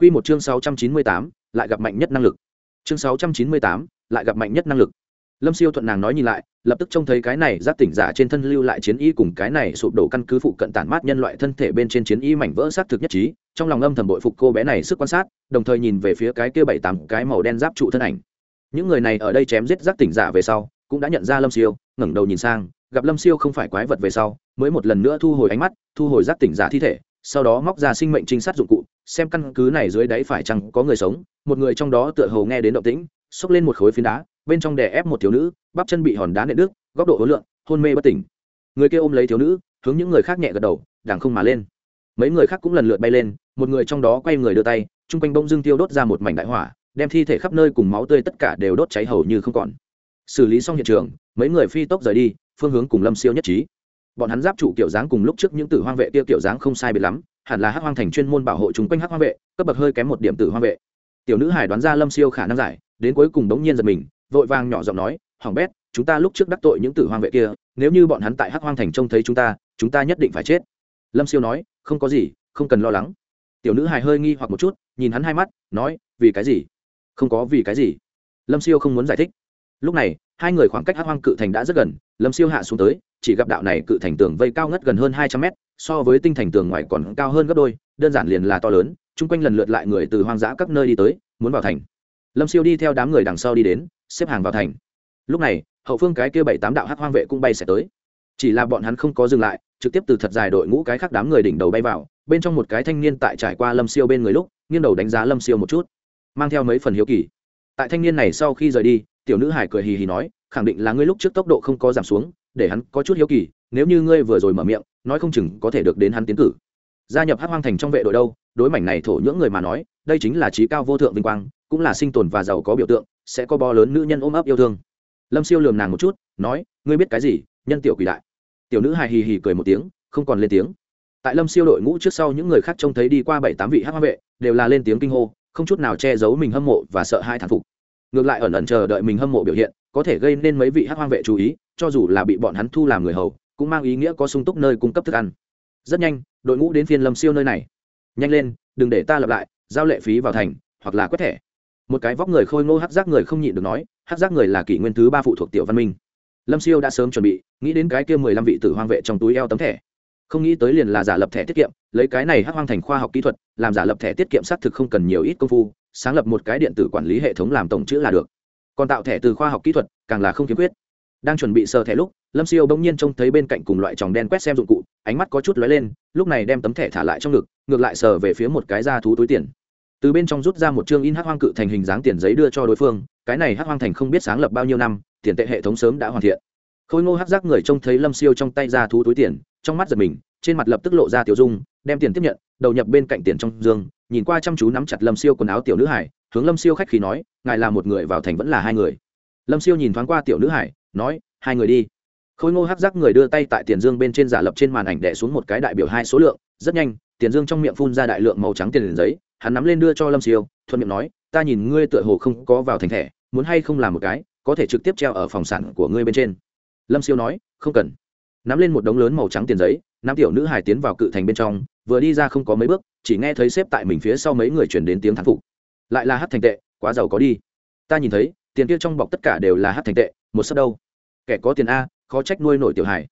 Quy một chương 698, lại gặp mạnh nhất năng lực. Chương 698, lại gặp mạnh nhất năng lực. Lâm Siêu thuận nàng nói nhìn lại, lập tức trông thấy cái này giác tỉnh giả trên thân lưu lại chiến y cùng cái này sụp đổ căn cứ phụ cận tản mát nhân loại thân thể bên trên chiến y mảnh vỡ xác thực nhất trí, trong lòng âm thầm bội phục cô bé này sức quan sát, đồng thời nhìn về phía cái kia bảy tám cái màu đen giáp trụ thân ảnh. Những người này ở đây chém giết giác tỉnh giả về sau, cũng đã nhận ra Lâm Siêu, ngẩng đầu nhìn sang, gặp Lâm Siêu không phải quái vật về sau, mới một lần nữa thu hồi ánh mắt, thu hồi giác tỉnh giả thi thể, sau đó móc ra sinh mệnh trinh sát dụng cụ xem căn cứ này dưới đáy phải chăng có người sống, một người trong đó tựa hồ nghe đến động tĩnh, xốc lên một khối phiến đá, bên trong đè ép một thiếu nữ, bắp chân bị hòn đá nện đứt, góc độ hối lượng hôn mê bất tỉnh. Người kia ôm lấy thiếu nữ, hướng những người khác nhẹ gật đầu đảng không mà lên. Mấy người khác cũng lần lượt bay lên, một người trong đó quay người đưa tay, chung quanh bông dưng tiêu đốt ra một mảnh đại hỏa, đem thi thể khắp nơi cùng máu tươi tất cả đều đốt cháy hầu như không còn. Xử lý xong hiện trường, mấy người phi tốc rời đi, phương hướng cùng lâm siêu nhất trí. Bọn hắn giáp trụ kiểu dáng cùng lúc trước những tử hoang vệ kia kiểu dáng không sai biệt lắm hẳn là hắc hoang thành chuyên môn bảo hộ chúng quanh hắc hoang vệ, cấp bậc hơi kém một điểm tử hoang vệ. Tiểu nữ hải đoán ra lâm siêu khả năng giải, đến cuối cùng đống nhiên giật mình, vội vàng nhỏ giọng nói hỏng bét, chúng ta lúc trước đắc tội những tử hoang vệ kia, nếu như bọn hắn tại hắc hoang thành trông thấy chúng ta chúng ta nhất định phải chết. Lâm siêu nói, không có gì, không cần lo lắng. Tiểu nữ hài hơi nghi hoặc một chút, nhìn hắn hai mắt, nói, vì cái gì? Không có vì cái gì. Lâm siêu không muốn giải thích. Lúc này, hai người khoảng cách hắc hoang cự thành đã rất gần, lâm siêu hạ xuống tới, chỉ gặp đạo này cự thành tường vây cao ngất gần hơn hai trăm mét so với tinh thành tường ngoài còn cao hơn gấp đôi, đơn giản liền là to lớn, chung quanh lần lượt lại người từ hoang dã các nơi đi tới, muốn vào thành. Lâm siêu đi theo đám người đằng sau đi đến, xếp hàng vào thành. Lúc này, hậu phương cái kia bảy tám đạo hắc hoang vệ cũng bay sẽ tới. Chỉ là bọn hắn không có dừng lại, trực tiếp từ thật dài đội ngũ cái khác đám người đỉnh đầu bay vào, bên trong một cái thanh niên tại trải qua lâm siêu bên người lúc, nghiêng đầu đánh giá lâm siêu một chút. Mang theo mấy phần hiếu kỳ. Tại thanh niên này sau khi rời đi, tiểu nữ hải cười hì hì nói, khẳng định là ngươi lúc trước tốc độ không có giảm xuống, để hắn có chút hiếu kỳ nếu như ngươi vừa rồi mở miệng, nói không chừng có thể được đến hắn tiến cử. Gia nhập hắc hoang thành trong vệ đội đâu, đối mảnh này thổ nhưỡng người mà nói, đây chính là trí cao vô thượng vinh quang, cũng là sinh tồn và giàu có biểu tượng, sẽ có bo lớn nữ nhân ôm ấp yêu thương. Lâm siêu lườm nàng một chút, nói, ngươi biết cái gì, nhân tiểu quỷ đại? Tiểu nữ hài hì hì cười một tiếng, không còn lên tiếng. Tại lâm siêu đội ngũ trước sau những người khác trông thấy đi qua bảy tám vị hắc hoang vệ, đều là lên tiếng kinh hô, không chút nào che giấu mình hâm mộ và sợ hai thản phục. Ngược lại ẩn ẩn chờ đợi mình hâm mộ biểu hiện, có thể gây nên mấy vị hắc hoang vệ chú ý, cho dù là bị bọn hắn thu làm người hầu cũng mang ý nghĩa có sung túc nơi cung cấp thức ăn. Rất nhanh, đội ngũ đến phiên lâm siêu nơi này. Nhanh lên, đừng để ta lặp lại, giao lệ phí vào thành, hoặc là quét thẻ. Một cái vóc người khôi ngô hát giác người không nhịn được nói hát giác người là kỷ nguyên thứ ba phụ thuộc tiểu văn minh. Lâm siêu đã sớm chuẩn bị, nghĩ đến cái kia mười lăm vị tử hoang vệ trong túi eo tấm thẻ. Không nghĩ tới liền là giả lập thẻ tiết kiệm, lấy cái này hát hoang thành khoa học kỹ thuật, làm giả lập thẻ tiết kiệm xác thực không cần nhiều ít công phu, sáng lập một cái điện tử quản lý hệ thống làm tổng chữ là được. Còn tạo thẻ từ khoa học kỹ thuật, càng là không kiếm quyết đang chuẩn bị sờ thẻ lúc, lâm siêu bỗng nhiên trông thấy bên cạnh cùng loại tròng đen quét xem dụng cụ, ánh mắt có chút lóe lên, lúc này đem tấm thẻ thả lại trong ngực, ngược lại sờ về phía một cái da thú túi tiền. Từ bên trong rút ra một chương in hắc hoang cự thành hình dáng tiền giấy đưa cho đối phương, cái này hắc hoang thành không biết sáng lập bao nhiêu năm, tiền tệ hệ thống sớm đã hoàn thiện. Khôi ngô hắc giác người trông thấy lâm siêu trong tay da thú túi tiền, trong mắt giật mình, trên mặt lập tức lộ ra tiểu dung, đem tiền tiếp nhận, đầu nhập bên cạnh tiền trong dương, nhìn qua chăm chú nắm chặt lâm siêu quần áo tiểu nữ hải, hướng lâm siêu khách khí nói, ngài là một người vào thành vẫn là hai người? Lâm siêu nhìn thoáng qua tiểu nữ hải nói, hai người đi. Khôi ngô hắc giác người đưa tay tại tiền dương bên trên giả lập trên màn ảnh đẻ xuống một cái đại biểu hai số lượng, rất nhanh, tiền dương trong miệng phun ra đại lượng màu trắng tiền giấy, hắn nắm lên đưa cho lâm siêu, thuận miệng nói, ta nhìn ngươi tựa hồ không có vào thành thẻ, muốn hay không làm một cái, có thể trực tiếp treo ở phòng sản của ngươi bên trên. Lâm siêu nói, không cần. Nắm lên một đống lớn màu trắng tiền giấy nam tiểu nữ hải tiến vào cự thành bên trong, vừa đi ra không có mấy bước, chỉ nghe thấy xếp tại mình phía sau mấy người chuyển đến tiếng thán phục. Lại là hát thành tệ, quá giàu có đi. Ta nhìn thấy, tiền kia trong bọc tất cả đều là hát thành tệ, một sấp đâu kẻ có tiền a, khó trách nuôi nổi tiểu hải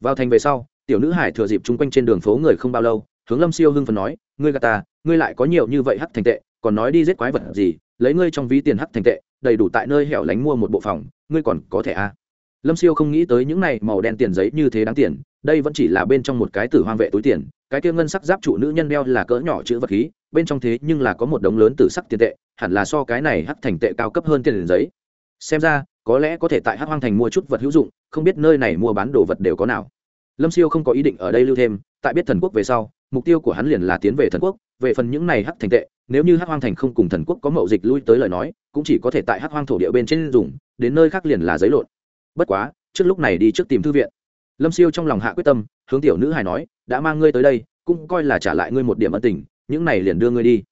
vào thành về sau, tiểu nữ hải thừa dịp chung quanh trên đường phố người không bao lâu, hướng lâm siêu hưng phần nói, ngươi gà ta, ngươi lại có nhiều như vậy hắc thành tệ, còn nói đi giết quái vật gì, lấy ngươi trong ví tiền hắc thành tệ, đầy đủ tại nơi hẻo lánh mua một bộ phòng, ngươi còn có thể a. Lâm siêu không nghĩ tới những này màu đen tiền giấy như thế đáng tiền, đây vẫn chỉ là bên trong một cái tử hoang vệ túi tiền, cái kia ngân sắc giáp trụ nữ nhân đeo là cỡ nhỏ chữ vật khí, bên trong thế nhưng là có một đống lớn tử sắc tiền tệ, hẳn là so cái này hắc thành tệ cao cấp hơn tiền giấy. Xem ra có lẽ có thể tại hắc hoang thành mua chút vật hữu dụng, không biết nơi này mua bán đồ vật đều có nào. Lâm siêu không có ý định ở đây lưu thêm, tại biết thần quốc về sau, mục tiêu của hắn liền là tiến về thần quốc, về phần những này hắc thành tệ, nếu như hắc hoang thành không cùng thần quốc có mậu dịch lui tới lời nói, cũng chỉ có thể tại hắc hoang thổ địa bên trên dùng, đến nơi khác liền là giấy lộn. Bất quá, trước lúc này đi trước tìm thư viện. Lâm siêu trong lòng hạ quyết tâm, hướng tiểu nữ hài nói, đã mang ngươi tới đây, cũng coi là trả lại ngươi một điểm ân tình, những này liền đưa ngươi đi.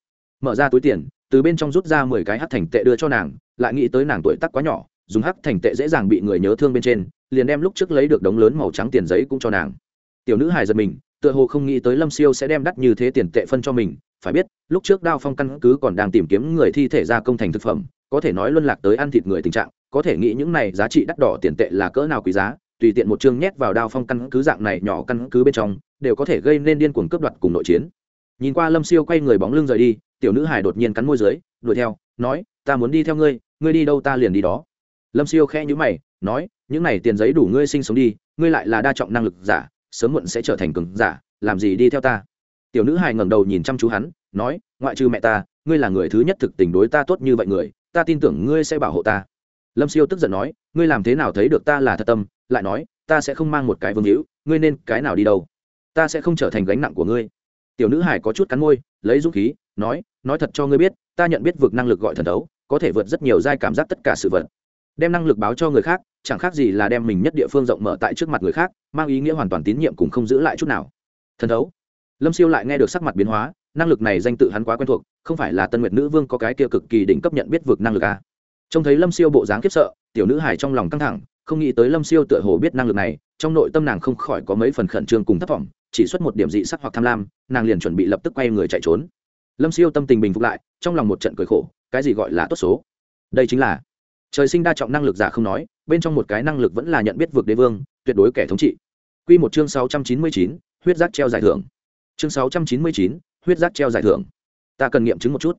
Mở ra túi tiền, từ bên trong rút ra mười cái hắc thành tệ đưa cho nàng, lại nghĩ tới nàng tuổi tác quá nhỏ dùng hắc thành tệ dễ dàng bị người nhớ thương bên trên, liền đem lúc trước lấy được đống lớn màu trắng tiền giấy cũng cho nàng. Tiểu nữ hài giật mình, tựa hồ không nghĩ tới lâm siêu sẽ đem đắt như thế tiền tệ phân cho mình, phải biết, lúc trước đao phong căn cứ còn đang tìm kiếm người thi thể ra công thành thực phẩm, có thể nói luân lạc tới ăn thịt người tình trạng, có thể nghĩ những này giá trị đắt đỏ tiền tệ là cỡ nào quý giá, tùy tiện một chương nhét vào đao phong căn cứ dạng này nhỏ căn cứ bên trong, đều có thể gây nên điên cuồng cướp đoạt cùng nội chiến. Nhìn qua lâm siêu quay người bóng lưng rời đi, tiểu nữ hải đột nhiên cắn môi dưới, đuổi theo, nói, ta muốn đi theo ngươi ngươi đi đâu ta liền đi đó lâm siêu khe nhữ mày, nói, những này tiền giấy đủ ngươi sinh sống đi, ngươi lại là đa trọng năng lực giả, sớm muộn sẽ trở thành cường giả, làm gì đi theo ta? Tiểu nữ hài ngẩng đầu nhìn chăm chú hắn, nói, ngoại trừ mẹ ta, ngươi là người thứ nhất thực tình đối ta tốt như vậy người, ta tin tưởng ngươi sẽ bảo hộ ta. Lâm siêu tức giận nói, ngươi làm thế nào thấy được ta là thật tâm? Lại nói, ta sẽ không mang một cái vương hữu, ngươi nên cái nào đi đâu? Ta sẽ không trở thành gánh nặng của ngươi. Tiểu nữ hải có chút cắn môi, lấy dũng khí, nói nói thật cho ngươi biết, ta nhận biết vượt năng lực gọi thần đấu, có thể vượt rất nhiều giai cảm giác tất cả sự vật đem năng lực báo cho người khác, chẳng khác gì là đem mình nhất địa phương rộng mở tại trước mặt người khác, mang ý nghĩa hoàn toàn tín nhiệm cùng không giữ lại chút nào. Thần đấu lâm siêu lại nghe được sắc mặt biến hóa, năng lực này danh tự hắn quá quen thuộc, không phải là tân nguyệt nữ vương có cái kia cực kỳ đỉnh cấp nhận biết vượt năng lực à. trông thấy lâm siêu bộ dáng khiếp sợ, tiểu nữ hải trong lòng căng thẳng, không nghĩ tới lâm siêu tựa hồ biết năng lực này, trong nội tâm nàng không khỏi có mấy phần khẩn trương cùng thất vọng, chỉ xuất một điểm dị sắc hoặc tham lam, nàng liền chuẩn bị lập tức quay người chạy trốn. Lâm siêu tâm tình bình phục lại, trong lòng một trận cười khổ, cái gì gọi là tốt số? Đây chính là trời sinh đa trọng năng lực giả không nói bên trong một cái năng lực vẫn là nhận biết vượt đế vương tuyệt đối kẻ thống trị Quy một chương sáu trăm chín mươi chín, huyết giác treo giải thưởng. Chương sáu trăm chín mươi chín, huyết giác treo giải thưởng. Ta cần nghiệm chứng một chút.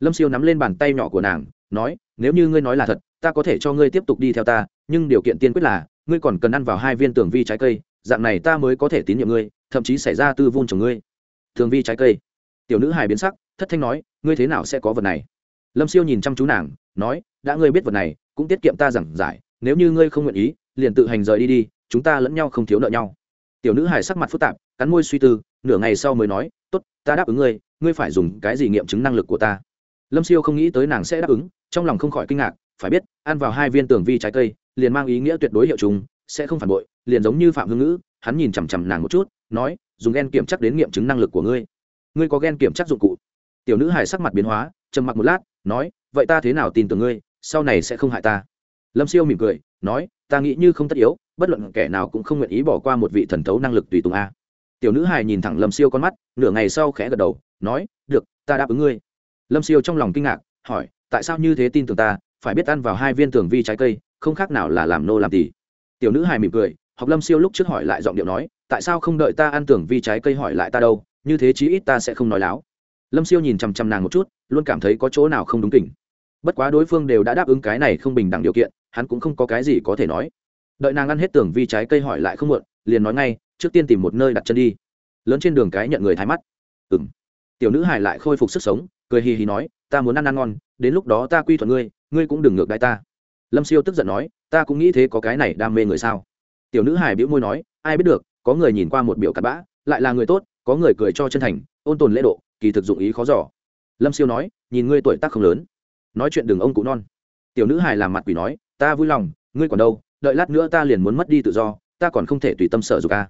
Lâm Siêu nắm lên bàn tay nhỏ của nàng, nói, nếu như ngươi nói là thật, ta có thể cho ngươi tiếp tục đi theo ta, nhưng điều kiện tiên quyết là, ngươi còn cần ăn vào hai viên tường vi trái cây, dạng này ta mới có thể tín nhiệm ngươi, thậm chí xảy ra tư vun chồng ngươi. Thường vi trái cây. Tiểu nữ hài biến sắc, thất thanh nói, ngươi thế nào sẽ có vật này? Lâm Siêu nhìn chăm chú nàng, nói, đã ngươi biết vật này, cũng tiết kiệm ta giảng giải, nếu như ngươi không nguyện ý, liền tự hành rời đi đi, chúng ta lẫn nhau không thiếu nợ nhau. Tiểu nữ hải sắc mặt phức tạp cắn môi suy tư nửa ngày sau mới nói tốt ta đáp ứng ngươi ngươi phải dùng cái gì nghiệm chứng năng lực của ta? Lâm siêu không nghĩ tới nàng sẽ đáp ứng trong lòng không khỏi kinh ngạc phải biết ăn vào hai viên tường vi trái cây liền mang ý nghĩa tuyệt đối hiệu chúng sẽ không phản bội liền giống như phạm hương ngữ hắn nhìn chằm chằm nàng một chút nói dùng ghen kiểm chắc đến nghiệm chứng năng lực của ngươi. Ngươi có ghen kiểm chắc dụng cụ? Tiểu nữ hải sắc mặt biến hóa trầm mặc một lát nói, vậy ta thế nào tin tưởng ngươi, sau này sẽ không hại ta? Lâm siêu mỉm cười, nói, ta nghĩ như không tất yếu, bất luận kẻ nào cũng không nguyện ý bỏ qua một vị thần thấu năng lực tùy tùng a. Tiểu nữ hài nhìn thẳng lâm siêu con mắt, nửa ngày sau khẽ gật đầu, nói, được, ta đáp ứng ngươi. Lâm siêu trong lòng kinh ngạc, hỏi, tại sao như thế tin tưởng ta, phải biết ăn vào hai viên tường vi trái cây, không khác nào là làm nô làm tỉ tiểu nữ hài mỉm cười, học lâm siêu lúc trước hỏi lại giọng điệu nói, tại sao không đợi ta ăn tưởng vi trái cây hỏi lại ta đâu, như thế chí ít ta sẽ không nói láo lâm siêu nhìn chằm chằm nàng một chút, luôn cảm thấy có chỗ nào không đúng kỉnh. Bất quá đối phương đều đã đáp ứng cái này không bình đẳng điều kiện, hắn cũng không có cái gì có thể nói. Đợi nàng ăn hết tưởng vi trái cây hỏi lại không muộn, liền nói ngay, trước tiên tìm một nơi đặt chân đi. Lớn trên đường cái nhận người thái mắt. Ừ m tiểu nữ hải lại khôi phục sức sống, cười hì hì nói, ta muốn ăn ăn ngon, đến lúc đó ta quy thuận ngươi ngươi cũng đừng ngược đại ta. Lâm siêu tức giận nói, ta cũng nghĩ thế có cái này đam mê người sao? Tiểu nữ hải bĩu môi nói, ai biết được, có người nhìn qua một biểu cặp bã, lại là người tốt, có người cười cho chân thành, ôn tồn lễ độ kỳ thực dụng ý khó giỏ lâm siêu nói, nhìn ngươi tuổi tác không lớn. Nói chuyện đừng ông cụ non. Tiểu nữ hài làm mặt quỷ nói, ta vui lòng, ngươi còn đâu, đợi lát nữa ta liền muốn mất đi tự do, ta còn không thể tùy tâm sở dục ca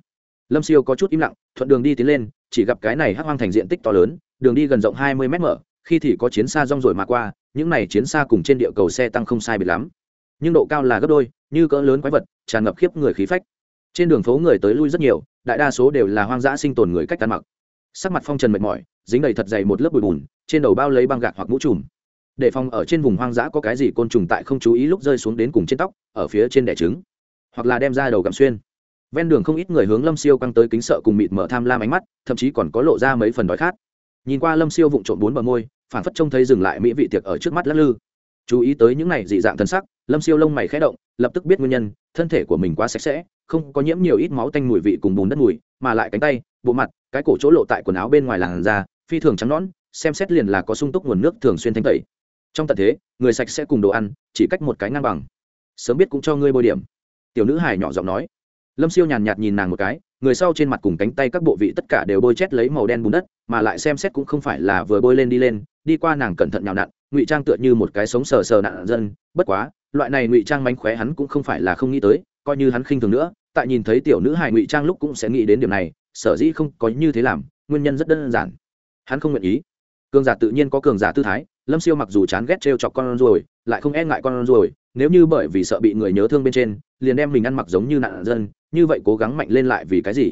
lâm siêu có chút im lặng, thuận đường đi tiến lên, chỉ gặp cái này hắc hoang thành diện tích to lớn, đường đi gần rộng hai mươi m mở, khi thì có chiến xa rong rồi mà qua, những này chiến xa cùng trên địa cầu xe tăng không sai biệt lắm. Nhưng độ cao là gấp đôi, như cỡ lớn quái vật, tràn ngập khiếp người khí phách. Trên đường phố người tới lui rất nhiều, đại đa số đều là hoang dã sinh tồn người cách ăn mặc. Sắc mặt phong trần mệt mỏi dính đầy thật dày một lớp bụi bùn, trên đầu bao lấy băng gạc hoặc mũ trùm. Để phòng ở trên vùng hoang dã có cái gì côn trùng tại không chú ý lúc rơi xuống đến cùng trên tóc, ở phía trên đẻ trứng. Hoặc là đem ra đầu gặm xuyên. Ven đường không ít người hướng lâm siêu căng tới kính sợ cùng mịt mở tham lam ánh mắt, thậm chí còn có lộ ra mấy phần đói khát. Nhìn qua lâm siêu vụng trộm bốn bờ môi phản phất trông thấy dừng lại mỹ vị tiệc ở trước mắt lắc lư. Chú ý tới những này dị dạng thân sắc, lâm siêu lông mày khẽ động, lập tức biết nguyên nhân, thân thể của mình quá sạch sẽ, không có nhiễm nhiều ít máu tanh mùi vị cùng bùn đất mùi, mà lại cánh tay, bộ mặt, cái cổ chỗ lộ tại quần áo bên ngoài làn da phi thường trắng nõn, xem xét liền là có sung túc nguồn nước thường xuyên thanh tẩy. Trong tận thế, người sạch sẽ cùng đồ ăn, chỉ cách một cái ngang bằng. Sớm biết cũng cho ngươi bôi điểm. Tiểu nữ hải nhỏ giọng nói. Lâm siêu nhàn nhạt nhìn nàng một cái, người sau trên mặt cùng cánh tay các bộ vị tất cả đều bôi chét lấy màu đen bùn đất, mà lại xem xét cũng không phải là vừa bôi lên đi lên, đi qua nàng cẩn thận nhào nặn, ngụy trang tựa như một cái sống sờ sờ nạn dân. Bất quá, loại này ngụy trang mánh khóe hắn cũng không phải là không nghĩ tới, coi như hắn khinh thường nữa, tại nhìn thấy tiểu nữ hài ngụy trang lúc cũng sẽ nghĩ đến điểm này, sở dĩ không có như thế làm, nguyên nhân rất đơn giản hắn không nguyện ý. Cường giả tự nhiên có cường giả tư thái, lâm siêu mặc dù chán ghét t r e o chọc con ruồi, lại không e ngại con ruồi, nếu như bởi vì sợ bị người nhớ thương bên trên, liền đem mình ăn mặc giống như nạn dân, như vậy cố gắng mạnh lên lại vì cái gì?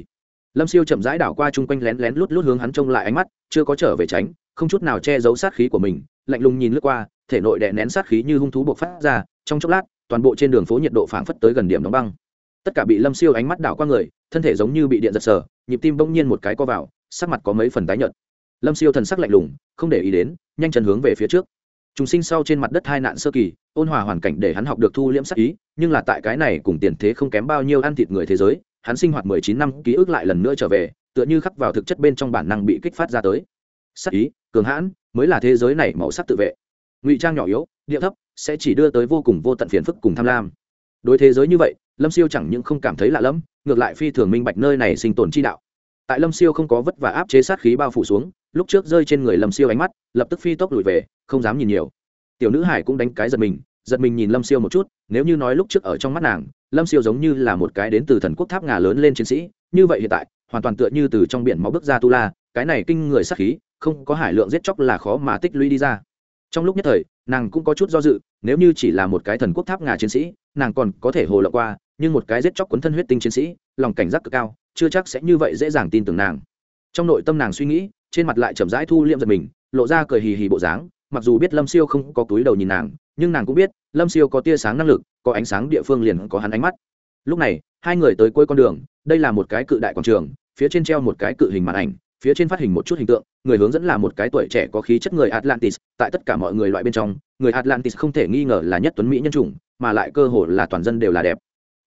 Lâm siêu chậm rãi đảo qua chung quanh lén lén lút lút hướng hắn trông lại ánh mắt, chưa có trở về tránh, không chút nào che giấu sát khí của mình, lạnh lùng nhìn lướt qua, thể nội đè nén sát khí như hung thú buộc phát ra, trong chốc lát, toàn bộ trên đường phố nhiệt độ phảng phất tới gần điểm đóng băng. Tất cả bị lâm siêu ánh mắt đảo qua người, thân thể giống như bị điện giật sờ, nhịp tim bỗng nhiên một cái co vào, sắc mặt có mấy phần tái nhợt lâm siêu thần sắc lạnh lùng, không để ý đến, nhanh chân hướng về phía trước. Chúng sinh sau trên mặt đất hai nạn sơ kỳ, ôn hòa hoàn cảnh để hắn học được thu liễm sắc ý, nhưng là tại cái này cùng tiền thế không kém bao nhiêu ăn thịt người thế giới, hắn sinh hoạt mười chín năm, ký ức lại lần nữa trở về, tựa như khắc vào thực chất bên trong bản năng bị kích phát ra tới. Sắc ý, cường hãn, mới là thế giới này màu sắc tự vệ. Ngụy trang nhỏ yếu, địa thấp, sẽ chỉ đưa tới vô cùng vô tận phiền phức cùng tham lam. Đối thế giới như vậy, lâm siêu chẳng những không cảm thấy lạ lẫm, ngược lại phi thường minh bạch nơi này sinh tồn chi đạo. Tại lâm siêu không có vất và áp chế sát khí bao phủ xuống lúc trước rơi trên người lâm siêu ánh mắt, lập tức phi tốc lùi về, không dám nhìn nhiều. Tiểu nữ hải cũng đánh cái giật mình giật mình nhìn lâm siêu một chút, nếu như nói lúc trước ở trong mắt nàng, lâm siêu giống như là một cái đến từ thần quốc tháp ngà lớn lên chiến sĩ, như vậy hiện tại, hoàn toàn tựa như từ trong biển máu bước ra tu la, cái này kinh người sát khí, không có hải lượng giết chóc là khó mà tích lũy đi ra. Trong lúc nhất thời, nàng cũng có chút do dự, nếu như chỉ là một cái thần quốc tháp ngà chiến sĩ, nàng còn có thể hồ lộng qua, nhưng một cái giết chóc cuốn thân huyết tinh chiến sĩ, lòng cảnh giác cực cao, chưa chắc sẽ như vậy dễ dàng tin tưởng nàng. Trong nội tâm nàng suy nghĩ trên mặt lại chậm rãi thu liệm giật mình, lộ ra cười hì hì bộ dáng, mặc dù biết lâm siêu không có túi đầu nhìn nàng, nhưng nàng cũng biết, lâm siêu có tia sáng năng lực, có ánh sáng địa phương liền có hắn ánh mắt. Lúc này, hai người tới cuối con đường, đây là một cái cự đại quảng trường, phía trên treo một cái cự hình màn ảnh, phía trên phát hình một chút hình tượng, người hướng dẫn là một cái tuổi trẻ có khí chất người atlantis, tại tất cả mọi người loại bên trong, người atlantis không thể nghi ngờ là nhất tuấn mỹ nhân chủng, mà lại cơ hồ là toàn dân đều là đẹp.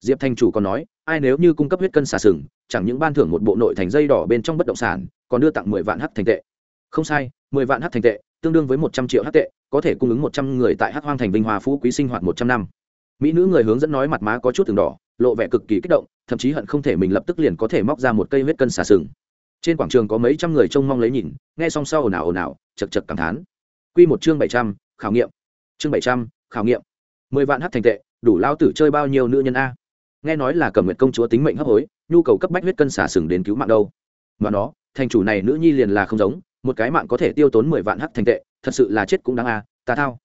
Diệp thanh chủ còn nói, ai nếu như cung cấp huyết cân xà sừng, chẳng những ban thưởng một bộ nội thành dây đỏ bên trong bất động sản còn đưa tặng mười vạn h thành tệ. Không sai, mười vạn h thành tệ, tương đương với một trăm triệu h tệ, có thể cung ứng một trăm người tại h hoang thành vinh hòa phú quý sinh hoạt một trăm năm. Mỹ nữ người hướng dẫn nói mặt má có chút từng đỏ, lộ vẻ cực kỳ kích động, thậm chí hận không thể mình lập tức liền có thể móc ra một cây huyết cân xà sừng. Trên quảng trường có mấy trăm người trông mong lấy nhìn, nghe xong sau ồn ào ồn ào, chật chật cảm thán. Q một chương bảy trăm, khảo nghiệm. Chương bảy trăm, khảo nghiệm. Mười vạn h thành tệ, đủ lao tử chơi bao nhiêu nữ nhân a? Nghe nói là cầm nguyện công chúa tính mệnh hấp hối, nhu cầu cấp bách huyết cân xả sừng đến cứu mạng đâu. Mà nó thành chủ này nữ nhi liền là không giống, một cái mạng có thể tiêu tốn mười vạn hắc thành tệ, thật sự là chết cũng đáng a à, ta thao.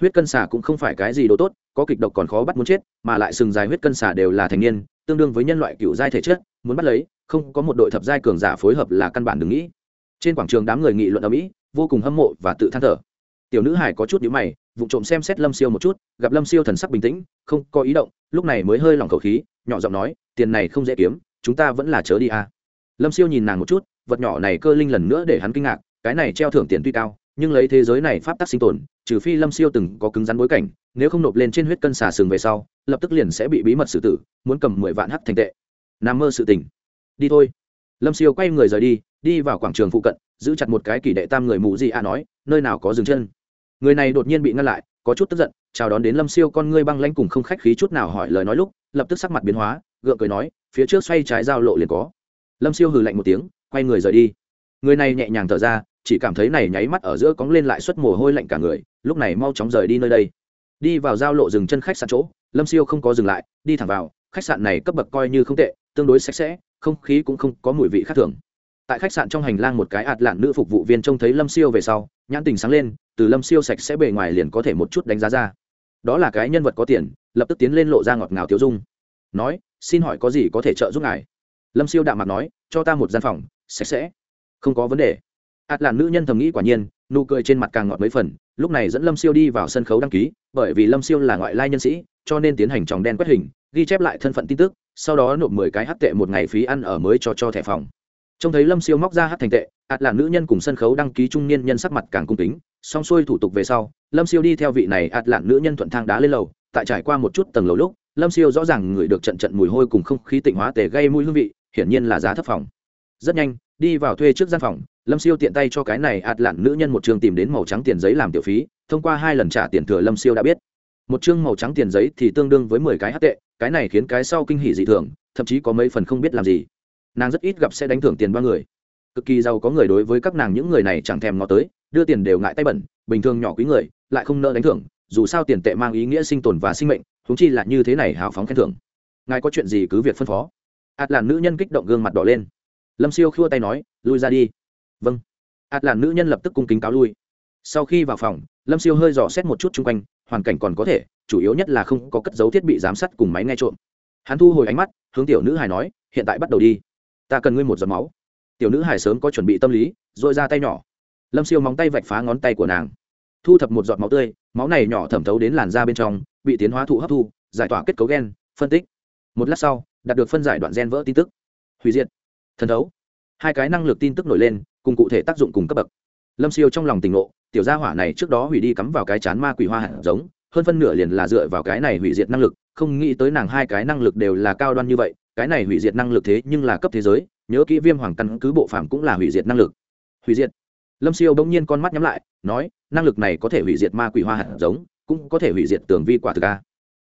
Huyết cân xả cũng không phải cái gì đồ tốt, có kịch độc còn khó bắt muốn chết, mà lại sừng dài huyết cân xả đều là thành niên, tương đương với nhân loại cựu giai thể chất, muốn bắt lấy, không có một đội thập giai cường giả phối hợp là căn bản đừng nghĩ. Trên quảng trường đám người nghị luận ở mỹ vô cùng hâm mộ và tự than thở. Tiểu nữ hải có chút nhíu mày vụ trộm xem xét lâm siêu một chút, gặp lâm siêu thần sắc bình tĩnh, không có ý động, lúc này mới hơi lỏng khẩu khí, nhỏ giọng nói, tiền này không dễ kiếm, chúng ta vẫn là chớ đi à. lâm siêu nhìn nàng một chút vật nhỏ này cơ linh lần nữa để hắn kinh ngạc, cái này treo thưởng tiền tuy cao, nhưng lấy thế giới này pháp tắc sinh tồn, trừ phi lâm siêu từng có cứng rắn bối cảnh, nếu không nộp lên trên huyết cân xà sừng về sau, lập tức liền sẽ bị bí mật xử tử, muốn cầm mười vạn hắc thành tệ. N mơ sự tình. Đi thôi. Lâm siêu quay người rời đi đi vào quảng trường phụ cận, giữ chặt một cái kỷ đệ tam người mù gì a nói, nơi nào có dừng chân? Người này đột nhiên bị ngăn lại, có chút tức giận, chào đón đến lâm siêu con ngươi băng lanh cùng không khách khí chút nào hỏi lời nói lúc, lập tức sắc mặt biến hóa, gượng cười nói, phía trước xoay trái giao lộ liền có. Lâm siêu hừ lạnh một tiếng quay người rời đi. Người này nhẹ nhàng thở ra, chỉ cảm thấy này nháy mắt ở giữa cóng lên lại suất mồ hôi lạnh cả người, lúc này mau chóng rời đi nơi đây. Đi vào giao lộ dừng chân khách sạn chỗ, lâm siêu không có dừng lại, đi thẳng vào, khách sạn này cấp bậc coi như không tệ, tương đối sạch sẽ, không khí cũng không có mùi vị khác thường. Tại khách sạn trong hành lang một cái ạt lạn nữ phục vụ viên trông thấy lâm siêu về sau, nhãn tình sáng lên, từ lâm siêu sạch sẽ bề ngoài liền có thể một chút đánh giá ra. Đó là cái nhân vật có tiền, lập tức tiến lên lộ ra ngọt ngào tiêu dung. Nói, xin hỏi có gì có thể trợ giúp ngài? Lâm siêu đạm mặt nói cho ta một gian phòng sạch sẽ. Không có vấn đề. Ạt lạn nữ nhân thầm nghĩ quả nhiên nụ cười trên mặt càng ngọt mấy phần lúc này dẫn lâm siêu đi vào sân khấu đăng ký bởi vì lâm siêu là ngoại lai nhân sĩ cho nên tiến hành tròng đen quét hình ghi chép lại thân phận tin tức sau đó nộp mười cái hát tệ một ngày phí ăn ở mới cho cho thẻ phòng. Trông thấy lâm siêu móc ra hát thành tệ ạt là nữ nhân cùng sân khấu đăng ký trung niên nhân sắc mặt càng cung tính, xong xuôi thủ tục về sau lâm siêu đi theo vị này ạt lạn nữ nhân thuận thang đá lên lầu tại trải qua một chút tầng lầu lúc lâm siêu rõ ràng ngửi được trận trận mùi hôi cùng không khí tịnh hóa tề gây mũi hương vị hiển nhiên là giá thấp phòng. Rất nhanh, đi vào thuê trước gian phòng, lâm siêu tiện tay cho cái này ạt lạn nữ nhân một trường tìm đến màu trắng tiền giấy làm tiểu phí, thông qua hai lần trả tiền thừa lâm siêu đã biết. Một chương màu trắng tiền giấy thì tương đương với mười cái hát tệ, cái này khiến cái sau kinh hỉ dị thường, thậm chí có mấy phần không biết làm gì. Nàng rất ít gặp sẽ đánh thưởng tiền ba người. Cực kỳ giàu có người đối với các nàng những người này chẳng thèm ngó tới, đưa tiền đều ngại tay bẩn, bình thường nhỏ quý người, lại không nợ đánh thưởng, dù sao tiền tệ mang ý nghĩa sinh tồn và sinh mệnh thúng chi là như thế này hào phóng khen thưởng. Ngài có chuyện gì cứ việc phân phó ạt làn nữ nhân kích động gương mặt đỏ lên. Lâm siêu khua tay nói, lui ra đi. Vâng. Ạt làn nữ nhân lập tức cung kính cáo lui. Sau khi vào phòng, lâm siêu hơi dò xét một chút chung quanh, hoàn cảnh còn có thể, chủ yếu nhất là không có cất dấu thiết bị giám sát cùng máy nghe trộm. Hắn thu hồi ánh mắt, hướng tiểu nữ hải nói, hiện tại bắt đầu đi. Ta cần ngươi một giọt máu. Tiểu nữ hải sớm có chuẩn bị tâm lý dội ra tay nhỏ. Lâm siêu móng tay vạch phá ngón tay của nàng. Thu thập một giọt máu tươi, máu này nhỏ thẩm thấu đến làn da bên trong, bị tiến hóa thụ hấp thu, giải tỏa kết cấu gen, phân tích. Một lát sau đạt được phân giải đoạn gen vỡ tin tức. Hủy diệt. Thần thấu. Hai cái năng lực tin tức nổi lên, cùng cụ thể tác dụng cùng cấp bậc. Lâm siêu trong lòng tỉnh ngộ, tiểu gia hỏa này trước đó hủy đi cắm vào cái chán ma quỷ hoa hạt giống, hơn phân nửa liền là dựa vào cái này hủy diệt năng lực, không nghĩ tới nàng hai cái năng lực đều là cao đoan như vậy, cái này hủy diệt năng lực thế nhưng là cấp thế giới, nhớ kỹ viêm hoàng căn cứ bộ phạm cũng là hủy diệt năng lực. Hủy diệt. Lâm siêu bỗng nhiên con mắt nhắm lại, nói, năng lực này có thể hủy diệt ma quỷ hoa hạt giống, cũng có thể hủy diệt tường vi quả thực a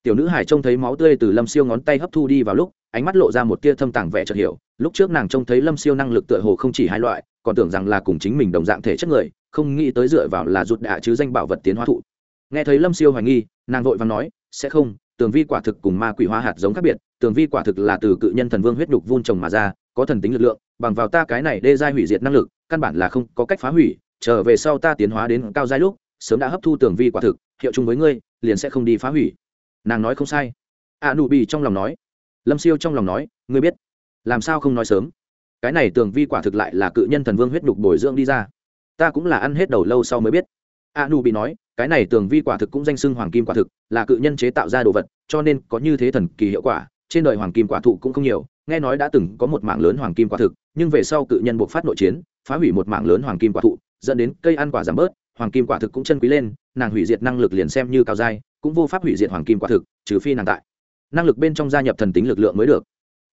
tiểu nữ hải trông thấy máu tươi từ lâm siêu ngón tay hấp thu đi vào lúc, ánh mắt lộ ra một tia thâm tàng vẻ chợt hiểu. Lúc trước nàng trông thấy lâm siêu năng lực tựa hồ không chỉ hai loại, còn tưởng rằng là cùng chính mình đồng dạng thể chất người, không nghĩ tới dựa vào là rụt đạ chứ danh bảo vật tiến hóa thụ. Nghe thấy lâm siêu hoài nghi, nàng vội và nói, sẽ không, tường vi quả thực cùng ma quỷ hoa hạt giống khác biệt, tường vi quả thực là từ cự nhân thần vương huyết đục vun trồng mà ra, có thần tính lực lượng, bằng vào ta cái này đê giai hủy diệt năng lực, căn bản là không có cách phá hủy trở về sau ta tiến hóa đến cao giai lúc, sớm đã hấp thu tường vi quả thực, hiệu chung với ngươi, liền sẽ không đi phá hủy nàng nói không sai. A nụ bị trong lòng nói. Lâm siêu trong lòng nói, ngươi biết, làm sao không nói sớm? Cái này tường vi quả thực lại là cự nhân thần vương huyết nhục bồi dưỡng đi ra. Ta cũng là ăn hết đầu lâu sau mới biết. A nụ bị nói, cái này tường vi quả thực cũng danh xưng hoàng kim quả thực, là cự nhân chế tạo ra đồ vật, cho nên có như thế thần kỳ hiệu quả, trên đời hoàng kim quả thụ cũng không nhiều, nghe nói đã từng có một mạng lớn hoàng kim quả thực, nhưng về sau cự nhân buộc phát nội chiến, phá hủy một mạng lớn hoàng kim quả thụ, dẫn đến cây ăn quả giảm bớt, hoàng kim quả thực cũng chân quý lên, nàng hủy diệt năng lực liền xem như cao dai cũng vô pháp hủy diệt hoàng kim quả thực, trừ phi nàng tại. Năng lực bên trong gia nhập thần tính lực lượng mới được.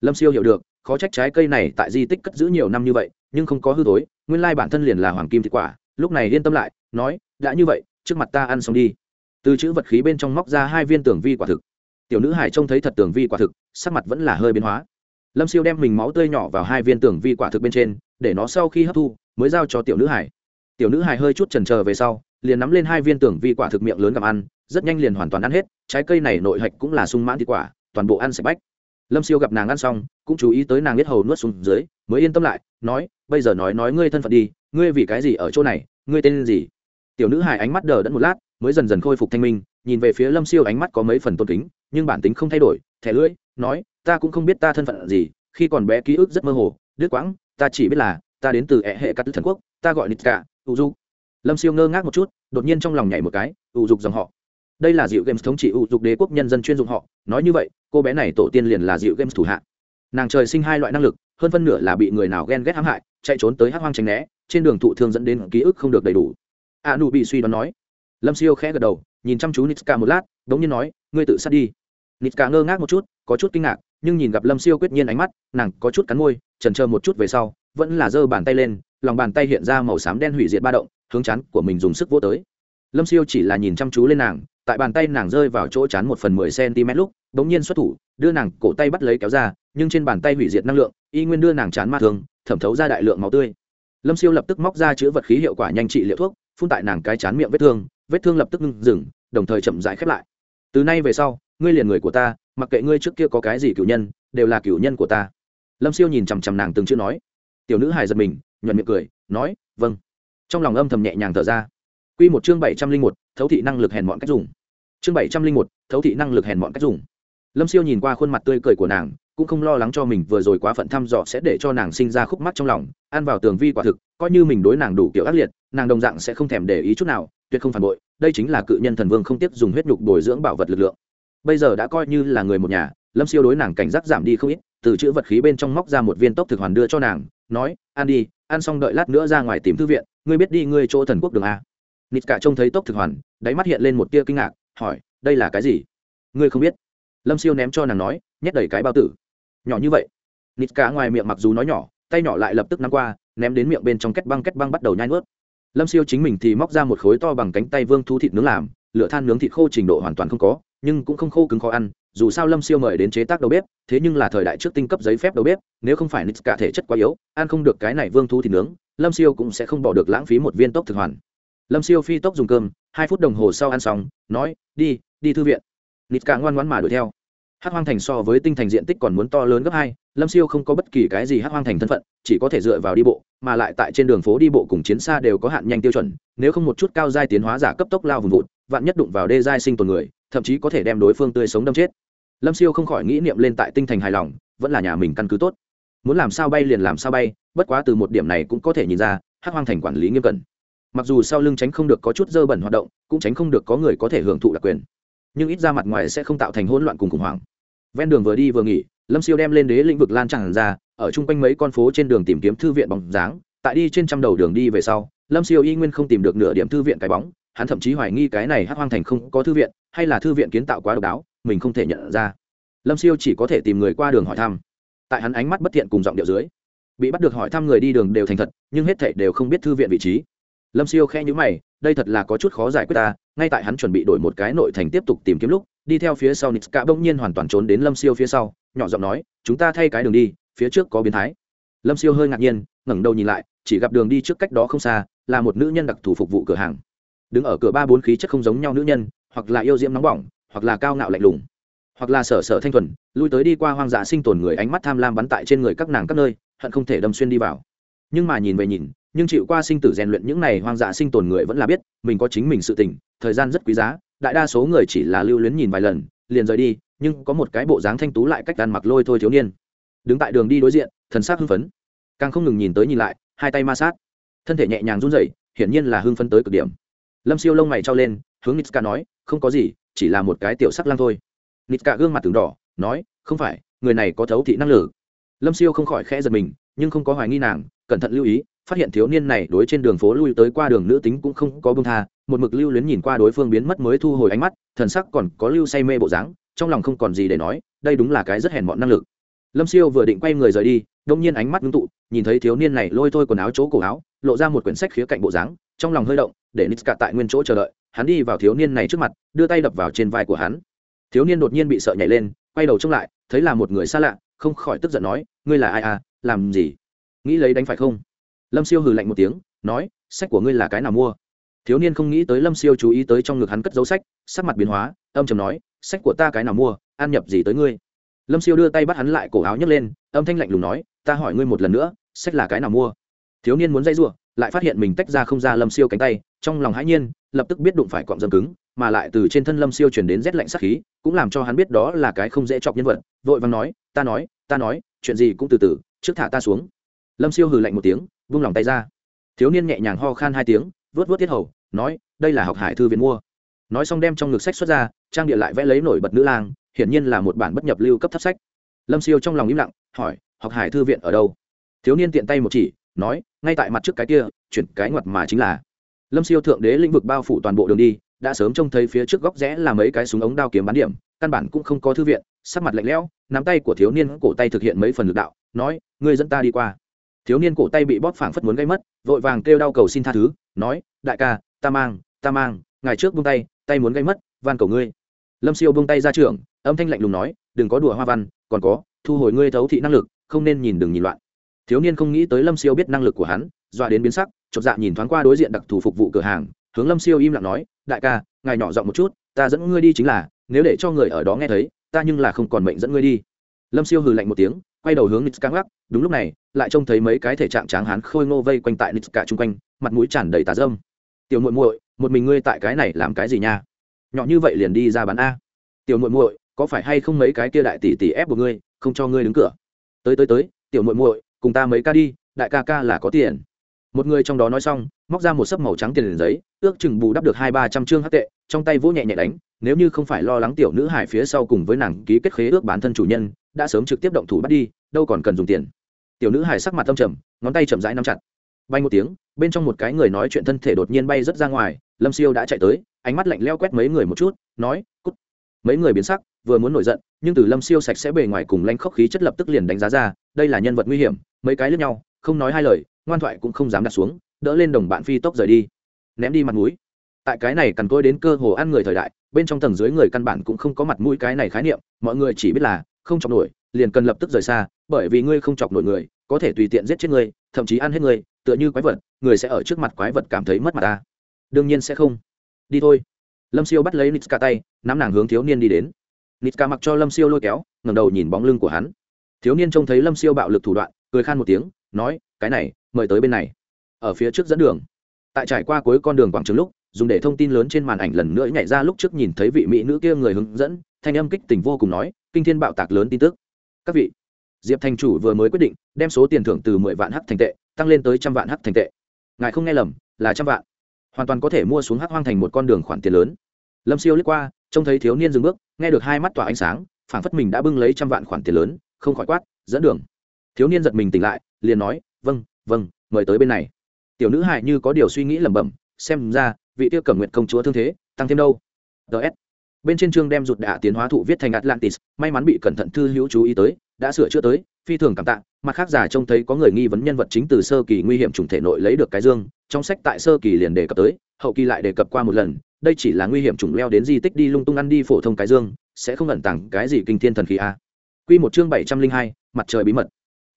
Lâm siêu hiểu được, khó trách trái cây này tại di tích cất giữ nhiều năm như vậy, nhưng không có hư tối nguyên lai bản thân liền là hoàng kim thịt quả, lúc này yên tâm lại, nói, đã như vậy, trước mặt ta ăn xong đi. Từ chữ vật khí bên trong móc ra hai viên tường vi quả thực. Tiểu nữ hải trông thấy thật tường vi quả thực, sắc mặt vẫn là hơi biến hóa. Lâm siêu đem mình máu tươi nhỏ vào hai viên tường vi quả thực bên trên, để nó sau khi hấp thu, mới giao cho tiểu nữ hải tiểu nữ hải hơi chút trần trờ về sau, liền nắm lên hai viên tường vi quả thực miệng lớn gặm ăn rất nhanh liền hoàn toàn ăn hết, trái cây này nội hạch cũng là sung mãn thịt quả, toàn bộ ăn sạch bách. Lâm siêu gặp nàng ăn xong, cũng chú ý tới nàng biết hầu nuốt xuống dưới, mới yên tâm lại, nói, bây giờ nói nói ngươi thân phận đi, ngươi vì cái gì ở chỗ này, ngươi tên gì? Tiểu nữ hài ánh mắt đờ đẫn một lát, mới dần dần khôi phục thanh minh, nhìn về phía lâm siêu ánh mắt có mấy phần tôn kính, nhưng bản tính không thay đổi, thẻ lưỡi, nói, ta cũng không biết ta thân phận gì, khi còn bé ký ức rất mơ hồ, đứt quãng, ta chỉ biết là, ta đến từ hệ hệ cắt thần quốc, ta gọi nít cả u du lâm siêu ngơ ngác một chút, đột nhiên trong lòng nhảy một cái u dục dòng họ đây là dịu games thống trị u dục đế quốc nhân dân chuyên dụng họ. Nói như vậy, cô bé này tổ tiên liền là dịu games thủ hạ. Nàng trời sinh hai loại năng lực, hơn phân nửa là bị người nào ghen ghét hãm hại, chạy trốn tới hát hoang tránh né, trên đường thụ thương dẫn đến ký ức không được đầy đủ. A nụ bị suy đoán nói. Lâm siêu khẽ gật đầu, nhìn chăm chú nitska một lát đ ố n g nhiên nói, ngươi tự sát đi. Nitska ngơ ngác một chút, có chút kinh ngạc, nhưng nhìn gặp lâm siêu quyết nhiên ánh mắt, nàng có chút cắn môi trần trơ một chút về sau, vẫn là giơ bàn tay lên, lòng bàn tay hiện ra màu xám đen hủy diệt ba động, hướng chắn của mình dùng sức vô tới lâm siêu chỉ là nhìn chăm chú lên nàng, tại bàn tay nàng rơi vào chỗ chán một phần mười cm lúc đ ố n g nhiên xuất thủ, đưa nàng cổ tay bắt lấy kéo ra, nhưng trên bàn tay hủy diệt năng lượng, y nguyên đưa nàng chán ma thường thẩm thấu ra đại lượng máu tươi. Lâm siêu lập tức móc ra chữa vật khí hiệu quả nhanh trị liệu thuốc, phun tại nàng cái chán miệng vết thương vết thương lập tức ngừng dừng, đồng thời chậm rãi khép lại. Từ nay về sau, ngươi liền người của ta, mặc kệ ngươi trước kia có cái gì cử nhân, đều là cử nhân của ta. Lâm siêu nhìn chằm chằm nàng từng chữ nói. Tiểu nữ hài giật mình, nhuận miệng cười, nói vâng. Trong lòng âm thầm nhẹ nhàng thở ra. Quy một chương bảy trăm linh một, thấu thị năng lực hèn mọn cách dùng. Chương bảy trăm linh một, thấu thị năng lực hèn mọn cách dùng. Lâm siêu nhìn qua khuôn mặt tươi cười của nàng, cũng không lo lắng cho mình vừa rồi quá phận thăm dò sẽ để cho nàng sinh ra khúc mắc trong lòng, ăn vào tường vi quả thực, coi như mình đối nàng đủ kiểu ác liệt, nàng đồng dạng sẽ không thèm để ý chút nào, tuyệt không phản bội, đây chính là cự nhân thần vương không tiếp dùng huyết nhục bồi dưỡng bảo vật lực lượng. Bây giờ đã coi như là người một nhà, lâm siêu đối nàng cảnh giác giảm đi không ít, từ chữ vật khí bên trong móc ra một viên tốc thực hoàn đưa cho nàng, nói, ăn đi, ăn xong đợi lát nữa ra ngoài tìm thư viện, ngươi biết đi ngươi chỗ thần quốc đường a nít cả trông thấy tốc thực hoàn, đáy mắt hiện lên một tia kinh ngạc, hỏi, đây là cái gì? Ngươi không biết. Lâm siêu ném cho nàng nói, nhét đầy cái bao tử. Nhỏ như vậy. Nít cả ngoài miệng mặc dù nói nhỏ, tay nhỏ lại lập tức nắm qua, ném đến miệng bên trong kết băng kết băng bắt đầu nhai nuốt. Lâm siêu chính mình thì móc ra một khối to bằng cánh tay vương thu thịt nướng làm, lửa than nướng thịt khô trình độ hoàn toàn không có, nhưng cũng không khô cứng khó ăn, dù sao lâm siêu mời đến chế tác đầu bếp, thế nhưng là thời đại trước tinh cấp giấy phép đầu bếp, nếu không phải nít cả thể chất quá yếu, ăn không được cái này vương thu thịt nướng, lâm siêu cũng sẽ không bỏ được lãng phí một viên tốc thực hoàn lâm siêu phi tốc dùng cơm, hai phút đồng hồ sau ăn xong, nói, đi đi thư viện. Nít cả ngoan ngoãn mà đuổi theo. Hát hoang thành so với tinh thành diện tích còn muốn to lớn gấp hai, lâm siêu không có bất kỳ cái gì hát hoang thành thân phận, chỉ có thể dựa vào đi bộ, mà lại tại trên đường phố đi bộ cùng chiến xa đều có hạn nhanh tiêu chuẩn, nếu không một chút cao giai tiến hóa giả cấp tốc lao vùng vụt, vạn nhất đụng vào đê giai sinh tồn người, thậm chí có thể đem đối phương tươi sống đâm chết. Lâm siêu không khỏi nghĩ niệm lên tại tinh thành hài lòng, vẫn là nhà mình căn cứ tốt. Muốn làm sao bay liền làm sao bay, bất quá từ một điểm này cũng có thể nhìn ra, hát hoang thành quản lý nghiêm cẩn mặc dù sau lưng tránh không được có chút dơ bẩn hoạt động, cũng tránh không được có người có thể hưởng thụ đặc quyền. Nhưng ít ra mặt ngoài sẽ không tạo thành hỗn loạn cùng khủng hoảng. Ven đường vừa đi vừa nghỉ, lâm siêu đem lên đế lĩnh vực lan tràn ra, ở chung quanh mấy con phố trên đường tìm kiếm thư viện bóng dáng. Tại đi trên trăm đầu đường đi về sau, lâm siêu y nguyên không tìm được nửa điểm thư viện cái bóng. Hắn thậm chí hoài nghi cái này hắc hoang thành không có thư viện, hay là thư viện kiến tạo quá độc đáo, mình không thể nhận ra. Lâm siêu chỉ có thể tìm người qua đường hỏi thăm. Tại hắn ánh mắt bất thiện cùng giọng điệu dưới, bị bắt được hỏi thăm người đi đường đều thành thật, nhưng hết thảy đều không biết thư viện vị trí lâm siêu khe nhữ mày, đây thật là có chút khó giải quyết ta, ngay tại hắn chuẩn bị đổi một cái nội thành tiếp tục tìm kiếm lúc, đi theo phía sau nitska bỗng nhiên hoàn toàn trốn đến lâm siêu phía sau, nhỏ giọng nói, chúng ta thay cái đường đi, phía trước có biến thái. Lâm siêu hơi ngạc nhiên, ngẩng đầu nhìn lại, chỉ gặp đường đi trước cách đó không xa, là một nữ nhân đặc thù phục vụ cửa hàng. Đứng ở cửa ba bốn khí chất không giống nhau nữ nhân, hoặc là yêu diễm nóng bỏng, hoặc là cao ngạo lạnh lùng, hoặc là sở sở thanh thuần, lui tới đi qua hoang dã sinh tồn người ánh mắt tham lam bắn tại trên người các nàng các nơi, hận không thể đâm xuyên đi vào. Nhưng mà nhìn về nhìn nhưng chịu qua sinh tử rèn luyện những này hoang dã sinh tồn người vẫn là biết, mình có chính mình sự tình, thời gian rất quý giá, đại đa số người chỉ là lưu luyến nhìn vài lần, liền rời đi, nhưng có một cái bộ dáng thanh tú lại cách ăn mặc lôi thôi thiếu niên. Đứng tại đường đi đối diện, thần sắc hưng phấn. Càng không ngừng nhìn tới nhìn lại, hai tay ma sát. Thân thể nhẹ nhàng run rẩy, hiển nhiên là hưng phấn tới cực điểm. Lâm siêu lông mày trao lên, hướng nitska nói, không có gì, chỉ là một cái tiểu sắc lang thôi. Nitska gương mặt từng đỏ, nói, không phải, người này có thấu thị năng lực. Lâm siêu không khỏi khẽ giật mình, nhưng không có hoài nghi nàng, cẩn thận lưu ý phát hiện thiếu niên này đối trên đường phố lui tới qua đường nữ tính cũng không có bông tha, một mực lưu luyến nhìn qua đối phương biến mất mới thu hồi ánh mắt, thần sắc còn có lưu say mê bộ dáng, trong lòng không còn gì để nói, đây đúng là cái rất hèn mọn năng lực. Lâm siêu vừa định quay người rời đi, đông nhiên ánh mắt ngưng tụ, nhìn thấy thiếu niên này lôi thôi quần áo chỗ cổ áo, lộ ra một quyển sách khía cạnh bộ dáng, trong lòng hơi động, để nitska tại nguyên chỗ chờ đợi, hắn đi vào thiếu niên này trước mặt, đưa tay đập vào trên vai của hắn. Thiếu niên đột nhiên bị sợ nhảy lên, quay đầu trông lại, thấy là một người xa lạ, không khỏi tức giận nói, ngươi là ai à làm gì? Nghĩ lấy đánh phải không? Lâm siêu hừ lạnh một tiếng, nói, sách của ngươi là cái nào mua? Thiếu niên không nghĩ tới lâm siêu chú ý tới trong ngực hắn cất dấu sách, sắc mặt biến hóa, âm chầm nói, sách của ta cái nào mua, ăn nhập gì tới ngươi? Lâm siêu đưa tay bắt hắn lại cổ áo nhấc lên, âm thanh lạnh lùng nói, ta hỏi ngươi một lần nữa, sách là cái nào mua? Thiếu niên muốn dây giụa lại phát hiện mình tách ra không ra lâm siêu cánh tay, trong lòng hãi nhiên, lập tức biết đụng phải cọng dâm cứng, mà lại từ trên thân lâm siêu chuyển đến rét lạnh sắc khí, cũng làm cho hắn biết đó là cái không dễ chọc nhân vật, vội vàng nói, ta nói ta nói, chuyện gì cũng từ từ, trước thả ta xuống. Lâm siêu hừ lạnh một tiếng vung lòng tay ra. Thiếu niên nhẹ nhàng ho khan hai tiếng vớt vớt tiết hầu, nói, đây là học hải thư viện mua. Nói xong đem trong ngực sách xuất ra, trang địa lại vẽ lấy nổi bật nữ lang, hiển nhiên là một bản bất nhập lưu cấp thấp sách. Lâm siêu trong lòng im lặng, hỏi, học hải thư viện ở đâu? Thiếu niên tiện tay một chỉ, nói, ngay tại mặt trước cái kia, chuyển cái ngoặt mà chính là. Lâm siêu thượng đế lĩnh vực bao phủ toàn bộ đường đi, đã sớm trông thấy phía trước góc rẽ là mấy cái súng ống đao kiếm bán điểm, căn bản cũng không có thư viện, sắc mặt lạnh lẽo, nắm tay của thiếu niên cổ tay thực hiện mấy phần lực đạo, nói, ngươi dẫn ta đi qua thiếu niên cổ tay bị bóp phảng phất muốn gây mất, vội vàng kêu đau cầu xin tha thứ, nói, đại ca, ta mang ta mang ngày trước buông tay tay muốn gây mất, van cầu ngươi. Lâm siêu buông tay ra trường, âm thanh lạnh lùng nói, đừng có đùa hoa văn, còn có, thu hồi ngươi thấu thị năng lực, không nên nhìn đừng nhìn loạn. Thiếu niên không nghĩ tới lâm siêu biết năng lực của hắn, dọa đến biến sắc, chột dạ nhìn thoáng qua đối diện đặc thù phục vụ cửa hàng, hướng lâm siêu im lặng nói, đại ca, ngài nhỏ giọng một chút, ta dẫn ngươi đi chính là, nếu để cho người ở đó nghe thấy, ta nhưng là không còn mệnh dẫn ngươi đi. Lâm siêu hừ lạnh một tiếng quay đầu hướng nitska gác đúng lúc này, lại trông thấy mấy cái thể trạng tráng hán khôi ngô vây quanh tại nitska chung quanh, mặt mũi tràn đầy tà dâm. Tiểu muội muội, một mình ngươi tại cái này làm cái gì nha? Nhỏ như vậy liền đi ra bán a. Tiểu muội muội, có phải hay không mấy cái kia đại tỷ tỷ ép của ngươi, không cho ngươi đứng cửa? Tới tới tới, tiểu muội muội, cùng ta mấy ca đi, đại ca ca là có tiền. Một người trong đó nói xong, móc ra một sấp màu trắng tiền giấy, ước chừng bù đắp được hai ba trăm chương hắc tệ, trong tay vỗ nhẹ nhẹ đánh, nếu như không phải lo lắng tiểu nữ hải phía sau cùng với nàng ký kết khế ước bán thân chủ nhân đã sớm trực tiếp động thủ bắt đi, đâu còn cần dùng tiền. Tiểu nữ hải sắc mặt tâm trầm, ngón tay chậm rãi nắm chặt. Bay một tiếng, bên trong một cái người nói chuyện thân thể đột nhiên bay rất ra ngoài, lâm siêu đã chạy tới, ánh mắt lạnh leo quét mấy người một chút, nói, cút. Mấy người biến sắc, vừa muốn nổi giận, nhưng từ lâm siêu sạch sẽ bề ngoài cùng lanh khốc khí chất lập tức liền đánh giá ra, đây là nhân vật nguy hiểm, mấy cái lướt nhau, không nói hai lời, ngoan thoại cũng không dám đặt xuống, đỡ lên đồng bạn phi tốc rời đi. Ném đi mặt mũi. Tại cái này cần tôi đến cơ hồ ăn người thời đại, bên trong tầng dưới người căn bản cũng không có mặt mũi cái này khái niệm, mọi người chỉ biết là không chọc nổi, liền cần lập tức rời xa, bởi vì ngươi không chọc nổi người, có thể tùy tiện giết chết ngươi, thậm chí ăn hết ngươi, tựa như quái vật, người sẽ ở trước mặt quái vật cảm thấy mất mặt ta. Đương nhiên sẽ không. Đi thôi. Lâm siêu bắt lấy nitska tay, nắm nàng hướng thiếu niên đi đến. Nitska mặc cho lâm siêu lôi kéo, ngẩng đầu nhìn bóng lưng của hắn. Thiếu niên trông thấy lâm siêu bạo lực thủ đoạn, cười khan một tiếng, nói, cái này, mời tới bên này. Ở phía trước dẫn đường. Tại trải qua cuối con đường quảng trường lúc, dùng để thông tin lớn trên màn ảnh lần nữa nhảy ra lúc trước nhìn thấy vị mỹ nữ kia người hướng dẫn thanh âm kích tỉnh vô cùng nói, kinh thiên bạo tạc lớn tin tức. Các vị, diệp thành chủ vừa mới quyết định, đem số tiền thưởng từ mười vạn h thành tệ, tăng lên tới trăm vạn h thành tệ. Ngài không nghe lầm, là trăm vạn. Hoàn toàn có thể mua xuống hắc hoang thành một con đường khoản tiền lớn. Lâm siêu lướt qua, trông thấy thiếu niên dừng bước, nghe được hai mắt tỏa ánh sáng, phảng phất mình đã bưng lấy trăm vạn khoản tiền lớn, không khỏi quát, dẫn đường. Thiếu niên giật mình tỉnh lại, liền nói vâng vâng mời tới bên này. Tiểu nữ hại như có điều suy nghĩ lẩm bẩm, xem ra vị tiêu cẩm nguyện công chúa thương thế, tăng thêm đâu? Ts bên trên chương đem rụt đạ tiến hóa thụ viết thành atlantis, may mắn bị cẩn thận thư hữu chú ý tới, đã sửa chữa tới, phi thường cảm tạ. Mặt khác giả trông thấy có người nghi vấn nhân vật chính từ sơ kỳ nguy hiểm chủng thể nội lấy được cái dương, trong sách tại sơ kỳ liền đề cập tới, hậu kỳ lại đề cập qua một lần, đây chỉ là nguy hiểm chủng leo đến di tích đi lung tung ăn đi phổ thông cái dương, sẽ không ẩn tàng cái gì kinh thiên thần khí a. Q một chương bảy trăm linh hai, mặt trời bí mật.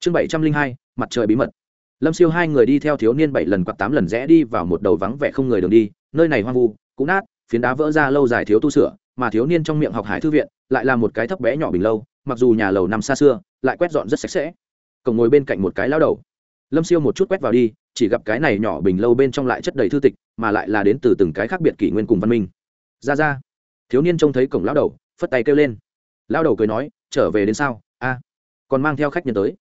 Chương bảy trăm linh hai, mặt trời bí mật. Lâm siêu hai người đi theo thiếu niên bảy lần hoặc tám lần rẽ đi vào một đầu vắng vẻ không người đường đi, nơi này hoang vu, cũ nát, phiến đá vỡ ra lâu dài thiếu tu sửa mà thiếu niên trong miệng học hải thư viện lại là một cái thấp bé nhỏ bình lâu, mặc dù nhà lầu nằm xa xưa, lại quét dọn rất sạch sẽ. Cổng ngồi bên cạnh một cái lao đầu. Lâm siêu một chút quét vào đi, chỉ gặp cái này nhỏ bình lâu bên trong lại chất đầy thư tịch, mà lại là đến từ từng cái khác biệt kỷ nguyên cùng văn minh. Ra ra. Thiếu niên trông thấy cổng lao đầu, phất tay kêu lên. Lao đầu cười nói, trở về đến sao? A. Còn mang theo khách nhân tới.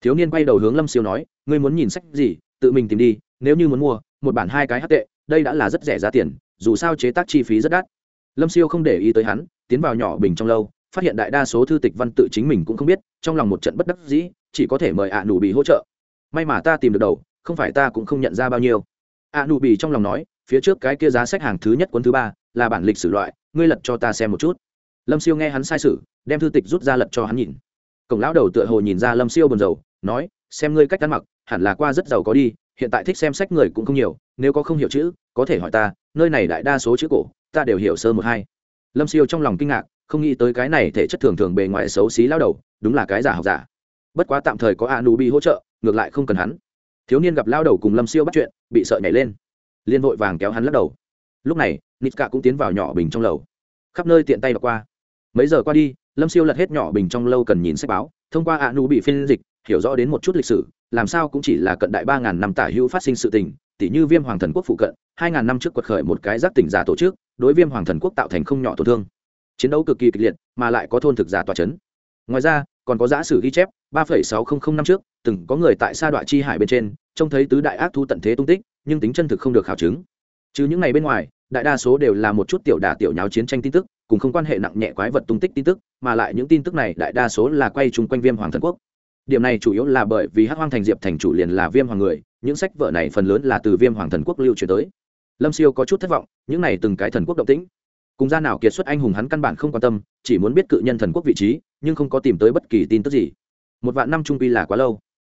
Thiếu niên quay đầu hướng lâm siêu nói, ngươi muốn nhìn sách gì, tự mình tìm đi, nếu như muốn mua, một bản hai cái hát tệ, đây đã là rất rẻ giá tiền, dù sao chế tác chi phí rất đắt lâm siêu không để ý tới hắn, tiến vào nhỏ bình trong lâu, phát hiện đại đa số thư tịch văn tự chính mình cũng không biết, trong lòng một trận bất đắc dĩ, chỉ có thể mời ạ nụ bị hỗ trợ. May mà ta tìm được đầu, không phải ta cũng không nhận ra bao nhiêu. ạ nụ bị trong lòng nói, phía trước cái kia giá sách hàng thứ nhất cuốn thứ ba, là bản lịch sử loại, ngươi lật cho ta xem một chút. Lâm siêu nghe hắn sai sử đem thư tịch rút ra lật cho hắn nhìn. Cổng lão đầu tựa hồ nhìn ra lâm siêu buồn rầu, nói, xem ngươi cách ăn mặc, hẳn là qua rất giàu có đi, hiện tại thích xem sách người cũng không nhiều, nếu có không hiểu chữ có thể hỏi ta, nơi này đại đa số chữ cổ, ta đều hiểu sơ một hai. Lâm siêu trong lòng kinh ngạc, không nghĩ tới cái này thể chất thường thường bề ngoài xấu xí lao đầu, đúng là cái giả học giả. Bất quá tạm thời có a nu bi hỗ trợ, ngược lại không cần hắn. Thiếu niên gặp lao đầu cùng lâm siêu bắt chuyện, bị sợ nhảy lên. Liên vội vàng kéo hắn lắc đầu. Lúc này nít cũng tiến vào nhỏ bình trong lầu. Khắp nơi tiện tay và qua. Mấy giờ qua đi, lâm siêu lật hết nhỏ bình trong lâu cần nhìn sách báo, thông qua a nu bị phiên dịch, hiểu rõ đến một chút lịch sử, làm sao cũng chỉ là cận đại ba ngàn năm tả hữu phát sinh sự tình tỷ như viêm hoàng thần quốc phụ cận, hai ngàn năm trước quật khởi một cái giác tỉnh giả tổ chức, đối viêm hoàng thần quốc tạo thành không nhỏ tổn thương. Chiến đấu cực kỳ kịch liệt, mà lại có thôn thực giả tòa c h ấ n ngoài ra, còn có giả sử ghi chép, ba sáu trăm năm trước, từng có người tại sa đoạn chi hải bên trên, trông thấy tứ đại ác thu tận thế tung tích, nhưng tính chân thực không được khảo chứng. Chứ những ngày bên ngoài, đại đa số đều là một chút tiểu đà tiểu nháo chiến tranh tin tức, cùng không quan hệ nặng nhẹ quái vật tung tích tin tức, mà lại những tin tức này đại đa số là quay chung quanh viêm hoàng thần quốc. Điểm này chủ yếu là bởi vì hắc hoang thành diệp thành chủ liền là viêm hoàng người những sách vở này phần lớn là từ viêm hoàng thần quốc lưu truyền tới. Lâm siêu có chút thất vọng, những này từng cái thần quốc động tĩnh. Cùng gia nào kiệt xuất anh hùng hắn căn bản không quan tâm, chỉ muốn biết cự nhân thần quốc vị trí, nhưng không có tìm tới bất kỳ tin tức gì. Một vạn năm trung pi là quá lâu.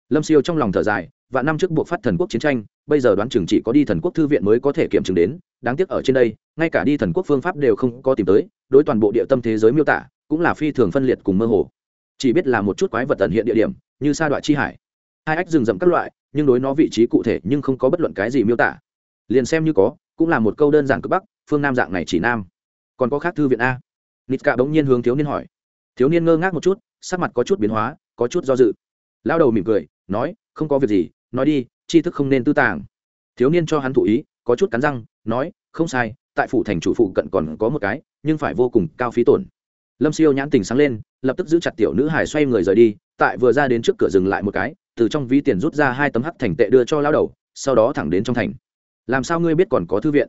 Lâm siêu trong lòng thở dài, vạn năm trước buộc phát thần quốc chiến tranh, bây giờ đoán chừng chỉ có đi thần quốc thư viện mới có thể kiểm chứng đến, đáng tiếc ở trên đây, ngay cả đi thần quốc phương pháp đều không có tìm tới, đối toàn bộ địa tâm thế giới miêu tả, cũng là phi thường phân liệt cùng mơ hồ. Chỉ biết là một chút quái vật tận hiện địa điểm, như sa đoạn chi hải hai ách rừng rậm các loại, nhưng đối nó vị trí cụ thể nhưng không có bất luận cái gì miêu tả. Liền xem như có, cũng là một câu đơn giản cực bắc, phương nam dạng này chỉ nam. Còn có khác thư viện a. Nít cả bỗng nhiên hướng thiếu niên hỏi. Thiếu niên ngơ ngác một chút, sắc mặt có chút biến hóa, có chút do dự. Lao đầu mỉm cười, nói, không có việc gì, nói đi, tri thức không nên tư tàng. Thiếu niên cho hắn thụ ý, có chút cắn răng, nói, không sai, tại phủ thành chủ phụ cận còn có một cái, nhưng phải vô cùng cao phí tổn. Lâm siêu nhãn tình sáng lên, lập tức giữ chặt tiểu nữ hải xoay người rời đi, tại vừa ra đến trước cửa dừng lại một cái từ trong ví tiền rút ra hai tấm hắc thành tệ đưa cho lao đầu, sau đó thẳng đến trong thành. Làm sao ngươi biết còn có thư viện?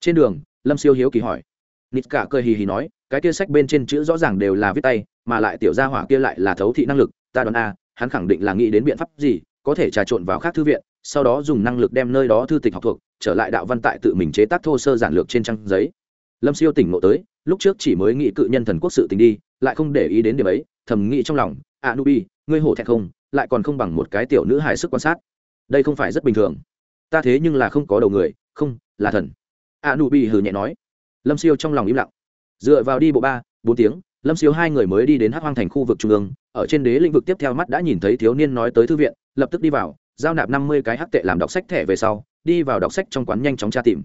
Trên đường, lâm siêu hiếu kỳ hỏi. Nít cả cười hì hì nói, cái kia sách bên trên chữ rõ ràng đều là viết tay, mà lại tiểu gia hỏa kia lại là thấu thị năng lực, ta đoán a, hắn khẳng định là nghĩ đến biện pháp gì, có thể trà trộn vào khác thư viện, sau đó dùng năng lực đem nơi đó thư tịch học thuộc, trở lại đạo văn tại tự mình chế tác thô sơ giản lược trên trang giấy. Lâm siêu tỉnh ngộ tới, lúc trước chỉ mới nghĩ cự nhân thần quốc sự tình đi, lại không để ý đến điểm ấy, thầm nghĩ trong lòng, a nubi, ngươi hổ thẹn không? Lại còn không bằng một cái tiểu nữ hài sức quan sát. Đây không phải rất bình thường. Ta thế nhưng là không có đầu người, không, là thần. A nubi hừ nhẹ nói. Lâm siêu trong lòng im lặng. Dựa vào đi bộ ba, bốn tiếng, lâm siêu hai người mới đi đến hát hoang thành khu vực trung ương. Ở trên đế lĩnh vực tiếp theo mắt đã nhìn thấy thiếu niên nói tới thư viện, lập tức đi vào, giao nạp năm mươi cái hắc tệ làm đọc sách thẻ về sau, đi vào đọc sách trong quán nhanh chóng tra tìm.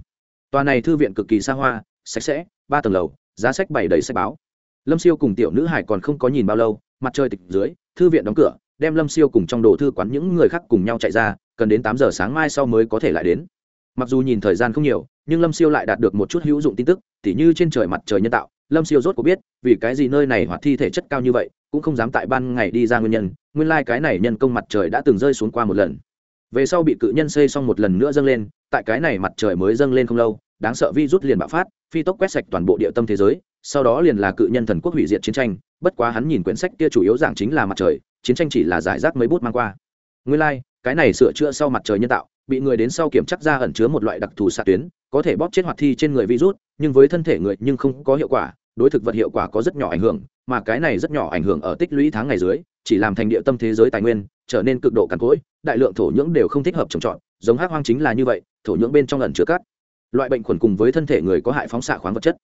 Tòa này thư viện cực kỳ xa hoa, sạch sẽ, ba tầng lầu, giá sách bày đầy sách báo. Lâm siêu cùng tiểu nữ hải còn không có nhìn bao lâu, mặt trời tịch dưới, thư viện đóng cửa đem lâm siêu cùng trong đồ thư quán những người khác cùng nhau chạy ra, cần đến tám giờ sáng mai sau mới có thể lại đến. Mặc dù nhìn thời gian không nhiều, nhưng lâm siêu lại đạt được một chút hữu dụng tin tức, tỉ như trên trời mặt trời nhân tạo, lâm siêu rốt có biết, vì cái gì nơi này hoạt thi thể chất cao như vậy, cũng không dám tại ban ngày đi ra nguyên nhân, nguyên lai、like、cái này nhân công mặt trời đã từng rơi xuống qua một lần. Về sau bị cự nhân xây xong một lần nữa dâng lên, tại cái này mặt trời mới dâng lên không lâu đáng sợ vi rút liền bạo phát phi tốc quét sạch toàn bộ địa tâm thế giới sau đó liền là cự nhân thần quốc hủy diệt chiến tranh bất quá hắn nhìn quyển sách kia chủ yếu giảng chính là mặt trời chiến tranh chỉ là giải rác mấy bút mang qua. Nguyên lai、like, cái này sửa chữa sau mặt trời nhân tạo bị người đến sau kiểm chắc ra ẩn chứa một loại đặc thù xạ tuyến có thể bóp chết hoạt thi trên người virus nhưng với thân thể người nhưng không có hiệu quả đối thực vật hiệu quả có rất nhỏ ảnh hưởng mà cái này rất nhỏ ảnh hưởng ở tích lũy tháng ngày dưới chỉ làm thành địa tâm thế giới tài nguyên trở nên cực độ cằn cỗi đại lượng thổ nhưỡng đều không thích hợp trồng trọt giống hát hoang chính là như vậy thổ nhưỡng bên trong ẩn chứa cát loại bệnh khuẩn cùng với thân thể người có hại phóng xạ khoáng vật chất.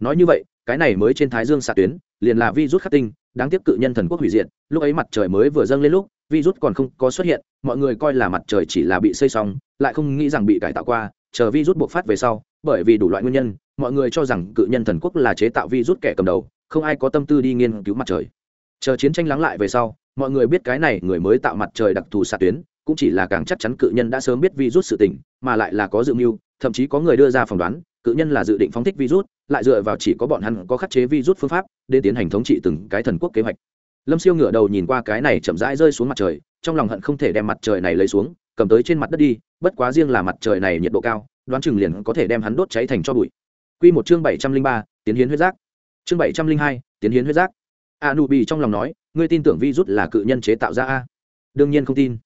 Nói như vậy, cái này mới trên thái dương xạ tuyến, liền là virus khắc tinh, đáng tiếc cự nhân thần quốc hủy diệt, lúc ấy mặt trời mới vừa dâng lên lúc, virus còn không có xuất hiện, mọi người coi là mặt trời chỉ là bị xây xong, lại không nghĩ rằng bị cải tạo qua, chờ virus bộc phát về sau, bởi vì đủ loại nguyên nhân, mọi người cho rằng cự nhân thần quốc là chế tạo virus kẻ cầm đầu, không ai có tâm tư đi nghiên cứu mặt trời. Chờ chiến tranh lắng lại về sau, mọi người biết cái này người mới tạo mặt trời đặc thù xạ tuyến, cũng chỉ là càng chắc chắn cự nhân đã sớm biết virus sự tình, mà lại là có dự mưu thậm chí có người đưa ra phỏng đoán, cự nhân là dự định phóng thích virus, lại dựa vào chỉ có bọn hắn có khắc chế virus phương pháp, để tiến hành thống trị từng cái thần quốc kế hoạch. Lâm siêu ngửa đầu nhìn qua cái này chậm rãi rơi xuống mặt trời, trong lòng hận không thể đem mặt trời này lấy xuống, cầm tới trên mặt đất đi, bất quá riêng là mặt trời này nhiệt độ cao, đoán chừng liền có thể đem hắn đốt cháy thành cho bụi. Q một chương bảy trăm linh ba, tiến hiến huyết giác. Chương bảy trăm linh hai, tiến hiến huyết giác. A nu bị trong lòng nói, ngươi tin tưởng virus là cự nhân chế tạo ra a? Đương nhiên không tin.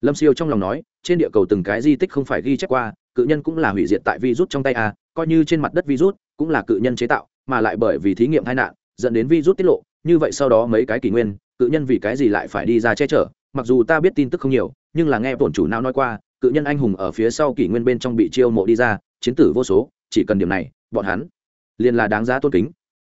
Lâm siêu trong lòng nói, trên địa cầu từng cái di tích không phải ghi chép qua cự nhân cũng là hủy diệt tại virus trong tay a, coi như trên mặt đất virus cũng là cự nhân chế tạo, mà lại bởi vì thí nghiệm tai nạn, dẫn đến virus tiết lộ. Như vậy sau đó mấy cái kỷ nguyên, cự nhân vì cái gì lại phải đi ra che chở? Mặc dù ta biết tin tức không nhiều, nhưng là nghe tổn chủ nào nói qua, cự nhân anh hùng ở phía sau kỷ nguyên bên trong bị chiêu mộ đi ra, chiến tử vô số, chỉ cần điểm này, bọn hắn liền là đáng giá tôn kính.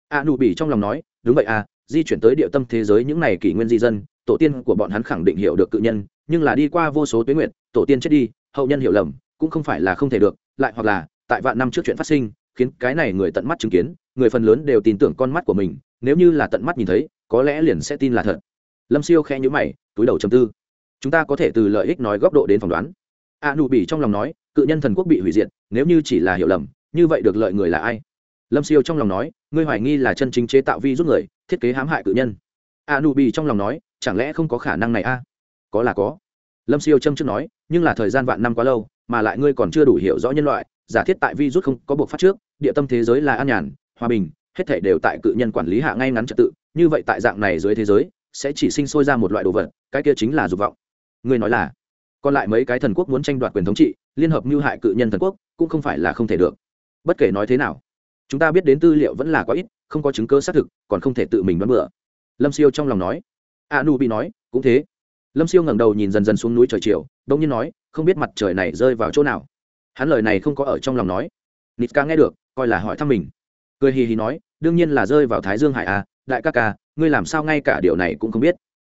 A nụ bỉ trong lòng nói, đúng vậy à di chuyển tới địa tâm thế giới những này kỷ nguyên di dân, tổ tiên của bọn hắn khẳng định hiểu được cự nhân, nhưng là đi qua vô số tuyến nguyện, tổ tiên chết đi, hậu nhân hiểu lầm cũng không phải là không thể được, lại hoặc là, tại vạn năm trước chuyện phát sinh, khiến cái này người tận mắt chứng kiến, người phần lớn đều tin tưởng con mắt của mình, nếu như là tận mắt nhìn thấy, có lẽ liền sẽ tin là thật. Lâm siêu khẽ nhữ mày, túi đầu chầm tư. Chúng ta có thể từ lợi ích nói góc độ đến phỏng đoán. A nụ bỉ trong lòng nói, cự nhân thần quốc bị hủy diệt, nếu như chỉ là hiểu lầm, như vậy được lợi người là ai? Lâm siêu trong lòng nói, ngươi hoài nghi là chân chính chế tạo vi rút người, thiết kế hãm hại cự nhân. A nụ bỉ trong lòng nói, chẳng lẽ không có khả năng này a? Có là có. Lâm siêu châm trước nói, nhưng là thời gian vạn năm quá lâu mà lại ngươi còn chưa đủ hiểu rõ nhân loại, giả thiết tại vi rút không có buộc phát trước, địa tâm thế giới là an nhàn, hòa bình, hết thể đều tại cự nhân quản lý hạ ngay ngắn trật tự, như vậy tại dạng này dưới thế giới, sẽ chỉ sinh sôi ra một loại đồ vật, cái kia chính là dục vọng. Ngươi nói là, còn lại mấy cái thần quốc muốn tranh đoạt quyền thống trị, liên hợp mưu hại cự nhân thần quốc, cũng không phải là không thể được. Bất kể nói thế nào, chúng ta biết đến tư liệu vẫn là quá ít, không có chứng cơ xác thực, còn không thể tự mình đoán bựa lâm siêu trong lòng nói. A nu bị nói, cũng thế. Lâm siêu ngẩng đầu nhìn dần dần xuống núi trời chiều đông nhiên nói không biết mặt trời này rơi vào chỗ nào. Hắn lời này không có ở trong lòng nói. Nít ca nghe được, coi là hỏi thăm mình. Cười hì hì nói, đương nhiên là rơi vào thái dương hải à đại ca ca, ngươi làm sao ngay cả điều này cũng không biết.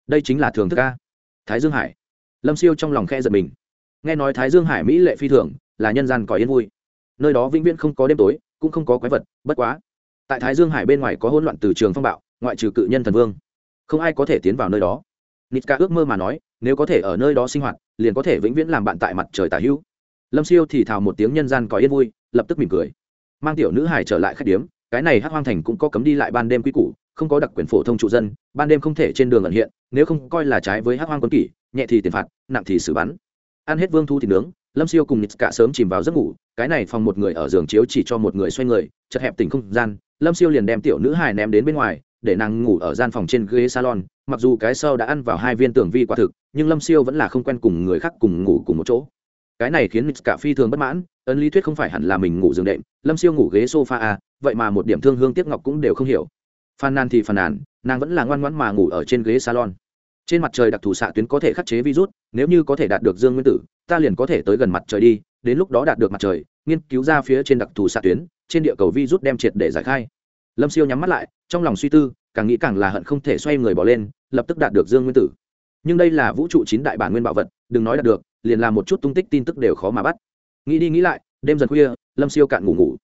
Đây chính là thường thức ca. Thái dương hải. Lâm siêu trong lòng khe giật mình. Nghe nói thái dương hải mỹ lệ phi thường, là nhân gian có yên vui. Nơi đó vĩnh viễn không có đêm tối, cũng không có quái vật, bất quá. Tại thái dương hải bên ngoài có hỗn loạn từ trường phong bạo, ngoại trừ cự nhân thần vương. Không ai có thể tiến vào nơi đó. Nít ca ước mơ mà nói, nếu có thể ở nơi đó sinh hoạt liền có thể vĩnh viễn làm bạn tại mặt trời tả hữu. Lâm siêu thì thào một tiếng nhân gian có yên vui, lập tức mỉm cười. Mang tiểu nữ hải trở lại khách điếm, cái này hát hoang thành cũng có cấm đi lại ban đêm quy củ, không có đặc quyền phổ thông trụ dân, ban đêm không thể trên đường ẩn hiện, nếu không coi là trái với hát hoang quân kỷ, nhẹ thì tiền phạt, nặng thì xử bắn. Ăn hết vương thu thì nướng, lâm siêu cùng nít cả sớm chìm vào giấc ngủ, cái này phòng một người ở giường chiếu chỉ cho một người xoay người, chật hẹp tình không gian, lâm siêu liền đem tiểu nữ hài ném đến bên ngoài, để nàng ngủ ở gian phòng trên ghế salon mặc dù cái sau đã ăn vào hai viên tưởng vi quả thực, nhưng lâm siêu vẫn là không quen cùng người khác cùng ngủ cùng một chỗ. Cái này khiến nít cả phi thường bất mãn, ấn lý thuyết không phải hẳn là mình ngủ giường đệm, lâm siêu ngủ ghế sofa à vậy mà một điểm thương hương tiếc ngọc cũng đều không hiểu. Phàn nàn thì phàn nàn, nàng vẫn là ngoan ngoãn mà ngủ ở trên ghế salon. Trên mặt trời đặc thù xạ tuyến có thể khắc chế virus, nếu như có thể đạt được dương nguyên tử, ta liền có thể tới gần mặt trời đi, đến lúc đó đạt được mặt trời, nghiên cứu ra phía trên đặc thù xạ tuyến, trên địa cầu virus đem triệt để giải khai. Lâm siêu nhắm mắt lại, trong lòng suy tư càng nghĩ càng là hận không thể xoay người bỏ lên, lập tức đạt được dương nguyên tử. Nhưng đây là vũ trụ chín đại bản nguyên bảo vật, đừng nói đạt được, liền làm một chút tung tích tin tức đều khó mà bắt. Nghĩ đi nghĩ lại, đêm dần khuya, lâm siêu cạn ngủ ngủ.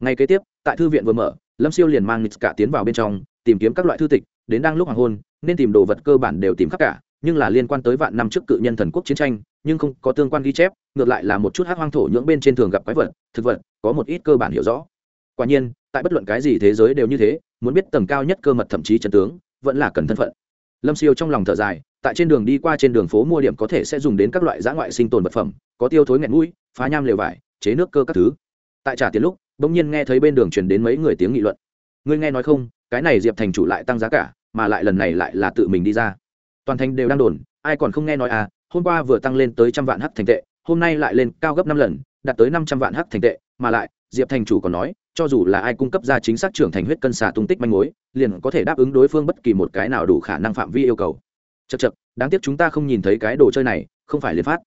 Ngày kế tiếp, tại thư viện vừa mở, lâm siêu liền mang nít cả tiến vào bên trong, tìm kiếm các loại thư tịch, đến đang lúc hoàng hôn, nên tìm đồ vật cơ bản đều tìm khắp cả, nhưng là liên quan tới vạn năm trước cự nhân thần quốc chiến tranh, nhưng không có tương quan ghi chép, ngược lại là một chút hát hoang thổ nhưỡng bên trên thường gặp quái vật, thực vật, có một ít cơ bản hiểu rõ. Quả nhiên tại bất luận cái gì thế giới đều như thế, muốn biết tầng cao nhất cơ mật thậm chí chân tướng, vẫn là cần thân phận. Lâm siêu trong lòng thở dài, tại trên đường đi qua trên đường phố mua điểm có thể sẽ dùng đến các loại giã ngoại sinh tồn vật phẩm, có tiêu thối nghẹn mũi, phá nham lều vải, chế nước cơ các thứ. Tại trả tiền lúc, bỗng nhiên nghe thấy bên đường truyền đến mấy người tiếng nghị luận. Ngươi nghe nói không, cái này diệp thành chủ lại tăng giá cả, mà lại lần này lại là tự mình đi ra. Toàn thành đều đang đồn, ai còn không nghe nói à hôm qua vừa tăng lên tới trăm vạn hắc thành tệ, hôm nay lại lên cao gấp năm lần, đạt tới năm trăm vạn hắc thành tệ, mà lại, diệp thành chủ còn nói cho dù là ai cung cấp ra chính xác trưởng thành huyết cân xà tung tích manh mối, liền có thể đáp ứng đối phương bất kỳ một cái nào đủ khả năng phạm vi yêu cầu. Chật chật đáng tiếc chúng ta không nhìn thấy cái đồ chơi này, không phải liền phát.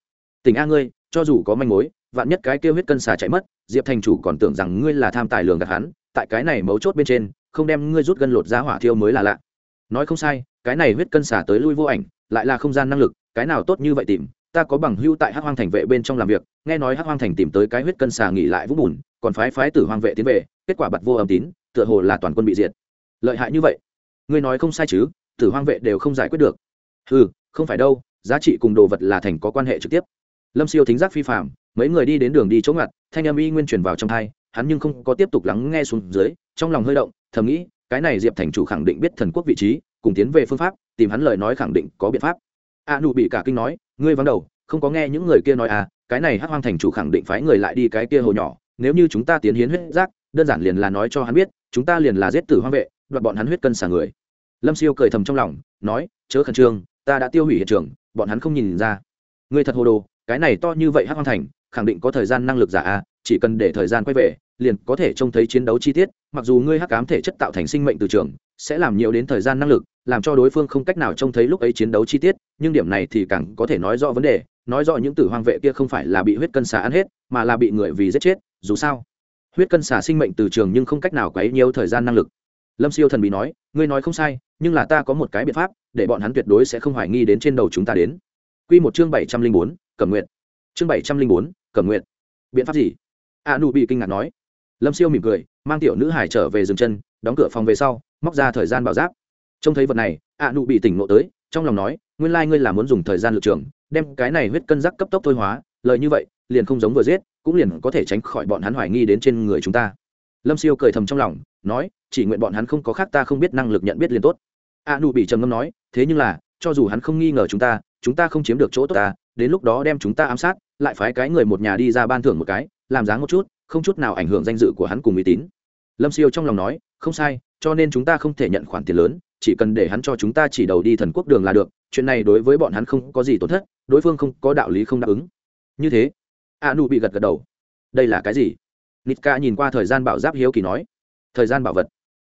Tình a ngươi, cho dù có manh mối, vạn nhất cái kêu huyết cân xà chạy mất, diệp thành chủ còn tưởng rằng ngươi là tham tài lường gạt hắn, tại cái này mấu chốt bên trên, không đem ngươi rút gân lột giá hỏa thiêu mới là lạ. Nói không sai, cái này huyết cân xà tới lui vô ảnh, lại là không gian năng lực, cái nào tốt như vậy tìm, ta có bằng hưu tại hắc hoang thành vệ bên trong làm việc, nghe nói hắc hoang thành tìm tới cái huyết cân xà nghỉ lại vũng bùn còn phái phái tử hoàng vệ tiến về, kết quả bật vô âm tín, tựa hồ là toàn quân bị diệt. Lợi hại như vậy? Ngươi nói không sai chứ, tử hoàng vệ đều không giải quyết được. Ừ không phải đâu, giá trị cùng đồ vật là thành có quan hệ trực tiếp. Lâm siêu thính giác phi phạm mấy người đi đến đường đi chỗ ngặt, thanh âm y nguyên truyền vào trong thai, hắn nhưng không có tiếp tục lắng nghe xuống dưới, trong lòng hơi động, thầm nghĩ, cái này diệp thành chủ khẳng định biết thần quốc vị trí, cùng tiến về phương pháp, tìm hắn lời nói khẳng định có biện pháp. A nụ bị cả kinh nói, ngươi vắng đầu, không có nghe những người kia nói à cái này hắc hoang thành chủ khẳng định phái người lại đi cái kia hồ nhỏ nếu như chúng ta tiến hiến huyết giác, đơn giản liền là nói cho hắn biết, chúng ta liền là giết tử hoang vệ, đoạt bọn hắn huyết cân xả người. Lâm siêu cười thầm trong lòng, nói, chớ khẩn trương, ta đã tiêu hủy hiện trường, bọn hắn không nhìn ra. Ngươi thật hồ đồ, cái này to như vậy hắc hoang thành, khẳng định có thời gian năng lực giả a, chỉ cần để thời gian quay về, liền có thể trông thấy chiến đấu chi tiết, mặc dù ngươi hắc cám thể chất tạo thành sinh mệnh từ trường, sẽ làm nhiều đến thời gian năng lực, làm cho đối phương không cách nào trông thấy lúc ấy chiến đấu chi tiết, nhưng điểm này thì càng có thể nói rõ vấn đề nói rõ những tử hoang vệ kia không phải là bị huyết cân xà ăn hết, mà là bị người vì giết chết, dù sao, huyết cân xà sinh mệnh từ trường nhưng không cách nào quấy nhiều thời gian năng lực. Lâm siêu thần bị nói, ngươi nói không sai, nhưng là ta có một cái biện pháp, để bọn hắn tuyệt đối sẽ không hoài nghi đến trên đầu chúng ta đến. Q một chương bảy trăm linh bốn, cẩm nguyện chương bảy trăm linh bốn, cẩm nguyện biện pháp gì? A nu bị kinh ngạc nói. Lâm siêu mỉm cười, mang tiểu nữ hải trở về dừng chân, đóng cửa phòng về sau, móc ra thời gian bảo giáp. Trông thấy vật này, a nu bị tỉnh ngộ tới, trong lòng nói, nguyên lai、like、ngươi là muốn dùng thời gian lực trường đem cái này huyết cân giác cấp tốc thôi hóa, lời như vậy, liền không giống vừa giết, cũng liền có thể tránh khỏi bọn hắn hoài nghi đến trên người chúng ta. Lâm siêu cười thầm trong lòng, nói, chỉ nguyện bọn hắn không có khác ta không biết năng lực nhận biết liền tốt. A nu bị trầm ngâm nói, thế nhưng là, cho dù hắn không nghi ngờ chúng ta chúng ta không chiếm được chỗ tốt ta, đến lúc đó đem chúng ta ám sát, lại phái cái người một nhà đi ra ban thưởng một cái, làm dáng một chút, không chút nào ảnh hưởng danh dự của hắn cùng uy tín. Lâm siêu trong lòng nói, không sai, cho nên chúng ta không thể nhận khoản tiền lớn, chỉ cần để hắn cho chúng ta chỉ đầu đi thần quốc đường là được, chuyện này đối với bọn hắn không có gì tổn thất đối phương không có đạo lý không đáp ứng. Như thế a nu bị gật gật đầu. Đây là cái gì? Nitka nhìn qua thời gian bảo giáp hiếu kỳ nói. Thời gian bảo vật.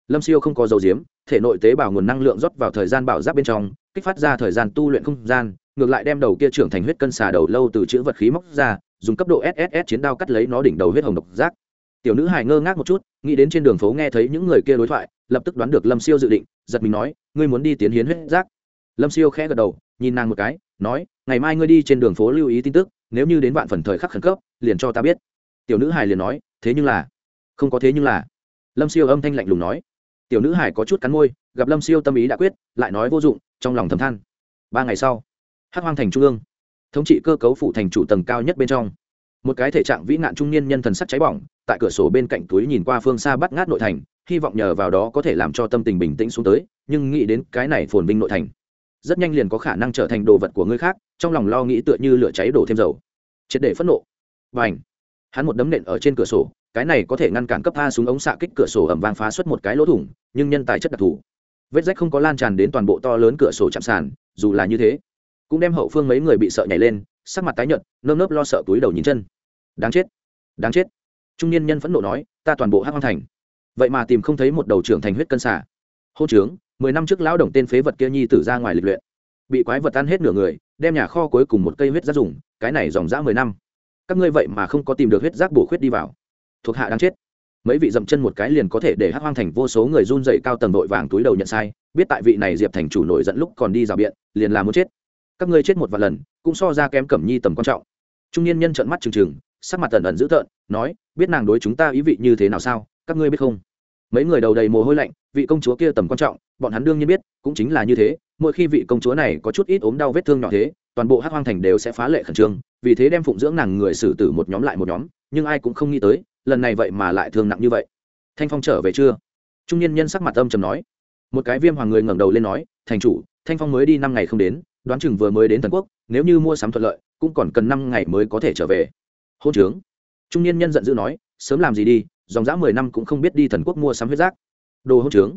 Lâm siêu không có dầu diếm, thể nội tế bào nguồn năng lượng rót vào thời gian bảo giáp bên trong, kích phát ra thời gian tu luyện không gian, ngược lại đem đầu kia trưởng thành huyết cân xà đầu lâu từ chữ vật khí móc ra, dùng cấp độ sss chiến đao cắt lấy nó đỉnh đầu huyết hồng độc giác. Tiểu nữ hài ngơ ngác một chút, nghĩ đến trên đường phố nghe thấy những người kia đối thoại, lập tức đoán được lâm siêu dự định, giật mình nói, ngươi muốn đi tiến hiến huyết giác? Lâm siêu khẽ gật đầu, nhìn nàng một cái, nói, ngày mai ngươi đi trên đường phố lưu ý tin tức, nếu như đến vạn phần thời khắc khẩn cấp, liền cho ta biết. Tiểu nữ hài liền nói, thế nhưng là, không có thế nhưng là. Lâm siêu âm thanh lạnh lùng nói, tiểu nữ hải có chút cắn môi, gặp lâm siêu tâm ý đã quyết, lại nói vô dụng, trong lòng thầm than. Ba ngày sau hát hoang thành trung ương, thống trị cơ cấu phụ thành chủ tầng cao nhất bên trong. Một cái thể trạng vĩ nạn trung niên nhân thần sắc cháy bỏng, tại cửa sổ bên cạnh túi nhìn qua phương xa bắt ngát nội thành, hy vọng nhờ vào đó có thể làm cho tâm tình bình tĩnh xuống tới, nhưng nghĩ đến cái này phồn vinh nội thành rất nhanh liền có khả năng trở thành đồ vật của người khác, trong lòng lo nghĩ tựa như lửa cháy đổ thêm dầu. Triệt để phẫn nộ. Và ảnh hắn một đấm nện ở trên cửa sổ, cái này có thể ngăn cản cấp a súng ống xạ kích cửa sổ ẩm vang phá xuất một cái lỗ thủng, nhưng nhân tài chất đặc thù. Vết rách không có lan tràn đến toàn bộ to lớn cửa sổ chạm sàn, dù là như thế, cũng đem hậu phương mấy người bị sợ nhảy lên, sắc mặt tái nhợt, nơm nớp lo sợ túi đầu nhìn chân. Đáng chết. Đáng chết. Trung niên nhân phẫn nộ nói, ta toàn bộ hắc hoang thành. Vậy mà tìm không thấy một đầu trưởng thành huyết cân xả hô trướng, mười năm trước lão đồng tên phế vật kia nhi tử ra ngoài lịch luyện. Bị quái vật ăn hết nửa người, đem nhà kho cuối cùng một cây huyết giác dùng, cái này dòng dã mười năm. Các ngươi vậy mà không có tìm được huyết giác bổ khuyết đi vào. Thuộc hạ đang chết. Mấy vị dậm chân một cái liền có thể để hắc hoang thành vô số người run dậy cao tầng đội vàng túi đầu nhận sai, biết tại vị này diệp thành chủ nổi dẫn lúc còn đi rào biện, liền là muốn chết. Các ngươi chết một vài lần, cũng so ra kém cẩm nhi tầm quan trọng. Trung niên nhân trợn mắt trừng trừng, sắc mặt tần ẩn dữ tợn, nói, biết nàng đối chúng ta ý vị như thế nào sao? Các ngươi biết không? Mấy người đầu đầy mồ hôi lạnh, vị công chúa kia tầm quan trọng, bọn hắn đương nhiên biết, cũng chính là như thế, mỗi khi vị công chúa này có chút ít ốm đau vết thương nhỏ thế, toàn bộ hắc hoang thành đều sẽ phá lệ khẩn trương, vì thế đem phụng dưỡng nàng người xử tử một nhóm lại một nhóm, nhưng ai cũng không nghĩ tới, lần này vậy mà lại thương nặng như vậy. Thanh phong trở về chưa? Trung niên nhân sắc mặt âm trầm nói. Một cái viêm hoàng người ngẩng đầu lên nói, thành chủ, thanh phong mới đi năm ngày không đến, đoán chừng vừa mới đến thần quốc, nếu như mua sắm thuận lợi, cũng còn cần năm ngày mới có thể trở về. Hôn trướng. Trung niên nhân giận dữ nói, sớm làm gì đi dòng dã mười năm cũng không biết đi thần quốc mua sắm huyết giác đồ hỗn trướng.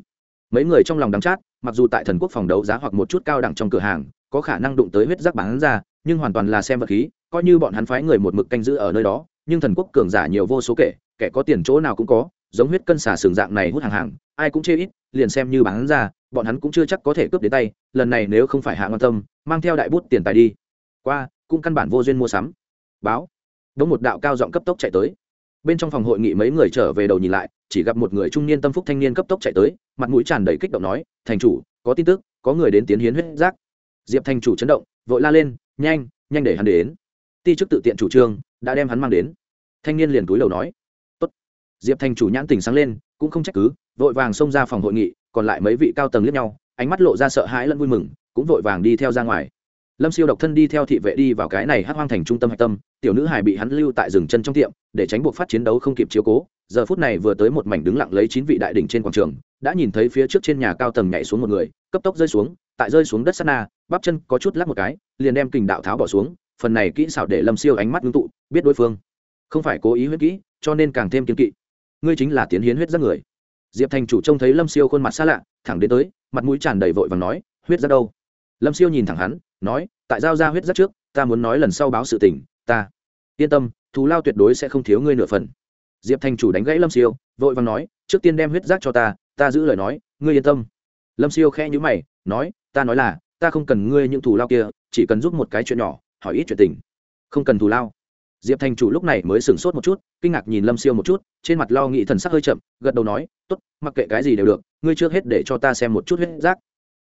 Mấy người trong lòng đắng chát, mặc dù tại thần quốc phòng đấu giá hoặc một chút cao đẳng trong cửa hàng, có khả năng đụng tới huyết giác bán ra, nhưng hoàn toàn là xem vật khí, coi như bọn hắn phái người một mực canh giữ ở nơi đó, nhưng thần quốc cường giả nhiều vô số kể, kẻ có tiền chỗ nào cũng có, giống huyết cân xả sừng dạng này hút hàng hàng, ai cũng chê ít, liền xem như bán ra, bọn hắn cũng chưa chắc có thể cướp đến tay, lần này nếu không phải hạ ngon tâm, mang theo đại bút tiền tài đi. Qua, cũng căn bản vô duyên mua sắm. Báo. Đống một đạo cao giọng cấp tốc chạy tới bên trong phòng hội nghị mấy người trở về đầu nhìn lại, chỉ gặp một người trung niên tâm phúc thanh niên cấp tốc chạy tới, mặt mũi tràn đầy kích động nói, thành chủ, có tin tức, có người đến tiến hiến huyết giác. Diệp thành chủ chấn động, vội la lên, nhanh nhanh để hắn đến. Ti chức tự tiện chủ trương, đã đem hắn mang đến. Thanh niên liền túi đầu nói, Tốt. diệp thành chủ nhãn tình sáng lên, cũng không trách cứ, vội vàng xông ra phòng hội nghị, còn lại mấy vị cao tầng liếc nhau, ánh mắt lộ ra sợ hãi lẫn vui mừng, cũng vội vàng đi theo ra ngoài. Lâm siêu độc thân đi theo thị vệ đi vào cái này hát hoang thành trung tâm hạch tâm, tiểu nữ hải bị hắn lưu tại rừng chân trong tiệm để tránh buộc phát chiến đấu không kịp chiếu cố, giờ phút này vừa tới một mảnh đứng lặng lấy chín vị đại đỉnh trên quảng trường, đã nhìn thấy phía trước trên nhà cao tầng nhảy xuống một người, cấp tốc rơi xuống, tại rơi xuống đất sana na, bắp chân có chút lắc một cái, liền đem kình đạo tháo bỏ xuống, phần này kỹ xảo để lâm siêu ánh mắt ngưng tụ, biết đối phương không phải cố ý huyết kỹ, cho nên càng thêm kiên kỵ. Ngươi chính là tiến hiến huyết giác người. Diệp thành chủ trông thấy lâm siêu khuôn mặt xa lạ, thẳng đến tới, mặt mũi tràn đầy vội và nói, huyết giác đâu? Lâm siêu nhìn thẳng hắn, nói, tại giao ra huyết giác trước, ta muốn nói lần sau báo sự tình, ta yên tâm thù lao tuyệt đối sẽ không thiếu ngươi nửa phần. Diệp thành chủ đánh gãy lâm siêu, vội vàng nói, trước tiên đem huyết giác cho ta ta giữ lời nói, ngươi yên tâm. Lâm siêu khẽ nhữ mày, nói, ta nói là, ta không cần ngươi những thù lao kia, chỉ cần giúp một cái chuyện nhỏ, hỏi ít chuyện tình. Không cần thù lao. Diệp thành chủ lúc này mới sửng sốt một chút, kinh ngạc nhìn lâm siêu một chút, trên mặt lo nghĩ thần sắc hơi chậm, gật đầu nói t ố t mặc kệ cái gì đều được, ngươi trước hết để cho ta xem một chút huyết giác.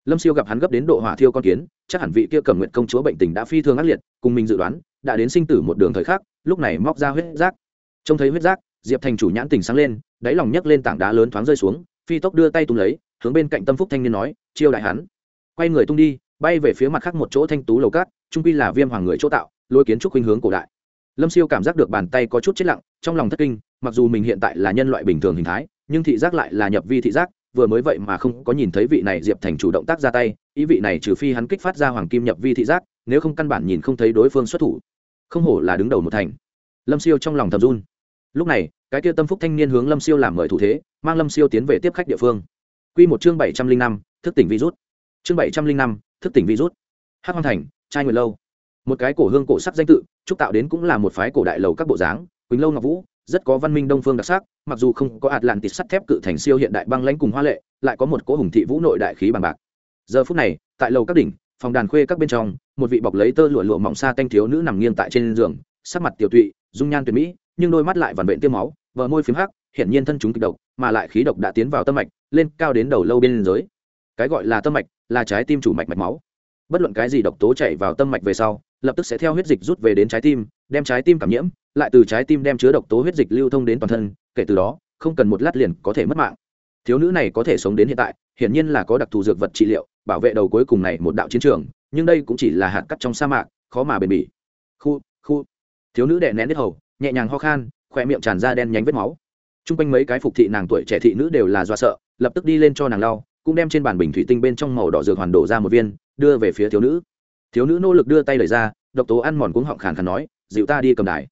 Lâm siêu gặp hắn gấp đến độ hỏa thiêu con kiến, chắc hẳn vị kia cầm nguyện công chúa bệnh tình đã phi thường ác liệt, cùng mình dự đoán, đã đến sinh tử một đường thời khắc lúc này móc ra huyết giác. Trông thấy huyết giác, diệp thành chủ nhãn tỉnh sáng lên, đáy lòng nhấc lên tảng đá lớn thoáng rơi xuống, phi tốc đưa tay tung lấy, hướng bên cạnh tâm phúc thanh niên nói, chiêu đại hắn. Quay người tung đi, bay về phía mặt khác một chỗ thanh tú lầu cát, trung quy là viêm hoàng người chỗ tạo, lôi kiến trúc khuynh hướng cổ đại. Lâm siêu cảm giác được bàn tay có chút chết lặng, trong lòng thất kinh, mặc dù mình hiện tại là nhân loại bình thường hình thái, nhưng thị giác lại là nhập vi thị giác, vừa mới vậy mà không có nhìn thấy vị này diệp thành chủ động tác ra tay, ý vị này trừ phi hắn kích phát ra hoàng kim nhập vi thị giác, nếu không căn bản nhìn không thấy đối phương xuất thủ không hổ là đứng đầu một thành. Lâm siêu trong lòng thầm run. Lúc này, cái kia tâm phúc thanh niên hướng lâm siêu làm mời thủ thế, mang lâm siêu tiến về tiếp khách địa phương. Q một chương bảy trăm linh năm, thức tỉnh virus. Chương bảy trăm linh năm, thức tỉnh virus. Hát hoang thành, trai nguyệt lâu. Một cái cổ hương cổ sắc danh tự trúc tạo đến cũng là một phái cổ đại lầu các bộ dáng, quỳnh lâu ngọc vũ, rất có văn minh đông phương đặc sắc, mặc dù không có atlantis sắt thép cự thành siêu hiện đại băng lãnh cùng hoa lệ, lại có một cỗ hùng thị vũ nội đại khí bằng bạc. Giờ phút này, tại lầu các đỉnh phòng đàn khuê các bên trong, một vị bọc lấy tơ lụa lụa mỏng xa tanh thiếu nữ nằm nghiêng tại trên giường, sắc mặt tiểu tụy, dung nhan tuyệt mỹ, nhưng đôi mắt lại vằn vện tiêm máu vợ môi phím hắc, hiển nhiên thân chúng kịch độc, mà lại khí độc đã tiến vào tâm mạch, lên cao đến đầu lâu bên dưới. Cái gọi là tâm mạch, là trái tim chủ mạch mạch máu. Bất luận cái gì độc tố chảy vào tâm mạch về sau, lập tức sẽ theo huyết dịch rút về đến trái tim, đem trái tim cảm nhiễm, lại từ trái tim đem chứa độc tố huyết dịch lưu thông đến toàn thân, kể từ đó, không cần một lát liền có thể mất mạng. Thiếu nữ này có thể sống đến hiện tại, hiển nhiên là có đặc thù dược vật trị liệu bảo vệ đầu cuối cùng này một đạo chiến trường, nhưng đây cũng chỉ là hạt cắt trong sa mạc, khó mà bền bỉ. Khu khu. Thiếu nữ đè nén hết hầu, nhẹ nhàng ho khan khoe miệng tràn ra đen nhánh vết máu. T r u n g quanh mấy cái phục thị nàng tuổi trẻ thị nữ đều là do sợ, lập tức đi lên cho nàng lau, cũng đem trên bàn bình thủy tinh bên trong màu đỏ dược hoàn đổ ra một viên, đưa về phía thiếu nữ. Thiếu nữ nỗ lực đưa tay lời ra, độc tố ăn mòn cuống họng khàn khàn nói, dịu ta đi cầm đài.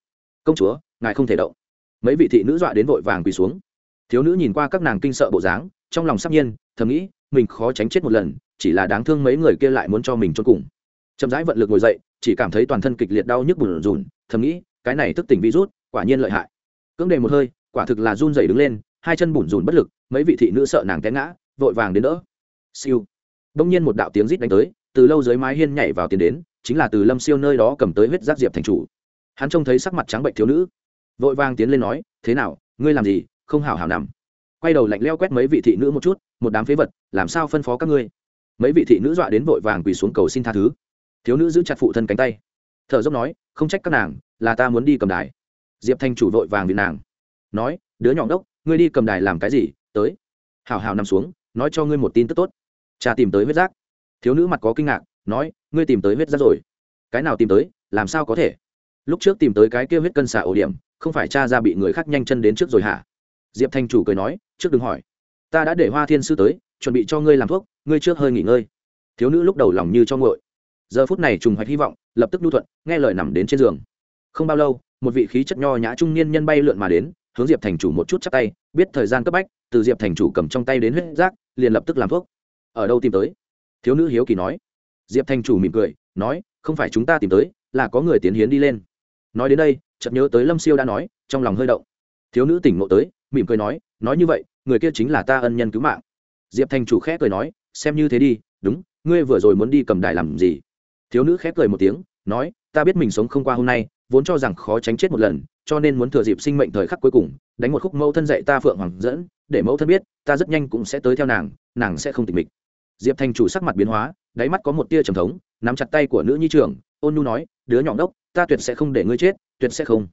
Công chúa, ngài không thể động. Mấy vị thị nữ dọa đến vội vàng quỳ xuống. Thiếu nữ nhìn qua các nàng kinh sợ bộ dáng, trong lòng sắc nhiên, thầm nghĩ, mình khó tránh chết một lần chỉ là đáng thương mấy người kia lại muốn cho mình cho cùng. Chậm rãi vận lực ngồi dậy, chỉ cảm thấy toàn thân kịch liệt đau nhức bùn rùn, thầm nghĩ, cái này thức tỉnh virus, quả nhiên lợi hại. Cưỡng đề một hơi, quả thực là run dày đứng lên, hai chân bùn rùn bất lực, mấy vị thị nữ sợ nàng té ngã, vội vàng đến đỡ. Siêu. Đông nhiên một đạo tiếng rít đánh tới, từ lâu dưới mái hiên nhảy vào tiền đến, chính là từ lâm siêu nơi đó cầm tới huyết giác diệp thành chủ. Hắn trông thấy sắc mặt trắng bệnh thiếu nữ, vội vàng tiến lên nói, thế nào, ngươi làm gì, không hảo hảo nằm? Quay đầu lạnh leo quét mấy vị thị nữ một chút, một đám phế vật, làm sao phân phó các ngươi? Mấy vị thị nữ dọa đến vội vàng quỳ xuống cầu xin tha thứ. Thiếu nữ giữ chặt phụ thân cánh tay. Thợ dốc nói, không trách các nàng, là ta muốn đi cầm đài. Diệp thanh chủ vội vàng vì nàng, nói, đứa nhỏ đốc ngươi đi cầm đài làm cái gì? Tới. Hào hào nằm xuống, nói cho ngươi một tin tức tốt. Cha tìm tới huyết giác. Thiếu nữ mặt có kinh ngạc, nói, ngươi tìm tới huyết giác rồi. Cái nào tìm tới, làm sao có thể? Lúc trước tìm tới cái kia huyết cân xả ổ điểm, không phải cha ra bị người khác nhanh chân đến trước rồi hả? Diệp thanh chủ cười nói, trước đừng hỏi. Ta đã để hoa thiên sư tới, chuẩn bị cho ngươi làm thuốc ngươi trước hơi nghỉ ngơi. Thiếu nữ lúc đầu lòng như cho ngội giờ phút này trùng hoạch hy vọng, lập tức nhu thuận, nghe lời nằm đến trên giường. Không bao lâu, một vị khí chất nho nhã trung niên nhân bay lượn mà đến, hướng diệp thành chủ một chút chắc tay, biết thời gian cấp bách, từ diệp thành chủ cầm trong tay đến huyết rác liền lập tức làm thuốc. Ở đâu tìm tới? Thiếu nữ hiếu kỳ nói. Diệp thành chủ mỉm cười, nói, không phải chúng ta tìm tới, là có người tiến hiến đi lên. Nói đến đây, chợt nhớ tới lâm siêu đã nói, trong lòng hơi động. Thiếu nữ tỉnh ngộ tới, mỉm cười nói nói như vậy, người kia chính là ta ân nhân cứu mạng. Diệp thành chủ khẽ cười nói xem như thế đi, đúng, ngươi vừa rồi muốn đi cầm đài làm gì? Thiếu nữ khép cười một tiếng, nói, ta biết mình sống không qua hôm nay, vốn cho rằng khó tránh chết một lần, cho nên muốn thừa dịp sinh mệnh thời khắc cuối cùng, đánh một khúc mẫu thân dạy ta phượng hoàng dẫn, để mẫu thân biết, ta rất nhanh cũng sẽ tới theo nàng nàng sẽ không tịch mịch. Diệp thành chủ sắc mặt biến hóa, đáy mắt có một tia trầm thống, nắm chặt tay của nữ nhi trưởng, ôn nhu nói, đứa nhỏ đốc ta tuyệt sẽ không để ngươi chết, tuyệt sẽ không.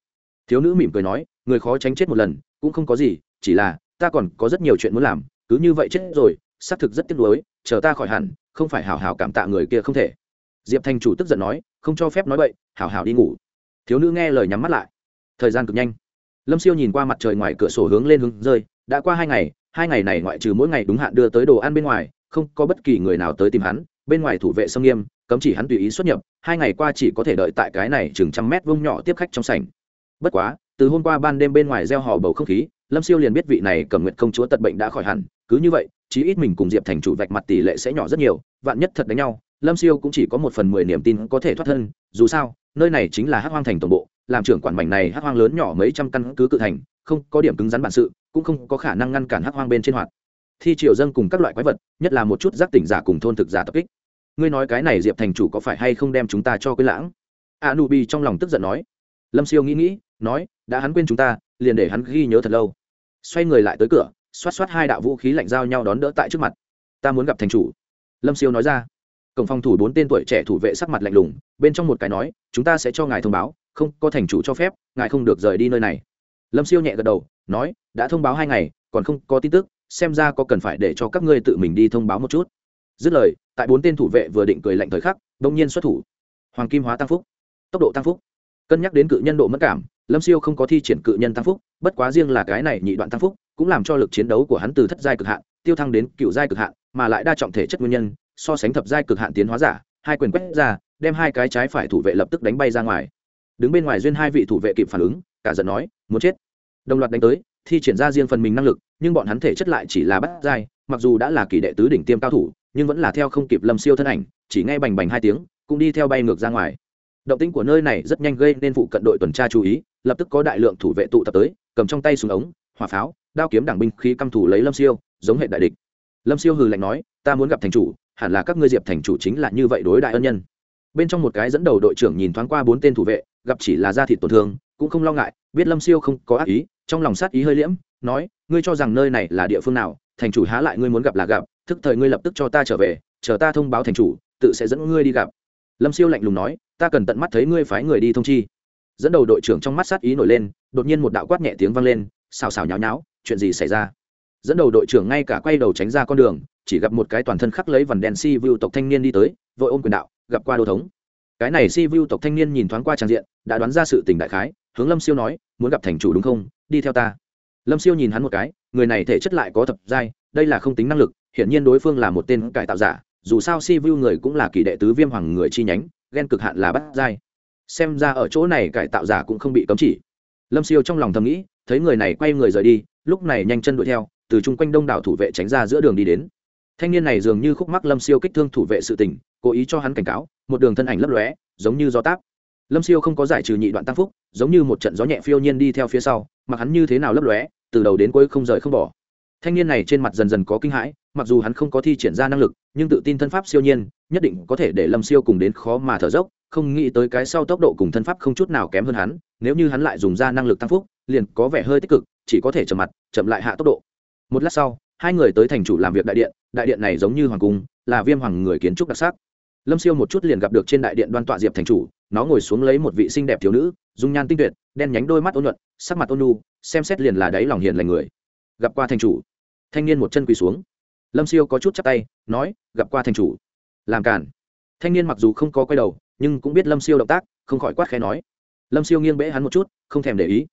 Thiếu nữ mỉm cười nói, người khó tránh chết một lần, cũng không có gì, chỉ là, ta còn có rất nhiều chuyện muốn làm, cứ như vậy chết rồi xác thực rất tiếc nuối, chờ ta khỏi hẳn, không phải hảo hảo cảm tạ người kia không thể. Diệp thành chủ tức giận nói, không cho phép nói vậy hảo hảo đi ngủ. Thiếu nữ nghe lời nhắm mắt lại. Thời gian cực nhanh. Lâm siêu nhìn qua mặt trời ngoài cửa sổ hướng lên hướng rơi, đã qua hai ngày hai ngày này ngoại trừ mỗi ngày đúng hạn đưa tới đồ ăn bên ngoài, không có bất kỳ người nào tới tìm hắn, bên ngoài thủ vệ sông nghiêm, cấm chỉ hắn tùy ý xuất nhập, hai ngày qua chỉ có thể đợi tại cái này chừng trăm mét vông nhỏ tiếp khách trong sảnh. Bất quá, từ hôm qua ban đêm bên ngoài gieo hò bầu không khí, lâm siêu liền biết vị này cầm nguyện công chúa tật bệnh đã khỏi hẳn, cứ như vậy chí ít mình cùng diệp thành chủ vạch mặt tỷ lệ sẽ nhỏ rất nhiều, vạn nhất thật đánh nhau, lâm siêu cũng chỉ có một phần mười niềm tin có thể thoát thân, dù sao, nơi này chính là hắc hoang thành tổng bộ, làm trưởng quản mảnh này hắc hoang lớn nhỏ mấy trăm căn cứ cự thành, không có điểm cứng rắn bản sự, cũng không có khả năng ngăn cản hắc hoang bên trên hoạt. Thi triều dân cùng các loại quái vật, nhất là một chút giác tỉnh giả cùng thôn thực giả tập kích. Ngươi nói cái này diệp thành chủ có phải hay không đem chúng ta cho quên lãng? A nu bi trong lòng tức giận nói. Lâm siêu nghĩ nghĩ, nói, đã hắn quên chúng ta, liền để hắn ghi nhớ thật lâu. Xoay người lại tới cửa xoát xoát hai đạo vũ khí lạnh giao nhau đón đỡ tại trước mặt. Ta muốn gặp thành chủ. Lâm siêu nói ra. Cổng phòng thủ bốn tên tuổi trẻ thủ vệ sắc mặt lạnh lùng, bên trong một cái nói, chúng ta sẽ cho ngài thông báo, không, có thành chủ cho phép, ngài không được rời đi nơi này. Lâm siêu nhẹ gật đầu, nói, đã thông báo hai ngày, còn không có tin tức, xem ra có cần phải để cho các ngươi tự mình đi thông báo một chút. Dứt lời, tại bốn tên thủ vệ vừa định cười lạnh thời khắc đông nhiên xuất thủ. Hoàng kim hóa tăng phúc. Tốc độ tăng phúc. Cân nhắc đến cự nhân độ mất cảm, lâm siêu không có thi triển cự nhân tăng phúc, bất quá riêng là cái này nhị đoạn tăng phúc cũng làm cho lực chiến đấu của hắn từ thất giai cực hạn, tiêu thăng đến cựu giai cực hạn, mà lại đa trọng thể chất nguyên nhân, so sánh thập giai cực hạn tiến hóa giả, hai quyền quét ra, đem hai cái trái phải thủ vệ lập tức đánh bay ra ngoài. Đứng bên ngoài duyên hai vị thủ vệ kịp phản ứng, cả giận nói, muốn chết. Đồng loạt đánh tới, thi triển ra riêng phần mình năng lực, nhưng bọn hắn thể chất lại chỉ là bắt giai, mặc dù đã là kỳ đệ tứ đỉnh tiêm cao thủ, nhưng vẫn là theo không kịp lâm siêu thân ảnh, chỉ ngay bành bành hai tiếng, cũng đi theo bay ngược ra ngoài. Động tĩnh của nơi này rất nhanh gây nên vụ cận đội tuần tra chú ý, lập tức có đại lượng thủ vệ tụ tập tới, cầm trong tay súng ống, hỏa pháo đao kiếm đảng binh khí căm thủ lấy lâm siêu, giống hệ đại địch. Lâm siêu hừ lạnh nói, ta muốn gặp thành chủ, hẳn là các ngươi diệp thành chủ chính là như vậy đối đại ân nhân. Bên trong một cái dẫn đầu đội trưởng nhìn thoáng qua bốn tên thủ vệ, gặp chỉ là da thịt tổn thương, cũng không lo ngại, biết lâm siêu không có ác ý, trong lòng sát ý hơi liễm, nói, ngươi cho rằng nơi này là địa phương nào, thành chủ há lại ngươi muốn gặp là gặp, thức thời ngươi lập tức cho ta trở về, chờ ta thông báo thành chủ, tự sẽ dẫn ngươi đi gặp. Lâm siêu lạnh lùng nói, ta cần tận mắt thấy ngươi phái người đi thông chi. Dẫn đầu đội trưởng trong mắt sát ý nổi lên, đột nhiên một đạo quát nhẹ tiếng vang lên xào xào nháo nháo, chuyện gì xảy ra? Dẫn đầu đội trưởng ngay cả quay đầu tránh ra con đường, chỉ gặp một cái toàn thân khắc lấy vằn đèn si vu tộc thanh niên đi tới, vội ôm quyền đạo, gặp qua đô thống. Cái này si vu tộc thanh niên nhìn thoáng qua trang diện, đã đoán ra sự tình đại khái, hướng lâm siêu nói, muốn gặp thành chủ đúng không? Đi theo ta. Lâm siêu nhìn hắn một cái, người này thể chất lại có thập giai, đây là không tính năng lực, hiển nhiên đối phương là một tên cải tạo giả, dù sao si vu người cũng là kỳ đệ tứ viêm hoàng người chi nhánh ghen cực hạn là bắt giai. Xem ra ở chỗ này cải tạo giả cũng không bị cấm chỉ. Lâm siêu trong lòng thầm nghĩ thấy người này quay người rời đi, lúc này nhanh chân đuổi theo, từ chung quanh đông đảo thủ vệ tránh ra giữa đường đi đến. Thanh niên này dường như khúc mắc lâm siêu kích thương thủ vệ sự tình, cố ý cho hắn cảnh cáo, một đường thân ảnh lấp lóe, giống như gió táp. Lâm siêu không có giải trừ nhị đoạn tăng phúc, giống như một trận gió nhẹ phiêu nhiên đi theo phía sau, mặc hắn như thế nào lấp lóe, từ đầu đến cuối không rời không bỏ thanh niên này trên mặt dần dần có kinh hãi, mặc dù hắn không có thi triển ra năng lực, nhưng tự tin thân pháp siêu nhiên, nhất định có thể để lâm siêu cùng đến khó mà thở dốc, không nghĩ tới cái sau tốc độ cùng thân pháp không chút nào kém hơn hắn, nếu như hắn lại dùng ra năng lực tăng phúc, liền có vẻ hơi tích cực, chỉ có thể chậm mặt, chậm lại hạ tốc độ. Một lát sau, hai người tới thành chủ làm việc đại điện đại điện này giống như hoàng cung, là viêm hoàng người kiến trúc đặc sắc. Lâm siêu một chút liền gặp được trên đại điện đoan tọa diệp thành chủ, nó ngồi xuống lấy một vị xinh đẹp thiếu nữ, dung nhan tinh tuyệt, đen nhánh đôi mắt ôn nhuận, sắc mặt ôn nu xem xét liền là đáy lòng hiền lành người gặp qua thành chủ. Thanh niên một chân quỳ xuống. Lâm siêu có chút chắp tay, nói, gặp qua thành chủ. Làm cản thanh niên mặc dù không có quay đầu, nhưng cũng biết lâm siêu động tác, không khỏi quát khẽ nói. Lâm siêu nghiêng bẽ hắn một chút, không thèm để ý.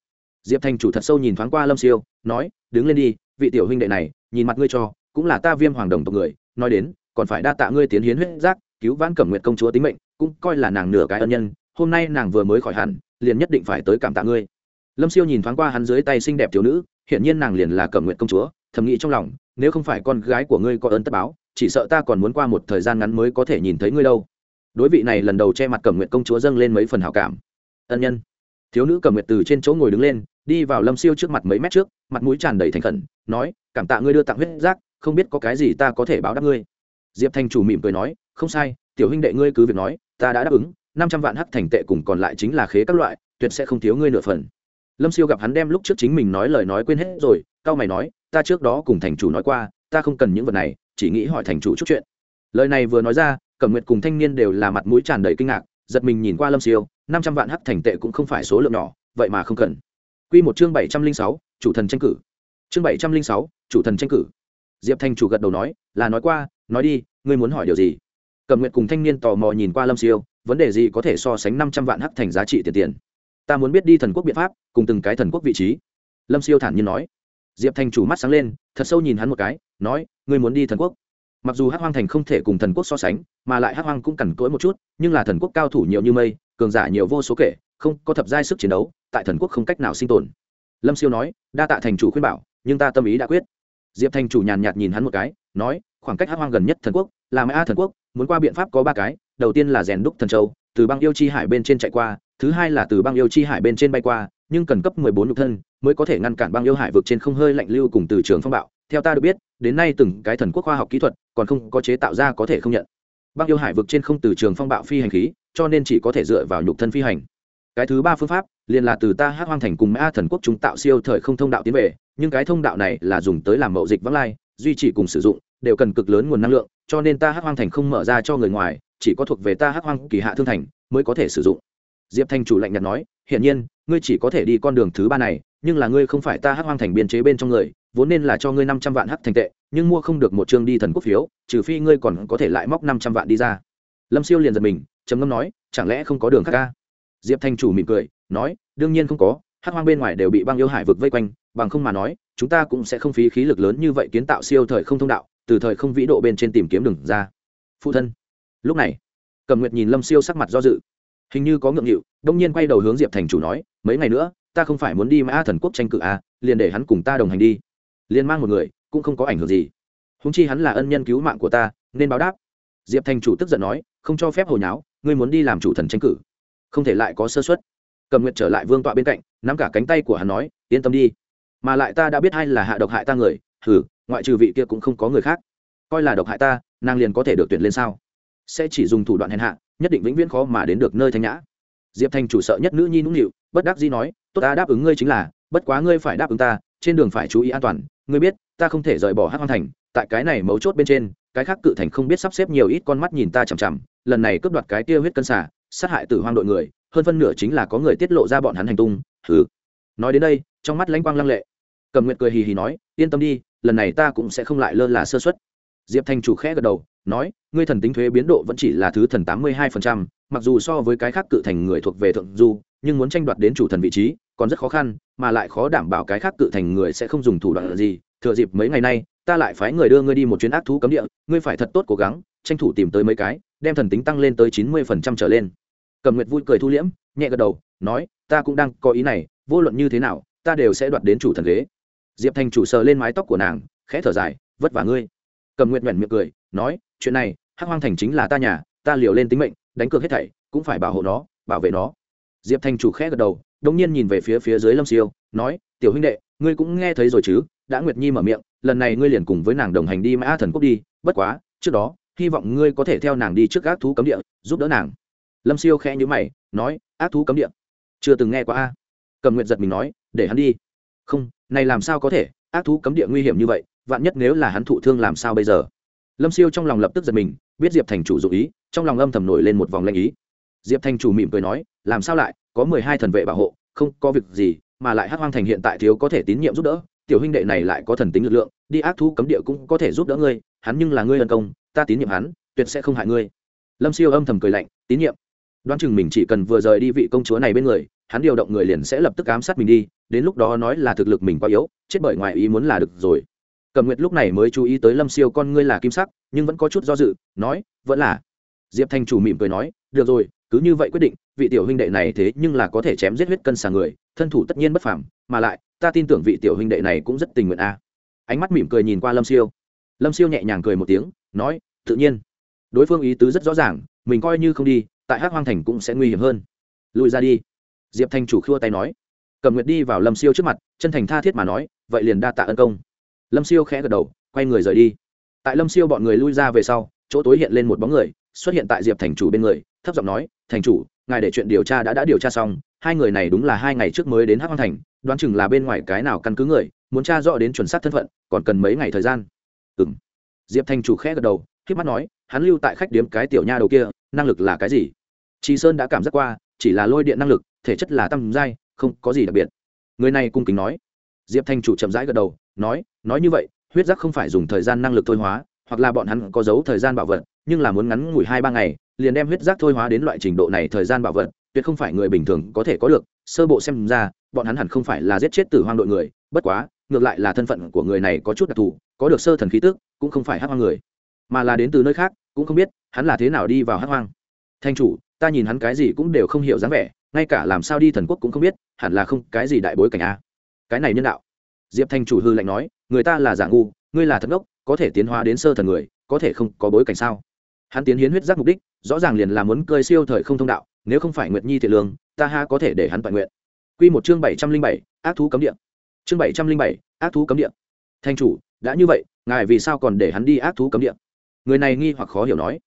Diệp thành chủ thật sâu nhìn thoáng qua lâm siêu, nói, đứng lên đi, vị tiểu huynh đệ này, nhìn mặt ngươi cho, cũng là ta viêm hoàng đồng tộc người, nói đến, còn phải đa tạ ngươi tiến hiến huyết giác, cứu vãn cẩm nguyện công chúa tính mệnh, cũng coi là nàng nửa cái ân nhân, hôm nay nàng vừa mới khỏi hẳn, liền nhất định phải tới cảm tạ ngươi lâm siêu nhìn thoáng qua hắn dưới tay xinh đẹp thiếu nữ, hiển nhiên nàng liền là cẩm nguyện công chúa, thầm nghĩ trong lòng, nếu không phải con gái của ngươi có ơn tất báo, chỉ sợ ta còn muốn qua một thời gian ngắn mới có thể nhìn thấy ngươi đâu. Đối vị này lần đầu che mặt cẩm nguyện công chúa dâng lên mấy phần hảo cảm. Ân nhân. Thiếu nữ cẩm nguyện từ trên chỗ ngồi đứng lên, đi vào lâm siêu trước mặt mấy mét trước, mặt mũi tràn đầy thành khẩn, nói, cảm tạ ngươi đưa tặng huyết giác, không biết có cái gì ta có thể báo đáp ngươi. Diệp Thanh chủ mỉm cười nói, không sai, tiểu huynh đệ ngươi cứ việc nói, ta đã đáp ứng, năm trăm vạn hắc thành tệ cùng còn lại chính là khế các loại, tuyệt sẽ không thiếu ngươi nửa phần lâm siêu gặp hắn đem lúc trước chính mình nói lời nói quên hết rồi cao mày nói, ta trước đó cùng thành chủ nói qua, ta không cần những vật này, chỉ nghĩ hỏi thành chủ chút chuyện. Lời này vừa nói ra, cẩm nguyệt cùng thanh niên đều là mặt mũi tràn đầy kinh ngạc, giật mình nhìn qua lâm siêu, năm trăm vạn hắc thành tệ cũng không phải số lượng nhỏ, vậy mà không cần. Q một chương bảy trăm linh sáu, chủ thần tranh cử. Chương bảy trăm linh sáu, chủ thần tranh cử. Diệp thành chủ gật đầu nói, là nói qua, nói đi, ngươi muốn hỏi điều gì? Cẩm nguyệt cùng thanh niên tò mò nhìn qua lâm siêu, vấn đề gì có thể so sánh năm trăm vạn hắc thành giá trị tiền tiền? Ta muốn biết đi thần quốc biện pháp, cùng từng cái thần quốc vị trí. Lâm siêu thản nhiên nói. Diệp thành chủ mắt sáng lên, thật sâu nhìn hắn một cái, nói, ngươi muốn đi thần quốc. Mặc dù hắc hoang thành không thể cùng thần quốc so sánh, mà lại hắc hoang cũng cằn cỗi một chút, nhưng là thần quốc cao thủ nhiều như mây, cường giả nhiều vô số kể, không có thập giai sức chiến đấu, tại thần quốc không cách nào sinh tồn. Lâm siêu nói, đa tạ thành chủ khuyên bảo, nhưng ta tâm ý đã quyết. Diệp thành chủ nhàn nhạt nhìn hắn một cái, nói, khoảng cách hắc hoang gần nhất thần quốc, là mã thần quốc, muốn qua biện pháp có ba cái, đầu tiên là rèn đúc thần châu, từ băng yêu chi hải bên trên chạy qua thứ hai là từ băng yêu chi hải bên trên bay qua, nhưng cần cấp mười bốn nhục thân mới có thể ngăn cản băng yêu hải vực trên không hơi lạnh lưu cùng từ trường phong bạo. Theo ta được biết, đến nay từng cái thần quốc khoa học kỹ thuật còn không có chế tạo ra có thể không nhận. Băng yêu hải vực trên không từ trường phong bạo phi hành khí, cho nên chỉ có thể dựa vào nhục thân phi hành. Cái thứ ba phương pháp liền là từ ta hát hoang thành cùng mã thần quốc chúng tạo siêu thời không thông đạo tiến về, nhưng cái thông đạo này là dùng tới làm mậu dịch vắng lai, duy trì cùng sử dụng, đều cần cực lớn nguồn năng lượng, cho nên ta hát hoang thành không mở ra cho người ngoài, chỉ có thuộc về ta hát hoang kỳ hạ thương thành mới có thể sử dụng diệp thanh chủ lạnh nhạt nói, hiển nhiên, ngươi chỉ có thể đi con đường thứ ba này, nhưng là ngươi không phải ta Hắc hoang thành biên chế bên trong người, vốn nên là cho ngươi năm trăm vạn hắc thành tệ, nhưng mua không được một chương đi thần quốc phiếu, trừ phi ngươi còn có thể lại móc năm trăm vạn đi ra. Lâm siêu liền giật mình, trầm ngâm nói, chẳng lẽ không có đường khác ca? Diệp thanh chủ mỉm cười, nói, đương nhiên không có, hắc hoang bên ngoài đều bị băng yêu hải vực vây quanh, bằng không mà nói, chúng ta cũng sẽ không phí khí lực lớn như vậy kiến tạo siêu thời không thông đạo, từ thời không vĩ độ bên trên tìm kiếm đường ra. Phụ thân. Lúc này cầm nguyệt nhìn lâm siêu sắc mặt do dự hình như có ngượng nghịu, đông nhiên quay đầu hướng diệp thành chủ nói, mấy ngày nữa, ta không phải muốn đi mã thần quốc tranh cử à liền để hắn cùng ta đồng hành đi. Liền mang một người, cũng không có ảnh hưởng gì. Húng chi hắn là ân nhân cứu mạng của ta, nên báo đáp. Diệp thành chủ tức giận nói, không cho phép hồi nháo, ngươi muốn đi làm chủ thần tranh cử. Không thể lại có sơ xuất cầm nguyệt trở lại vương tọa bên cạnh, nắm cả cánh tay của hắn nói, yên tâm đi. Mà lại ta đã biết hay là hạ độc hại ta người hử ngoại trừ vị kia cũng không có người khác. Coi là độc hại ta, nàng liền có thể được tuyển lên sao? Sẽ chỉ dùng thủ đoạn hèn hạ nhất định vĩnh viễn khó mà đến được nơi thanh nhã. Diệp thành chủ sợ nhất nữ nhi nũng nịu, bất đắc dĩ nói, tốt ta đáp ứng ngươi chính là, bất quá ngươi phải đáp ứng ta, trên đường phải chú ý an toàn, ngươi biết, ta không thể rời bỏ hát hoang thành, tại cái này mấu chốt bên trên, cái khác cự thành không biết sắp xếp nhiều ít con mắt nhìn ta chằm chằm, lần này cướp đoạt cái kia huyết cân xả sát hại tử hoang đội người, hơn phân nửa chính là có người tiết lộ ra bọn hắn hành tung thứ nói đến đây, trong mắt lãnh quang lăng lệ. Cầm nguyệt cười hì hì nói, yên tâm đi, lần này ta cũng sẽ không lại lơ là sơ xuất diệp thành chủ khẽ gật đầu nói, ngươi thần tính thuế biến độ vẫn chỉ là thứ thần tám mươi hai phần trăm, mặc dù so với cái khác cự thành người thuộc về thượng du, nhưng muốn tranh đoạt đến chủ thần vị trí, còn rất khó khăn, mà lại khó đảm bảo cái khác cự thành người sẽ không dùng thủ đoạn gì. Thừa dịp mấy ngày nay, ta lại phái người đưa ngươi đi một chuyến ác thú cấm địa, ngươi phải thật tốt cố gắng, tranh thủ tìm tới mấy cái, đem thần tính tăng lên tới chín mươi phần trăm trở lên. Cầm nguyệt vui cười thu liễm, nhẹ gật đầu, nói, ta cũng đang có ý này, vô luận như thế nào, ta đều sẽ đoạt đến chủ thần ghế. Diệp thành chủ sờ lên mái tóc của nàng, khẽ thở dài, vất vả ngươi. Cầm nguyệt nhoẻn miệng cười, nói chuyện này, hắc hoang thành chính là ta nhà, ta liều lên tính mệnh, đánh cược hết thảy, cũng phải bảo hộ nó, bảo vệ nó. Diệp thành chủ khẽ gật đầu đông nhiên nhìn về phía phía dưới lâm siêu, nói, tiểu huynh đệ, ngươi cũng nghe thấy rồi chứ? Đã nguyệt nhi mở miệng, lần này ngươi liền cùng với nàng đồng hành đi mã thần quốc đi, bất quá, trước đó, hy vọng ngươi có thể theo nàng đi trước ác thú cấm địa, giúp đỡ nàng. Lâm siêu khẽ nhữ mày, nói, ác thú cấm địa? Chưa từng nghe qua a. Cầm nguyệt giật mình nói, để hắn đi. Không, này làm sao có thể? Ác thú cấm địa nguy hiểm như vậy, vạn nhất nếu là hắn thụ thương làm sao bây giờ? Lâm siêu trong lòng lập tức giật mình, biết diệp thành chủ dụ ý, trong lòng âm thầm nổi lên một vòng lanh ý. Diệp thành chủ mỉm cười nói, làm sao lại, có mười hai thần vệ bảo hộ, không có việc gì, mà lại hắc hoang thành hiện tại thiếu có thể tín nhiệm giúp đỡ, tiểu huynh đệ này lại có thần tính lực lượng, đi ác thú cấm địa cũng có thể giúp đỡ ngươi, hắn nhưng là ngươi ân công, ta tín nhiệm hắn, tuyệt sẽ không hại ngươi. Lâm siêu âm thầm cười lạnh, tín nhiệm. Đoán chừng mình chỉ cần vừa rời đi vị công chúa này bên người, hắn điều động người liền sẽ lập tức ám sát mình đi, đến lúc đó nói là thực lực mình quá yếu, chết bởi ngoài ý muốn là được rồi cầm nguyệt lúc này mới chú ý tới lâm siêu con ngươi là kim sắc, nhưng vẫn có chút do dự, nói, vẫn là. Diệp thành chủ mỉm cười nói, được rồi, cứ như vậy quyết định, vị tiểu huynh đệ này thế nhưng là có thể chém giết huyết cân xà người, thân thủ tất nhiên bất phàm, mà lại, ta tin tưởng vị tiểu huynh đệ này cũng rất tình nguyện a. Ánh mắt mỉm cười nhìn qua lâm siêu. Lâm siêu nhẹ nhàng cười một tiếng, nói, tự nhiên. Đối phương ý tứ rất rõ ràng, mình coi như không đi, tại hắc hoang thành cũng sẽ nguy hiểm hơn. Lùi ra đi. Diệp thành chủ khua tay nói. Cầm nguyệt đi vào lâm siêu trước mặt, chân thành tha thiết mà nói, vậy liền đa tạ ân công lâm siêu khẽ gật đầu, quay người rời đi. Tại lâm siêu bọn người lui ra về sau, chỗ tối hiện lên một bóng người, xuất hiện tại diệp thành chủ bên người, thấp giọng nói, thành chủ, ngài để chuyện điều tra đã đã điều tra xong, hai người này đúng là hai ngày trước mới đến hắc hoang thành, đoán chừng là bên ngoài cái nào căn cứ người, muốn tra rõ đến chuẩn xác thân phận, còn cần mấy ngày thời gian. Ừ m diệp thành chủ khẽ gật đầu k h mắt nói, hắn lưu tại khách điếm cái tiểu nha đầu kia, năng lực là cái gì? Chị sơn đã cảm giác qua, chỉ là lôi điện năng lực, thể chất là tăm giai không có gì đặc biệt. Người này cung kính nói. Diệp thành chủ chậm rãi gật đầu nói nói như vậy, huyết giác không phải dùng thời gian năng lực thôi hóa, hoặc là bọn hắn có dấu thời gian bảo vật, nhưng là muốn ngắn ngủi hai ba ngày, liền đem huyết giác thôi hóa đến loại trình độ này thời gian bảo vật, tuyệt không phải người bình thường có thể có được. Sơ bộ xem ra, bọn hắn hẳn không phải là giết chết tử hoang đội người, bất quá, ngược lại là thân phận của người này có chút đặc thù, có được sơ thần khí tức, cũng không phải hắc hoang người. Mà là đến từ nơi khác, cũng không biết, hắn là thế nào đi vào hắc hoang. Thanh chủ, ta nhìn hắn cái gì cũng đều không hiểu dáng vẻ, ngay cả làm sao đi thần quốc cũng không biết, hẳn là không cái gì đại bối cảnh a. Cái này nhân đạo diệp thanh chủ hư lạnh nói, người ta là giả ngu, ngươi là thật ngốc, có thể tiến hóa đến sơ thần người, có thể không có bối cảnh sao? Hắn tiến hiến huyết giác mục đích, rõ ràng liền là muốn cơi siêu thời không thông đạo, nếu không phải nguyệt nhi thiện lương, ta ha có thể để hắn toàn nguyện. Q một chương bảy trăm linh bảy, ác thú cấm địa. Chương bảy trăm linh bảy, ác thú cấm địa. Thanh chủ, đã như vậy, ngài vì sao còn để hắn đi ác thú cấm địa? Người này nghi hoặc khó hiểu nói.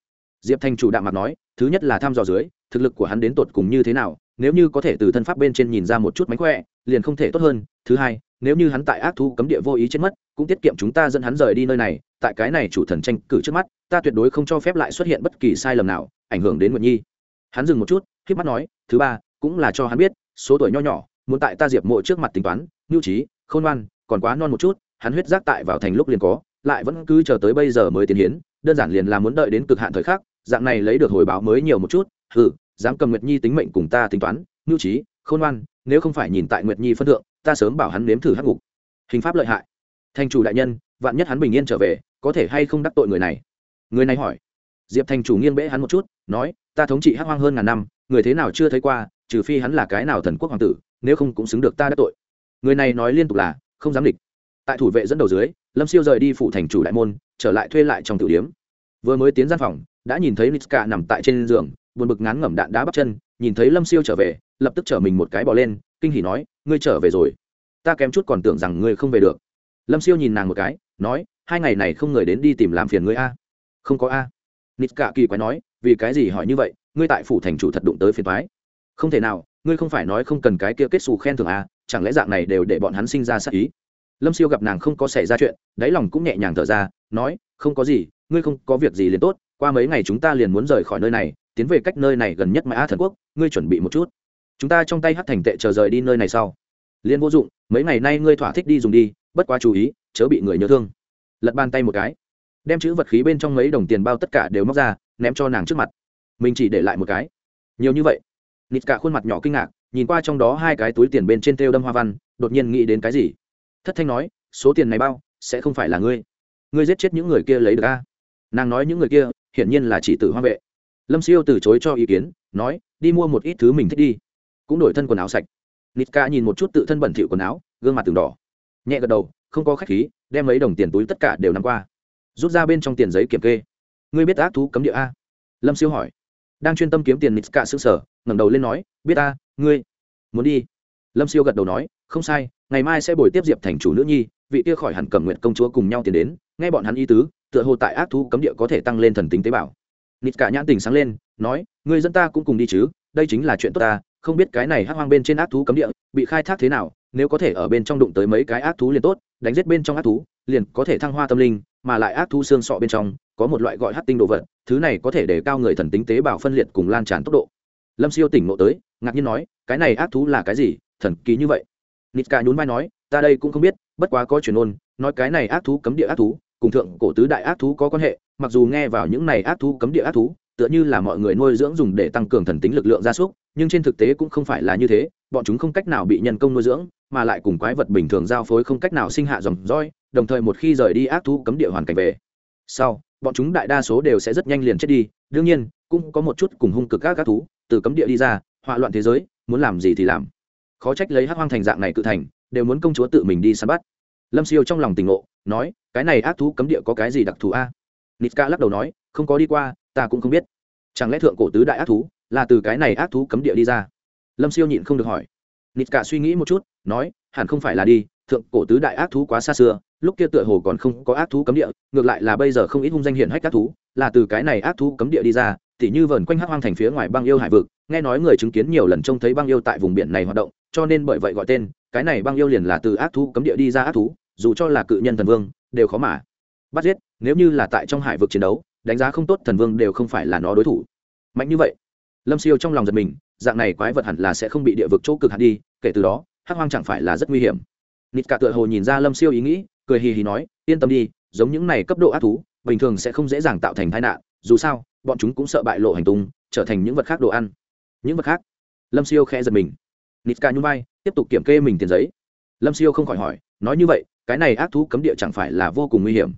Diệp thanh chủ đạm mặt nói, thứ nhất là thăm dò dưới, thực lực của hắn đến tột cùng như thế nào, nếu như có thể từ thân pháp bên trên nhìn ra một chút mánh khỏe, liền không thể tốt hơn. Thứ hai nếu như hắn tại ác thú cấm địa vô ý chết mất, cũng tiết kiệm chúng ta dẫn hắn rời đi nơi này, tại cái này chủ thần tranh cử trước mắt, ta tuyệt đối không cho phép lại xuất hiện bất kỳ sai lầm nào, ảnh hưởng đến nguyện nhi. Hắn dừng một chút k mắt nói, thứ ba, cũng là cho hắn biết, số tuổi nho nhỏ, muốn tại ta diệp mộ trước mặt tính toán, nhu trí, khôn ngoan, còn quá non một chút, hắn huyết giác tại vào thành lúc liền có, lại vẫn cứ chờ tới bây giờ mới tiến hiến, đơn giản liền là muốn đợi đến cực hạn thời khắc, dạng này lấy được hồi báo mới nhiều một chút, hừ, dám cầm nguyệt nhi tính mệnh cùng ta tính toán, nhu trí, khôn ngoan, nếu không phải nhìn tại nguyệt nhi phân thượng ta sớm bảo hắn nếm thử hắc ngục. Hình pháp lợi hại. Thành chủ đại nhân, vạn nhất hắn bình yên trở về, có thể hay không đắc tội người này? Người này hỏi. Diệp thành chủ nghiêng bẽ hắn một chút, nói, ta thống trị hắc hoang hơn ngàn năm, người thế nào chưa thấy qua, trừ phi hắn là cái nào thần quốc hoàng tử, nếu không cũng xứng được ta đắc tội. Người này nói liên tục là, không dám địch. Tại thủ vệ dẫn đầu dưới, lâm siêu rời đi phụ thành chủ đại môn, trở lại thuê lại trong tử điếm. Vừa mới tiến gian phòng, đã nhìn thấy nitska nằm tại trên giường, buồn bực ngán ngẩm đạn đá bắp chân, nhìn thấy lâm siêu trở về, lập tức chở mình một cái bỏ lên kinh hỉ nói, ngươi trở về rồi. Ta kém chút còn tưởng rằng ngươi không về được. Lâm siêu nhìn nàng một cái, nói, hai ngày này không người đến đi tìm làm phiền ngươi a. Không có a. Nít cả kỳ quái nói, vì cái gì hỏi như vậy? Ngươi tại phủ thành chủ thật đụng tới phiền thoái không thể nào, ngươi không phải nói không cần cái kia kết xù khen thưởng a, chẳng lẽ dạng này đều để bọn hắn sinh ra sát ý? Lâm siêu gặp nàng không có xảy ra chuyện, đáy lòng cũng nhẹ nhàng thở ra, nói, không có gì, ngươi không có việc gì liền tốt, qua mấy ngày chúng ta liền muốn rời khỏi nơi này, tiến về cách nơi này gần nhất mã thần quốc, ngươi chuẩn bị một chút chúng ta trong tay hát thành tệ chờ rời đi nơi này sau. Liên vô dụng, mấy ngày nay ngươi thỏa thích đi dùng đi, bất quá chú ý, chớ bị người nhớ thương. Lật bàn tay một cái. Đem chữ vật khí bên trong mấy đồng tiền bao tất cả đều móc ra, ném cho nàng trước mặt. Mình chỉ để lại một cái. Nhiều như vậy. Nịt cả khuôn mặt nhỏ kinh ngạc, nhìn qua trong đó hai cái túi tiền bên trên têu đâm hoa văn, đột nhiên nghĩ đến cái gì. Thất thanh nói, số tiền này bao, sẽ không phải là ngươi. Ngươi giết chết những người kia lấy được a. Nàng nói những người kia, hiển nhiên là chỉ tử hoa vệ. Lâm siêu từ chối cho ý kiến, nói, đi mua một ít thứ mình thích đi cũng đổi thân quần áo sạch. Nitka nhìn một chút tự thân bẩn thỉu quần áo, gương mặt từng đỏ. Nhẹ gật đầu, không có khách khí, đem mấy đồng tiền túi tất cả đều nằm qua. Rút ra bên trong tiền giấy kiểm kê. Ngươi biết ác thú cấm địa a? Lâm siêu hỏi. Đang chuyên tâm kiếm tiền nitka g sở ngẩng đầu lên nói, biết a, ngươi muốn đi? Lâm siêu gật đầu nói, không sai, ngày mai sẽ bồi tiếp diệp thành chủ nữ nhi, vị kia khỏi hẳn cầm nguyện công chúa cùng nhau tiền đến, nghe bọn hắn y tứ, tựa hồ tại ác thú cấm địa có thể tăng lên thần tính tế bào. Nịt cả nhãn tình sáng lên, nói người dân ta cũng cùng đi chứ, đây chính là chuyện tốt ta không biết cái này hắc hoang bên trên ác thú cấm địa bị khai thác thế nào, nếu có thể ở bên trong đụng tới mấy cái ác thú liền tốt, đánh giết bên trong ác thú, liền có thể thăng hoa tâm linh, mà lại ác thú xương sọ bên trong có một loại gọi hắc tinh đồ vật, thứ này có thể để cao người thần tính tế bào phân liệt cùng lan tràn tốc độ. Lâm siêu tỉnh ngộ tới, ngạc nhiên nói, cái này ác thú là cái gì, thần kỳ như vậy. Nít cả nhún vai nói, ta đây cũng không biết, bất quá có truyền ôn nói cái này ác thú cấm địa ác thú, cùng thượng cổ tứ đại ác thú có quan hệ, mặc dù nghe vào những này ác thú cấm địa ác thú tựa như là mọi người nuôi dưỡng dùng để tăng cường thần tính lực lượng gia súc, nhưng trên thực tế cũng không phải là như thế, bọn chúng không cách nào bị nhân công nuôi dưỡng, mà lại cùng quái vật bình thường giao phối không cách nào sinh hạ dòng roi, đồng thời một khi rời đi ác thú cấm địa hoàn cảnh về, sau, bọn chúng đại đa số đều sẽ rất nhanh liền chết đi. Đương nhiên, cũng có một chút cùng hung cực các các thú, từ cấm địa đi ra họa loạn thế giới, muốn làm gì thì làm. Khó trách lấy hắc hoang thành dạng này cự thành, đều muốn công chúa tự mình đi săn bắt. Lâm siêu trong lòng tình ngộ, nói, cái này ác thú cấm địa có cái gì đặc thù a? Nitka lắc đầu nói, không có đi qua ta cũng không biết. Chẳng lẽ thượng cổ tứ đại ác thú là từ cái này ác thú cấm địa đi ra? Lâm siêu nhịn không được hỏi. Nitka suy nghĩ một chút, nói, hẳn không phải là đi, thượng cổ tứ đại ác thú quá xa xưa, lúc kia tựa hồ còn không có ác thú cấm địa, ngược lại là bây giờ không ít hung danh hiển hách ác thú, là từ cái này ác thú cấm địa đi ra, tỉ như vờn quanh hắc hoang thành phía ngoài băng yêu hải vực, nghe nói người chứng kiến nhiều lần trông thấy băng yêu tại vùng biển này hoạt động, cho nên bởi vậy gọi tên, cái này băng yêu liền là từ ác thú cấm địa đi ra ác thú, dù cho là cự nhân thần vương, đều khó mà bắt giết, nếu như là tại trong hải vực chiến đấu đánh giá không tốt thần vương đều không phải là nó đối thủ. Mạnh như vậy, lâm siêu trong lòng giật mình, dạng này quái vật hẳn là sẽ không bị địa vực chỗ cực hạn đi, kể từ đó, hắc hoang chẳng phải là rất nguy hiểm. Nịt cả tựa hồ nhìn ra lâm siêu ý nghĩ, cười hì hì nói, yên tâm đi, giống những này cấp độ ác thú, bình thường sẽ không dễ dàng tạo thành tai nạn, dù sao, bọn chúng cũng sợ bại lộ hành tung, trở thành những vật khác đồ ăn. Những vật khác? Lâm siêu khẽ giật mình. Nịt cả nhung vai, tiếp tục kiểm kê mình tiền giấy. Lâm siêu không khỏi hỏi, nói như vậy, cái này ác thú cấm địa chẳng phải là vô cùng nguy hiểm?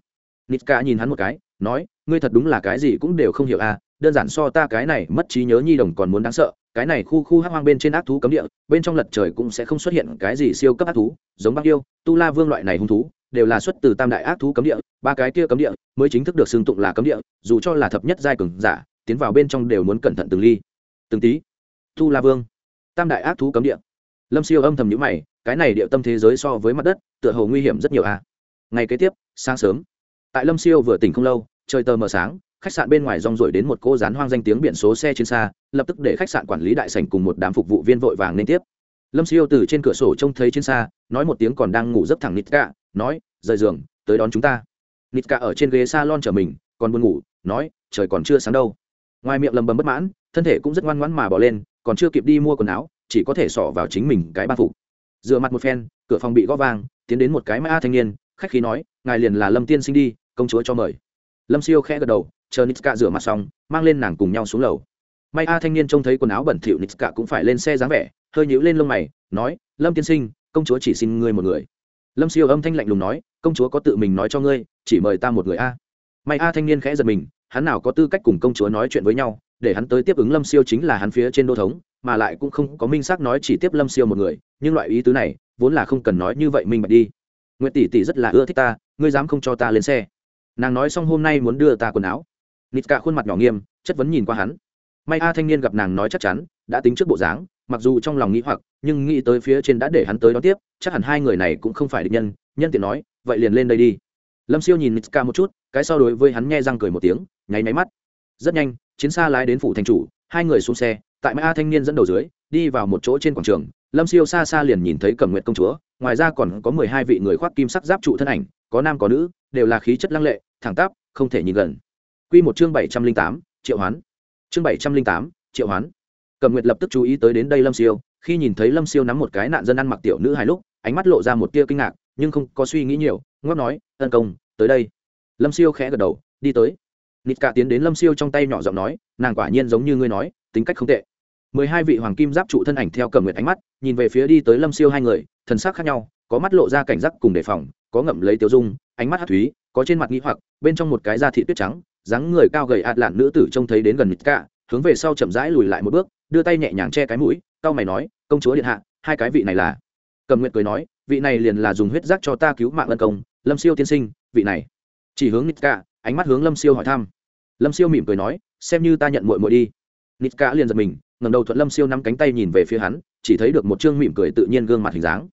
Nitka nhìn hắn một cái, nói, ngươi thật đúng là cái gì cũng đều không hiểu à đơn giản so ta cái này mất trí nhớ nhi đồng còn muốn đáng sợ, cái này khu khu hắc hoang bên trên ác thú cấm địa, bên trong lật trời cũng sẽ không xuất hiện cái gì siêu cấp ác thú, giống bác yêu, tu la vương loại này hung thú, đều là xuất từ tam đại ác thú cấm địa, ba cái kia cấm địa mới chính thức được xưng tụng là cấm địa, dù cho là thập nhất giai cường giả, tiến vào bên trong đều muốn cẩn thận từng ly, từng tí. Tu la vương, tam đại ác thú cấm địa. Lâm siêu âm thầm nhữ mày, cái này địa tâm thế giới so với mặt đất, tựa hồ nguy hiểm rất nhiều à. Ngày kế tiếp, sáng sớm tại lâm siêu vừa tỉnh không lâu, trời tờ mờ sáng, khách sạn bên ngoài rong rổi đến một cô dán hoang danh tiếng biển số xe trên xa, lập tức để khách sạn quản lý đại sảnh cùng một đám phục vụ viên vội vàng lên tiếp. Lâm siêu từ trên cửa sổ trông thấy trên xa, nói một tiếng còn đang ngủ giấc thẳng nít cả nói, rời giường, tới đón chúng ta. Nít cả ở trên ghế s a lon chở mình, còn buồn ngủ, nói, trời còn chưa sáng đâu. Ngoài miệng lầm bầm bất mãn, thân thể cũng rất ngoan ngoãn mà bỏ lên, còn chưa kịp đi mua quần áo, chỉ có thể xỏ vào chính mình cái ba phục. Dựa mặt một phen, cửa phòng bị gõ vang, tiến đến một cái mã thanh niên, khách khí nói, ngài liền là lâm tiên sinh đi công chúa cho mời. Lâm siêu khẽ gật đầu, chờ nitska rửa mặt xong, mang lên nàng cùng nhau xuống lầu. May a thanh niên trông thấy quần áo bẩn thỉu, nitska cũng phải lên xe dáng vẻ, hơi nhíu lên lông mày, nói, lâm tiên sinh, công chúa chỉ xin ngươi một người. Lâm siêu âm thanh lạnh lùng nói, công chúa có tự mình nói cho ngươi, chỉ mời ta một người a. May a thanh niên khẽ giật mình, hắn nào có tư cách cùng công chúa nói chuyện với nhau, để hắn tới tiếp ứng lâm siêu chính là hắn phía trên đô thống, mà lại cũng không có minh xác nói chỉ tiếp lâm siêu một người, nhưng loại ý tứ này, vốn là không cần nói như vậy minh bạch đi. Nguyễn tỷ tỷ rất là ưa thích ta, ngươi dám không cho ta lên xe nàng nói xong hôm nay muốn đưa ta quần áo. Nít cả khuôn mặt nhỏ nghiêm, chất vấn nhìn qua hắn. May a thanh niên gặp nàng nói chắc chắn, đã tính trước bộ dáng, mặc dù trong lòng nghĩ hoặc, nhưng nghĩ tới phía trên đã để hắn tới đón tiếp, chắc hẳn hai người này cũng không phải định nhân nhân tiện nói, vậy liền lên đây đi. Lâm siêu nhìn nít cả một chút, cái so đối với hắn nghe răng cười một tiếng, nháy máy mắt. Rất nhanh, chiến xa lái đến phủ thành chủ, hai người xuống xe, tại may a thanh niên dẫn đầu dưới, đi vào một chỗ trên quảng trường. Lâm siêu xa xa liền nhìn thấy cẩm nguyện công chúa, ngoài ra còn có mười hai vị người khoác kim sắc giáp trụ thân ảnh có nam có nữ, đều là khí chất lăng lệ, thẳng tắp, không thể nhìn gần. Quy một chương bảy trăm linh tám, triệu hoán. Chương bảy trăm linh tám, triệu hoán. Cẩm nguyệt lập tức chú ý tới đến đây lâm siêu, khi nhìn thấy lâm siêu nắm một cái nạn dân ăn mặc tiểu nữ hai lúc, ánh mắt lộ ra một tia kinh ngạc, nhưng không có suy nghĩ nhiều ngót nói ân công, tới đây. Lâm siêu khẽ gật đầu, đi tới. Nịt cả tiến đến lâm siêu trong tay nhỏ giọng nói, nàng quả nhiên giống như ngươi nói, tính cách không tệ. Mười hai vị hoàng kim giáp trụ thân ảnh theo cầm nguyệt ánh mắt, nhìn về phía đi tới lâm siêu hai người, thần sắc khác nhau, có mắt lộ ra cảnh giác cùng đề phòng có ngậm lấy tiêu dung, ánh mắt hát thúy, có trên mặt nghĩ hoặc, bên trong một cái da thị tuyết trắng, dáng người cao gầy ạt lạn nữ tử trông thấy đến gần nịt cả hướng về sau chậm rãi lùi lại một bước, đưa tay nhẹ nhàng che cái mũi cao mày nói, công chúa điện hạ, hai cái vị này là? Cầm nguyệt cười nói, vị này liền là dùng huyết giác cho ta cứu mạng ân công, lâm siêu tiên sinh, vị này. Chỉ hướng nít cả ánh mắt hướng lâm siêu hỏi thăm. Lâm siêu mỉm cười nói, xem như ta nhận muội muội đi. Nít cả liền giật mình, ngẩng đầu thuận lâm siêu nắm cánh tay nhìn về phía hắn, chỉ thấy được một trương mỉm cười tự nhiên gương mặt hình dáng.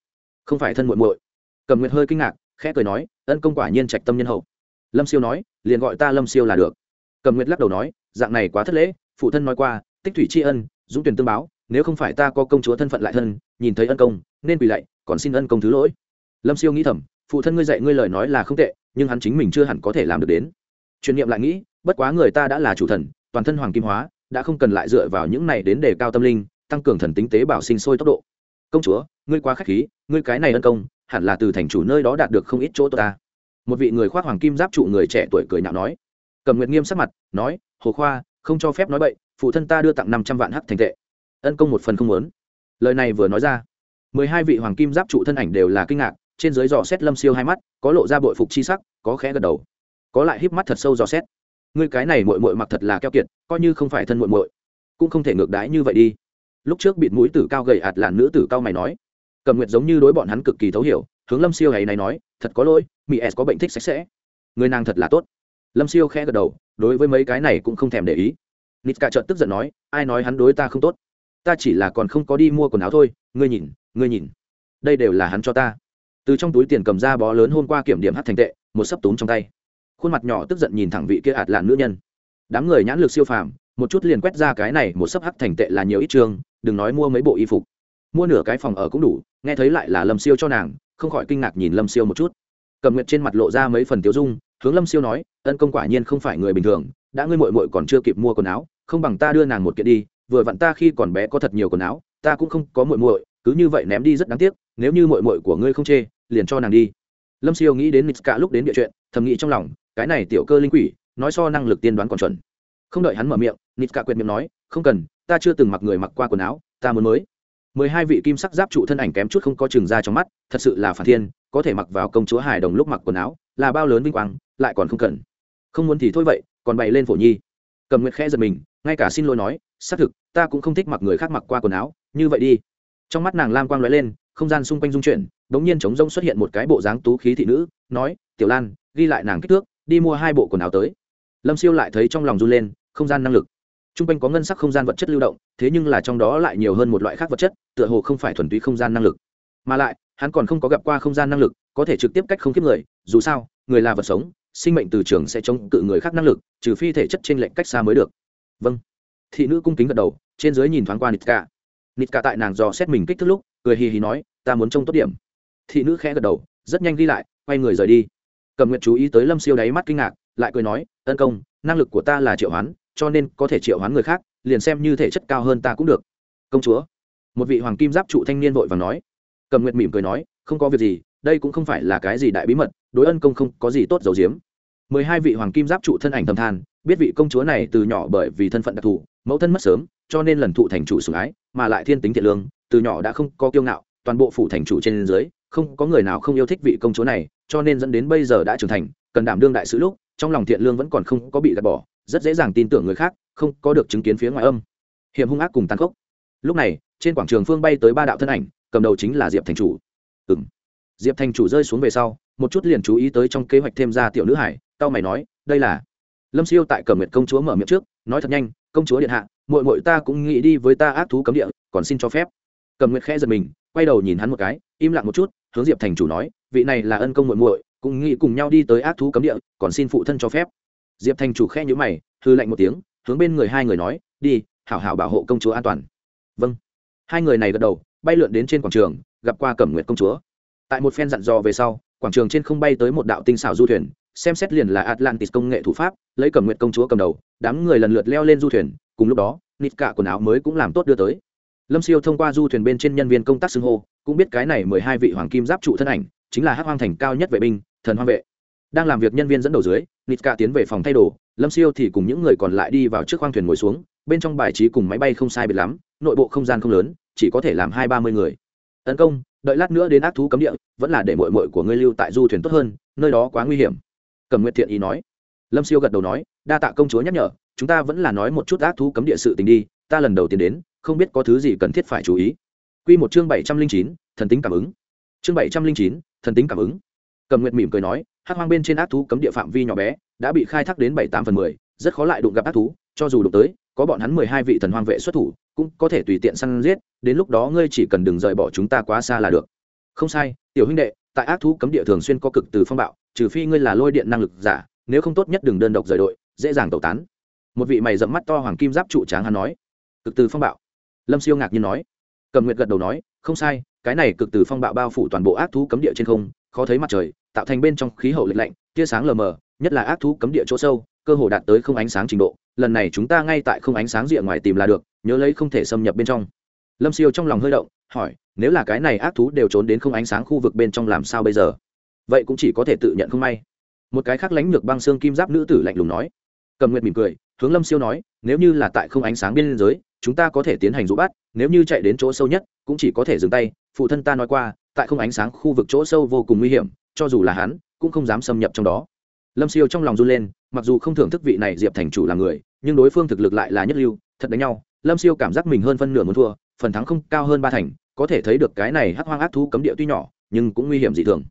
Không phải thân muội muội. Cầm nguyệt hơi kinh ngạc khẽ cười nói, ân công quả nhiên trạch tâm nhân hậu. Lâm siêu nói, liền gọi ta lâm siêu là được. Cầm nguyệt lắc đầu nói, dạng này quá thất lễ, phụ thân nói qua, tích thủy tri ân, dũng tuyển tương báo, nếu không phải ta có công chúa thân phận lại thân, nhìn thấy ân công, nên quỳ lạy, còn xin ân công thứ lỗi. Lâm siêu nghĩ thầm, phụ thân ngươi dạy ngươi lời nói là không tệ, nhưng hắn chính mình chưa hẳn có thể làm được đến. Truyền niệm lại nghĩ, bất quá người ta đã là chủ thần, toàn thân hoàng kim hóa, đã không cần lại dựa vào những này đến để cao tâm linh, tăng cường thần tính tế bảo sinh sôi tốc độ. Công chúa, ngươi quá k h á c h khí, ngươi cái này ân công hẳn là từ thành chủ nơi đó đạt được không ít chỗ tốt ta. Một vị người khoác hoàng kim giáp trụ người trẻ tuổi cười nhạo nói. Cầm nguyệt nghiêm sắc mặt, nói, hồ khoa, không cho phép nói bậy, phụ thân ta đưa tặng năm trăm vạn hắc thành tệ. Ân công một phần không muốn. Lời này vừa nói ra, mười hai vị hoàng kim giáp trụ thân ảnh đều là kinh ngạc, trên dưới dò xét lâm siêu hai mắt, có lộ ra bội phục chi sắc, có khẽ gật đầu. Có lại híp mắt thật sâu dò xét. Ngươi cái này mội mội mặc thật là keo kiệt, coi như không phải thân mội mội cũng không thể ngược đái như vậy đi. Lúc trước bịt mũi tử cao gầy ạt làn nữ tử cao mày nói cầm nguyệt giống như đối bọn hắn cực kỳ thấu hiểu, hướng lâm siêu hay này nói, thật có lỗi mỹ s có bệnh thích sạch sẽ. Người nàng thật là tốt. Lâm siêu khẽ gật đầu, đối với mấy cái này cũng không thèm để ý. Nít cả trợn tức giận nói, ai nói hắn đối ta không tốt? Ta chỉ là còn không có đi mua quần áo thôi, ngươi nhìn ngươi nhìn. Đây đều là hắn cho ta. Từ trong túi tiền cầm ra bó lớn hôm qua kiểm điểm hát thành tệ, một sấp túm trong tay. Khuôn mặt nhỏ tức giận nhìn thẳng vị kia ạt lạn nữ nhân. Đám người nhãn lực siêu phàm, một chút liền quét ra cái này, một sấp hắc thành tệ là nhiều ít trường, đừng nói mua mấy bộ y phục mua nửa cái phòng ở cũng đủ, nghe thấy lại là lâm siêu cho nàng, không khỏi kinh ngạc nhìn lâm siêu một chút. Cầm nguyệt trên mặt lộ ra mấy phần tiêu dung, hướng lâm siêu nói, ân công quả nhiên không phải người bình thường, đã ngươi mội mội còn chưa kịp mua quần áo, không bằng ta đưa nàng một kiện đi, vừa vặn ta khi còn bé có thật nhiều quần áo, ta cũng không có mội mội cứ như vậy ném đi rất đáng tiếc, nếu như mội mội của ngươi không chê, liền cho nàng đi. Lâm siêu nghĩ đến nitska lúc đến địa chuyện, thầm nghĩ trong lòng, cái này tiểu cơ linh quỷ, nói so năng lực tiên đoán còn chuẩn. Không đợi hắn mở miệng, nitska cả quyệt miệng nói, không cần, ta chưa từng mặc người mặc qua quần áo, ta muốn mới mười hai vị kim sắc giáp trụ thân ảnh kém chút không có chừng ra trong mắt, thật sự là phản thiên, có thể mặc vào công chúa hài đồng lúc mặc quần áo, là bao lớn vinh quang, lại còn không cần. Không muốn thì thôi vậy, còn bày lên phổ nhi. Cầm nguyệt khẽ giật mình, ngay cả xin lỗi nói, xác thực, ta cũng không thích mặc người khác mặc qua quần áo, như vậy đi. Trong mắt nàng lam quang lóe lên, không gian xung quanh dung chuyển, bỗng nhiên trống rông xuất hiện một cái bộ dáng tú khí thị nữ, nói, tiểu lan, ghi lại nàng kích thước, đi mua hai bộ quần áo tới. Lâm siêu lại thấy trong lòng run lên, không gian năng lực t r u n g quanh có ngân sắc không gian vật chất lưu động, thế nhưng là trong đó lại nhiều hơn một loại khác vật chất, tựa hồ không phải thuần túy không gian năng lực. Mà lại, hắn còn không có gặp qua không gian năng lực, có thể trực tiếp cách không kiếp người, dù sao, người là vật sống, sinh mệnh từ trường sẽ chống cự người khác năng lực, trừ phi thể chất trên lệnh cách xa mới được. Vâng. Thị nữ cung kính gật đầu, trên dưới nhìn thoáng qua nít cả nít cả tại nàng dò xét mình kích thước lúc, cười hì hì nói, ta muốn trông tốt điểm. Thị nữ khẽ gật đầu, rất nhanh ghi lại, quay người rời đi. Cầm nguyện chú ý tới lâm siêu đáy mắt kinh ngạc, lại cười nói, tấn công, năng lực của ta là triệu hoán cho nên có thể triệu hoán người khác, liền xem như thể chất cao hơn ta cũng được. Công chúa. Một vị hoàng kim giáp trụ thanh niên vội và nói. Cầm nguyệt mỉm cười nói, không có việc gì, đây cũng không phải là cái gì đại bí mật, đối ân công không có gì tốt dầu diếm mười hai vị hoàng kim giáp trụ thân ảnh thầm than, biết vị công chúa này từ nhỏ bởi vì thân phận đặc thù, mẫu thân mất sớm, cho nên lần thụ thành chủ sủng ái, mà lại thiên tính thiện lương, từ nhỏ đã không có kiêu ngạo, toàn bộ phủ thành chủ trên dưới, không có người nào không yêu thích vị công chúa này, cho nên dẫn đến bây giờ đã trưởng thành, cần đảm đương đại sứ lúc, trong lòng thiện lương vẫn còn không có bị gạt bỏ rất dễ dàng tin tưởng người khác, không có được chứng kiến phía ngoài âm. Hiểm hung ác cùng tàn khốc. Lúc này, trên quảng trường phương bay tới ba đạo thân ảnh, cầm đầu chính là diệp thành chủ. Ừ m diệp thành chủ rơi xuống về sau, một chút liền chú ý tới trong kế hoạch thêm ra tiểu nữ hải tao mày nói, đây là lâm siêu tại cờ nguyệt công chúa mở miệng trước, nói thật nhanh, công chúa điện hạ mội mội ta cũng nghĩ đi với ta ác thú cấm địa, còn xin cho phép. Cầm nguyệt khẽ giật mình, quay đầu nhìn hắn một cái, im lặng một chút, hướng diệp thành chủ nói, vị này là ân công muội muội, cũng nghĩ cùng nhau đi tới ác thú cấm địa, còn xin phụ thân cho phép diệp thành chủ khe nhữ mày hư lạnh một tiếng, hướng bên người hai người nói, đi, hảo hảo bảo hộ công chúa an toàn. Vâng. Hai người này gật đầu, bay lượn đến trên quảng trường, gặp qua cẩm nguyệt công chúa. Tại một phen dặn dò về sau, quảng trường trên không bay tới một đạo tinh xảo du thuyền, xem xét liền là atlantis công nghệ thủ pháp, lấy cẩm nguyệt công chúa cầm đầu, đám người lần lượt leo lên du thuyền, cùng lúc đó, nịt cả quần áo mới cũng làm tốt đưa tới. Lâm siêu thông qua du thuyền bên trên nhân viên công tác xưng hô, cũng biết cái này mười hai vị hoàng kim giáp trụ thân ảnh, chính là hắc hoang thành cao nhất vệ binh, thần hoang vệ đang làm việc nhân viên dẫn đầu dưới nịt cả tiến về phòng thay đồ, lâm siêu thì cùng những người còn lại đi vào trước khoang thuyền ngồi xuống, bên trong bài trí cùng máy bay không sai biệt lắm, nội bộ không gian không lớn, chỉ có thể làm hai ba mươi người. Tấn công, đợi lát nữa đến ác thú cấm địa, vẫn là để mội mội của ngươi lưu tại du thuyền tốt hơn, nơi đó quá nguy hiểm. Cầm nguyệt thiện ý nói. Lâm siêu gật đầu nói, đa tạ công chúa nhắc nhở, chúng ta vẫn là nói một chút ác thú cấm địa sự tình đi, ta lần đầu tiên đến, không biết có thứ gì cần thiết phải chú ý. Quy một chương bảy trăm linh chín, thần tính cảm ứng. Chương bảy trăm linh chín, thần tính cảm ứng. Cầm nguyệt mỉm cười nói hát hoang bên trên ác thú cấm địa phạm vi nhỏ bé, đã bị khai thác đến bảy tám phần mười, rất khó lại đụng gặp ác thú, cho dù đụng tới, có bọn hắn mười hai vị thần hoang vệ xuất thủ, cũng có thể tùy tiện săn giết, đến lúc đó ngươi chỉ cần đừng rời bỏ chúng ta quá xa là được. Không sai, tiểu huynh đệ, tại ác thú cấm địa thường xuyên có cực từ phong bạo, trừ phi ngươi là lôi điện năng lực giả, nếu không tốt nhất đừng đơn độc rời đội, dễ dàng tẩu tán. Một vị mày dẫm mắt to hoàng kim giáp trụ tráng hắn nói. Cực từ phong bạo. Lâm siêu ngạc nhiên nói. Cầm nguyệt gật đầu nói, không sai, cái này cực từ phong bạo bao phủ toàn bộ ác thú cấm địa trên không, khó thấy mặt trời tạo thành bên trong khí hậu lệch lạnh, tia sáng lờ mờ, nhất là ác thú cấm địa chỗ sâu, cơ hồ đạt tới không ánh sáng trình độ. Lần này chúng ta ngay tại không ánh sáng rìa ngoài tìm là được, nhớ lấy không thể xâm nhập bên trong. Lâm siêu trong lòng hơi động, hỏi, nếu là cái này ác thú đều trốn đến không ánh sáng khu vực bên trong làm sao bây giờ? Vậy cũng chỉ có thể tự nhận không may. Một cái khác lánh lược băng xương kim giáp nữ tử lạnh lùng nói. Cầm nguyệt mỉm cười, hướng lâm siêu nói, nếu như là tại không ánh sáng biên giới, chúng ta có thể tiến hành rũ bắt, nếu như chạy đến chỗ sâu nhất, cũng chỉ có thể dừng tay. Phụ thân ta nói qua, tại không ánh sáng khu vực chỗ sâu vô cùng nguy hiểm cho dù là hắn, cũng không dám xâm nhập trong đó. Lâm siêu trong lòng run lên, mặc dù không thưởng thức vị này diệp thành chủ là người, nhưng đối phương thực lực lại là nhất lưu, thật đánh nhau. Lâm siêu cảm giác mình hơn phân nửa muốn thua, phần thắng không cao hơn ba thành, có thể thấy được cái này hắc hoang ác thú cấm địa tuy nhỏ, nhưng cũng nguy hiểm dị thường.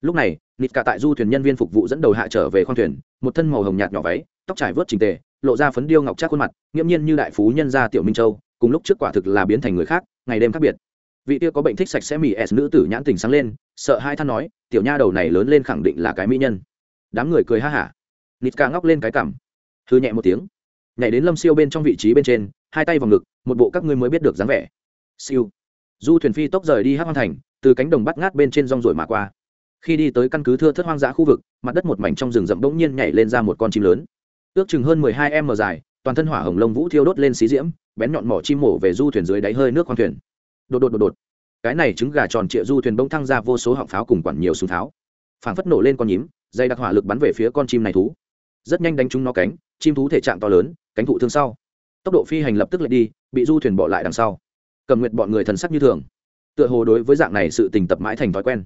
Lúc này nịt cả tại du thuyền nhân viên phục vụ dẫn đầu hạ trở về khoang thuyền, một thân màu hồng nhạt nhỏ váy, tóc trải vớt trình tề, lộ ra phấn điêu ngọc trác khuôn mặt, nghiễm nhiên như đại phú nhân gia tiểu minh châu, cùng lúc trước quả thực là biến thành người khác, ngày đêm khác biệt. Vị kia có bệnh thích sạch sẽ mỉ s nữ tử nhãn tình sáng lên sợ hai than nói, tiểu nha đầu này lớn lên khẳng định là cái mỹ nhân. Đám người cười ha hả. Nít ca ngóc lên cái cằm. Hư nhẹ một tiếng. Nhảy đến lâm siêu bên trong vị trí bên trên, hai tay vào ngực, một bộ các ngươi mới biết được dáng vẻ. Siêu. Du thuyền phi tốc rời đi hát hoang thành, từ cánh đồng bắt ngát bên trên rong rồi mà qua. Khi đi tới căn cứ thưa thất hoang dã khu vực, mặt đất một mảnh trong rừng rậm bỗng nhiên nhảy lên ra một con chim lớn. Ước chừng hơn mười hai m dài, toàn thân hỏa hồng lông vũ thiêu đốt lên xí diễm, bén nhọn mỏ chim mổ về du thuyền dưới đáy hơi nước khoang thuyền. Đột đột đột đột cái này trứng gà tròn trịa du thuyền bỗng thăng ra vô số họng pháo cùng quản nhiều súng tháo phảng phất nổ lên con nhím, dây đặc hỏa lực bắn về phía con chim này thú. Rất nhanh đánh trúng nó cánh, chim thú thể trạng to lớn, cánh thụ thương sau. Tốc độ phi hành lập tức lại đi, bị du thuyền bỏ lại đằng sau. Cầm nguyện bọn người thần sắc như thường. Tựa hồ đối với dạng này sự tình tập mãi thành thói quen.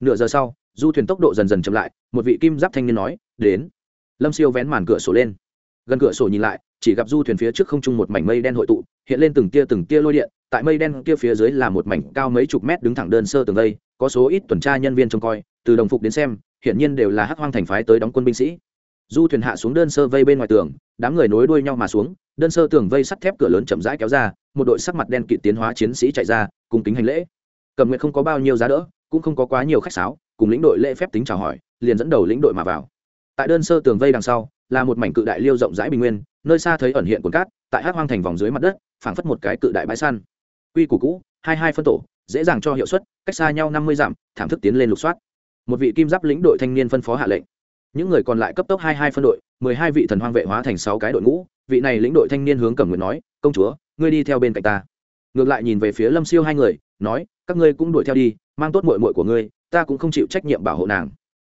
Nửa giờ sau, du thuyền tốc độ dần dần chậm lại, một vị kim giáp thanh niên nói, đến. Lâm siêu vén màn cửa sổ lên. Gần cửa sổ nhìn lại chỉ gặp du thuyền phía trước không trung một mảnh mây đen hội tụ, hiện lên từng tia từng tia lôi điện, tại mây đen kia phía dưới là một mảnh cao mấy chục mét đứng thẳng đơn sơ tường đây có số ít tuần tra nhân viên trông coi, từ đồng phục đến xem, hiển nhiên đều là hắc hoang thành phái tới đóng quân binh sĩ. Du thuyền hạ xuống đơn sơ vây bên ngoài tường, đám người nối đuôi nhau mà xuống, đơn sơ tường vây sắt thép cửa lớn chậm rãi kéo ra, một đội sắc mặt đen kịt tiến hóa chiến sĩ chạy ra, cùng kính hành lễ. Cầm nguyện không có bao nhiêu giá đỡ, cũng không có quá nhiều khách sáo, cùng lĩnh đội lễ phép tính chào hỏi, liền dẫn đầu lĩnh đội mà vào tại đơn sơ tường vây đằng sau, là một mảnh cự đại liêu rộng rãi bình nguyên, nơi xa thấy ẩn hiện cồn cát, tại hát hoang thành vòng dưới mặt đất, phảng phất một cái cự đại bãi săn. Quy củ cũ, hai hai phân tổ, dễ dàng cho hiệu suất, cách xa nhau năm mươi dặm, thảm thức tiến lên lục soát. Một vị kim giáp lĩnh đội thanh niên phân phó hạ lệnh. Những người còn lại cấp tốc hai hai phân đội, mười hai vị thần hoang vệ hóa thành sáu cái đội ngũ, vị này lĩnh đội thanh niên hướng cẩm nguyện nói, công chúa, ngươi đi theo bên cạnh ta. Ngược lại nhìn về phía lâm siêu hai người, nói, các ngươi cũng đuổi theo đi, mang tốt mội mội của ngươi, ta cũng không chịu trách nhiệm bảo hộ nàng.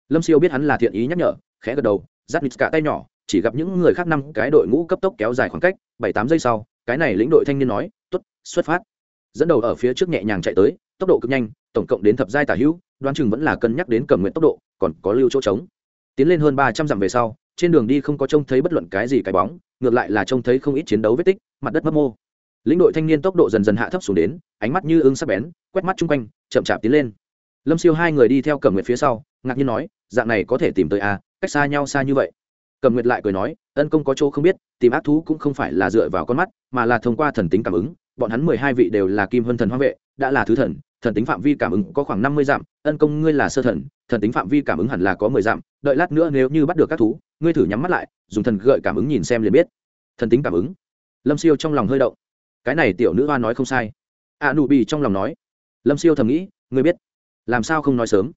Lâm siêu biết hắn là thiện ý nhắc nhở khẽ gật đầu, giáp nít cả tay nhỏ, chỉ gặp những người khác năm cái đội ngũ cấp tốc kéo dài khoảng cách, bảy tám giây sau, cái này lĩnh đội thanh niên nói t ố t xuất phát. Dẫn đầu ở phía trước nhẹ nhàng chạy tới, tốc độ cực nhanh, tổng cộng đến thập giai tả hữu, đoán chừng vẫn là cân nhắc đến cầm nguyện tốc độ, còn có lưu chỗ trống. Tiến lên hơn ba trăm dặm về sau, trên đường đi không có trông thấy bất luận cái gì cái bóng, ngược lại là trông thấy không ít chiến đấu vết tích, mặt đất mất mô. Lĩnh đội thanh niên tốc độ dần dần hạ thấp xuống đến, ánh mắt như ưng sắc bén, quét mắt chung quanh, chậm chạp tiến lên. Lâm siêu hai người đi theo cẩm nguyện phía sau, ngạc nhiên nói, dạng này có thể tìm tới à cách xa nhau xa như vậy. Cầm nguyệt lại cười nói, ân công có chỗ không biết, tìm ác thú cũng không phải là dựa vào con mắt, mà là thông qua thần tính cảm ứng, bọn hắn mười hai vị đều là kim vân thần hoa vệ, đã là thứ thần thần tính phạm vi cảm ứng có khoảng năm mươi dặm, ân công ngươi là sơ thần thần tính phạm vi cảm ứng hẳn là có mười dặm, đợi lát nữa nếu như bắt được các thú, ngươi thử nhắm mắt lại, dùng thần gợi cảm ứng nhìn xem liền biết. Thần tính cảm ứng. Lâm siêu trong lòng hơi động. Cái này tiểu nữ hoa nói không sai. A nụ bị trong lòng nói. Lâm siêu thầm nghĩ, ngươi biết, làm sao không nói sớm?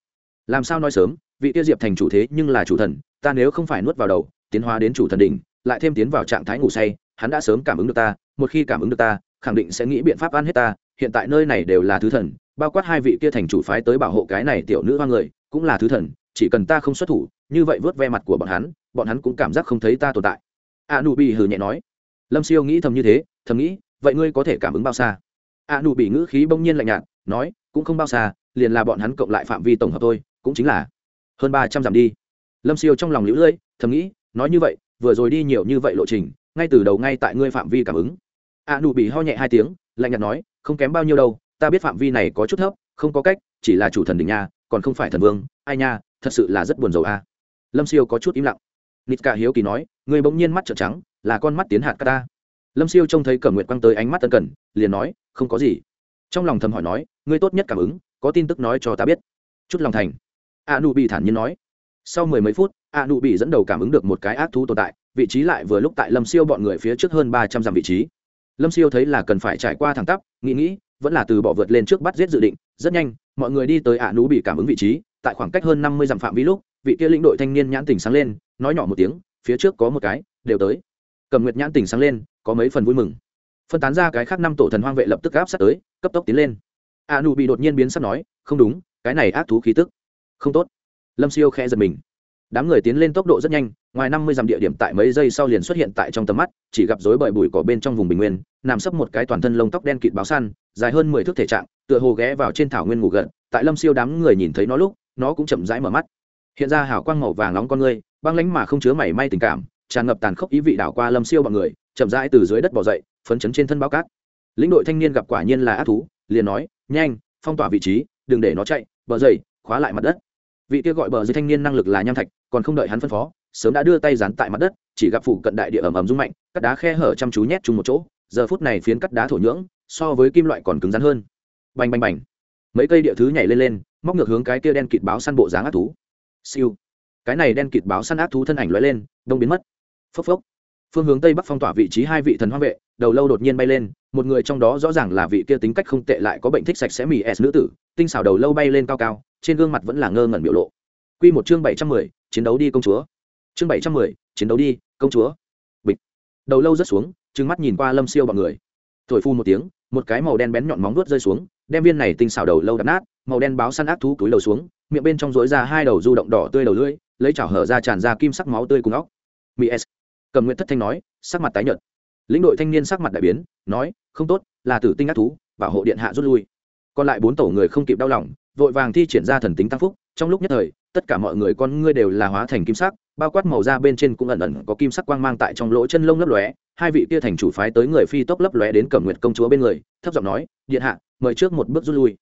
Làm sao nói sớm? Vị tiêu diệp thành chủ thế nhưng là chủ thần, ta nếu không phải nuốt vào đầu, tiến hóa đến chủ thần đỉnh, lại thêm tiến vào trạng thái ngủ say, hắn đã sớm cảm ứng được ta, một khi cảm ứng được ta, khẳng định sẽ nghĩ biện pháp ăn hết ta, hiện tại nơi này đều là thứ thần, bao quát hai vị kia thành chủ phái tới bảo hộ cái này tiểu nữ hoa người, cũng là thứ thần, chỉ cần ta không xuất thủ, như vậy vớt ve mặt của bọn hắn bọn hắn cũng cảm giác không thấy ta tồn tại. A nu bị hừ nhẹ nói. Lâm siêu nghĩ thầm như thế, thầm nghĩ, vậy ngươi có thể cảm ứng bao xa? A nu bị ngữ khí bỗng nhiên lạnh nhạt, nói, cũng không bao xa, liền là bọn hắn cộng lại phạm vi tổng hợp thôi, cũng chính là hơn ba trăm dặm đi. Lâm siêu trong lòng lũ lưỡi, thầm nghĩ, nói như vậy, vừa rồi đi nhiều như vậy lộ trình, ngay từ đầu ngay tại ngươi phạm vi cảm ứng. A Nụ bị ho nhẹ hai tiếng, lạnh nhạt nói, không kém bao nhiêu đâu, ta biết phạm vi này có chút thấp, không có cách, chỉ là chủ thần đỉnh nha, còn không phải thần vương, ai nha, thật sự là rất buồn rầu a. Lâm siêu có chút im lặng. Nít cả hiếu kỳ nói, người bỗng nhiên mắt trợn trắng, là con mắt tiến hạt ta. Lâm siêu trông thấy cẩm nguyệt quăng tới ánh mắt tân cần, liền nói, không có gì. Trong lòng thầm hỏi nói ngươi tốt nhất cảm ứng, có tin tức nói cho ta biết. Chút lòng thành a Nu bị thản nhiên nói. Sau mười mấy phút a Nu bị dẫn đầu cảm ứng được một cái ác thú tồn tại, vị trí lại vừa lúc tại lâm siêu bọn người phía trước hơn ba trăm dặm vị trí. Lâm siêu thấy là cần phải trải qua thẳng tắp, nghĩ nghĩ, vẫn là từ bỏ vượt lên trước bắt giết dự định. Rất nhanh, mọi người đi tới ạ nú bị cảm ứng vị trí, tại khoảng cách hơn năm mươi dặm phạm vi lúc, vị kia lĩnh đội thanh niên nhãn tình sáng lên, nói nhỏ một tiếng, phía trước có một cái, đều tới. Cầm nguyệt nhãn tình sáng lên, có mấy phần vui mừng. Phân tán ra cái khác năm tổ thần hoang vệ lập tức áp sát tới, cấp tốc tiến lên. A Nu bị đột nhiên biến sắc nói, không đúng, cái này ác thú khí tức không tốt. Lâm siêu khẽ giật mình. Đám người tiến lên tốc độ rất nhanh ngoài năm mươi dặm địa điểm tại mấy giây sau liền xuất hiện tại trong tầm mắt chỉ gặp rối bởi bụi cỏ bên trong vùng bình nguyên nằm sấp một cái toàn thân lông tóc đen kịt báo săn dài hơn mười thước thể trạng tựa hồ ghé vào trên thảo nguyên ngủ gật tại lâm siêu đám người nhìn thấy nó lúc nó cũng chậm rãi mở mắt. Hiện ra hào quang màu vàng nóng con ngươi băng lánh mà không chứa mảy may tình cảm tràn ngập tàn khốc ý vị đảo qua lâm siêu bọn người chậm rãi từ dưới đất bỏ dậy phấn chấn trên thân bao cát. Lĩnh đội thanh niên gặp quả nhiên là ác thú liền nói nhanh phong tỏa vị trí đừng để nó chạy bờ dậy, khóa lại mặt đất vị kia gọi bờ dưới thanh niên năng lực là nham thạch, còn không đợi hắn phân phó, sớm đã đưa tay dán tại mặt đất, chỉ gặp phủ cận đại địa ẩm ẩm rung mạnh, cắt đá khe hở chăm chú nhét chung một chỗ, giờ phút này phiến cắt đá thổ nhưỡng so với kim loại còn cứng rắn hơn. Bành bành bành. Mấy cây địa thứ nhảy lên lên, móc ngược hướng cái kia đen kịt báo săn bộ dáng ác thú. Siêu. Cái này đen kịt báo săn ác thú thân ảnh lóe lên, đông biến mất. Phốc phốc. Phương hướng tây bắc phong tỏa vị trí hai vị thần hoang vệ, đầu lâu đột nhiên bay lên, một người trong đó rõ ràng là vị kia tính cách không tệ lại có bệnh thích sạch sẽ mì s nữ tử, tinh xảo đầu lâu bay lên cao cao trên gương mặt vẫn là ngơ ngẩn biểu lộ. Q một chương bảy trăm mười, chiến đấu đi công chúa. Chương bảy trăm mười, chiến đấu đi, công chúa. Bịch. Đầu lâu rớt xuống, trừng mắt nhìn qua lâm siêu bọn người. Thổi phu một tiếng, một cái màu đen bén nhọn móng vuốt rơi xuống, đem viên này tinh xảo đầu lâu đập nát, màu đen báo săn ác thú túi đầu xuống, miệng bên trong rối ra hai đầu du động đỏ tươi đầu lưỡi, lấy chảo hở ra tràn ra kim sắc máu tươi cùng óc. Mỹ s. Cầm nguyện thất thanh nói, sắc mặt tái nhợt. Lĩnh đội thanh niên sắc mặt đại biến, nói, không tốt, là tử tinh ác thú, bảo hộ điện hạ rút lui. Còn lại bốn tổ người không kịp đau lòng vội vàng thi triển ra thần tính tăng phúc. Trong lúc nhất thời, tất cả mọi người con ngươi đều là hóa thành kim sắc, bao quát màu da bên trên cũng ẩn ẩn có kim sắc quang mang tại trong lỗ chân lông lấp lóe. Hai vị kia thành chủ phái tới người phi tốc lấp lóe đến cẩm nguyệt công chúa bên người, thấp giọng nói, điện hạ, mời trước một bước rút lui.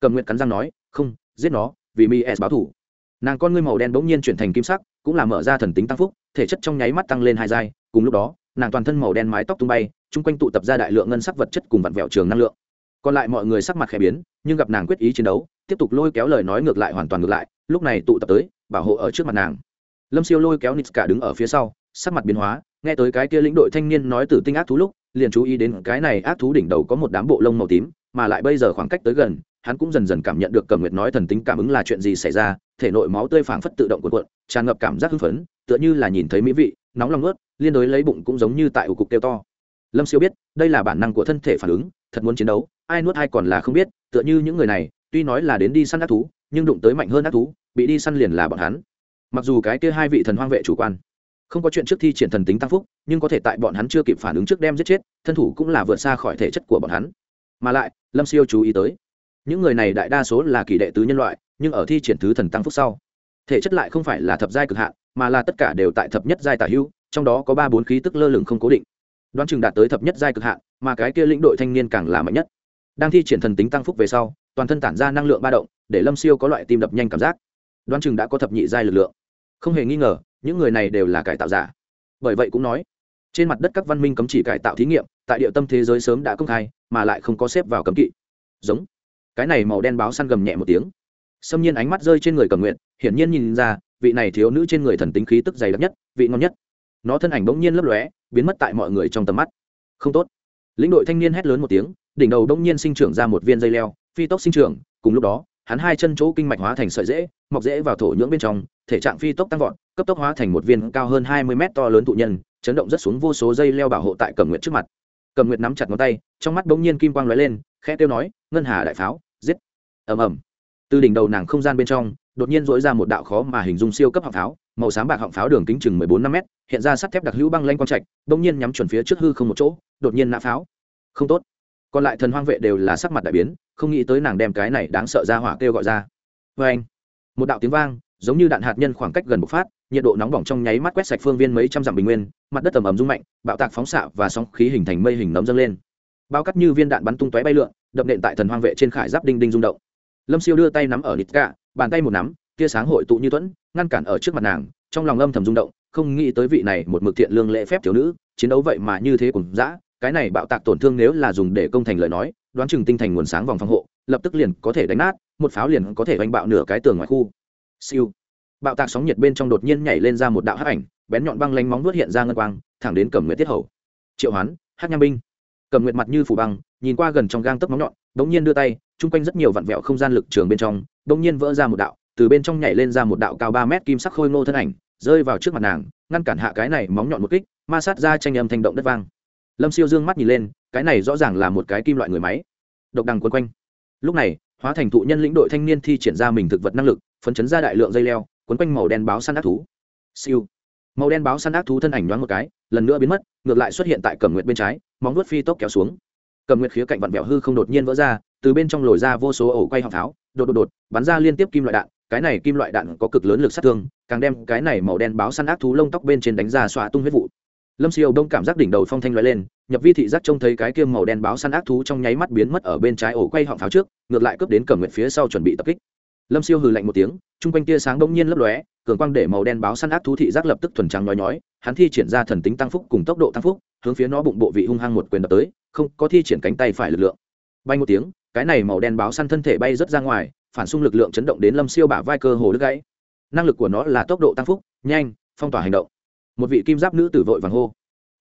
Cẩm nguyệt cắn răng nói, không, giết nó, vì mi s báo thủ. Nàng con ngươi màu đen bỗng nhiên chuyển thành kim sắc, cũng là mở ra thần tính tăng phúc, thể chất trong nháy mắt tăng lên hai giai. Cùng lúc đó, nàng toàn thân màu đen mái tóc tung bay, chung quanh tụ tập ra đại lượng ngân sắc vật chất cùng vặn vẹo trường năng lượng. Còn lại mọi người sắc mặt khẽ biến, nhưng gặp nàng quyết ý chiến đấu tiếp tục lôi kéo lời nói ngược lại hoàn toàn ngược lại, lúc này tụ tập tới, bảo hộ ở trước mặt nàng. Lâm siêu lôi kéo nitska đứng ở phía sau, sắc mặt biến hóa, nghe tới cái kia lĩnh đội thanh niên nói từ tinh ác thú lúc, liền chú ý đến cái này ác thú đỉnh đầu có một đám bộ lông màu tím, mà lại bây giờ khoảng cách tới gần, hắn cũng dần dần cảm nhận được cẩm nguyệt nói thần tính cảm ứng là chuyện gì xảy ra, thể nội máu tươi phảng phất tự động cuộn cuộn, tràn ngập cảm giác hưng phấn, tựa như là nhìn thấy mỹ vị, nóng lòng ướt liên đối lấy bụng cũng giống như tại ủ cục kêu to. Lâm siêu biết, đây là bản năng của thân thể phản ứng, thật muốn chiến đấu, ai nuốt ai còn là không biết, tựa như những người này tuy nói là đến đi săn ác thú, nhưng đụng tới mạnh hơn ác thú, bị đi săn liền là bọn hắn. Mặc dù cái kia hai vị thần hoang vệ chủ quan, không có chuyện trước thi triển thần tính tăng phúc, nhưng có thể tại bọn hắn chưa kịp phản ứng trước đem giết chết, thân thủ cũng là vượt xa khỏi thể chất của bọn hắn. Mà lại, lâm siêu chú ý tới, những người này đại đa số là kỳ đệ tứ nhân loại, nhưng ở thi triển thứ thần tăng phúc sau, thể chất lại không phải là thập giai cực hạn, mà là tất cả đều tại thập nhất giai tả hữu trong đó có ba bốn khí tức lơ lửng không cố định. Đoán chừng đạt tới thập nhất giai cực hạn, mà cái kia lĩnh đội thanh niên càng là mạnh nhất. Đang thi triển thần tính tăng phúc về sau toàn thân tản ra năng lượng ba động, để lâm siêu có loại tim đập nhanh cảm giác. Đoán chừng đã có thập nhị giai lực lượng. Không hề nghi ngờ, những người này đều là cải tạo giả. Bởi vậy cũng nói, trên mặt đất các văn minh cấm chỉ cải tạo thí nghiệm, tại địa tâm thế giới sớm đã công khai, mà lại không có xếp vào cấm kỵ. Giống, cái này màu đen báo săn gầm nhẹ một tiếng. Xâm nhiên ánh mắt rơi trên người cầm nguyện hiển nhiên nhìn ra, vị này thiếu nữ trên người thần tính khí tức dày đặc nhất, vị ngon nhất. Nó thân ảnh bỗng nhiên lấp lóe, biến mất tại mọi người trong tầm mắt. Không tốt. Lĩnh đội thanh niên hét lớn một tiếng, đỉnh đầu đông nhiên sinh trưởng ra một viên dây leo phi tốc sinh trưởng, cùng lúc đó, hắn hai chân chỗ kinh mạch hóa thành sợi dễ, mọc dễ vào thổ nhưỡng bên trong, thể trạng phi tốc tăng vọt, cấp tốc hóa thành một viên cao hơn hai mươi mét to lớn thụ nhân, chấn động rất xuống vô số dây leo bảo hộ tại cẩm nguyệt trước mặt. Cẩm nguyệt nắm chặt ngón tay, trong mắt bỗng nhiên kim quang lóe lên, khẽ tiêu nói, ngân hà đại pháo, giết! Ầm ầm. Từ đỉnh đầu nàng không gian bên trong, đột nhiên dỗi ra một đạo khó mà hình dung siêu cấp họng pháo, màu xám bạc họng pháo đường kính chừng mười bốn năm m hiện ra sắt thép đặc hữu băng lanh quang trạch, bỗng nhiên nhắm chuẩn phía trước hư không một chỗ, đột nhiên nã pháo. Không tốt còn lại thần hoang vệ đều là sắc mặt đại biến, không nghĩ tới nàng đem cái này đáng sợ ra hỏa kêu gọi ra. Vê anh, một đạo tiếng vang, giống như đạn hạt nhân khoảng cách gần bộc phát, nhiệt độ nóng bỏng trong nháy mắt quét sạch phương viên mấy trăm dặm bình nguyên, mặt đất tầm ầm rung mạnh, bạo tạc phóng xạ và sóng khí hình thành mây hình nấm dâng lên. Bao cắt như viên đạn bắn tung tóe bay lượn, đập nện tại thần hoang vệ trên khải giáp đinh đinh rung động. Lâm siêu đưa tay nắm ở nít cả bàn tay một nắm, tia sáng hội tụ như thuẫn ngăn cản ở trước mặt nàng, trong lòng âm thầm rung động, không nghĩ tới vị này một mực thiện lương lễ phép thiếu nữ, chiến đấu vậy mà như thế cùng dã cái này bạo tạc tổn thương nếu là dùng để công thành lời nói, đoán chừng tinh thành nguồn sáng vòng phòng hộ, lập tức liền có thể đánh nát, một pháo liền có thể đánh bạo nửa cái tường ngoài khu. Siêu. Bạo tạc sóng nhiệt bên trong đột nhiên nhảy lên ra một đạo hắc ảnh, bén nhọn băng lanh móng vuốt hiện ra ngân quang, thẳng đến cẩm nguyệt tiết hầu. Triệu hoán hát nham binh. Cẩm nguyệt mặt như phủ băng, nhìn qua gần trong gang tấc móng nhọn, đống nhiên đưa tay, chung quanh rất nhiều vặn vẹo không gian lực trường bên trong, đống nhiên vỡ ra một đạo, từ bên trong nhảy lên ra một đạo cao ba mét kim sắc khôi ngô thân ảnh, rơi vào trước mặt nàng, ngăn cản hạ cái này móng nhọn một kích, ma sát ra tranh âm thanh động đất vang lâm siêu dương mắt nhìn lên, cái này rõ ràng là một cái kim loại người máy. Độc đằng quấn quanh. Lúc này, hóa thành thụ nhân lĩnh đội thanh niên thi triển ra mình thực vật năng lực, phấn chấn ra đại lượng dây leo, quấn quanh màu đen báo săn ác thú. Siêu. Màu đen báo săn ác thú thân ảnh nhoáng một cái, lần nữa biến mất, ngược lại xuất hiện tại cẩm nguyệt bên trái, móng vuốt phi tốc kéo xuống. Cẩm nguyệt khía cạnh vặn vẹo hư không đột nhiên vỡ ra, từ bên trong lồi ra vô số ổ quay họng pháo đột đột đột, bắn ra liên tiếp kim loại đạn, cái này kim loại đạn có cực lớn lực sát thương, càng đem cái này màu đen báo săn ác thú lông tóc bên trên đánh ra xóa tung huyết vụ lâm siêu đông cảm giác đỉnh đầu phong thanh loại lên, nhập vi thị giác trông thấy cái kiêm màu đen báo săn ác thú trong nháy mắt biến mất ở bên trái ổ quay họng pháo trước, ngược lại cướp đến cẩm nguyện phía sau chuẩn bị tập kích. Lâm siêu hừ lạnh một tiếng, chung quanh tia sáng đông nhiên lấp lóe, cường quang để màu đen báo săn ác thú thị giác lập tức thuần trắng nhói nhói, hắn thi triển ra thần tính tăng phúc cùng tốc độ tăng phúc, hướng phía nó bụng bộ vị hung hăng một quyền đập tới, không có thi triển cánh tay phải lực lượng. Bay một tiếng, cái này màu đen báo săn thân thể bay rất ra ngoài, phản xung lực lượng chấn động đến lâm siêu bả vai cơ hồ đứt gãy. Năng lực của nó là tốc độ tăng phúc, nhanh, phong tỏa hành động một vị kim giáp nữ tử vội vàng hô.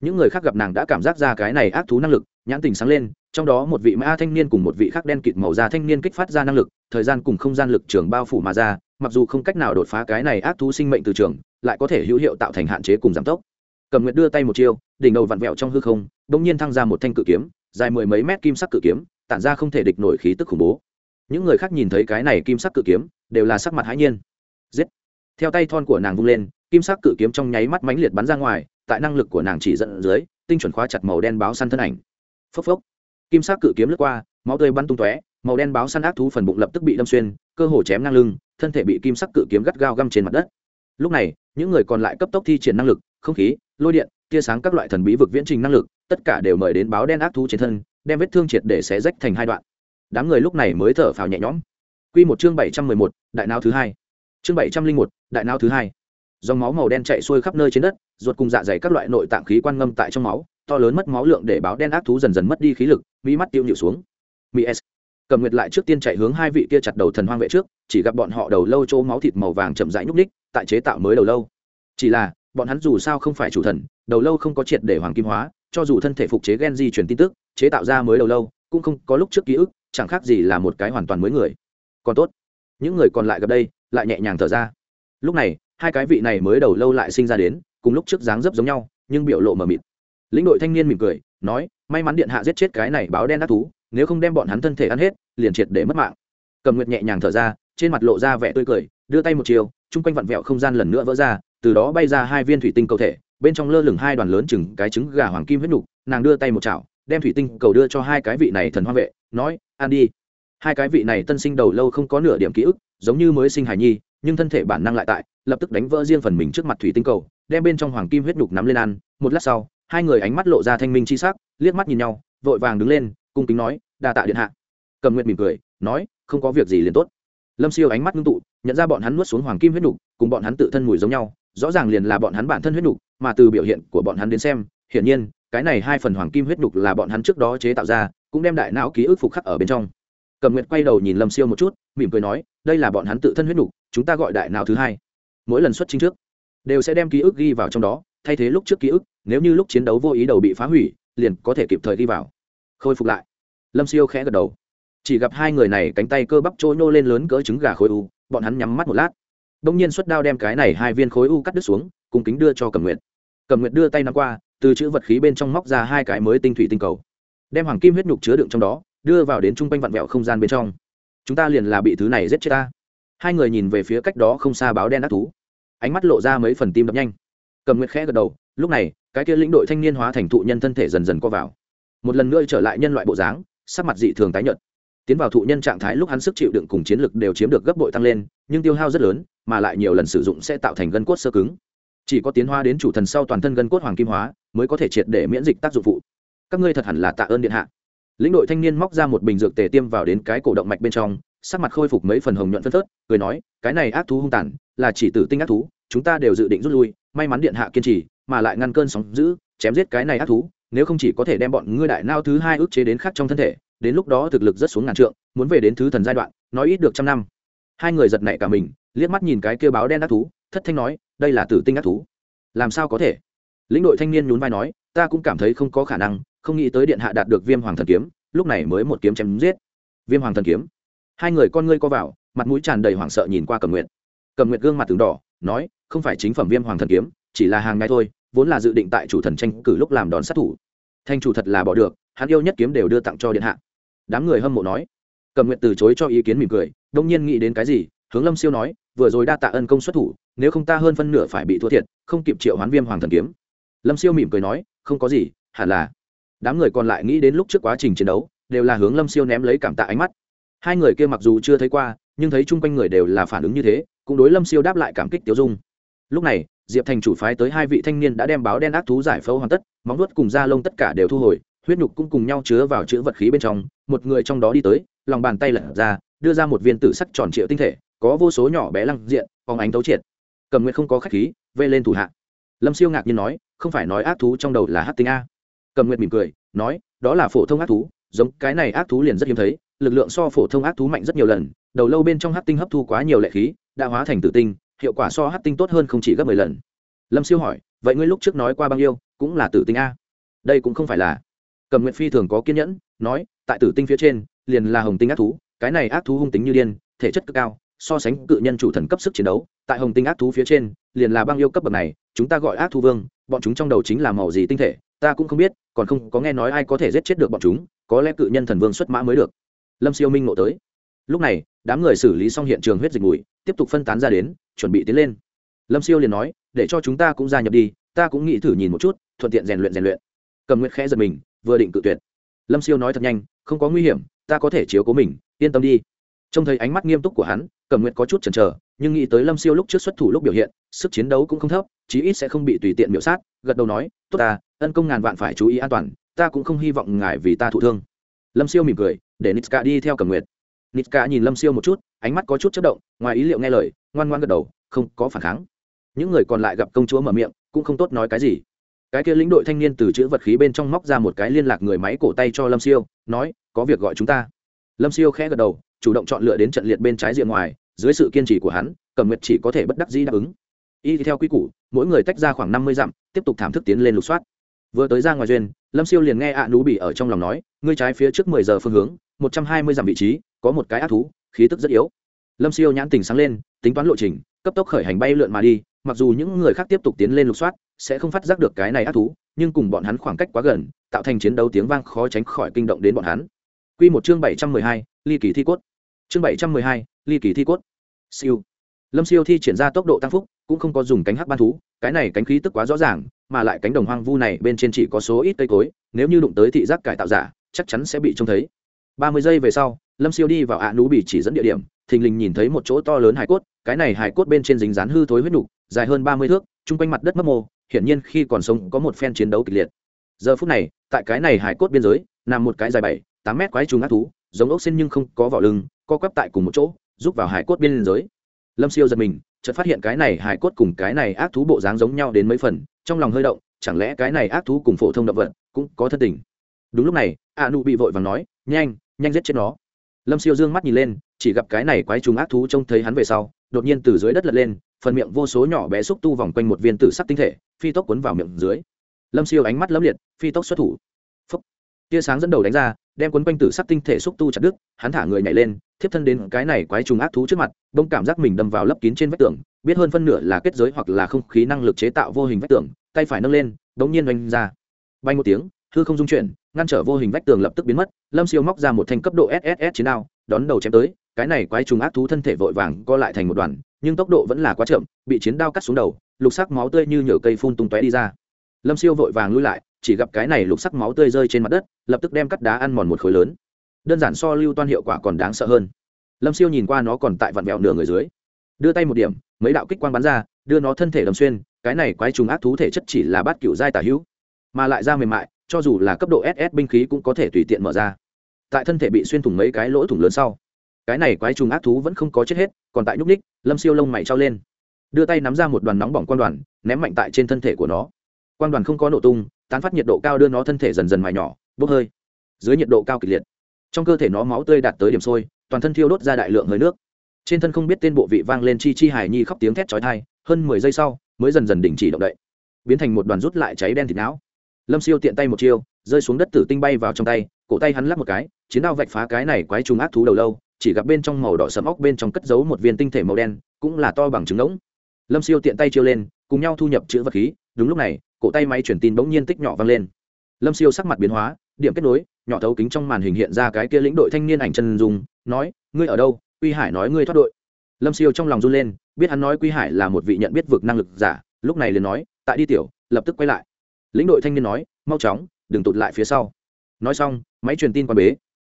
Những người khác gặp nàng đã cảm giác ra cái này ác thú năng lực, nhãn tình sáng lên, trong đó một vị mã thanh niên cùng một vị khác đen kịt màu da thanh niên kích phát ra năng lực, thời gian cùng không gian lực trường bao phủ mà ra, mặc dù không cách nào đột phá cái này ác thú sinh mệnh từ trường, lại có thể hữu hiệu tạo thành hạn chế cùng giảm tốc. Cầm nguyệt đưa tay một chiêu, đỉnh đầu vặn vẹo trong hư không đ ỗ n g nhiên thăng ra một thanh cự kiếm, dài mười mấy mét kim sắc cự kiếm, tản ra không thể địch nổi khí tức khủng bố. Những người khác nhìn thấy cái này kim sắc cự kiếm, đều là sắc mặt hãi nhiên. Giết! Theo tay thon của nàng vung lên kim sắc cự kiếm trong nháy mắt mãnh liệt bắn ra ngoài, tại năng lực của nàng chỉ dẫn dưới, tinh chuẩn khóa chặt màu đen báo săn thân ảnh. Phốc phốc. Kim sắc cự kiếm lướt qua, máu tươi bắn tung tóe, màu đen báo săn ác thú phần bụng lập tức bị đâm xuyên, cơ hồ chém ngang lưng, thân thể bị kim sắc cự kiếm gắt gao găm trên mặt đất. Lúc này, những người còn lại cấp tốc thi triển năng lực, không khí, lôi điện, tia sáng các loại thần bí vực viễn trình năng lực, tất cả đều mời đến báo đen ác thú trên thân, đem vết thương triệt để xé rách thành hai đoạn. Đám người lúc này mới thở phào nhẹ nhõm. Quy một chương bảy trăm mười một, đại não thứ hai. Chương bảy trăm linh một, đại não thứ hai dòng máu màu đen chạy xuôi khắp nơi trên đất, ruột cùng dạ dày các loại nội tạng khí quan ngâm tại trong máu, to lớn mất máu lượng để báo đen ác thú dần dần mất đi khí lực, mỹ mắt tiêu nhịu xuống. Mỹ s. Cầm nguyệt lại trước tiên chạy hướng hai vị kia chặt đầu thần hoang vệ trước, chỉ gặp bọn họ đầu lâu chỗ máu thịt màu vàng chậm rãi nhúc ních tại chế tạo mới đầu lâu. Chỉ là, bọn hắn dù sao không phải chủ thần, đầu lâu không có triệt để hoàng kim hóa, cho dù thân thể phục chế gen di truyền tin tức, chế tạo ra mới đầu lâu, cũng không có lúc trước ký ức, chẳng khác gì là một cái hoàn toàn mới người. Còn tốt, những người còn lại gặp đây, lại nhẹ nhàng thở ra. Lúc này hai cái vị này mới đầu lâu lại sinh ra đến, cùng lúc trước dáng dấp giống nhau, nhưng biểu lộ mờ mịt. Lĩnh đội thanh niên mỉm cười, nói, may mắn điện hạ giết chết cái này báo đen ác thú, nếu không đem bọn hắn thân thể ăn hết, liền triệt để mất mạng. Cầm nguyệt nhẹ nhàng thở ra, trên mặt lộ ra vẻ tươi cười, đưa tay một chiều, chung quanh vặn vẹo không gian lần nữa vỡ ra, từ đó bay ra hai viên thủy tinh cầu thể, bên trong lơ lửng hai đoàn lớn chừng cái trứng gà hoàng kim huyết nục, nàng đưa tay một chảo, đem thủy tinh cầu đưa cho hai cái vị này thần hoa vệ, nói, ăn đi. Hai cái vị này tân sinh đầu lâu không có nửa điểm ký ức, giống như mới sinh hải nhi nhưng thân thể bản năng lại tại, lập tức đánh vỡ riêng phần mình trước mặt thủy tinh cầu, đem bên trong hoàng kim huyết nhục nắm lên ăn. Một lát sau, hai người ánh mắt lộ ra thanh minh chi sắc, liếc mắt nhìn nhau, vội vàng đứng lên, cung kính nói, đa tạ điện hạ. Cầm nguyện mỉm cười, nói, không có việc gì liền tốt. Lâm siêu ánh mắt ngưng tụ, nhận ra bọn hắn nuốt xuống hoàng kim huyết nhục, cùng bọn hắn tự thân mùi giống nhau, rõ ràng liền là bọn hắn bản thân huyết nhục, mà từ biểu hiện của bọn hắn đến xem, hiển nhiên, cái này hai phần hoàng kim huyết nhục là bọn hắn trước đó chế tạo ra, cũng đem đại não ký ức phục khắc ở bên trong cầm nguyệt quay đầu nhìn lâm siêu một chút, mỉm cười nói, đây là bọn hắn tự thân huyết nhục chúng ta gọi đại nào thứ hai. Mỗi lần xuất chính trước, đều sẽ đem ký ức ghi vào trong đó, thay thế lúc trước ký ức, nếu như lúc chiến đấu vô ý đầu bị phá hủy, liền có thể kịp thời ghi vào. Khôi phục lại. Lâm siêu khẽ gật đầu. Chỉ gặp hai người này cánh tay cơ bắp trôi nô lên lớn cỡ trứng gà khối u, bọn hắn nhắm mắt một lát. Đông nhiên xuất đao đem cái này hai viên khối u cắt đứt xuống cùng kính đưa cho cầm nguyệt. Cầm nguyệt đưa tay nắm qua, từ chữ vật khí bên trong móc ra hai cái mới tinh thủy tinh cầu, đem hoàng kim huyết nhục chứa đựng trong đó đưa vào đến chung quanh vặn vẹo không gian bên trong. Chúng ta liền là bị thứ này giết chết ta. Hai người nhìn về phía cách đó không xa báo đen ác thú. Ánh mắt lộ ra mấy phần tim đập nhanh. Cầm nguyệt khẽ gật đầu, lúc này, cái kia lĩnh đội thanh niên hóa thành thụ nhân thân thể dần dần co vào. Một lần nữa trở lại nhân loại bộ dáng, sắc mặt dị thường tái nhợt. Tiến vào thụ nhân trạng thái lúc hắn sức chịu đựng cùng chiến lực đều chiếm được gấp bội tăng lên, nhưng tiêu hao rất lớn, mà lại nhiều lần sử dụng sẽ tạo thành gân cốt sơ cứng. Chỉ có tiến hóa đến chủ thần sau toàn thân gân cốt hoàng kim hóa, mới có thể triệt để miễn dịch tác dụng phụ. Các ngươi thật hẳn là tạ ơn điện hạ lĩnh đội thanh niên móc ra một bình dược tề tiêm vào đến cái cổ động mạch bên trong, sắc mặt khôi phục mấy phần hồng nhuận phân phớt, cười nói, cái này ác thú hung tàn, là chỉ tử tinh ác thú, chúng ta đều dự định rút lui, may mắn điện hạ kiên trì, mà lại ngăn cơn sóng giữ chém giết cái này ác thú, nếu không chỉ có thể đem bọn ngươi đại nao thứ hai ức chế đến khác trong thân thể, đến lúc đó thực lực rất xuống ngàn trượng, muốn về đến thứ thần giai đoạn, nói ít được trăm năm. Hai người giật nảy cả mình, liếc mắt nhìn cái kêu báo đen ác thú, thất thanh nói, đây là tử tinh ác thú, làm sao có thể? Lĩnh đội thanh niên nhún vai nói, ta cũng cảm thấy không có khả năng không nghĩ tới điện hạ đạt được viêm hoàng thần kiếm, lúc này mới một kiếm chém giết. Viêm hoàng thần kiếm. Hai người con ngươi co vào, mặt mũi tràn đầy hoảng sợ nhìn qua cầm nguyện cầm nguyện gương mặt từng đỏ, nói, không phải chính phẩm viêm hoàng thần kiếm, chỉ là hàng ngày thôi, vốn là dự định tại chủ thần tranh cử lúc làm đón sát thủ. Thanh chủ thật là bỏ được, hắn yêu nhất kiếm đều đưa tặng cho điện hạ. Đám người hâm mộ nói. Cầm nguyện từ chối cho ý kiến mỉm cười, đông nhiên nghĩ đến cái gì, hướng lâm siêu nói, vừa rồi đa tạ ân công xuất thủ, nếu không ta hơn phân nửa phải bị thua thiệt, không kịp triệu hoán viêm hoàng thần kiếm. Lâm siêu mỉm cười nói, không có gì, hẳn là đám người còn lại nghĩ đến lúc trước quá trình chiến đấu, đều là hướng lâm siêu ném lấy cảm tạ ánh mắt. Hai người kia mặc dù chưa thấy qua, nhưng thấy chung quanh người đều là phản ứng như thế, cũng đối lâm siêu đáp lại cảm kích tiêu dung. Lúc này, diệp thành chủ phái tới hai vị thanh niên đã đem báo đen ác thú giải phẫu hoàn tất, móng nuốt cùng da lông tất cả đều thu hồi, huyết nhục cũng cùng nhau chứa vào chữ vật khí bên trong. Một người trong đó đi tới, lòng bàn tay lật ra, đưa ra một viên tử sắc tròn triệu tinh thể, có vô số nhỏ bé lăng diện phóng ánh tấu triệt. Cầm nguyện không có khách khí, vây lên thủ hạ. Lâm siêu ngạc nhiên nói, không phải nói ác thú trong đầu là hát tinh a cầm Nguyệt mỉm cười nói đó là phổ thông ác thú giống cái này ác thú liền rất hiếm thấy lực lượng so phổ thông ác thú mạnh rất nhiều lần đầu lâu bên trong hát tinh hấp thu quá nhiều lệ khí đã hóa thành tử tinh hiệu quả so hát tinh tốt hơn không chỉ gấp mười lần. Lâm siêu hỏi vậy ngươi lúc trước nói qua băng yêu, cũng là tử tinh a? Đây cũng không phải là. Cầm nguyện phi thường có kiên nhẫn nói tại tử tinh phía trên liền là hồng tinh ác thú cái này ác thú hung tính như điên thể chất cực cao so sánh cự nhân chủ thần cấp sức chiến đấu tại hồng tinh ác thú phía trên liền là băng yêu cấp bậc này chúng ta gọi ác thú vương bọn chúng trong đầu chính là màu gì tinh thể ta cũng không biết, còn không có nghe nói ai có thể giết chết được bọn chúng, có lẽ cự nhân thần vương xuất mã mới được. Lâm siêu minh ngộ tới. Lúc này, đám người xử lý xong hiện trường huyết dịch mùi, tiếp tục phân tán ra đến, chuẩn bị tiến lên. Lâm siêu liền nói, để cho chúng ta cũng gia nhập đi, ta cũng nghĩ thử nhìn một chút, thuận tiện rèn luyện rèn luyện. Cầm nguyện khẽ giật mình, vừa định cự tuyệt. Lâm siêu nói thật nhanh, không có nguy hiểm, ta có thể chiếu cố mình, yên tâm đi. Trông thấy ánh mắt nghiêm túc của hắn, cầm nguyện có chút chần chờ, nhưng nghĩ tới lâm siêu lúc trước xuất thủ lúc biểu hiện, sức chiến đấu cũng không thấp, chí ít sẽ không bị tùy tiện miễu sát, gật đầu nói, tốt ta ân công ngàn vạn phải chú ý an toàn, ta cũng không hy vọng ngài vì ta thụ thương. Lâm siêu mỉm cười, để nitska đi theo cầm nguyệt. Nitska nhìn lâm siêu một chút, ánh mắt có chút chất động, ngoài ý liệu nghe lời, ngoan ngoan gật đầu, không, có phản kháng. Những người còn lại gặp công chúa mở miệng, cũng không tốt nói cái gì. Cái kia lĩnh đội thanh niên từ chữ vật khí bên trong móc ra một cái liên lạc người máy cổ tay cho lâm siêu, nói, có việc gọi chúng ta. Lâm siêu khẽ gật đầu, chủ động chọn lựa đến trận liệt bên trái diện ngoài, dưới sự kiên trì của hắn cầm nguyệt chỉ có thể bất đắc dĩ đáp ứng. Y theo quy củ, mỗi người tách ra khoảng năm mươi dặm, tiếp tục thảm thức tiến lên lục soát vừa tới ra ngoài duyên lâm siêu liền nghe ạ nú bị ở trong lòng nói ngươi trái phía trước mười giờ phương hướng một trăm hai mươi dặm vị trí có một cái ác thú khí tức rất yếu lâm siêu nhãn tình sáng lên tính toán lộ trình cấp tốc khởi hành bay lượn mà đi mặc dù những người khác tiếp tục tiến lên lục soát sẽ không phát giác được cái này ác thú nhưng cùng bọn hắn khoảng cách quá gần tạo thành chiến đấu tiếng vang khó tránh khỏi kinh động đến bọn hắn Quy một chương bảy trăm mười hai, ly kỳ thi cốt. Chương bảy trăm mười hai, ly kỳ thi cốt. Siêu. Lâm Siêu thi triển ra tốc độ tăng phúc, cũng không có dùng cánh hắc ban thú, cái này cánh khí tức quá rõ ràng, mà lại cánh đồng hoang vu này bên trên chỉ có số ít cây cối, nếu như đụng tới thị giác cải tạo giả, chắc chắn sẽ bị trông thấy. Ba mươi giây về sau, Lâm Siêu đi vào ạ nú bị chỉ dẫn địa điểm, thình lình nhìn thấy một chỗ to lớn hải cốt, cái này hải cốt bên trên dính dán hư thối huyết nục, dài hơn ba mươi thước, trung quanh mặt đất mấp mô, hiển nhiên khi còn sống có một phen chiến đấu kịch liệt. Giờ phút này, tại cái này hải cốt biên giới, nằm một cái dài bảy, tám mét quái trùng ác thú, giống ốc xin nhưng không có vỏ lưng, co quắp tại cùng một chỗ, rút vào hải cốt biên giới. Lâm Siêu giật mình, chợt phát hiện cái này hài cốt cùng cái này ác thú bộ dáng giống nhau đến mấy phần, trong lòng hơi động, chẳng lẽ cái này ác thú cùng phổ thông động vật cũng có thân tình. Đúng lúc này, A Nụ bị vội vàng nói, "Nhanh, nhanh giết chết nó." Lâm Siêu dương mắt nhìn lên, chỉ gặp cái này quái trùng ác thú trông thấy hắn về sau, đột nhiên từ dưới đất lật lên, phần miệng vô số nhỏ bé xúc tu vòng quanh một viên tử sắc tinh thể, phi tốc cuốn vào miệng dưới. Lâm Siêu ánh mắt lấm liệt, phi tốc xuất thủ. phấp Tia sáng dẫn đầu đánh ra, đem cuốn quanh tử sắc tinh thể xúc tu chặt đứt, hắn thả người nhảy lên, thiếp thân đến cái này quái trùng ác thú trước mặt, đông cảm giác mình đâm vào lấp kín trên vách tường, biết hơn phân nửa là kết giới hoặc là không khí năng lực chế tạo vô hình vách tường, tay phải nâng lên, đống nhiên oanh ra. Bay một tiếng, hư không dung chuyển, ngăn trở vô hình vách tường lập tức biến mất, Lâm Siêu móc ra một thanh cấp độ SSS chiến đao, đón đầu chém tới, cái này quái trùng ác thú thân thể vội vàng co lại thành một đoàn, nhưng tốc độ vẫn là quá chậm, bị chiến đao cắt xuống đầu, lục sắc máu tươi như nhở cây phun tung tóe đi ra. Lâm Siêu vội vàng lui lại, chỉ gặp cái này lục sắc máu tươi rơi trên mặt đất, lập tức đem cắt đá ăn mòn một khối lớn. Đơn giản so lưu toan hiệu quả còn đáng sợ hơn. Lâm Siêu nhìn qua nó còn tại vặn vẹo nửa người dưới, đưa tay một điểm, mấy đạo kích quang bắn ra, đưa nó thân thể đâm xuyên, cái này quái trùng ác thú thể chất chỉ là bát cửu giai tả hữu, mà lại ra mềm mại, cho dù là cấp độ SS binh khí cũng có thể tùy tiện mở ra. Tại thân thể bị xuyên thủng mấy cái lỗ thủng lớn sau, cái này quái trùng ác thú vẫn không có chết hết, còn tại nhúc ních, Lâm Siêu lông mày trao lên, đưa tay nắm ra một đoàn nóng bỏng quan đoàn, ném mạnh tại trên thân thể của nó. Quan đoàn không có nổ tung, tán phát nhiệt độ cao đưa nó thân thể dần dần mài nhỏ, bốc hơi. Dưới nhiệt độ cao kịch liệt, trong cơ thể nó máu tươi đạt tới điểm sôi, toàn thân thiêu đốt ra đại lượng hơi nước. Trên thân không biết tên bộ vị vang lên chi chi hải nhi khóc tiếng thét chói tai, hơn mười giây sau, mới dần dần đình chỉ động đậy, biến thành một đoàn rút lại cháy đen thịt não. Lâm siêu tiện tay một chiêu rơi xuống đất tử tinh bay vào trong tay cổ tay hắn lắc một cái chiến đao vạch phá cái này quái trùng ác thú đầu lâu chỉ gặp bên trong màu đỏ sẫm óc bên trong cất giấu một viên tinh thể màu đen cũng là to bằng trứng ngỗng. Lâm siêu tiện tay chiêu lên cùng nhau thu nhập chữ vật khí đúng lúc này cổ tay máy truyền tin bỗng nhiên tích nhỏ vang lên. Lâm siêu sắc mặt biến hóa điểm kết nối nhỏ thấu kính trong màn hình hiện ra cái kia lĩnh đội thanh niên ảnh chân dùng nói, ngươi ở đâu? Quy hải nói ngươi thoát đội. Lâm siêu trong lòng run lên, biết hắn nói quy hải là một vị nhận biết vực năng lực giả, lúc này liền nói, tại đi tiểu, lập tức quay lại. Lĩnh đội thanh niên nói, mau chóng, đừng tụt lại phía sau. Nói xong, máy truyền tin qua bế.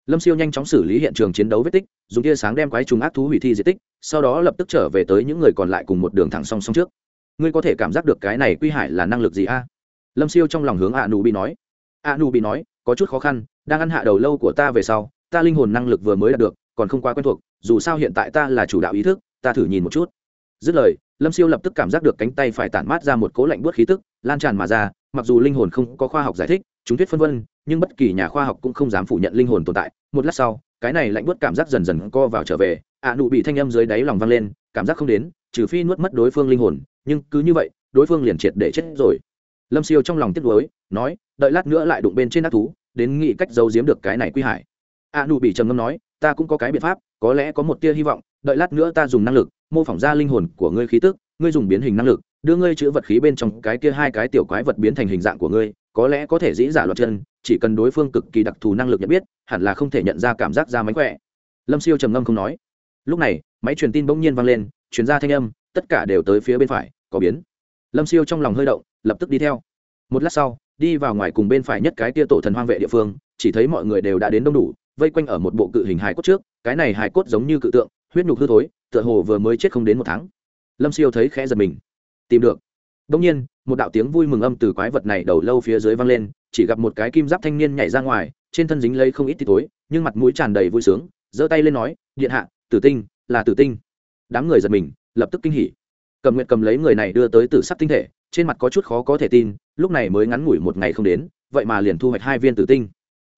Lâm siêu nhanh chóng xử lý hiện trường chiến đấu vết tích, dùng tia sáng đem quái trùng ác thú hủy thi di tích, sau đó lập tức trở về tới những người còn lại cùng một đường thẳng song song trước. Ngươi có thể cảm giác được cái này quy hải là năng lực gì a? Lâm siêu trong lòng hướng a Nu bị nói. A Nu bị nói có chút khó khăn, đang ăn hạ đầu lâu của ta về sau, ta linh hồn năng lực vừa mới đạt được, còn không quá quen thuộc, dù sao hiện tại ta là chủ đạo ý thức, ta thử nhìn một chút. Dứt lời, lâm siêu lập tức cảm giác được cánh tay phải tản mát ra một cố lạnh buốt khí tức, lan tràn mà ra, mặc dù linh hồn không có khoa học giải thích, chúng thuyết phân vân, nhưng bất kỳ nhà khoa học cũng không dám phủ nhận linh hồn tồn tại. Một lát sau, cái này lạnh buốt cảm giác dần dần co vào trở về, ạ nụ bị thanh âm dưới đáy lòng vang lên, cảm giác không đến, trừ phi nuốt mất đối phương linh hồn, nhưng cứ như vậy, đối phương liền triệt để chết rồi. Lâm siêu trong lòng tiếc nuối, nói đợi lát nữa lại đụng bên trên ác thú, đến nghĩ cách giấu giếm được cái này quy hải. A nụ bị trầm ngâm nói, ta cũng có cái biện pháp, có lẽ có một tia hy vọng, đợi lát nữa ta dùng năng lực, mô phỏng ra linh hồn của ngươi khí tức, ngươi dùng biến hình năng lực, đưa ngươi chữ vật khí bên trong cái kia hai cái tiểu quái vật biến thành hình dạng của ngươi, có lẽ có thể dĩ dạ giả loạt chân, chỉ cần đối phương cực kỳ đặc thù năng lực nhận biết, hẳn là không thể nhận ra cảm giác ra mánh khỏe. Lâm siêu trầm ngâm không nói. Lúc này, máy truyền tin bỗng nhiên vang lên chuyển ra thanh âm, tất cả đều tới phía bên phải, có biến. Lâm siêu trong lòng hơi động, lập tức đi theo. Một lát sau đi vào ngoài cùng bên phải nhất cái tia tổ thần hoang vệ địa phương, chỉ thấy mọi người đều đã đến đông đủ, vây quanh ở một bộ cự hình hài cốt trước, cái này hài cốt giống như cự tượng, huyết nhục hư thối, tựa hồ vừa mới chết không đến một tháng. Lâm siêu thấy khẽ giật mình. Tìm được. Đông nhiên, một đạo tiếng vui mừng âm từ quái vật này đầu lâu phía dưới vang lên, chỉ gặp một cái kim giáp thanh niên nhảy ra ngoài, trên thân dính lấy không ít thì tối nhưng mặt mũi tràn đầy vui sướng, giơ tay lên nói, điện hạ, tử tinh, là tử tinh. Đám người giật mình, lập tức kinh hỉ. Cầm nguyện cầm lấy người này đưa tới tử sắc tinh thể trên mặt có chút khó có thể tin, lúc này mới ngắn ngủi một ngày không đến, vậy mà liền thu hoạch hai viên tử tinh.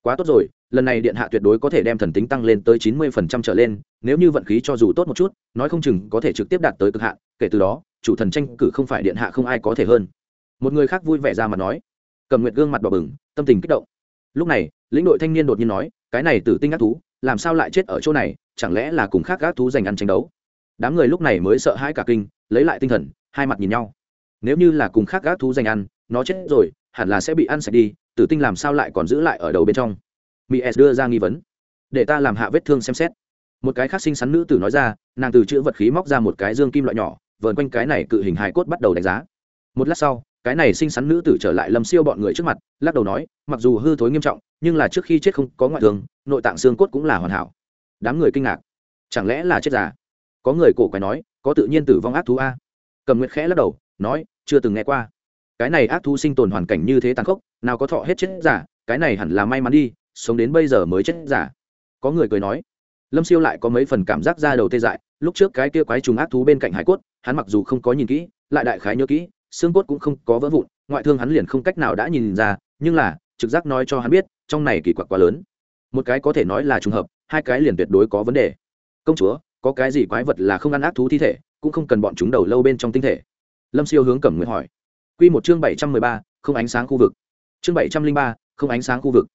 Quá tốt rồi, lần này điện hạ tuyệt đối có thể đem thần tính tăng lên tới chín mươi phần trăm trở lên, nếu như vận khí cho dù tốt một chút, nói không chừng có thể trực tiếp đạt tới cực hạn, kể từ đó, chủ thần tranh cử không phải điện hạ không ai có thể hơn. Một người khác vui vẻ ra mà nói. Cầm nguyệt gương mặt đỏ bừng, tâm tình kích động. Lúc này, lĩnh đội thanh niên đột nhiên nói, cái này tử tinh ác thú, làm sao lại chết ở chỗ này, chẳng lẽ là cùng khác ác thú giành ăn tranh đấu? Đám người lúc này mới sợ hãi cả kinh, lấy lại tinh thần, hai mặt nhìn nhau nếu như là cùng khác gác thú giành ăn, nó chết rồi, hẳn là sẽ bị ăn sạch đi, tử tinh làm sao lại còn giữ lại ở đầu bên trong? Mỹ s đưa ra nghi vấn. Để ta làm hạ vết thương xem xét. Một cái khác xinh xắn nữ tử nói ra, nàng từ chữ vật khí móc ra một cái dương kim loại nhỏ, vờn quanh cái này cự hình hài cốt bắt đầu đánh giá. Một lát sau, cái này xinh xắn nữ tử trở lại lâm siêu bọn người trước mặt, lắc đầu nói, mặc dù hư thối nghiêm trọng, nhưng là trước khi chết không có ngoại thương, nội tạng xương cốt cũng là hoàn hảo. Đám người kinh ngạc. Chẳng lẽ là chết già? Có người cổ quái nói, có tự nhiên tử vong ác thú a? Cầm nguyệt khẽ lắc đầu, nói chưa từng nghe qua. Cái này ác thú sinh tồn hoàn cảnh như thế tàn khốc, nào có thọ hết chết giả, cái này hẳn là may mắn đi, sống đến bây giờ mới chết giả. Có người cười nói, lâm siêu lại có mấy phần cảm giác ra đầu tê dại, lúc trước cái kia quái trùng ác thú bên cạnh hải cốt, hắn mặc dù không có nhìn kỹ, lại đại khái nhớ kỹ, xương cốt cũng không có vỡ vụn, ngoại thương hắn liền không cách nào đã nhìn ra, nhưng là, trực giác nói cho hắn biết, trong này kỳ quặc quá lớn. Một cái có thể nói là trùng hợp, hai cái liền tuyệt đối có vấn đề. Công chúa, có cái gì quái vật là không ăn ác thú thi thể, cũng không cần bọn chúng đầu lâu bên trong tinh thể lâm siêu hướng cẩm nguyện hỏi. Q một chương bảy trăm mười ba, không ánh sáng khu vực. Chương bảy trăm linh ba, không ánh sáng khu vực.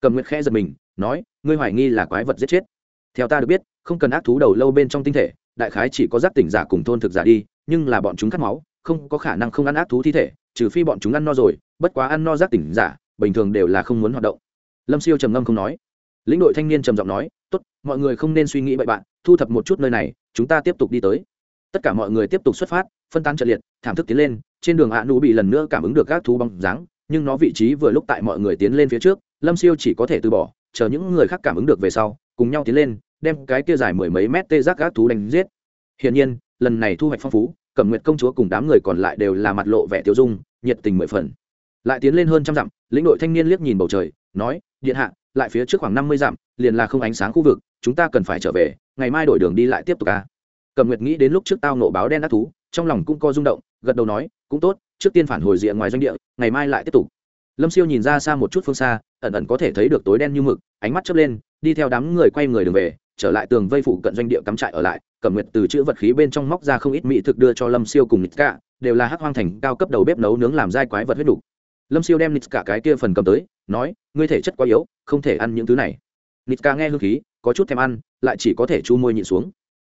Cẩm nguyện khẽ giật mình, nói, ngươi hoài nghi là quái vật giết chết. Theo ta được biết, không cần ác thú đầu lâu bên trong tinh thể, đại khái chỉ có giác tỉnh giả cùng thôn thực giả đi, nhưng là bọn chúng cắt máu, không có khả năng không ăn ác thú thi thể, trừ phi bọn chúng ăn no rồi, bất quá ăn no giác tỉnh giả, bình thường đều là không muốn hoạt động. Lâm siêu trầm ngâm không nói. Lĩnh đội thanh niên trầm giọng nói, tốt, mọi người không nên suy nghĩ bậy bạn, thu thập một chút nơi này, chúng ta tiếp tục đi tới. Tất cả mọi người tiếp tục xuất phát phân tán trận liệt, thảm thức tiến lên, trên đường ạ nụ bị lần nữa cảm ứng được các thú bóng dáng, nhưng nó vị trí vừa lúc tại mọi người tiến lên phía trước, lâm siêu chỉ có thể từ bỏ, chờ những người khác cảm ứng được về sau, cùng nhau tiến lên, đem cái kia dài mười mấy mét tê giác các thú đánh giết. Hiển nhiên, lần này thu hoạch phong phú, cẩm nguyệt công chúa cùng đám người còn lại đều là mặt lộ vẻ tiêu dung, nhiệt tình mười phần. Lại tiến lên hơn trăm dặm, lĩnh đội thanh niên liếc nhìn bầu trời, nói, điện hạ, lại phía trước khoảng năm mươi dặm, liền là không ánh sáng khu vực, chúng ta cần phải trở về, ngày mai đổi đường đi lại tiếp tục ca cẩm nguyệt nghĩ đến lúc trước tao nộ báo đen ác thú trong lòng cũng co rung động, gật đầu nói, cũng tốt, trước tiên phản hồi diện ngoài doanh địa, ngày mai lại tiếp tục. Lâm siêu nhìn ra xa một chút phương xa, ẩn ẩn có thể thấy được tối đen như mực, ánh mắt chớp lên, đi theo đám người quay người đường về, trở lại tường vây phủ cận doanh địa cắm trại ở lại, cẩm nguyệt từ chữ vật khí bên trong móc ra không ít mỹ thực đưa cho lâm siêu cùng nít cả đều là hắc hoang thành cao cấp đầu bếp nấu nướng làm dai quái vật huyết đủ. lâm siêu đem nít cả cái kia phần cầm tới, nói, ngươi thể chất quá yếu, không thể ăn những thứ này. Nít cả nghe hương khí, có chút thèm ăn, lại chỉ có thể chu môi nhịn xuống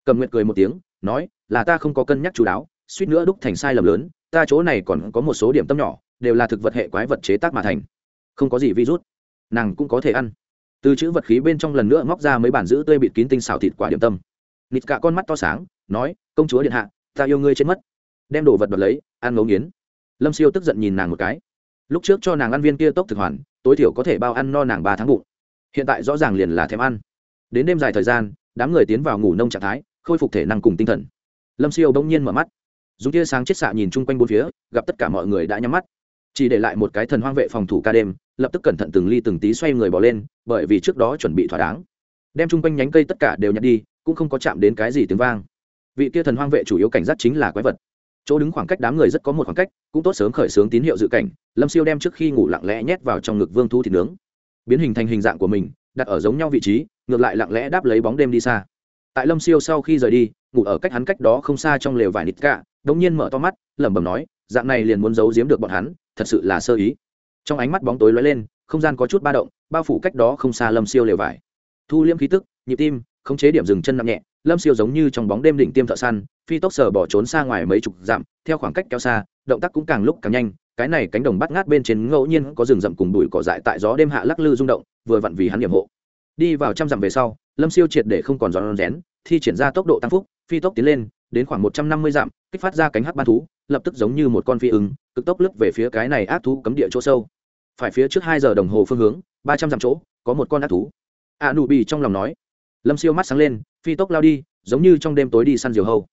cẩm nguyệt cười một tiếng, nói, là ta không có cân nhắc chú đáo, suýt nữa đúc thành sai lầm lớn, ta chỗ này còn có một số điểm tâm nhỏ, đều là thực vật hệ quái vật chế tác mà thành. Không có gì virus nàng cũng có thể ăn. Từ chữ vật khí bên trong lần nữa móc ra mấy bản giữ tươi bịt kín tinh xào thịt quả điểm tâm. Nịt cả con mắt to sáng, nói, công chúa điện hạ, ta yêu ngươi chết mất. Đem đồ vật đoạt lấy, ăn ngấu nghiến. Lâm siêu tức giận nhìn nàng một cái. Lúc trước cho nàng ăn viên kia tốc thực hoàn, tối thiểu có thể bao ăn no nàng ba tháng bụng. Hiện tại rõ ràng liền là thèm ăn. Đến đêm dài thời gian, đám người tiến vào ngủ nông trạng thái khôi phục thể năng cùng tinh thần. Lâm siêu bỗng nhiên mở mắt. Dùng tia sáng chết xạ nhìn chung quanh bốn phía, gặp tất cả mọi người đã nhắm mắt. Chỉ để lại một cái thần hoang vệ phòng thủ ca đêm, lập tức cẩn thận từng ly từng tí xoay người bỏ lên, bởi vì trước đó chuẩn bị thỏa đáng. Đem chung quanh nhánh cây tất cả đều nhặt đi, cũng không có chạm đến cái gì tiếng vang. Vị kia thần hoang vệ chủ yếu cảnh giác chính là quái vật. Chỗ đứng khoảng cách đám người rất có một khoảng cách, cũng tốt sớm khởi xướng tín hiệu dự cảnh, lâm siêu đem trước khi ngủ lặng lẽ nhét vào trong ngực vương thu thịt nướng. Biến hình thành hình dạng của mình, đặt ở giống nhau vị trí, ngược lại lặng lẽ đáp lấy bóng đêm đi xa tại lâm siêu sau khi rời đi, ngủ ở cách hắn cách đó không xa trong lều vải nít cả đống nhiên mở to mắt, lẩm bẩm nói, dạng này liền muốn giấu giếm được bọn hắn, thật sự là sơ ý. Trong ánh mắt bóng tối lóe lên, không gian có chút ba động, bao phủ cách đó không xa lâm siêu lều vải. Thu liễm khí tức, nhịp tim, khống chế điểm dừng chân nặng nhẹ, lâm siêu giống như trong bóng đêm đỉnh tiêm thợ săn, phi tốc sờ bỏ trốn xa ngoài mấy chục dặm, theo khoảng cách kéo xa, động tác cũng càng lúc càng nhanh, cái này cánh đồng bắt ngát bên trên ngẫu nhiên có rừng rậm cùng bụi cỏ dại tại gió đêm hạ lắc lư rung động, vừa vặn vì hắn điểm hộ. Đi vào trăm dặm về sau lâm siêu triệt để không còn giòn rén, thi triển ra tốc độ tăng phúc, phi tốc tiến lên, đến khoảng một trăm năm mươi dặm, kích phát ra cánh hắc ban thú, lập tức giống như một con phi ứng, cực tốc lướt về phía cái này ác thú cấm địa chỗ sâu. Phải phía trước hai giờ đồng hồ phương hướng, ba trăm dặm chỗ, có một con ác thú. A nụ bị trong lòng nói. Lâm siêu mắt sáng lên, phi tốc lao đi, giống như trong đêm tối đi săn diều hâu.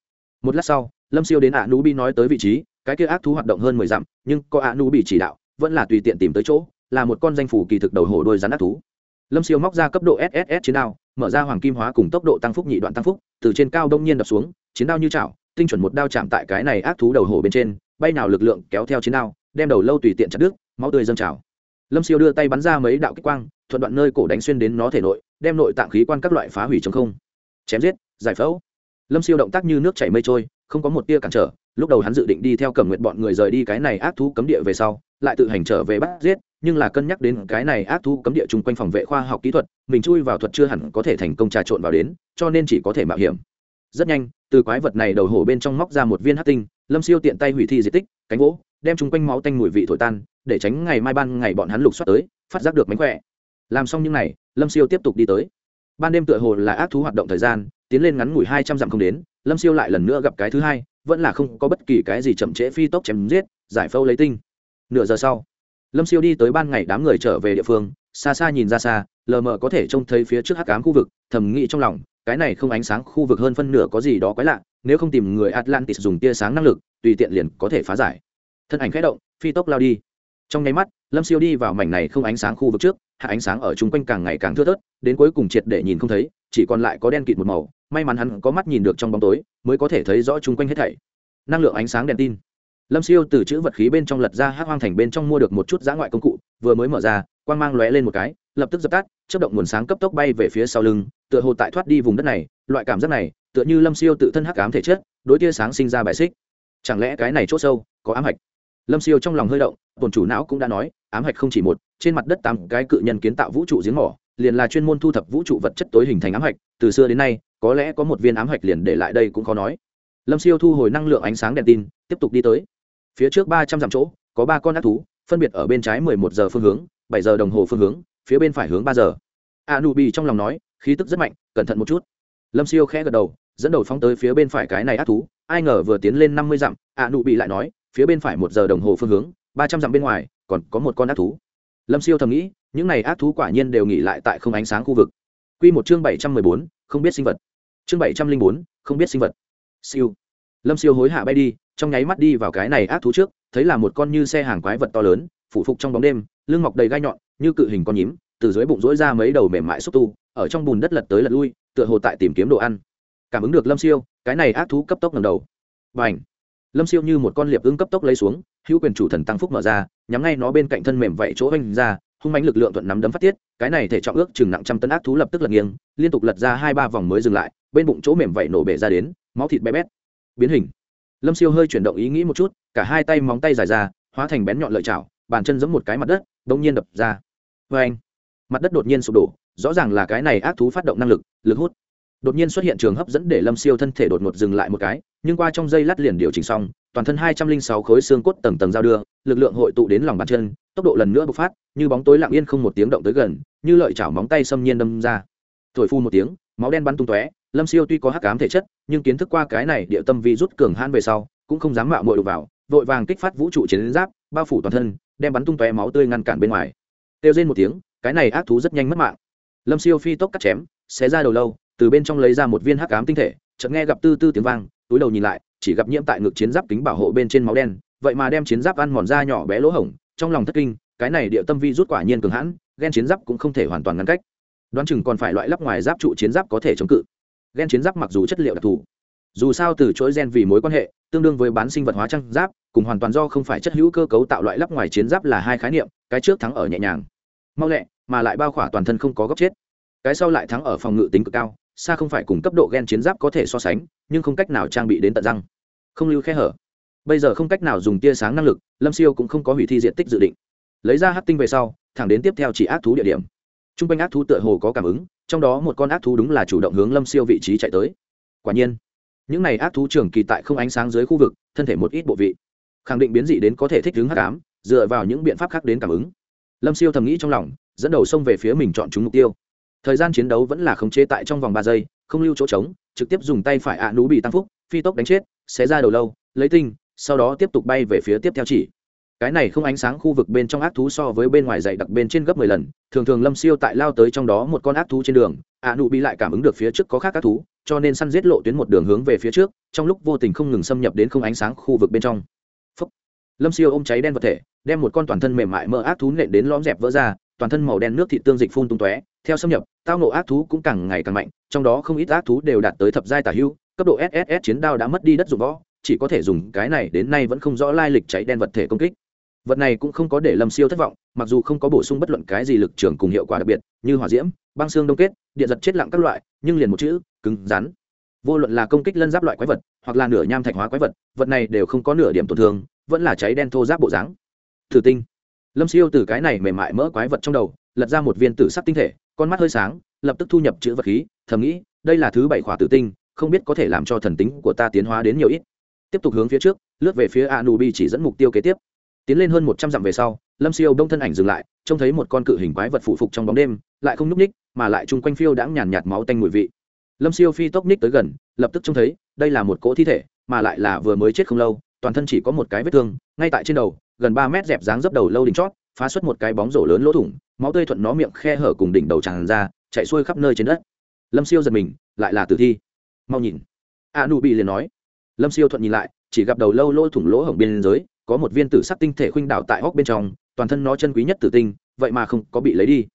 Một lát sau, lâm siêu đến a nụ bị nói tới vị trí, cái kia ác thú hoạt động hơn mười dặm, nhưng có a nụ bị chỉ đạo, vẫn là tùy tiện tìm tới chỗ, là một con danh phủ kỳ thực đầu hổ đôi rắn ác thú. Lâm siêu móc ra cấp độ sss chiến đao mở ra hoàng kim hóa cùng tốc độ tăng phúc nhị đoạn tăng phúc, từ trên cao đông nhiên đập xuống, chiến đao như chảo, tinh chuẩn một đao chạm tại cái này ác thú đầu hổ bên trên, bay nào lực lượng kéo theo chiến đao, đem đầu lâu tùy tiện chặt đứt, máu tươi dâng trào. Lâm siêu đưa tay bắn ra mấy đạo kích quang, thuận đoạn nơi cổ đánh xuyên đến nó thể nội, đem nội tạng khí quan các loại phá hủy chống không. Chém giết, giải phẫu. Lâm siêu động tác như nước chảy mây trôi không có một tia cản trở, lúc đầu hắn dự định đi theo cẩm nguyện bọn người rời đi cái này ác thú cấm địa về sau, lại tự hành trở về bắt giết, nhưng là cân nhắc đến cái này ác thú cấm địa chung quanh phòng vệ khoa học kỹ thuật, mình chui vào thuật chưa hẳn có thể thành công trà trộn vào đến, cho nên chỉ có thể mạo hiểm. Rất nhanh, từ quái vật này đầu hổ bên trong móc ra một viên hát tinh, lâm siêu tiện tay hủy thi di tích, cánh gỗ, đem chung quanh máu tanh mùi vị thổi tan, để tránh ngày mai ban ngày bọn hắn lục soát tới, phát giác được mánh khỏe. Làm xong những n à y lâm siêu tiếp tục đi tới. Ban đêm tựa hồ là ác thú hoạt động thời gian, tiến lên ngắn ngủi hai trăm dặm không đến lâm siêu lại lần nữa gặp cái thứ hai, vẫn là không có bất kỳ cái gì chậm trễ phi tốc chém giết, giải phâu lấy tinh. Nửa giờ sau, lâm siêu đi tới ban ngày đám người trở về địa phương, xa xa nhìn ra xa, lờ mờ có thể trông thấy phía trước hắc cám khu vực, thầm nghĩ trong lòng, cái này không ánh sáng khu vực hơn phân nửa có gì đó quái lạ, nếu không tìm người atlantis dùng tia sáng năng lực, tùy tiện liền có thể phá giải. Thân ảnh khẽ động, phi tốc lao đi. Trong nháy mắt, lâm siêu đi vào mảnh này không ánh sáng khu vực trước, hạ ánh sáng ở chung quanh càng ngày càng thưa thớt, đến cuối cùng triệt để nhìn không thấy, chỉ còn lại có đen kịt một màu may mắn hắn có mắt nhìn được trong bóng tối, mới có thể thấy rõ chung quanh hết thảy. Năng lượng ánh sáng đèn tin. Lâm siêu từ chữ vật khí bên trong lật ra hát hoang thành bên trong mua được một chút giã ngoại công cụ, vừa mới mở ra, quang mang lóe lên một cái, lập tức dập tắt chất động nguồn sáng cấp tốc bay về phía sau lưng, tựa hồ tại thoát đi vùng đất này, loại cảm giác này, tựa như lâm siêu tự thân hắc ám thể chất, đối tia sáng sinh ra bài xích. Chẳng lẽ cái này c h ỗ sâu, có ám hạch? Lâm siêu trong lòng hơi động tồn chủ não cũng đã nói, ám hạch không chỉ một, trên mặt đất tám cái cự nhân kiến tạo vũ trụ giếng mỏ, liền là chuyên môn thu thập vũ trụ vật chất tối hình thành ám hạch, từ xưa đến nay có lẽ có một viên ám hạch liền để lại đây cũng khó nói. Lâm siêu thu hồi năng lượng ánh sáng đèn tin, tiếp tục đi tới. Phía trước ba trăm dặm chỗ, có ba con ác thú, phân biệt ở bên trái mười một giờ phương hướng, bảy giờ đồng hồ phương hướng, phía bên phải hướng ba giờ. A nu bị trong lòng nói, khí tức rất mạnh, cẩn thận một chút. Lâm siêu khẽ gật đầu, dẫn đầu phóng tới phía bên phải cái này ác thú, ai ngờ vừa tiến lên năm mươi dặm a nu bị lại nói, phía bên phải một giờ đồng hồ phương hướng, ba trăm dặm bên ngoài, còn có một con ác thú. Lâm siêu thầm nghĩ, những này ác thú quả nhiên đều nghỉ lại tại không ánh sáng khu vực. Q một chương bảy trăm mười bốn, không biết sinh vật chương bảy trăm linh bốn, không biết sinh vật. Siêu. Lâm siêu hối hạ bay đi, trong nháy mắt đi vào cái này ác thú trước, thấy là một con như xe hàng quái vật to lớn, phủ phục trong bóng đêm, lưng mọc đầy gai nhọn, như cự hình con nhím, từ dưới bụng rỗi ra mấy đầu mềm mại xúc tu, ở trong bùn đất lật tới lật lui, tựa hồ tại tìm kiếm đồ ăn. Cảm ứng được lâm siêu, cái này ác thú cấp tốc ngầm đầu. Và h lâm siêu như một con liệp ưng cấp tốc lấy xuống, hữu quyền chủ thần tăng phúc mở ra, nhắm ngay nó bên cạnh thân mềm vậy chỗ oanh ra, hung mánh lực lượng thuận nắm đấm phát tiết, cái này thể trọng ước chừng nặng trăm tấn ác thú lập tức lật nghiêng, liên tục lật ra hai ba vòng mới dừng lại bên bụng chỗ mềm vậy nổ bể ra đến, máu thịt bé bét. Biến hình. Lâm siêu hơi chuyển động ý nghĩ một chút, cả hai tay móng tay dài ra, hóa thành bén nhọn lợi chảo, bàn chân giẫm một cái mặt đất đ ỗ n g nhiên đập ra. Vê anh, mặt đất đột nhiên sụp đổ, rõ ràng là cái này ác thú phát động năng lực lực hút. Đột nhiên xuất hiện trường hấp dẫn để lâm siêu thân thể đột ngột dừng lại một cái, nhưng qua trong dây lát liền điều chỉnh xong, toàn thân hai trăm linh sáu khối xương cốt tầng tầng giao đưa, lực lượng hội tụ đến lòng bàn chân, tốc độ lần nữa bộc phát, như bóng tối lặng yên không một tiếng động tới gần, như lợi chảo móng tay xâm nhiên đâm ra. Thổi phu một tiếng máu đen bắn tung tóe, lâm siêu tuy có hắc cám thể chất, nhưng kiến thức qua cái này địa tâm vi rút cường hãn về sau, cũng không dám mạo mội đục vào, vội vàng kích phát vũ trụ chiến giáp, bao phủ toàn thân, đem bắn tung tóe máu tươi ngăn cản bên ngoài. Kêu trên một tiếng, cái này ác thú rất nhanh mất mạng. Lâm siêu phi tốc cắt chém, xé ra đầu lâu, từ bên trong lấy ra một viên hắc ám tinh thể, chợt nghe gặp tư tư tiếng vang, túi đầu nhìn lại, chỉ gặp nhiễm tại ngực chiến giáp kính bảo hộ bên trên máu đen, vậy mà đem chiến giáp ăn mòn ra nhỏ bé lỗ hổng, trong lòng thất kinh, cái này địa tâm vi rút quả nhiên cường hãn ghen chiến giáp cũng không thể hoàn toàn ngăn cách đoán chừng còn phải loại lắp ngoài giáp trụ chiến giáp có thể chống cự. Ghen chiến giáp mặc dù chất liệu đặc thù, dù sao từ chuỗi gen vì mối quan hệ, tương đương với bán sinh vật hóa trang giáp, cùng hoàn toàn do không phải chất hữu cơ cấu tạo loại lắp ngoài chiến giáp là hai khái niệm, cái trước thắng ở nhẹ nhàng, mau lẹ, mà lại bao khỏa toàn thân không có góc chết. Cái sau lại thắng ở phòng ngự tính cực cao, xa không phải cùng cấp độ gen chiến giáp có thể so sánh, nhưng không cách nào trang bị đến tận răng. Không lưu khe hở. Bây giờ không cách nào dùng tia sáng năng lực, lâm siêu cũng không có hủy thi diện tích dự định. Lấy ra hát tinh về sau, thẳng đến tiếp theo chỉ ác thú địa điểm t r u n g quanh ác thú tựa hồ có cảm ứng, trong đó một con ác thú đúng là chủ động hướng lâm siêu vị trí chạy tới. Quả nhiên, những này ác thú trường kỳ tại không ánh sáng dưới khu vực, thân thể một ít bộ vị, khẳng định biến dị đến có thể thích ứng hát cám dựa vào những biện pháp khác đến cảm ứng. Lâm siêu thầm nghĩ trong lòng, dẫn đầu xông về phía mình chọn chúng mục tiêu. Thời gian chiến đấu vẫn là khống chế tại trong vòng ba giây, không lưu chỗ trống, trực tiếp dùng tay phải ạ nú bị tăng phúc, phi tốc đánh chết, xé ra đầu lâu, lấy tinh, sau đó tiếp tục bay về phía tiếp theo chỉ cái này không ánh sáng khu vực bên trong ác thú so với bên ngoài dày đặc bên trên gấp mười lần, thường thường lâm siêu tại lao tới trong đó một con ác thú trên đường ạ nụ bị lại cảm ứng được phía trước có khác ác thú, cho nên săn giết lộ tuyến một đường hướng về phía trước, trong lúc vô tình không ngừng xâm nhập đến không ánh sáng khu vực bên trong Phúc. lâm siêu ôm cháy đen vật thể, đem một con toàn thân mềm mại mỡ ác thú nện đến lõm dẹp vỡ ra, toàn thân màu đen nước thị tương dịch phun tung tóe, theo xâm nhập, tao nộ ác thú cũng càng ngày càng mạnh, trong đó không ít ác thú đều đạt tới thập giai tả hưu, cấp độ sss chiến đao đã mất đi đất dụng võ, chỉ có thể dùng cái này đến nay vẫn không rõ lai lịch cháy đen vật thể công kích vật này cũng không có để lâm siêu thất vọng, mặc dù không có bổ sung bất luận cái gì lực trường cùng hiệu quả đặc biệt, như hỏa diễm, băng xương đông kết, điện giật chết lặng các loại, nhưng liền một chữ, cứng rắn. Vô luận là công kích lân giáp loại quái vật, hoặc là nửa nham thạch hóa quái vật vật này đều không có nửa điểm tổn thương, vẫn là cháy đen thô giáp bộ dáng. Thử tinh. Lâm siêu từ cái này mềm mại mỡ quái vật trong đầu, lật ra một viên tử sắc tinh thể, con mắt hơi sáng, lập tức thu nhập chữ vật khí, thầm nghĩ, đây là thứ bảy khỏa tử tinh, không biết có thể làm cho thần tính của ta tiến hóa đến nhiều ít. Tiếp tục hướng phía trước, lướt về phía anubi chỉ dẫn mục tiêu kế tiếp tiến lên hơn một trăm dặm về sau, lâm siêu đông thân ảnh dừng lại, trông thấy một con cự hình quái vật phụ phục trong bóng đêm, lại không nhúc ních mà lại chung quanh phiêu đãng nhàn nhạt máu tanh mùi vị. Lâm siêu phi tốc ních tới gần, lập tức trông thấy, đây là một cỗ thi thể, mà lại là vừa mới chết không lâu, toàn thân chỉ có một cái vết thương, ngay tại trên đầu, gần ba mét dẹp dáng dấp đầu lâu đỉnh chót, phá xuất một cái bóng rổ lớn lỗ thủng, máu tươi thuận nó miệng khe hở cùng đỉnh đầu tràn ra, chạy xuôi khắp nơi trên đất. Lâm siêu giật mình, lại là tử thi. Mau nhìn. A nụ bị liền nói. Lâm siêu thuận nhìn lại, chỉ gặp đầu lâu lỗ thủng lỗ hổng biên giới có một viên tử sắc tinh thể khuynh đảo tại hốc bên trong, toàn thân nó chân quý nhất tử tinh, vậy mà không có bị lấy đi.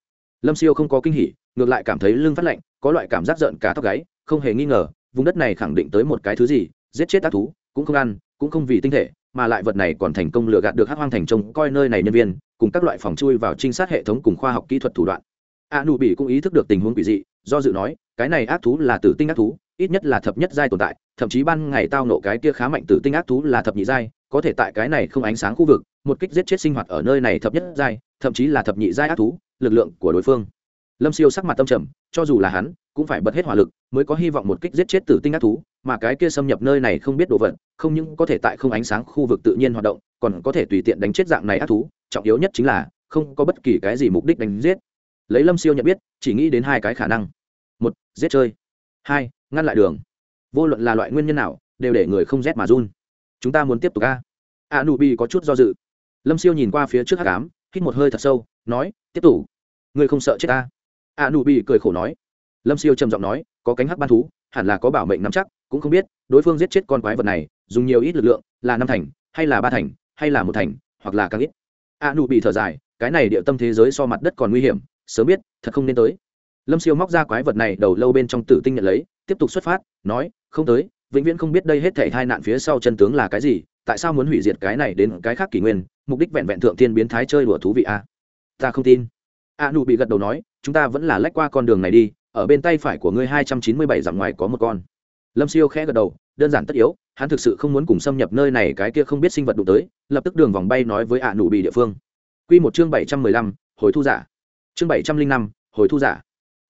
Lâm siêu không có kinh hỉ, ngược lại cảm thấy lưng phát lạnh, có loại cảm giác giận cả tóc gáy, không hề nghi ngờ, vùng đất này khẳng định tới một cái thứ gì, giết chết ác thú, cũng không ăn, cũng không vì tinh thể, mà lại vật này còn thành công lừa gạt được hát hoang thành trông, coi nơi này nhân viên, cùng các loại phòng chui vào trinh sát hệ thống cùng khoa học kỹ thuật thủ đoạn. A nụ bị cũng ý thức được tình huống quỷ dị, do dự nói, cái này ác thú là tử tinh ác thú, ít nhất là thập nhất giai tồn tại, thậm chí ban ngày tao nộ cái kia khá mạnh tử tinh ác thú là thập nhị giai có thể tại cái này không ánh sáng khu vực, một kích giết chết sinh hoạt ở nơi này thập nhất giai, thậm chí là thập nhị giai ác thú, lực lượng của đối phương. Lâm siêu sắc mặt tâm trầm, cho dù là hắn, cũng phải bật hết hỏa lực mới có hy vọng một kích giết chết tử tinh ác thú, mà cái kia xâm nhập nơi này không biết đồ vật, không những có thể tại không ánh sáng khu vực tự nhiên hoạt động, còn có thể tùy tiện đánh chết dạng này ác thú, trọng yếu nhất chính là không có bất kỳ cái gì mục đích đánh giết. Lấy lâm siêu nhận biết, chỉ nghĩ đến hai cái khả năng. Một, giết chơi. Hai, ngăn lại đường. Vô luận là loại nguyên nhân nào, đều để người không rét mà run chúng ta muốn tiếp tục a. A nụ bi có chút do dự. Lâm siêu nhìn qua phía trước hát cám hít một hơi thật sâu, nói, tiếp tục. Ngươi không sợ chết ta? A nụ bi cười khổ nói. Lâm siêu trầm giọng nói, có cánh hắc ban thú, hẳn là có bảo mệnh nắm chắc, cũng không biết, đối phương giết chết con quái vật này, dùng nhiều ít lực lượng, là năm thành, hay là ba thành, hay là một thành, hoặc là càng ít. A nụ bị thở dài, cái này địa tâm thế giới so mặt đất còn nguy hiểm, sớm biết, thật không nên tới. Lâm siêu móc ra quái vật này đầu lâu bên trong tử tinh nhận lấy, tiếp tục xuất phát, nói, không tới vĩnh viễn không biết đây hết thể hai nạn phía sau chân tướng là cái gì, tại sao muốn hủy diệt cái này đến cái khác kỷ nguyên, mục đích vẹn vẹn thượng tiên biến thái chơi đùa thú vị a? À? ta không tin. A nụ bị gật đầu nói, chúng ta vẫn là lách qua con đường này đi, ở bên tay phải của ngươi hai trăm chín mươi bảy dặm ngoài có một con. Lâm siêu khẽ gật đầu, đơn giản tất yếu, hắn thực sự không muốn cùng xâm nhập nơi này cái kia không biết sinh vật đụng tới, lập tức đường vòng bay nói với À nụ bị địa phương. Q một chương bảy trăm mười lăm, hồi thu giả. Chương bảy trăm linh năm, hồi thu giả.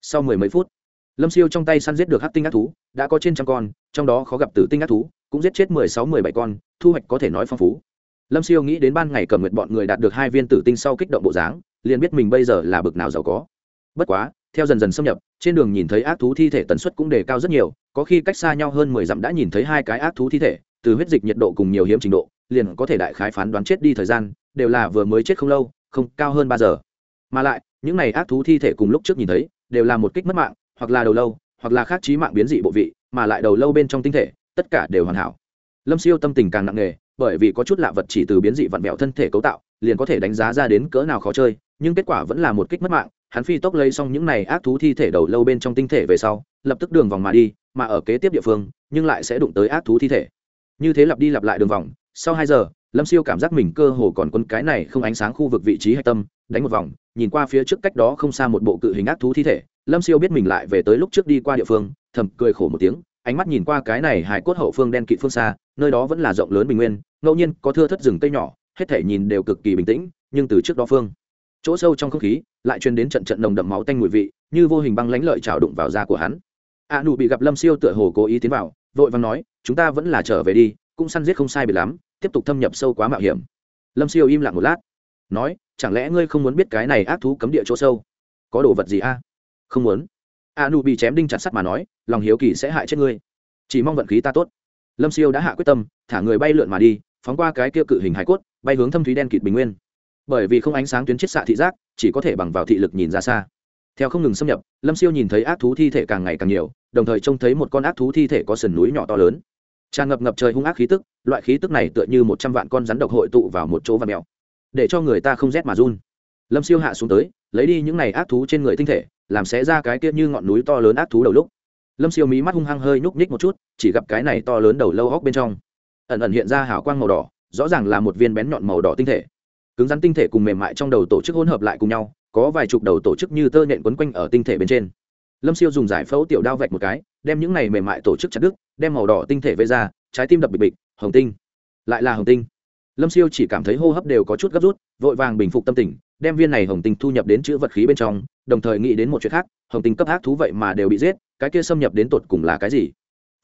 Sau mười mấy phút lâm siêu trong tay săn giết được hát tinh ác thú, đã có trên trăm con, trong đó khó gặp tử tinh ác thú, cũng giết chết mười sáu, mười bảy con, thu hoạch có thể nói phong phú. Lâm siêu nghĩ đến ban ngày cầm nguyện bọn người đạt được hai viên tử tinh sau kích động bộ dáng, liền biết mình bây giờ là bực nào giàu có. Bất quá, theo dần dần xâm nhập, trên đường nhìn thấy ác thú thi thể tần suất cũng đề cao rất nhiều, có khi cách xa nhau hơn mười dặm đã nhìn thấy hai cái ác thú thi thể, từ huyết dịch nhiệt độ cùng nhiều hiếm trình độ, liền có thể đại khái phán đoán chết đi thời gian, đều là vừa mới chết không lâu, không, cao hơn ba giờ. Mà lại, những này ác thú thi thể cùng lúc trước nhìn thấy, đều là một kích mất mạng hoặc là đầu lâu, hoặc là khác trí mạng biến dị bộ vị, mà lại đầu lâu bên trong tinh thể, tất cả đều hoàn hảo. Lâm siêu tâm tình càng nặng nề, bởi vì có chút lạ vật chỉ từ biến dị vặn vẹo thân thể cấu tạo, liền có thể đánh giá ra đến cỡ nào khó chơi, nhưng kết quả vẫn là một kích mất mạng, hắn phi tốc lấy xong những này ác thú thi thể đầu lâu bên trong tinh thể về sau, lập tức đường vòng mà đi, mà ở kế tiếp địa phương, nhưng lại sẽ đụng tới ác thú thi thể. Như thế lặp đi lặp lại đường vòng, sau hai giờ, lâm siêu cảm giác mình cơ hồ còn quân cái này không ánh sáng khu vực vị trí hạch tâm, đánh một vòng nhìn qua phía trước cách đó không xa một bộ cự hình ác thú thi thể, lâm siêu biết mình lại về tới lúc trước đi qua địa phương, thầm cười khổ một tiếng, ánh mắt nhìn qua cái này hải cốt hậu phương đen kịt phương xa, nơi đó vẫn là rộng lớn bình nguyên, ngẫu nhiên có thưa thất rừng cây nhỏ, hết thể nhìn đều cực kỳ bình tĩnh, nhưng từ trước đó phương, chỗ sâu trong không khí, lại truyền đến trận trận nồng đậm máu tanh mùi vị, như vô hình băng lãnh lợi trào đụng vào da của hắn. A nụ bị gặp lâm siêu tựa hồ cố ý tiến vào, vội vàng nói, chúng ta vẫn là trở về đi, cũng săn giết không sai biệt lắm, tiếp tục thâm nhập sâu quá mạo hiểm. Lâm siêu im lặng một lát nói, chẳng lẽ ngươi không muốn biết cái này ác thú cấm địa chỗ sâu? Có đồ vật gì a? Không muốn. A nu bị chém đinh chặt sắt mà nói, lòng hiếu kỳ sẽ hại chết ngươi. Chỉ mong vận khí ta tốt. Lâm siêu đã hạ quyết tâm, thả người bay lượn mà đi, phóng qua cái kia cự hình hải cốt, bay hướng thâm thúy đen kịt bình nguyên. Bởi vì không ánh sáng tuyến chiết xạ thị giác, chỉ có thể bằng vào thị lực nhìn ra xa. Theo không ngừng xâm nhập, lâm siêu nhìn thấy ác thú thi thể càng ngày càng nhiều, đồng thời trông thấy một con ác thú thi thể có sườn núi nhỏ to lớn. Tràn ngập ngập trời hung ác khí tức, loại khí tức này tựa như một trăm vạn con rắn độc hội tụ vào một chỗ và mèo để cho người ta không rét mà run. Lâm siêu hạ xuống tới, lấy đi những này ác thú trên người tinh thể, làm xé ra cái kia như ngọn núi to lớn ác thú đầu lúc. Lâm siêu mí mắt hung hăng hơi nhúc nhích một chút, chỉ gặp cái này to lớn đầu lâu hốc bên trong, ẩn ẩn hiện ra hào quang màu đỏ, rõ ràng là một viên bén nhọn màu đỏ tinh thể. Cứng rắn tinh thể cùng mềm mại trong đầu tổ chức hỗn hợp lại cùng nhau, có vài chục đầu tổ chức như tơ nhện quấn quanh ở tinh thể bên trên. Lâm siêu dùng giải phẫu tiểu đao vạch một cái, đem những này mềm mại tổ chức chặt đứt, đem màu đỏ tinh thể vây ra, trái tim đập bịch bịch, hồng tinh. Lại là hồng tinh lâm siêu chỉ cảm thấy hô hấp đều có chút gấp rút, vội vàng bình phục tâm tình, đem viên này hồng tinh thu nhập đến chữ vật khí bên trong, đồng thời nghĩ đến một chuyện khác, hồng tinh cấp ác thú vậy mà đều bị giết, cái kia xâm nhập đến tột cùng là cái gì?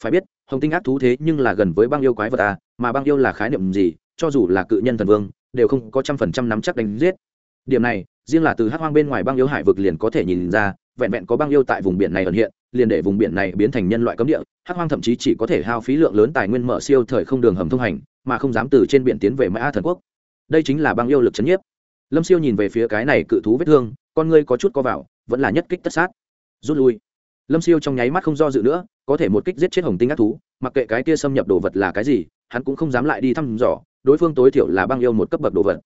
Phải biết, hồng tinh ác thú thế nhưng là gần với băng yêu quái vật à mà băng yêu là khái niệm gì, cho dù là cự nhân thần vương, đều không có trăm phần trăm nắm chắc đánh giết. Điểm này, riêng là từ hắc hoang bên ngoài băng yêu hải vực liền có thể nhìn ra, vẹn vẹn có băng yêu tại vùng biển này ẩn hiện, liền để vùng biển này biến thành nhân loại cấm địa, hắc hoang thậm chí chỉ có thể hao phí lượng lớn tài nguyên mở siêu thời không đường hầm thông hành mà không dám từ trên biển tiến về mã thần quốc. Đây chính là băng yêu lực c h ấ n nhiếp. Lâm siêu nhìn về phía cái này cự thú vết thương, con ngươi có chút co vào, vẫn là nhất kích tất sát. Rút lui. Lâm siêu trong nháy mắt không do dự nữa, có thể một kích giết chết hồng tinh ác thú, mặc kệ cái kia xâm nhập đồ vật là cái gì, hắn cũng không dám lại đi thăm dò, đối phương tối thiểu là băng yêu một cấp bậc đồ vật.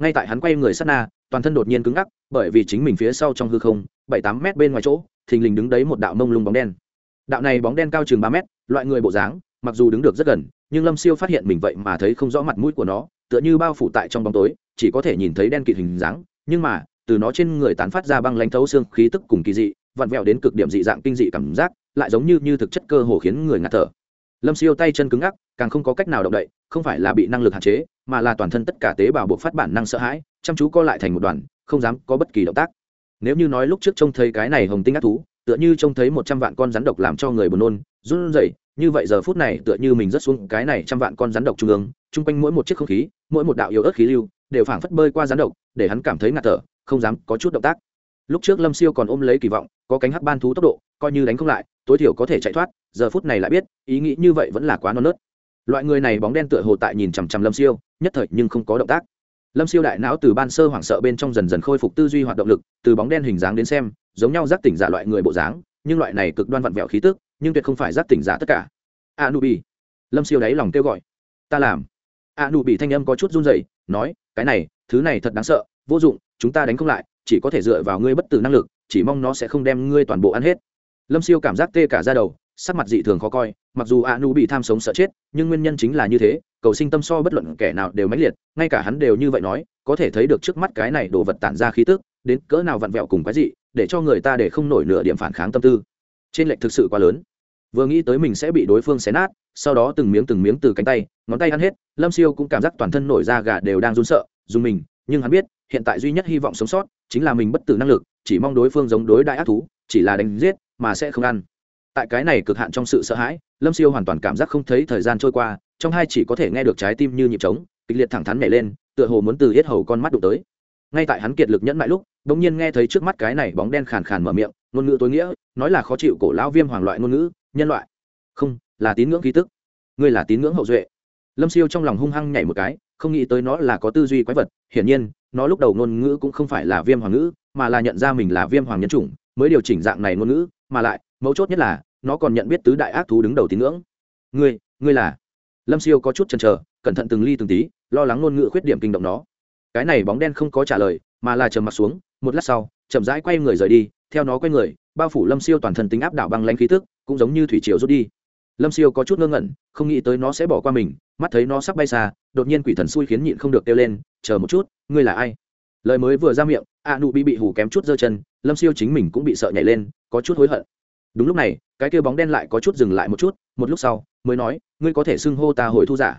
Ngay tại hắn quay người sát na, toàn thân đột nhiên cứng ngắc, bởi vì chính mình phía sau trong hư không, bảy tám mét bên ngoài chỗ, thình lình đứng đấy một đạo mông lung bóng đen. Đạo này bóng đen cao chừng ba mét, loại người bộ dáng, mặc dù đứng được rất gần nhưng lâm siêu phát hiện mình vậy mà thấy không rõ mặt mũi của nó, tựa như bao phủ tại trong bóng tối, chỉ có thể nhìn thấy đen kịt hình dáng, nhưng mà, từ nó trên người tán phát ra băng lanh thấu xương khí tức cùng kỳ dị, vặn vẹo đến cực điểm dị dạng kinh dị cảm giác, lại giống như như thực chất cơ hồ khiến người ngạt thở. Lâm siêu tay chân cứng ngắc, càng không có cách nào động đậy, không phải là bị năng lực hạn chế, mà là toàn thân tất cả tế bào buộc phát bản năng sợ hãi, chăm chú co lại thành một đoàn, không dám có bất kỳ động tác. Nếu như nói lúc trước trông thấy cái này hồng tinh ác thú, tựa như trông thấy một trăm vạn con rắn độc làm cho người buồn nôn run rẩy, như vậy giờ phút này tựa như mình rất xuống cái này trăm vạn con rắn độc trung ương, chung quanh mỗi một chiếc không khí, mỗi một đạo yếu ớt khí lưu, đều phảng phất bơi qua rắn độc, để hắn cảm thấy ngạt thở, không dám có chút động tác. Lúc trước lâm siêu còn ôm lấy kỳ vọng, có cánh hắc ban thú tốc độ, coi như đánh không lại, tối thiểu có thể chạy thoát, giờ phút này lại biết, ý nghĩ như vậy vẫn là quá non nớt. Loại người này bóng đen tựa hồ tại nhìn chằm chằm lâm siêu, nhất thời nhưng không có động tác. Lâm siêu đại não từ ban sơ hoảng sợ bên trong dần dần khôi phục tư duy hoạt động lực, từ bóng đen hình dáng đến xem, giống nhau giác tỉnh giả loại người bộ dáng nhưng loại này cực đoan vặn vẹo khí tức, nhưng tuyệt không phải giác tỉnh giả tất cả. A nu bi lâm siêu đáy lòng kêu gọi. Ta làm. A nu bị thanh âm có chút run dậy nói, cái này, thứ này thật đáng sợ, vô dụng, chúng ta đánh không lại, chỉ có thể dựa vào ngươi bất tử năng lực, chỉ mong nó sẽ không đem ngươi toàn bộ ăn hết. Lâm siêu cảm giác tê cả ra đầu, sắc mặt dị thường khó coi, mặc dù a nu bị tham sống sợ chết, nhưng nguyên nhân chính là như thế, cầu sinh tâm so bất luận kẻ nào đều mãnh liệt, ngay cả hắn đều như vậy nói, có thể thấy được trước mắt cái này đồ vật tản ra khí tức đến cỡ nào vặn vẹo cùng cái gì để cho người ta để không nổi nửa điểm phản kháng tâm tư. Trên lệch thực sự quá lớn. Vừa nghĩ tới mình sẽ bị đối phương xé nát, sau đó từng miếng từng miếng từ cánh tay, ngón tay ăn hết, lâm siêu cũng cảm giác toàn thân nổi da gà đều đang run sợ dùng mình, nhưng hắn biết, hiện tại duy nhất hy vọng sống sót, chính là mình bất tử năng lực, chỉ mong đối phương giống đối đại ác thú, chỉ là đánh giết, mà sẽ không ăn. Tại cái này cực hạn trong sự sợ hãi, lâm siêu hoàn toàn cảm giác không thấy thời gian trôi qua, trong hai chỉ có thể nghe được trái tim như nhịp trống, kịch liệt thẳng thắn nhảy lên, tựa hồ muốn từ hết hầu con mắt đụng tới ngay tại hắn kiệt lực nhẫn mại lúc đ ỗ n g nhiên nghe thấy trước mắt cái này bóng đen khàn khàn mở miệng, ngôn ngữ tối nghĩa, nói là khó chịu cổ lão viêm hoàng loại ngôn ngữ, nhân loại. Không, là tín ngưỡng ký tức. Ngươi là tín ngưỡng hậu duệ. Lâm siêu trong lòng hung hăng nhảy một cái, không nghĩ tới nó là có tư duy quái vật, hiển nhiên, nó lúc đầu ngôn ngữ cũng không phải là viêm hoàng ngữ, mà là nhận ra mình là viêm hoàng nhân chủng, mới điều chỉnh dạng này ngôn ngữ, mà lại, mấu chốt nhất là, nó còn nhận biết tứ đại ác thú đứng đầu tín ngưỡng. Ngươi ngươi là? Lâm siêu có chút chần chờ, cẩn thận từng ly từng tí, lo lắng ngôn ngữ khuyết điểm kinh động nó cái này bóng đen không có trả lời, mà là trầm mặt xuống, một lát sau, chậm rãi quay người rời đi, theo nó quay người, bao phủ lâm siêu toàn thân tính áp đảo băng lãnh khí tức, cũng giống như thủy triều rút đi. Lâm siêu có chút ngơ ngẩn, không nghĩ tới nó sẽ bỏ qua mình, mắt thấy nó sắp bay xa, đột nhiên quỷ thần xui khiến nhịn không được kêu lên, chờ một chút, ngươi là ai? Lời mới vừa ra miệng, a nụ bị bị hủ kém chút giơ chân, lâm siêu chính mình cũng bị sợ nhảy lên, có chút hối hận. Đúng lúc này, cái kêu bóng đen lại có chút dừng lại một chút, một lúc sau, mới nói, ngươi có thể xưng hô ta hồi thu giả.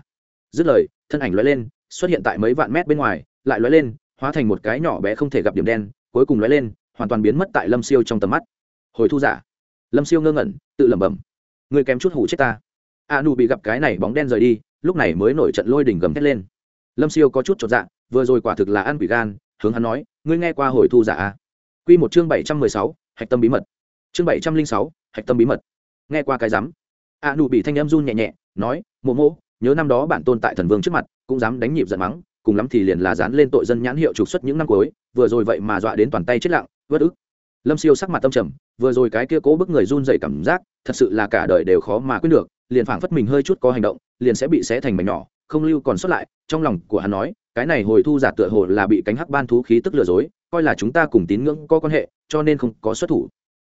Dứt lời, thân ảnh lóe lên, xuất hiện tại mấy vạn mét bên ngoài lại lóe lên, hóa thành một cái nhỏ bé không thể gặp điểm đen, cuối cùng lóe lên, hoàn toàn biến mất tại lâm siêu trong tầm mắt. Hồi thu giả. Lâm siêu ngơ ngẩn, tự lẩm bẩm. Người kém chút hủ chết ta. A nu bị gặp cái này bóng đen rời đi, lúc này mới nổi trận lôi đỉnh gầm thét lên. Lâm siêu có chút chột dạ vừa rồi quả thực là ăn quỷ gan, hướng hắn nói, ngươi nghe qua hồi thu giả à? a q một chương bảy trăm mười sáu, hạch tâm bí mật. Chương bảy trăm linh sáu, hạch tâm bí mật. Nghe qua cái rắm a nu bị thanh em run nhẹ nhẹ, nói, mộ mộ, nhớ năm đó bản tôn tại thần vương trước mặt, cũng dám đánh nhịp giận mắng cùng lắm thì liền là dán lên tội dân nhãn hiệu trục xuất những năm cuối, vừa rồi vậy mà dọa đến toàn tay chết lặng vất ức. Lâm siêu sắc mặt tâm trầm, vừa rồi cái kia cố bức người run rẩy cảm giác, thật sự là cả đời đều khó mà quyết được, liền phảng phất mình hơi chút có hành động, liền sẽ bị xé thành mảnh nhỏ, không lưu còn sót lại, trong lòng của hắn nói, cái này hồi thu giả tựa hồ là bị cánh hắc ban thú khí tức lừa dối, coi là chúng ta cùng tín ngưỡng có quan hệ, cho nên không có xuất thủ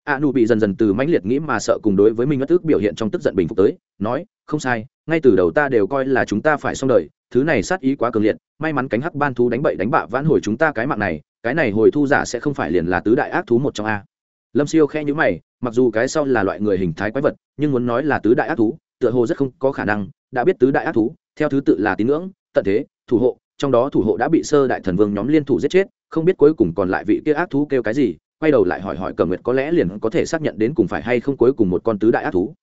a nụ bị dần dần từ mãnh liệt nghĩ mà sợ cùng đối với mình mất ước biểu hiện trong tức giận bình phục tới, nói, không sai, ngay từ đầu ta đều coi là chúng ta phải xong đời, thứ này sát ý quá cường liệt, may mắn cánh hắc ban thú đánh bậy đánh bạ vãn hồi chúng ta cái mạng này, cái này hồi thu giả sẽ không phải liền là tứ đại ác thú một trong a. Lâm siêu khe nhữ mày, mặc dù cái sau là loại người hình thái quái vật, nhưng muốn nói là tứ đại ác thú, tựa hồ rất không có khả năng, đã biết tứ đại ác thú, theo thứ tự là tín ngưỡng, tận thế, thủ hộ, trong đó thủ hộ đã bị sơ đại thần vương nhóm liên thủ giết chết, không biết cuối cùng còn lại vị kia ác thú kêu cái gì quay đầu lại hỏi hỏi cẩm nguyệt có lẽ liền có thể xác nhận đến cùng phải hay không cuối cùng một con tứ đại ác thú.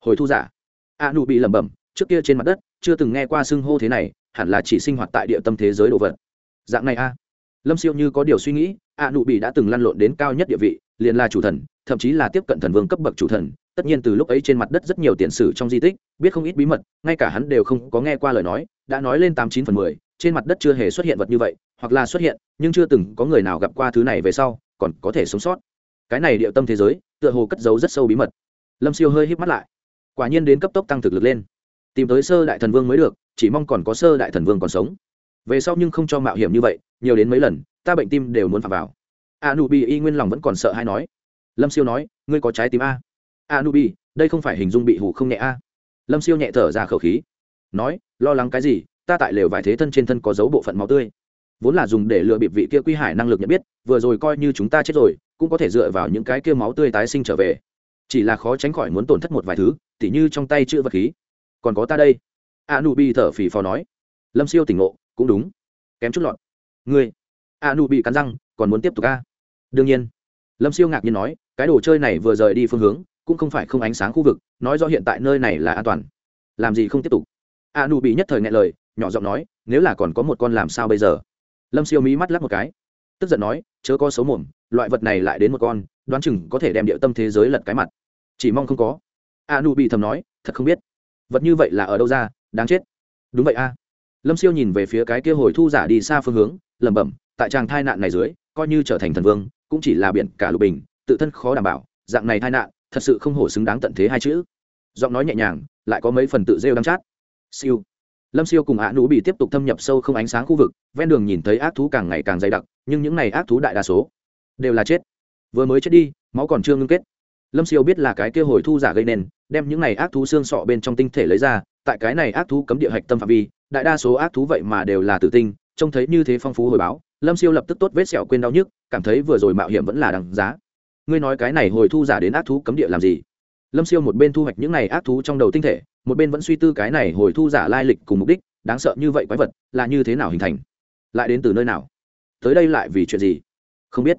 Hồi thu giả. A nụ bị lẩm bẩm, trước kia trên mặt đất, chưa từng nghe qua xưng hô thế này, hẳn là chỉ sinh hoạt tại địa tâm thế giới đồ vật. Dạng này a. Lâm siêu như có điều suy nghĩ, a nụ bị đã từng lăn lộn đến cao nhất địa vị, liền là chủ thần, thậm chí là tiếp cận thần vương cấp bậc chủ thần. Tất nhiên từ lúc ấy trên mặt đất rất nhiều tiền sử trong di tích, biết không ít bí mật, ngay cả hắn đều không có nghe qua lời nói, đã nói lên tám chín phần mười, trên mặt đất chưa hề xuất hiện vật như vậy, hoặc là xuất hiện, nhưng chưa từng có người nào gặp qua thứ này về sau còn có thể sống sót. Cái này địa tâm thế giới, tựa hồ cất giấu rất sâu bí mật. Lâm siêu hơi hít mắt lại. Quả nhiên đến cấp tốc tăng thực lực lên. Tìm tới sơ đại thần vương mới được, chỉ mong còn có sơ đại thần vương còn sống. Về sau nhưng không cho mạo hiểm như vậy, nhiều đến mấy lần, ta bệnh tim đều muốn phạm vào. A nu bi y nguyên lòng vẫn còn sợ hay nói. Lâm siêu nói, ngươi có trái tim a. A nu bi đây không phải hình dung bị hủ không nhẹ a. Lâm siêu nhẹ thở ra khẩu khí. Nói, lo lắng cái gì, ta tại lều vài thế thân trên thân có dấu bộ phận máu tươi vốn là dùng để lừa bịp vị kia quy hải năng lực nhận biết, vừa rồi coi như chúng ta chết rồi, cũng có thể dựa vào những cái kia máu tươi tái sinh trở về. Chỉ là khó tránh khỏi muốn tổn thất một vài thứ, tỉ như trong tay chữ vật khí. Còn có ta đây. A nu bi thở phì phò nói. Lâm siêu tỉnh ngộ, cũng đúng. Kém chút lọt. Ngươi. A nu bị cắn răng, còn muốn tiếp tục a? Đương nhiên. Lâm siêu ngạc nhiên nói, cái đồ chơi này vừa rời đi phương hướng, cũng không phải không ánh sáng khu vực, nói do hiện tại nơi này là an toàn. Làm gì không tiếp tục? A nu bị nhất thời nghe lời, nhỏ giọng nói, nếu là còn có một con làm sao bây giờ? Lâm siêu mí mắt lắc một cái. Tức giận nói, chớ có xấu mồm, loại vật này lại đến một con, đoán chừng có thể đem địa tâm thế giới lật cái mặt. Chỉ mong không có. A nu bị thầm nói, thật không biết. Vật như vậy là ở đâu ra, đáng chết. Đúng vậy a. Lâm siêu nhìn về phía cái kia hồi thu giả đi xa phương hướng, lẩm bẩm, tại tràng thai nạn này dưới, coi như trở thành thần vương, cũng chỉ là biển cả lục bình, tự thân khó đảm bảo, dạng này thai nạn, thật sự không hổ xứng đáng tận thế hai chữ. Giọng nói nhẹ nhàng, lại có mấy phần tự rêu đắng chát. Siêu lâm siêu cùng ạ nú bị tiếp tục thâm nhập sâu không ánh sáng khu vực, ven đường nhìn thấy ác thú càng ngày càng dày đặc, nhưng những này ác thú đại đa số đều là chết. Vừa mới chết đi, máu còn chưa ngưng kết. Lâm siêu biết là cái kia hồi thu giả gây nên, đem những này ác thú xương sọ bên trong tinh thể lấy ra, tại cái này ác thú cấm địa hạch tâm phạm vi, đại đa số ác thú vậy mà đều là tử tinh, trông thấy như thế phong phú hồi báo, lâm siêu lập tức tốt vết sẹo quên đau nhức, cảm thấy vừa rồi mạo hiểm vẫn là đằng giá. Ngươi nói cái này hồi thu giả đến ác thú cấm địa làm gì? Lâm siêu một bên thu hoạch những này ác thú trong đầu tinh thể, một bên vẫn suy tư cái này hồi thu giả lai lịch cùng mục đích, đáng sợ như vậy quái vật, là như thế nào hình thành? Lại đến từ nơi nào? Tới đây lại vì chuyện gì? Không biết.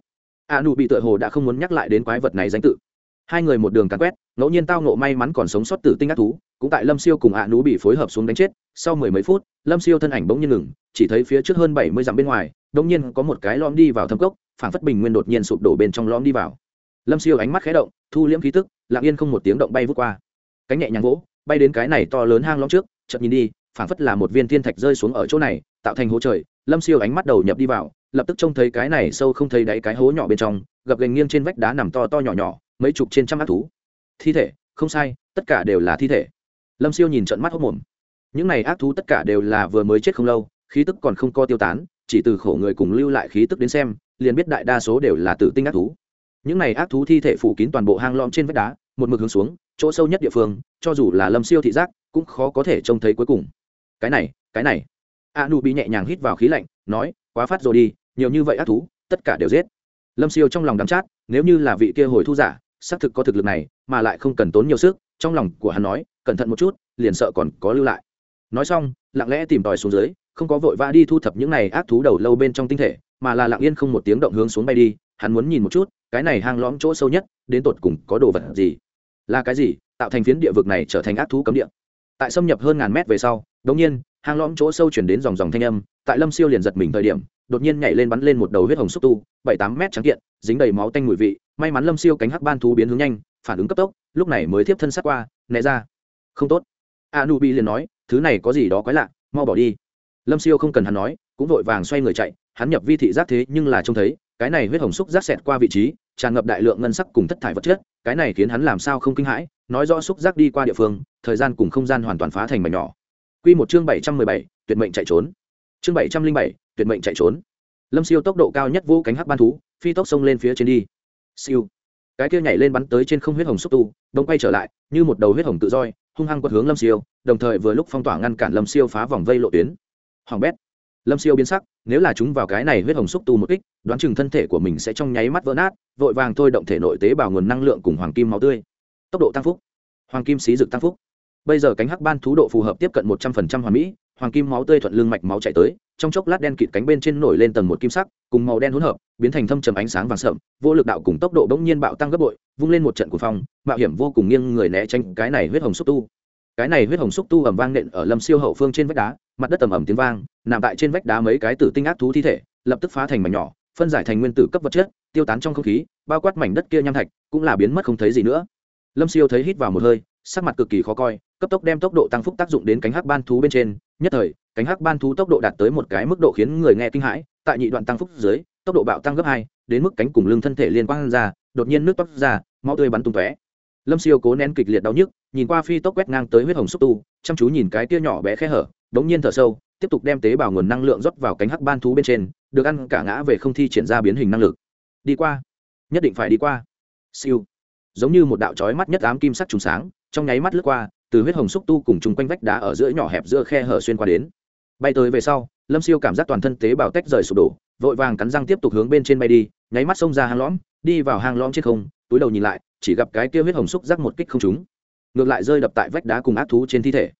A nụ bị tựa hồ đã không muốn nhắc lại đến quái vật này danh tự. Hai người một đường càn quét, ngẫu nhiên tao nộ may mắn còn sống sót tử tinh ác thú, cũng tại lâm siêu cùng a nú bị phối hợp xuống đánh chết, sau mười mấy phút, lâm siêu thân ảnh bỗng nhiên ngừng, chỉ thấy phía trước hơn bảy mươi dặm bên ngoài bỗng nhiên có một cái lõm đi vào thâm cốc phản phất bình nguyên đột nhiên sụp đổ bên trong lõm đi vào lâm siêu ánh mắt khé động, thu liễm khí tức, lặng yên không một tiếng động bay vút qua. Cánh nhẹ nhàng vỗ, bay đến cái này to lớn hang lõm trước, chợt nhìn đi, phảng phất là một viên thiên thạch rơi xuống ở chỗ này, tạo thành hố trời, lâm siêu ánh mắt đầu nhập đi vào, lập tức trông thấy cái này sâu không thấy đáy cái hố nhỏ bên trong, gập gành nghiêng trên vách đá nằm to to nhỏ nhỏ, mấy chục trên trăm ác thú. Thi thể, không sai, tất cả đều là thi thể. Lâm siêu nhìn trận mắt hốc mồm. Những này ác thú tất cả đều là vừa mới chết không lâu, khí tức còn không co tiêu tán, chỉ từ khổ người cùng lưu lại khí tức đến xem, liền biết đại đa số đều là tử tinh ác thú những này ác thú thi thể phủ kín toàn bộ hang lõm trên vách đá, một mực hướng xuống, chỗ sâu nhất địa phương, cho dù là lâm siêu thị giác, cũng khó có thể trông thấy cuối cùng. Cái này cái này. A nu bị nhẹ nhàng hít vào khí lạnh, nói, quá phát rồi đi, nhiều như vậy ác thú, tất cả đều giết. Lâm siêu trong lòng đắm chát, nếu như là vị kia hồi thu giả, xác thực có thực lực này, mà lại không cần tốn nhiều sức, trong lòng của hắn nói, cẩn thận một chút, liền sợ còn có lưu lại. Nói xong, lặng lẽ tìm tòi xuống dưới, không có vội vã đi thu thập những này ác thú đầu lâu bên trong tinh thể, mà là lặng yên không một tiếng động hướng xuống bay đi hắn muốn nhìn một chút, cái này hang lõm chỗ sâu nhất, đến tột cùng có đồ vật gì? Là cái gì, tạo thành phiến địa vực này trở thành ác thú cấm địa? Tại xâm nhập hơn ngàn mét về sau đống nhiên, hang lõm chỗ sâu chuyển đến dòng dòng thanh âm, tại lâm siêu liền giật mình thời điểm, đột nhiên nhảy lên bắn lên một đầu huyết hồng xúc tu, bảy tám mét trắng kiện, dính đầy máu tanh mùi vị, may mắn lâm siêu cánh hắc ban thú biến hướng nhanh, phản ứng cấp tốc, lúc này mới tiếp thân sát qua, né ra. Không tốt. A nu bi liền nói, thứ này có gì đó quái lạ, mau bỏ đi. Lâm siêu không cần hắn nói, cũng vội vàng xoay người chạy, hắn nhập vi thị giác thế nhưng là trông thấy cái này huyết hồng xúc giác xẹt qua vị trí, tràn ngập đại lượng ngân sắc cùng thất thải vật chất, cái này khiến hắn làm sao không kinh hãi, nói rõ xúc giác đi qua địa phương, thời gian cùng không gian hoàn toàn phá thành mảnh nhỏ. Quy một chương bảy trăm mười bảy, tuyệt mệnh chạy trốn. Chương bảy trăm linh bảy, tuyệt mệnh chạy trốn. Lâm siêu tốc độ cao nhất vô cánh hắc ban thú, phi tốc xông lên phía trên đi. Siêu. Cái kia nhảy lên bắn tới trên không huyết hồng xúc tu đông quay trở lại, như một đầu huyết hồng tự roi, hung hăng quật hướng lâm siêu, đồng thời vừa lúc phong tỏa ngăn cản lâm siêu phá vòng vây lộ tuyến. Hoàng bét lâm siêu biến sắc, nếu là chúng vào cái này huyết hồng xúc tu một kích, đoán chừng thân thể của mình sẽ trong nháy mắt vỡ nát, vội vàng thôi động thể nội tế bào nguồn năng lượng cùng hoàng kim máu tươi. Tốc độ tăng phúc. Hoàng kim xí dực tăng phúc. Bây giờ cánh hắc ban thú độ phù hợp tiếp cận một trăm phần trăm hoàn mỹ, hoàng kim máu tươi thuận lưng mạch máu chạy tới, trong chốc lát đen kịt cánh bên trên nổi lên tầng một kim sắc, cùng màu đen hỗn hợp, biến thành thâm trầm ánh sáng vàng sậm, vô lực đạo cùng tốc độ bỗng nhiên bạo tăng gấp bội, vung lên một trận của phong, mạo hiểm vô cùng nghiêng người né tránh cái này huyết hồng xúc tu cái này huyết hồng xúc tu ầm vang nện ở lâm siêu hậu phương trên vách đá, mặt đất tầm ầm tiếng vang, nằm tại trên vách đá mấy cái tử tinh ác thú thi thể, lập tức phá thành mảnh nhỏ, phân giải thành nguyên tử cấp vật chất, tiêu tán trong không khí, bao quát mảnh đất kia nham thạch, cũng là biến mất không thấy gì nữa. Lâm siêu thấy hít vào một hơi, sắc mặt cực kỳ khó coi, cấp tốc đem tốc độ tăng phúc tác dụng đến cánh hắc ban thú bên trên. Nhất thời, cánh hắc ban thú tốc độ đạt tới một cái mức độ khiến người nghe kinh hãi, tại nhị đoạn tăng phúc dưới, tốc độ bạo tăng gấp hai, đến mức cánh cùng lưng thân thể liên quan ra, đột nhiên nước tóc ra, máu tươi bắn tung tóe lâm siêu cố nén kịch liệt đau nhức, nhìn qua phi tốc quét ngang tới huyết hồng xúc tu, chăm chú nhìn cái tia nhỏ bé khe hở, đống nhiên thở sâu, tiếp tục đem tế bào nguồn năng lượng rót vào cánh hắc ban thú bên trên, được ăn cả ngã về không thi triển ra biến hình năng lực. Đi qua. Nhất định phải đi qua. Siêu. Giống như một đạo trói mắt nhất ám kim sắc trùng sáng, trong nháy mắt lướt qua, từ huyết hồng xúc tu cùng chung quanh vách đá ở giữa nhỏ hẹp giữa khe hở xuyên qua đến. Bay tới về sau, lâm siêu cảm giác toàn thân tế bào tách rời sụp đổ, vội vàng cắn răng tiếp tục hướng bên trên bay đi, nháy mắt xông ra hang lõm, đi vào hang lõm trên không túi đầu nhìn lại, chỉ gặp cái kia huyết hồng xúc rắc một kích không trúng. Ngược lại rơi đập tại vách đá cùng ác thú trên thi thể.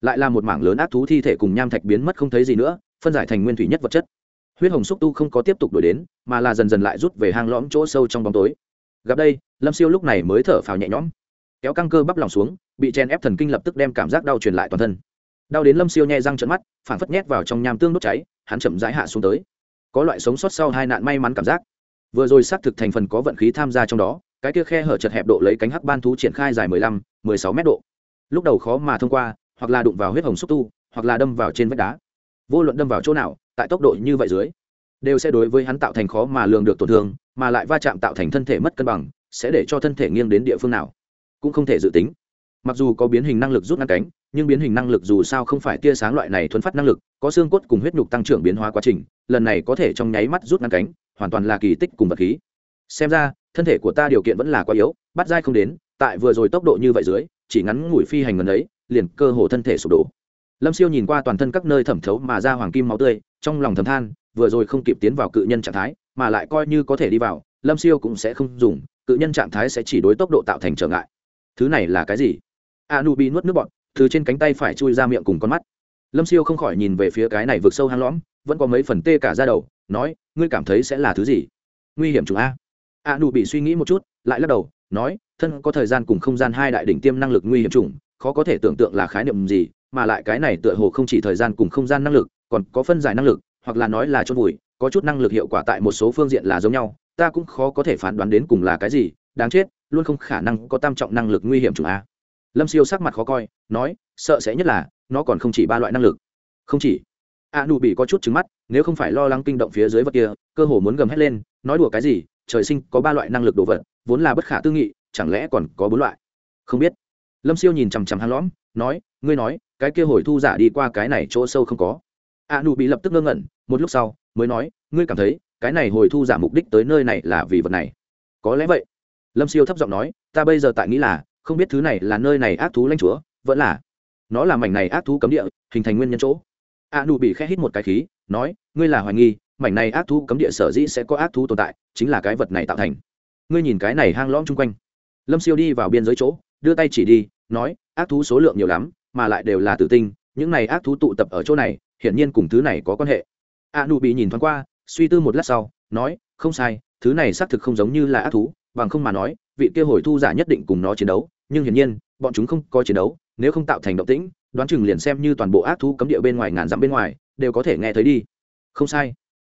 Lại là một mảng lớn ác thú thi thể cùng nham thạch biến mất không thấy gì nữa, phân giải thành nguyên thủy nhất vật chất. Huyết hồng xúc tu không có tiếp tục đuổi đến, mà là dần dần lại rút về hang lõm chỗ sâu trong bóng tối. Gặp đây, lâm siêu lúc này mới thở phào nhẹ nhõm. Kéo căng cơ bắp lòng xuống, bị chen ép thần kinh lập tức đem cảm giác đau truyền lại toàn thân. Đau đến lâm siêu nhẹ răng trận mắt phản phất nhét vào trong nham tương đốt cháy, hắn chậm rãi hạ xuống tới. Có loại sống sót sau hai nạn may mắn cảm giác. Vừa rồi xác thực thành phần có vận khí tham gia trong đó cái kia khe hở chật hẹp độ lấy cánh hắc ban thú triển khai dài mười lăm, mười sáu mét độ. Lúc đầu khó mà thông qua, hoặc là đụng vào huyết hồng xúc tu, hoặc là đâm vào trên vách đá. Vô luận đâm vào chỗ nào, tại tốc độ như vậy dưới, đều sẽ đối với hắn tạo thành khó mà lường được tổn thương, mà lại va chạm tạo thành thân thể mất cân bằng, sẽ để cho thân thể nghiêng đến địa phương nào, cũng không thể dự tính. Mặc dù có biến hình năng lực rút ngắn cánh, nhưng biến hình năng lực dù sao không phải tia sáng loại này thuần phát năng lực, có xương cốt cùng huyết nhục tăng trưởng biến hóa quá trình, lần này có thể trong nháy mắt rút ngắn cánh, hoàn toàn là kỳ tích cùng vật khí xem ra, thân thể của ta điều kiện vẫn là quá yếu, bắt dai không đến, tại vừa rồi tốc độ như vậy dưới, chỉ ngắn ngủi phi hành gần ấy, liền cơ hồ thân thể sụp đổ. Lâm siêu nhìn qua toàn thân các nơi thẩm thấu mà ra hoàng kim máu tươi, trong lòng thầm than, vừa rồi không kịp tiến vào cự nhân trạng thái, mà lại coi như có thể đi vào, lâm siêu cũng sẽ không dùng, cự nhân trạng thái sẽ chỉ đối tốc độ tạo thành trở ngại. Thứ này là cái gì? A nu bi nuốt nước bọt, từ trên cánh tay phải chui ra miệng cùng con mắt. Lâm siêu không khỏi nhìn về phía cái này vượt sâu hang lõm, vẫn có mấy phần tê cả ra đầu, nói, ngươi cảm thấy sẽ là thứ gì? Nguy hiểm chủng a a nụ bị suy nghĩ một chút, lại lắc đầu, nói, thân có thời gian cùng không gian hai đại đỉnh tiêm năng lực nguy hiểm chủng, khó có thể tưởng tượng là khái niệm gì, mà lại cái này tựa hồ không chỉ thời gian cùng không gian năng lực, còn có phân giải năng lực, hoặc là nói là chôn vùi, có chút năng lực hiệu quả tại một số phương diện là giống nhau, ta cũng khó có thể phán đoán đến cùng là cái gì, đáng chết, luôn không khả năng có tam trọng năng lực nguy hiểm chủng a. Lâm siêu sắc mặt khó coi, nói, sợ sẽ nhất là, nó còn không chỉ ba loại năng lực. Không chỉ. A nụ bị có chút trứng mắt, nếu không phải lo lắng kinh động phía dưới vật kia, cơ hồ muốn gầm hét lên, nói đùa cái gì trời sinh có ba loại năng lực đồ vật, vốn là bất khả tư nghị, chẳng lẽ còn có bốn loại? Không biết. Lâm siêu nhìn chằm chằm hang lõm, nói, ngươi nói, cái kia hồi thu giả đi qua cái này chỗ sâu không có. A nụ bị lập tức ngơ ngẩn, một lúc sau, mới nói, ngươi cảm thấy, cái này hồi thu giả mục đích tới nơi này là vì vật này? Có lẽ vậy. Lâm siêu thấp giọng nói, ta bây giờ tại nghĩ là, không biết thứ này là nơi này ác thú lanh chúa, vẫn là nó là mảnh này ác thú cấm địa, hình thành nguyên nhân chỗ. A nụ bị khẽ hít một cái khí, nói, ngươi là hoài nghi mảnh này ác thú cấm địa sở dĩ sẽ có ác thú tồn tại, chính là cái vật này tạo thành. Ngươi nhìn cái này hang lõm chung quanh. Lâm siêu đi vào biên giới chỗ, đưa tay chỉ đi, nói, ác thú số lượng nhiều lắm, mà lại đều là tử tinh, những này ác thú tụ tập ở chỗ này, hiển nhiên cùng thứ này có quan hệ. A nụ bị nhìn thoáng qua, suy tư một lát sau, nói, không sai, thứ này xác thực không giống như là ác thú, bằng không mà nói, vị kia hồi thu giả nhất định cùng nó chiến đấu, nhưng hiển nhiên, bọn chúng không có chiến đấu, nếu không tạo thành động tĩnh, đoán chừng liền xem như toàn bộ ác thú cấm địa bên ngoài ngàn dặm bên ngoài, đều có thể nghe thấy đi. Không sai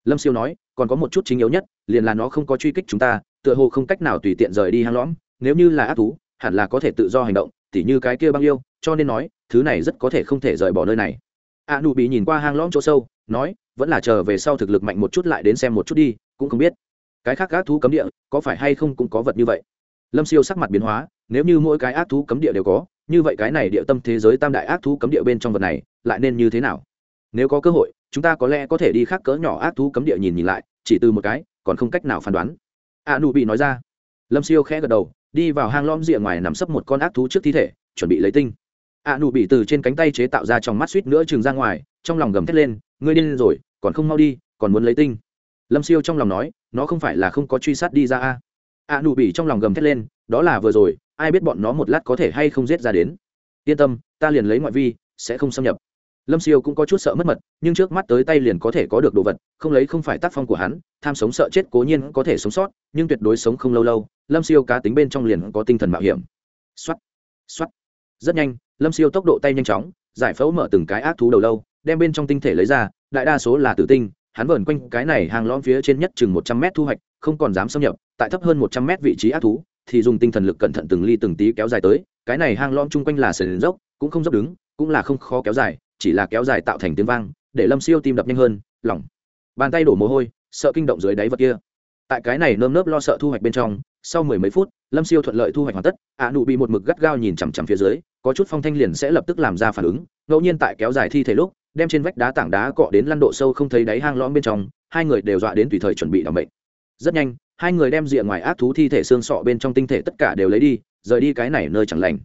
lâm siêu nói, còn có một chút chính yếu nhất, liền là nó không có truy kích chúng ta, tựa hồ không cách nào tùy tiện rời đi hang lõm, nếu như là ác thú, hẳn là có thể tự do hành động, tỉ như cái kia băng yêu, cho nên nói, thứ này rất có thể không thể rời bỏ nơi này. A nụ bị nhìn qua hang lõm chỗ sâu, nói, vẫn là chờ về sau thực lực mạnh một chút lại đến xem một chút đi, cũng không biết. Cái khác ác thú cấm địa, có phải hay không cũng có vật như vậy? Lâm siêu sắc mặt biến hóa, nếu như mỗi cái ác thú cấm địa đều có, như vậy cái này địa tâm thế giới tam đại ác thú cấm địa bên trong vật này, lại nên như thế nào? Nếu có cơ hội, chúng ta có lẽ có thể đi khác cỡ nhỏ ác thú cấm địa nhìn nhìn lại, chỉ từ một cái, còn không cách nào phán đoán. A nu bị nói ra. Lâm siêu khẽ gật đầu, đi vào hang lõm rìa ngoài nằm sấp một con ác thú trước thi thể, chuẩn bị lấy tinh. A nu bị từ trên cánh tay chế tạo ra trong mắt suýt nữa chừng ra ngoài, trong lòng gầm thét lên, ngươi điên rồi, còn không mau đi, còn muốn lấy tinh. Lâm siêu trong lòng nói, nó không phải là không có truy sát đi ra a. A nu bị trong lòng gầm thét lên, đó là vừa rồi, ai biết bọn nó một lát có thể hay không giết ra đến. Yên tâm, ta liền lấy ngoại vi, sẽ không xâm nhập lâm siêu cũng có chút sợ mất mật, nhưng trước mắt tới tay liền có thể có được đồ vật, không lấy không phải tác phong của hắn, tham sống sợ chết cố nhiên có thể sống sót, nhưng tuyệt đối sống không lâu lâu, lâm siêu cá tính bên trong liền có tinh thần mạo hiểm. X o á t x o á t rất nhanh, lâm siêu tốc độ tay nhanh chóng, giải phẫu mở từng cái ác thú đầu lâu, đem bên trong tinh thể lấy ra, đại đa số là tử tinh, hắn vờn quanh cái này hàng lõm phía trên nhất chừng một trăm mét thu hoạch, không còn dám xâm nhập, tại thấp hơn một trăm mét vị trí ác thú, thì dùng tinh thần lực cẩn thận từng ly từng tí kéo dài tới, cái này hang lõm chung quanh là sườn dốc, cũng không dốc đứng, cũng là không khó kéo dài chỉ là kéo dài tạo thành tiếng vang, để lâm siêu tim đập nhanh hơn lỏng bàn tay đổ mồ hôi, sợ kinh động dưới đáy vật kia. Tại cái này nơm nớp lo sợ thu hoạch bên trong, sau mười mấy phút, lâm siêu thuận lợi thu hoạch hoàn tất, ạ nụ bị một mực gắt gao nhìn chằm chằm phía dưới, có chút phong thanh liền sẽ lập tức làm ra phản ứng, ngẫu nhiên tại kéo dài thi thể lúc, đem trên vách đá tảng đá cọ đến lăn độ sâu không thấy đáy hang lõm bên trong, hai người đều dọa đến tùy thời chuẩn bị đ ỏ bệnh. Rất nhanh, hai người đem rìa ngoài ác thú thi thể xương sọ bên trong tinh thể tất cả đều lấy đi, rời đi cái này nơi chẳng lành.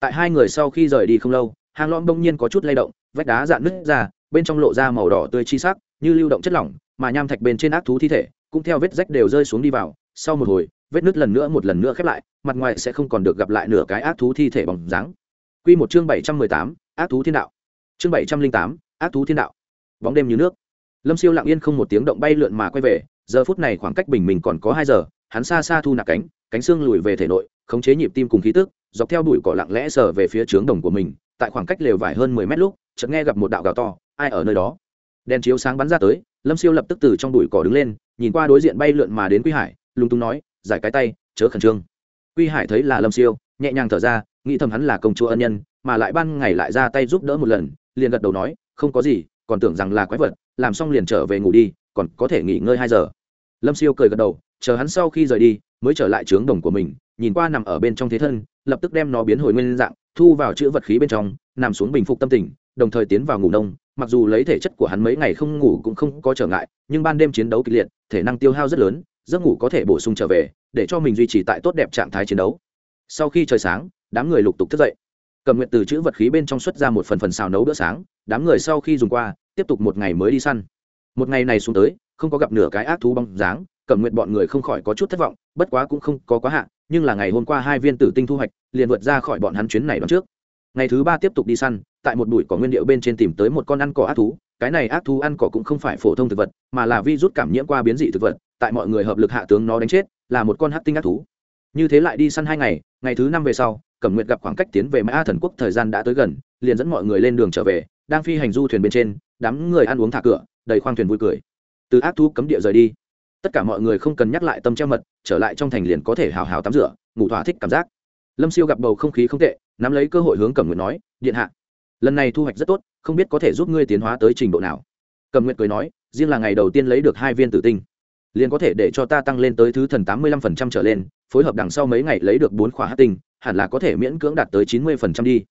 Tại hai người sau khi rời đi không lâu hang lõm bỗng nhiên có chút lay động, vách đá dạn nứt ra, bên trong lộ ra màu đỏ tươi chi sắc, như lưu động chất lỏng, mà nham thạch bên trên ác thú thi thể cũng theo vết rách đều rơi xuống đi vào. Sau một hồi, vết nứt lần nữa một lần nữa khép lại, mặt ngoài sẽ không còn được gặp lại nửa cái ác thú thi thể bằng dáng. Quy một chương bảy trăm mười tám, ác thú thiên đạo. Chương bảy trăm linh tám, ác thú thiên đạo. Bóng đêm như nước. Lâm siêu lặng yên không một tiếng động bay lượn mà quay về, giờ phút này khoảng cách bình mình còn có hai giờ, hắn xa xa thu nạp cánh cánh xương lùi về thể nội, khống chế nhịp tim cùng khí tức, dọc theo đuổi cỏ lặng lẽ sờ về phía trướng đồng của mình tại khoảng cách lều vải hơn mười mét lúc, chợt nghe gặp một đạo gào to, ai ở nơi đó? Đèn chiếu sáng bắn ra tới, lâm siêu lập tức từ trong đùi cỏ đứng lên, nhìn qua đối diện bay lượn mà đến quy hải, lúng túng nói, giải cái tay, chớ khẩn trương. Quy hải thấy là lâm siêu, nhẹ nhàng thở ra, nghĩ thầm hắn là công chúa ân nhân, mà lại ban ngày lại ra tay giúp đỡ một lần, liền gật đầu nói, không có gì, còn tưởng rằng là quái vật, làm xong liền trở về ngủ đi, còn có thể nghỉ ngơi hai giờ. Lâm siêu cười gật đầu, chờ hắn sau khi rời đi, mới trở lại trướng đồng của mình, nhìn qua nằm ở bên trong thế thân, lập tức đem nó biến hồi nguyên dạng thu vào chữ vật khí bên trong, nằm xuống bình phục tâm tình, đồng thời tiến vào ngủ đông mặc dù lấy thể chất của hắn mấy ngày không ngủ cũng không có trở ngại, nhưng ban đêm chiến đấu kịch liệt, thể năng tiêu hao rất lớn, giấc ngủ có thể bổ sung trở về, để cho mình duy trì tại tốt đẹp trạng thái chiến đấu. Sau khi trời sáng, đám người lục tục thức dậy. Cầm nguyện từ chữ vật khí bên trong xuất ra một phần phần xào nấu bữa sáng, đám người sau khi dùng qua, tiếp tục một ngày mới đi săn. Một ngày này xuống tới, không có gặp nửa cái ác thú bóng dáng, cầm nguyện bọn người không khỏi có chút thất vọng, bất quá cũng không có quá hạn nhưng là ngày hôm qua hai viên tử tinh thu hoạch, liền vượt ra khỏi bọn hắn chuyến này đón trước. Ngày thứ ba tiếp tục đi săn, tại một bụi cỏ nguyên điệu bên trên tìm tới một con ăn cỏ ác thú. Cái này ác thú ăn cỏ cũng không phải phổ thông thực vật, mà là vi rút cảm nhiễm qua biến dị thực vật, tại mọi người hợp lực hạ tướng nó đánh chết, là một con hát tinh ác thú. Như thế lại đi săn hai ngày ngày thứ năm về sau, cẩm nguyệt gặp khoảng cách tiến về mã thần quốc thời gian đã tới gần, liền dẫn mọi người lên đường trở về, đang phi hành du thuyền bên trên, đám người ăn uống thả cửa, đầy khoang thuyền vui cười. Từ ác thú cấm địa rời đi tất cả mọi người không cần nhắc lại tâm treo mật, trở lại trong thành liền có thể hào hào tắm rửa, ngủ thỏa thích cảm giác. Lâm siêu gặp bầu không khí không tệ, nắm lấy cơ hội hướng cẩm nguyện nói, điện hạ, lần này thu hoạch rất tốt, không biết có thể giúp ngươi tiến hóa tới trình độ nào. Cẩm nguyện cười nói, riêng là ngày đầu tiên lấy được hai viên tử tinh, liền có thể để cho ta tăng lên tới thứ thần tám mươi lăm phần trăm trở lên, phối hợp đằng sau mấy ngày lấy được bốn khỏa hát tinh, hẳn là có thể miễn cưỡng đạt tới chín mươi phần trăm đi.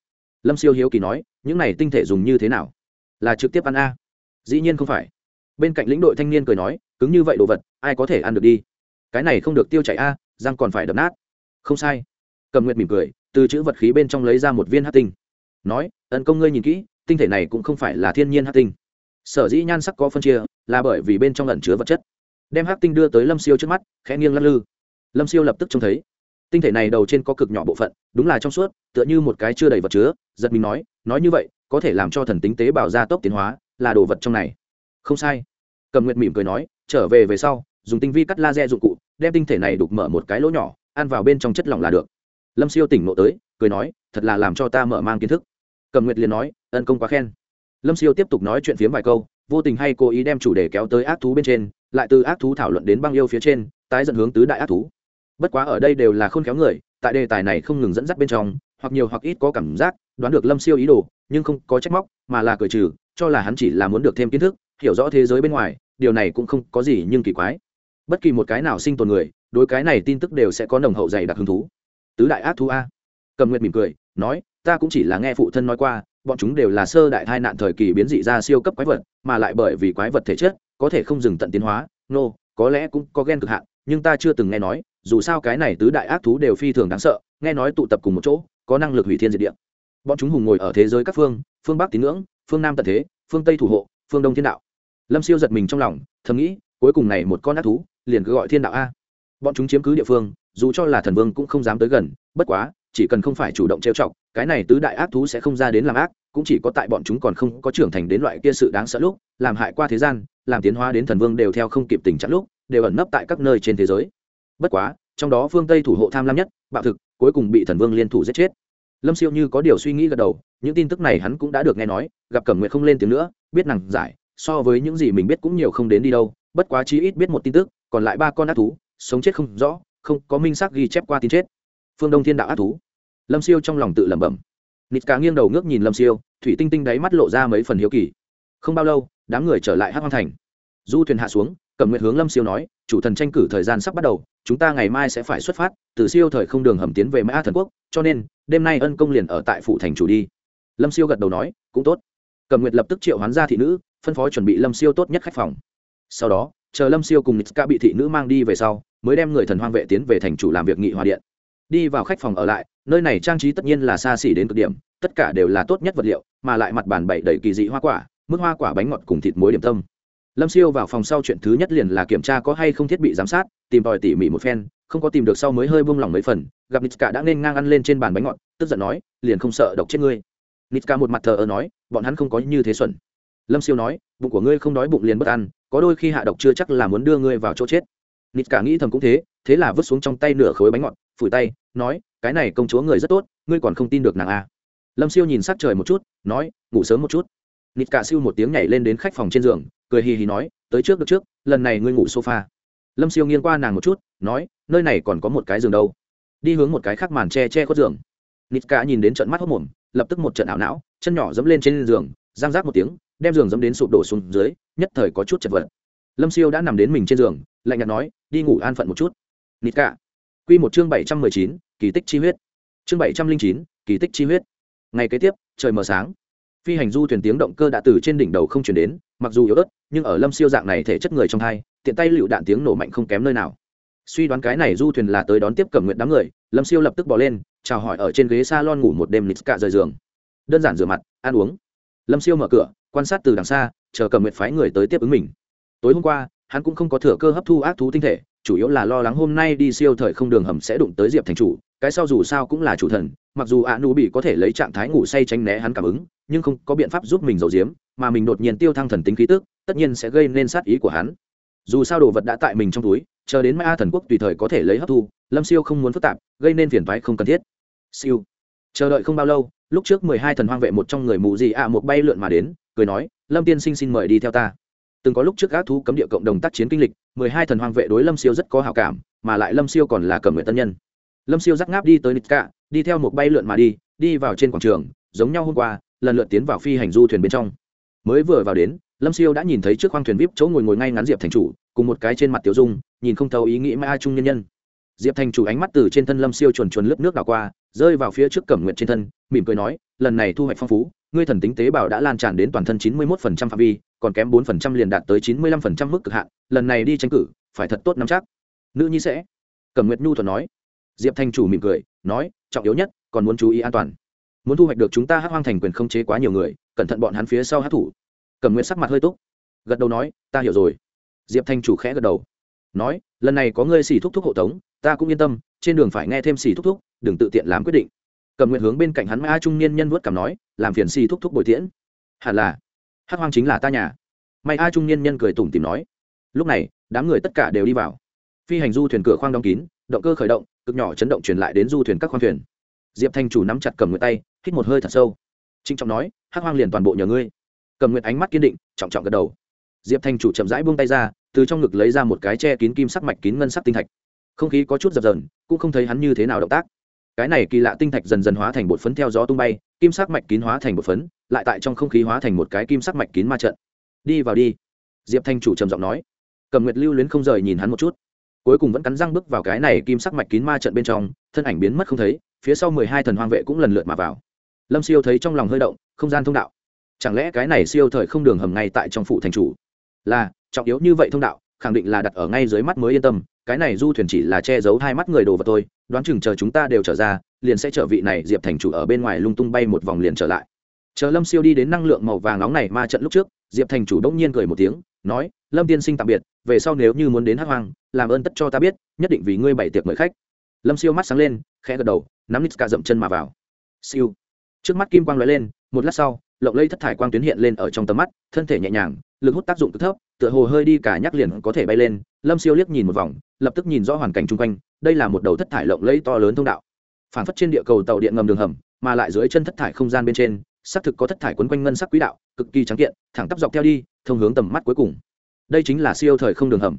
Lâm siêu hiếu kỳ nói, những này tinh thể dùng như thế nào? Là trực tiếp ăn a? Dĩ nhiên không phải bên cạnh lĩnh đội thanh niên cười nói, cứng như vậy đồ vật, ai có thể ăn được đi? Cái này không được tiêu chảy a, răng còn phải đập nát. Không sai. Cầm nguyệt mỉm cười, từ chữ vật khí bên trong lấy ra một viên hát tinh. Nói ấn công ngươi nhìn kỹ, tinh thể này cũng không phải là thiên nhiên hát tinh. Sở dĩ nhan sắc có phân chia, là bởi vì bên trong lẩn chứa vật chất. Đem hát tinh đưa tới lâm siêu trước mắt, khẽ nghiêng lắc lư. Lâm siêu lập tức trông thấy, tinh thể này đầu trên có cực nhỏ bộ phận, đúng là trong suốt, tựa như một cái chưa đầy vật chứa, giật mình nói nói như vậy, có thể làm cho thần tính tế bào gia tốc tiến hóa, là đồ vật trong này không sai. Cầm nguyệt mỉm cười nói, trở về về sau, dùng tinh vi cắt laser dụng cụ, đem tinh thể này đục mở một cái lỗ nhỏ, ăn vào bên trong chất lỏng là được. Lâm siêu tỉnh ngộ tới, cười nói, thật là làm cho ta mở mang kiến thức. Cầm nguyệt liền nói, ân công quá khen. Lâm siêu tiếp tục nói chuyện phiếm vài câu, vô tình hay cố ý đem chủ đề kéo tới ác thú bên trên, lại từ ác thú thảo luận đến băng yêu phía trên, tái dẫn hướng tứ đại ác thú. Bất quá ở đây đều là khôn khéo người, tại đề tài này không ngừng dẫn dắt bên trong, hoặc nhiều hoặc ít có cảm giác, đoán được lâm siêu ý đồ, nhưng không có trách móc, mà là cười trừ, cho là hắn chỉ là muốn được thêm kiến thức hiểu rõ thế giới bên ngoài điều này cũng không có gì nhưng kỳ quái. Bất kỳ một cái nào sinh tồn người đối cái này tin tức đều sẽ có nồng hậu dày đặc hứng thú. Tứ đại ác thú a. Cầm nguyệt mỉm cười nói ta cũng chỉ là nghe phụ thân nói qua bọn chúng đều là sơ đại thai nạn thời kỳ biến dị ra siêu cấp quái vật mà lại bởi vì quái vật thể chất có thể không dừng tận tiến hóa nô、no, có lẽ cũng có ghen cực hạn nhưng ta chưa từng nghe nói dù sao cái này tứ đại ác thú đều phi thường đáng sợ nghe nói tụ tập cùng một chỗ có năng lực hủy thiên diệt địa. Bọn chúng hùng ngồi ở thế giới các phương phương bắc tín ngưỡng phương nam tận thế phương tây thủ hộ phương đông thiên đạo lâm siêu giật mình trong lòng, thầm nghĩ, cuối cùng này một con ác thú, liền cứ gọi thiên đạo a. Bọn chúng chiếm cứ địa phương, dù cho là thần vương cũng không dám tới gần, bất quá, chỉ cần không phải chủ động trêu chọc, cái này tứ đại ác thú sẽ không ra đến làm ác, cũng chỉ có tại bọn chúng còn không có trưởng thành đến loại kia sự đáng sợ lúc, làm hại qua thế gian, làm tiến hóa đến thần vương đều theo không kịp tình trạng lúc, đều ẩn nấp tại các nơi trên thế giới. Bất quá, trong đó phương tây thủ hộ tham lam nhất, bạo thực, cuối cùng bị thần vương liên thủ giết chết. Lâm siêu như có điều suy nghĩ gật đầu, những tin tức này hắn cũng đã được nghe nói, gặp cẩm nguyện không lên tiếng nữa, biết nàng giải so với những gì mình biết cũng nhiều không đến đi đâu, bất quá chí ít biết một tin tức, còn lại ba con ác thú, sống chết không rõ, không có minh xác ghi chép qua tin chết. Phương đông thiên đạo ác thú. Lâm siêu trong lòng tự lẩm bẩm. Nịt cá nghiêng đầu ngước nhìn lâm siêu, thủy tinh tinh đáy mắt lộ ra mấy phần hiếu kỳ. Không bao lâu, đám người trở lại hát hoang thành. Du thuyền hạ xuống, cẩm nguyện hướng lâm siêu nói, chủ thần tranh cử thời gian sắp bắt đầu, chúng ta ngày mai sẽ phải xuất phát, từ siêu thời không đường hầm tiến về mã thần quốc, cho nên, đêm nay ân công liền ở tại phủ thành chủ đi. Lâm siêu gật đầu nói, cũng tốt. Cẩm nguyệt lập tức triệu hoán ra thị nữ phân phó chuẩn bị lâm siêu tốt nhất khách phòng. Sau đó, chờ lâm siêu cùng nitska bị thị nữ mang đi về sau, mới đem người thần hoang vệ tiến về thành chủ làm việc nghị hòa điện. Đi vào khách phòng ở lại, nơi này trang trí tất nhiên là xa xỉ đến cực điểm, tất cả đều là tốt nhất vật liệu, mà lại mặt bàn bậy đầy kỳ dị hoa quả, mức hoa quả bánh ngọt cùng thịt muối điểm tâm. Lâm siêu vào phòng sau chuyện thứ nhất liền là kiểm tra có hay không thiết bị giám sát, tìm tòi tỉ mỉ một phen, không có tìm được sau mới hơi buông lỏng mấy phần, gặp nitska đã nên ngang ăn lên trên bàn bánh ngọt, tức giận nói, liền không sợ độc chết ngươi. Nitska một mặt thờ ơ nói, bọn hắn không có như thế xuẩn lâm siêu nói, bụng của ngươi không đói bụng liền bất ăn, có đôi khi hạ độc chưa chắc là muốn đưa ngươi vào chỗ chết. Nitska nghĩ thầm cũng thế thế là vứt xuống trong tay nửa khối bánh ngọt, phủi tay, nói, cái này công chúa người rất tốt, ngươi còn không tin được nàng à. lâm siêu nhìn sát trời một chút, nói, ngủ sớm một chút. Nịt cả siêu một tiếng nhảy lên đến khách phòng trên giường, cười hì hì nói, tới trước được trước, lần này ngươi ngủ sofa. Lâm siêu nghiêng qua nàng một chút, nói, nơi này còn có một cái giường đâu. Đi hướng một cái khác màn che che khuất giường. Nịt cả nhìn đến trận mắt hốc mồm, lập tức một trận ảo não, chân nhỏ dẫm lên trên giường giang giác một tiếng đem giường dẫm đến sụp đổ xuống dưới, nhất thời có chút chật vật. Lâm siêu đã nằm đến mình trên giường, lạnh nhạt nói, đi ngủ an phận một chút. Nịt cả q một chương bảy trăm mười chín, kỳ tích chi huyết. Chương bảy trăm linh chín, kỳ tích chi huyết. Ngày kế tiếp, trời mờ sáng. Phi hành du thuyền tiếng động cơ đã từ trên đỉnh đầu không chuyển đến, mặc dù yếu ớt, nhưng ở lâm siêu dạng này thể chất người trong thai, tiện tay lựu đạn tiếng nổ mạnh không kém nơi nào. Suy đoán cái này du thuyền là tới đón tiếp cẩm nguyện đám người, lâm siêu lập tức bỏ lên, chào hỏi ở trên ghế s a lon ngủ một đêm nít cả rời giường. Đơn giản rửa mặt, ăn uống. Lâm siêu mở cửa quan sát từ đằng xa, chờ cẩm nguyện phái người tới tiếp ứng mình. Tối hôm qua, hắn cũng không có thừa cơ hấp thu ác thú tinh thể, chủ yếu là lo lắng hôm nay đi siêu thời không đường hầm sẽ đụng tới diệp thành chủ, cái sau dù sao cũng là chủ thần, mặc dù ạ nu bị có thể lấy trạng thái ngủ say tránh né hắn cảm ứng, nhưng không có biện pháp giúp mình giấu giếm, mà mình đột nhiên tiêu thăng thần tính khí tức, tất nhiên sẽ gây nên sát ý của hắn. Dù sao đồ vật đã tại mình trong túi, chờ đến mai a thần quốc tùy thời có thể lấy hấp thu, lâm siêu không muốn phức tạp, gây nên phiền toái không cần thiết. Siêu. Chờ đợi không bao lâu lúc trước mười hai thần hoang vệ một trong người mù gì ạ, một bay lượn mà đến, cười nói, lâm tiên sinh xin mời đi theo ta. Từng có lúc trước gác thú cấm địa cộng đồng tác chiến kinh lịch, mười hai thần hoang vệ đối lâm siêu rất có hào cảm, mà lại lâm siêu còn là cẩm nguyện tân nhân. Lâm siêu rắc ngáp đi tới nít cả đi theo một bay lượn mà đi đi vào trên quảng trường, giống nhau hôm qua, lần lượt tiến vào phi hành du thuyền bên trong. Mới vừa vào đến, lâm siêu đã nhìn thấy trước khoang thuyền vip chỗ ngồi ngồi ngay ngắn diệp thành chủ, cùng một cái trên mặt tiểu dung, nhìn không thấu ý nghĩ mai a trung nhân nhân. Diệp thành chủ ánh mắt từ trên thân lâm siêu chuồn chuồn lướt nước đảo qua rơi vào phía trước cẩm nguyện trên thân, mỉm cười nói, lần này thu hoạch phong phú, ngươi thần tính tế bào đã lan tràn đến toàn thân chín mươi một phần trăm phạm vi, còn kém bốn phần trăm liền đạt tới chín mươi lăm phần trăm mức cực hạn, lần này đi tranh cử, phải thật tốt nắm chắc. Nữ nhi sẽ. Cẩm nguyệt nhu thuận nói. Diệp thanh chủ mỉm cười, nói, trọng yếu nhất, còn muốn chú ý an toàn. Muốn thu hoạch được chúng ta hát hoang thành quyền không chế quá nhiều người, cẩn thận bọn hắn phía sau hát thủ cẩm nguyệt sắc mặt hơi túc, gật đầu nói, ta hiểu rồi. Diệp thanh chủ khẽ gật đầu, nói, lần này có ngươi xỉ thúc thúc hộ tống ta cũng yên tâm, trên đường phải nghe thêm xì thúc thúc, đừng tự tiện làm quyết định. Cầm nguyện hướng bên cạnh hắn mai trung niên nhân vớt cảm nói, làm phiền xì thúc thúc bồi tiễn. Hẳn là. Hắc hoang chính là ta nhà. May a trung niên nhân cười tủm tìm nói. Lúc này, đám người tất cả đều đi vào. Phi hành du thuyền cửa khoang đóng kín, động cơ khởi động, cực nhỏ chấn động truyền lại đến du thuyền các khoang thuyền. Diệp thanh chủ nắm chặt cầm Nguyệt tay, hít một hơi thật sâu. Trinh trọng nói, hắc hoang liền toàn bộ nhờ ngươi. Cầm nguyện ánh mắt kiên định, trọng trọng gật đầu. Diệp thanh chủ chậm rãi buông tay ra, từ trong ngực lấy ra một cái che kín kim sắc mạch kín ngân sắc tinh thạch không khí có chút dập dờn, cũng không thấy hắn như thế nào động tác. Cái này kỳ lạ tinh thạch dần dần hóa thành bột phấn theo gió tung bay, kim sắc mạch kín hóa thành bột phấn, lại tại trong không khí hóa thành một cái kim sắc mạch kín ma trận. Đi vào đi. Diệp thanh chủ trầm giọng nói. Cầm nguyệt lưu luyến không rời nhìn hắn một chút. Cuối cùng vẫn cắn răng bước vào cái này kim sắc mạch kín ma trận bên trong, thân ảnh biến mất không thấy, phía sau mười hai thần hoang vệ cũng lần lượt mà vào. Lâm siêu thấy trong lòng hơi động, không gian thông đạo. Chẳng lẽ cái này siêu thời không đường hầm ngay tại trong phủ thành chủ? Là, trọng yếu như vậy thông đạo, khẳng định là đặt ở ngay dưới mắt mới yên tâm cái này du thuyền chỉ là che giấu hai mắt người đồ vật thôi, đoán chừng chờ chúng ta đều trở ra, liền sẽ trở vị này diệp thành chủ ở bên ngoài lung tung bay một vòng liền trở lại. Chờ lâm siêu đi đến năng lượng màu vàng nóng này ma trận lúc trước, diệp thành chủ đông nhiên cười một tiếng, nói, lâm tiên sinh tạm biệt, về sau nếu như muốn đến hát hoang, làm ơn tất cho ta biết, nhất định vì ngươi bày tiệc mời khách. Lâm siêu mắt sáng lên, khẽ gật đầu, nắm nít cả dậm chân mà vào. Siêu. Trước mắt kim quang lóe lên, một lát sau, lộng lây thất thải quang tuyến hiện lên ở trong tầm mắt, thân thể nhẹ nhàng, lực hút tác dụng cực thấp tựa hồ hơi đi cả nhắc liền có thể bay lên, lâm siêu liếc nhìn một vòng, lập tức nhìn rõ hoàn cảnh chung quanh, đây là một đầu thất thải lộng lẫy to lớn thông đạo. Phản phất trên địa cầu tàu điện ngầm đường hầm, mà lại dưới chân thất thải không gian bên trên, xác thực có thất thải quấn quanh ngân sắc quỹ đạo, cực kỳ trắng kiện, thẳng tắp dọc theo đi, thông hướng tầm mắt cuối cùng. Đây chính là siêu thời không đường hầm.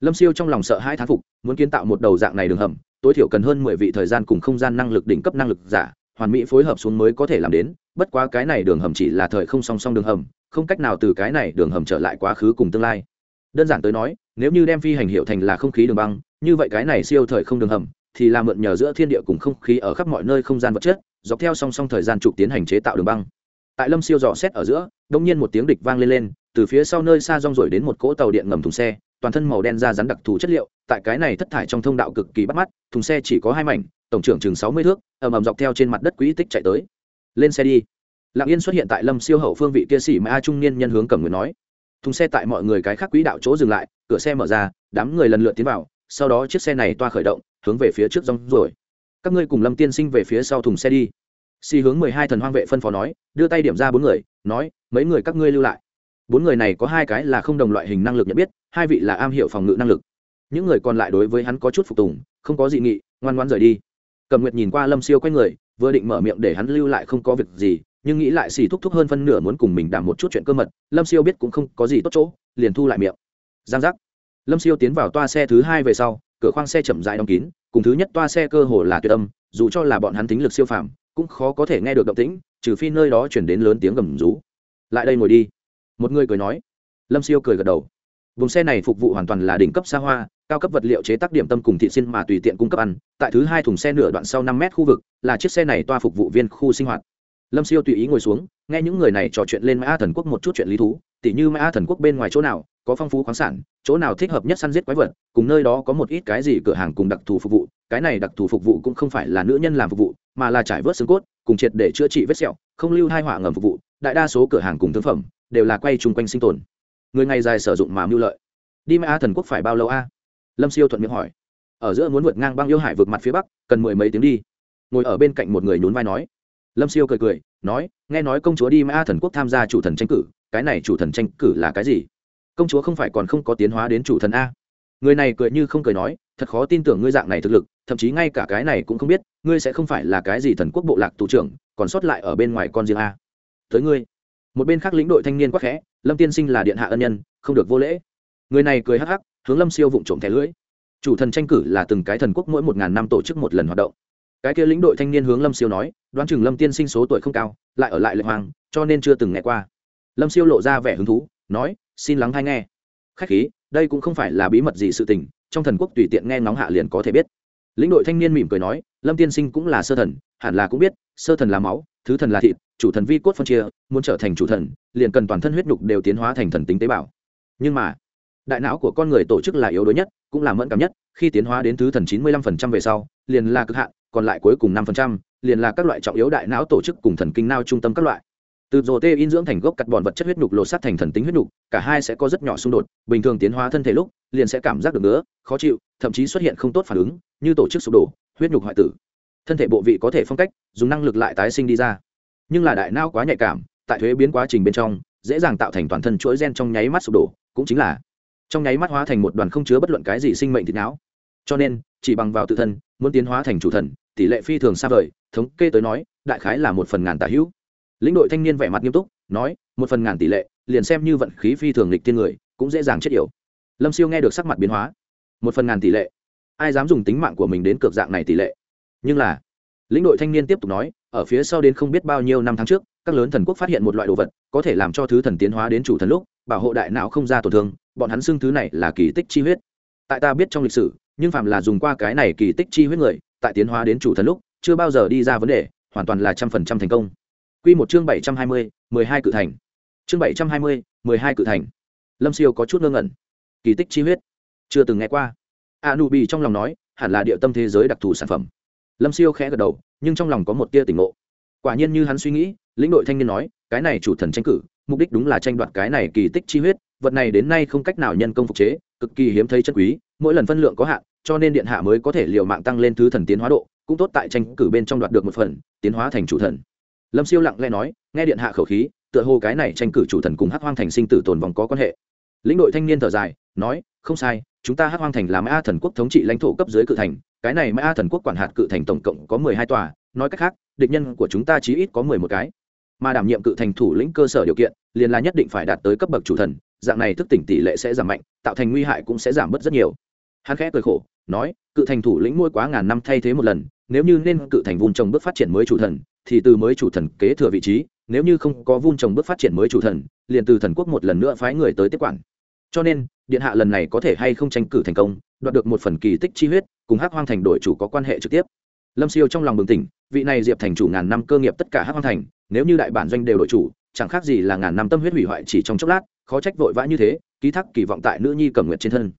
Lâm siêu trong lòng sợ hai thán phục, muốn kiến tạo một đầu dạng này đường hầm, tối thiểu cần hơn mười vị thời gian cùng không gian năng lực đỉnh cấp năng lực giả, hoàn mỹ phối hợp xuống mới có thể làm đến, bất quá cái này đường hầm chỉ là thời không song song đường hầm không cách nào từ cái này đường hầm trở lại quá khứ cùng tương lai. Đơn giản tới nói, nếu như đem phi hành hiệu thành là không khí đường băng, như vậy cái này siêu thời không đường hầm, thì là mượn nhờ giữa thiên địa cùng không khí ở khắp mọi nơi không gian vật chất, dọc theo song song thời gian trục tiến hành chế tạo đường băng. Tại lâm siêu dò xét ở giữa, đông nhiên một tiếng địch vang lên lên, từ phía sau nơi xa rong rổi đến một cỗ tàu điện ngầm thùng xe, toàn thân màu đen da rắn đặc thù chất liệu, tại cái này thất thải trong thông đạo cực kỳ bắt mắt, thùng xe chỉ có hai mảnh, tổng trưởng chừng sáu mươi thước, ầm ầm dọc theo trên mặt đất quỹ tích chạy tới. Lên xe đi lặng yên xuất hiện tại lâm siêu hậu phương vị kia sĩ mà trung niên nhân hướng cầm người nói. Thùng xe tại mọi người cái khác quỹ đạo chỗ dừng lại, cửa xe mở ra, đám người lần lượt tiến vào, sau đó chiếc xe này toa khởi động, hướng về phía trước rong rồi các ngươi cùng lâm tiên sinh về phía sau thùng xe đi. Xì hướng mười hai thần hoang vệ phân phó nói, đưa tay điểm ra bốn người, nói, mấy người các ngươi lưu lại. Bốn người này có hai cái là không đồng loại hình năng lực nhận biết, hai vị là am hiểu phòng ngự năng lực. Những người còn lại đối với hắn có chút phục tùng, không có dị nghị, ngoan ngoan rời đi. Cầm nguyệt nhìn qua lâm siêu q u a y người, vừa định mở miệng để hắn lưu lại không có việc gì nhưng nghĩ lại xì thúc thúc hơn phân nửa muốn cùng mình đảm một chút chuyện cơ mật, lâm siêu biết cũng không có gì tốt chỗ, liền thu lại miệng. Giang giác. Lâm siêu tiến vào toa xe thứ hai về sau, cửa khoang xe chậm dại đóng kín, cùng thứ nhất toa xe cơ hồ là tuyệt âm, dù cho là bọn hắn tính lực siêu phàm, cũng khó có thể nghe được động tĩnh, trừ phi nơi đó chuyển đến lớn tiếng gầm rú. Lại đây ngồi đi. Một người cười nói. Lâm siêu cười gật đầu. Vùng xe này phục vụ hoàn toàn là đỉnh cấp xa hoa, cao cấp vật liệu chế tác điểm tâm cùng thị xin mà tùy tiện cung cấp ăn, tại thứ hai thùng xe nửa đoạn sau năm mét khu vực, là chiếc xe này toa phục vụ viên khu sinh hoạt lâm siêu tùy ý ngồi xuống, nghe những người này trò chuyện lên mã thần quốc một chút chuyện lý thú, tỉ như mã thần quốc bên ngoài chỗ nào, có phong phú khoáng sản, chỗ nào thích hợp nhất săn giết quái vật, cùng nơi đó có một ít cái gì cửa hàng cùng đặc thù phục vụ, cái này đặc thù phục vụ cũng không phải là nữ nhân làm phục vụ, mà là trải vớt xương cốt, cùng triệt để chữa trị vết sẹo, không lưu hai họa ngầm phục vụ, đại đa số cửa hàng cùng thương phẩm, đều là quay chung quanh sinh tồn. Người ngày dài sử dụng mà mưu lợi. Đi mã thần quốc phải bao lâu a? Lâm siêu thuận miệng hỏi. Ở giữa muốn vượt ngang băng yêu hải vượt mặt phía bắc, cần mười mấy tiếng đi. Ngồi ở bên cạnh một người nhún vai nói lâm siêu cười cười, nói, nghe nói công chúa đi mã thần quốc tham gia chủ thần tranh cử, cái này chủ thần tranh cử là cái gì? Công chúa không phải còn không có tiến hóa đến chủ thần a? Người này cười như không cười nói, thật khó tin tưởng ngươi dạng này thực lực, thậm chí ngay cả cái này cũng không biết, ngươi sẽ không phải là cái gì thần quốc bộ lạc tù trưởng, còn sót lại ở bên ngoài con riêng a. Tới ngươi. Một bên khác lĩnh đội thanh niên quắc khẽ, lâm tiên sinh là điện hạ ân nhân, không được vô lễ. Người này cười hắc hắc, hướng lâm siêu vụng trộm thẻ lưỡi. Chủ thần tranh cử là từng cái thần quốc mỗi một ngàn năm tổ chức một lần hoạt động cái kia lĩnh đội thanh niên hướng lâm siêu nói, đoán chừng lâm tiên sinh số tuổi không cao, lại ở lại lệ hoàng, cho nên chưa từng nghe qua. Lâm siêu lộ ra vẻ hứng thú, nói, xin lắng hay nghe. Khách khí, đây cũng không phải là bí mật gì sự tình, trong thần quốc tùy tiện nghe ngóng hạ liền có thể biết. Lĩnh đội thanh niên mỉm cười nói, lâm tiên sinh cũng là sơ thần, hẳn là cũng biết, sơ thần là máu, thứ thần là thịt, chủ thần vi cốt phân chia, muốn trở thành chủ thần, liền cần toàn thân huyết nhục đều tiến hóa thành thần tính tế bào. Nhưng mà, đại não của con người tổ chức là yếu đuối nhất, cũng là mẫn cảm nhất, khi tiến hóa đến thứ thần chín mươi lăm phần trăm về sau, liền là cực hạn còn lại cuối cùng năm phần trăm liền là các loại trọng yếu đại não tổ chức cùng thần kinh não trung tâm các loại. Từ rồ tê in dưỡng thành gốc cắt bọn vật chất huyết nục lột sát thành thần tính huyết nục, cả hai sẽ có rất nhỏ xung đột bình thường tiến hóa thân thể lúc liền sẽ cảm giác được nữa khó chịu thậm chí xuất hiện không tốt phản ứng như tổ chức sụp đổ huyết nục hoại tử. Thân thể bộ vị có thể phong cách dùng năng lực lại tái sinh đi ra. Nhưng là đại não quá nhạy cảm tại thuế biến quá trình bên trong dễ dàng tạo thành toàn thân chuỗi gen trong nháy mắt sụp đổ cũng chính là trong nháy mắt hóa thành một đoàn không chứa bất luận cái gì sinh mệnh thịt não. Cho nên chỉ bằng vào tự thân muốn tiến hóa thành chủ thần tỷ lệ phi thường xa vời, thống kê tới nói, đại khái là một phần ngàn tả hữu. Lĩnh đội thanh niên vẻ mặt nghiêm túc, nói, một phần ngàn tỷ lệ, liền xem như vận khí phi thường lịch tiên người, cũng dễ dàng chết yểu. Lâm siêu nghe được sắc mặt biến hóa. Một phần ngàn tỷ lệ. Ai dám dùng tính mạng của mình đến cược dạng này tỷ lệ? Nhưng là, lĩnh đội thanh niên tiếp tục nói, ở phía sau đến không biết bao nhiêu năm tháng trước, các lớn thần quốc phát hiện một loại đồ vật, có thể làm cho thứ thần tiến hóa đến chủ thần lúc, bảo hộ đại não không ra tổn thương, bọn hắn xưng thứ này là kỳ tích chi huyết. Tại ta biết trong lịch sử, nhưng phạm là dùng qua cái này kỳ tích chi huyết người tại tiến hóa đến chủ thần lúc, chưa bao giờ đi ra vấn đề, hoàn toàn là trăm phần trăm thành công. Quy một chương bảy trăm hai mươi, mười hai cự thành. Chương bảy trăm hai mươi, mười hai cự thành. Lâm siêu có chút ngơ ngẩn. Kỳ tích chi huyết. Chưa từng nghe qua. A nu bị trong lòng nói, hẳn là địa tâm thế giới đặc thù sản phẩm. Lâm siêu khẽ gật đầu, nhưng trong lòng có một tia tỉnh ngộ. Quả nhiên như hắn suy nghĩ, lĩnh đội thanh niên nói, cái này chủ thần tranh cử, mục đích đúng là tranh đoạt cái này kỳ tích chi huyết, vật này đến nay không cách nào nhân công phục chế, cực kỳ hiếm thấy chân quý mỗi lần phân lượng có hạn, cho nên điện hạ mới có thể liều mạng tăng lên thứ thần tiến hóa độ, cũng tốt tại tranh cử bên trong đoạt được một phần, tiến hóa thành chủ thần. Lâm siêu lặng lẽ nói, nghe điện hạ khẩu khí, tựa hồ cái này tranh cử chủ thần cùng hắc hoang thành sinh tử tồn vòng có quan hệ. Lĩnh đội thanh niên thở dài, nói, không sai, chúng ta hắc hoang thành là mã thần quốc thống trị lãnh thổ cấp dưới cự thành, cái này mã thần quốc quản hạt cự thành tổng cộng có mười hai tòa, nói cách khác, địch nhân của chúng ta chí ít có mười một cái. Mà đảm nhiệm cự thành thủ lĩnh cơ sở điều kiện, liền là nhất định phải đạt tới cấp bậc chủ thần, dạng này thức tỉnh tỷ lệ sẽ giảm mạnh, tạo thành nguy hại cũng sẽ giảm bớt rất nhiều hắn khẽ cười khổ, nói, cự thành thủ lĩnh môi quá ngàn năm thay thế một lần, nếu như nên cự thành vun trồng bước phát triển mới chủ thần, thì từ mới chủ thần kế thừa vị trí, nếu như không có vun trồng bước phát triển mới chủ thần, liền từ thần quốc một lần nữa phái người tới tiếp quản. Cho nên, điện hạ lần này có thể hay không tranh cử thành công, đoạt được một phần kỳ tích chi huyết, cùng hắc hoang thành đội chủ có quan hệ trực tiếp. Lâm siêu trong lòng bừng tỉnh, vị này diệp thành chủ ngàn năm cơ nghiệp tất cả hắc hoang thành, nếu như đại bản doanh đều đội chủ, chẳng khác gì là ngàn năm tâm huyết hủy hoại chỉ trong chốc lát, khó trách vội vã như thế, ký thác kỳ vọng tại nữ nhi cầm nguyện trên thân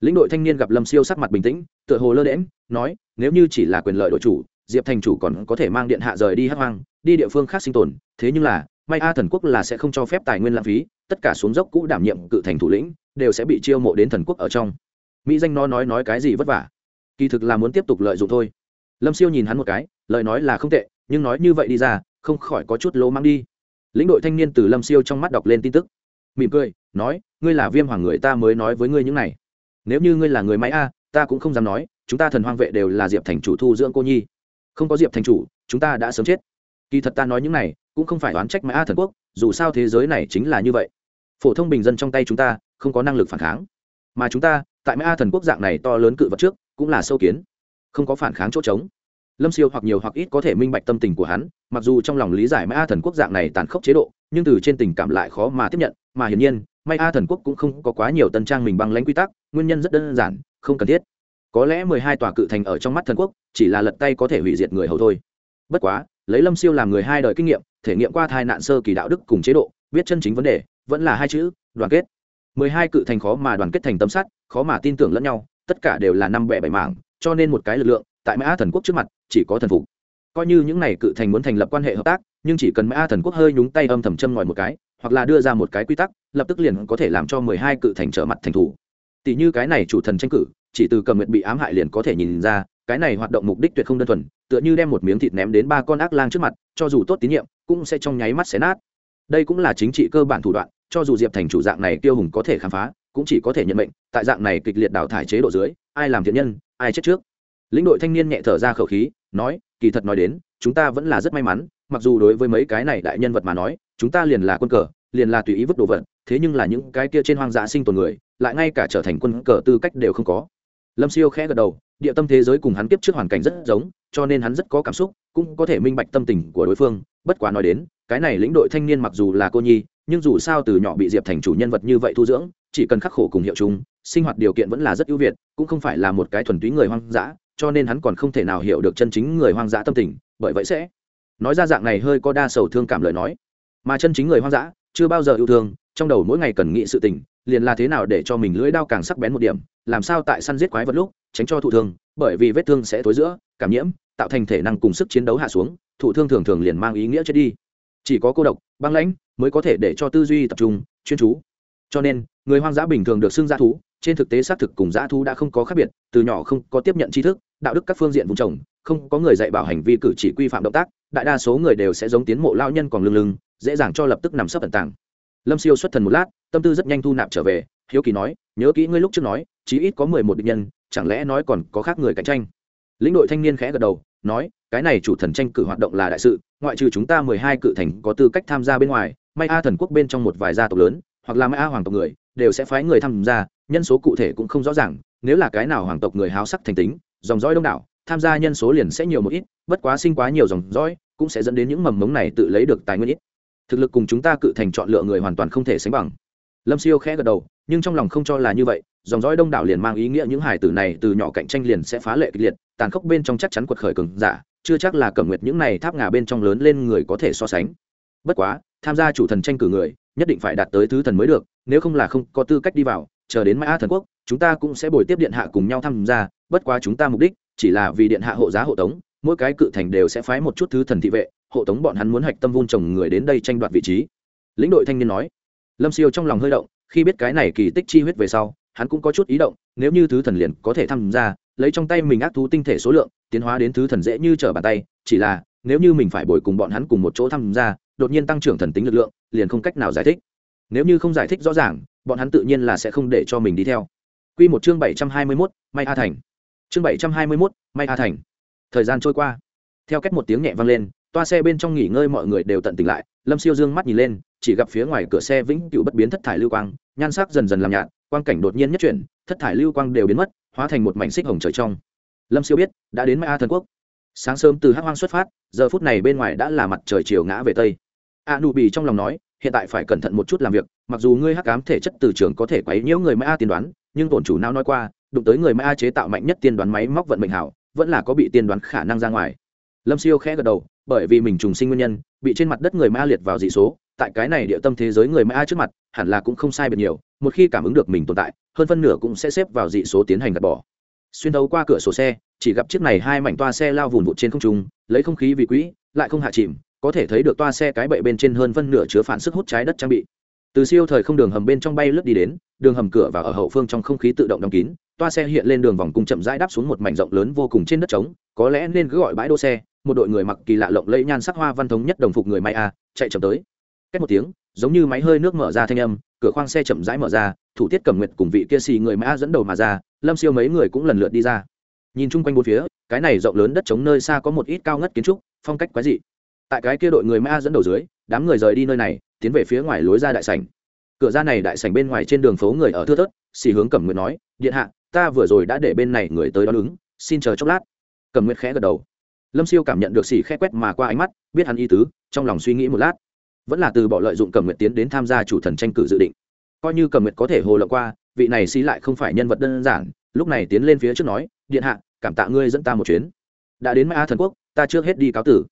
lĩnh đội thanh niên gặp lâm siêu sắc mặt bình tĩnh, tựa hồ lơ đễm nói, nếu như chỉ là quyền lợi đội chủ, diệp thành chủ còn có thể mang điện hạ rời đi hắc hoang, đi địa phương khác sinh tồn. Thế nhưng là, may a thần quốc là sẽ không cho phép tài nguyên lãng phí, tất cả xuống dốc cũ đảm nhiệm cự thành thủ lĩnh, đều sẽ bị chiêu mộ đến thần quốc ở trong. Mỹ danh nó nói nói cái gì vất vả. Kỳ thực là muốn tiếp tục lợi dụng thôi. Lâm siêu nhìn hắn một cái, lời nói là không tệ, nhưng nói như vậy đi ra, không khỏi có chút lỗ mang đi. Lĩnh đội thanh niên từ lâm siêu trong mắt đọc lên tin tức. Mỉm cười, nói, ngươi là viêm hoàng người, ta mới nói với ngươi những này nếu như ngươi là người máy a, ta cũng không dám nói, chúng ta thần hoang vệ đều là diệp thành chủ thu dưỡng cô nhi. Không có diệp thành chủ, chúng ta đã sớm chết. Kỳ thật ta nói những này, cũng không phải oán trách mã thần quốc, dù sao thế giới này chính là như vậy. Phổ thông bình dân trong tay chúng ta, không có năng lực phản kháng. Mà chúng ta, tại mã thần quốc dạng này to lớn cự vật trước, cũng là sâu kiến. Không có phản kháng chỗ trống. Lâm siêu hoặc nhiều hoặc ít có thể minh bạch tâm tình của hắn, mặc dù trong lòng lý giải mã thần quốc dạng này tàn khốc chế độ, nhưng từ trên tình cảm lại khó mà tiếp nhận, mà hiển nhiên may a thần quốc cũng không có quá nhiều tân trang mình băng lãnh quy tắc, nguyên nhân rất đơn giản, không cần thiết. Có lẽ mười hai tòa cự thành ở trong mắt thần quốc, chỉ là lật tay có thể hủy diệt người hầu thôi. Bất quá, lấy lâm siêu làm người hai đời kinh nghiệm, thể nghiệm qua thai nạn sơ kỳ đạo đức cùng chế độ, biết chân chính vấn đề, vẫn là hai chữ, đoàn kết. Mười hai cự thành khó mà đoàn kết thành tấm sắt, khó mà tin tưởng lẫn nhau, tất cả đều là năm bẻ bảy mảng, cho nên một cái lực lượng, tại mã thần quốc trước mặt, chỉ có thần phục. Coi như những này cự thành muốn thành lập quan hệ hợp tác, nhưng chỉ cần mã thần quốc hơi nhúng tay âm thầm châm ngòi một cái hoặc là đưa ra một cái quy tắc, lập tức liền có thể làm cho mười hai cự thành trở mặt thành thủ. Tỷ như cái này chủ thần tranh cử, chỉ từ cầm nguyện bị ám hại liền có thể nhìn ra, cái này hoạt động mục đích tuyệt không đơn thuần, tựa như đem một miếng thịt ném đến ba con ác lang trước mặt, cho dù tốt tín nhiệm, cũng sẽ trong nháy mắt xé nát. Đây cũng là chính trị cơ bản thủ đoạn, cho dù diệp thành chủ dạng này tiêu hùng có thể khám phá, cũng chỉ có thể nhận mệnh, tại dạng này kịch liệt đào thải chế độ dưới, ai làm thiện nhân, ai chết trước. Lĩnh đội thanh niên nhẹ thở ra khẩu khí, nói, kỳ thật nói đến, chúng ta vẫn là rất may mắn mặc dù đối với mấy cái này đại nhân vật mà nói, chúng ta liền là quân cờ, liền là tùy ý vứt đồ vật, thế nhưng là những cái kia trên hoang dã sinh tồn người, lại ngay cả trở thành quân cờ tư cách đều không có. Lâm siêu khẽ gật đầu, địa tâm thế giới cùng hắn kiếp trước hoàn cảnh rất giống, cho nên hắn rất có cảm xúc, cũng có thể minh bạch tâm tình của đối phương. Bất quá nói đến, cái này lĩnh đội thanh niên mặc dù là cô nhi, nhưng dù sao từ nhỏ bị diệp thành chủ nhân vật như vậy thu dưỡng, chỉ cần khắc khổ cùng hiệu chúng sinh hoạt điều kiện vẫn là rất ưu việt, cũng không phải là một cái thuần túy người hoang dã, cho nên hắn còn không thể nào hiểu được chân chính người hoang dã tâm tình, bởi vậy sẽ nói ra dạng này hơi có đa sầu thương cảm lời nói. Mà chân chính người hoang dã, chưa bao giờ yêu thương, trong đầu mỗi ngày cần nghĩ sự tình, liền là thế nào để cho mình lưỡi đao càng sắc bén một điểm, làm sao tại săn giết quái vật lúc, tránh cho thụ thương, bởi vì vết thương sẽ thối giữa, cảm nhiễm, tạo thành thể năng cùng sức chiến đấu hạ xuống, thụ thương thường thường liền mang ý nghĩa chết đi. Chỉ có cô độc, băng lãnh mới có thể để cho tư duy tập trung, chuyên chú. Cho nên, người hoang dã bình thường được xưng dã thú, trên thực tế xác thực cùng dã thú đã không có khác biệt, từ nhỏ không có tiếp nhận tri thức, đạo đức các phương diện vùng trồng, không có người dạy bảo hành vi cử chỉ quy phạm động tác đại đa số người đều sẽ giống tiến mộ lao nhân còn lưng lưng, dễ dàng cho lập tức nằm sấp tận tàng. Lâm siêu xuất thần một lát, tâm tư rất nhanh thu nạp trở về, hiếu kỳ nói, nhớ kỹ ngươi lúc trước nói, chí ít có mười một định nhân, chẳng lẽ nói còn có khác người cạnh tranh? Lĩnh đội thanh niên khẽ gật đầu, nói, cái này chủ thần tranh cử hoạt động là đại sự, ngoại trừ chúng ta mười hai cự thành có tư cách tham gia bên ngoài, may a thần quốc bên trong một vài gia tộc lớn, hoặc là may a hoàng tộc người, đều sẽ phái người tham gia, nhân số cụ thể cũng không rõ ràng, nếu là cái nào hoàng tộc người háo sắc thành tính, dòng dõi đông đảo tham gia nhân số liền sẽ nhiều một ít, bất quá sinh quá nhiều dòng dõi, cũng sẽ dẫn đến những mầm mống này tự lấy được tài nguyên ít. Thực lực cùng chúng ta cự thành chọn lựa người hoàn toàn không thể sánh bằng. Lâm siêu khẽ gật đầu, nhưng trong lòng không cho là như vậy, dòng dõi đông đảo liền mang ý nghĩa những hải tử này từ nhỏ cạnh tranh liền sẽ phá lệ kịch liệt, tàn khốc bên trong chắc chắn quật khởi cường giả, chưa chắc là cẩm nguyệt những này tháp ngà bên trong lớn lên người có thể so sánh. Bất quá, tham gia chủ thần tranh cử người, nhất định phải đạt tới thứ thần mới được, nếu không là không có tư cách đi vào, chờ đến mãi a thần quốc, chúng ta cũng sẽ bồi tiếp điện hạ cùng nhau tham gia, bất quá chúng ta mục đích chỉ là vì điện hạ hộ giá hộ tống mỗi cái cự thành đều sẽ phái một chút thứ thần thị vệ hộ tống bọn hắn muốn hạch tâm vun trồng người đến đây tranh đoạt vị trí. Lĩnh đội thanh niên nói. Lâm siêu trong lòng hơi động khi biết cái này kỳ tích chi huyết về sau hắn cũng có chút ý động nếu như thứ thần liền có thể tham gia lấy trong tay mình ác thú tinh thể số lượng tiến hóa đến thứ thần dễ như trở bàn tay chỉ là nếu như mình phải bồi cùng bọn hắn cùng một chỗ tham gia đột nhiên tăng trưởng thần tính lực lượng liền không cách nào giải thích. Nếu như không giải thích rõ ràng bọn hắn tự nhiên là sẽ không để cho mình đi theo. Quy một chương bảy trăm hai mươi 721, May A Thành. Chương bảy trăm hai mươi 721, May A Thành. Thời gian trôi qua, theo cách một tiếng nhẹ vang lên, toa xe bên trong nghỉ ngơi mọi người đều tận tỉnh lại, Lâm Siêu dương mắt nhìn lên, chỉ gặp phía ngoài cửa xe vĩnh cửu bất biến thất thải lưu quang, nhan sắc dần dần làm nhạt, quang cảnh đột nhiên nhất chuyển, thất thải lưu quang đều biến mất, hóa thành một mảnh xích hồng trời trong. Lâm Siêu biết, đã đến Mai A thần quốc. Sáng sớm từ Hắc Hoang xuất phát, giờ phút này bên ngoài đã là mặt trời chiều ngã về tây. A Nụ Bì trong lòng nói, hiện tại phải cẩn thận một chút làm việc, mặc dù ngươi hắc ám thể chất từ trường có thể quấy nhiễu người Mai A tiên đoán, nhưng tổn chủ nào nói qua, đụng tới người Mai A chế tạo mạnh nhất tiên đoán máy móc vận mệnh hảo, vẫn là có bị tiên đoán khả năng ra ngoài. Lâm Siêu khẽ gật đầu, bởi vì mình trùng sinh nguyên nhân, bị trên mặt đất người ma A liệt vào dị số, tại cái này địa tâm thế giới người ma A trước mặt, hẳn là cũng không sai biệt nhiều, một khi cảm ứng được mình tồn tại, hơn phân nửa cũng sẽ xếp vào dị số tiến hành gạt bỏ. Xuyên thấu qua cửa sổ xe, chỉ gặp chiếc này hai mảnh toa xe lao vùn vụt trên không trung, lấy không khí vì quỹ, lại không hạ chìm, có thể thấy được toa xe cái bệ bên trên hơn phân nửa chứa phản sức hút trái đất trang bị từ siêu thời không đường hầm bên trong bay lướt đi đến, đường hầm cửa và ở hậu phương trong không khí tự động đóng kín, toa xe hiện lên đường vòng cung chậm rãi đáp xuống một mảnh rộng lớn vô cùng trên đất trống, có lẽ nên cứ gọi bãi đỗ xe, một đội người mặc kỳ lạ lộng lẫy nhan sắc hoa văn thống nhất đồng phục người may a, chạy chậm tới. Cách một tiếng, giống như máy hơi nước mở ra thanh âm, cửa khoang xe chậm rãi mở ra, thủ tiết cẩm nguyệt cùng vị kia xì người mã dẫn đầu mà ra, lâm siêu mấy người cũng lần lượt đi ra. Nhìn chung quanh bốn phía, cái này rộng lớn đất trống nơi xa có một ít cao ngất kiến trúc, phong cách quái dị. Tại cái kia đội người mã dẫn đầu dưới, đám người rời đi nơi này tiến về phía ngoài lối ra đại sảnh. Cửa ra này đại sảnh bên ngoài trên đường phố người ở thưa thớt xì hướng cẩm nguyệt nói, điện hạ, ta vừa rồi đã để bên này người tới đón ứng, xin chờ chốc lát. Cẩm nguyệt khẽ gật đầu. Lâm siêu cảm nhận được xì khẽ quét mà qua ánh mắt, biết hắn ý tứ, trong lòng suy nghĩ một lát. Vẫn là từ bỏ lợi dụng cẩm nguyệt tiến đến tham gia chủ thần tranh cử dự định. Coi như cẩm nguyệt có thể hồ lộng qua, vị này xì lại không phải nhân vật đơn giản, lúc này tiến lên phía trước nói, điện hạ, cảm tạ ngươi dẫn ta một chuyến. Đã đến mai a thần quốc, ta trước hết đi cáo tử.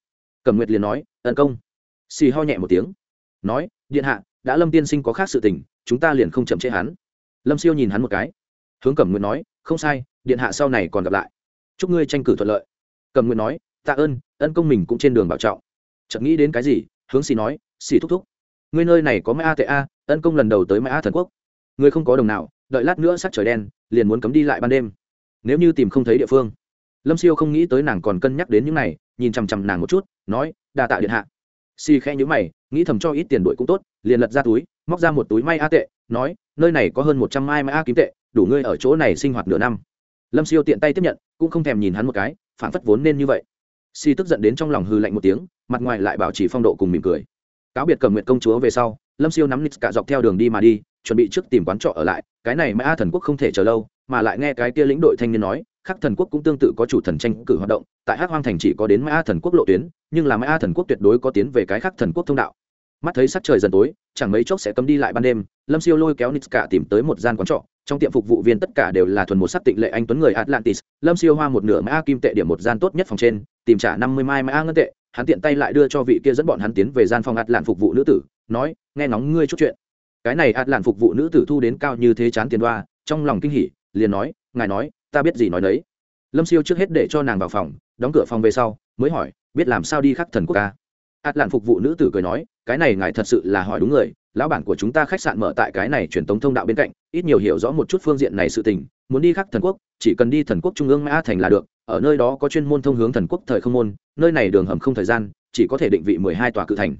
Cẩm nguyệt liền nói, tấn công. Xì ho nhẹ một tiếng nói, điện hạ, đã lâm tiên sinh có khác sự tình, chúng ta liền không chậm chế hắn. Lâm siêu nhìn hắn một cái, hướng cẩm nguyện nói, không sai, điện hạ sau này còn gặp lại. Chúc ngươi tranh cử thuận lợi. Cẩm nguyện nói, tạ ơn, ân công mình cũng trên đường bảo trọng. Chợt nghĩ đến cái gì, hướng xì nói xì thúc thúc, ngươi nơi này có mai a tệ a, ân công lần đầu tới mai a thần quốc. Ngươi không có đồng nào, đợi lát nữa sắc trời đen, liền muốn cấm đi lại ban đêm. Nếu như tìm không thấy địa phương. Lâm siêu không nghĩ tới nàng còn cân nhắc đến những này, nhìn chằm chằm nàng một chút, nói, đa tạ điện hạ si khẽ nhữ mày, nghĩ thầm cho ít tiền đuổi cũng tốt, liền lật ra túi, móc ra một túi may a tệ, nói, nơi này có hơn một trăm mai may a kiếm tệ, đủ ngươi ở chỗ này sinh hoạt nửa năm. Lâm siêu tiện tay tiếp nhận, cũng không thèm nhìn hắn một cái, phản phất vốn nên như vậy. Si tức giận đến trong lòng hư lạnh một tiếng, mặt ngoài lại bảo trì phong độ cùng mỉm cười. Cáo biệt cầm nguyện công chúa về sau, lâm siêu nắm nít cả dọc theo đường đi mà đi, chuẩn bị trước tìm quán trọ ở lại, cái này mã a thần quốc không thể chờ lâu, mà lại nghe cái kia lĩnh đội thanh niên nói khắc thần quốc cũng tương tự có chủ thần tranh cử hoạt động, tại hắc hoang thành chỉ có đến mã thần quốc lộ tuyến, nhưng là mã thần quốc tuyệt đối có tiến về cái khắc thần quốc thông đạo. Mắt thấy sắc trời dần tối, chẳng mấy chốc sẽ cấm đi lại ban đêm, lâm siêu lôi kéo nitska tìm tới một gian quán trọ, trong tiệm phục vụ viên tất cả đều là thuần một sắc tịnh lệ anh tuấn người atlantis, lâm siêu hoa một nửa mã kim tệ điểm một gian tốt nhất phòng trên, tìm trả năm mươi mai mã ngân tệ, hắn tiện tay lại đưa cho vị kia dẫn bọn hắn tiến về gian phòng atlant phục vụ nữ tử, nói, nghe ngóng ngươi chút chuyện. Cái này atlant phục vụ nữ tử thu đến cao như thế chán tiền đoa, trong lòng kinh hỉ, liền nói, ngài nói ta biết gì nói đấy lâm siêu trước hết để cho nàng vào phòng, đóng cửa phòng về sau, mới hỏi, biết làm sao đi khắc thần quốc ca? Ạt lạn phục vụ nữ tử cười nói, cái này ngài thật sự là hỏi đúng người, lão bản của chúng ta khách sạn mở tại cái này truyền tống thông đạo bên cạnh, ít nhiều hiểu rõ một chút phương diện này sự tình, muốn đi khắc thần quốc, chỉ cần đi thần quốc trung ương mã thành là được, ở nơi đó có chuyên môn thông hướng thần quốc thời không môn, nơi này đường hầm không thời gian, chỉ có thể định vị mười hai tòa cự thành.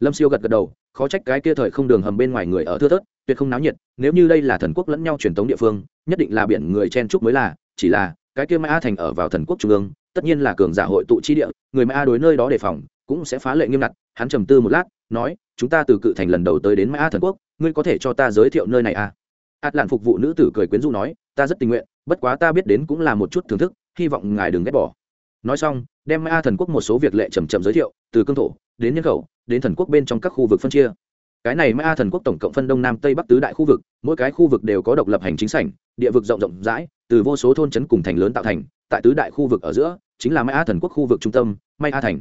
Lâm siêu gật gật đầu, khó trách cái kia thời không đường hầm bên ngoài người ở thưa thớt, tuyệt không náo nhiệt, nếu như đây là thần quốc lẫn nhau truyền thống địa phương nhất định là biển người chen trúc mới là, chỉ là, cái kia mã thành ở vào thần quốc trung ương, tất nhiên là cường giả hội tụ chi địa, người mã đối nơi đó đề phòng, cũng sẽ phá lệ nghiêm ngặt. Hắn trầm tư một lát, nói, chúng ta từ cự thành lần đầu tới đến mã thần quốc, ngươi có thể cho ta giới thiệu nơi này à? Ạt làn phục vụ nữ tử cười quyến rũ nói, ta rất tình nguyện, bất quá ta biết đến cũng là một chút thưởng thức, hy vọng ngài đừng ghét bỏ. Nói xong, đem mã thần quốc một số việc lệ trầm trầm giới thiệu, từ cương thổ, đến nhân khẩu, đến thần quốc bên trong các khu vực phân chia cái này Ma thần quốc tổng cộng phân đông nam tây bắc tứ đại khu vực, mỗi cái khu vực đều có độc lập hành chính sảnh, địa vực rộng rộng rãi, từ vô số thôn trấn cùng thành lớn tạo thành, tại tứ đại khu vực ở giữa, chính là mai a thần quốc khu vực trung tâm mai a thành.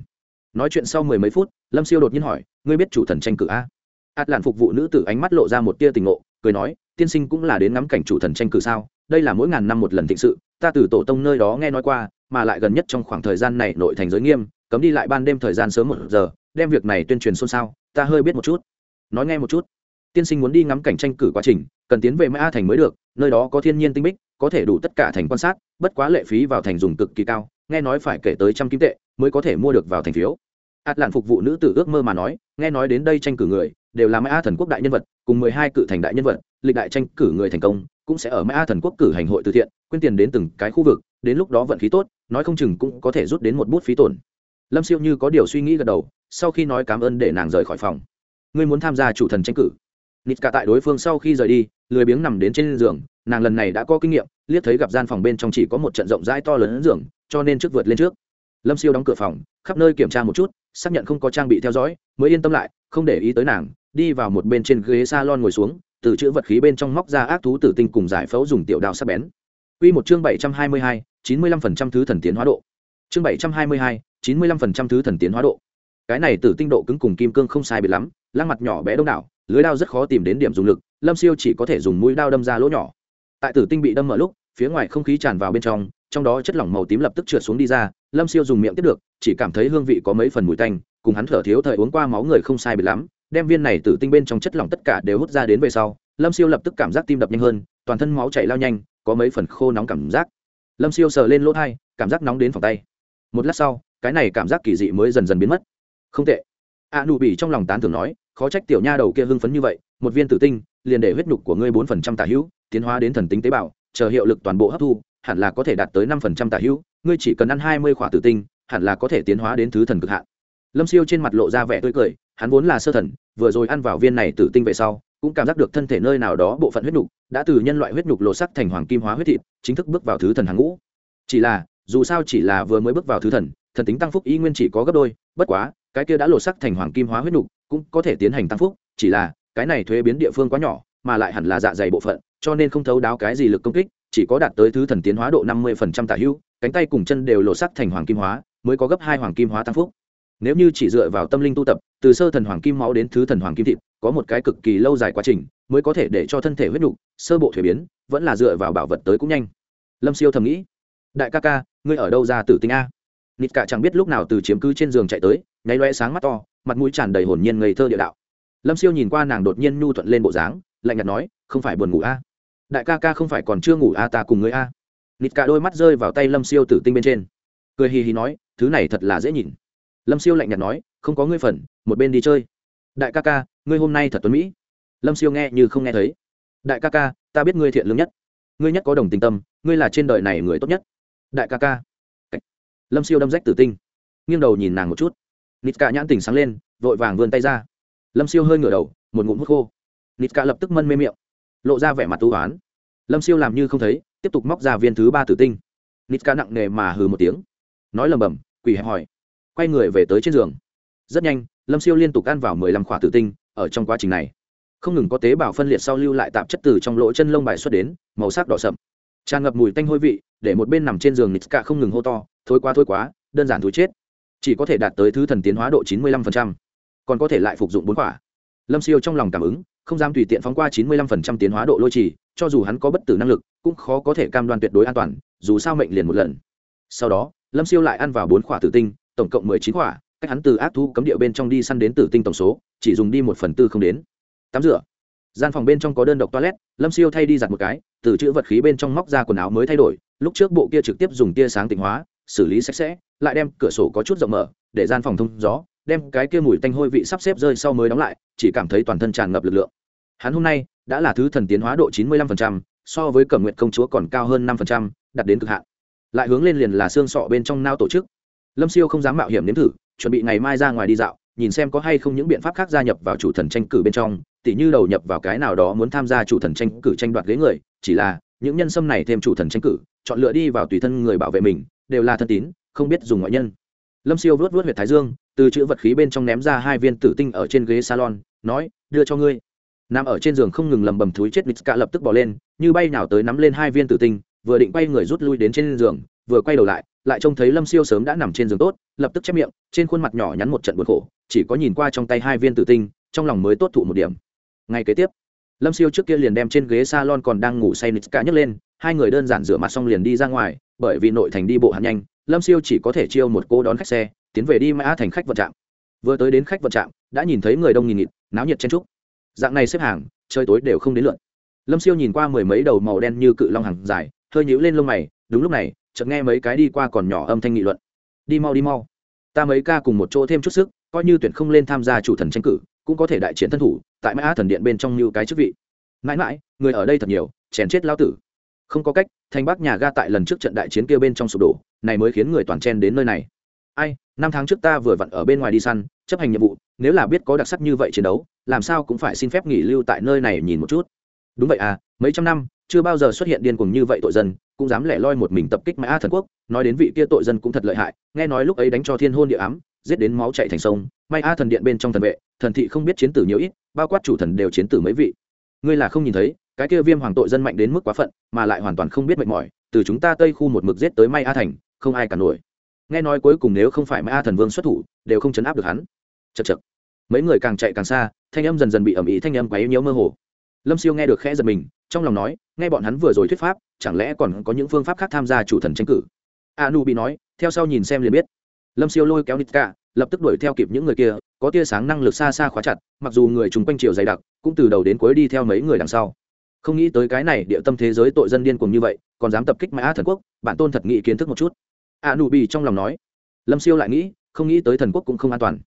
Nói chuyện sau mười mấy phút, lâm siêu đột nhiên hỏi, ngươi biết chủ thần tranh cử a? Ạt làn phục vụ nữ tử ánh mắt lộ ra một tia tình ngộ, cười nói, tiên sinh cũng là đến ngắm cảnh chủ thần tranh cử sao? Đây là mỗi ngàn năm một lần thịnh sự, ta từ tổ tông nơi đó nghe nói qua, mà lại gần nhất trong khoảng thời gian này nội thành giới nghiêm, cấm đi lại ban đêm thời gian sớm một giờ, đem việc này tuyên truyền xôn xao, ta hơi biết một chút nói nghe một chút. Tiên sinh muốn đi ngắm cảnh tranh cử quá trình, cần tiến về mã thành mới được, nơi đó có thiên nhiên tinh bích, có thể đủ tất cả thành quan sát, bất quá lệ phí vào thành dùng cực kỳ cao, nghe nói phải kể tới trăm kim tệ mới có thể mua được vào thành phiếu. Ạt lạn phục vụ nữ tử ước mơ mà nói, nghe nói đến đây tranh cử người, đều là mã thần quốc đại nhân vật, cùng mười hai cự thành đại nhân vật, lịch đại tranh cử người thành công, cũng sẽ ở mã thần quốc cử hành hội từ thiện, quyên tiền đến từng cái khu vực, đến lúc đó vận khí tốt, nói không chừng cũng có thể rút đến một bút phí tổn. Lâm siêu như có điều suy nghĩ gật đầu, sau khi nói cảm ơn để nàng rời khỏi phòng ngươi muốn tham gia chủ thần tranh cử nít cả tại đối phương sau khi rời đi lười biếng nằm đến trên giường nàng lần này đã có kinh nghiệm liếc thấy gặp gian phòng bên trong chỉ có một trận rộng rãi to lớn giường cho nên trước vượt lên trước lâm siêu đóng cửa phòng khắp nơi kiểm tra một chút xác nhận không có trang bị theo dõi mới yên tâm lại không để ý tới nàng đi vào một bên trên ghế salon ngồi xuống từ chữ vật khí bên trong móc ra ác thú tử tinh cùng giải phẫu dùng tiểu đao sắc bén Quy một chương 722, 95% thứ thần tiến hóa độ. Chương 722, 95% thứ thần tiến hóa độ. Cái này tử tinh độ cứng cùng kim cương không sai biệt lắm, lăng mặt nhỏ bé đông đảo, lưới đao rất khó tìm đến điểm dùng lực, Lâm Siêu chỉ có thể dùng mũi đao đâm ra lỗ nhỏ. Tại tử tinh bị đâm mở lúc, phía ngoài không khí tràn vào bên trong, trong đó chất lỏng màu tím lập tức trượt xuống đi ra, Lâm Siêu dùng miệng tiếp được, chỉ cảm thấy hương vị có mấy phần mùi tanh, cùng hắn thở thiếu thời uống qua máu người không sai biệt lắm, đem viên này tử tinh bên trong chất lỏng tất cả đều hút ra đến về sau, Lâm Siêu lập tức cảm giác tim đập nhanh hơn, toàn thân máu chảy lao nhanh, có mấy phần khô nóng cảm giác. Lâm Siêu sờ lên lỗ thai cảm giác nóng đến phòng tay. Một lát sau, cái này cảm giác kỳ dị mới dần dần biến mất. Không tệ. A Nụ Bỉ trong lòng tán thưởng nói, khó trách tiểu nha đầu kia hưng phấn như vậy, một viên tử tinh, liền để huyết nhục của ngươi bốn phần trăm tả hữu, tiến hóa đến thần tính tế bào, chờ hiệu lực toàn bộ hấp thu, hẳn là có thể đạt tới năm phần trăm tả hữu, ngươi chỉ cần ăn hai mươi khỏa tử tinh, hẳn là có thể tiến hóa đến thứ thần cực hạn. Lâm Siêu trên mặt lộ ra vẻ tươi cười, hắn vốn là sơ thần, vừa rồi ăn vào viên này tử tinh về sau, cũng cảm giác được thân thể nơi nào đó bộ phận huyết nhục đã từ nhân loại huyết nhục lộ sắc thành hoàng kim hóa huyết thịt, chính thức bước vào thứ thần hàng ngũ. Chỉ là, dù sao chỉ là vừa mới bước vào thứ thần, thần tính tăng phúc y nguyên chỉ có gấp đôi, bất quá, cái kia đã lộ sắc thành hoàng kim hóa huyết nhục, cũng có thể tiến hành tăng phúc, chỉ là, cái này thuế biến địa phương quá nhỏ, mà lại hẳn là dạ dày bộ phận, cho nên không thấu đáo cái gì lực công kích, chỉ có đạt tới thứ thần tiến hóa độ năm mươi phần trăm tả hữu, cánh tay cùng chân đều lộ sắc thành hoàng kim hóa, mới có gấp hai hoàng kim hóa tăng phúc. Nếu như chỉ dựa vào tâm linh tu tập, từ sơ thần hoàng kim máu đến thứ thần hoàng kim thịt, có một cái cực kỳ lâu dài quá trình, mới có thể để cho thân thể huyết nục sơ bộ thuế biến, vẫn là dựa vào bảo vật tới cũng nhanh. Lâm Siêu thầm nghĩ, đại ca ca, ngươi ở đâu ra tử tinh a? Nịt cả chẳng biết lúc nào từ chiếm cứ trên giường chạy tới, nháy loe sáng mắt to, mặt mũi tràn đầy hồn nhiên ngây thơ địa đạo. Lâm Siêu nhìn qua nàng đột nhiên nhu thuận lên bộ dáng, lạnh nhạt nói, không phải buồn ngủ a? Đại ca ca không phải còn chưa ngủ a ta cùng ngươi a? Nịt cả đôi mắt rơi vào tay Lâm Siêu tử tinh bên trên, cười hì hì nói, thứ này thật là dễ nhìn. Lâm siêu lạnh nhạt nói không có ngươi phần một bên đi chơi. Đại ca ca ngươi hôm nay thật tuấn mỹ. Lâm siêu nghe như không nghe thấy. Đại ca ca ta biết ngươi thiện lương nhất. Ngươi nhất có đồng tình tâm ngươi là trên đời này người tốt nhất. Đại ca ca. Lâm siêu đâm rách tử tinh nghiêng đầu nhìn nàng một chút nít cả nhãn tỉnh sáng lên, vội vàng vươn tay ra. Lâm siêu hơi ngửa đầu, một ngụm hút khô. Nít cả lập tức mân mê miệng, lộ ra vẻ mặt tu toán lâm siêu làm như không thấy, tiếp tục móc ra viên thứ ba tử tinh. Nít cả nặng nề mà hừ một tiếng, nói lầm bầm quỷ hẹp hỏi. Quay người về tới trên giường. Rất nhanh, lâm siêu liên tục ăn vào mười lăm khỏa tử tinh ở trong quá trình này. Không ngừng có tế bào phân liệt sau lưu lại tạp chất từ trong lỗ chân lông bài xuất đến, màu sắc đỏ sậm. Tràn ngập mùi tanh hôi vị, để một bên nằm trên giường nít cả không ngừng hô to, thôi quá thôi quá, đơn giản thúi chết chỉ có thể đạt tới thứ thần tiến hóa độ chín mươi lăm phần trăm, còn có thể lại phục dụng bốn quả. Lâm siêu trong lòng cảm ứng, không dám tùy tiện phóng qua chín mươi lăm phần trăm tiến hóa độ lôi trì, cho dù hắn có bất tử năng lực, cũng khó có thể cam đoan tuyệt đối an toàn, dù sao mệnh liền một lần. Sau đó, lâm siêu lại ăn vào bốn quả tử tinh, tổng cộng mười chín quả, cách hắn từ ác thu cấm địa bên trong đi săn đến tử tinh tổng số, chỉ dùng đi một phần tư không đến. Tắm rửa. Gian phòng bên trong có đơn độc toilet, lâm siêu thay đi giặt một cái, từ chữ vật khí bên trong móc ra quần áo mới thay đổi, lúc trước bộ kia trực tiếp dùng tia sáng tịnh hóa, xử lý sạch sẽ lại đem cửa sổ có chút rộng mở, để gian phòng thông gió, đem cái kia mùi tanh hôi vị sắp xếp rơi sau mới đóng lại, chỉ cảm thấy toàn thân tràn ngập lực lượng. Hắn hôm nay đã là thứ thần tiến hóa độ chín mươi lăm phần trăm, so với cẩm nguyện công chúa còn cao hơn năm phần trăm, đạt đến cực hạn. Lại hướng lên liền là xương sọ bên trong nao tổ chức. Lâm siêu không dám mạo hiểm nếm thử, chuẩn bị ngày mai ra ngoài đi dạo, nhìn xem có hay không những biện pháp khác gia nhập vào chủ thần tranh cử bên trong, tỉ như đầu nhập vào cái nào đó muốn tham gia chủ thần tranh cử tranh đoạt ghế người, chỉ là những nhân sâm này thêm chủ thần tranh cử, chọn lựa đi vào tùy thân người bảo vệ mình, đều là thân tín không biết dùng ngoại nhân. Lâm siêu vớt vớt huyệt thái dương, từ chữ vật khí bên trong ném ra hai viên tử tinh ở trên ghế salon, nói, đưa cho ngươi. Nằm ở trên giường không ngừng lầm bầm thúi chết nít cả lập tức bỏ lên, như bay nào tới nắm lên hai viên tử tinh, vừa định quay người rút lui đến trên giường, vừa quay đầu lại lại trông thấy lâm siêu sớm đã nằm trên giường tốt, lập tức chép miệng, trên khuôn mặt nhỏ nhắn một trận buồn khổ, chỉ có nhìn qua trong tay hai viên tử tinh, trong lòng mới tốt thụ một điểm. Ngay kế tiếp, lâm siêu trước kia liền đem trên ghế s a lon còn đang ngủ say nít cả nhấc lên, hai người đơn giản rửa mặt xong liền đi ra ngoài, bởi vì nội thành đi bộ hạt nhanh lâm siêu chỉ có thể chiêu một cô đón khách xe, tiến về đi mã thành khách vận trạm. Vừa tới đến khách vận trạm, đã nhìn thấy người đông nghìn nghịt, náo nhiệt chen trúc dạng này xếp hàng chơi tối đều không đến lượn lâm siêu nhìn qua mười mấy đầu màu đen như cự long hàng dài, hơi nhũ lên lông mày, đúng lúc này, chợt nghe mấy cái đi qua còn nhỏ âm thanh nghị luận. Đi mau đi mau. Ta mấy ca cùng một chỗ thêm chút sức, coi như tuyển không lên tham gia chủ thần tranh cử, cũng có thể đại chiến thân thủ, tại mã thần điện bên trong như cái chức vị. Mãi mãi, người ở đây thật nhiều, chèn chết lao tử. Không có cách thành bắc nhà ga tại lần trước trận đại chiến kia bên trong sụp đổ, này mới khiến người toàn chen đến nơi này. Ai, năm tháng trước ta vừa vặn ở bên ngoài đi săn, chấp hành nhiệm vụ, nếu là biết có đặc sắc như vậy chiến đấu, làm sao cũng phải xin phép nghỉ lưu tại nơi này nhìn một chút. Đúng vậy à mấy trăm năm, chưa bao giờ xuất hiện điên cuồng như vậy tội dân, cũng dám lẻ loi một mình tập kích mã thần quốc, nói đến vị kia tội dân cũng thật lợi hại, nghe nói lúc ấy đánh cho thiên hôn địa ám, giết đến máu chạy thành sông, may a thần điện bên trong thần vệ, thần thị không biết chiến tử nhiều ít, bao quát chủ thần đều chiến tử mấy vị. Ngươi là không nhìn thấy cái kia viêm hoàng tội dân mạnh đến mức quá phận, mà lại hoàn toàn không biết mệt mỏi, từ chúng ta tây khu một mực giết tới may a thành, không ai cả nổi. Nghe nói cuối cùng nếu không phải may a thần vương xuất thủ, đều không chấn áp được hắn. Chật chật mấy người càng chạy càng xa, thanh âm dần dần bị ẩm ý thanh âm quấy nhiễu mơ hồ. Lâm siêu nghe được khẽ giật mình, trong lòng nói, nghe bọn hắn vừa rồi thuyết pháp, chẳng lẽ còn có những phương pháp khác tham gia chủ thần tranh cử? A nu bị nói, theo sau nhìn xem liền biết. Lâm siêu lôi kéo nitka, lập tức đuổi theo kịp những người kia, có tia sáng năng lực xa xa khóa chặt, mặc dù người chúng quanh chiều dày đặc, cũng từ đầu đến cuối đi theo mấy người đằng sau không nghĩ tới cái này địa tâm thế giới tội dân điên cuồng như vậy, còn dám tập kích mã thần quốc bản tôn thật nghĩ kiến thức một chút. A nụ bị trong lòng nói. Lâm siêu lại nghĩ, không nghĩ tới thần quốc cũng không an toàn.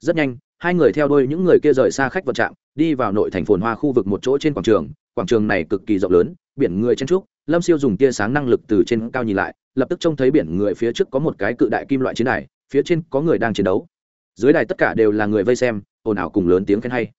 Rất nhanh, hai người theo đuôi những người kia rời xa khách vận trạm, đi vào nội thành phồn hoa khu vực một chỗ trên quảng trường. Quảng trường này cực kỳ rộng lớn, biển người chen trúc lâm siêu dùng tia sáng năng lực từ trên cao nhìn lại, lập tức trông thấy biển người phía trước có một cái cự đại kim loại chiến đài, phía trên có người đang chiến đấu. Dưới đài tất cả đều là người vây xem, ồn ào cùng lớn tiếng khen hay.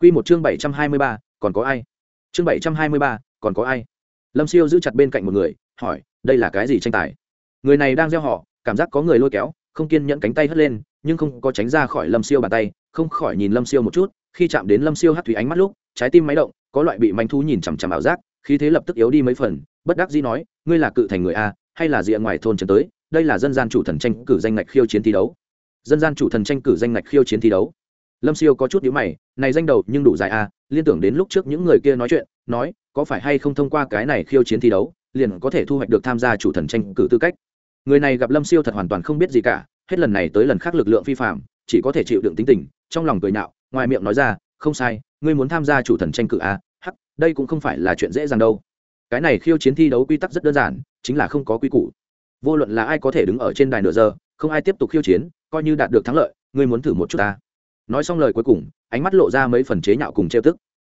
Q một chương bảy trăm hai mươi ba, còn có ai? Chương bảy trăm hai mươi ba, còn có ai? Lâm siêu giữ chặt bên cạnh một người, hỏi, đây là cái gì tranh tài? Người này đang gieo họ, cảm giác có người lôi kéo, không kiên nhẫn cánh tay hất lên, nhưng không có tránh ra khỏi lâm siêu bàn tay, không khỏi nhìn lâm siêu một chút, khi chạm đến lâm siêu hát thủy ánh mắt lúc, trái tim máy động, có loại bị manh thú nhìn chằm chằm ảo giác, khí thế lập tức yếu đi mấy phần, bất đắc dĩ nói, ngươi là cự thành người a, hay là rìa ngoài thôn trần tới, đây là dân gian chủ thần tranh cử danh ngạch khiêu chiến thi đấu. Dân gian chủ thần tranh cử danh ngạch khiêu chiến thi đấu lâm siêu có chút nhíu mày, này danh đầu nhưng đủ dài à? liên tưởng đến lúc trước những người kia nói chuyện, nói, có phải hay không thông qua cái này khiêu chiến thi đấu, liền có thể thu hoạch được tham gia chủ thần tranh cử tư cách người này gặp lâm siêu thật hoàn toàn không biết gì cả, hết lần này tới lần khác lực lượng phi phạm, chỉ có thể chịu đựng tính tình, trong lòng cười nạo ngoài miệng nói ra, không sai, ngươi muốn tham gia chủ thần tranh cử à? hắc, đây cũng không phải là chuyện dễ dàng đâu cái này khiêu chiến thi đấu quy tắc rất đơn giản, chính là không có quy củ vô luận là ai có thể đứng ở trên đài nửa giờ, không ai tiếp tục khiêu chiến, coi như đạt được thắng lợi, ngươi muốn thử một chút ta nói xong lời cuối cùng, ánh mắt lộ ra mấy phần chế nhạo cùng trêu tức.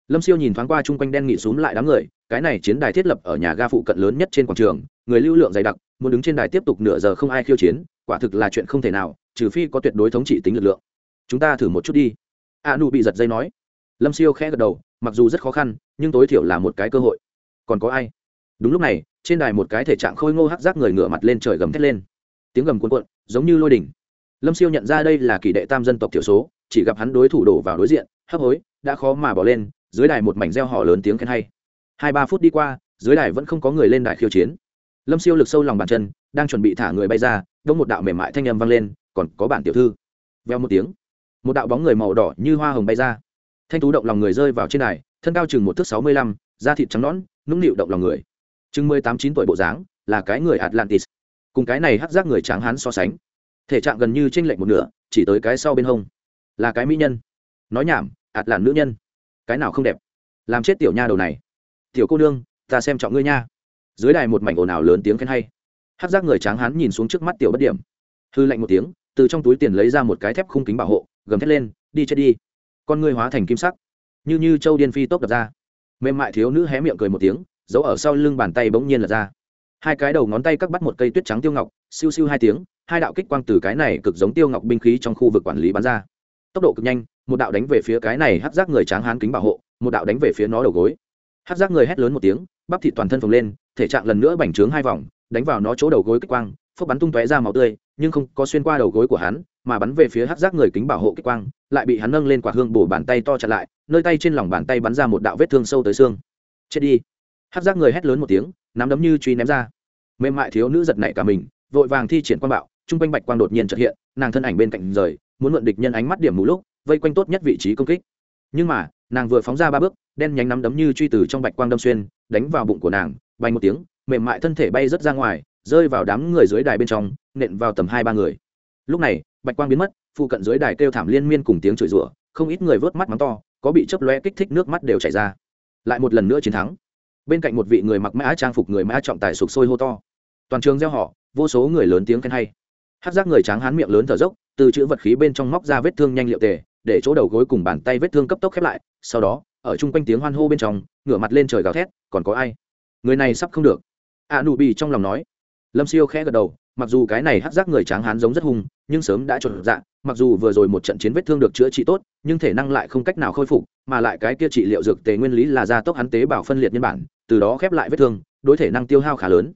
Lâm siêu nhìn thoáng qua chung quanh đen nghị xúm lại đám người, cái này chiến đài thiết lập ở nhà ga phụ cận lớn nhất trên quảng trường, người lưu lượng dày đặc, muốn đứng trên đài tiếp tục nửa giờ không ai khiêu chiến, quả thực là chuyện không thể nào, trừ phi có tuyệt đối thống trị tính lực lượng. Chúng ta thử một chút đi. A nu bị giật dây nói. Lâm siêu khẽ gật đầu, mặc dù rất khó khăn, nhưng tối thiểu là một cái cơ hội. Còn có ai? Đúng lúc này, trên đài một cái thể trạng khôi ngô hắc rác người ngửa mặt lên trời gầm thét lên. Tiếng gầm cuộn cuộn, giống như lôi đỉnh. Lâm siêu nhận ra đây là kỷ đệ tam dân tộc thiểu số chỉ gặp hắn đối thủ đổ vào đối diện, hấp hối, đã khó mà bỏ lên, dưới đài một mảnh reo hò lớn tiếng khen hay. Hai ba phút đi qua, dưới đài vẫn không có người lên đài khiêu chiến. Lâm siêu lực sâu lòng bàn chân, đang chuẩn bị thả người bay ra, đông một đạo mềm mại thanh âm vang lên, còn có bản tiểu thư. Veo một tiếng, một đạo bóng người màu đỏ như hoa hồng bay ra. Thanh tú động lòng người rơi vào trên đài, thân cao chừng một thước sáu mươi lăm, da thịt trắng nõn, nũng nịu động lòng người. Chừng mười tám chín tuổi bộ dáng, là cái người atlantis. Cùng cái này hắt rác người tráng hán so sánh, thể trạng gần như t r ê n lệch một nửa, chỉ tới cái sau bên hông là cái mỹ nhân. Nói nhảm, ạt là nữ nhân. Cái nào không đẹp? Làm chết tiểu nha đầu này. Tiểu cô nương, ta xem trọng ngươi nha. Dưới đài một mảnh ồn ào lớn tiếng khen hay. Hát giác người tráng hán nhìn xuống trước mắt tiểu bất điểm. Hư lạnh một tiếng, từ trong túi tiền lấy ra một cái thép khung kính bảo hộ, gầm thét lên, đi chết đi. Con ngươi hóa thành kim sắc. Như như châu điên phi tốc đập ra. Mềm mại thiếu nữ hé miệng cười một tiếng, giấu ở sau lưng bàn tay bỗng nhiên lật ra. Hai cái đầu ngón tay cắt bắt một cây tuyết trắng tiêu ngọc, siêu siêu hai tiếng, hai đạo kích quang từ cái này cực giống tiêu ngọc binh khí trong khu vực quản lý bắn ra tốc độ cực nhanh, một đạo đánh về phía cái này hát rác người tráng hán kính bảo hộ, một đạo đánh về phía nó đầu gối. Hát rác người hét lớn một tiếng, bắp thịt toàn thân phồng lên, thể trạng lần nữa bành trướng hai vòng, đánh vào nó chỗ đầu gối kích quang phước bắn tung tóe ra máu tươi, nhưng không có xuyên qua đầu gối của hắn, mà bắn về phía hắc giác người kính bảo hộ kích quang, lại bị hắn nâng lên quả hương bổ bàn tay to chặt lại, nơi tay trên lòng bàn tay bắn ra một đạo vết thương sâu tới xương. Chết đi. Hắc giác người hét lớn một tiếng, nắm đấm như truy ném ra. Mềm mại thiếu nữ giật nảy cả mình, vội vàng thi triển quang bạo, trung quanh bạch quang đột nhiên trật hiện, nàng thân ảnh bên cạnh rời muốn mượn địch nhân ánh mắt điểm mù lúc, vây quanh tốt nhất vị trí công kích. Nhưng mà, nàng vừa phóng ra ba bước, đen nhánh nắm đấm như truy từ trong bạch quang đâm xuyên, đánh vào bụng của nàng, bay một tiếng, mềm mại thân thể bay rất ra ngoài, rơi vào đám người dưới đài bên trong, nện vào tầm hai ba người. Lúc này, bạch quang biến mất, phụ cận dưới đài kêu thảm liên miên cùng tiếng chửi rủa, không ít người vớt mắt mắng to, có bị chớp lóe kích thích nước mắt đều chảy ra. Lại một lần nữa chiến thắng. Bên cạnh một vị người mặc mã trang phục người mã trọng tài sục sôi hô to. Toàn trường gieo họ vô số người lớn tiếng khen hay. Hát giác người tráng hán miệng lớn thở dốc từ chữ vật khí bên trong móc ra vết thương nhanh liệu tề, để chỗ đầu gối cùng bàn tay vết thương cấp tốc khép lại, sau đó, ở chung quanh tiếng hoan hô bên trong, ngửa mặt lên trời gào thét, còn có ai? Người này sắp không được. A nụ bi trong lòng nói. Lâm siêu khẽ gật đầu, mặc dù cái này hắc giác người tráng hán giống rất hung, nhưng sớm đã trộn dạ mặc dù vừa rồi một trận chiến vết thương được chữa trị tốt, nhưng thể năng lại không cách nào khôi phục, mà lại cái kia trị liệu dược tề nguyên lý là gia tốc hắn tế bào phân liệt nhân bản, từ đó khép lại vết thương, đối thể năng tiêu hao khá lớn.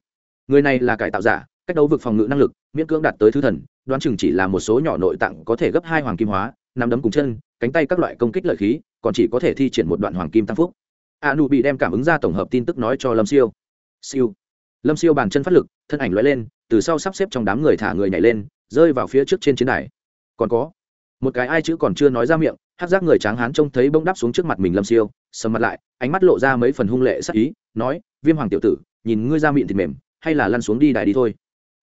Người này là cải tạo giả, cách đấu vực phòng ngự năng lực, miễn cưỡng đạt tới thứ thần đoán chừng chỉ là một số nhỏ nội tạng có thể gấp hai hoàng kim hóa nằm đấm cùng chân, cánh tay các loại công kích lợi khí, còn chỉ có thể thi triển một đoạn hoàng kim tăng phúc. A nụ bị đem cảm ứng ra tổng hợp tin tức nói cho lâm siêu. Siêu. Lâm siêu bàn chân phát lực, thân ảnh l lên, từ sau sắp xếp trong đám người thả người nhảy lên, rơi vào phía trước trên chiến đài. Còn có, một cái ai chữ còn chưa nói ra miệng hát giác người tráng hán trông thấy bông đắp xuống trước mặt mình lâm siêu, sầm mặt lại, ánh mắt lộ ra mấy phần hung lệ sắc ý, nói, viêm hoàng tiểu tử, nhìn ngươi ra miệng thịt mềm, hay là lăn xuống đi đài đi thôi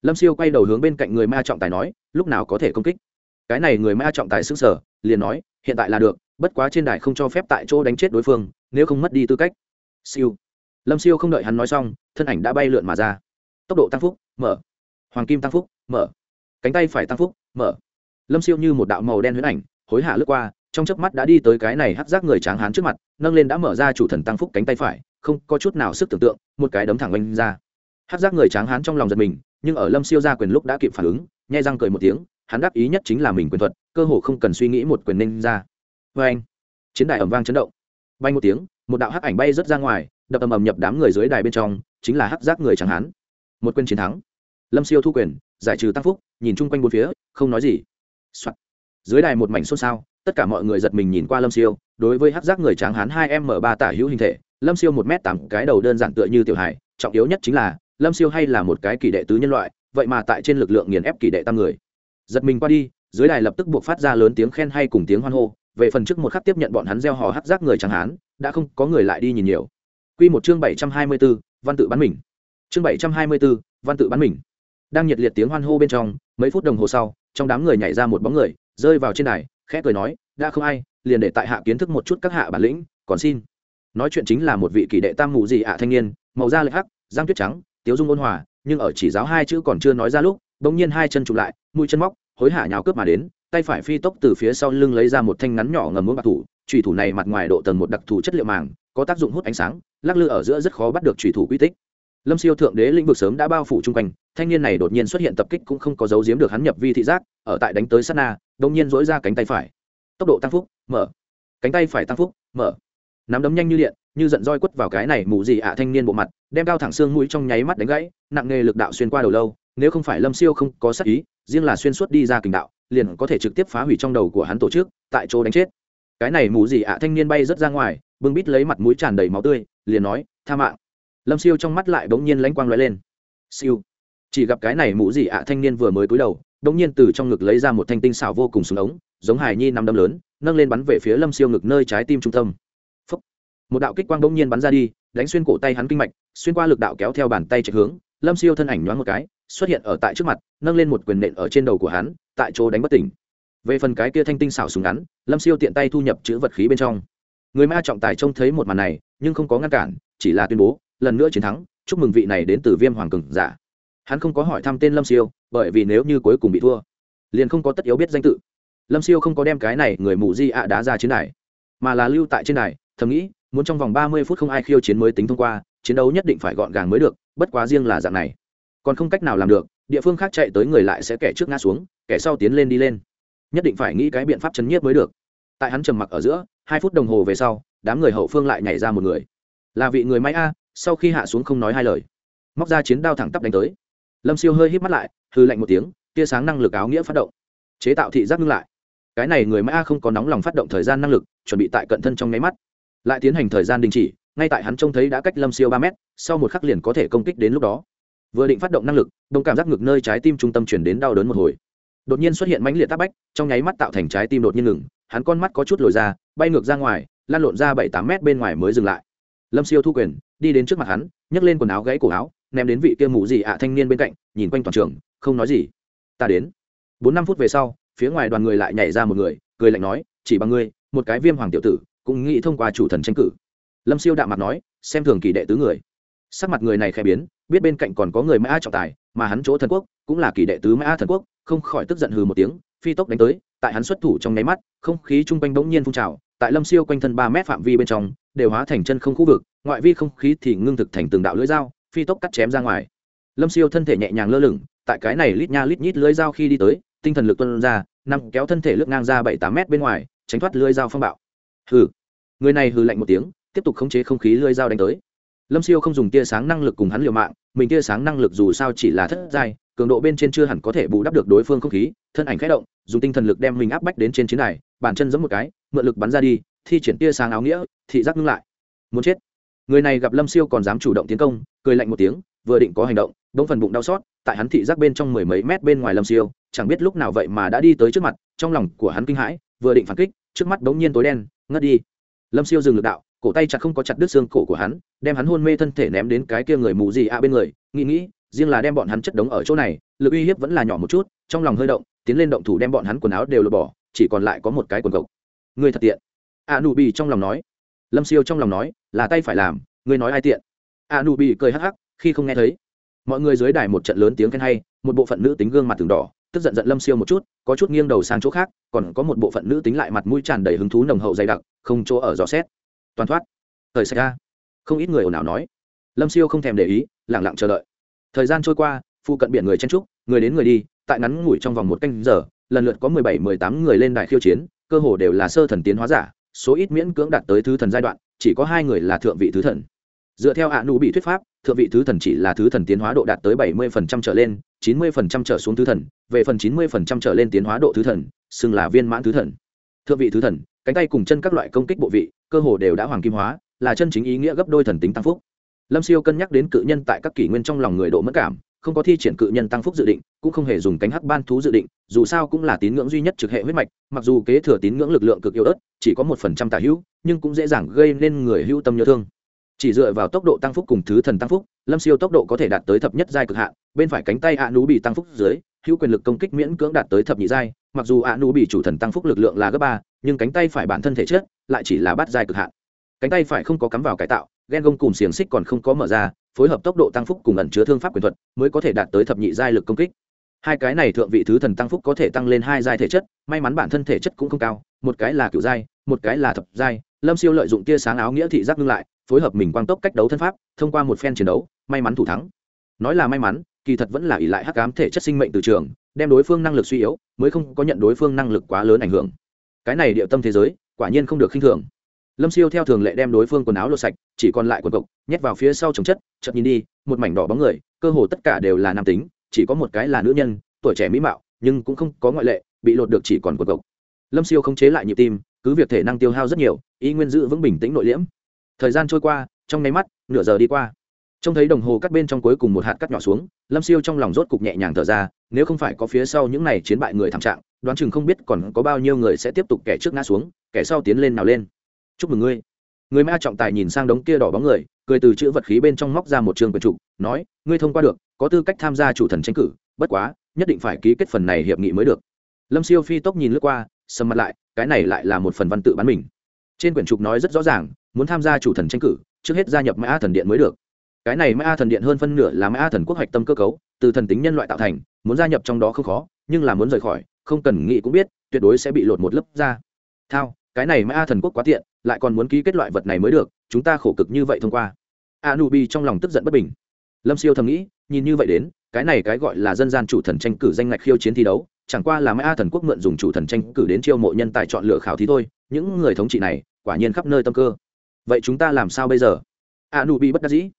lâm siêu quay đầu hướng bên cạnh người ma trọng tài nói, lúc nào có thể công kích? Cái này người ma trọng tài s ứ n g sở liền nói, hiện tại là được, bất quá trên đài không cho phép tại chỗ đánh chết đối phương, nếu không mất đi tư cách. Siêu. Lâm siêu không đợi hắn nói xong, thân ảnh đã bay lượn mà ra. Tốc độ tăng phúc, mở. Hoàng kim tăng phúc, mở. Cánh tay phải tăng phúc, mở. Lâm siêu như một đạo màu đen huyễn ảnh, hối hả lướt qua, trong chớp mắt đã đi tới cái này hắt rác người tráng hán trước mặt, nâng lên đã mở ra chủ thần tăng phúc cánh tay phải, không có chút nào sức tưởng tượng, một cái đấm thẳng oanh ra. Hắc rác người tráng hán trong lòng giật mình nhưng ở lâm siêu ra quyền lúc đã kịp phản ứng, nhai răng cười một tiếng, hắn đáp ý nhất chính là mình quyền thuật, cơ hồ không cần suy nghĩ một quyền ninh ra. Vê anh, chiến đài ẩm vang chấn động. Bay một tiếng, một đạo hắc ảnh bay rớt ra ngoài, đập ầm ầm nhập đám người dưới đài bên trong, chính là hắc giác người chẳng hắn một quyền chiến thắng. Lâm siêu thu quyền, giải trừ tăng phúc, nhìn chung quanh bốn phía, không nói gì、Soạn. dưới đài một mảnh xôn xao, tất cả mọi người giật mình nhìn qua lâm siêu, đối với hắc giác người tráng hán hai m ba tả hữu hình thể, lâm siêu một m tám cái đầu đơn giản tựa như tiểu hải trọng yếu nhất chính là lâm siêu hay là một cái kỳ đệ tứ nhân loại, vậy mà tại trên lực lượng nghiền ép kỳ đệ tam người. Giật mình qua đi, dưới đài lập tức buộc phát ra lớn tiếng khen hay cùng tiếng hoan hô, về phần trước một khắc tiếp nhận bọn hắn gieo hò hát rác người chẳng hán, đã không có người lại đi nhìn nhiều. Q một chương bảy trăm hai mươi b ố văn tự bắn mình. Chương bảy trăm hai mươi b ố văn tự bắn mình. Đang nhiệt liệt tiếng hoan hô bên trong, mấy phút đồng hồ sau, trong đám người nhảy ra một bóng người, rơi vào trên đài, khẽ cười nói, đã không ai, liền để tại hạ kiến thức một chút các hạ bản lĩnh, còn xin. Nói chuyện chính là một vị kỳ đệ tam mù gì ạ thanh niên, màu da lệch hắc giang tuyết trắng tiếu dung ôn hòa, nhưng ở chỉ giáo hai chữ còn chưa nói ra lúc, bỗng nhiên hai chân chụp lại, mũi chân móc, hối hả nhào cướp mà đến, tay phải phi tốc từ phía sau lưng lấy ra một thanh ngắn nhỏ ngầm muốn bạc thủ trùy thủ này mặt ngoài độ tầng một đặc thù chất liệu màng, có tác dụng hút ánh sáng, lắc lư ở giữa rất khó bắt được trùy thủ quy tích. Lâm siêu thượng đế lĩnh vực sớm đã bao phủ chung quanh, thanh niên này đột nhiên xuất hiện tập kích cũng không có dấu giếm được hắn nhập vi thị giác, ở tại đánh tới sát na đông nhiên dỗi ra cánh tay phải. Tốc độ tăng phúc, mở. Cánh tay phải tăng phúc, mở. Nắm đấm nhanh như điện, như giận roi quất vào cái này mù gì ạ thanh niên bộ mặt đem cao thẳng xương mũi trong nháy mắt đánh gãy, nặng nghề lực đạo xuyên qua đầu lâu, nếu không phải lâm siêu không có sắc ý, riêng là xuyên suốt đi ra kình đạo, liền có thể trực tiếp phá hủy trong đầu của hắn tổ chức, tại chỗ đánh chết. Cái này mù gì ạ, thanh niên bay rớt ra ngoài, bưng bít lấy mặt mũi tràn đầy máu tươi, liền nói, tha mạng. Lâm siêu trong mắt lại bỗng nhiên lãnh quang l lên. Siêu. Chỉ gặp cái này mũ gì ạ, thanh niên vừa mới cúi đầu, bỗng nhiên từ trong ngực lấy ra một thanh tinh xảo vô cùng súng ống, giống hài nhi nằm đâm lớn, nâng lên bắn về phía lâm siêu ngực nơi trái tim trung tâm. Phúc. một đạo kích quang bỗng nhiên bắn ra đi đánh xuyên cổ tay hắn kinh mạch, xuyên qua lực đạo kéo theo bàn tay chạy hướng, lâm siêu thân ảnh nhoáng một cái, xuất hiện ở tại trước mặt, nâng lên một quyền nện ở trên đầu của hắn, tại chỗ đánh bất tỉnh. Về phần cái kia thanh tinh xảo súng ngắn, lâm siêu tiện tay thu nhập chữ vật khí bên trong. Người ma trọng tài trông thấy một màn này, nhưng không có ngăn cản, chỉ là tuyên bố, lần nữa chiến thắng, chúc mừng vị này đến từ viêm hoàng cường giả. Hắn không có hỏi thăm tên lâm siêu, bởi vì nếu như cuối cùng bị thua, liền không có tất yếu biết danh tự. Lâm siêu không có đem cái này người mù di ạ đá ra chiến đài, mà là lưu tại trên đài, thầm nghĩ muốn trong vòng ba mươi phút không ai khiêu chiến mới tính thông qua, chiến đấu nhất định phải gọn gàng mới được, bất quá riêng là dạng này. Còn không cách nào làm được, địa phương khác chạy tới người lại sẽ kẻ trước ngã xuống, kẻ sau tiến lên đi lên. Nhất định phải nghĩ cái biện pháp chấn nhiếp mới được. Tại hắn trầm mặc ở giữa, hai phút đồng hồ về sau, đám người hậu phương lại nhảy ra một người. Là vị người máy a, sau khi hạ xuống không nói hai lời. Móc ra chiến đao thẳng tắp đánh tới. Lâm siêu hơi hít mắt lại hư lạnh một tiếng, tia sáng năng lực áo nghĩa phát động. Chế tạo thị giác ngưng lại. Cái này người máy a không có nóng lòng phát động thời gian năng lực, chuẩn bị tại cận thân trong nháy mắt lại tiến hành thời gian đình chỉ, ngay tại hắn trông thấy đã cách lâm siêu ba mét, sau một khắc liền có thể công kích đến lúc đó. Vừa định phát động năng lực đông cảm giác ngực nơi trái tim trung tâm chuyển đến đau đớn một hồi. Đột nhiên xuất hiện mãnh liệt tác bách, trong nháy mắt tạo thành trái tim đột nhiên ngừng, hắn con mắt có chút lồi ra, bay ngược ra ngoài lan lộn ra bảy tám mét bên ngoài mới dừng lại. Lâm siêu thu quyền, đi đến trước mặt hắn, nhấc lên quần áo gãy cổ áo, ném đến vị kia mù gì ạ à thanh niên bên cạnh, nhìn quanh toàn trường, không nói gì. Ta đến. Bốn năm phút về sau, phía ngoài đoàn người lại nhảy ra một người, cười lạnh nói, chỉ bằng ngươi, một cái viêm hoàng tiểu tử cũng nghĩ thông qua chủ thần tranh cử. Lâm siêu đạm mặt nói, xem thường kỳ đệ tứ người. Sắc mặt người này khẽ biến, biết bên cạnh còn có người mã trọng tài, mà hắn chỗ thần quốc cũng là kỳ đệ tứ mã thần quốc, không khỏi tức giận hừ một tiếng, phi tốc đánh tới, tại hắn xuất thủ trong nháy mắt, không khí chung quanh bỗng nhiên phun trào, tại lâm siêu quanh thân ba mét phạm vi bên trong, đều hóa thành chân không khu vực, ngoại vi không khí thì ngưng thực thành từng đạo lưỡi dao, phi tốc cắt chém ra ngoài. Lâm siêu thân thể nhẹ nhàng lơ lửng, tại cái này lít nha lít nhít lưỡi dao khi đi tới, tinh thần lực tuân ra, nằm kéo thân thể lướt ngang ra bảy tám mét bên ngoài, tránh thoát lưỡi dao phong bạo hừ. Người này hừ lạnh một tiếng, tiếp tục khống chế không khí lưỡi dao đánh tới. Lâm siêu không dùng tia sáng năng lực cùng hắn liều mạng, mình tia sáng năng lực dù sao chỉ là thất giai, cường độ bên trên chưa hẳn có thể bù đắp được đối phương không khí, thân ảnh khẽ động, dùng tinh thần lực đem mình áp bách đến trên chiến đài, bàn chân giấm một cái, mượn lực bắn ra đi, thi triển tia sáng áo nghĩa, thị giác ngưng lại. Muốn chết. Người này gặp lâm siêu còn dám chủ động tiến công, cười lạnh một tiếng, vừa định có hành động, bỗng phần bụng đau xót, tại hắn thị giác bên trong mười mấy mét bên ngoài lâm siêu, chẳng biết lúc nào vậy mà đã đi tới trước mặt, trong lòng của hắn kinh hãi, vừa định phản kích trước mắt bỗng nhiên tối đen, ngất đi. Lâm siêu dừng lực đạo, cổ tay chặt không có chặt đứt xương cổ của hắn, đem hắn hôn mê thân thể ném đến cái kia người mù gì ạ bên người, nghĩ nghĩ, riêng là đem bọn hắn chất đống ở chỗ này, lực uy hiếp vẫn là nhỏ một chút, trong lòng hơi động, tiến lên động thủ đem bọn hắn quần áo đều lột bỏ, chỉ còn lại có một cái quần cộc người thật tiện. A nụ bị trong lòng nói. Lâm siêu trong lòng nói, là tay phải làm người nói ai tiện? A nụ bị cười hắc hắc, khi không nghe thấy. Mọi người dưới đài một trận lớn tiếng khen hay, một bộ phận nữ tính gương mặt từng đỏ tức giận giận lâm siêu một chút, có chút nghiêng đầu sang chỗ khác, còn có một bộ phận nữ tính lại mặt mũi tràn đầy hứng thú nồng hậu dày đặc, không chỗ ở dò xét. Toàn thoát. Thời xảy ra không ít người ồn ào nói. Lâm siêu không thèm để ý lẳng lặng chờ đợi. Thời gian trôi qua phụ cận biển người chen trúc người đến người đi, tại ngắn ngủi trong vòng một canh giờ, lần lượt có mười bảy, mười tám người lên đài khiêu chiến, cơ hồ đều là sơ thần tiến hóa giả, số ít miễn cưỡng đạt tới thứ thần giai đoạn, chỉ có hai người là thượng vị thứ thần. Dựa theo hạ nụ bị thuyết pháp, thượng vị thứ thần chỉ là thứ thần tiến hóa độ đạt tới bảy mươi phần trăm trở lên chín mươi phần trăm trở xuống thứ thần, về phần chín mươi phần trăm trở lên tiến hóa độ thứ thần, xưng là viên mãn thứ thần. Thượng vị thứ thần, cánh tay cùng chân các loại công kích bộ vị, cơ hồ đều đã hoàng kim hóa, là chân chính ý nghĩa gấp đôi thần tính tăng phúc. Lâm siêu cân nhắc đến cự nhân tại các kỷ nguyên trong lòng người độ mất cảm, không có thi triển cự nhân tăng phúc dự định, cũng không hề dùng cánh hắc ban thú dự định, dù sao cũng là tín ngưỡng duy nhất trực hệ huyết mạch, mặc dù kế thừa tín ngưỡng lực lượng cực yếu ớt, chỉ có một phần trăm tả hữu, nhưng cũng dễ dàng gây nên người hữu tâm nhớ thương. Chỉ dựa vào tốc độ tăng phúc cùng thứ thần tăng phúc lâm siêu tốc độ có thể đạt tới thập nhất giai cực hạn, bên phải cánh tay ạ nú bị tăng phúc dưới, hữu quyền lực công kích miễn cưỡng đạt tới thập nhị giai, mặc dù ạ nú bị chủ thần tăng phúc lực lượng là gấp ba, nhưng cánh tay phải bản thân thể chất lại chỉ là bát giai cực hạn. Cánh tay phải không có cắm vào cải tạo ghen gông cùng xiềng xích còn không có mở ra, phối hợp tốc độ tăng phúc cùng ẩn chứa thương pháp quyền thuật mới có thể đạt tới thập nhị giai lực công kích. Hai cái này thượng vị thứ thần tăng phúc có thể tăng lên hai giai thể chất, may mắn bản thân thể chất cũng không cao, một cái là cựu giai, một cái là thập giai. Lâm siêu lợi dụng tia sáng áo nghĩa thị giác ngưng lại phối hợp mình quang tốc cách đấu thân pháp, thông qua một phen chiến đấu, may mắn thủ thắng. Nói là may mắn, kỳ thật vẫn là ỷ lại hắc ám thể chất sinh mệnh từ trường, đem đối phương năng lực suy yếu, mới không có nhận đối phương năng lực quá lớn ảnh hưởng. Cái này địa tâm thế giới, quả nhiên không được khinh thường. Lâm siêu theo thường lệ đem đối phương quần áo lột sạch, chỉ còn lại quần cộc, nhét vào phía sau trồng chất, chợt nhìn đi, một mảnh đỏ bóng người, cơ hồ tất cả đều là nam tính, chỉ có một cái là nữ nhân, tuổi trẻ mỹ mạo, nhưng cũng không có ngoại lệ, bị lột được chỉ còn quần cộc. Lâm siêu không chế lại nhịp tim, cứ việc thể năng tiêu hao rất nhiều, y nguyên giữ vững bình tĩnh nội liễm thời gian trôi qua, trong nháy mắt, nửa giờ đi qua. Trông thấy đồng hồ cắt bên trong cuối cùng một hạt cắt nhỏ xuống, lâm siêu trong lòng rốt cục nhẹ nhàng thở ra, nếu không phải có phía sau những này chiến bại người thảm trạng, đoán chừng không biết còn có bao nhiêu người sẽ tiếp tục kẻ trước ngã xuống, kẻ sau tiến lên nào lên. Chúc mừng ngươi. Người ma trọng tài nhìn sang đống kia đỏ bóng người, cười từ chữ vật khí bên trong móc ra một trường quyền trục nói, ngươi thông qua được, có tư cách tham gia chủ thần tranh cử, bất quá, nhất định phải ký kết phần này hiệp nghị mới được. Lâm siêu phi tốc nhìn lướt qua, sầm mặt lại, cái này lại là một phần văn tự bán mình trên quyển trục nói rất rõ ràng, muốn tham gia chủ thần tranh cử, trước hết gia nhập mã thần điện mới được. Cái này mã thần điện hơn phân nửa là mã thần quốc hoạch tâm cơ cấu, từ thần tính nhân loại tạo thành, muốn gia nhập trong đó không khó, nhưng là muốn rời khỏi, không cần nghĩ cũng biết, tuyệt đối sẽ bị lột một lớp ra. Thao, cái này mã thần quốc quá tiện, lại còn muốn ký kết loại vật này mới được, chúng ta khổ cực như vậy thông qua. Anubi trong lòng tức giận bất bình. Lâm siêu thầm nghĩ, nhìn như vậy đến, cái này cái gọi là dân gian chủ thần tranh cử danh ngạch khiêu chiến thi đấu chẳng qua là mã thần quốc mượn dùng chủ thần tranh cử đến chiêu mộ nhân tài chọn lựa khảo thí thôi, những người thống trị này quả nhiên khắp nơi tâm cơ. Vậy chúng ta làm sao bây giờ? Anubi bất đắc dĩ.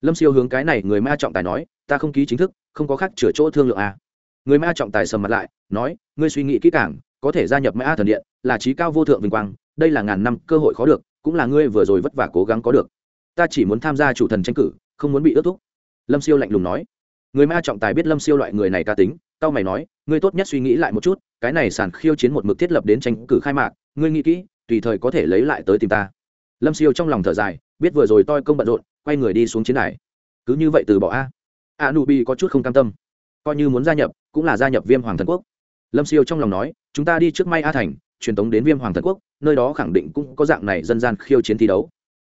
Lâm siêu hướng cái này người ma trọng tài nói, ta không ký chính thức, không có khác chửa chỗ thương lượng à. người ma trọng tài sầm mặt lại, nói, ngươi suy nghĩ kỹ càng, có thể gia nhập ma thần điện, là trí cao vô thượng vinh quang, đây là ngàn năm cơ hội khó được, cũng là ngươi vừa rồi vất vả cố gắng có được. Ta chỉ muốn tham gia chủ thần tranh cử, không muốn bị ước thúc. Lâm siêu lạnh lùng nói. Người ma trọng tài biết lâm siêu loại người này ca tính tao mày nói, ngươi tốt nhất suy nghĩ lại một chút, cái này sàn khiêu chiến một mực thiết lập đến tranh cử khai mạc, ngươi nghĩ kỹ, tùy thời có thể lấy lại tới tìm ta. Lâm siêu trong lòng thở dài, biết vừa rồi toi công bận rộn, quay người đi xuống chiến đài. Cứ như vậy từ bỏ a. A nu bi có chút không cam tâm. Coi như muốn gia nhập, cũng là gia nhập viêm hoàng thần quốc. Lâm siêu trong lòng nói, chúng ta đi trước may a thành, truyền tống đến viêm hoàng thần quốc, nơi đó khẳng định cũng có dạng này dân gian khiêu chiến thi đấu.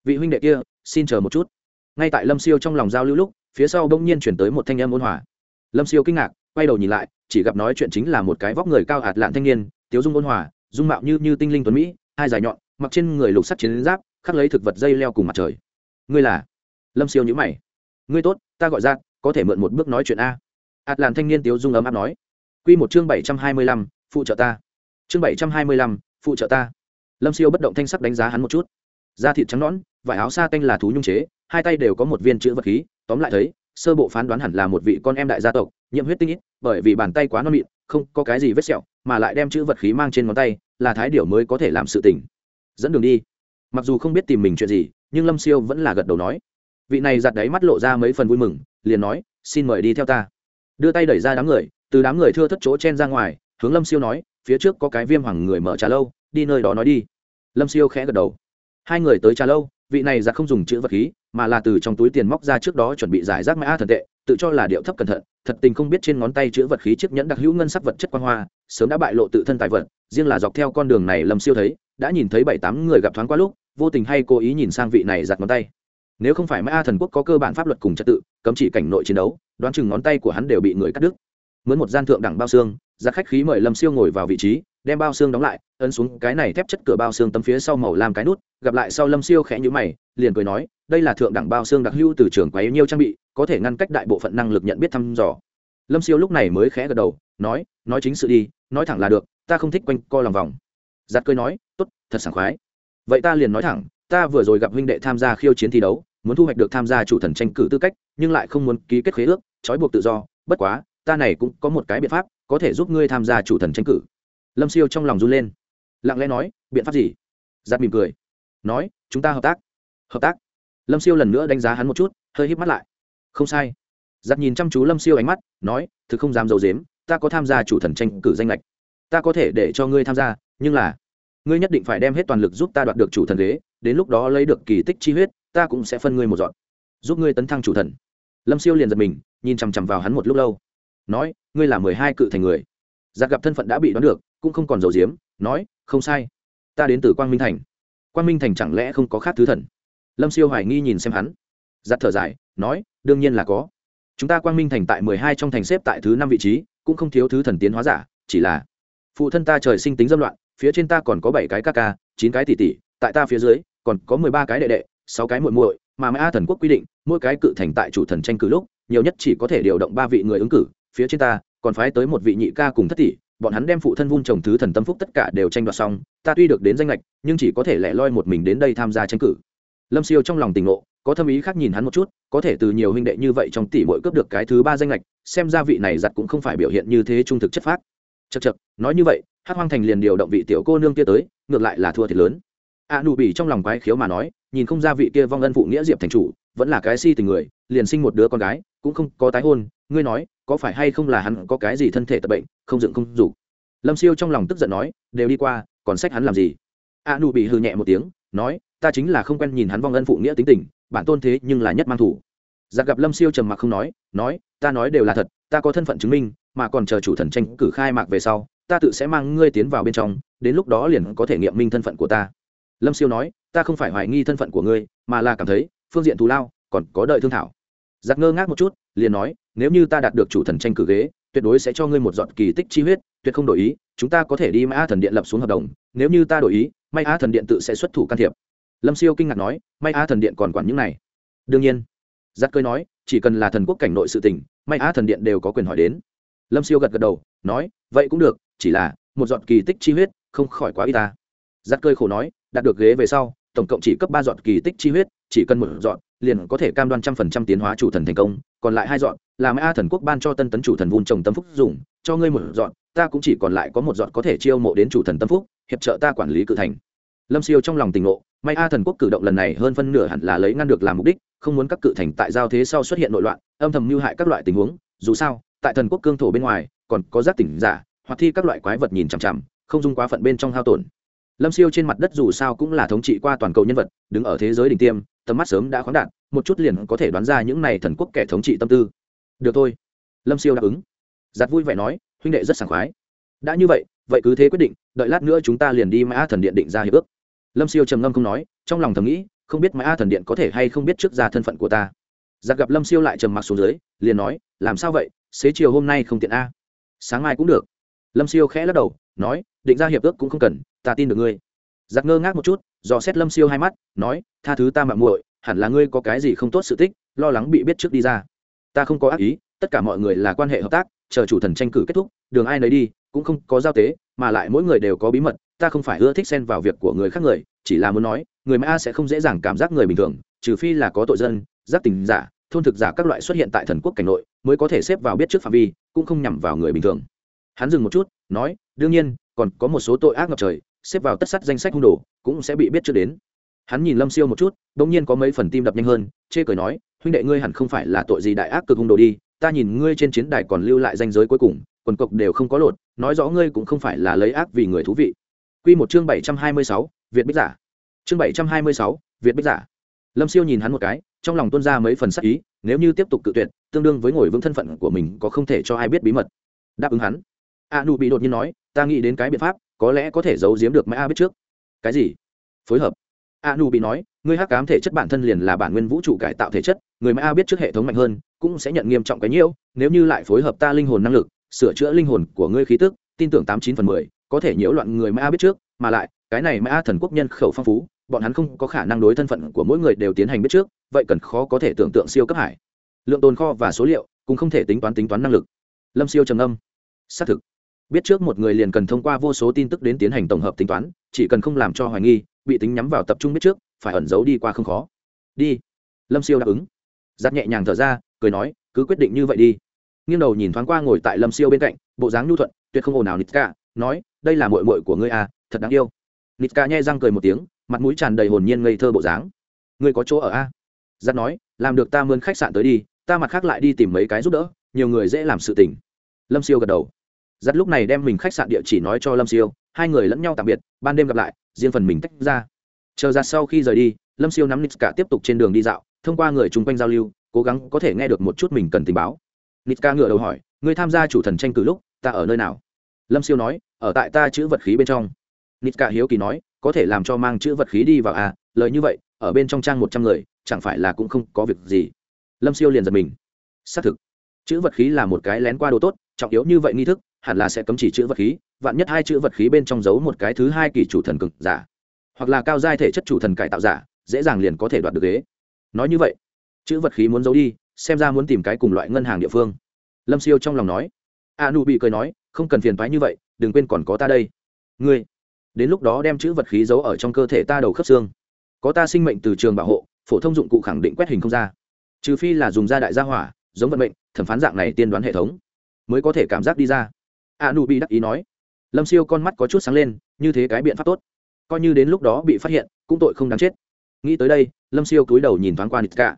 Vị huynh đệ kia, xin chờ một chút. Ngay tại lâm siêu trong lòng giao lưu lúc, phía sau bỗng nhiên chuyển tới một thanh âm ôn hòa. Lâm siêu kinh ngạc quay đầu nhìn lại, chỉ gặp nói chuyện chính là một cái vóc người cao ạt lạn thanh niên, tiếu dung ôn hòa, dung mạo như như tinh linh tuấn mỹ, hai dài nhọn, mặc trên người lục sắt chiến giáp, khắc lấy thực vật dây leo cùng mặt trời. Ngươi là? Lâm siêu nhữ mày. Ngươi tốt, ta gọi ra có thể mượn một bước nói chuyện a. Ạt lạn thanh niên tiếu dung ấm áp nói. Q một chương bảy trăm hai mươi lăm, phụ trợ ta. Chương bảy trăm hai mươi lăm, phụ trợ ta. Lâm siêu bất động thanh sắc đánh giá hắn một chút. Da thịt trắng nõn, vải áo sa tanh là thú nhung chế, hai tay đều có một viên chữ vật khí, tóm lại thấy sơ bộ phán đoán hẳn là một vị con em đại gia tộc, nhiễm huyết tinh ít, bởi vì bàn tay quá non mịn, không có cái gì vết sẹo, mà lại đem chữ vật khí mang trên ngón tay, là thái điểu mới có thể làm sự tỉnh dẫn đường đi. Mặc dù không biết tìm mình chuyện gì, nhưng lâm siêu vẫn là gật đầu nói. Vị này giặt đáy mắt lộ ra mấy phần vui mừng, liền nói, xin mời đi theo ta. Đưa tay đẩy ra đám người, từ đám người thưa thất chỗ chen ra ngoài, hướng lâm siêu nói, phía trước có cái viêm hoàng người mở trà lâu, đi nơi đó nói đi. Lâm siêu khẽ gật đầu. Hai người tới trà lâu, vị này giặt không dùng chữ vật khí mà là từ trong túi tiền móc ra trước đó chuẩn bị giải rác mã thần tệ, tự cho là điệu thấp cẩn thận, thật tình không biết trên ngón tay chữ vật khí chiếc nhẫn đặc hữu ngân sắc vật chất quan hoa, sớm đã bại lộ tự thân tài vật, riêng là dọc theo con đường này lâm siêu thấy, đã nhìn thấy bảy tám người gặp thoáng qua lúc, vô tình hay cố ý nhìn sang vị này giặt ngón tay. Nếu không phải mã thần quốc có cơ bản pháp luật cùng trật tự, cấm chỉ cảnh nội chiến đấu, đoán chừng ngón tay của hắn đều bị người cắt đứt. Mướn một gian thượng đẳng bao xương ra khách khí mời lâm siêu ngồi vào vị trí đem bao xương đóng lại, ấn xuống cái này thép chất cửa bao xương tấm phía sau màu làm cái nút, gặp lại sau lâm siêu khẽ nhữ mày, liền cười nói, đây là thượng đẳng bao xương đặc hưu từ trường quá yếu nhiêu trang bị, có thể ngăn cách đại bộ phận năng lực nhận biết thăm dò. Lâm siêu lúc này mới khẽ gật đầu, nói nói chính sự đi, nói thẳng là được, ta không thích quanh co lòng vòng. Giặt cười nói, tốt, thật sảng khoái. Vậy ta liền nói thẳng, ta vừa rồi gặp huynh đệ tham gia khiêu chiến thi đấu, muốn thu hoạch được tham gia chủ thần tranh cử tư cách, nhưng lại không muốn ký kết khế ước, trói buộc tự do, bất quá, ta này cũng có một cái biện pháp, có thể giúp ngươi tham gia chủ thần tranh cử lâm siêu trong lòng run lên. Lặng lẽ nói, biện pháp gì? Giặt mỉm cười. Nói, chúng ta hợp tác. Hợp tác? Lâm siêu lần nữa đánh giá hắn một chút, hơi híp mắt lại. Không sai. Giặt nhìn chăm chú lâm siêu ánh mắt, nói thứ không dám d i ấ u dếm ta có tham gia chủ thần tranh cử danh lệch. Ta có thể để cho ngươi tham gia, nhưng là, ngươi nhất định phải đem hết toàn lực giúp ta đoạt được chủ thần ghế, đến lúc đó lấy được kỳ tích chi huyết, ta cũng sẽ phân ngươi một dọn. Giúp ngươi tấn thăng chủ thần. Lâm siêu liền giật mình, nhìn chằm chằm vào hắn một lúc lâu. Nói, ngươi là mười hai cự thành người. Giặc gặp thân phận đã bị đoán được cũng không còn dầu diếm, nói, không sai, ta đến từ quang minh thành. Quang minh thành chẳng lẽ không có khác thứ thần? Lâm siêu hoài nghi nhìn xem hắn. Giặt thở dài, nói, đương nhiên là có. Chúng ta quang minh thành tại mười hai trong thành xếp tại thứ năm vị trí, cũng không thiếu thứ thần tiến hóa giả, chỉ là phụ thân ta trời sinh tính dâm loạn, phía trên ta còn có bảy cái ca ca, chín cái tỷ tỷ, tại ta phía dưới, còn có mười ba cái đệ đệ, sáu cái muội muội, mà mã thần quốc quy định, mỗi cái cự thành tại chủ thần tranh cử lúc, nhiều nhất chỉ có thể điều động ba vị người ứng cử, phía trên ta còn phái tới một vị nhị ca cùng thất tỷ bọn hắn đem phụ thân vun trồng thứ thần tâm phúc tất cả đều tranh đoạt xong, ta tuy được đến danh lệch nhưng chỉ có thể lẻ loi một mình đến đây tham gia tranh cử. Lâm siêu trong lòng tỉnh ngộ, có thâm ý khác nhìn hắn một chút, có thể từ nhiều huynh đệ như vậy trong tỷ mỗi cướp được cái thứ ba danh lệch xem ra vị này giặt cũng không phải biểu hiện như thế trung thực chất phát chật chật nói như vậy hát hoang thành liền điều động vị tiểu cô nương kia tới, ngược lại là thua thiệt lớn. A nụ bỉ trong lòng quái khiếu mà nói, nhìn không ra vị kia vong ân phụ nghĩa diệp thành chủ, vẫn là cái si tình người, liền sinh một đứa con gái, cũng không có tái hôn, ngươi nói có phải hay không là hắn có cái gì thân thể tật bệnh, không dựng không dục? Lâm siêu trong lòng tức giận nói, đều đi qua, còn sách hắn làm gì? A nụ bị hư nhẹ một tiếng, nói, ta chính là không quen nhìn hắn vong ân phụ nghĩa tính tình, bản tôn thế nhưng là nhất mang thủ. Giặc gặp lâm siêu trầm mặc không nói nói, ta nói đều là thật, ta có thân phận chứng minh, mà còn chờ chủ thần tranh cử khai mạc về sau, ta tự sẽ mang ngươi tiến vào bên trong, đến lúc đó liền có thể nghiệm minh thân phận của ta. Lâm siêu nói, ta không phải hoài nghi thân phận của ngươi, mà là cảm thấy, phương diện thù lao, còn có đợi thương thảo. Giặc ngơ ngác một chút, liền nói nếu như ta đạt được chủ thần tranh cử ghế, tuyệt đối sẽ cho ngươi một giọt kỳ tích chi huyết, tuyệt không đổi ý, chúng ta có thể đi mã thần điện lập xuống hợp đồng, nếu như ta đổi ý, may a thần điện tự sẽ xuất thủ can thiệp. Lâm siêu kinh ngạc nói, may a thần điện còn quản những này? Đương nhiên. Giắt cơi nói, chỉ cần là thần quốc cảnh nội sự tình, may a thần điện đều có quyền hỏi đến. Lâm siêu gật gật đầu, nói, vậy cũng được, chỉ là một giọt kỳ tích chi huyết không khỏi quá y ta. Giắt cơi khổ nói, đạt được ghế về sau, tổng cộng chỉ cấp ba giọt kỳ tích chi huyết, chỉ cần một giọt, liền có thể cam đoan trăm phần trăm tiến hóa chủ thần thành công, còn lại hai dọn là a thần quốc ban cho tân tấn chủ thần vun trồng tâm phúc dùng, cho ngươi một dọn, ta cũng chỉ còn lại có một dọn có thể chiêu mộ đến chủ thần tâm phúc, hiệp trợ ta quản lý cự thành. Lâm siêu trong lòng tình ngộ may a thần quốc cử động lần này hơn phân nửa hẳn là lấy ngăn được làm mục đích, không muốn các cự thành tại giao thế sau xuất hiện nội loạn, âm thầm mưu hại các loại tình huống, dù sao, tại thần quốc cương thổ bên ngoài, còn có giác tỉnh giả, hoặc thi các loại quái vật nhìn chằm chằm, không dung quá phận bên trong hao tổn. Lâm siêu trên mặt đất dù sao cũng là thống trị qua toàn cầu nhân vật, đứng ở thế giới đỉnh tiêm, tầm mắt sớm đã khoáng đạt, một chút liền có thể đoán ra những này thần quốc kẻ thống trị tâm tư được thôi. Lâm siêu đáp ứng. Giặt vui vẻ nói, huynh đệ rất sảng khoái. Đã như vậy vậy cứ thế quyết định, đợi lát nữa chúng ta liền đi mã thần điện định ra hiệp ước. Lâm siêu trầm ngâm không nói, trong lòng thầm nghĩ, không biết mã thần điện có thể hay không biết trước ra thân phận của ta. Giặc gặp lâm siêu lại trầm mặc xuống dưới, liền nói, làm sao vậy, xế chiều hôm nay không tiện a. Sáng mai cũng được. Lâm siêu khẽ lắc đầu, nói, định ra hiệp ước cũng không cần, ta tin được ngươi. Giặc ngơ ngác một chút, dò xét lâm siêu hai mắt, nói, tha thứ ta mạng muội, hẳn là ngươi có cái gì không tốt sự tích, lo lắng bị biết trước đi ra ta không có ác ý, tất cả mọi người là quan hệ hợp tác, chờ chủ thần tranh cử kết thúc, đường ai nấy đi, cũng không có giao tế, mà lại mỗi người đều có bí mật, ta không phải ưa thích xen vào việc của người khác người, chỉ là muốn nói, người ma sẽ không dễ dàng cảm giác người bình thường, trừ phi là có tội dân, giác tình giả, thôn thực giả các loại xuất hiện tại thần quốc cảnh nội, mới có thể xếp vào biết trước phạm vi, cũng không nhằm vào người bình thường. Hắn dừng một chút, nói, đương nhiên, còn có một số tội ác ngập trời, xếp vào tất sắt danh sách hung đồ, cũng sẽ bị biết trước đến. Hắn nhìn lâm siêu một chút đ ỗ n g nhiên có mấy phần tim đập nhanh hơn, chê cười nói huynh đệ ngươi hẳn không phải là tội gì đại ác cực hung đồ đi, ta nhìn ngươi trên chiến đài còn lưu lại danh giới cuối cùng, quần cộc đều không có lột, nói rõ ngươi cũng không phải là lấy ác vì người thú vị. Quy một chương bảy trăm hai mươi sáu, việt bích giả. Chương bảy trăm hai mươi sáu, việt bích giả. Lâm siêu nhìn hắn một cái, trong lòng tuôn ra mấy phần sắc ý, nếu như tiếp tục cự tuyệt, tương đương với ngồi vững thân phận của mình có không thể cho ai biết bí mật. Đáp ứng hắn. A nụ bị đột nhiên nói, ta nghĩ đến cái biện pháp, có lẽ có thể giấu giếm được mã biết trước. Cái gì? Phối hợp. A Nụ bị nói, ngươi hắc cám thể chất bản thân liền là bản nguyên vũ trụ cải tạo thể chất người mã biết trước hệ thống mạnh hơn, cũng sẽ nhận nghiêm trọng cái nhiễu, nếu như lại phối hợp ta linh hồn năng lực, sửa chữa linh hồn của ngươi khí tức, tin tưởng tám chín phần mười, có thể nhiễu loạn người mã biết trước, mà lại, cái này mã thần quốc nhân khẩu phong phú, bọn hắn không có khả năng đối thân phận của mỗi người đều tiến hành biết trước, vậy cần khó có thể tưởng tượng siêu cấp hải. Lượng tồn kho và số liệu, cũng không thể tính toán tính toán năng lực. Lâm siêu trầm âm xác thực. Biết trước một người liền cần thông qua vô số tin tức đến tiến hành tổng hợp tính toán, chỉ cần không làm cho hoài nghi, bị tính nhắm vào tập trung biết trước, phải ẩn giấu đi qua không khó. Đi. Lâm siêu đáp ứng giặt nhẹ nhàng thở ra, cười nói, cứ quyết định như vậy đi. Nghiêng đầu nhìn thoáng qua ngồi tại lâm siêu bên cạnh, bộ dáng nhu thuận, tuyệt không ồn nào nít cả nói, đây là mội mội của ngươi à thật đáng yêu. Nít cả nhai răng cười một tiếng, mặt mũi tràn đầy hồn nhiên ngây thơ bộ dáng. Ngươi có chỗ ở a à? giáp nói, làm được ta mướn khách sạn tới đi, ta mặt khác lại đi tìm mấy cái giúp đỡ, nhiều người dễ làm sự tình. Lâm siêu gật đầu. Giặt lúc này đem mình khách sạn địa chỉ nói cho lâm siêu, hai người lẫn nhau tạm biệt, ban đêm gặp lại, riêng phần mình tách ra. Chờ ra sau khi rời đi, lâm siêu nắm nitska tiếp tục trên đường đi dạo thông qua người chung quanh giao lưu, cố gắng có thể nghe được một chút mình cần tình báo. Nitka ngựa đầu hỏi người tham gia chủ thần tranh cử lúc, ta ở nơi nào? Lâm siêu nói, ở tại ta chữ vật khí bên trong. Nitka hiếu kỳ nói, có thể làm cho mang chữ vật khí đi vào à? Lời như vậy, ở bên trong trang một trăm người, chẳng phải là cũng không có việc gì? Lâm siêu liền giật mình. Xác thực, chữ vật khí là một cái lén qua đồ tốt, trọng yếu như vậy nghi thức, hẳn là sẽ cấm chỉ chữ vật khí, vạn nhất hai chữ vật khí bên trong giấu một cái thứ hai kỳ chủ thần cực giả, hoặc là cao giai thể chất chủ thần cải tạo giả, dễ dàng liền có thể đoạt được ghế nói như vậy, chữ vật khí muốn giấu đi, xem ra muốn tìm cái cùng loại ngân hàng địa phương. Lâm siêu trong lòng nói. A nu bị cười nói, không cần phiền thoái như vậy, đừng quên còn có ta đây. Ngươi, đến lúc đó đem chữ vật khí giấu ở trong cơ thể ta đầu khớp xương. Có ta sinh mệnh từ trường bảo hộ, phổ thông dụng cụ khẳng định quét hình không ra. Trừ phi là dùng da đại gia hỏa, giống vận mệnh, thẩm phán dạng này tiên đoán hệ thống, mới có thể cảm giác đi ra. A nu bị đắc ý nói. Lâm siêu con mắt có chút sáng lên, như thế cái biện pháp tốt. Coi như đến lúc đó bị phát hiện, cũng tội không đáng chết nghĩ tới đây, lâm siêu cúi đầu nhìn thoáng qua nít cả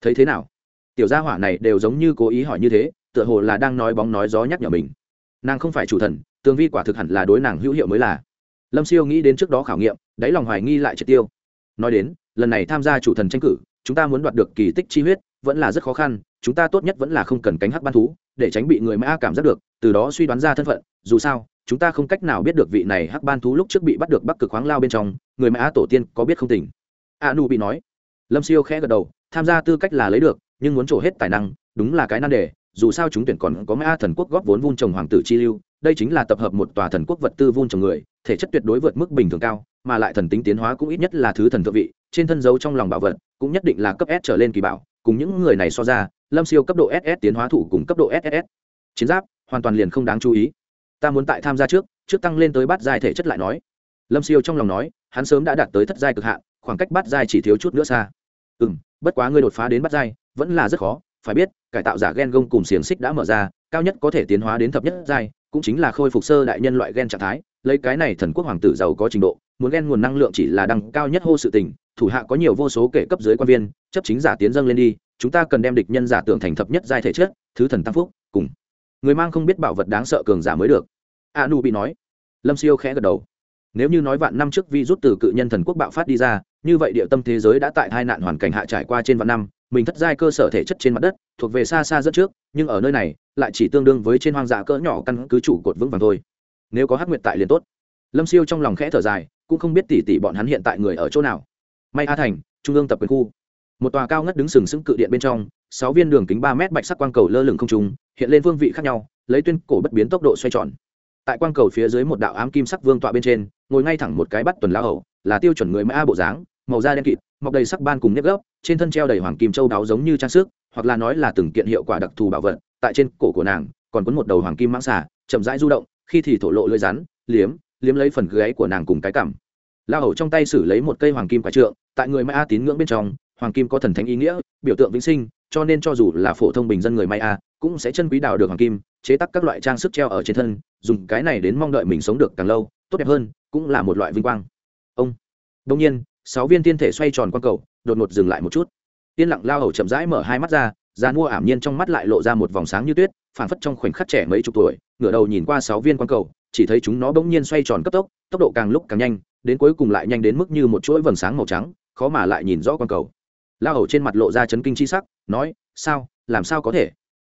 thấy thế nào? Tiểu gia hỏa này đều giống như cố ý hỏi như thế, tựa hồ là đang nói bóng nói gió nhắc nhở mình. Nàng không phải chủ thần Tương vi quả thực hẳn là đối nàng hữu hiệu mới là. Lâm siêu nghĩ đến trước đó khảo nghiệm, đáy lòng hoài nghi lại triệt tiêu. Nói đến, lần này tham gia chủ thần tranh cử, chúng ta muốn đoạt được kỳ tích chi huyết, vẫn là rất khó khăn, chúng ta tốt nhất vẫn là không cần cánh hắc ban thú, để tránh bị người mã cảm giác được, từ đó suy đoán ra thân phận, dù sao, chúng ta không cách nào biết được vị này hắc ban thú lúc trước bị bắt được bắc cực khoáng lao bên trong, người mã tổ tiên có biết không tỉnh a nu bị nói. Lâm siêu khẽ gật đầu, tham gia tư cách là lấy được, nhưng muốn trổ hết tài năng, đúng là cái nan đề, dù sao chúng tuyển còn có mã thần quốc góp vốn vun trồng hoàng tử chi lưu, đây chính là tập hợp một tòa thần quốc vật tư vun trồng người, thể chất tuyệt đối vượt mức bình thường cao, mà lại thần tính tiến hóa cũng ít nhất là thứ thần thượng vị, trên thân dấu trong lòng bảo vật, cũng nhất định là cấp s trở lên kỳ bảo, cùng những người này so ra, lâm siêu cấp độ ss tiến hóa thủ cùng cấp độ ss chiến giáp, hoàn toàn liền không đáng chú ý. Ta muốn tại tham gia trước trước tăng lên tới bát giai thể chất lại nói. Lâm siêu trong lòng nói, hắn sớm đã đạt tới thất giai cực hạn khoảng cách bắt giai chỉ thiếu chút nữa xa. Ừ m bất quá ngươi đột phá đến bắt giai vẫn là rất khó, phải biết, cải tạo giả gen gông cùng xiềng xích đã mở ra, cao nhất có thể tiến hóa đến thập nhất giai cũng chính là khôi phục sơ đại nhân loại gen trạng thái, lấy cái này thần quốc hoàng tử giàu có trình độ, muốn gen nguồn năng lượng chỉ là đăng cao nhất hô sự tình, thủ hạ có nhiều vô số kể cấp dưới quan viên, chấp chính giả tiến dâng lên đi, chúng ta cần đem địch nhân giả tưởng thành thập nhất giai thể chất, thứ thần tăng phúc, cùng. Người mang không biết bảo vật đáng sợ cường giả mới được. A nu bị nói. Lâm siêu khẽ gật đầu. Nếu như nói vạn năm trước vi rút từ cự nhân thần quốc bạo phát đi ra như vậy địa tâm thế giới đã tại hai nạn hoàn cảnh hạ trải qua trên vạn năm, mình thất giai cơ sở thể chất trên mặt đất, thuộc về xa xa rất trước, nhưng ở nơi này, lại chỉ tương đương với trên hoang dã cỡ nhỏ căn cứ chủ cột vững vàng thôi. Nếu có hắc nguyệt tại liền tốt. Lâm siêu trong lòng khẽ thở dài, cũng không biết tỉ tỉ bọn hắn hiện tại người ở chỗ nào. May a thành, trung ương tập quyền khu. Một tòa cao ngất đứng sừng sững cự điện bên trong, sáu viên đường kính ba mét bạch sắc quang cầu lơ lửng không trung, hiện lên vương vị khác nhau, lấy tuyên cổ bất biến tốc độ xoay tròn. Tại quang cầu phía dưới một đạo ám kim sắc vương tọa bên trên, ngồi ngay thẳng một cái bắt tuần lá hậu là tiêu chuẩn người mã bộ dáng màu da đen kịt mọc đầy sắc ban cùng nếp gấp, trên thân treo đầy hoàng kim châu đáo giống như trang sức hoặc là nói là từng kiện hiệu quả đặc thù bảo vật tại trên cổ của nàng còn cuốn một đầu hoàng kim mãng xà chậm rãi du động khi thì thổ lộ lưỡi rắn liếm liếm lấy phần gáy của nàng cùng cái cảm la hầu trong tay xử lấy một cây hoàng kim quả trượng tại người mã tín ngưỡng bên trong hoàng kim có thần thánh ý nghĩa biểu tượng vĩnh sinh cho nên cho dù là phổ thông bình dân người mai a cũng sẽ chân quý đào được hoàng kim chế tác các loại trang sức treo ở trên thân dùng cái này đến mong đợi mình sống được càng lâu tốt đẹp hơn cũng là một loại vinh quang. Ông. Đông nhiên sáu viên tiên thể xoay tròn quang cầu, đột ngột dừng lại một chút. Tiên lặng lao hầu chậm rãi mở hai mắt ra ra mua ảm nhiên trong mắt lại lộ ra một vòng sáng như tuyết phản phất trong khoảnh khắc trẻ mấy chục tuổi, ngửa đầu nhìn qua sáu viên quang cầu, chỉ thấy chúng nó bỗng nhiên xoay tròn cấp tốc tốc độ càng lúc càng nhanh, đến cuối cùng lại nhanh đến mức như một chuỗi vầng sáng màu trắng, khó mà lại nhìn rõ quang cầu. Lao hầu trên mặt lộ ra chấn kinh chi sắc, nói, sao? Làm sao có thể?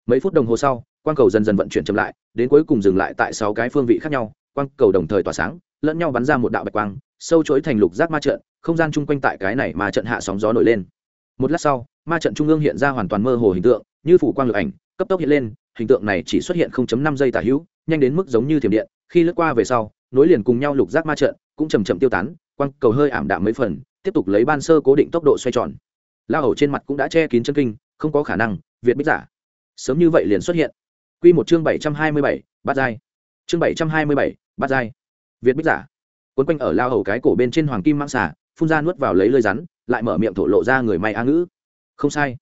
Mấy phút đồng hồ sau, quang cầu dần dần vận chuyển chậm lại, đến cuối cùng dừng lại tại sáu cái phương vị khác nhau, quang cầu đồng thời tỏa sáng, lẫn nhau bắn ra một đạo bạch quang sâu chối thành lục giác ma trận không gian chung quanh tại cái này mà trận hạ sóng gió nổi lên. Một lát sau ma trận trung ương hiện ra hoàn toàn mơ hồ hình tượng như phủ quang lực ảnh cấp tốc hiện lên hình tượng này chỉ xuất hiện 0.5 giây tả hữu nhanh đến mức giống như thiểm điện khi lướt qua về sau nối liền cùng nhau lục giác ma trận cũng chầm chậm tiêu tán quang cầu hơi ảm đạm mấy phần tiếp tục lấy ban sơ cố định tốc độ xoay tròn. La hầu trên mặt cũng đã che kín chân kinh không có khả năng việt bích giả. Sớm như vậy liền xuất hiện. Quy một chương bảy trăm hai mươi bảy, bát giai. Chương bảy trăm hai mươi bảy, bát giai. Việt bích giả quấn quanh ở lao hầu cái cổ bên trên hoàng kim mang xả phun ra nuốt vào lấy lơi rắn, lại mở miệng thổ lộ ra người may a ngữ. Không sai.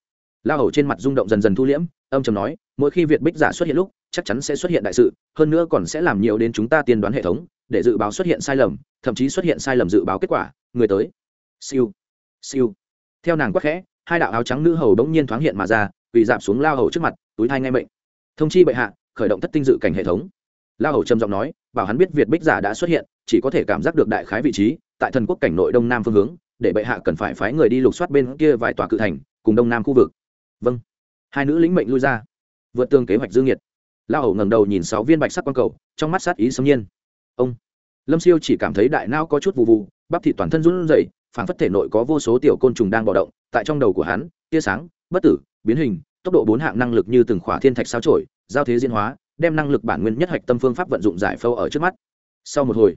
Lao hầu trên mặt rung động dần dần thu liễm, âm chầm nói, mỗi khi việt bích giả xuất hiện lúc, chắc chắn sẽ xuất hiện đại sự, hơn nữa còn sẽ làm nhiều đến chúng ta tiên đoán hệ thống, để dự báo xuất hiện sai lầm, thậm chí xuất hiện sai lầm dự báo kết quả, người tới. Siêu. Siêu. Theo nàng quắc khẽ, hai đạo áo trắng nữ hầu bỗng nhiên thoáng hiện mà ra, quỳ dạp xuống lao hầu trước mặt, túi thai ngay mệnh. Thông chi bệ hạ, khởi động thất tinh dự cảnh hệ thống. Lao hầu trầm giọng nói bảo hắn biết việt bích giả đã xuất hiện, chỉ có thể cảm giác được đại khái vị trí, tại thần quốc cảnh nội đông nam phương hướng, để bệ hạ cần phải phái người đi lục soát bên kia vài tòa cự thành, cùng đông nam khu vực. Vâng. Hai nữ lĩnh mệnh lui ra. Vượt tương kế hoạch dương nhiệt. Lao hầu ngẩng đầu nhìn sáu viên bạch sắc quang cầu, trong mắt sát ý sâm nhiên. Ông. Lâm siêu chỉ cảm thấy đại não có chút vụ vụ bắp thịt toàn thân run rẩy phản phất thể nội có vô số tiểu côn trùng đang bò động, tại trong đầu của hắn, tia sáng, bất tử, biến hình, tốc độ bốn hạng năng lực như từng khỏa thiên thạch sao trổi, giao thế diễn hóa đem năng lực bản nguyên nhất hạch tâm phương pháp vận dụng giải phâu ở trước mắt. Sau một hồi,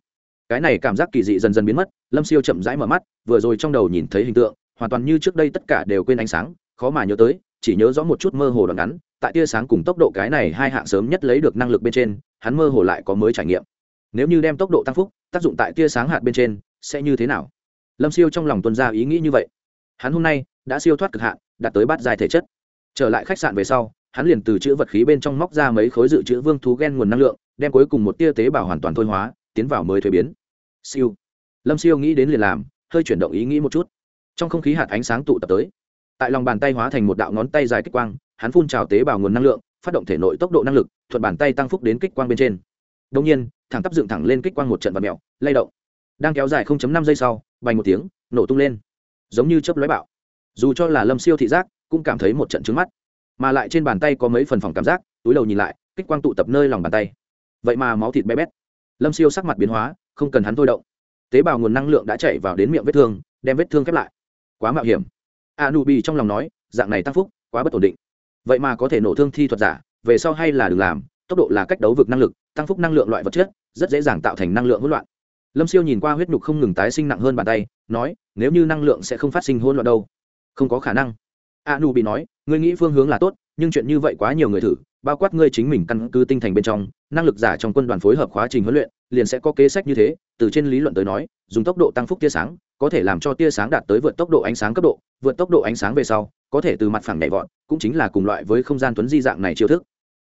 cái này cảm giác kỳ dị dần dần biến mất, lâm siêu chậm rãi mở mắt, vừa rồi trong đầu nhìn thấy hình tượng, hoàn toàn như trước đây tất cả đều quên ánh sáng, khó mà nhớ tới, chỉ nhớ rõ một chút mơ hồ đoạn ngắn, tại tia sáng cùng tốc độ cái này hai hạng sớm nhất lấy được năng lực bên trên, hắn mơ hồ lại có mới trải nghiệm. Nếu như đem tốc độ tăng phúc, tác dụng tại tia sáng hạt bên trên, sẽ như thế nào? Lâm siêu trong lòng tuân ra ý nghĩ như vậy. Hắn hôm nay đã siêu thoát cực hạn, đạt tới bát dài thể chất. Trở lại khách sạn về sau hắn liền từ chữ vật khí bên trong móc ra mấy khối dự trữ vương thú gen nguồn năng lượng, đem cuối cùng một tia tế bào hoàn toàn thôi hóa, tiến vào mới thuế biến. Siêu. Lâm siêu nghĩ đến liền làm, hơi chuyển động ý nghĩ một chút. Trong không khí hạt ánh sáng tụ tập tới. Tại lòng bàn tay hóa thành một đạo ngón tay dài kích quang, hắn phun trào tế bào nguồn năng lượng, phát động thể nội tốc độ năng lực, thuận bàn tay tăng phúc đến kích quang bên trên. Đông nhiên, thẳng tắp dựng thẳng lên kích quang một trận vật mèo, lay động. Đang kéo dài 0.5 giây sau bành một tiếng, nổ tung lên. Giống như chớp lóe bạo. Dù cho là lâm siêu thị giác, cũng cảm thấy một trận trứng mắt mà lại trên bàn tay có mấy phần phòng cảm giác, túi đầu nhìn lại, kích quang tụ tập nơi lòng bàn tay. Vậy mà máu thịt bé bét. Lâm siêu sắc mặt biến hóa, không cần hắn thôi động. Tế bào nguồn năng lượng đã chảy vào đến miệng vết thương, đem vết thương khép lại. Quá mạo hiểm. A nu bi trong lòng nói, dạng này tăng phúc, quá bất ổn định. Vậy mà có thể nổ thương thi thuật giả, về sau hay là đừng làm, tốc độ là cách đấu vực năng lực, tăng phúc năng lượng loại vật chất, rất dễ dàng tạo thành năng lượng hỗn loạn. Lâm siêu nhìn qua huyết nhục không ngừng tái sinh nặng hơn bàn tay, nói, nếu như năng lượng sẽ không phát sinh hỗn loạn đâu. Không có khả năng. A nu bị nói ngươi nghĩ phương hướng là tốt, nhưng chuyện như vậy quá nhiều người thử, bao quát ngươi chính mình căn cứ tinh thành bên trong, năng lực giả trong quân đoàn phối hợp quá trình huấn luyện, liền sẽ có kế sách như thế, từ trên lý luận tới nói, dùng tốc độ tăng phúc tia sáng, có thể làm cho tia sáng đạt tới vượt tốc độ ánh sáng cấp độ, vượt tốc độ ánh sáng về sau, có thể từ mặt phẳng nhảy vọt, cũng chính là cùng loại với không gian tuấn di dạng này chiêu thức.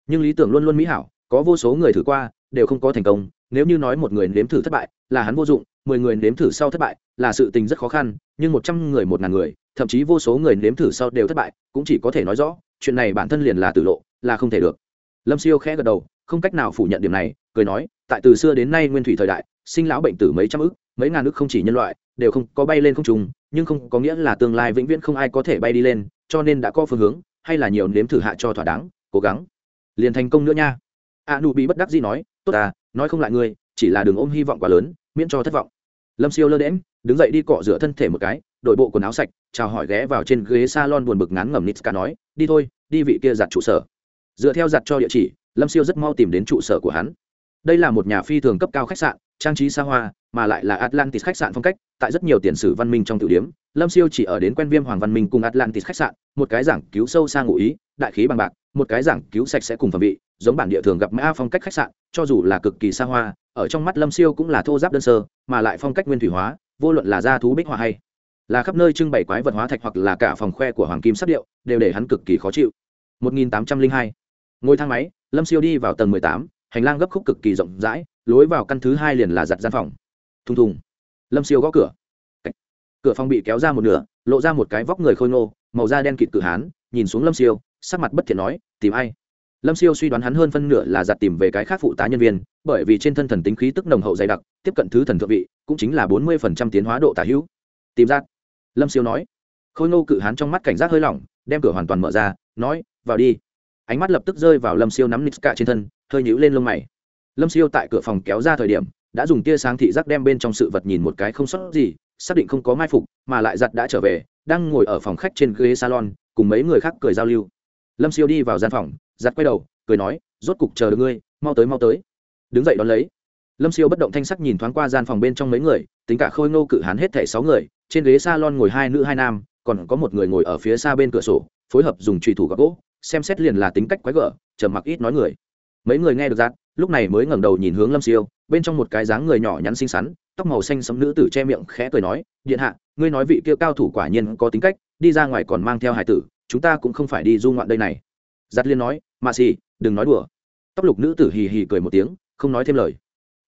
Nhưng lý tưởng luôn luôn mỹ hảo, có vô số người thử qua, đều không có thành công, nếu như nói một người nếm thử thất bại, là hắn vô dụng, mười người nếm thử sau thất bại, là sự tình rất khó khăn, nhưng một trăm người, một ngàn người thậm chí vô số người nếm thử sau đều thất bại, cũng chỉ có thể nói rõ, chuyện này bản thân liền là tử lộ, là không thể được. Lâm siêu khẽ gật đầu, không cách nào phủ nhận điểm này, cười nói, tại từ xưa đến nay nguyên thủy thời đại, sinh lão bệnh tử mấy trăm ức, mấy ngàn ức không chỉ nhân loại, đều không có bay lên không trùng nhưng không có nghĩa là tương lai vĩnh viễn không ai có thể bay đi lên, cho nên đã có phương hướng, hay là nhiều nếm thử hạ cho thỏa đáng, cố gắng. Liền thành công nữa nha. A Nụ bị bất đắc gì nói, tốt à nói không lại ngươi, chỉ là đường ôm hy vọng quá lớn, miễn cho thất vọng. Lâm siêu lơ đễm đứng dậy đi cọ rửa thân thể một cái đội bộ quần áo sạch, chào hỏi ghé vào trên ghế s a lon buồn bực ngán ngẩm nitska nói, đi thôi, đi vị kia giặt trụ sở. Dựa theo giặt cho địa chỉ, lâm siêu rất mau tìm đến trụ sở của hắn. Đây là một nhà phi thường cấp cao khách sạn, trang trí xa hoa, mà lại là atlantis khách sạn phong cách, tại rất nhiều tiền sử văn minh trong tử điếm lâm siêu chỉ ở đến quen viêm hoàng văn minh cùng atlantis khách sạn, một cái giảng cứu sâu xa ngụ ý, đại khí bằng bạc, một cái giảng cứu sạch sẽ cùng phẩm vị, giống bản địa thường gặp mã phong cách khách sạn, cho dù là cực kỳ xa hoa, ở trong mắt lâm siêu cũng là thô giáp đơn sơ, mà lại phong cách nguyên thủy hóa, vô luận là gia thú bích họa hay là khắp nơi trưng bày quái vật hóa thạch hoặc là cả phòng khoe của hoàng kim sắc điệu đều để hắn cực kỳ khó chịu. 1802. ngôi thang máy lâm siêu đi vào tầng 18, hành lang gấp khúc cực kỳ rộng rãi lối vào căn thứ hai liền là giặt gian phòng. Thùng thùng. Lâm siêu gõ cửa. Cửa phòng bị kéo ra một nửa lộ ra một cái vóc người khôi ngô màu da đen kịt cự hán nhìn xuống lâm siêu sắc mặt bất thiện nói tìm ai? Lâm siêu suy đoán hắn hơn phân nửa là giặt tìm về cái khác phụ tá nhân viên bởi vì trên thân thần tính khí tức nồng hậu dày đặc tiếp cận thứ thần thượng vị cũng chính là bốn mươi phần trăm tiến hóa độ tả hữu. Tìm ra lâm siêu nói. Khôi ngô cự hán trong mắt cảnh giác hơi lỏng, đem cửa hoàn toàn mở ra, nói, vào đi. Ánh mắt lập tức rơi vào lâm siêu nắm nít trên thân, hơi nhũ lên lông mày. Lâm siêu tại cửa phòng kéo ra thời điểm, đã dùng tia sáng thị giác đem bên trong sự vật nhìn một cái không sót gì, xác định không có mai phục, mà lại giặt đã trở về, đang ngồi ở phòng khách trên ghế salon, cùng mấy người khác cười giao lưu. Lâm siêu đi vào gian phòng, giặt quay đầu, cười nói, rốt cục chờ được ngươi, mau tới mau tới. Đứng dậy đón lấy lâm siêu bất động thanh sắc nhìn thoáng qua gian phòng bên trong mấy người, tính cả khôi ngô cự hán hết thẻ sáu người, trên ghế s a lon ngồi hai nữ hai nam, còn có một người ngồi ở phía xa bên cửa sổ, phối hợp dùng trùy thủ gặp gỗ, xem xét liền là tính cách quái gở, trầm mặc ít nói người. Mấy người nghe được giạt lúc này mới ngẩng đầu nhìn hướng lâm siêu, bên trong một cái dáng người nhỏ nhắn xinh xắn, tóc màu xanh sẫm nữ tử che miệng khẽ cười nói, điện hạ, ngươi nói vị kia cao thủ quả nhiên có tính cách, đi ra ngoài còn mang theo hải tử, chúng ta cũng không phải đi du ngoạn đây này. Giặt liên nói mà xì đừng nói đùa. Tóc lục nữ tử hì hì cười một tiếng, không nói thêm lời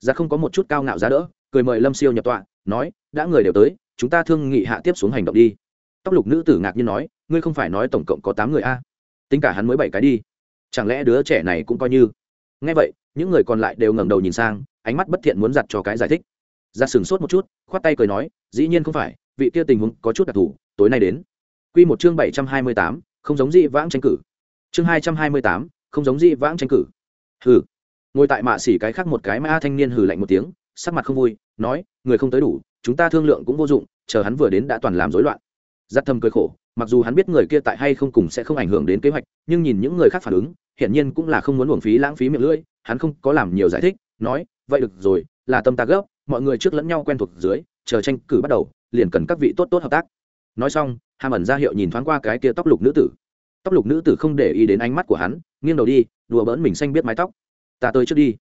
ra không có một chút cao ngạo giá đỡ, cười mời lâm siêu nhập tọa, nói, đã người đều tới, chúng ta thương nghị hạ tiếp xuống hành động đi. Tóc lục nữ tử ngạc nhiên nói, ngươi không phải nói tổng cộng có tám người a? Tính cả hắn mới bảy cái đi. Chẳng lẽ đứa trẻ này cũng coi như? Nghe vậy, những người còn lại đều ngẩng đầu nhìn sang, ánh mắt bất thiện muốn giặt cho cái giải thích. Ra sừng sốt một chút, khoát tay cười nói, dĩ nhiên không phải, vị kia tình huống có chút đặc thù, tối nay đến. Quy một chương bảy trăm hai mươi tám, không giống dị vãng tranh cử. Chương hai trăm hai mươi tám, không giống dị vãng tranh cử. Ừ ngồi tại mạ xỉ cái khác một cái ma thanh niên hừ lạnh một tiếng, sắc mặt không vui, nói, người không tới đủ, chúng ta thương lượng cũng vô dụng, chờ hắn vừa đến đã toàn làm rối loạn. Giáp thâm cười khổ, mặc dù hắn biết người kia tại hay không cùng sẽ không ảnh hưởng đến kế hoạch, nhưng nhìn những người khác phản ứng, hiển nhiên cũng là không muốn uổng phí lãng phí miệng lưỡi, hắn không có làm nhiều giải thích, nói, vậy được rồi, là tâm ta gấp, mọi người trước lẫn nhau quen thuộc dưới, chờ tranh cử bắt đầu, liền cần các vị tốt tốt hợp tác. Nói xong hàm ẩn ra hiệu nhìn thoáng qua cái kia tóc lục nữ tử. Tóc lục nữ tử không để ý đến ánh mắt của hắn, nghiêng đầu đi, đùa bỡn mình xanh biết mái tóc ta tới trước đi.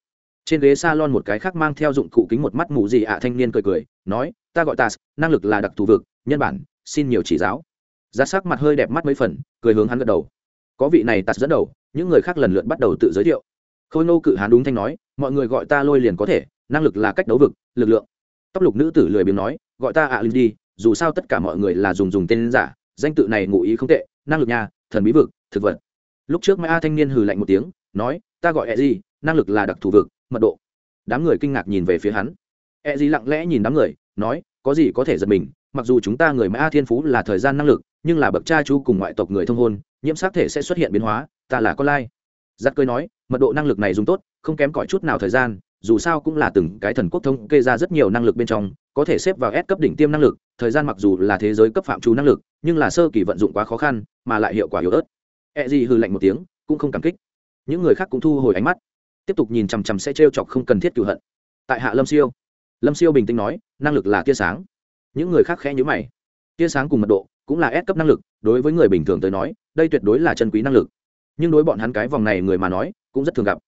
Trên ghế s a lon một cái khác mang theo dụng cụ kính một mắt mù gì ạ à, thanh niên cười cười, nói, ta gọi ta, năng lực là đặc thù vực, nhân bản, xin nhiều chỉ giáo. Ra sắc mặt hơi đẹp mắt mấy phần, cười hướng hắn gật đầu. Có vị này tạt dẫn đầu, những người khác lần lượt bắt đầu tự giới thiệu. Khôi nô cự hán đúng thanh nói, mọi người gọi ta lôi liền có thể, năng lực là cách đấu vực, lực lượng. Tóc lục nữ tử lười biếng nói, gọi ta ạ à, linh đi dù sao tất cả mọi người là dùng dùng tên giả, danh tự này ngụ ý không tệ, năng lực nhà, thần bí vực, thực vật. Lúc trước mai a thanh niên hừ lạnh một tiếng, nói, ta gọi e gì năng lực là đặc thù vực mật độ đám người kinh ngạc nhìn về phía hắn e gì lặng lẽ nhìn đám người nói có gì có thể giật mình mặc dù chúng ta người mã thiên phú là thời gian năng lực nhưng là bậc cha chú cùng ngoại tộc người thông hôn nhiễm sắc thể sẽ xuất hiện biến hóa ta là con lai giặc cười nói mật độ năng lực này dùng tốt không kém cỏi chút nào thời gian dù sao cũng là từng cái thần quốc thông kê ra rất nhiều năng lực bên trong có thể xếp vào S cấp đỉnh tiêm năng lực, thời gian mặc dù là thế giới cấp phạm trù năng lực, nhưng là sơ kỳ vận dụng quá khó khăn, mà lại hiệu quả yếu ớt. E gì hừ lạnh một tiếng, cũng không cảm kích. Những người khác cũng thu hồi ánh mắt, tiếp tục nhìn chằm chằm sẽ trêu chọc không cần thiết cừu hận. Tại Hạ Lâm Siêu, Lâm Siêu bình tĩnh nói, năng lực là tia sáng. Những người khác khẽ nhữ mày. Tia sáng cùng mật độ, cũng là S cấp năng lực, đối với người bình thường tới nói, đây tuyệt đối là chân quý năng lực. Nhưng đối bọn hắn cái vòng này người mà nói, cũng rất thường gặp.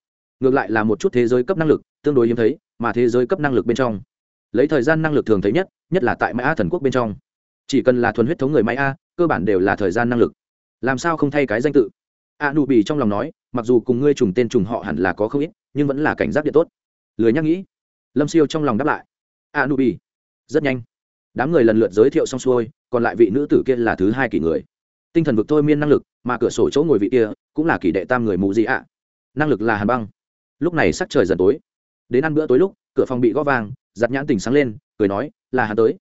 Ngược lại là một chút thế giới cấp năng lực, tương đối hiếm thấy, mà thế giới cấp năng lực bên trong lấy thời gian năng lực thường thấy nhất nhất là tại mãi a thần quốc bên trong chỉ cần là thuần huyết thống người mãi a cơ bản đều là thời gian năng lực làm sao không thay cái danh tự a nụ bì trong lòng nói, mặc dù cùng ngươi trùng tên trùng họ hẳn là có không ít, nhưng vẫn là cảnh giác điện tốt. Lười nhắc nghĩ. Lâm siêu trong lòng đáp lại. A nụ bì. Rất nhanh. Đám người lần lượt giới thiệu xong xuôi, còn lại vị nữ tử kia là thứ hai kỷ người. Tinh thần vực thôi miên năng lực, mà cửa sổ chỗ ngồi vị kia, cũng là kỷ đệ tam người mù dị ạ. Năng lực là hàn băng. Lúc này sắc trời dần tối. Đến ăn bữa tối lúc, cửa phòng bị gõ vang giặt nhãn tình sáng lên, cười nói, là hắn tới.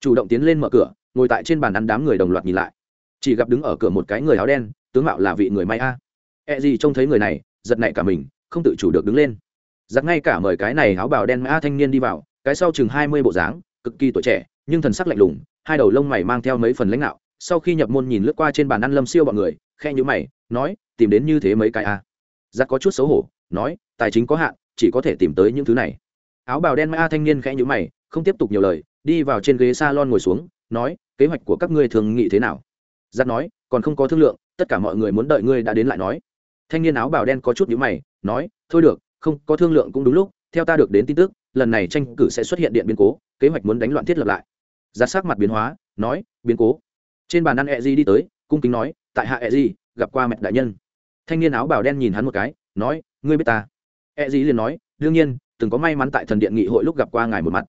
Chủ động tiến lên mở cửa, ngồi tại trên bàn ăn đám người đồng loạt nhìn lại chỉ gặp đứng ở cửa một cái người áo đen, tướng mạo là vị người may a. E gì trông thấy người này, giật nảy cả mình, không tự chủ được đứng lên. Giặc ngay cả mời cái này áo bào đen mã thanh niên đi vào, cái sau chừng hai mươi bộ dáng, cực kỳ tuổi trẻ, nhưng thần sắc lạnh lùng, hai đầu lông mày mang theo mấy phần lãnh đạo, sau khi nhập môn nhìn lướt qua trên bàn ăn lâm siêu bọn người khe nhữ mày, nói, tìm đến như thế mấy cái a. À. có chút xấu hổ, nói, tài chính có hạn, chỉ có thể tìm tới những thứ này. Áo bào đen mã thanh niên khẽ nhữ mày, không tiếp tục nhiều lời, đi vào trên ghế s a lon ngồi xuống, nói, kế hoạch của các ngươi thường nghĩ thế nào? Giặc nói, còn không có thương lượng, tất cả mọi người muốn đợi ngươi đã đến lại nói. Thanh niên áo bào đen có chút nhữ mày, nói, thôi được, không, có thương lượng cũng đúng lúc, theo ta được đến tin tức, lần này tranh cử sẽ xuất hiện điện biến cố, kế hoạch muốn đánh loạn thiết lập lại. Giặc sắc mặt biến hóa, nói, biến cố. Trên bàn ăn e di đi tới, cung kính nói, tại hạ e di gặp qua mẹ đại nhân. Thanh niên áo bào đen nhìn hắn một cái, nói, ngươi biết ta. E di liền nói, đương nhiên, từng có may mắn tại thần điện nghị hội lúc gặp qua ngài một mặt.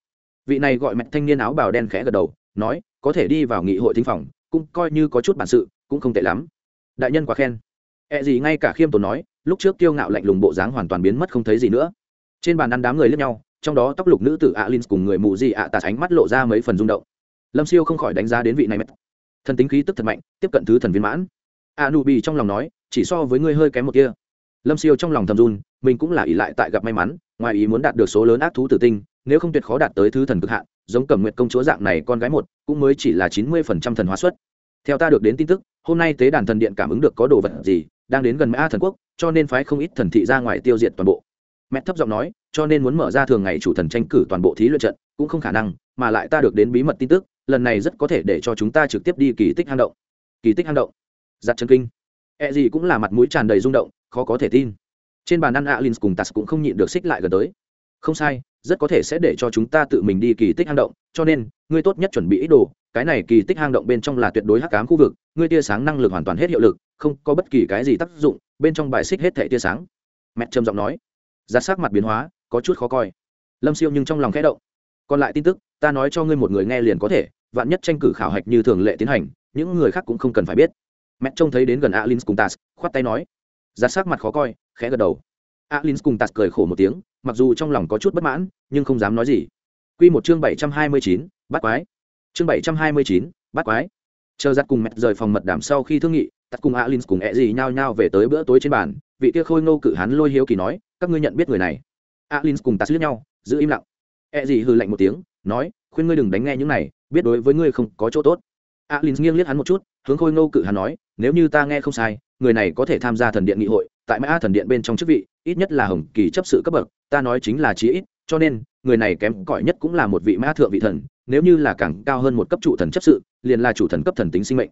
Vị này gọi mẹ thanh niên áo bào đen khẽ gật đầu, nói, có thể đi vào nghị hội thính phòng cũng coi như có chút bản sự, cũng không tệ lắm. Đại nhân quá khen. E Ẹ gì ngay cả khiêm tốn nói, lúc trước kiêu ngạo lạnh lùng bộ dáng hoàn toàn biến mất không thấy gì nữa. Trên bàn ăn đám người lướt nhau, trong đó tóc lục nữ tử alin cùng người mù gì ạ tạt ánh mắt lộ ra mấy phần rung động. Lâm siêu không khỏi đánh giá đến vị này mất thần tính khí tức thật mạnh, tiếp cận thứ thần viên mãn. A nụ bì trong lòng nói, chỉ so với ngươi hơi kém một kia. Lâm siêu trong lòng thầm run, mình cũng là ỷ lại tại gặp may mắn, ngoài ý muốn đạt được số lớn ác thú tử tinh, nếu không tuyệt khó đạt tới thứ thần cực hạn giống cẩm nguyện công chúa dạng này con gái một, cũng mới chỉ là chín mươi phần trăm thần hóa suất theo ta được đến tin tức, hôm nay tế đàn thần điện cảm ứng được có đồ vật gì, đang đến gần mã thần quốc, cho nên phái không ít thần thị ra ngoài tiêu diệt toàn bộ. Mẹ thấp giọng nói, cho nên muốn mở ra thường ngày chủ thần tranh cử toàn bộ thí luyện trận, cũng không khả năng, mà lại ta được đến bí mật tin tức, lần này rất có thể để cho chúng ta trực tiếp đi kỳ tích hang động. Kỳ tích hang động? Giặt chân kinh. E gì cũng là mặt mũi tràn đầy rung động, khó có thể tin. Trên bàn ăn alin cùng tas cũng không nhịn được xích lại gần tới không sai, rất có thể sẽ để cho chúng ta tự mình đi kỳ tích hang động, cho nên, ngươi tốt nhất chuẩn bị ít đồ, cái này kỳ tích hang động bên trong là tuyệt đối hắc ám khu vực, ngươi tia sáng năng lực hoàn toàn hết hiệu lực, không có bất kỳ cái gì tác dụng, bên trong bài xích hết thẻ tia sáng. Mẹ trầm giọng nói. Giá sắc mặt biến hóa, có chút khó coi. Lâm siêu nhưng trong lòng khẽ động. Còn lại tin tức, ta nói cho ngươi một người nghe liền có thể, vạn nhất tranh cử khảo hạch như thường lệ tiến hành, những người khác cũng không cần phải biết. Mẹ trông thấy đến gần alin cùng tas khoát tay nói. Giá sắc mặt khó coi, khẽ gật đầu alin cùng tạt cười khổ một tiếng mặc dù trong lòng có chút bất mãn nhưng không dám nói gì Quy một chương bảy trăm hai mươi chín, bắt quái. Chương bảy trăm hai mươi chín, bắt quái. Chờ giặt cùng mẹ rời phòng mật đàm sau khi thương nghị, tắt cùng Alin cùng ẹ gì nhao nhao về tới bữa tối trên bàn, vị kia khôi ngô cự hắn lôi hiếu kỳ nói, các ngươi nhận biết người này. Alin cùng tạt liếc nhau, giữ im lặng. ẹ gì hừ lạnh một tiếng, nói, khuyên ngươi đừng đánh nghe những này, biết đối với ngươi không có chỗ tốt. Alin nghiêng liếc hắn một chút, hướng khôi ngô cự hắn nói, nếu như ta nghe không sai, người này có thể tham gia thần điện nghị hội, tại mã thần điện bên trong chức vị ít nhất là hồng kỳ chấp sự cấp bậc ta nói chính là chí ít cho nên người này kém cỏi nhất cũng là một vị mã thượng vị thần nếu như là càng cao hơn một cấp trụ thần chấp sự liền là chủ thần cấp thần tính sinh mệnh.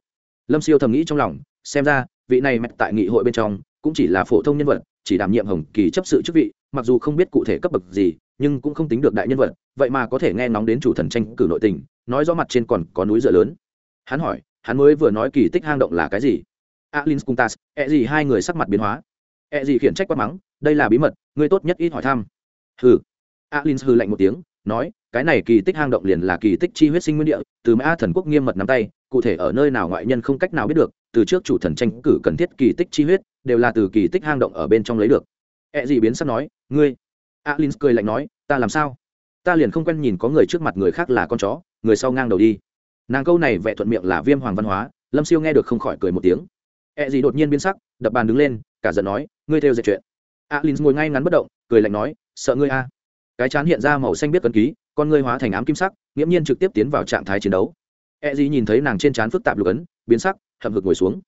Lâm siêu thầm nghĩ trong lòng xem ra vị này mẹ tại nghị hội bên trong cũng chỉ là phổ thông nhân vật chỉ đảm nhiệm hồng kỳ chấp sự chức vị mặc dù không biết cụ thể cấp bậc gì nhưng cũng không tính được đại nhân vật vậy mà có thể nghe nóng đến chủ thần tranh cử nội tình nói rõ mặt trên còn có núi dựa lớn. Hắn hỏi hắn mới vừa nói kỳ tích hang động là cái gì? Alin cung tas e gì hai người sắc mặt biến hóa? E gì khiển trách quát mắng, đây là bí mật, ngươi tốt nhất ít hỏi thăm. hừ. Alin hừ lạnh một tiếng nói cái này kỳ tích hang động liền là kỳ tích chi huyết sinh nguyên địa từ mã thần quốc nghiêm mật nắm tay cụ thể ở nơi nào ngoại nhân không cách nào biết được từ trước chủ thần tranh cử cần thiết kỳ tích chi huyết đều là từ kỳ tích hang động ở bên trong lấy được. E gì biến sắp nói ngươi. Alin cười lạnh nói ta làm sao? Ta liền không quen nhìn có người trước mặt người khác là con chó người sau ngang đầu đi. Nàng câu này vẽ thuận miệng là viêm hoàng văn hóa lâm siêu nghe được không khỏi cười một tiếng. E gì đột nhiên biến sắc đập bàn đứng lên cả giận nói ngươi theo dệt chuyện alin ngồi ngay ngắn bất động, cười lạnh nói, sợ ngươi a. Cái chán hiện ra màu xanh biết cân ký, con ngươi hóa thành ám kim sắc, nghiễm nhiên trực tiếp tiến vào trạng thái chiến đấu. E gì nhìn thấy nàng trên trán phức tạp lục ấn, biến sắc, hậm hực ngồi xuống.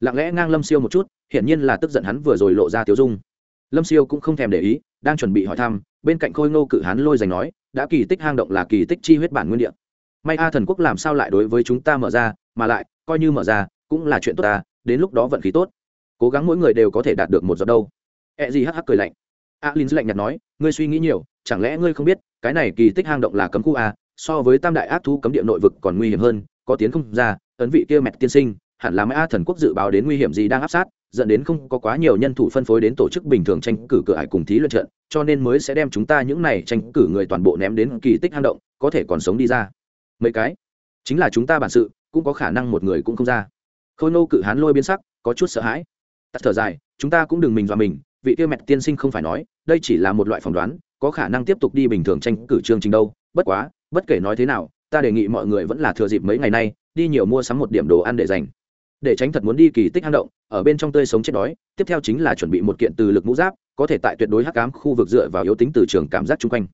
Lặng lẽ ngang lâm siêu một chút, hiển nhiên là tức giận hắn vừa rồi lộ ra tiêu dung. Lâm siêu cũng không thèm để ý, đang chuẩn bị hỏi thăm, bên cạnh khôi ngô cự hán lôi giành nói, đã kỳ tích hang động là kỳ tích chi huyết bản nguyên địa. May a thần quốc làm sao lại đối với chúng ta mở ra, mà lại, coi như mở ra, cũng là chuyện tốt ta, đến lúc đó vận khí tốt. Cố gắng mỗi người đều có thể đạt được một giọt đâu e gì hắc hắc cười lạnh. A l i lạnh nhạt nói, ngươi suy nghĩ nhiều, chẳng lẽ ngươi không biết, cái này kỳ tích hang động là cấm khu a, so với tam đại ác thú cấm địa nội vực còn nguy hiểm hơn, có tiến không ra, ấn vị kia mẹt tiên sinh, hẳn là mã thần quốc dự báo đến nguy hiểm gì đang áp sát, dẫn đến không có quá nhiều nhân thủ phân phối đến tổ chức bình thường tranh cử cửa ải cùng thí luyện trận, cho nên mới sẽ đem chúng ta những này tranh cử người toàn bộ ném đến kỳ tích hang động, có thể còn sống đi ra. Mấy cái? Chính là chúng ta bản sự, cũng có khả năng một người cũng không ra. Khôi nô cự hán lôi biến sắc, có chút sợ hãi. Tắt thở dài, chúng ta cũng đừng mình dọa mình vị tiêu mẹt tiên sinh không phải nói, đây chỉ là một loại phỏng đoán, có khả năng tiếp tục đi bình thường tranh cử chương trình đâu. Bất quá, bất kể nói thế nào, ta đề nghị mọi người vẫn là thừa dịp mấy ngày nay, đi nhiều mua sắm một điểm đồ ăn để dành. Để tránh thật muốn đi kỳ tích hang động, ở bên trong tươi sống chết đói, tiếp theo chính là chuẩn bị một kiện từ lực mũ giáp, có thể tại tuyệt đối hắc cám khu vực dựa vào yếu tính từ trường cảm giác chung quanh.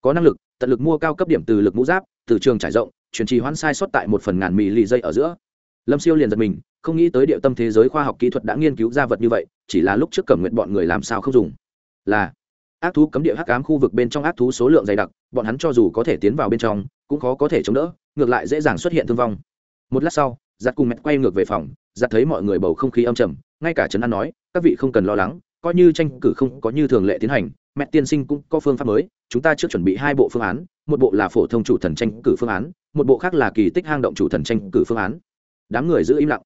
Có năng lực, tận lực mua cao cấp điểm từ lực mũ giáp, từ trường trải rộng, chuyển trì hoãn sai sót tại một phần ngàn mì lì dây ở giữa. Lâm siêu liền giật mình không nghĩ tới địa tâm thế giới khoa học kỹ thuật đã nghiên cứu ra vật như vậy, chỉ là lúc trước cẩm nguyện bọn người làm sao không dùng. Là, ác thú cấm địa hắc ám khu vực bên trong ác thú số lượng dày đặc, bọn hắn cho dù có thể tiến vào bên trong, cũng khó có thể chống đỡ, ngược lại dễ dàng xuất hiện thương vong. Một lát sau giặt cùng mẹ quay ngược về phòng giặt thấy mọi người bầu không khí âm trầm, ngay cả trấn an nói, các vị không cần lo lắng, coi như tranh cử không có như thường lệ tiến hành mẹ tiên sinh cũng có phương pháp mới, chúng ta trước chuẩn bị hai bộ phương án, một bộ là phổ thông chủ thần tranh cử phương án, một bộ khác là kỳ tích hang động chủ thần tranh cử phương án. Đám người giữ im lặng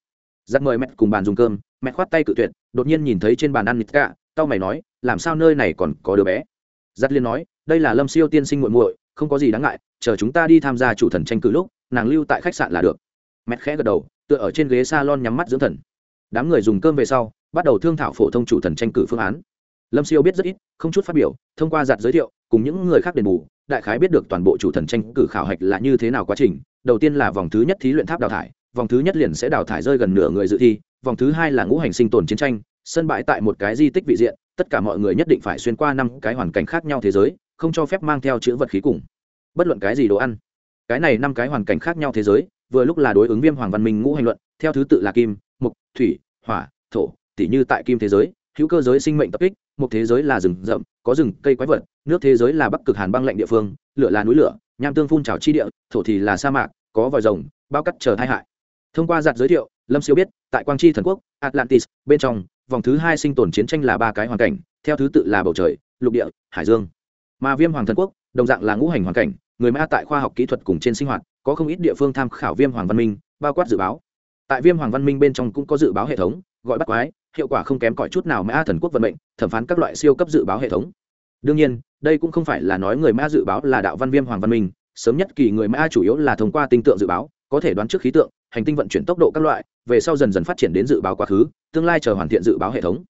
giặc mời mẹ cùng bàn dùng cơm, mẹ khoát tay cự tuyệt, đột nhiên nhìn thấy trên bàn ăn nít cả tao mày nói, làm sao nơi này còn có đứa bé? Giặc liên nói, đây là lâm siêu tiên sinh muội muội, không có gì đáng ngại, chờ chúng ta đi tham gia chủ thần tranh cử lúc, nàng lưu tại khách sạn là được. Mẹ khẽ gật đầu, tựa ở trên ghế salon nhắm mắt dưỡng thần. Đám người dùng cơm về sau, bắt đầu thương thảo phổ thông chủ thần tranh cử phương án. Lâm siêu biết rất ít, không chút phát biểu, thông qua giặt giới thiệu, cùng những người khác đền bù, đại khái biết được toàn bộ chủ thần tranh cử khảo hạch là như thế nào quá trình. Đầu tiên là vòng thứ nhất thí luyện tháp đào thải vòng thứ nhất liền sẽ đào thải rơi gần nửa người dự thi, vòng thứ hai là ngũ hành sinh tồn chiến tranh, sân bãi tại một cái di tích vị diện, tất cả mọi người nhất định phải xuyên qua năm cái hoàn cảnh khác nhau thế giới, không cho phép mang theo chữ vật khí cùng, bất luận cái gì đồ ăn. Cái này năm cái hoàn cảnh khác nhau thế giới, vừa lúc là đối ứng viêm hoàng văn minh ngũ hành luận, theo thứ tự là kim, mục, thủy, hỏa, thổ, tỉ như tại kim thế giới, hữu cơ giới sinh mệnh tập kích một thế giới là rừng rậm, có rừng, cây quái vật, nước thế giới là bắc cực hàn băng lạnh địa phương, lửa là núi lửa, nham tương phun trào chi địa, thổ thì là sa mạc, có vòi rồng, bao cắt chờ tai hại thông qua giặt giới thiệu, lâm siêu biết, tại quang tri thần quốc, atlantis, bên trong, vòng thứ hai sinh tồn chiến tranh là ba cái hoàn cảnh, theo thứ tự là bầu trời, lục địa, hải dương. Mà viêm hoàng thần quốc, đồng dạng là ngũ hành hoàn cảnh, người mã tại khoa học kỹ thuật cùng trên sinh hoạt, có không ít địa phương tham khảo viêm hoàng văn minh, bao quát dự báo. Tại viêm hoàng văn minh bên trong cũng có dự báo hệ thống, gọi bắt quái, hiệu quả không kém cỏi chút nào mã thần quốc vận mệnh, thẩm phán các loại siêu cấp dự báo hệ thống. Đương nhiên, đây cũng không phải là nói người mã dự báo là đạo văn viêm hoàng văn minh, sớm nhất kỳ người mã chủ yếu là thông qua tinh tượng dự báo có thể đoán trước khí tượng, hành tinh vận chuyển tốc độ các loại, về sau dần dần phát triển đến dự báo quá khứ, tương lai chờ hoàn thiện dự báo hệ thống.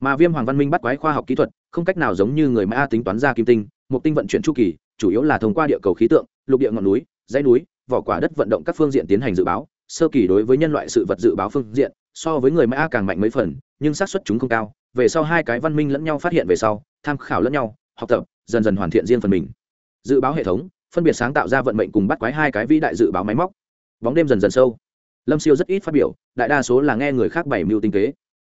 Mà viêm hoàng văn minh bắt quái khoa học kỹ thuật, không cách nào giống như người mã tính toán ra kim tinh một tinh vận chuyển chu kỳ, chủ yếu là thông qua địa cầu khí tượng, lục địa ngọn núi, dãy núi, vỏ quả đất vận động các phương diện tiến hành dự báo. Sơ kỳ đối với nhân loại sự vật dự báo phương diện, so với người mã càng mạnh mấy phần, nhưng xác suất chúng không cao. Về sau hai cái văn minh lẫn nhau phát hiện về sau, tham khảo lẫn nhau, học tập, dần dần hoàn thiện riêng phần mình. Dự báo hệ thống, phân biệt sáng tạo ra vận mệnh cùng bắt quái hai cái vĩ đại dự báo máy móc bóng đêm dần dần sâu. Lâm siêu rất ít phát biểu, đại đa số là nghe người khác bày mưu tinh kế.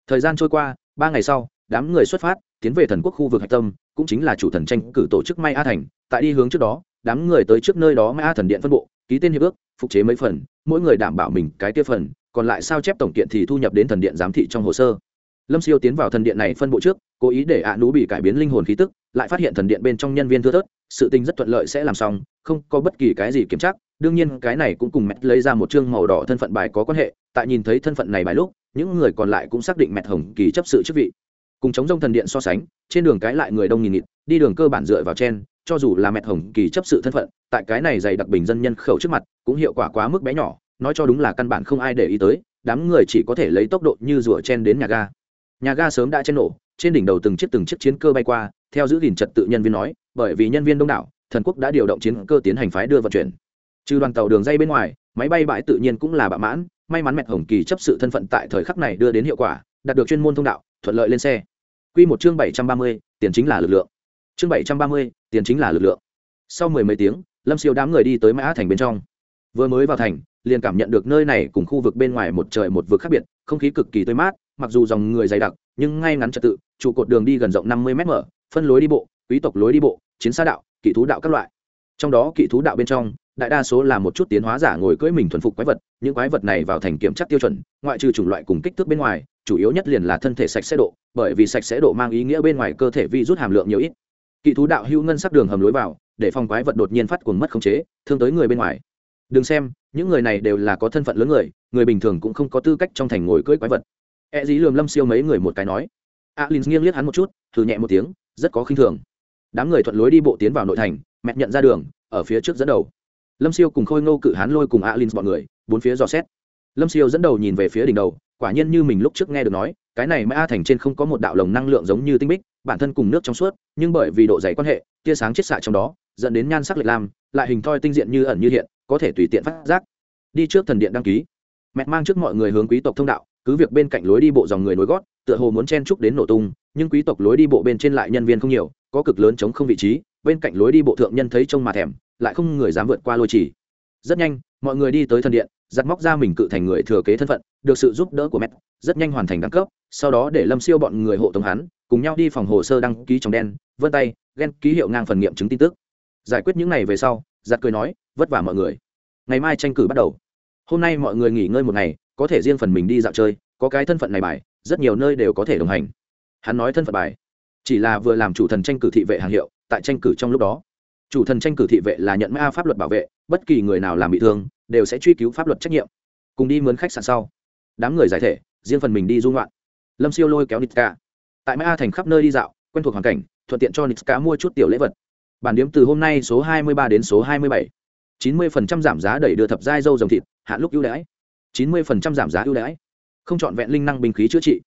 Thời gian trôi qua, ba ngày sau, đám người xuất phát, tiến về thần quốc khu vực hạch tâm, cũng chính là chủ thần tranh cử tổ chức may a thành. Tại đi hướng trước đó, đám người tới trước nơi đó may a thần điện phân bộ, ký tên hiệp ước, phục chế mấy phần, mỗi người đảm bảo mình cái tiêu phần, còn lại sao chép tổng kiện thì thu nhập đến thần điện giám thị trong hồ sơ. Lâm siêu tiến vào thần điện này phân bộ trước, cố ý để ạ à nú bị cải biến linh hồn khí tức, lại phát hiện thần điện bên trong nhân viên thưa thớt, sự tình rất thuận lợi sẽ làm xong, không có bất kỳ cái gì kiểm tra đương nhiên, cái này cũng cùng mẹ lấy ra một chương màu đỏ thân phận bài có quan hệ, tại nhìn thấy thân phận này bài lúc, những người còn lại cũng xác định mẹ hồng kỳ chấp sự chức vị. Cùng chống rông thần điện so sánh, trên đường cái lại người đông nghìn nghịt, đi đường cơ bản dựa vào chen, cho dù là mẹ hồng kỳ chấp sự thân phận, tại cái này dày đặc bình dân nhân khẩu trước mặt, cũng hiệu quả quá mức bé nhỏ, nói cho đúng là căn bản không ai để ý tới, đám người chỉ có thể lấy tốc độ như rùa chen đến nhà ga. Nhà ga sớm đã chen nổ, trên đỉnh đầu từng chiếc từng chiếc chiến cơ bay qua, theo giữ gìn trật tự nhân viên nói, bởi vì nhân viên đông đảo, thần quốc đã điều động chiến cơ tiến hành phái đưa vận chuyển trừ đoàn tàu đường dây bên ngoài máy bay bãi tự nhiên cũng là bạ mãn may mắn mẹ hồng kỳ chấp sự thân phận tại thời khắc này đưa đến hiệu quả đạt được chuyên môn thông đạo thuận lợi lên xe Quy một chương bảy trăm ba mươi, tiền chính là lực lượng. Chương bảy trăm ba mươi, tiền chính là lực lượng. Sau mười mấy tiếng, Lâm Siêu đám người đi tới Mã Thành bên trong. Vừa mới vào thành, liền cảm nhận được nơi này cùng khu vực bên ngoài một trời một vực khác biệt, không khí cực kỳ tươi mát, mặc dù dòng người dày đặc, nhưng ngay ngắn trật tự, trụ cột đường đi gần rộng năm mươi mét mở, phân lối đi bộ, quý tộc lối đi bộ, chiến xa đạo, kỵ thú đạo các loại. Trong đó kỵ thú đạo bên trong, đại đa số là một chút tiến hóa giả ngồi cưỡi mình thuần phục quái vật, những quái vật này vào thành kiểm tra tiêu chuẩn, ngoại trừ chủng loại cùng kích thước bên ngoài, chủ yếu nhất liền là thân thể sạch sẽ độ bởi vì sạch sẽ độ mang ý nghĩa bên ngoài cơ thể vi rút hàm lượng nhiều ít. Kỵ thú đạo hữu ngân sắc đường hầm lối vào để phòng quái vật đột nhiên phát cuồng mất khống chế thương tới người bên ngoài. Đừng xem những người này đều là có thân phận lớn người người bình thường cũng không có tư cách trong thành ngồi cưỡi quái vật. E dí lườm lâm siêu mấy người một cái nói. Alin nghiêng liếc hắn một chút thử nhẹ một tiếng rất có khinh thường. Đám người thuận lối đi bộ tiến vào nội thành mẹ nhận ra đường ở phía trước dẫn đầu lâm siêu cùng khôi ngô cự hán lôi cùng alin bọn người, bốn phía dò xét. Lâm siêu dẫn đầu nhìn về phía đỉnh đầu, quả nhiên như mình lúc trước nghe được nói, cái này mã thành trên không có một đạo lồng năng lượng giống như tinh bích, bản thân cùng nước trong suốt, nhưng bởi vì độ dày quan hệ, tia sáng chiết xạ trong đó, dẫn đến nhan sắc lệch lam, lại hình thoi tinh diện như ẩn như hiện, có thể tùy tiện phát giác. Đi trước thần điện đăng ký. Mẹ mang trước mọi người hướng quý tộc thông đạo, cứ việc bên cạnh lối đi bộ dòng người nối gót, tựa hồ muốn chen trúc đến nổ tung, nhưng quý tộc lối đi bộ bên trên lại nhân viên không nhiều, có cực lớn chống không vị trí, bên cạnh lối đi bộ thượng nhân thấy trông mà thèm lại không người dám vượt qua lôi chỉ rất nhanh, mọi người đi tới thần điện, giặt móc ra mình cự thành người thừa kế thân phận, được sự giúp đỡ của mẹ. Rất nhanh hoàn thành đẳng cấp, sau đó để lâm siêu bọn người hộ tống hắn, cùng nhau đi phòng hồ sơ đăng ký trong đen, vân tay ghen ký hiệu ngang phần nghiệm chứng tin tức. Giải quyết những này về sau, giặt cười nói, vất vả mọi người. Ngày mai tranh cử bắt đầu. Hôm nay mọi người nghỉ ngơi một ngày, có thể riêng phần mình đi dạo chơi, có cái thân phận này bài, rất nhiều nơi đều có thể đồng hành. Hắn nói thân phận bài, chỉ là vừa làm chủ thần tranh cử thị vệ hàng hiệu, tại tranh cử trong lúc đó chủ thần tranh cử thị vệ là nhận ma pháp luật bảo vệ, bất kỳ người nào làm bị thương, đều sẽ truy cứu pháp luật trách nhiệm. Cùng đi mướn khách sạn sau. Đám người giải thể, riêng phần mình đi du ngoạn. Lâm siêu lôi kéo nitska. Tại ma thành khắp nơi đi dạo, quen thuộc hoàn cảnh, thuận tiện cho nitska mua chút tiểu lễ vật. Bản điếm từ hôm nay số 23 đến số 27. 90% giảm giá đẩy đưa thập giai dâu dòng thịt, hạn lúc ưu đãi. 90% giảm giá ưu đãi. Không chọn vẹn linh năng binh khí chữa trị.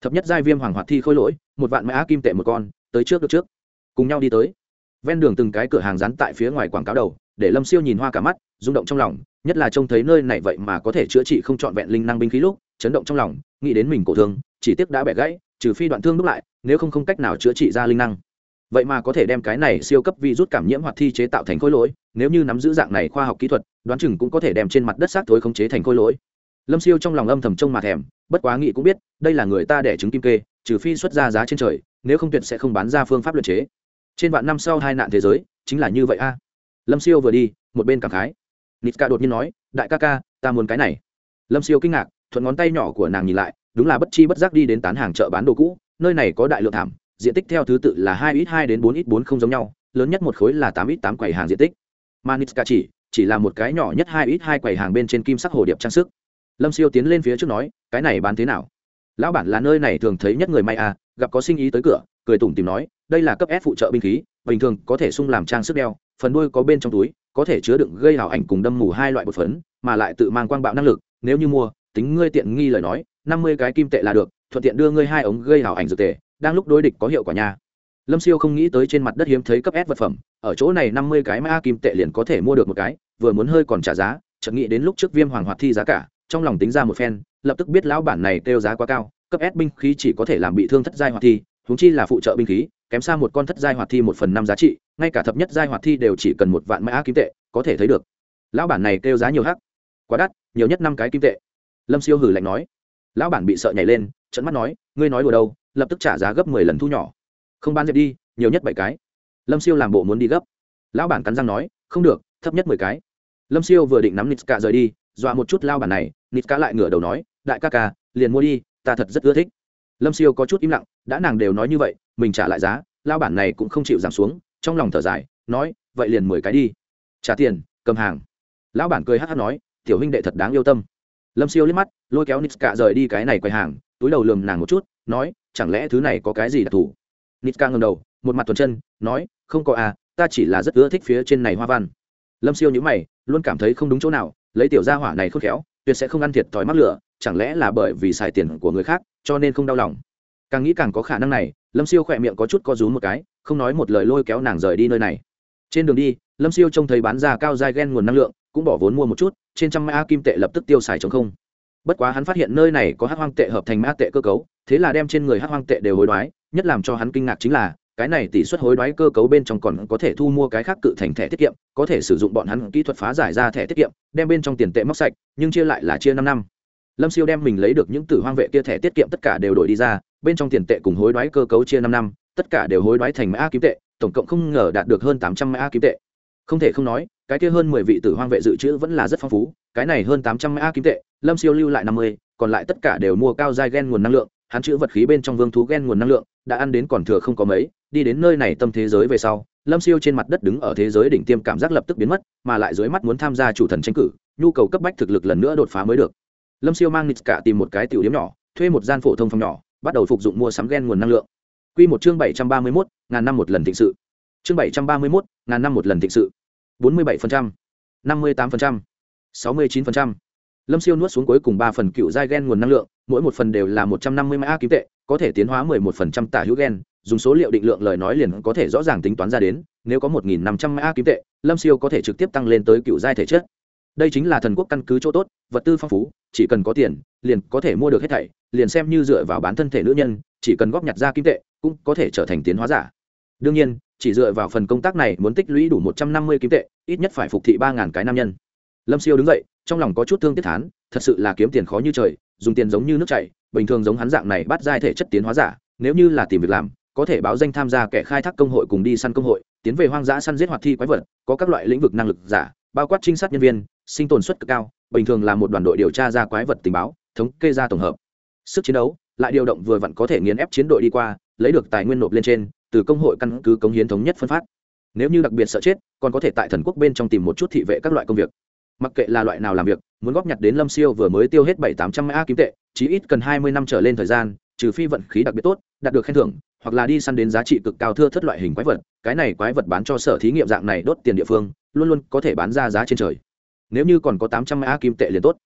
Thập nhất giai viêm hoàng hoạt thi khôi lỗi, một vạn mã kim tệ một con, tới trước được trước. Cùng nhau đi tới ven đường từng cái cửa hàng rán tại phía ngoài quảng cáo đầu, để lâm siêu nhìn hoa cả mắt, rung động trong lòng, nhất là trông thấy nơi này vậy mà có thể chữa trị không trọn vẹn linh năng binh khí lúc, chấn động trong lòng, nghĩ đến mình cổ thương, chỉ tiếc đã bẻ gãy, trừ phi đoạn thương đúc lại, nếu không không cách nào chữa trị ra linh năng. Vậy mà có thể đem cái này siêu cấp vi rút cảm nhiễm hoạt thi chế tạo thành khối lỗi, nếu như nắm giữ dạng này khoa học kỹ thuật, đoán chừng cũng có thể đem trên mặt đất xác thối khống chế thành khối lỗi. Lâm siêu trong lòng âm thầm trông mà thèm, bất quá nghĩ cũng biết, đây là người ta đẻ trứng kim kê, trừ phi xuất ra giá trên trời, nếu không tuyệt sẽ không bán ra phương pháp luật chế trên vạn năm sau hai nạn thế giới, chính là như vậy a. Lâm siêu vừa đi, một bên cảm khái. Nitska đột nhiên nói, đại ca ca, ta muốn cái này. Lâm siêu kinh ngạc, thuận ngón tay nhỏ của nàng nhìn lại, đúng là bất chi bất giác đi đến tán hàng chợ bán đồ cũ. Nơi này có đại lượng thảm, diện tích theo thứ tự là hai ít hai đến bốn ít bốn không giống nhau, lớn nhất một khối là tám ít tám quầy hàng diện tích. Mà chỉ chỉ là một cái nhỏ nhất hai ít hai quầy hàng bên trên kim sắc hồ điệp trang sức. Lâm siêu tiến lên phía trước nói, cái này bán thế nào? Lão bản là nơi này thường thấy nhất người may à gặp có sinh ý tới cửa, cười tủm tìm nói đây là cấp s phụ trợ binh khí, bình thường có thể sung làm trang sức đeo, phần đuôi có bên trong túi, có thể chứa đựng gây hào ảnh cùng đâm mù hai loại bột phấn, mà lại tự mang quang bạo năng lực, nếu như mua, tính ngươi tiện nghi lời nói, năm mươi cái kim tệ là được, thuận tiện đưa ngươi hai ống gây hào ảnh dược tệ đang lúc đối địch có hiệu quả nha. Lâm siêu không nghĩ tới trên mặt đất hiếm thấy cấp s vật phẩm, ở chỗ này năm mươi cái ma kim tệ liền có thể mua được một cái, vừa muốn hơi còn trả giá, chợt nghĩ đến lúc trước viêm hoàng hoạt thi giá cả, trong lòng tính ra một phen, lập tức biết lão bản này kêu giá quá cao, cấp s binh khí chỉ có thể làm bị thương thất giai hoạt thi huống chi là phụ trợ binh khí, kém xa một con thất giai hoạt thi một phần năm giá trị, ngay cả thập nhất giai hoạt thi đều chỉ cần một vạn mã kim tệ, có thể thấy được. Lão bản này kêu giá nhiều hắc. Quá đắt, nhiều nhất năm cái kim tệ. Lâm siêu hử lạnh nói. Lão bản bị sợ nhảy lên trận mắt nói, ngươi nói đùa đâu, lập tức trả giá gấp mười lần thu nhỏ. Không bán dẹp đi, nhiều nhất bảy cái. Lâm siêu làm bộ muốn đi gấp. Lão bản cắn răng nói, không được, thấp nhất mười cái. Lâm siêu vừa định nắm nitska rời đi, dọa một chút lao bản này, nitska lại ngửa đầu nói, đại ca ca, liền mua đi, ta thật rất ưa thích lâm siêu có chút im lặng, đã nàng đều nói như vậy, mình trả lại giá, lao bản này cũng không chịu giảm xuống, trong lòng thở dài, nói, vậy liền mười cái đi. Trả tiền, cầm hàng. Lão bản cười hát hát nói, tiểu huynh đệ thật đáng yêu tâm. Lâm siêu liếc mắt, lôi kéo nitska rời đi cái này quầy hàng, túi đầu lườm nàng một chút, nói, chẳng lẽ thứ này có cái gì đặc thù? Nitska ngầm đầu, một mặt tuần chân, nói, không có à ta chỉ là rất ưa thích phía trên này hoa văn. Lâm siêu nhữ mày, luôn cảm thấy không đúng chỗ nào, lấy tiểu gia hỏa này khôn khéo tuyệt sẽ không ăn thiệt thòi mắc lửa, chẳng lẽ là bởi vì xài tiền của người khác, cho nên không đau lòng? Càng nghĩ càng có khả năng này, lâm siêu khỏe miệng có chút co rúm một cái, không nói một lời lôi kéo nàng rời đi nơi này. Trên đường đi, lâm siêu trông thấy bán ra cao dai ghen nguồn năng lượng, cũng bỏ vốn mua một chút, trên trăm mã kim tệ lập tức tiêu xài chống không. Bất quá hắn phát hiện nơi này có hát hoang tệ hợp thành mã tệ cơ cấu, thế là đem trên người hát hoang tệ đều hối đoái, nhất làm cho hắn kinh ngạc chính là cái này tỷ suất hối đoái cơ cấu bên trong còn có thể thu mua cái khác cự thành thẻ tiết kiệm, có thể sử dụng bọn hắn kỹ thuật phá giải ra thẻ tiết kiệm, đem bên trong tiền tệ móc sạch, nhưng chia lại là chia năm năm. Lâm siêu đem mình lấy được những tử hoang vệ kia thẻ tiết kiệm tất cả đều đổi đi ra, bên trong tiền tệ cùng hối đoái cơ cấu chia năm năm, tất cả đều hối đoái thành mã kiếm tệ, tổng cộng không ngờ đạt được hơn tám trăm mã kiếm tệ. Không thể không nói, cái kia hơn mười vị tử hoang vệ dự trữ vẫn là rất phong phú, cái này hơn tám trăm mã kiếm tệ, lâm siêu lưu lại năm mươi, còn lại tất cả đều mua cao giai gen nguồn năng lượng hắn chữ vật khí bên trong vương thú ghen nguồn năng lượng, đã ăn đến còn thừa không có mấy, đi đến nơi này tâm thế giới về sau, lâm siêu trên mặt đất đứng ở thế giới đỉnh tiêm cảm giác lập tức biến mất, mà lại dưới mắt muốn tham gia chủ thần tranh cử, nhu cầu cấp bách thực lực lần nữa đột phá mới được. Lâm siêu mang nít cả tìm một cái tiểu điểm nhỏ, thuê một gian phổ thông phòng nhỏ, bắt đầu phục dụng mua sắm ghen nguồn năng lượng. Q một chương bảy trăm ba mươi mốt, ngàn năm một lần thịnh sự. Chương bảy trăm ba mươi mốt, ngàn năm một lần thịnh sự. Bốn mươi bảy phần trăm, năm mươi tám phần trăm, sáu mươi chín phần trăm lâm siêu nuốt xuống cuối cùng ba phần cựu giai gen nguồn năng lượng, mỗi một phần đều là một trăm năm mươi mã kim tệ, có thể tiến hóa mười một phần trăm tả hữu gen, dùng số liệu định lượng lời nói liền có thể rõ ràng tính toán ra đến, nếu có một nghìn năm trăm mã kim tệ, lâm siêu có thể trực tiếp tăng lên tới cựu giai thể chất. Đây chính là thần quốc căn cứ chỗ tốt, vật tư phong phú, chỉ cần có tiền, liền có thể mua được hết thảy, liền xem như dựa vào bán thân thể nữ nhân, chỉ cần góp nhặt ra kim tệ, cũng có thể trở thành tiến hóa giả. Đương nhiên, chỉ dựa vào phần công tác này muốn tích lũy đủ một trăm năm mươi kim tệ, ít nhất phải phục thị ba ngàn cái nam nhân. Lâm siêu đứng dậy trong lòng có chút thương tiếc thán, thật sự là kiếm tiền khó như trời, dùng tiền giống như nước chảy, bình thường giống hắn dạng này bắt giai thể chất tiến hóa giả, nếu như là tìm việc làm, có thể báo danh tham gia kẻ khai thác công hội cùng đi săn công hội, tiến về hoang dã săn giết hoạt thi quái vật, có các loại lĩnh vực năng lực giả, bao quát trinh sát nhân viên, sinh tồn suất cực cao, bình thường là một đoàn đội điều tra ra quái vật tình báo, thống kê ra tổng hợp. Sức chiến đấu, lại điều động vừa vặn có thể nghiền ép chiến đội đi qua, lấy được tài nguyên nộp lên trên, từ công hội căn cứ cống hiến thống nhất phân phát. Nếu như đặc biệt sợ chết, còn có thể tại thần quốc bên trong tìm một chút thị vệ các loại công việc mặc kệ là loại nào làm việc, muốn góp nhặt đến lâm siêu vừa mới tiêu hết bảy tám trăm a kim tệ, chí ít cần hai mươi năm trở lên thời gian, trừ phi vận khí đặc biệt tốt, đạt được khen thưởng, hoặc là đi săn đến giá trị cực cao thưa thất loại hình quái vật, cái này quái vật bán cho sở thí nghiệm dạng này đốt tiền địa phương, luôn luôn có thể bán ra giá trên trời. Nếu như còn có tám trăm a kim tệ liền tốt.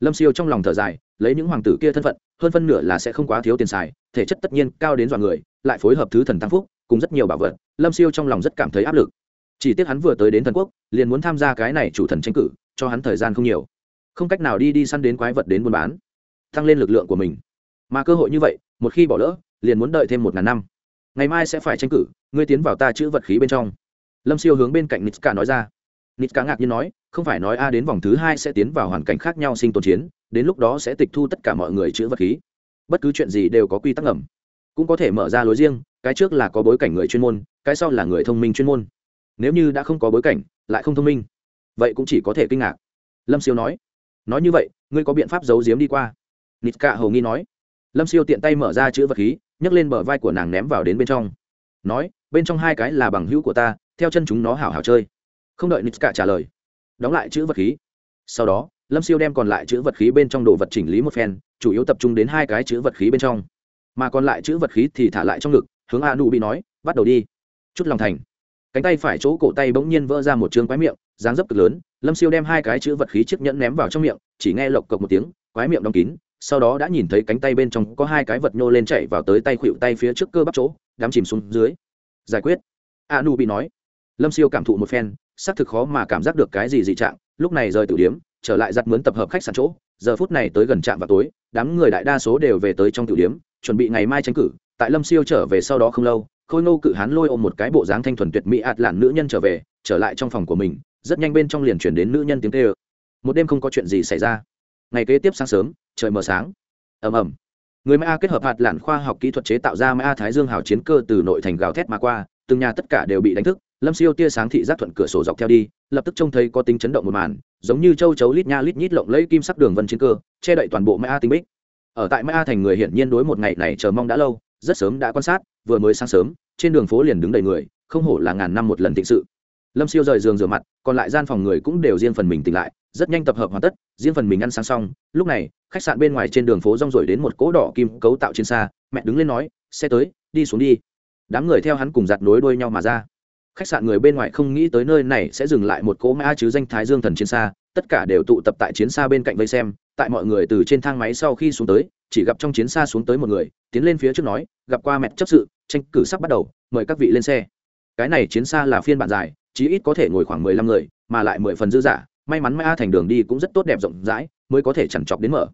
Lâm siêu trong lòng thở dài, lấy những hoàng tử kia thân phận, hơn phân nửa là sẽ không quá thiếu tiền xài, thể chất tất nhiên cao đến dọa người, lại phối hợp thứ thần tăng phúc, cùng rất nhiều bảo vật, lâm siêu trong lòng rất cảm thấy áp lực. Chỉ tiếc hắn vừa tới đến thần quốc, liền muốn tham gia cái này chủ thần tranh cử cho hắn thời gian không nhiều. Không cách nào đi đi săn đến quái vật đến buôn bán. Tăng lên lực lượng của mình. Mà cơ hội như vậy, một khi bỏ lỡ, liền muốn đợi thêm một ngàn năm. Ngày mai sẽ phải tranh cử, ngươi tiến vào ta chữ vật khí bên trong. Lâm siêu hướng bên cạnh nitska nói ra. Nitska ngạc nhiên nói, không phải nói a đến vòng thứ hai sẽ tiến vào hoàn cảnh khác nhau sinh tồn chiến, đến lúc đó sẽ tịch thu tất cả mọi người chữ vật khí. Bất cứ chuyện gì đều có quy tắc ngầm. Cũng có thể mở ra lối riêng, cái trước là có bối cảnh người chuyên môn, cái sau là người thông minh chuyên môn. Nếu như đã không có bối cảnh, lại không thông minh vậy cũng chỉ có thể kinh ngạc. Lâm siêu nói nói như vậy, ngươi có biện pháp giấu giếm đi qua? Nít cạ hầu nghi nói. Lâm siêu tiện tay mở ra chữ vật khí, nhấc lên bờ vai của nàng ném vào đến bên trong. Nói, bên trong hai cái là bằng hữu của ta, theo chân chúng nó hảo hảo chơi. Không đợi nít cạ trả lời, đóng lại chữ vật khí. Sau đó, lâm siêu đem còn lại chữ vật khí bên trong đồ vật chỉnh lý một phen, chủ yếu tập trung đến hai cái chữ vật khí bên trong. Mà còn lại chữ vật khí thì thả lại trong ngực, hướng a nu bị nói, bắt đầu đi. Chút lòng thành cánh tay phải chỗ cổ tay bỗng nhiên vỡ ra một chương quái miệng, dáng dấp cực lớn, lâm siêu đem hai cái chữ vật khí chiếc nhẫn ném vào trong miệng, chỉ nghe lộc cộc một tiếng, quái miệng đóng kín, sau đó đã nhìn thấy cánh tay bên trong có hai cái vật nhô lên chạy vào tới tay khuỵu tay phía trước cơ bắp chỗ, đám chìm xuống dưới. Giải quyết. A nu bị nói. Lâm siêu cảm thụ một phen, xác thực khó mà cảm giác được cái gì dị trạng, lúc này rời tử điếm, trở lại giặt mướn tập hợp khách sạn chỗ, giờ phút này tới gần trạm vào tối, đám người đại đa số đều về tới trong tử điếm, chuẩn bị ngày mai tranh cử, tại lâm siêu trở về sau đó không lâu khôi ngô cự hán lôi ôm một cái bộ dáng thanh thuần tuyệt mỹ ạt lạn nữ nhân trở về, trở lại trong phòng của mình, rất nhanh bên trong liền chuyển đến nữ nhân tiếng tê ơ một đêm không có chuyện gì xảy ra. Ngày kế tiếp sáng sớm, trời mờ sáng. Ầm ầm. Người ma kết hợp hạt lạn khoa học kỹ thuật chế tạo ra ma thái dương hào chiến cơ từ nội thành gào thét mà qua, từng nhà tất cả đều bị đánh thức, lâm siêu tia sáng thị giác thuận cửa sổ dọc theo đi, lập tức trông thấy có tính chấn động một màn, giống như châu chấu lít nha lít nhít lộng lấy kim sắc đường vân chiến cơ, che đậy toàn bộ ma tinh bích. Ở tại ma thành người hiển nhiên đối một ngày này chờ mong đã lâu rất sớm đã quan sát, vừa mới sáng sớm, trên đường phố liền đứng đầy người, không hổ là ngàn năm một lần thịnh sự. Lâm siêu rời giường rửa mặt, còn lại gian phòng người cũng đều riêng phần mình tỉnh lại, rất nhanh tập hợp hoàn tất, riêng phần mình ăn sáng xong, lúc này, khách sạn bên ngoài trên đường phố rong rổi đến một cỗ đỏ kim cấu tạo trên xa, mẹ đứng lên nói, xe tới, đi xuống đi. Đám người theo hắn cùng giặt nối đuôi nhau mà ra. Khách sạn người bên ngoài không nghĩ tới nơi này sẽ dừng lại một cỗ mã chứ danh thái dương thần chiến xa, tất cả đều tụ tập tại chiến xa bên cạnh vây xem, tại mọi người từ trên thang máy sau khi xuống tới chỉ gặp trong chiến xa xuống tới một người, tiến lên phía trước nói, gặp qua mẹt chấp sự, tranh cử sắp bắt đầu, mời các vị lên xe. Cái này chiến xa là phiên bản dài, chí ít có thể ngồi khoảng mười lăm người, mà lại mười phần dư giả may mắn mã thành đường đi cũng rất tốt đẹp rộng rãi, mới có thể chẳng chọc đến mở.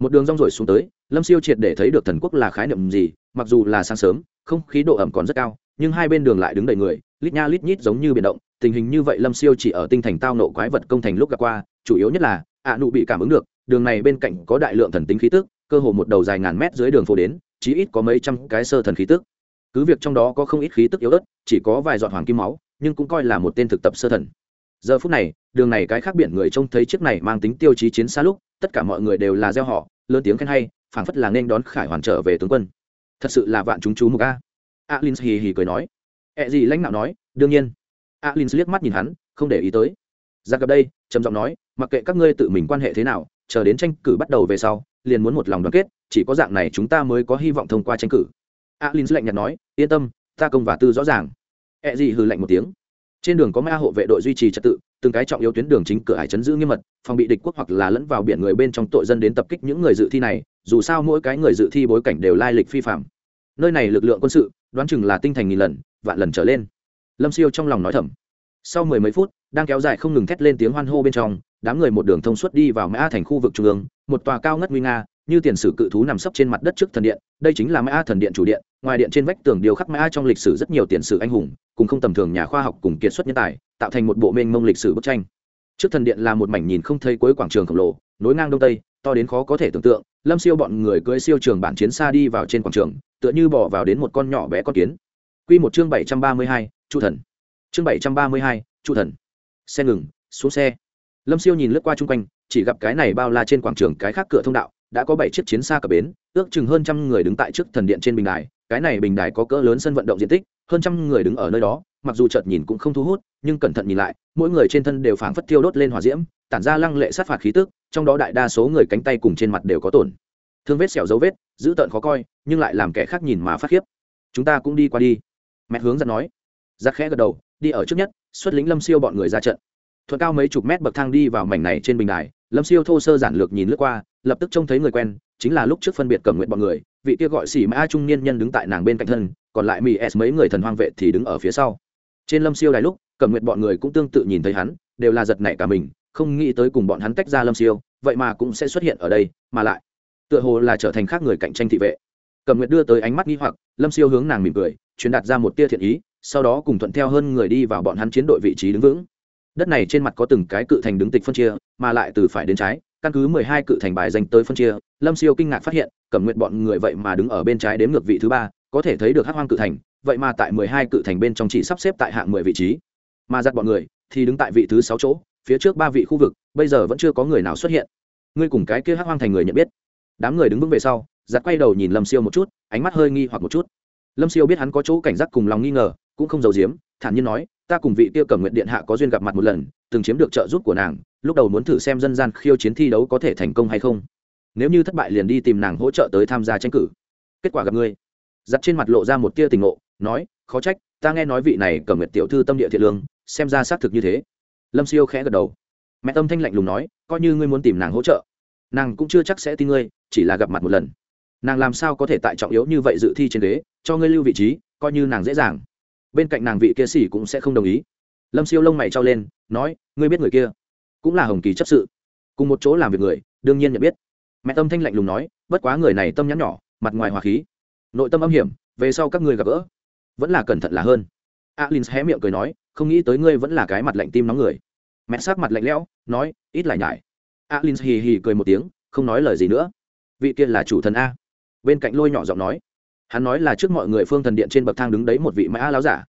Một đường rong rồi xuống tới, lâm siêu triệt để thấy được thần quốc là khái niệm gì, mặc dù là sáng sớm, không khí độ ẩm còn rất cao, nhưng hai bên đường lại đứng đầy người, lít nha lít nhít giống như biển động, tình hình như vậy lâm siêu chỉ ở tinh thành tao nộ quái vật công thành lúc gặp qua, chủ yếu nhất là, ạ nụ bị cảm ứng được, đường này bên cạnh có đại lượng thần tính khí tức cơ hồ một đầu dài ngàn mét dưới đường phố đến, chí ít có mấy trăm cái sơ thần khí tức. Cứ việc trong đó có không ít khí tức yếu ớt, chỉ có vài giọt hoàng kim máu, nhưng cũng coi là một tên thực tập sơ thần. Giờ phút này, đường này cái khác biển người trông thấy chiếc này mang tính tiêu chí chiến xa lúc, tất cả mọi người đều là gieo họ, lớn tiếng khen hay, phảng phất là nên đón khải hoàn trở về tướng quân. Thật sự là vạn chúng chú mục a. Alin hì hì cười nói. Ẹ gì lãnh đạo nói, đương nhiên. Alin liếc mắt nhìn hắn, không để ý tới. Ra gặp đây, trầm giọng nói, mặc kệ các ngươi tự mình quan hệ thế nào, chờ đến tranh cử bắt đầu về sau liền muốn một lòng đoàn kết, chỉ có dạng này chúng ta mới có hy vọng thông qua tranh cử. Alin lạnh nhạt nói, yên tâm, ta công và tư rõ ràng. E gì hừ lạnh một tiếng. Trên đường có ma hộ vệ đội duy trì trật tự, từng cái trọng yếu tuyến đường chính cửa hải chấn giữ nghiêm mật, phòng bị địch quốc hoặc là lẫn vào biển người bên trong tội dân đến tập kích những người dự thi này, dù sao mỗi cái người dự thi bối cảnh đều lai lịch phi phạm. Nơi này lực lượng quân sự, đoán chừng là tinh thành nghìn lần, vạn lần trở lên. Lâm siêu trong lòng nói thầm. Sau mười mấy phút, đang kéo dài không ngừng thét lên tiếng hoan hô bên trong đám người một đường thông suốt đi vào mã thành khu vực trung ương, một tòa cao ngất nguy nga, như tiền sử cự thú nằm sấp trên mặt đất trước thần điện, đây chính là mã thần điện chủ điện, ngoài điện trên vách tường điều khắc mã trong lịch sử rất nhiều tiền sử anh hùng, cùng không tầm thường nhà khoa học cùng kiệt xuất nhân tài, tạo thành một bộ mênh mông lịch sử bức tranh. Trước thần điện là một mảnh nhìn không thấy cuối quảng trường khổng lồ, nối ngang đông tây, to đến khó có thể tưởng tượng, lâm siêu bọn người cưỡi siêu trường bản chiến xa đi vào trên quảng trường, tựa như bỏ vào đến một con nhỏ bé con kiến. Q một chương bảy trăm ba mươi hai, chu thần. Chương bảy trăm ba mươi hai, chu thần. Xe ngừng, xuống xe lâm siêu nhìn lướt qua chung quanh, chỉ gặp cái này bao la trên quảng trường cái khác cửa thông đạo, đã có bảy chiếc chiến xa cập bến, ước chừng hơn trăm người đứng tại trước thần điện trên bình đài. Cái này bình đài có cỡ lớn sân vận động diện tích, hơn trăm người đứng ở nơi đó, mặc dù chợt nhìn cũng không thu hút, nhưng cẩn thận nhìn lại, mỗi người trên thân đều phảng phất thiêu đốt lên hỏa diễm, tản ra lăng lệ sát phạt khí tức, trong đó đại đa số người cánh tay cùng trên mặt đều có tổn. Thương vết sẹo dấu vết dữ tợn khó coi, nhưng lại làm kẻ khác nhìn mà phát khiếp. Chúng ta cũng đi qua đi. Mẹ hướng dẫn nói. Giặc khẽ gật đầu, đi ở trước nhất, xuất lính lâm siêu bọn người ra trận thuận cao mấy chục mét bậc thang đi vào mảnh này trên bình đài, lâm siêu thô sơ giản lược nhìn lướt qua, lập tức trông thấy người quen, chính là lúc trước phân biệt cầm nguyện bọn người, vị kia gọi xỉ mã trung niên nhân đứng tại nàng bên cạnh thân, còn lại mỹ s mấy người thần hoang vệ thì đứng ở phía sau. Trên lâm siêu đài lúc cầm nguyện bọn người cũng tương tự nhìn thấy hắn, đều là giật nảy cả mình, không nghĩ tới cùng bọn hắn tách ra lâm siêu, vậy mà cũng sẽ xuất hiện ở đây, mà lại, tựa hồ là trở thành khác người cạnh tranh thị vệ. Cầm nguyện đưa tới ánh mắt nghi hoặc, lâm siêu hướng nàng mỉm cười, truyền đạt ra một tia thiện ý, sau đó cùng thuận theo hơn người đi vào bọn hắn chiến đội vị trí đứng vững đất này trên mặt có từng cái cự thành đứng tịch phân chia, mà lại từ phải đến trái, căn cứ mười hai cự thành bài dành tới phân chia, lâm siêu kinh ngạc phát hiện, cẩm nguyện bọn người vậy mà đứng ở bên trái đếm ngược vị thứ ba, có thể thấy được hát hoang cự thành, vậy mà tại mười hai cự thành bên trong chỉ sắp xếp tại hạng mười vị trí. Mà giặt bọn người thì đứng tại vị thứ sáu chỗ, phía trước ba vị khu vực, bây giờ vẫn chưa có người nào xuất hiện. Ngươi cùng cái kia hát hoang thành người nhận biết. Đám người đứng vững về sau giặt quay đầu nhìn lâm siêu một chút, ánh mắt hơi nghi hoặc một chút. Lâm siêu biết hắn có chỗ cảnh giác cùng lòng nghi ngờ, cũng không giấu giếm, thản nhiên nói ta cùng vị Tiêu cẩm nguyện điện hạ có duyên gặp mặt một lần, từng chiếm được trợ giúp của nàng, lúc đầu muốn thử xem dân gian khiêu chiến thi đấu có thể thành công hay không. Nếu như thất bại liền đi tìm nàng hỗ trợ tới tham gia tranh cử. Kết quả gặp ngươi. Giặt trên mặt lộ ra một tia tình ngộ, nói, khó trách, ta nghe nói vị này cẩm nguyện tiểu thư tâm địa thiện lương, xem ra xác thực như thế. Lâm siêu khẽ gật đầu. Mẹ tâm thanh lạnh lùng nói, coi như ngươi muốn tìm nàng hỗ trợ, nàng cũng chưa chắc sẽ tin ngươi, chỉ là gặp mặt một lần. Nàng làm sao có thể tại trọng yếu như vậy dự thi trên ghế, cho ngươi lưu vị trí, coi như nàng dễ dàng bên cạnh nàng vị kia xỉ cũng sẽ không đồng ý. Lâm siêu lông mày trao lên, nói, ngươi biết người kia cũng là hồng kỳ chấp sự. Cùng một chỗ làm việc người, đương nhiên nhận biết. Mẹ tâm thanh lạnh lùng nói, bất quá người này tâm nhắn nhỏ, mặt ngoài hòa khí. Nội tâm âm hiểm, về sau các ngươi gặp gỡ vẫn là cẩn thận là hơn. Alin hé miệng cười nói, không nghĩ tới ngươi vẫn là cái mặt lạnh tim nóng người. Mẹ sát mặt lạnh lẽo, nói, ít lại nhải. Alin hì hì cười một tiếng, không nói lời gì nữa. Vị kia là chủ thần a. Bên cạnh lôi nhỏ giọng nói hắn nói là trước mọi người phương thần điện trên bậc thang đứng đấy một vị mã láo giả.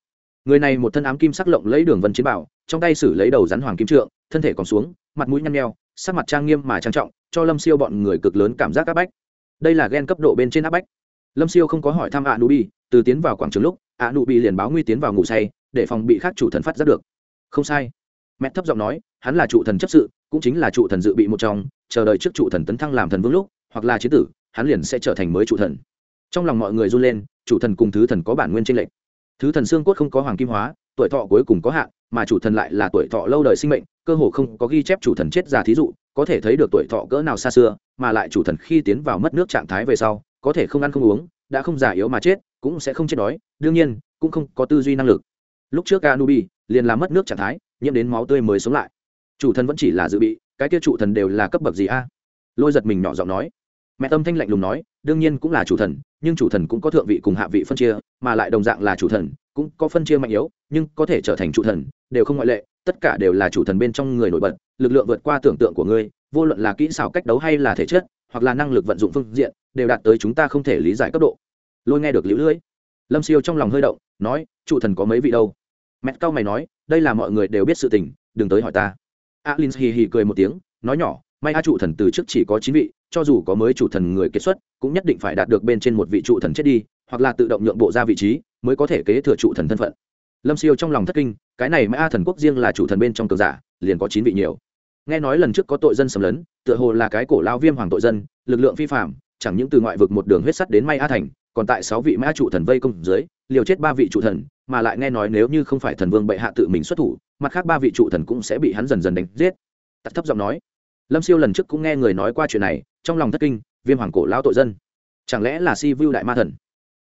Người này một thân ám kim sắc lộng lấy đường vân chiến bảo, trong tay xử lấy đầu rắn hoàng kim trượng, thân thể còn xuống, mặt mũi nhăn nheo, sắc mặt trang nghiêm mà trang trọng, cho lâm siêu bọn người cực lớn cảm giác áp bách. Đây là ghen cấp độ bên trên áp bách. Lâm siêu không có hỏi thăm ạ nụ bi từ tiến vào quảng trường lúc ạ nụ bi liền báo nguy tiến vào ngủ say, để phòng bị khác chủ thần phát giác được. Không sai. Mẹ thấp giọng nói, hắn là trụ thần chấp sự, cũng chính là trụ thần dự bị một trong, chờ đợi trước trụ thần tấn thăng làm thần vương lúc, hoặc là chế tử, hắn liền sẽ trở thành mới trụ thần trong lòng mọi người run lên, chủ thần cùng thứ thần có bản nguyên tranh lệch. Thứ thần xương cốt không có hoàng kim hóa, tuổi thọ cuối cùng có hạn, mà chủ thần lại là tuổi thọ lâu đời sinh mệnh, cơ hồ không có ghi chép chủ thần chết già thí dụ, có thể thấy được tuổi thọ cỡ nào xa xưa, mà lại chủ thần khi tiến vào mất nước trạng thái về sau, có thể không ăn không uống, đã không già yếu mà chết, cũng sẽ không chết đói, đương nhiên, cũng không có tư duy năng lực. Lúc trước anubi liền làm mất nước trạng thái, nhiễm đến máu tươi mới sống lại. Chủ thần vẫn chỉ là dự bị, cái kia chủ thần đều là cấp bậc gì a? Lôi giật mình nhỏ giọng nói mẹ tâm thanh lạnh lùng nói, đương nhiên cũng là chủ thần, nhưng chủ thần cũng có thượng vị cùng hạ vị phân chia, mà lại đồng dạng là chủ thần, cũng có phân chia mạnh yếu, nhưng có thể trở thành chủ thần, đều không ngoại lệ, tất cả đều là chủ thần bên trong người nổi bật, lực lượng vượt qua tưởng tượng của ngươi, vô luận là kỹ xảo cách đấu hay là thể chất, hoặc là năng lực vận dụng phương diện, đều đạt tới chúng ta không thể lý giải cấp độ. Lôi nghe được lũ lưỡi, lâm siêu trong lòng hơi động, nói, chủ thần có mấy vị đâu? Mẹ cao mày nói, đây là mọi người đều biết sự tình, đừng tới hỏi ta. Alin hì hì cười một tiếng, nói nhỏ, may a trụ thần từ trước chỉ có chín vị cho dù có mới chủ thần người kết xuất, cũng nhất định phải đạt được bên trên một vị trụ thần chết đi, hoặc là tự động nhượng bộ ra vị trí, mới có thể kế thừa trụ thần thân phận. Lâm siêu trong lòng thất kinh, cái này mã thần quốc riêng là chủ thần bên trong cường giả, liền có chín vị nhiều. Nghe nói lần trước có tội dân xâm lấn, tựa hồ là cái cổ lao viêm hoàng tội dân, lực lượng vi phạm chẳng những từ ngoại vực một đường huyết sắt đến may a thành, còn tại sáu vị mã trụ thần vây công dưới, liều chết ba vị trụ thần, mà lại nghe nói nếu như không phải thần vương bệ hạ tự mình xuất thủ, mặt khác ba vị trụ thần cũng sẽ bị hắn dần dần đánh giết. Tặc thấp giọng nói. Lâm siêu lần trước cũng nghe người nói qua chuyện này trong lòng thất kinh, viêm hoàng cổ lao tội dân. Chẳng lẽ là si vu đại ma thần?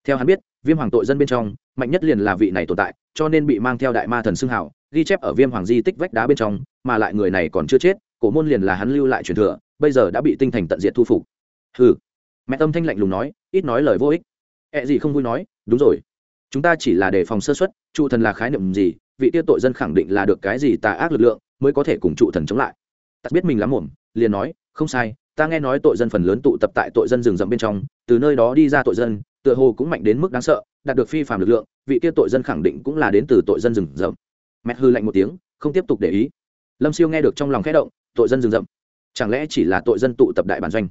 Theo hắn biết, viêm hoàng tội dân bên trong, mạnh nhất liền là vị này tồn tại, cho nên bị mang theo đại ma thần xưng hảo, ghi chép ở viêm hoàng di tích vách đá bên trong, mà lại người này còn chưa chết, cổ môn liền là hắn lưu lại truyền thừa, bây giờ đã bị tinh thành tận diện thu phục. Hừ. Mẹ tâm thanh lạnh lùng nói, ít nói lời vô ích. Ẹ、e、gì gì không vui nói, đúng rồi. Chúng ta chỉ là đề phòng sơ xuất trụ thần là khái niệm gì, vị tiêu tội dân khẳng định là được cái gì tà ác lực lượng, mới có thể cùng trụ thần chống lại. Tặc biết mình lắm mồm liền nói, không sai ta nghe nói tội dân phần lớn tụ tập tại tội dân rừng rậm bên trong, từ nơi đó đi ra tội dân, tựa hồ cũng mạnh đến mức đáng sợ, đạt được phi phạm lực lượng, vị kia tội dân khẳng định cũng là đến từ tội dân rừng rậm. Mẹ hư lạnh một tiếng, không tiếp tục để ý. Lâm siêu nghe được trong lòng khẽ động, tội dân rừng rậm. Chẳng lẽ chỉ là tội dân tụ tập đại bản doanh?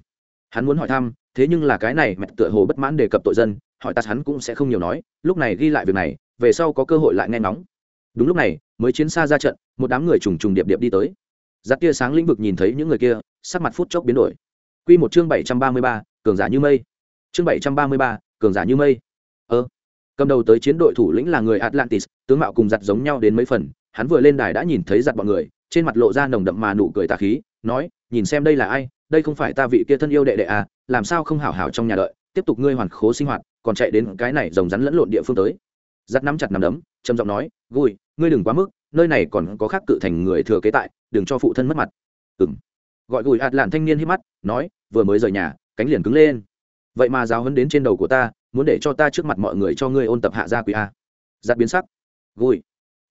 Hắn muốn hỏi thăm, thế nhưng là cái này mẹ tựa hồ bất mãn đề cập tội dân, hỏi ta hắn cũng sẽ không nhiều nói, lúc này ghi lại việc này, về sau có cơ hội lại nghe ngóng. Đúng lúc này, mới chiến xa ra trận, một đám người trùng trùng điệp điệp đi tới giặc tia sáng lĩnh vực nhìn thấy những người kia, sắc mặt phút chốc biến đổi. Q một chương bảy trăm ba mươi ba, cường giả như mây. Chương bảy trăm ba mươi ba, cường giả như mây. Ơ, cầm đầu tới chiến đội thủ lĩnh là người atlantis, tướng mạo cùng giặt giống nhau đến mấy phần, hắn vừa lên đài đã nhìn thấy giặt bọn người, trên mặt lộ ra nồng đậm mà nụ cười tà khí, nói, nhìn xem đây là ai, đây không phải ta vị kia thân yêu đệ đệ à làm sao không hảo hảo trong nhà đợi, tiếp tục ngươi hoàn khố sinh hoạt, còn chạy đến cái này rồng rắn lẫn lộn địa phương tới. Giặt nắm chặt nắm đấm, trầm giọng nói, gùi, ngươi đừng quá mức, nơi này còn có khác cự thành người thừa kế tại đừng cho phụ thân mất mặt. Ừ m gọi gùi ạt lạn thanh niên hít mắt, nói, vừa mới rời nhà, cánh liền cứng lên. Vậy mà giáo hấn đến trên đầu của ta, muốn để cho ta trước mặt mọi người cho ngươi ôn tập hạ gia quý a. Giặt biến sắc. Gùi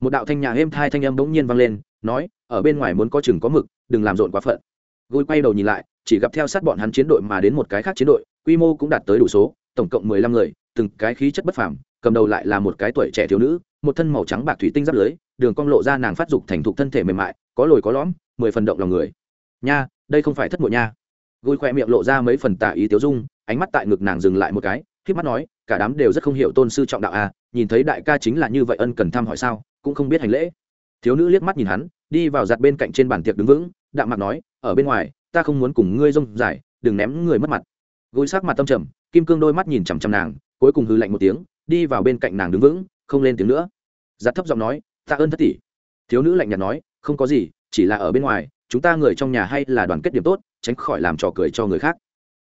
một đạo thanh nhà êm thai thanh âm bỗng nhiên vang lên, nói, ở bên ngoài muốn có chừng có mực, đừng làm rộn quá phận. Gùi quay đầu nhìn lại, chỉ gặp theo sát bọn hắn chiến đội mà đến một cái khác chiến đội, quy mô cũng đạt tới đủ số, tổng cộng mười lăm người, từng cái khí chất bất phàm, cầm đầu lại là một cái tuổi trẻ thiếu nữ, một thân màu trắng bạc thủy tinh giáp lưới, đường cong lộ ra nàng phát dục thành thục thân thể mềm mại có lồi có lõm, mười phần động lòng người. Nha, đây không phải thất muội nha. Gùi khoe miệng lộ ra mấy phần tả ý tiếu dung, ánh mắt tại ngực nàng dừng lại một cái khiếp mắt nói, cả đám đều rất không hiểu tôn sư trọng đạo à nhìn thấy đại ca chính là như vậy ân cần thăm hỏi sao, cũng không biết hành lễ. Thiếu nữ liếc mắt nhìn hắn, đi vào giặt bên cạnh trên bàn tiệc đứng vững, đạm mặt nói, ở bên ngoài, ta không muốn cùng ngươi rông dài, đừng ném người mất mặt. Gối sắc mặt tâm trầm, kim cương đôi mắt nhìn chằm chằm nàng, cuối cùng hư lạnh một tiếng, đi vào bên cạnh nàng đứng vững, không lên tiếng nữa. Giặt thấp giọng nói, ta ơn thất tỷ. Thiếu nữ lạnh nhạt nói không có gì, chỉ là ở bên ngoài, chúng ta người trong nhà hay là đoàn kết điểm tốt, tránh khỏi làm trò cười cho người khác.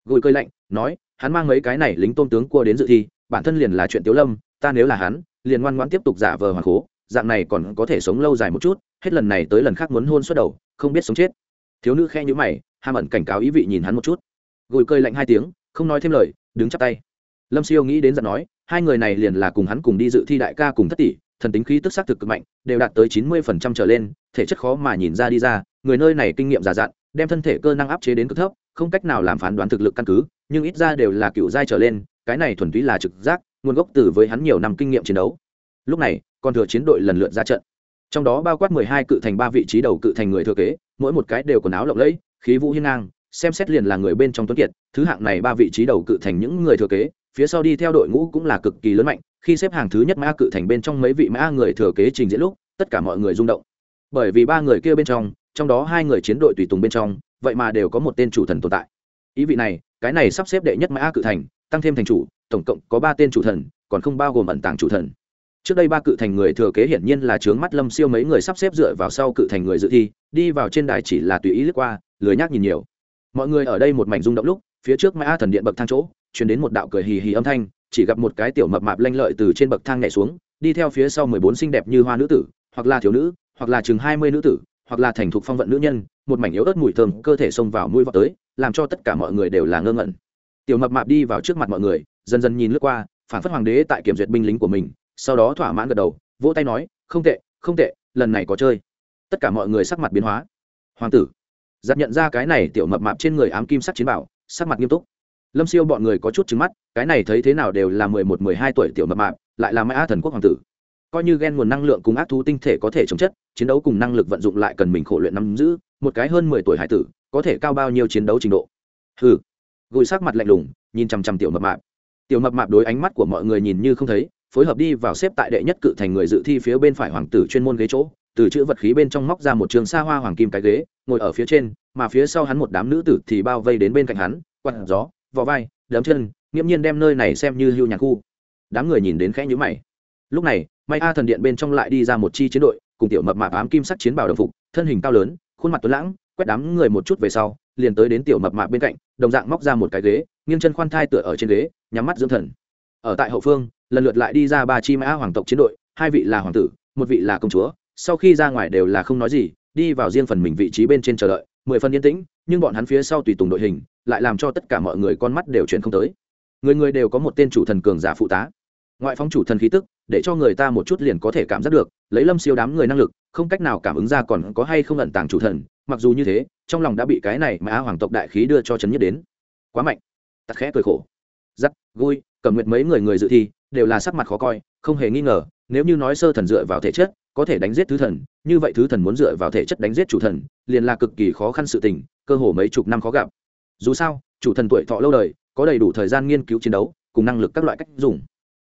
Gùi cơi lạnh, nói, hắn mang mấy cái này lính tôn tướng cua đến dự thi, bản thân liền là chuyện tiếu lâm, ta nếu là hắn, liền ngoan ngoãn tiếp tục giả vờ hoàng khố, dạng này còn có thể sống lâu dài một chút, hết lần này tới lần khác muốn hôn suốt đầu, không biết sống chết. Thiếu nữ khe nhữ mày, ham ẩn cảnh cáo ý vị nhìn hắn một chút. Gùi cơi lạnh hai tiếng, không nói thêm lời, đứng chắp tay. Lâm siêu nghĩ đến giận nói, hai người này liền là cùng hắn cùng đi dự thi đại ca cùng thất tỷ thần tính khí tức xác thực cực mạnh, đều đạt tới chín mươi phần trăm trở lên, thể chất khó mà nhìn ra đi ra, người nơi này kinh nghiệm già dặn, đem thân thể cơ năng áp chế đến cực thấp, không cách nào làm phán đoán thực lực căn cứ, nhưng ít ra đều là cựu giai trở lên, cái này thuần túy là trực giác, nguồn gốc từ với hắn nhiều năm kinh nghiệm chiến đấu. Lúc này còn thừa chiến đội lần lượt ra trận. Trong đó bao quát mười hai cự thành ba vị trí đầu cự thành người thừa kế, mỗi một cái đều quần áo lộng lẫy, khí vũ hiên ngang, xem xét liền là người bên trong tuấn kiệt, thứ hạng này ba vị trí đầu cự thành những người thừa kế, phía sau đi theo đội ngũ cũng là cực kỳ lớn mạnh khi xếp hàng thứ nhất mã cự thành bên trong mấy vị mã người thừa kế trình diễn lúc, tất cả mọi người rung động. Bởi vì ba người kia bên trong trong đó hai người chiến đội tùy tùng bên trong, vậy mà đều có một tên chủ thần tồn tại. Ý vị này, cái này sắp xếp đệ nhất mã cự thành, tăng thêm thành chủ, tổng cộng có ba tên chủ thần, còn không bao gồm ẩn tàng chủ thần. Trước đây ba cự thành người thừa kế hiển nhiên là trướng mắt lâm siêu mấy người sắp xếp dựa vào sau cự thành người dự thi, đi vào trên đài chỉ là tùy ý lướt qua, lười nhác nhìn nhiều. Mọi người ở đây một mảnh rung động lúc, phía trước mã thần điện bậc thang chỗ chuyển đến một đạo cười hì hì âm thanh chỉ gặp một cái tiểu mập mạp lanh lợi từ trên bậc thang nhảy xuống, đi theo phía sau mười bốn xinh đẹp như hoa nữ tử, hoặc là thiếu nữ, hoặc là chừng hai mươi nữ tử, hoặc là thành thục phong vận nữ nhân, một mảnh yếu ớt mùi thơm, cơ thể xông vào mũi vào tới, làm cho tất cả mọi người đều là ngơ ngẩn. Tiểu mập mạp đi vào trước mặt mọi người, dần dần nhìn lướt qua, phản phất hoàng đế tại kiểm duyệt binh lính của mình, sau đó thỏa mãn gật đầu, vỗ tay nói, không tệ không tệ, lần này có chơi. Tất cả mọi người sắc mặt biến hóa. Hoàng tử. Giặt nhận ra cái này tiểu mập mạp trên người ám kim sắc chiến bảo, sắc mặt nghiêm túc lâm siêu bọn người có chút trứng mắt, cái này thấy thế nào đều là mười một, mười hai tuổi tiểu mập mạp, lại là mãi thần quốc hoàng tử. Coi như ghen nguồn năng lượng cùng ác thú tinh thể có thể chống chất, chiến đấu cùng năng lực vận dụng lại cần mình khổ luyện nắm giữ, một cái hơn mười tuổi hải tử, có thể cao bao nhiêu chiến đấu trình độ? Hừ. Gùi sắc mặt lạnh lùng, nhìn chằm chằm tiểu mập mạp. Tiểu mập mạp đối ánh mắt của mọi người nhìn như không thấy, phối hợp đi vào xếp tại đệ nhất cự thành người dự thi phía bên phải hoàng tử chuyên môn ghế chỗ, từ chữ vật khí bên trong móc ra một trường xa hoa hoàng kim cái ghế, ngồi ở phía trên, mà phía sau hắn một đám nữ tử thì bao vây đến bên cạnh hắn, quặn gió vò vai, đấm chân, nghiễm nhiên đem nơi này xem như hưu nhà khu. Đám người nhìn đến khẽ nhữ mày. Lúc này, may a thần điện bên trong lại đi ra một chi chiến đội, cùng tiểu mập mạp ám kim sắc chiến bào đồng phục, thân hình cao lớn, khuôn mặt tuấn lãng, quét đám người một chút về sau, liền tới đến tiểu mập mạp bên cạnh, đồng dạng móc ra một cái ghế, nghiêng chân khoan thai tựa ở trên ghế, nhắm mắt dưỡng thần. Ở tại hậu phương, lần lượt lại đi ra ba chi mã hoàng tộc chiến đội, hai vị là hoàng tử, một vị là công chúa, sau khi ra ngoài đều là không nói gì, đi vào riêng phần mình vị trí bên trên chờ đợi mười phần yên tĩnh, nhưng bọn hắn phía sau tùy tùng đội hình, lại làm cho tất cả mọi người con mắt đều chuyển không tới. Người người đều có một tên chủ thần cường giả phụ tá. Ngoại phóng chủ thần khí tức, để cho người ta một chút liền có thể cảm giác được, lấy lâm siêu đám người năng lực, không cách nào cảm ứng ra còn có hay không ẩn tàng chủ thần, mặc dù như thế, trong lòng đã bị cái này mà á hoàng tộc đại khí đưa cho trấn nhất đến. Quá mạnh. Tặc khẽ cười khổ. Giắt vui, cầm nguyệt mấy người người dự thi đều là sắc mặt khó coi, không hề nghi ngờ, nếu như nói sơ thần dựa vào thể chất, có thể đánh giết thứ thần, như vậy thứ thần muốn dựa vào thể chất đánh giết chủ thần, liền là cực kỳ khó khăn sự tình, cơ hồ mấy chục năm khó gặp. Dù sao, chủ thần tuổi thọ lâu đời, có đầy đủ thời gian nghiên cứu chiến đấu, cùng năng lực các loại cách dùng.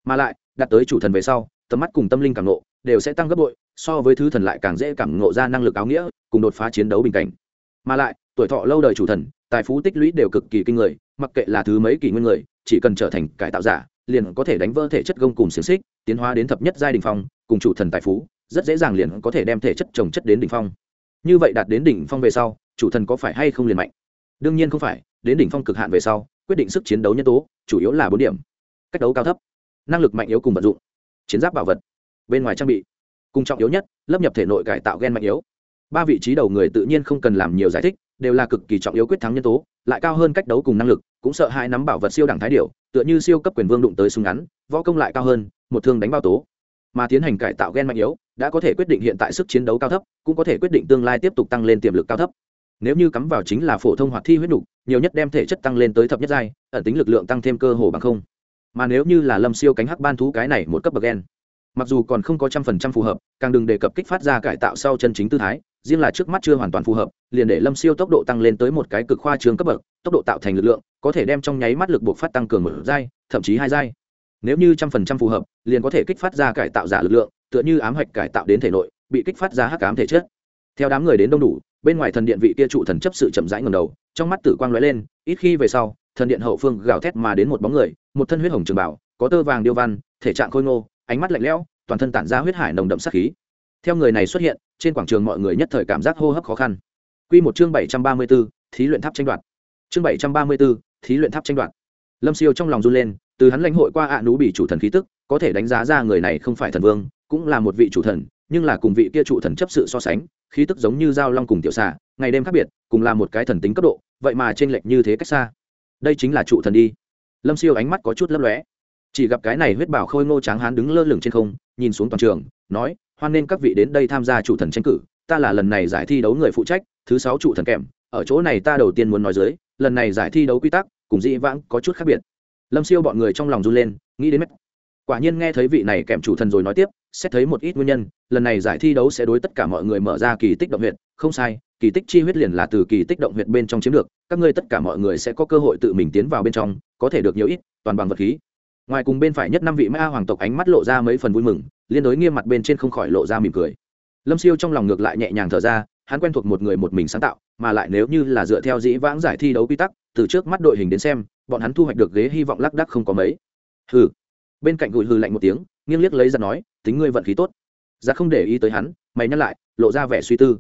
Mà lại, đạt tới chủ thần về sau, tầm mắt cùng tâm linh cảm nộ đều sẽ tăng gấp bội, so với thứ thần lại càng dễ cảm nộ ra năng lực áo nghĩa, cùng đột phá chiến đấu bình cảnh. Mà lại, tuổi thọ lâu đời chủ thần, tài phú tích lũy đều cực kỳ kinh người, mặc kệ là thứ mấy kỷ nguyên người, chỉ cần trở thành cải tạo giả liền có thể đánh vỡ thể chất gông cùng xiềng xích, tiến hóa đến thập nhất giai đình phong, cùng chủ thần tài phú, rất dễ dàng liền có thể đem thể chất trồng chất đến đỉnh phong. Như vậy đạt đến đỉnh phong về sau, chủ thần có phải hay không liền mạnh? Đương nhiên không phải, đến đỉnh phong cực hạn về sau, quyết định sức chiến đấu nhân tố, chủ yếu là bốn điểm. Cách đấu cao thấp, năng lực mạnh yếu cùng vận dụng, chiến giáp bảo vật, bên ngoài trang bị. Cùng trọng yếu nhất, lấp nhập thể nội cải tạo gen mạnh yếu. Ba vị trí đầu người tự nhiên không cần làm nhiều giải thích, đều là cực kỳ trọng yếu quyết thắng nhân tố, lại cao hơn cách đấu cùng năng lực cũng sợ hai nắm bảo vật siêu đẳng thái điệu tựa như siêu cấp quyền vương đụng tới súng ngắn, võ công lại cao hơn, một thương đánh bao tố. Mà tiến hành cải tạo gen mạnh yếu, đã có thể quyết định hiện tại sức chiến đấu cao thấp, cũng có thể quyết định tương lai tiếp tục tăng lên tiềm lực cao thấp. Nếu như cắm vào chính là phổ thông hoạt thi huyết nục, nhiều nhất đem thể chất tăng lên tới thập nhất giai, ẩn tính lực lượng tăng thêm cơ hồ bằng không. Mà nếu như là lâm siêu cánh hắc ban thú cái này một cấp bậc gen, mặc dù còn không có trăm phần trăm phù hợp, càng đừng đề cập kích phát ra cải tạo sau chân chính tư thái riêng là trước mắt chưa hoàn toàn phù hợp, liền để lâm siêu tốc độ tăng lên tới một cái cực khoa trường cấp bậc, tốc độ tạo thành lực lượng, có thể đem trong nháy mắt lực buộc phát tăng cường một giai, thậm chí hai giai. Nếu như trăm phần trăm phù hợp, liền có thể kích phát ra cải tạo giả lực lượng, tựa như ám hạch cải tạo đến thể nội, bị kích phát ra hắc ám thể chất. Theo đám người đến đông đủ, bên ngoài thần điện vị kia trụ thần chấp sự chậm rãi ngầm đầu, trong mắt tử quang lóe lên, ít khi về sau, thần điện hậu phương gào thét mà đến một bóng người, một thân huyết hồng trường bảo có tơ vàng điêu văn, thể trạng khôi ngô, ánh mắt lạnh lẽo, toàn thân tản ra huyết hải nồng đậm sát khí theo người này xuất hiện trên quảng trường mọi người nhất thời cảm giác hô hấp khó khăn Quy một chương bảy trăm ba mươi 734, thí luyện tháp tranh đoạt. Chương bảy trăm ba mươi 734, thí luyện tháp tranh đoạt. Lâm Siêu trong lòng run lên, từ hắn lãnh hội qua ạ nú bị chủ thần khí tức, có thể đánh giá ra người này không phải thần vương, cũng là một vị chủ thần, nhưng là cùng vị kia chủ thần chấp sự so sánh, khí tức giống như giao long cùng tiểu xà, ngày đêm khác biệt, cùng là một cái thần tính cấp độ, vậy mà trên lệch như thế cách xa. Đây chính là trụ thần đi. Lâm Siêu ánh mắt có chút lấp lóe. Chỉ gặp cái này huyết bảo khôi ngô tráng hán đứng lơ lửng trên không, nhìn xuống toàn trường, nói: "Hoan nên các vị đến đây tham gia chủ thần tranh cử, ta là lần này giải thi đấu người phụ trách, thứ sáu chủ thần kèm, ở chỗ này ta đầu tiên muốn nói dưới, lần này giải thi đấu quy tắc cùng dị vãng có chút khác biệt." Lâm Siêu bọn người trong lòng run lên, nghĩ đến mất. Quả nhiên nghe thấy vị này kèm chủ thần rồi nói tiếp, xét thấy một ít nguyên nhân lần này giải thi đấu sẽ đối tất cả mọi người mở ra kỳ tích động huyệt. Không sai kỳ tích chi huyết liền là từ kỳ tích động huyệt bên trong chiếm được. Các ngươi tất cả mọi người sẽ có cơ hội tự mình tiến vào bên trong có thể được nhiều ít toàn bằng vật khí ngoài cùng bên phải nhất năm vị ma hoàng tộc ánh mắt lộ ra mấy phần vui mừng, liên đối nghiêm mặt bên trên không khỏi lộ ra mỉm cười. Lâm siêu trong lòng ngược lại nhẹ nhàng thở ra, hắn quen thuộc một người một mình sáng tạo, mà lại nếu như là dựa theo dĩ vãng giải thi đấu quy tắc, từ trước mắt đội hình đến xem, bọn hắn thu hoạch được ghế hy vọng lác đắc không có mấy. Hừ. Bên cạnh gùi hừ lạnh một tiếng, nghiêng liếc lấy ra nói, tính ngươi vận khí tốt. Ra không để ý tới hắn, mày nhắc lại, lộ ra vẻ suy tư.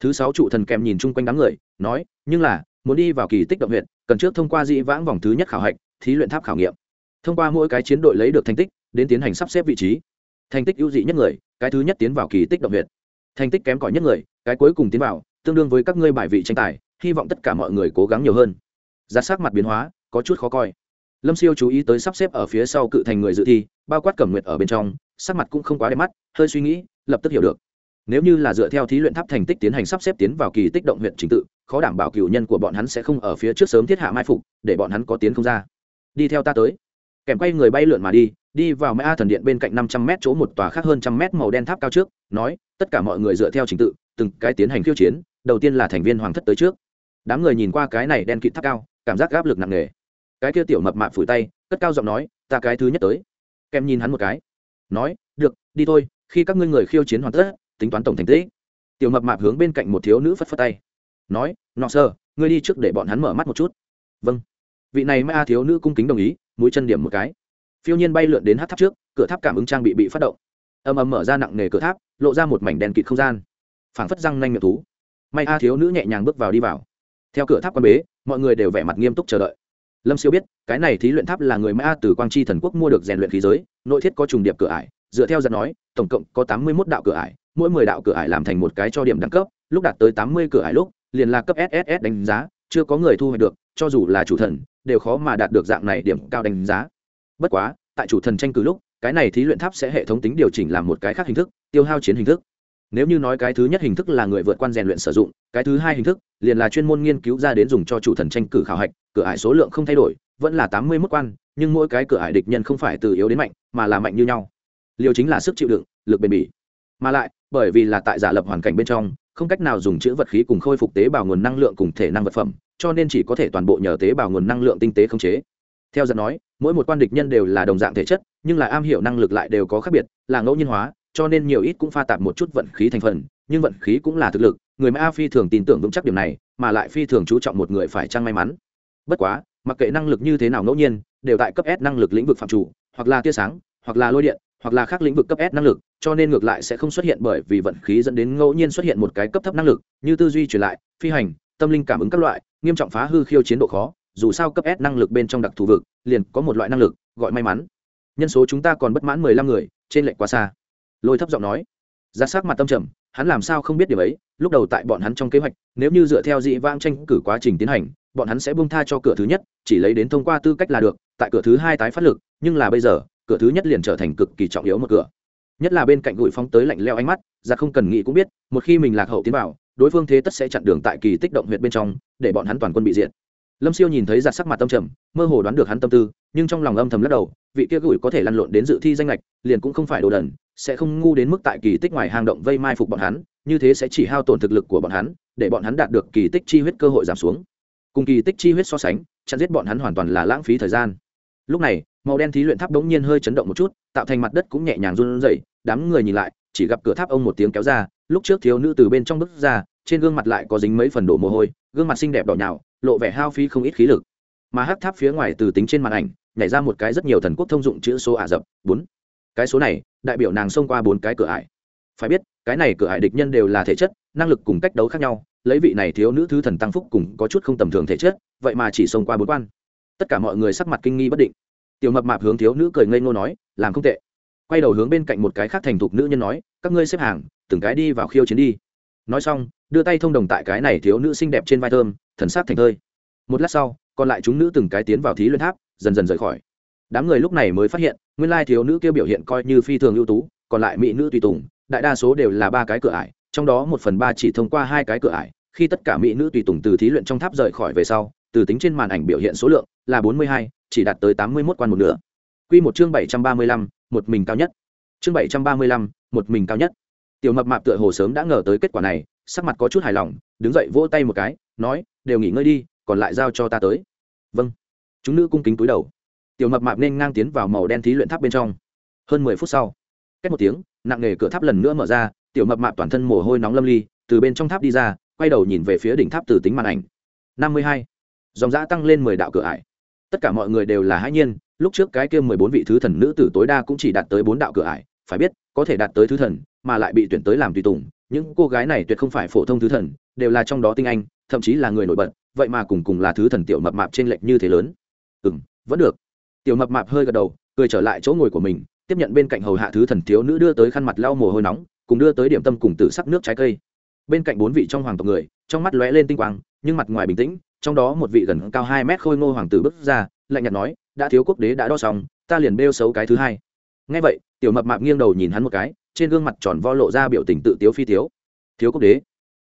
Thứ sáu trụ thần kèm nhìn chung quanh đám người, nói, nhưng là, muốn đi vào kỳ tích động huyện cần trước thông qua dĩ vãng vòng thứ nhất khảo hạch, thí luyện tháp khảo nghiệm thông qua mỗi cái chiến đội lấy được thành tích, đến tiến hành sắp xếp vị trí. Thành tích ưu dị nhất người, cái thứ nhất tiến vào kỳ tích động huyện thành tích kém cỏi nhất người, cái cuối cùng tiến vào, tương đương với các ngươi bài vị tranh tài, hy vọng tất cả mọi người cố gắng nhiều hơn. Giá sắc mặt biến hóa, có chút khó coi. Lâm siêu chú ý tới sắp xếp ở phía sau cự thành người dự thi, bao quát cẩm nguyệt ở bên trong, sắc mặt cũng không quá đẹp mắt, hơi suy nghĩ, lập tức hiểu được. Nếu như là dựa theo thí luyện tháp thành tích tiến hành sắp xếp tiến vào kỳ tích động huyện trình tự, khó đảm bảo cựu nhân của bọn hắn sẽ không ở phía trước sớm thiết hạ mai phục, để bọn hắn có tiến không ra. Đi theo ta tới kèm quay người bay lượn mà đi đi vào mã thần điện bên cạnh năm trăm mét chỗ một tòa khác hơn trăm mét màu đen tháp cao trước, nói, tất cả mọi người dựa theo trình tự, từng cái tiến hành khiêu chiến, đầu tiên là thành viên hoàng thất tới trước. Đám người nhìn qua cái này đen kịt tháp cao, cảm giác áp lực nặng nề. Cái kia tiểu mập mạp phủi tay, cất cao giọng nói, ta cái thứ nhất tới. Kèm nhìn hắn một cái, nói, được, đi thôi, khi các ngươi người khiêu chiến hoàn tất tính toán tổng thành tích. Tiểu mập mạp hướng bên cạnh một thiếu nữ phất phất tay, nói, nọ sơ, ngươi đi trước để bọn hắn mở mắt một chút. Vâng. Vị này mai a thiếu nữ cung kính đồng ý mũi chân điểm một cái. Phiêu nhiên bay lượn đến hát tháp trước, cửa tháp cảm ứng trang bị bị phát động. Âm ầm mở ra nặng nề cửa tháp, lộ ra một mảnh đèn kịt không gian. Phảng phất răng nanh miệng thú. May a thiếu nữ nhẹ nhàng bước vào đi vào. Theo cửa tháp quan bế, mọi người đều vẻ mặt nghiêm túc chờ đợi. Lâm siêu biết, cái này thí luyện tháp là người may a từ quang chi thần quốc mua được rèn luyện khí giới, nội thiết có trùng điệp cửa ải, dựa theo dẫn nói, tổng cộng có tám mươi một đạo cửa ải, mỗi mười đạo cửa ải làm thành một cái cho điểm đẳng cấp, lúc đạt tới tám mươi cửa ải lúc, liền là cấp sss đánh giá chưa có người thu hoạch được, cho dù là chủ thần, đều khó mà đạt được dạng này điểm cao đánh giá. Bất quá, tại chủ thần tranh cử lúc, cái này thí luyện tháp sẽ hệ thống tính điều chỉnh làm một cái khác hình thức, tiêu hao chiến hình thức. Nếu như nói cái thứ nhất hình thức là người vượt quan rèn luyện sử dụng, cái thứ hai hình thức, liền là chuyên môn nghiên cứu ra đến dùng cho chủ thần tranh cử khảo hạch, cửa ải số lượng không thay đổi, vẫn là tám mươi mức quan, nhưng mỗi cái cửa ải địch nhân không phải từ yếu đến mạnh, mà là mạnh như nhau. Liều chính là sức chịu đựng, lực bền bỉ. Mà lại, bởi vì là tại giả lập hoàn cảnh bên trong không cách nào dùng chữ vật khí cùng khôi phục tế bào nguồn năng lượng cùng thể năng vật phẩm, cho nên chỉ có thể toàn bộ nhờ tế bào nguồn năng lượng tinh tế khống chế. Theo dẫn nói, mỗi một quan địch nhân đều là đồng dạng thể chất, nhưng là am hiểu năng lực lại đều có khác biệt, là ngẫu nhiên hóa, cho nên nhiều ít cũng pha tạp một chút vận khí thành phần, nhưng vận khí cũng là thực lực, người ma phi thường tin tưởng vững chắc điểm này, mà lại phi thường chú trọng một người phải chăng may mắn. Bất quá, mặc kệ năng lực như thế nào ngẫu nhiên, đều tại cấp s năng lực lĩnh vực phạm chủ, hoặc là tia sáng, hoặc là lôi điện hoặc là khác lĩnh vực cấp s năng lực, cho nên ngược lại sẽ không xuất hiện bởi vì vận khí dẫn đến ngẫu nhiên xuất hiện một cái cấp thấp năng lực, như tư duy truyền lại, phi hành, tâm linh cảm ứng các loại, nghiêm trọng phá hư khiêu chiến độ khó, dù sao cấp s năng lực bên trong đặc thù vực, liền có một loại năng lực, gọi may mắn. Nhân số chúng ta còn bất mãn mười lăm người, trên lệch quá xa. Lôi thấp giọng nói. Ra sắc mặt tâm trầm, hắn làm sao không biết điều ấy, lúc đầu tại bọn hắn trong kế hoạch, nếu như dựa theo dị vãng tranh cử quá trình tiến hành, bọn hắn sẽ buông tha cho cửa thứ nhất, chỉ lấy đến thông qua tư cách là được, tại cửa thứ hai tái phát lực, nhưng là bây giờ cửa thứ nhất liền trở thành cực kỳ trọng yếu một cửa. Nhất là bên cạnh gụi phóng tới lạnh leo ánh mắt ra không cần nghĩ cũng biết, một khi mình lạc hậu tiến vào, đối phương thế tất sẽ chặn đường tại kỳ tích động huyện bên trong, để bọn hắn toàn quân bị diệt. Lâm siêu nhìn thấy giặt sắc mặt tâm trầm, mơ hồ đoán được hắn tâm tư, nhưng trong lòng âm thầm lắc đầu, vị kia gửi có thể lăn lộn đến dự thi danh lệch liền cũng không phải đồ đần, sẽ không ngu đến mức tại kỳ tích ngoài hang động vây mai phục bọn hắn, như thế sẽ chỉ hao tổn thực lực của bọn hắn, để bọn hắn đạt được kỳ tích chi huyết cơ hội giảm xuống. Cùng kỳ tích chi huyết so sánh, chặn giết bọn hắn hoàn toàn là lãng phí thời gian lúc này, màu đen thí luyện tháp đống nhiên hơi chấn động một chút, tạo thành mặt đất cũng nhẹ nhàng run rẩy, đám người nhìn lại, chỉ gặp cửa tháp ông một tiếng kéo ra, lúc trước thiếu nữ từ bên trong bước ra, trên gương mặt lại có dính mấy phần đổ mồ hôi, gương mặt xinh đẹp đỏ nhào lộ vẻ hao phí không ít khí lực. Mà hắc tháp phía ngoài từ tính trên màn ảnh, nhảy ra một cái rất nhiều thần quốc thông dụng chữ số ả rập, bốn. Cái số này, đại biểu nàng xông qua bốn cái cửa ải. Phải biết, cái này cửa ải địch nhân đều là thể chất, năng lực cùng cách đấu khác nhau, lấy vị này thiếu nữ thứ thần tăng phúc cùng có chút không tầm thường thể chất, vậy mà chỉ xông qua bốn quan tất cả mọi người sắc mặt kinh nghi bất định. Tiểu mập mạp hướng thiếu nữ cười ngây ngô nói, làm không tệ. Quay đầu hướng bên cạnh một cái khác thành thục nữ nhân nói, các ngươi xếp hàng, từng cái đi vào khiêu chiến đi. Nói xong, đưa tay thông đồng tại cái này thiếu nữ xinh đẹp trên vai thơm, thần sắc thành thơi. Một lát sau, còn lại chúng nữ từng cái tiến vào thí luyện tháp, dần dần rời khỏi. Đám người lúc này mới phát hiện, nguyên lai thiếu nữ kêu biểu hiện coi như phi thường ưu tú, còn lại mỹ nữ tùy tùng, đại đa số đều là ba cái cửa ải, trong đó một phần ba chỉ thông qua hai cái cửa ải. Khi tất cả mỹ nữ tùy tùng từ thí luyện trong tháp rời khỏi về sau từ tính trên màn ảnh biểu hiện số lượng là bốn mươi hai, chỉ đạt tới tám mươi mốt quan một nửa. Quy một chương bảy trăm ba mươi lăm, một mình cao nhất. Chương bảy trăm ba mươi lăm, một mình cao nhất. Tiểu mập mạp tựa hồ sớm đã ngờ tới kết quả này, sắc mặt có chút hài lòng, đứng dậy vỗ tay một cái, nói, đều nghỉ ngơi đi, còn lại giao cho ta tới. Vâng. Chúng nữ cung kính túi đầu. Tiểu mập mạp nên ngang tiến vào màu đen thí luyện tháp bên trong. Hơn mười phút sau cách một tiếng, nặng nề cửa tháp lần nữa mở ra, tiểu mập mạp toàn thân mồ hôi nóng lâm ly, từ bên trong tháp đi ra, quay đầu nhìn về phía đỉnh tháp từ tính màn ảnh. năm mươi hai dòng giã tăng lên mười đạo cửa ải. Tất cả mọi người đều là hãi nhiên, lúc trước cái kia mười bốn vị thứ thần nữ tử tối đa cũng chỉ đạt tới bốn đạo cửa ải, phải biết, có thể đạt tới thứ thần, mà lại bị tuyển tới làm tùy tùng, những cô gái này tuyệt không phải phổ thông thứ thần, đều là trong đó tinh anh, thậm chí là người nổi bật, vậy mà cùng cùng là thứ thần tiểu mập mạp trên lệch như thế lớn. Ừ m vẫn được. Tiểu mập mạp hơi gật đầu, cười trở lại chỗ ngồi của mình, tiếp nhận bên cạnh hầu hạ thứ thần thiếu nữ đưa tới khăn mặt lau mồ hôi nóng, cùng đưa tới điểm tâm cùng tử sắc nước trái cây. Bên cạnh bốn vị trong hoàng tộc người, trong mắt lóe lên tinh quang, nhưng mặt ngoài bình tĩnh trong đó một vị gần cao hai mét khôi ngô hoàng tử bước ra, lạnh nhạt nói, đã thiếu quốc đế đã đo xong, ta liền bêu xấu cái thứ hai. Ngay vậy, tiểu mập mạp nghiêng đầu nhìn hắn một cái, trên gương mặt tròn vo lộ ra biểu tình tự tiếu phi tiếu. Thiếu quốc đế?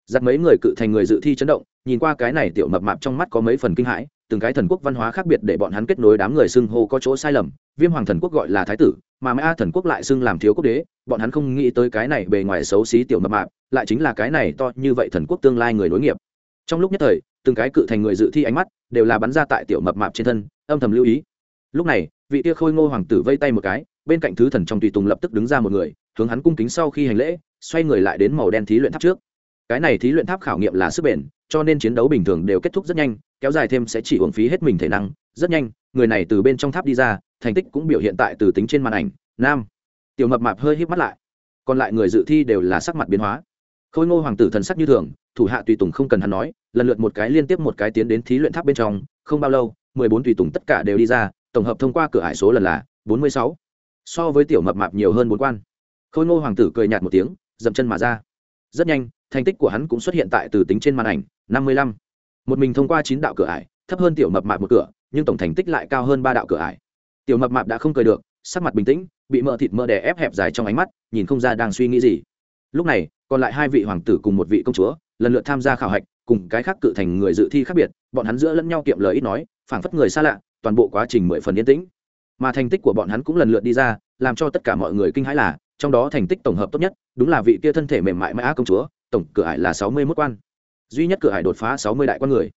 Giặt mấy người cự thành người dự thi chấn động, nhìn qua cái này tiểu mập mạp trong mắt có mấy phần kinh hãi, từng cái thần quốc văn hóa khác biệt để bọn hắn kết nối đám người xưng hô có chỗ sai lầm, viêm hoàng thần quốc gọi là thái tử, mà mã thần quốc lại xưng làm thiếu quốc đế, bọn hắn không nghĩ tới cái này bề ngoài xấu xí tiểu mập mạp, lại chính là cái này to như vậy thần quốc tương lai người nối nghiệp. Trong lúc nhất thời từng cái cự thành người dự thi ánh mắt, đều là bắn ra tại tiểu mập mạp trên thân, âm thầm lưu ý. Lúc này, vị tia khôi ngô hoàng tử vây tay một cái, bên cạnh thứ thần trong tùy tùng lập tức đứng ra một người, hướng hắn cung kính sau khi hành lễ, xoay người lại đến màu đen thí luyện tháp trước. Cái này thí luyện tháp khảo nghiệm là sức bền, cho nên chiến đấu bình thường đều kết thúc rất nhanh, kéo dài thêm sẽ chỉ uống phí hết mình thể năng, rất nhanh, người này từ bên trong tháp đi ra, thành tích cũng biểu hiện tại từ tính trên màn ảnh, nam. Tiểu mập mạp hơi híp mắt lại, còn lại người dự thi đều là sắc mặt biến hóa. Khôi ngô hoàng tử thần sắc như thường thủ hạ tùy tùng không cần hắn nói, lần lượt một cái liên tiếp một cái tiến đến thí luyện tháp bên trong, không bao lâu, mười bốn tùy tùng tất cả đều đi ra, tổng hợp thông qua cửa hải số lần là bốn mươi sáu. So với tiểu mập mạp nhiều hơn bốn quan. Khôi ngô hoàng tử cười nhạt một tiếng, dậm chân mà ra. Rất nhanh, thành tích của hắn cũng xuất hiện tại từ tính trên màn ảnh, năm mươi lăm. Một mình thông qua chín đạo cửa ải, thấp hơn tiểu mập mạp một cửa, nhưng tổng thành tích lại cao hơn ba đạo cửa ải. Tiểu mập mạp đã không cười được, sắc mặt bình tĩnh, bị mỡ thịt mỡ đè ép hẹp dài trong ánh mắt, nhìn không ra đang suy nghĩ gì. Lúc này, còn lại hai vị hoàng tử cùng một vị công chúa lần lượt tham gia khảo hạch, cùng cái khác cự thành người dự thi khác biệt, bọn hắn giữa lẫn nhau kiệm lời ít nói, phảng phất người xa lạ, toàn bộ quá trình mười phần yên tĩnh. Mà thành tích của bọn hắn cũng lần lượt đi ra, làm cho tất cả mọi người kinh hãi là, trong đó thành tích tổng hợp tốt nhất, đúng là vị kia thân thể mềm mại mã công chúa, tổng cửa hải là sáu mươi mốt quan. Duy nhất cửa hải đột phá sáu mươi đại quan người.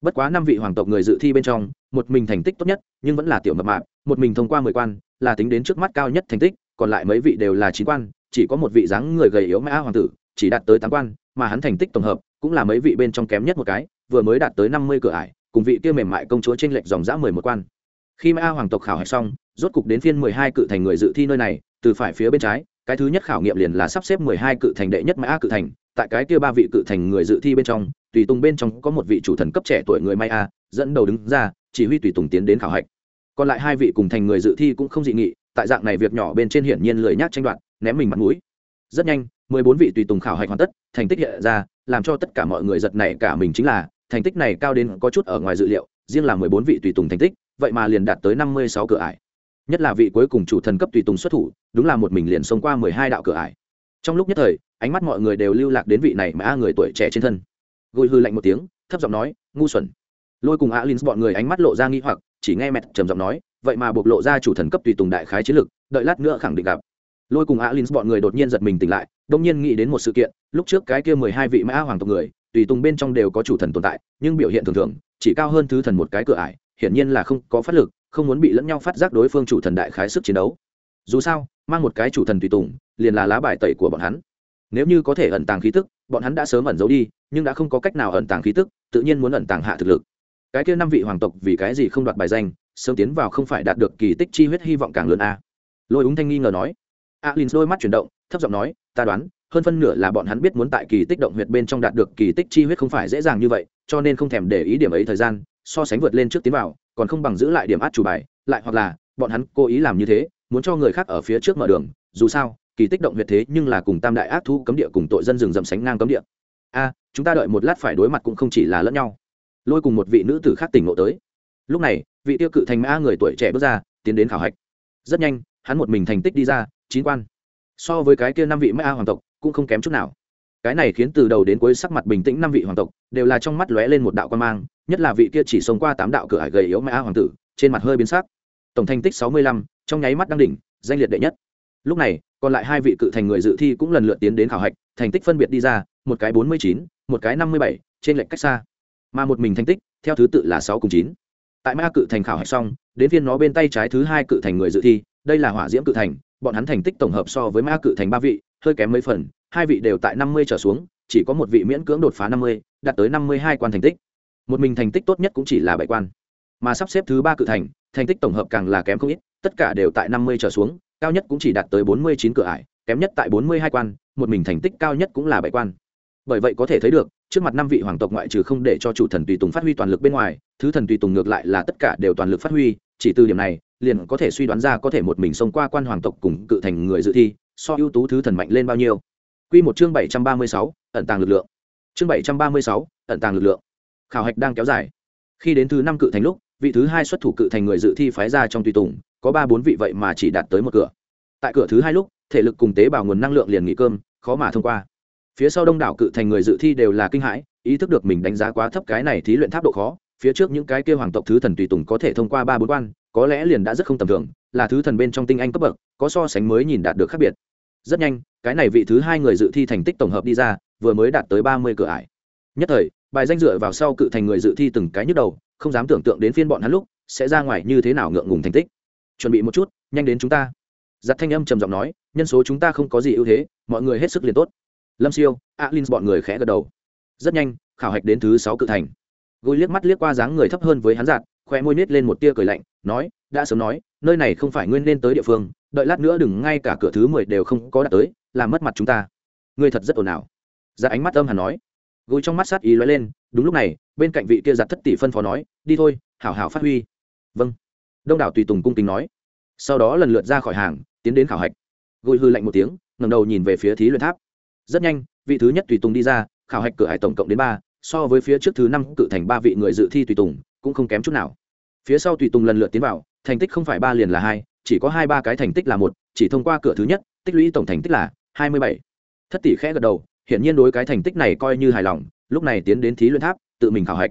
Bất quá năm vị hoàng tộc người dự thi bên trong, một mình thành tích tốt nhất, nhưng vẫn là tiểu mập mạp, một mình thông qua mười quan, là tính đến trước mắt cao nhất thành tích, còn lại mấy vị đều là chín quan, chỉ có một vị dáng người gầy yếu mã hoàng tử, chỉ đạt tới tám quan mà hắn thành tích tổng hợp cũng là mấy vị bên trong kém nhất một cái, vừa mới đạt tới năm mươi cửa ải, cùng vị kia mềm mại công chúa trên lệch dòng dã mười một quan. Khi mã hoàng tộc khảo hạch xong, rốt cục đến phiên mười hai cự thành người dự thi nơi này, từ phải phía bên trái, cái thứ nhất khảo nghiệm liền là sắp xếp mười hai cự thành đệ nhất mã cự thành, tại cái kia ba vị cự thành người dự thi bên trong, tùy tùng bên trong có một vị chủ thần cấp trẻ tuổi người may a, dẫn đầu đứng ra, chỉ huy tùy tùng tiến đến khảo hạch. Còn lại hai vị cùng thành người dự thi cũng không dị nghị, tại dạng này việc nhỏ bên trên hiển nhiên lười nhác tranh đoạt, ném mình mặt mũi. Rất nhanh mười bốn vị tùy tùng khảo hạch hoàn tất, thành tích hiện ra, làm cho tất cả mọi người giật này cả mình chính là, thành tích này cao đến có chút ở ngoài dự liệu, riêng là mười bốn vị tùy tùng thành tích, vậy mà liền đạt tới năm mươi sáu cửa ải. Nhất là vị cuối cùng chủ thần cấp tùy tùng xuất thủ, đúng là một mình liền xông qua mười hai đạo cửa ải. Trong lúc nhất thời, ánh mắt mọi người đều lưu lạc đến vị này mà a người tuổi trẻ trên thân. Gùi hư lạnh một tiếng, thấp giọng nói, ngu xuẩn. Lôi cùng alin bọn người ánh mắt lộ ra nghi hoặc, chỉ nghe mệt trầm giọng nói, vậy mà bộc lộ ra chủ thần cấp tùy tùng đại khái chiến lực đợi lát nữa khẳng định gặp lôi cùng alin bọn người đột nhiên giật mình tỉnh lại, đông nhiên nghĩ đến một sự kiện, lúc trước cái kia mười hai vị mã hoàng tộc người, tùy tùng bên trong đều có chủ thần tồn tại, nhưng biểu hiện thường thường, chỉ cao hơn thứ thần một cái cửa ải, hiển nhiên là không có phát lực, không muốn bị lẫn nhau phát giác đối phương chủ thần đại khái sức chiến đấu. Dù sao, mang một cái chủ thần tùy tùng, liền là lá bài tẩy của bọn hắn. Nếu như có thể ẩn tàng khí tức, bọn hắn đã sớm ẩn giấu đi, nhưng đã không có cách nào ẩn tàng khí tức, tự nhiên muốn ẩn tàng hạ thực lực. Cái kia năm vị hoàng tộc vì cái gì không đoạt bài danh, sớm tiến vào không phải đạt được kỳ tích chi huyết hy vọng càng lớn a. À. lôi úng thanh nghi ngờ nói alin đôi mắt chuyển động, thấp giọng nói, ta đoán, hơn phân nửa là bọn hắn biết muốn tại kỳ tích động huyệt bên trong đạt được kỳ tích chi huyết không phải dễ dàng như vậy, cho nên không thèm để ý điểm ấy thời gian, so sánh vượt lên trước tiến vào, còn không bằng giữ lại điểm át chủ bài, lại hoặc là, bọn hắn cố ý làm như thế, muốn cho người khác ở phía trước mở đường, dù sao, kỳ tích động huyệt thế nhưng là cùng tam đại ác thu cấm địa cùng tội dân rừng rậm sánh ngang cấm địa. A, chúng ta đợi một lát phải đối mặt cũng không chỉ là lẫn nhau. Lôi cùng một vị nữ tử khác tỉnh ngộ tới. Lúc này, vị tiêu cự thành mã người tuổi trẻ bước ra, tiến đến khảo hạch. Rất nhanh, hắn một mình thành tích đi ra chín quan. So với cái kia năm vị mã hoàng tộc, cũng không kém chút nào. Cái này khiến từ đầu đến cuối sắc mặt bình tĩnh năm vị hoàng tộc, đều là trong mắt lóe lên một đạo quan mang, nhất là vị kia chỉ sống qua tám đạo cửa hải gầy yếu mã hoàng tử, trên mặt hơi biến sắc. Tổng thành tích sáu mươi lăm, trong nháy mắt đăng đỉnh, danh liệt đệ nhất. Lúc này, còn lại hai vị cự thành người dự thi cũng lần lượt tiến đến khảo hạch, thành tích phân biệt đi ra, một cái bốn mươi chín, một cái năm mươi bảy, trên lệnh cách xa. Mà một mình thành tích, theo thứ tự là sáu cùng chín. Tại ma cự thành khảo hạch xong, đến phiên nó bên tay trái thứ hai cự thành người dự thi, đây là hỏa diễm cự thành bọn hắn thành tích tổng hợp so với ma cự thành ba vị, hơi kém mấy phần, hai vị đều tại năm mươi trở xuống, chỉ có một vị miễn cưỡng đột phá năm mươi, đạt tới năm mươi hai quan thành tích. Một mình thành tích tốt nhất cũng chỉ là bảy quan. Mà sắp xếp thứ ba cự thành thành tích tổng hợp càng là kém không ít, tất cả đều tại năm mươi trở xuống, cao nhất cũng chỉ đạt tới bốn mươi chín cửa ải, kém nhất tại bốn mươi hai quan, một mình thành tích cao nhất cũng là bảy quan. Bởi vậy có thể thấy được, trước mặt năm vị hoàng tộc ngoại trừ không để cho chủ thần tùy tùng phát huy toàn lực bên ngoài, thứ thần tùy tùng ngược lại là tất cả đều toàn lực phát huy chỉ từ điểm này, liền có thể suy đoán ra có thể một mình xông qua quan hoàng tộc cùng cự thành người dự thi, so ưu tú thứ thần mạnh lên bao nhiêu. Quy một chương bảy trăm ba mươi sáu, ẩn tàng lực lượng. Chương bảy trăm ba mươi sáu, ẩn tàng lực lượng. Khảo hạch đang kéo dài. Khi đến thứ năm cự thành lúc, vị thứ hai xuất thủ cự thành người dự thi phái ra trong tùy tùng, có ba bốn vị vậy mà chỉ đạt tới một cửa. Tại cửa thứ hai lúc, thể lực cùng tế bào nguồn năng lượng liền nghỉ cơm, khó mà thông qua. Phía sau đông đảo cự thành người dự thi đều là kinh hãi, ý thức được mình đánh giá quá thấp cái này thí luyện tháp độ khó phía trước những cái kêu hoàng tộc thứ thần tùy tùng có thể thông qua ba bốn quan, có lẽ liền đã rất không tầm thường, là thứ thần bên trong tinh anh cấp bậc, có so sánh mới nhìn đạt được khác biệt. Rất nhanh, cái này vị thứ hai người dự thi thành tích tổng hợp đi ra, vừa mới đạt tới ba mươi cửa ải. Nhất thời, bài danh dựa vào sau cự thành người dự thi từng cái nhức đầu, không dám tưởng tượng đến phiên bọn hắn lúc sẽ ra ngoài như thế nào ngượng ngùng thành tích. Chuẩn bị một chút, nhanh đến chúng ta. Giặt thanh âm trầm giọng nói, nhân số chúng ta không có gì ưu thế, mọi người hết sức liền tốt. Lâm siêu alin bọn người khẽ gật đầu. Rất nhanh, khảo hạch đến thứ sáu cự thành gối liếc mắt liếc qua dáng người thấp hơn với hắn giạt, khoe môi nít lên một tia cười lạnh nói đã sớm nói nơi này không phải nguyên nên tới địa phương đợi lát nữa đừng ngay cả cửa thứ mười đều không có đạt tới làm mất mặt chúng ta. Ngươi thật rất ồn ào. Ra ánh mắt âm hẳn nói. Gối trong mắt sát ý lóe lên đúng lúc này bên cạnh vị kia giặt thất tỷ phân phó nói đi thôi hảo hảo phát huy. Vâng. Đông đảo tùy tùng cung kính nói. Sau đó lần lượt ra khỏi hàng tiến đến khảo hạch. Gối hư lạnh một tiếng ngầm đầu nhìn về phía thí luyện tháp. Rất nhanh vị thứ nhất tùy tùng đi ra khảo hạch cửa hải tổng cộng đến ba so với phía trước thứ năm cự thành ba vị người dự thi tùy tùng, cũng không kém chút nào. Phía sau tùy tùng lần lượt tiến vào, thành tích không phải ba liền là hai, chỉ có hai ba cái thành tích là một, chỉ thông qua cửa thứ nhất, tích lũy tổng thành tích là hai mươi bảy. Thất tỷ khẽ gật đầu, hiển nhiên đối cái thành tích này coi như hài lòng, lúc này tiến đến thí luyện tháp, tự mình khảo hạch.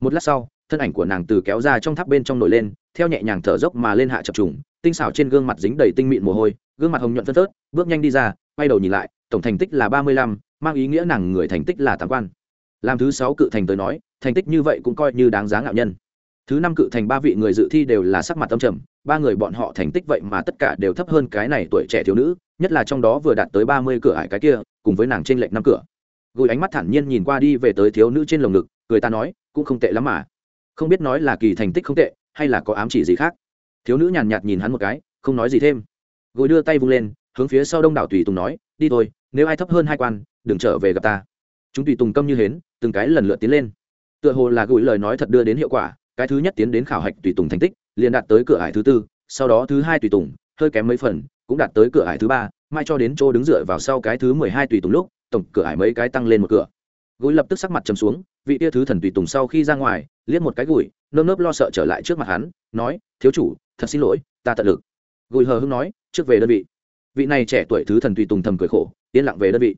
Một lát sau, thân ảnh của nàng từ kéo ra trong tháp bên trong nổi lên, theo nhẹ nhàng thở dốc mà lên hạ chập trùng, tinh xảo trên gương mặt dính đầy tinh mịn mồ hôi, gương mặt hồng nhuận phân phớt, bước nhanh đi ra, quay đầu nhìn lại, tổng thành tích là ba mươi lăm, mang ý nghĩa nàng người thành tích là tám quan làm thứ sáu cự thành tới nói, thành tích như vậy cũng coi như đáng giá ngạo nhân. Thứ năm cự thành ba vị người dự thi đều là sắc mặt tâm trầm, ba người bọn họ thành tích vậy mà tất cả đều thấp hơn cái này tuổi trẻ thiếu nữ, nhất là trong đó vừa đạt tới ba mươi cửa ải cái kia, cùng với nàng trên lệnh năm cửa. Gùi ánh mắt thản nhiên nhìn qua đi về tới thiếu nữ trên lồng ngực người ta nói, cũng không tệ lắm mà. Không biết nói là kỳ thành tích không tệ, hay là có ám chỉ gì khác. Thiếu nữ nhàn nhạt nhìn hắn một cái, không nói gì thêm. Gùi đưa tay vung lên, hướng phía sau đông đảo tùy tùng nói, đi thôi, nếu ai thấp hơn hai quan, đừng trở về gặp ta. Chúng tùy tùng câm như hến từng cái lần lượt tiến lên. Tựa hồ là gửi lời nói thật đưa đến hiệu quả, cái thứ nhất tiến đến khảo hạch tùy tùng thành tích, liền đạt tới cửa ải thứ tư, sau đó thứ hai tùy tùng, hơi kém mấy phần, cũng đạt tới cửa ải thứ ba, mai cho đến chỗ đứng dựa vào sau cái thứ mười hai tùy tùng lúc, tổng cửa ải mấy cái tăng lên một cửa. Gối lập tức sắc mặt chầm xuống, vị tia thứ thần tùy tùng sau khi ra ngoài, liếc một cái gùi nơm nớp lo sợ trở lại trước mặt hắn, nói, thiếu chủ, thật xin lỗi, ta tận lực. Gùi hờ hưng nói, trước về đơn vị. Vị này trẻ tuổi thứ thần tùy tùng thầm cười khổ, yên lặng về đơn vị.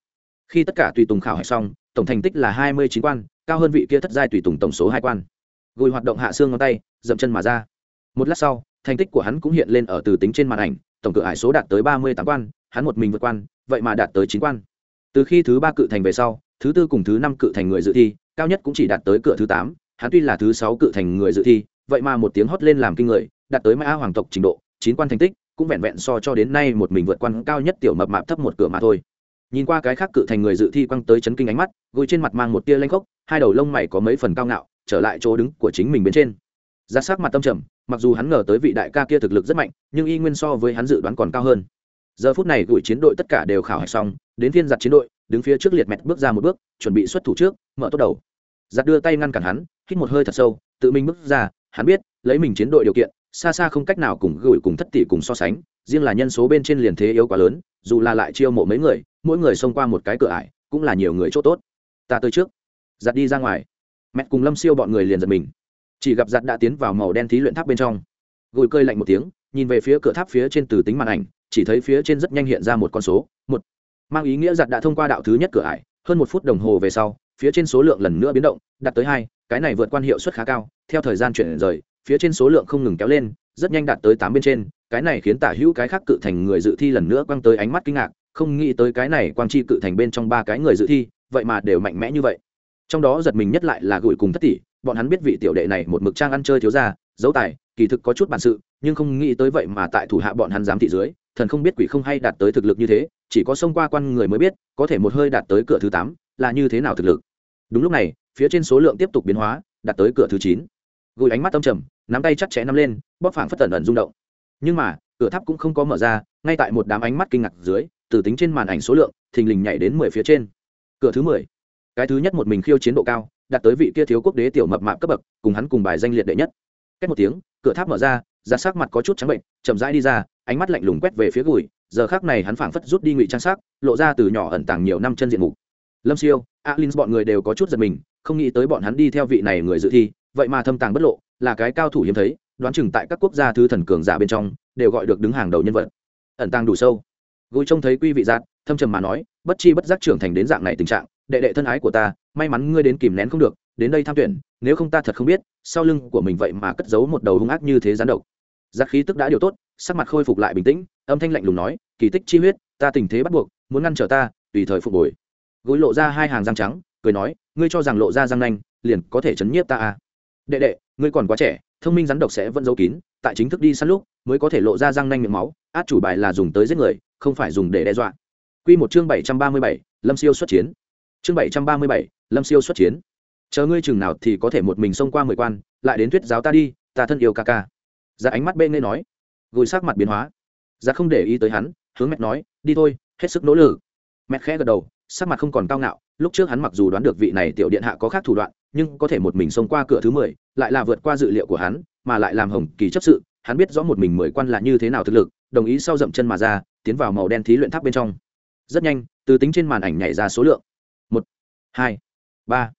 Khi tất cả tùy tùng khảo hạch xong tổng thành tích là hai mươi chín quan, cao hơn vị kia thất giai tùy tùng tổng số hai quan. Gùi hoạt động hạ xương ngón tay, dậm chân mà ra. Một lát sau, thành tích của hắn cũng hiện lên ở từ tính trên màn ảnh, tổng cửa ải số đạt tới ba mươi tám quan, hắn một mình vượt quan, vậy mà đạt tới chín quan. Từ khi thứ ba cự thành về sau, thứ tư cùng thứ năm cự thành người dự thi, cao nhất cũng chỉ đạt tới cửa thứ tám, hắn tuy là thứ sáu cự thành người dự thi, vậy mà một tiếng hót lên làm kinh người, đạt tới mã hoàng tộc trình độ, chín quan thành tích, cũng vẹn vẹn so cho đến nay một mình vượt quan cao nhất tiểu mập mạp thấp một cửa mà thôi nhìn qua cái khác cự thành người dự thi quăng tới chấn kinh ánh mắt, gối trên mặt mang một tia lanh khốc, hai đầu lông mày có mấy phần cao ngạo, trở lại chỗ đứng của chính mình bên trên. Ra sắc mặt tâm trầm, mặc dù hắn ngờ tới vị đại ca kia thực lực rất mạnh, nhưng y nguyên so với hắn dự đoán còn cao hơn. Giờ phút này gửi chiến đội tất cả đều khảo hạch xong, đến phiên giặt chiến đội, đứng phía trước liệt mẹt bước ra một bước, chuẩn bị xuất thủ trước, mở tốt đầu. Giặt đưa tay ngăn cản hắn, hít một hơi thật sâu, tự mình bước ra, hắn biết, lấy mình chiến đội điều kiện, xa xa không cách nào cùng gửi cùng thất tỷ cùng so sánh, riêng là nhân số bên trên liền thế yếu quá lớn, dù là lại chiêu mộ mấy người mỗi người xông qua một cái cửa ải, cũng là nhiều người chỗ tốt. Ta tới trước. Giặt đi ra ngoài. Mẹ cùng lâm siêu bọn người liền giật mình. Chỉ gặp giặt đã tiến vào màu đen thí luyện tháp bên trong. Gùi cơi lạnh một tiếng, nhìn về phía cửa tháp phía trên từ tính màn ảnh, chỉ thấy phía trên rất nhanh hiện ra một con số, một. Mang ý nghĩa giặt đã thông qua đạo thứ nhất cửa ải, hơn một phút đồng hồ về sau, phía trên số lượng lần nữa biến động, đạt tới hai, cái này vượt quan hiệu suất khá cao, theo thời gian chuyển rời, phía trên số lượng không ngừng kéo lên, rất nhanh đạt tới tám bên trên, cái này khiến tả hữu cái khác cự thành người dự thi lần nữa quăng tới ánh mắt kinh ngạc không nghĩ tới cái này quang chi cự thành bên trong ba cái người dự thi, vậy mà đều mạnh mẽ như vậy. Trong đó giật mình nhất lại là gửi cùng thất tỷ, bọn hắn biết vị tiểu đệ này một mực trang ăn chơi thiếu ra dấu tài, kỳ thực có chút bản sự, nhưng không nghĩ tới vậy mà tại thủ hạ bọn hắn dám thị dưới, thần không biết quỷ không hay đạt tới thực lực như thế, chỉ có xông qua quan người mới biết, có thể một hơi đạt tới cửa thứ tám là như thế nào thực lực. Đúng lúc này, phía trên số lượng tiếp tục biến hóa, đạt tới cửa thứ chín. Gùi ánh mắt tâm trầm, nắm tay chắc chẽ nắm lên, bóp phảng phất tần ẩn rung động. Nhưng mà, cửa tháp cũng không có mở ra, ngay tại một đám ánh mắt kinh ngạc dưới từ tính trên màn ảnh số lượng, thình lình nhảy đến mười phía trên. Cửa thứ mười. Cái thứ nhất một mình khiêu chiến độ cao, đạt tới vị kia thiếu quốc đế tiểu mập mạp cấp bậc, cùng hắn cùng bài danh liệt đệ nhất. Cách một tiếng, cửa tháp mở ra ra sắc mặt có chút trắng bệnh, chậm rãi đi ra, ánh mắt lạnh lùng quét về phía gùi giờ khác này hắn phảng phất rút đi ngụy trang sắc, lộ ra từ nhỏ ẩn tàng nhiều năm chân diện mục. Lâm siêu alin bọn người đều có chút giật mình, không nghĩ tới bọn hắn đi theo vị này người dự thi, vậy mà thâm tàng bất lộ, là cái cao thủ hiếm thấy, đoán chừng tại các quốc gia thứ thần cường giả bên trong, đều gọi được đứng hàng đầu nhân vật. Ẩn tàng đủ sâu. Gối trông thấy quy vị giạt thâm trầm mà nói, bất chi bất giác trưởng thành đến dạng này tình trạng, đệ đệ thân ái của ta, may mắn ngươi đến kìm nén không được, đến đây tham tuyển, nếu không ta thật không biết, sau lưng của mình vậy mà cất giấu một đầu hung ác như thế gián độc. Giác khí tức đã điều tốt, sắc mặt khôi phục lại bình tĩnh, âm thanh lạnh lùng nói, kỳ tích chi huyết, ta tình thế bắt buộc, muốn ngăn trở ta, tùy thời phục hồi. Gối lộ ra hai hàng răng trắng, cười nói, ngươi cho rằng lộ ra răng nanh, liền có thể chấn nhiếp ta à? Đệ đệ, ngươi còn quá trẻ, thông minh rắn độc sẽ vẫn giấu kín, tại chính thức đi săn lúc mới có thể lộ ra răng nanh miệng máu át chủ bài là dùng tới giết người không phải dùng để đe dọa Quy một chương bảy trăm ba mươi bảy, Lâm Siêu xuất chiến. Chương bảy trăm ba mươi bảy, Lâm Siêu xuất chiến. Chờ ngươi chừng nào thì có thể một mình xông qua mười quan, lại đến thuyết giáo ta đi, ta thân yêu ca ca. Dạ ánh mắt bên nghe nói, gùi sắc mặt biến hóa. Dạ không để ý tới hắn, hướng mẹ nói, đi thôi, hết sức nỗ lực. Mẹ khẽ gật đầu, sắc mặt không còn cao ngạo, lúc trước hắn mặc dù đoán được vị này tiểu điện hạ có khác thủ đoạn, nhưng có thể một mình xông qua cửa thứ mười, lại là vượt qua dự liệu của hắn, mà lại làm hồng kỳ chấp sự, hắn biết rõ một mình mười quan là như thế nào thực lực, đồng ý sau dậm chân mà ra, tiến vào màu đen thí luyện tháp bên trong. Rất nhanh từ tính trên màn ảnh nhảy ra số lượng. Một hai ba.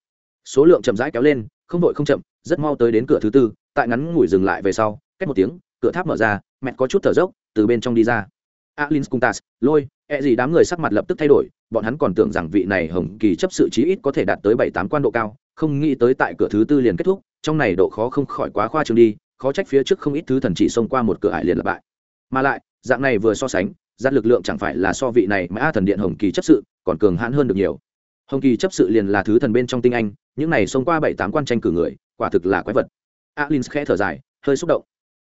Số lượng chậm rãi kéo lên không vội không chậm rất mau tới đến cửa thứ tư tại ngắn ngủi dừng lại về sau cách một tiếng cửa tháp mở ra mẹ có chút thở dốc từ bên trong đi ra. Alin skuntas lôi e gì đám người sắc mặt lập tức thay đổi bọn hắn còn tưởng rằng vị này hồng kỳ chấp sự chí ít có thể đạt tới bảy tám quan độ cao không nghĩ tới tại cửa thứ tư liền kết thúc trong này độ khó không khỏi quá khoa trương đi khó trách phía trước không ít thứ thần chỉ xông qua một cửa ải liền lặp bại. Mà lại, dạng này vừa so sánh, giáp lực lượng chẳng phải là so vị này mà a thần điện hồng kỳ chấp sự, còn cường hãn hơn được nhiều. Hồng kỳ chấp sự liền là thứ thần bên trong tinh anh, những này xông qua bảy tám quan tranh cử người, quả thực là quái vật. Alin khẽ thở dài, hơi xúc động.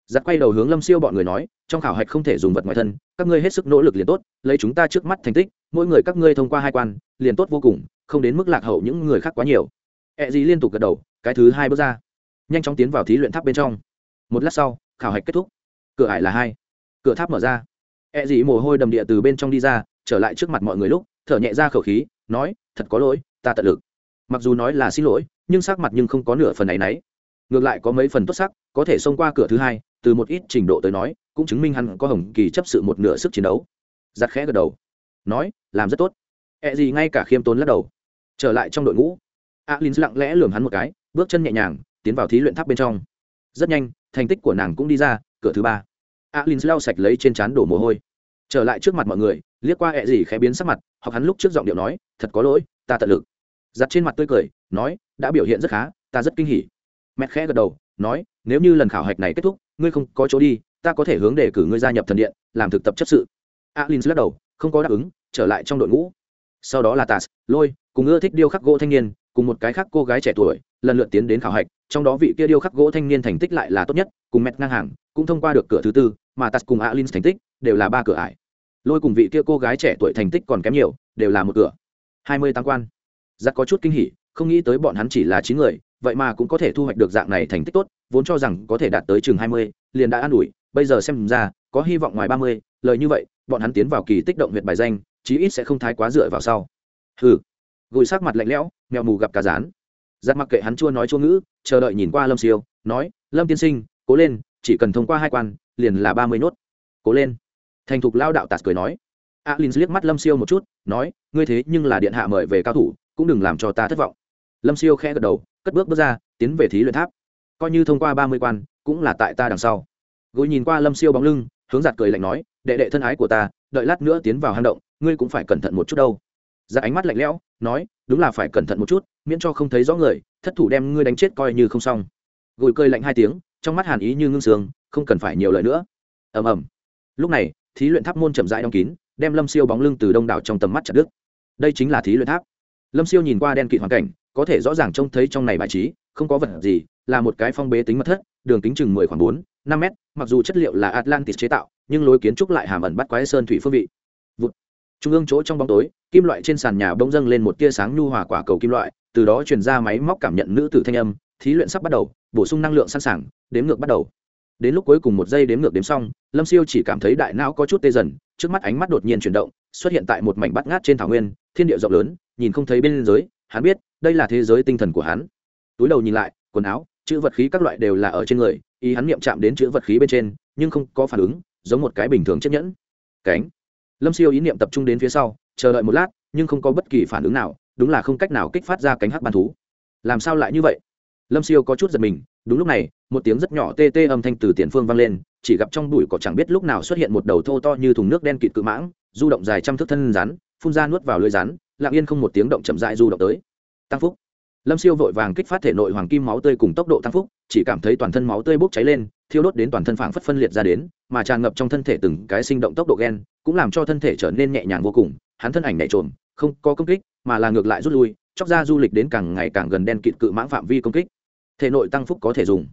Giặc quay đầu hướng lâm siêu bọn người nói, trong khảo hạch không thể dùng vật ngoài thân, các ngươi hết sức nỗ lực liền tốt, lấy chúng ta trước mắt thành tích, mỗi người các ngươi thông qua hai quan, liền tốt vô cùng, không đến mức lạc hậu những người khác quá nhiều. Ẹ、e、gì liên tục gật đầu, cái thứ hai bước ra, nhanh chóng tiến vào thí luyện tháp bên trong một lát sau khảo hạch kết thúc cửa ải là hai cửa tháp mở ra E dị mồ hôi đầm địa từ bên trong đi ra, trở lại trước mặt mọi người lúc, thở nhẹ ra khẩu khí, nói, thật có lỗi, ta tận lực. Mặc dù nói là xin lỗi, nhưng sắc mặt nhưng không có nửa phần này nấy. Ngược lại có mấy phần tốt sắc, có thể xông qua cửa thứ hai, từ một ít trình độ tới nói, cũng chứng minh hắn có hồng kỳ chấp sự một nửa sức chiến đấu. Giặt khẽ gật đầu, nói, làm rất tốt. E gì ngay cả khiêm tốn lắc đầu. Trở lại trong đội ngũ, Alin lặng lẽ lườm hắn một cái, bước chân nhẹ nhàng, tiến vào thí luyện tháp bên trong. Rất nhanh, thành tích của nàng cũng đi ra, cửa thứ ba. Alin lau sạch lấy trên trán đổ mồ hôi. Trở lại trước mặt mọi người liếc qua hẹ gì khẽ biến sắc mặt hoặc hắn lúc trước giọng điệu nói thật có lỗi ta tận lực. Giặt trên mặt tươi cười nói đã biểu hiện rất khá ta rất kinh hỉ. Mẹ khẽ gật đầu nói nếu như lần khảo hạch này kết thúc ngươi không có chỗ đi ta có thể hướng đề cử ngươi gia nhập thần điện làm thực tập chấp sự. Alin lắc đầu không có đáp ứng trở lại trong đội ngũ. Sau đó là tas lôi cùng ưa thích điêu khắc gỗ thanh niên, cùng một cái khác cô gái trẻ tuổi, lần lượt tiến đến khảo hạch, trong đó vị kia điêu khắc gỗ thanh niên thành tích lại là tốt nhất, cùng mẹt ngang hàng, cũng thông qua được cửa thứ tư, mà tas cùng alin thành tích đều là ba cửa ải. Lôi cùng vị kia cô gái trẻ tuổi thành tích còn kém nhiều, đều là một cửa. Hai mươi tăng quan. Giặc có chút kinh hỉ, không nghĩ tới bọn hắn chỉ là chín người, vậy mà cũng có thể thu hoạch được dạng này thành tích tốt, vốn cho rằng có thể đạt tới chừng hai mươi, liền đã an ủi, bây giờ xem ra, có hy vọng ngoài ba mươi, lời như vậy, bọn hắn tiến vào kỳ tích động huyện bài danh, chí ít sẽ không thái quá dựa vào sau. Hừ gùi sắc mặt lạnh lẽo mèo mù gặp cá rán giặt mặc kệ hắn chua nói chua ngữ, chờ đợi nhìn qua lâm siêu, nói, lâm tiên sinh, cố lên, chỉ cần thông qua hai quan, liền là ba mươi nốt cố lên. Thành thục lao đạo tạt cười nói. Alin liếc mắt lâm siêu một chút, nói, ngươi thế nhưng là điện hạ mời về cao thủ, cũng đừng làm cho ta thất vọng. Lâm siêu khẽ gật đầu, cất bước bước ra, tiến về thí luyện tháp. Coi như thông qua ba mươi quan, cũng là tại ta đằng sau. Gối nhìn qua lâm siêu bóng lưng, hướng giặt cười lạnh nói, đệ đệ thân ái của ta, đợi lát nữa tiến vào hang động, ngươi cũng phải cẩn thận một chút đâu. Ra ánh mắt lạnh lẽo nói, đúng là phải cẩn thận một chút, miễn cho không thấy rõ người, thất thủ đem ngươi đánh chết coi như không xong. Gùi cơi lạnh hai tiếng, trong mắt hàn ý như ngưng sương, không cần phải nhiều lời nữa. Ầm ầm. Lúc này, thí luyện tháp môn chậm rãi đóng kín, đem lâm siêu bóng lưng từ đông đảo trong tầm mắt chặt đứt. Đây chính là thí luyện tháp. Lâm siêu nhìn qua đen kịt hoàn cảnh, có thể rõ ràng trông thấy trong này bài trí, không có vật gì, là một cái phong bế tính mật thất, đường kính chừng mười khoảng bốn, năm mét, mặc dù chất liệu là atlantis chế tạo, nhưng lối kiến trúc lại hàm ẩn bắt quái sơn thủy phương vị. Vụt. trung ương chỗ trong bóng tối kim loại trên sàn nhà bỗng dâng lên một tia sáng nhu hòa quả cầu kim loại, từ đó truyền ra máy móc cảm nhận nữ tử thanh âm, thí luyện sắp bắt đầu, bổ sung năng lượng sẵn sàng, đếm ngược bắt đầu. Đến lúc cuối cùng một giây đếm ngược đếm xong, lâm siêu chỉ cảm thấy đại não có chút tê dần, trước mắt ánh mắt đột nhiên chuyển động, xuất hiện tại một mảnh bắt ngát trên thảo nguyên, thiên địa rộng lớn, nhìn không thấy bên giới hắn biết, đây là thế giới tinh thần của hắn. Túi đầu nhìn lại, quần áo, chữ vật khí các loại đều là ở trên người, ý hắn niệm chạm đến chữ vật khí bên trên, nhưng không có phản ứng, giống một cái bình thường chiếc nhẫn. Cánh. Lâm siêu ý niệm tập trung đến phía sau chờ đợi một lát, nhưng không có bất kỳ phản ứng nào, đúng là không cách nào kích phát ra cánh hắc ban thú. Làm sao lại như vậy? Lâm siêu có chút giật mình, đúng lúc này, một tiếng rất nhỏ tê tê âm thanh từ tiền phương vang lên, chỉ gặp trong bụi cỏ chẳng biết lúc nào xuất hiện một đầu thô to như thùng nước đen kịt cự mãng, du động dài trăm thước thân rắn, phun ra nuốt vào lưới rắn, lặng yên không một tiếng động chậm dại du động tới. Tăng phúc. Lâm siêu vội vàng kích phát thể nội hoàng kim máu tươi cùng tốc độ tăng phúc, chỉ cảm thấy toàn thân máu tươi bốc cháy lên, thiêu đốt đến toàn thân phảng phất phân liệt ra đến, mà tràn ngập trong thân thể từng cái sinh động tốc độ ghen cũng làm cho thân thể trở nên nhẹ nhàng vô cùng hắn thân ảnh nhảy trộm không có công kích, mà là ngược lại rút lui, chóc ra du lịch đến càng ngày càng gần đen kịt cự mãng phạm vi công kích. Thể nội tăng phúc có thể dùng,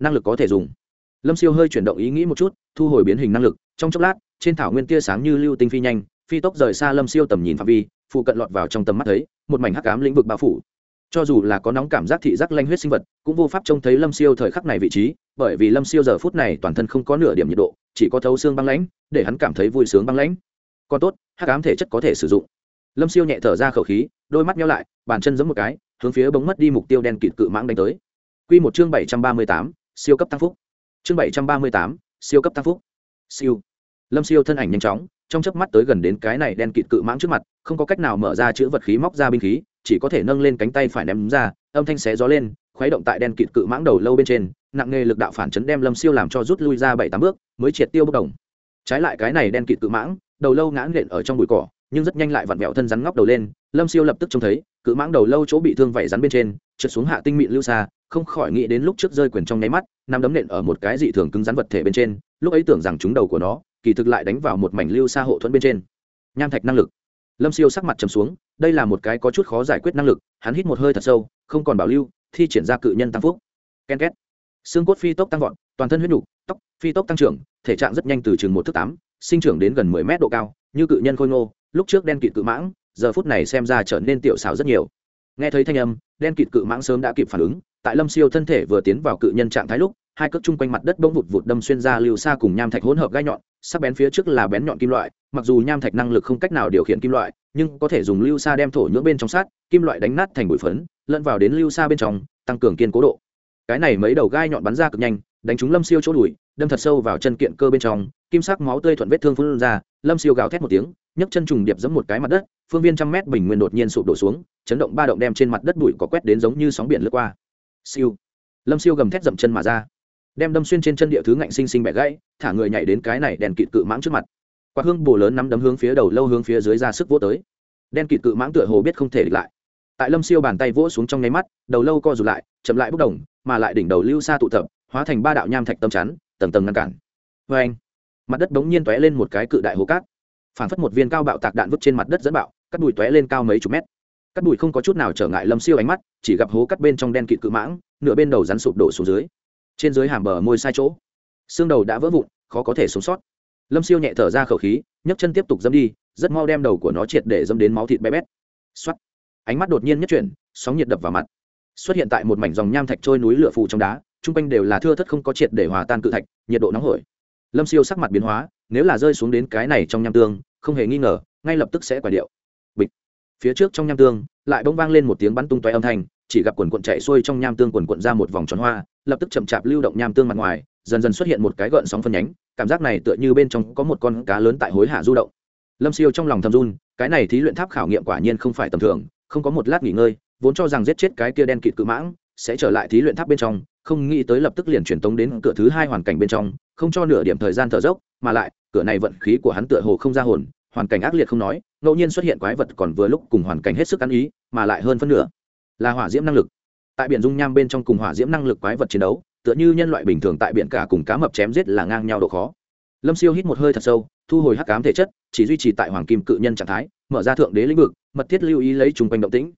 năng lực có thể dùng. Lâm siêu hơi chuyển động ý nghĩ một chút, thu hồi biến hình năng lực, trong chốc lát, trên thảo nguyên tia sáng như lưu tinh phi nhanh, phi tốc rời xa lâm siêu tầm nhìn phạm vi, phụ cận lọt vào trong tầm mắt thấy, một mảnh hắc cám lĩnh vực bao phủ. Cho dù là có nóng cảm giác thị giác lanh huyết sinh vật, cũng vô pháp trông thấy lâm siêu thời khắc này vị trí, bởi vì lâm siêu giờ phút này toàn thân không có nửa điểm nhiệt độ, chỉ có thấu xương băng lãnh, để hắn cảm thấy vui sướng băng lãnh còn tốt, hắc ám thể chất có thể sử dụng. Lâm siêu nhẹ thở ra khẩu khí, đôi mắt nhau lại, bàn chân giống một cái, hướng phía bóng mất đi mục tiêu đen kịt cự mãng đánh tới. Q một chương bảy trăm ba mươi tám, siêu cấp tăng phúc. Chương bảy trăm ba mươi tám, siêu cấp tăng phúc. Siêu. Lâm siêu thân ảnh nhanh chóng, trong chớp mắt tới gần đến cái này đen kịt cự mãng trước mặt, không có cách nào mở ra chữ vật khí móc ra binh khí, chỉ có thể nâng lên cánh tay phải ném ra, âm thanh xé gió lên, khuấy động tại đen kịt cự mãng đầu lâu bên trên, nặng nghề lực đạo phản chấn đem lâm siêu làm cho rút lui ra bảy tám bước, mới triệt tiêu bốc đồng trái lại cái này đen kịt cự mãng đầu lâu ngã nện ở trong bụi cỏ, nhưng rất nhanh lại vặn vẹo thân rắn ngóc đầu lên, lâm siêu lập tức trông thấy, cự mãng đầu lâu chỗ bị thương vảy rắn bên trên, trượt xuống hạ tinh mịn lưu xa, không khỏi nghĩ đến lúc trước rơi quyền trong nháy mắt, nằm đấm nện ở một cái dị thường cứng rắn vật thể bên trên, lúc ấy tưởng rằng chúng đầu của nó, kỳ thực lại đánh vào một mảnh lưu xa hộ thuẫn bên trên. Nham thạch năng lực. Lâm siêu sắc mặt trầm xuống, đây là một cái có chút khó giải quyết năng lực, hắn hít một hơi thật sâu, không còn bảo lưu, thi triển ra cự nhân tăng phúc. Ken két. Xương cốt phi tốc tăng vọt, toàn thân huyết nhục, tóc, phi tốc tăng trưởng, thể trạng rất nhanh từ chừng một thước tám sinh trưởng đến gần mười mét độ cao, như cự nhân khôi ngô, lúc trước đen kịt cự mãng, giờ phút này xem ra trở nên tiểu xảo rất nhiều. Nghe thấy thanh âm, đen kịt cự mãng sớm đã kịp phản ứng, tại lâm siêu thân thể vừa tiến vào cự nhân trạng thái lúc, hai cước chung quanh mặt đất bỗng vụt vụt đâm xuyên ra lưu xa cùng nham thạch hỗn hợp gai nhọn, sắc bén phía trước là bén nhọn kim loại, mặc dù nham thạch năng lực không cách nào điều khiển kim loại, nhưng có thể dùng lưu xa đem thổ nhưỡng bên trong sát, kim loại đánh nát thành bụi phấn, lẫn vào đến lưu xa bên trong, tăng cường kiên cố độ. Cái này mấy đầu gai nhọn bắn ra cực nhanh, đánh trúng lâm siêu chỗ đùi đâm thật sâu vào chân kiện cơ bên trong, kim sắc máu tươi thuận vết thương phun ra, lâm siêu gào thét một tiếng, nhấc chân trùng điệp giẫm một cái mặt đất, phương viên trăm mét bình nguyên đột nhiên sụp đổ xuống, chấn động ba động đem trên mặt đất bụi có quét đến giống như sóng biển lướt qua. Siêu. Lâm siêu gầm thét dậm chân mà ra. Đem đâm xuyên trên chân địa thứ ngạnh sinh sinh bẻ gãy, thả người nhảy đến cái này đèn kịt cự mãng trước mặt. Quạt hương bồ lớn nắm đấm hướng phía đầu lâu hướng phía dưới ra sức vỗ tới. Đen kịt cự mãng tựa hồ biết không thể địch lại. Tại lâm siêu bàn tay vỗ xuống trong nháy mắt, đầu lâu co rụt lại, chậm lại bốc đồng, mà lại đỉnh đầu lưu xa tụ tập, hóa thành ba đạo nham thạch tâm chắn tầng tầng ngăn cản. Vê anh. Mặt đất bỗng nhiên tóe lên một cái cự đại hố cát. Phản phất một viên cao bạo tạc đạn vứt trên mặt đất dẫn bạo cắt bụi tóe lên cao mấy chục mét. Cắt bụi không có chút nào trở ngại lâm siêu ánh mắt, chỉ gặp hố cắt bên trong đen kịt cự mãng, nửa bên đầu rắn sụp đổ xuống dưới. Trên dưới hàm bờ môi sai chỗ. Xương đầu đã vỡ vụn, khó có thể sống sót. Lâm siêu nhẹ thở ra khẩu khí, nhấc chân tiếp tục dâm đi, rất mau đem đầu của nó triệt để dâm đến máu thịt bé bét. X ánh mắt đột nhiên nhất chuyển, sóng nhiệt đập vào mặt. Xuất hiện tại một mảnh dòng nham thạch trôi núi lửa phù trong đá chung quanh đều là thưa thất không có triệt để hòa tan cự thạch, nhiệt độ nóng hổi. Lâm siêu sắc mặt biến hóa, nếu là rơi xuống đến cái này trong nham tương, không hề nghi ngờ, ngay lập tức sẽ quả điệu. Bịch. Phía trước trong nham tương, lại bỗng vang lên một tiếng bắn tung toé âm thanh, chỉ gặp quần quận chạy xuôi trong nham tương quần quận ra một vòng tròn hoa, lập tức chậm chạp lưu động nham tương mặt ngoài, dần dần xuất hiện một cái gợn sóng phân nhánh, cảm giác này tựa như bên trong có một con cá lớn tại hối hạ du động. Lâm siêu trong lòng thầm run, cái này thí luyện tháp khảo nghiệm quả nhiên không phải tầm thường, không có một lát nghỉ ngơi, vốn cho rằng giết chết cái kia đen kịt cự mãng sẽ trở lại thí luyện tháp bên trong, không nghĩ tới lập tức liền truyền tống đến cửa thứ hai hoàn cảnh bên trong, không cho nửa điểm thời gian thở dốc, mà lại, cửa này vận khí của hắn tựa hồ không ra hồn, hoàn cảnh ác liệt không nói, ngẫu nhiên xuất hiện quái vật còn vừa lúc cùng hoàn cảnh hết sức ăn ý, mà lại hơn phân nửa là hỏa diễm năng lực. Tại biển dung nham bên trong cùng hỏa diễm năng lực quái vật chiến đấu, tựa như nhân loại bình thường tại biển cả cùng cá mập chém giết là ngang nhau độ khó. Lâm siêu hít một hơi thật sâu, thu hồi hắc cám thể chất, chỉ duy trì tại hoàng kim cự nhân trạng thái, mở ra thượng đế lĩnh vực, mật thiết lưu ý lấy chung quanh động tĩnh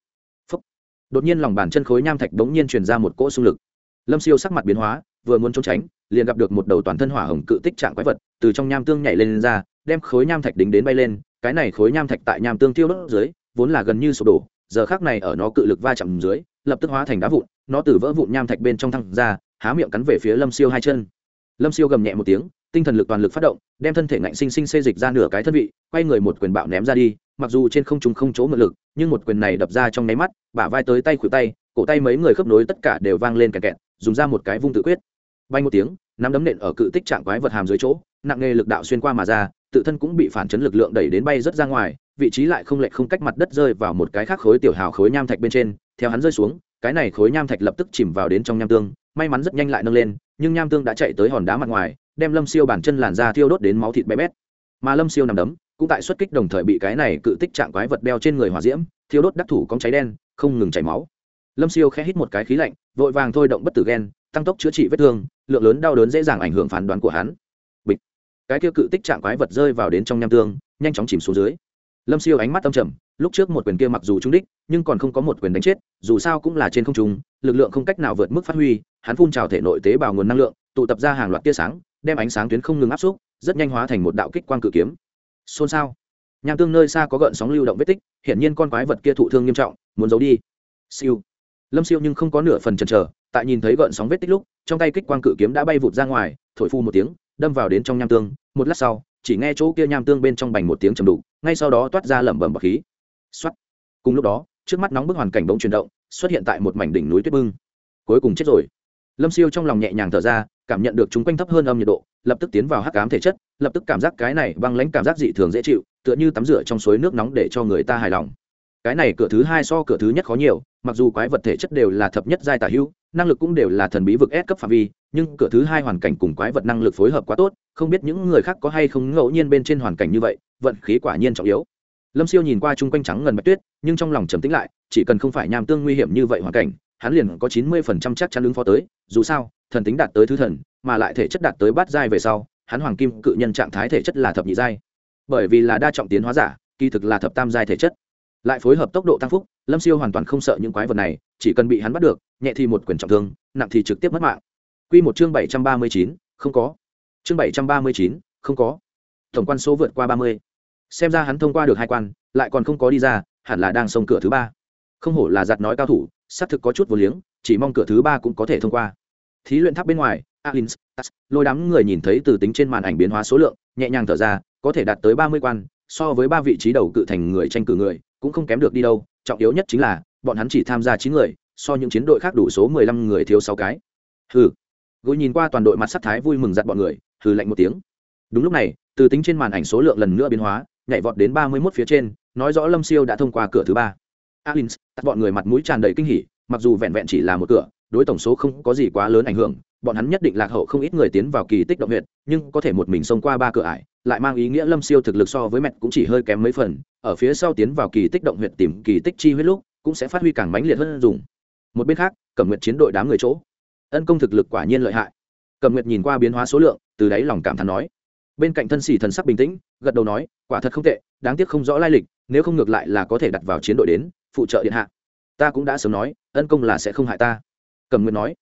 đột nhiên lòng bàn chân khối nham thạch bỗng nhiên truyền ra một cỗ xung lực. Lâm siêu sắc mặt biến hóa vừa muốn trốn tránh liền gặp được một đầu toàn thân hỏa hồng cự tích trạng quái vật từ trong nham tương nhảy lên, lên ra đem khối nham thạch đính đến bay lên. Cái này khối nham thạch tại nham tương tiêu đốt dưới vốn là gần như sụp đổ giờ khác này ở nó cự lực va chạm dưới lập tức hóa thành đá vụn nó từ vỡ vụn nham thạch bên trong thăng ra há miệng cắn về phía lâm siêu hai chân. Lâm siêu gầm nhẹ một tiếng tinh thần lực toàn lực phát động đem thân thể ngạnh sinh sinh xê dịch ra nửa cái thân vị quay người một quyền bạo ném ra đi mặc dù trên không trung không chỗ ngự lực, nhưng một quyền này đập ra trong nháy mắt, bả vai tới tay khuỷu tay, cổ tay mấy người khớp nối tất cả đều vang lên kẹt kẹt, dùng ra một cái vung tự quyết. Bay một tiếng, nắm đấm nện ở cự tích trạng quái vật hàm dưới chỗ, nặng nghề lực đạo xuyên qua mà ra, tự thân cũng bị phản chấn lực lượng đẩy đến bay rất ra ngoài, vị trí lại không lệch không cách mặt đất rơi vào một cái khác khối tiểu hào khối nham thạch bên trên, theo hắn rơi xuống, cái này khối nham thạch lập tức chìm vào đến trong nham tương, may mắn rất nhanh lại nâng lên, nhưng nham tương đã chạy tới hòn đá mặt ngoài, đem lâm siêu bản chân làn ra thiêu đốt đến máu thịt bé bét. Mà lâm siêu nằm đấm cũng tại xuất kích đồng thời bị cái này cự tích trạng quái vật đeo trên người hỏa diễm, thiêu đốt đắc thủ cóng cháy đen, không ngừng chảy máu. Lâm siêu khẽ hít một cái khí lạnh, vội vàng thôi động bất tử ghen tăng tốc chữa trị vết thương, lượng lớn đau đớn dễ dàng ảnh hưởng phán đoán của hắn. Bịch. Cái kia cự tích trạng quái vật rơi vào đến trong nham tương, nhanh chóng chìm xuống dưới. Lâm siêu ánh mắt tâm trầm, lúc trước một quyền kia mặc dù trúng đích, nhưng còn không có một quyền đánh chết, dù sao cũng là trên không trung, lực lượng không cách nào vượt mức phát huy, hắn phun trào thể nội tế bào nguồn năng lượng, tụ tập ra hàng loạt tia sáng, đem ánh sáng tuyến không ngừng áp xúc, rất nhanh hóa thành một đạo kích quang cự kiếm xôn xao. Nham tương nơi xa có gợn sóng lưu động vết tích, hiển nhiên con quái vật kia thụ thương nghiêm trọng, muốn giấu đi. Siêu. Lâm siêu nhưng không có nửa phần chần chờ, tại nhìn thấy gợn sóng vết tích lúc, trong tay kích quang cự kiếm đã bay vụt ra ngoài, thổi phu một tiếng, đâm vào đến trong nham tương. Một lát sau, chỉ nghe chỗ kia nham tương bên trong bành một tiếng trầm đục, ngay sau đó toát ra lẩm bẩm bọc khí. Xuất cùng lúc đó, trước mắt nóng bức hoàn cảnh bỗng chuyển động, xuất hiện tại một mảnh đỉnh núi tuyết bưng. Cuối cùng chết rồi. Lâm siêu trong lòng nhẹ nhàng thở ra cảm nhận được chúng quanh thấp hơn âm nhiệt độ, lập tức tiến vào hắc cám thể chất, lập tức cảm giác cái này băng lãnh cảm giác dị thường dễ chịu, tựa như tắm rửa trong suối nước nóng để cho người ta hài lòng. Cái này cửa thứ hai so cửa thứ nhất khó nhiều, mặc dù quái vật thể chất đều là thập nhất giai tả hữu, năng lực cũng đều là thần bí vực S cấp phạm vi, nhưng cửa thứ hai hoàn cảnh cùng quái vật năng lực phối hợp quá tốt, không biết những người khác có hay không ngẫu nhiên bên trên hoàn cảnh như vậy, vận khí quả nhiên trọng yếu. Lâm siêu nhìn qua chung quanh trắng ngần bạch tuyết, nhưng trong lòng trầm tĩnh lại, chỉ cần không phải nham tương nguy hiểm như vậy hoàn cảnh, hắn liền có chín mươi phần trăm chắc chắn ứng phó tới, dù sao thần tính đạt tới thứ thần, mà lại thể chất đạt tới bát giai về sau, hắn hoàng kim cự nhân trạng thái thể chất là thập nhị giai. Bởi vì là đa trọng tiến hóa giả, kỳ thực là thập tam giai thể chất. Lại phối hợp tốc độ tăng phúc, lâm siêu hoàn toàn không sợ những quái vật này, chỉ cần bị hắn bắt được, nhẹ thì một quyền trọng thương, nặng thì trực tiếp mất mạng. Q một chương bảy trăm ba mươi chín, không có. Chương bảy trăm ba mươi chín, không có. Tổng quan số vượt qua ba mươi. Xem ra hắn thông qua được hai quan, lại còn không có đi ra, hẳn là đang xông cửa thứ ba. Không hổ là giặt nói cao thủ, xác thực có chút vô liếng, chỉ mong cửa thứ ba cũng có thể thông qua thí luyện tháp bên ngoài alin lôi đám người nhìn thấy từ tính trên màn ảnh biến hóa số lượng, nhẹ nhàng thở ra, có thể đạt tới ba mươi quan, so với ba vị trí đầu cự thành người tranh cử người, cũng không kém được đi đâu. Trọng yếu nhất chính là, bọn hắn chỉ tham gia chín người, so những chiến đội khác đủ số mười lăm người thiếu sáu cái. Hừ. Gối nhìn qua toàn đội mặt sắc thái vui mừng giặt bọn người, hừ lạnh một tiếng. Đúng lúc này, từ tính trên màn ảnh số lượng lần nữa biến hóa, nhảy vọt đến ba mươi mốt phía trên, nói rõ lâm siêu đã thông qua cửa thứ ba. Alins tắt bọn người mặt mũi tràn đầy kinh hỉ, mặc dù vẹn vẹn chỉ là một cửa đối tổng số không có gì quá lớn ảnh hưởng, bọn hắn nhất định lạc hậu không ít người tiến vào kỳ tích động huyện nhưng có thể một mình xông qua ba cửa ải, lại mang ý nghĩa lâm siêu thực lực so với mẹ cũng chỉ hơi kém mấy phần, ở phía sau tiến vào kỳ tích động huyện tìm kỳ tích chi huyết lúc, cũng sẽ phát huy càng mãnh liệt hơn dùng. Một bên khác, cẩm nguyệt chiến đội đám người chỗ. Ân công thực lực quả nhiên lợi hại. Cẩm nguyệt nhìn qua biến hóa số lượng, từ đáy lòng cảm thán nói. Bên cạnh thân xỉ thần sắc bình tĩnh, gật đầu nói, quả thật không tệ, đáng tiếc không rõ lai lịch, nếu không ngược lại là có thể đặt vào chiến đội đến, phụ trợ điện hạ. Ta cũng đã sớm nói, ân công là sẽ không hại ta cẩm nguyện nói.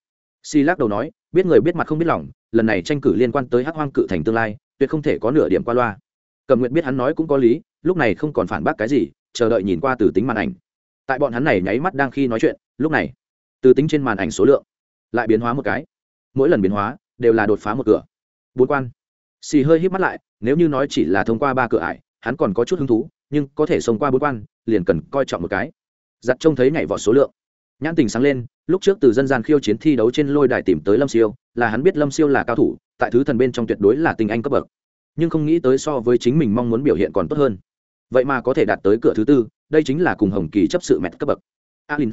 Si lắc đầu nói, biết người biết mặt không biết lòng, lần này tranh cử liên quan tới hắc hoang cự thành tương lai, tuyệt không thể có nửa điểm qua loa. Cầm nguyện biết hắn nói cũng có lý, lúc này không còn phản bác cái gì, chờ đợi nhìn qua từ tính màn ảnh. Tại bọn hắn này nháy mắt đang khi nói chuyện, lúc này, từ tính trên màn ảnh số lượng lại biến hóa một cái. Mỗi lần biến hóa, đều là đột phá một cửa. Bốn quan. Xì hơi hít mắt lại, nếu như nói chỉ là thông qua ba cửa ải, hắn còn có chút hứng thú, nhưng có thể xông qua bốn quan, liền cần coi trọng một cái. Giặt trông thấy nhảy vọt số lượng nhãn tình sáng lên, lúc trước từ dân gian khiêu chiến thi đấu trên lôi đài tìm tới lâm siêu, là hắn biết lâm siêu là cao thủ, tại thứ thần bên trong tuyệt đối là tình anh cấp bậc. Nhưng không nghĩ tới so với chính mình mong muốn biểu hiện còn tốt hơn. Vậy mà có thể đạt tới cửa thứ tư, đây chính là cùng hồng kỳ chấp sự mẹt cấp bậc. Alin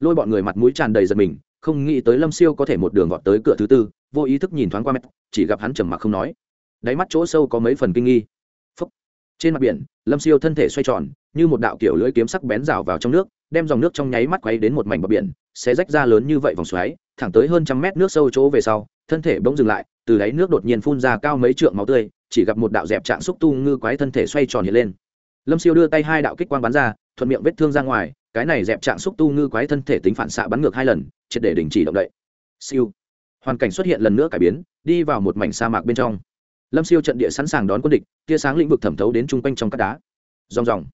lôi bọn người mặt mũi tràn đầy giật mình, không nghĩ tới lâm siêu có thể một đường gọt tới cửa thứ tư, vô ý thức nhìn thoáng qua mẹt, chỉ gặp hắn trầm mặc không nói. Đáy mắt chỗ sâu có mấy phần kinh nghi trên mặt biển, lâm siêu thân thể xoay tròn, như một đạo kiểu lưỡi kiếm sắc bén rào vào trong nước, đem dòng nước trong nháy mắt quay đến một mảnh bờ biển sẽ rách ra lớn như vậy vòng xoáy, thẳng tới hơn trăm mét nước sâu chỗ về sau, thân thể bỗng dừng lại, từ đáy nước đột nhiên phun ra cao mấy trượng máu tươi, chỉ gặp một đạo dẹp trạng xúc tu ngư quái thân thể xoay tròn hiện lên. Lâm siêu đưa tay hai đạo kích quang bắn ra, thuận miệng vết thương ra ngoài, cái này dẹp trạng xúc tu ngư quái thân thể tính phản xạ bắn ngược hai lần, triệt để đình chỉ động đậy. Siêu, hoàn cảnh xuất hiện lần nữa cải biến, đi vào một mảnh sa mạc bên trong lâm siêu trận địa sẵn sàng đón quân địch, tia sáng lĩnh vực thẩm thấu đến chung quanh trong các đá. Rong ròng.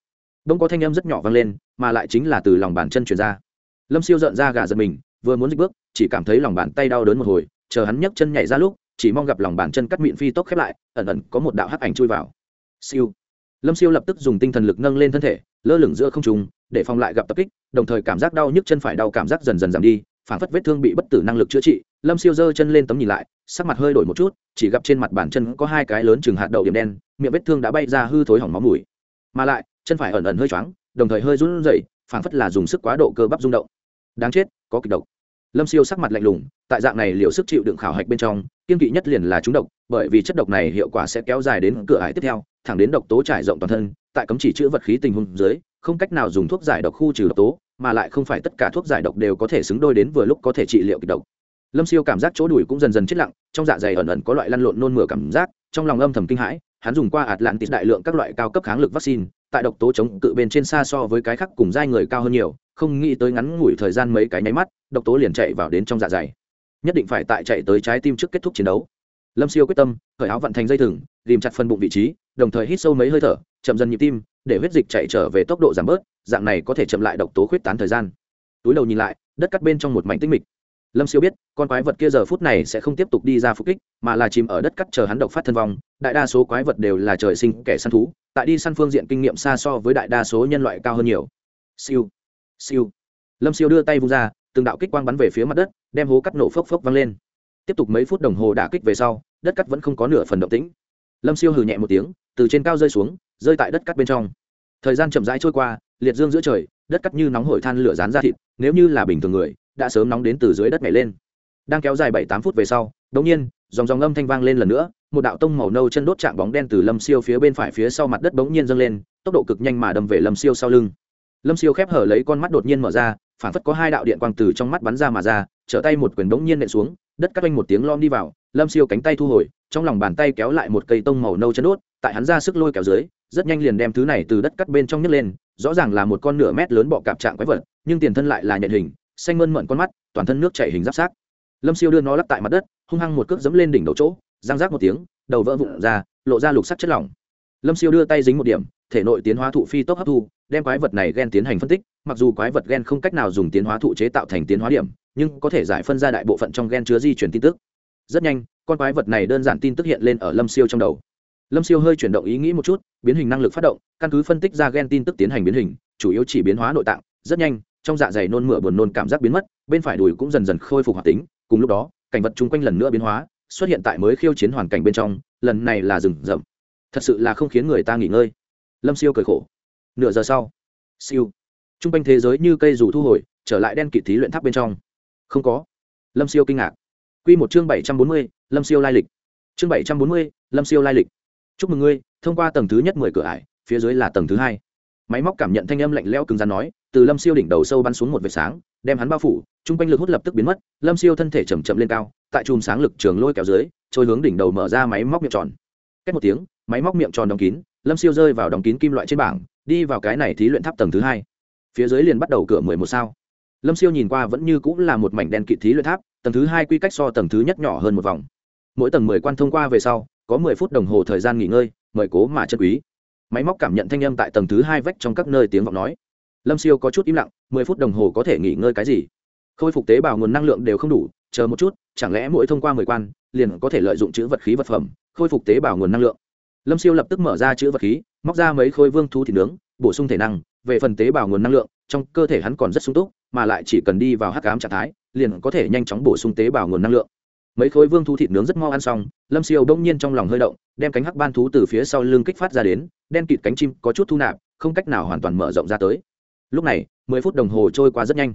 Bỗng có thanh âm rất nhỏ vang lên, mà lại chính là từ lòng bàn chân chuyển ra. Lâm siêu giận ra gà giật mình, vừa muốn dịch bước, chỉ cảm thấy lòng bàn tay đau đớn một hồi, chờ hắn nhấc chân nhảy ra lúc, chỉ mong gặp lòng bàn chân cắt miệng phi tốc khép lại, ẩn ẩn có một đạo hắc ảnh chui vào. Siêu. Lâm siêu lập tức dùng tinh thần lực nâng lên thân thể, lơ lửng giữa không trùng để phòng lại gặp tập kích, đồng thời cảm giác đau nhức chân phải đau cảm giác dần dần giảm đi, phản phất vết thương bị bất tử năng lực chữa trị. Lâm siêu giơ chân lên tấm nhìn lại sắc mặt hơi đổi một chút, chỉ gặp trên mặt bàn chân có hai cái lớn chừng hạt đậu điểm đen, miệng vết thương đã bay ra hư thối hỏng máu mùi. Mà lại, chân phải ẩn ẩn hơi choáng, đồng thời hơi run rẩy, phảng phất là dùng sức quá độ cơ bắp rung động. Đáng chết, có kịch độc. Lâm siêu sắc mặt lạnh lùng, tại dạng này liệu sức chịu đựng khảo hạch bên trong, kiên kỵ nhất liền là trúng độc, bởi vì chất độc này hiệu quả sẽ kéo dài đến cửa ải tiếp theo, thẳng đến độc tố trải rộng toàn thân, tại cấm chỉ chữa vật khí tình huống dưới, không cách nào dùng thuốc giải độc khu trừ độc tố, mà lại không phải tất cả thuốc giải độc đều có thể xứng đôi đến vừa lúc có thể trị liệu kịch độc lâm siêu cảm giác chỗ đùi cũng dần dần chết lặng, trong dạ dày ẩn ẩn có loại lăn lộn nôn mửa cảm giác, trong lòng âm thầm kinh hãi, hắn dùng qua ạt lạn tịt đại lượng các loại cao cấp kháng lực vaccine, tại độc tố chống cự bên trên xa so với cái khác cùng giai người cao hơn nhiều, không nghĩ tới ngắn ngủi thời gian mấy cái nháy mắt, độc tố liền chạy vào đến trong dạ dày. Nhất định phải tại chạy tới trái tim trước kết thúc chiến đấu. Lâm siêu quyết tâm, khởi áo vận thành dây thừng tìm chặt phân bụng vị trí, đồng thời hít sâu mấy hơi thở, chậm dần nhịp tim, để huyết dịch chạy trở về tốc độ giảm bớt, dạng này có thể chậm lại độc tố khuyết tán thời gian. Túi đầu nhìn lại, đất cắt bên trong một mảnh tinh mịch lâm siêu biết, con quái vật kia giờ phút này sẽ không tiếp tục đi ra phục kích, mà là chìm ở đất cắt chờ hắn độc phát thân vong. Đại đa số quái vật đều là trời sinh kẻ săn thú, tại đi săn phương diện kinh nghiệm xa so với đại đa số nhân loại cao hơn nhiều. Siêu siêu. Lâm siêu đưa tay vung ra, từng đạo kích quang bắn về phía mặt đất, đem hố cắt nổ phốc phốc văng lên. Tiếp tục mấy phút đồng hồ đả kích về sau, đất cắt vẫn không có nửa phần động tĩnh. Lâm siêu hừ nhẹ một tiếng, từ trên cao rơi xuống, rơi tại đất cắt bên trong. Thời gian chậm rãi trôi qua, liệt dương giữa trời, đất cắt như nóng hổi than lửa rán ra thịt, nếu như là bình thường người đã sớm nóng đến từ dưới đất nhảy lên. Đang kéo dài bảy tám phút về sau đ ỗ n g nhiên, dòng dòng âm thanh vang lên lần nữa, một đạo tông màu nâu chân đốt chạm bóng đen từ lâm siêu phía bên phải phía sau mặt đất bỗng nhiên dâng lên, tốc độ cực nhanh mà đâm về lâm siêu sau lưng. Lâm siêu khép hở lấy con mắt đột nhiên mở ra, phản phất có hai đạo điện quang từ trong mắt bắn ra mà ra, trở tay một quyền bỗng nhiên nện xuống, đất cắt oanh một tiếng lom đi vào, lâm siêu cánh tay thu hồi, trong lòng bàn tay kéo lại một cây tông màu nâu chân đốt, tại hắn ra sức lôi kéo dưới, rất nhanh liền đem thứ này từ đất cắt bên trong nhấc lên, rõ ràng là một con nửa mét lớn bọ cạp trạng quái vật, nhưng tiền thân lại là nhận hình xanh mơn mận con mắt, toàn thân nước chảy hình giáp sát lâm siêu đưa nó lắp tại mặt đất, hung hăng một cước dẫm lên đỉnh đầu chỗ giang rác một tiếng, đầu vỡ vụn ra, lộ ra lục sắc chất lỏng. Lâm siêu đưa tay dính một điểm, thể nội tiến hóa thụ phi tốc hấp thu, đem quái vật này gen tiến hành phân tích, mặc dù quái vật gen không cách nào dùng tiến hóa thụ chế tạo thành tiến hóa điểm, nhưng có thể giải phân ra đại bộ phận trong gen chứa di chuyển tin tức. Rất nhanh, con quái vật này đơn giản tin tức hiện lên ở lâm siêu trong đầu. Lâm siêu hơi chuyển động ý nghĩ một chút, biến hình năng lực phát động, căn cứ phân tích ra gen tin tức tiến hành biến hình, chủ yếu chỉ biến hóa nội tạng. Rất nhanh trong dạ dày nôn mửa buồn nôn cảm giác biến mất, bên phải đùi cũng dần dần khôi phục hoạt tính, cùng lúc đó, cảnh vật chung quanh lần nữa biến hóa, xuất hiện tại mới khiêu chiến hoàn cảnh bên trong, lần này là rừng rậm. Thật sự là không khiến người ta nghỉ ngơi. Lâm siêu cười khổ. Nửa giờ sau, siêu. T r u n g quanh thế giới như cây dù thu hồi, trở lại đen kịt thí luyện tháp bên trong. Không có. Lâm siêu kinh ngạc. Q một chương bảy trăm bốn mươi, lâm siêu lai lịch. Chương bảy trăm bốn mươi, lâm siêu lai lịch. Chúc mừng ngươi, thông qua tầng thứ nhất mười cửa ải, phía dưới là tầng thứ hai. Máy móc cảm nhận thanh âm lạnh lẽo cứng rắn nói từ lâm siêu đỉnh đầu sâu bắn xuống một vệt sáng, đem hắn bao phủ t r u n g quanh lực hút lập tức biến mất, lâm siêu thân thể chầm chậm lên cao, tại chùm sáng lực trường lôi kéo dưới, trôi hướng đỉnh đầu mở ra máy móc miệng tròn. Cách một tiếng, máy móc miệng tròn đóng kín, lâm siêu rơi vào đóng kín kim loại trên bảng, đi vào cái này thí luyện tháp tầng thứ hai. Phía dưới liền bắt đầu cửa mười một sao. Lâm siêu nhìn qua vẫn như cũng là một mảnh đen kịt thí luyện tháp, tầng thứ hai quy cách so tầng thứ nhất nhỏ hơn một vòng. Mỗi tầng mười quan thông qua về sau, có mười phút đồng hồ thời gian nghỉ ngơi, mời cố mà chân quý. Máy móc cảm nhận thanh âm tại tầng thứ hai vách trong các nơi tiếng vọng nói lâm siêu có chút im lặng, mười phút đồng hồ có thể nghỉ ngơi cái gì? Khôi phục tế bào nguồn năng lượng đều không đủ, chờ một chút, chẳng lẽ mỗi thông qua mười quan, liền có thể lợi dụng chữ vật khí vật phẩm, khôi phục tế bào nguồn năng lượng? Lâm siêu lập tức mở ra chữ vật khí, móc ra mấy khối vương thú thịt nướng, bổ sung thể năng, về phần tế bào nguồn năng lượng, trong cơ thể hắn còn rất sung túc, mà lại chỉ cần đi vào hắc cám trạng thái, liền có thể nhanh chóng bổ sung tế bào nguồn năng lượng. Mấy khối vương thú thịt nướng rất mau ăn xong, lâm siêu đông nhiên trong lòng hơi động, đem cánh hắc ban thú từ phía sau lưng kích phát ra đến, đen kịt cánh chim có chút thu nạp, không cách nào hoàn toàn mở rộng ra tới lúc này, mười phút đồng hồ trôi qua rất nhanh.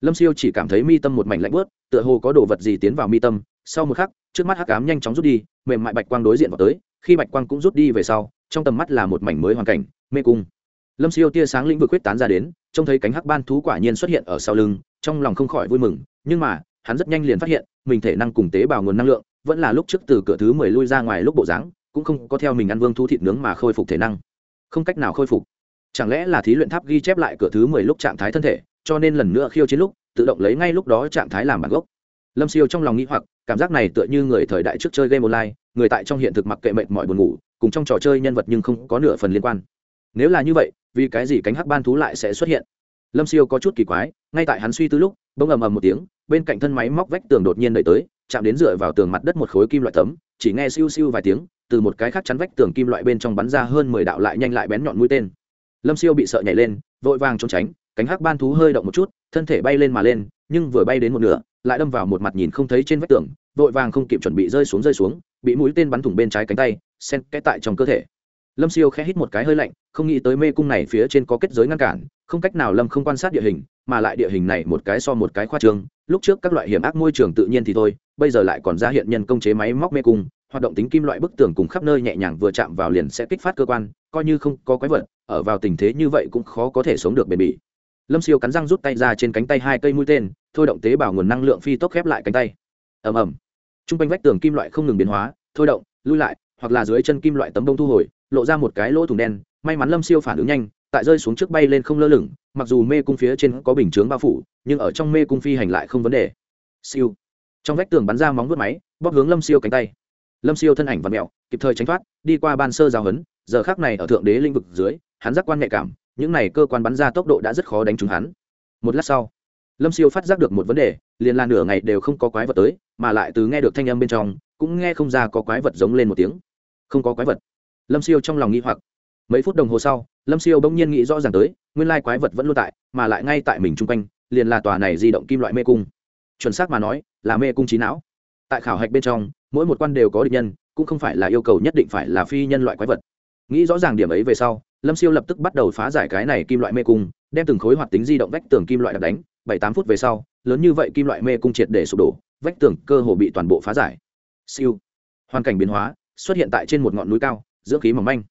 Lâm siêu chỉ cảm thấy mi tâm một mảnh lạnh bớt tựa hồ có đồ vật gì tiến vào mi tâm. Sau một khắc, trước mắt hắc ám nhanh chóng rút đi, mềm mại bạch quang đối diện vào tới, khi bạch quang cũng rút đi về sau, trong tầm mắt là một mảnh mới hoàn cảnh, mê cung. Lâm siêu tia sáng lĩnh vực quyết tán ra đến, trông thấy cánh hắc ban thú quả nhiên xuất hiện ở sau lưng, trong lòng không khỏi vui mừng, nhưng mà, hắn rất nhanh liền phát hiện, mình thể năng cùng tế bào nguồn năng lượng, vẫn là lúc trước từ cửa thứ mười lui ra ngoài lúc bộ dáng, cũng không có theo mình ăn vương thu thịt nướng mà khôi phục thể năng. Không cách nào khôi phục chẳng lẽ là thí luyện tháp ghi chép lại cửa thứ mười lúc trạng thái thân thể, cho nên lần nữa khiêu chiến lúc, tự động lấy ngay lúc đó trạng thái làm bản gốc? Lâm siêu trong lòng nghĩ hoặc, cảm giác này tựa như người thời đại trước chơi game online, người tại trong hiện thực mặc kệ mệt mọi buồn ngủ, cùng trong trò chơi nhân vật nhưng không có nửa phần liên quan. Nếu là như vậy, vì cái gì cánh hắc ban thú lại sẽ xuất hiện? Lâm siêu có chút kỳ quái, ngay tại hắn suy tư lúc, bỗng ầm ầm một tiếng, bên cạnh thân máy móc vách tường đột nhiên đẩy tới, chạm đến dựa vào tường mặt đất một khối kim loại tấm, chỉ nghe siêu siêu vài tiếng, từ một cái khác chắn vách tường kim loại bên trong bắn ra hơn mười đạo lại nhanh lại bén nhọn mũi tên lâm siêu bị sợ nhảy lên, vội vàng trốn tránh, cánh hắc ban thú hơi động một chút, thân thể bay lên mà lên, nhưng vừa bay đến một nửa, lại đâm vào một mặt nhìn không thấy trên vách tường, vội vàng không kịp chuẩn bị rơi xuống rơi xuống, bị mũi tên bắn thủng bên trái cánh tay sen kẽ tại trong cơ thể. Lâm siêu khẽ hít một cái hơi lạnh, không nghĩ tới mê cung này phía trên có kết giới ngăn cản, không cách nào lâm không quan sát địa hình, mà lại địa hình này một cái so một cái khoa trương, lúc trước các loại hiểm ác môi trường tự nhiên thì thôi, bây giờ lại còn ra hiện nhân công chế máy móc mê cung hoạt động tính kim loại bức tường cùng khắp nơi nhẹ nhàng vừa chạm vào liền sẽ kích phát cơ quan, coi như không có quái vật, ở vào tình thế như vậy cũng khó có thể sống được bền bỉ. Lâm siêu cắn răng rút tay ra trên cánh tay hai cây mũi tên, thôi động tế bào nguồn năng lượng phi tốc khép lại cánh tay. Ầm ầm. T r u n g quanh vách tường kim loại không ngừng biến hóa, thôi động, lui lại, hoặc là dưới chân kim loại tấm đông thu hồi, lộ ra một cái lỗ thủng đen, may mắn lâm siêu phản ứng nhanh, tại rơi xuống trước bay lên không lơ lửng, mặc dù mê cung phía trên có bình chướng bao phủ, nhưng ở trong mê cung phi hành lại không vấn đề. Siêu. Trong vách tường bắn ra móng vuốt máy, bóp hướng lâm siêu cánh tay lâm siêu thân ảnh và mẹo, kịp thời tránh thoát, đi qua ban sơ giao hấn giờ khác này ở thượng đế lĩnh vực dưới, hắn giác quan nhạy cảm, những này cơ quan bắn ra tốc độ đã rất khó đánh trúng hắn. Một lát sau, lâm siêu phát giác được một vấn đề, liền là nửa ngày đều không có quái vật tới, mà lại từ nghe được thanh âm bên trong, cũng nghe không ra có quái vật giống lên một tiếng. Không có quái vật. Lâm siêu trong lòng nghi hoặc. Mấy phút đồng hồ sau, lâm siêu bỗng nhiên nghĩ rõ ràng tới, nguyên lai quái vật vẫn luôn tại, mà lại ngay tại mình chung quanh, liền là tòa này di động kim loại mê cung. Chuẩn xác mà nói, là mê cung trí não tại khảo hạch bên trong, mỗi một quan đều có định nhân, cũng không phải là yêu cầu nhất định phải là phi nhân loại quái vật. Nghĩ rõ ràng điểm ấy về sau, lâm siêu lập tức bắt đầu phá giải cái này kim loại mê cung, đem từng khối hoạt tính di động vách tường kim loại đập đánh. Bảy tám phút về sau, lớn như vậy kim loại mê cung triệt để sụp đổ, vách tường cơ hồ bị toàn bộ phá giải. Siêu. Hoàn cảnh biến hóa, xuất hiện tại trên một ngọn núi cao, dưỡng khí mỏng manh.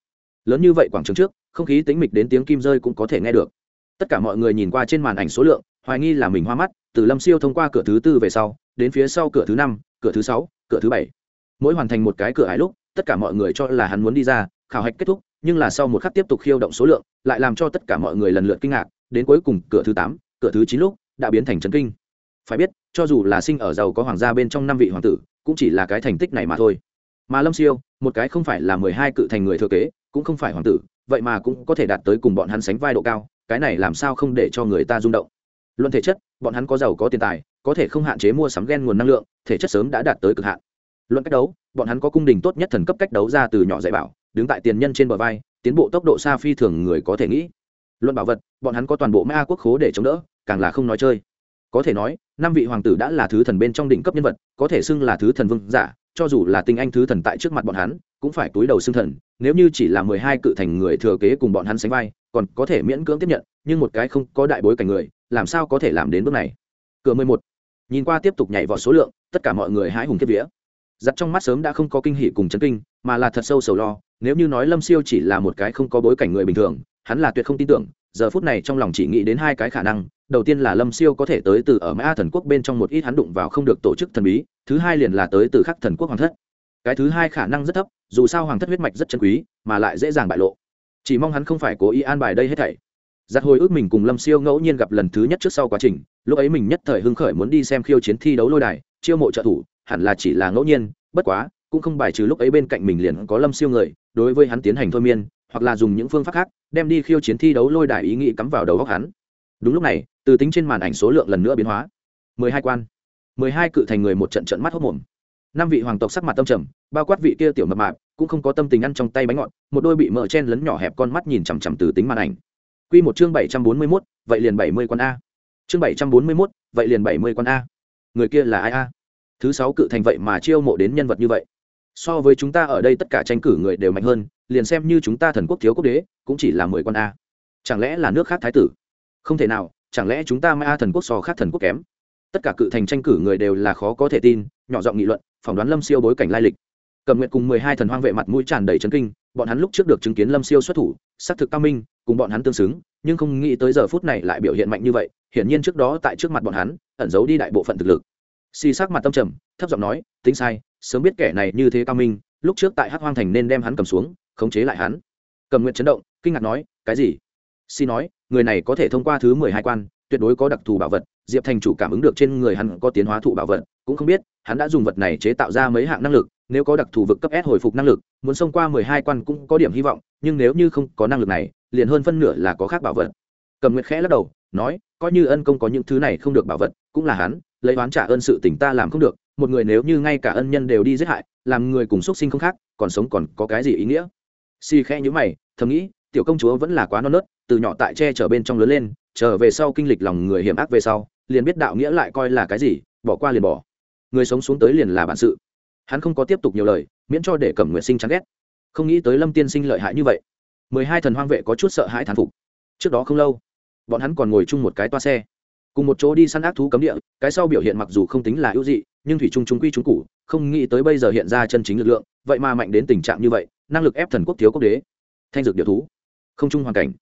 Lớn như vậy quảng trường trước, không khí tính mịch đến tiếng kim rơi cũng có thể nghe được. Tất cả mọi người nhìn qua trên màn ảnh số lượng, hoài nghi là mình hoa mắt, từ lâm siêu thông qua cửa thứ tư về sau, đến phía sau cửa thứ năm cửa thứ sáu, cửa thứ bảy. Mỗi hoàn thành một cái cửa hải lúc, tất cả mọi người cho là hắn muốn đi ra, khảo hạch kết thúc, nhưng là sau một khắc tiếp tục khiêu động số lượng, lại làm cho tất cả mọi người lần lượt kinh ngạc, đến cuối cùng, cửa thứ tám, cửa thứ chín lúc, đã biến thành trấn kinh. Phải biết, cho dù là sinh ở giàu có hoàng gia bên trong năm vị hoàng tử, cũng chỉ là cái thành tích này mà thôi. Mà lâm siêu, một cái không phải là mười hai cự thành người thừa kế, cũng không phải hoàng tử, vậy mà cũng có thể đạt tới cùng bọn hắn sánh vai độ cao, cái này làm sao không để cho người ta rung động? Luận thể chất, bọn hắn có giàu có tiền tài có thể không hạn chế mua sắm ghen nguồn năng lượng, thể chất sớm đã đạt tới cực hạn. Luận cách đấu, bọn hắn có cung đình tốt nhất thần cấp cách đấu ra từ nhỏ dạy bảo, đứng tại tiền nhân trên bờ vai, tiến bộ tốc độ xa phi thường người có thể nghĩ. Luận bảo vật, bọn hắn có toàn bộ ma quốc khố để chống đỡ, càng là không nói chơi. Có thể nói, năm vị hoàng tử đã là thứ thần bên trong đỉnh cấp nhân vật, có thể xưng là thứ thần vương giả, cho dù là tinh anh thứ thần tại trước mặt bọn hắn, cũng phải túi đầu xưng thần, nếu như chỉ là mười hai cự thành người thừa kế cùng bọn hắn sánh vai, còn có thể miễn cưỡng tiếp nhận, nhưng một cái không có đại bối cảnh người, làm sao có thể làm đến bước này? Cửa mười một. Nhìn qua tiếp tục nhảy vào số lượng, tất cả mọi người hái hùng kiếp vía. Giặt trong mắt sớm đã không có kinh hỉ cùng chấn kinh, mà là thật sâu sầu lo, nếu như nói lâm siêu chỉ là một cái không có bối cảnh người bình thường, hắn là tuyệt không tin tưởng, giờ phút này trong lòng chỉ nghĩ đến hai cái khả năng, đầu tiên là lâm siêu có thể tới từ ở mã thần quốc bên trong một ít hắn đụng vào không được tổ chức thần bí, thứ hai liền là tới từ khắc thần quốc hoàng thất. Cái thứ hai khả năng rất thấp, dù sao hoàng thất huyết mạch rất chân quý, mà lại dễ dàng bại lộ. Chỉ mong hắn không phải cố ý an bài đây hết thảy giặt hồi ước mình cùng lâm siêu ngẫu nhiên gặp lần thứ nhất trước sau quá trình, lúc ấy mình nhất thời hưng khởi muốn đi xem khiêu chiến thi đấu lôi đài, chiêu mộ trợ thủ, hẳn là chỉ là ngẫu nhiên, bất quá, cũng không bài trừ lúc ấy bên cạnh mình liền có lâm siêu người, đối với hắn tiến hành thôi miên, hoặc là dùng những phương pháp khác, đem đi khiêu chiến thi đấu lôi đài ý nghĩ cắm vào đầu góc hắn. Đúng lúc này, từ tính trên màn ảnh số lượng lần nữa biến hóa. Mười hai quan. Mười hai cự thành người một trận trận mắt hốc mồm. Năm vị hoàng tộc sắc mặt tâm trầm, bao quát vị kia tiểu mập mạp, cũng không có tâm tình ăn trong tay bánh ngọt, một đôi bị mỡ chen lấn nhỏ hẹp con mắt nhìn chằm chằm từ tính màn ảnh quy một chương bảy trăm bốn mươi mốt, vậy liền bảy mươi con a. Chương bảy trăm bốn mươi mốt, vậy liền bảy mươi con a. Người kia là ai a? Thứ sáu cự thành vậy mà chiêu mộ đến nhân vật như vậy. So với chúng ta ở đây tất cả tranh cử người đều mạnh hơn, liền xem như chúng ta thần quốc thiếu quốc đế, cũng chỉ là mười con a. Chẳng lẽ là nước khác thái tử? Không thể nào, chẳng lẽ chúng ta mai a thần quốc so khác thần quốc kém? Tất cả cự thành tranh cử người đều là khó có thể tin, nhỏ giọng nghị luận, phỏng đoán lâm siêu bối cảnh lai lịch. Cẩm nguyện cùng mười hai thần hoang vệ mặt mũi tràn đầy chấn kinh, bọn hắn lúc trước được chứng kiến lâm siêu xuất thủ xác thực cao minh, cùng bọn hắn tương xứng, nhưng không nghĩ tới giờ phút này lại biểu hiện mạnh như vậy, hiển nhiên trước đó tại trước mặt bọn hắn, ẩn giấu đi đại bộ phận thực lực. Si sắc mặt tâm trầm, thấp giọng nói, tính sai, sớm biết kẻ này như thế cao minh, lúc trước tại hắc hoang thành nên đem hắn cầm xuống, khống chế lại hắn. Cầm nguyện chấn động, kinh ngạc nói, cái gì? Si nói, người này có thể thông qua thứ mười hai quan, tuyệt đối có đặc thù bảo vật, diệp thành chủ cảm ứng được trên người hắn có tiến hóa thụ bảo vật, cũng không biết, hắn đã dùng vật này chế tạo ra mấy hạng năng lực nếu có đặc thù vực cấp s hồi phục năng lực, muốn xông qua mười hai quan cũng có điểm hy vọng, nhưng nếu như không có năng lực này, liền hơn phân nửa là có khác bảo vật. Cầm nguyệt khẽ lắc đầu, nói, coi như ân công có những thứ này không được bảo vật, cũng là hắn, lấy oán trả ơn sự tình ta làm không được, một người nếu như ngay cả ân nhân đều đi giết hại, làm người cùng xúc sinh không khác, còn sống còn có cái gì ý nghĩa? Si khẽ nhíu mày, thầm nghĩ, tiểu công chúa vẫn là quá non nớt, từ nhỏ tại che chở bên trong lớn lên, trở về sau kinh lịch lòng người hiểm ác về sau, liền biết đạo nghĩa lại coi là cái gì, bỏ qua liền bỏ. Người sống xuống tới liền là bản sự hắn không có tiếp tục nhiều lời, miễn cho để cẩm nguyện sinh chán ghét. Không nghĩ tới lâm tiên sinh lợi hại như vậy. Mười hai thần hoang vệ có chút sợ hãi thán phục. Trước đó không lâu, bọn hắn còn ngồi chung một cái toa xe. Cùng một chỗ đi săn ác thú cấm địa, cái sau biểu hiện mặc dù không tính là hữu dị, nhưng thủy trung trung quy trung cũ không nghĩ tới bây giờ hiện ra chân chính lực lượng, vậy mà mạnh đến tình trạng như vậy, năng lực ép thần quốc thiếu quốc đế. Thanh dược địa thú. Không chung hoàn cảnh.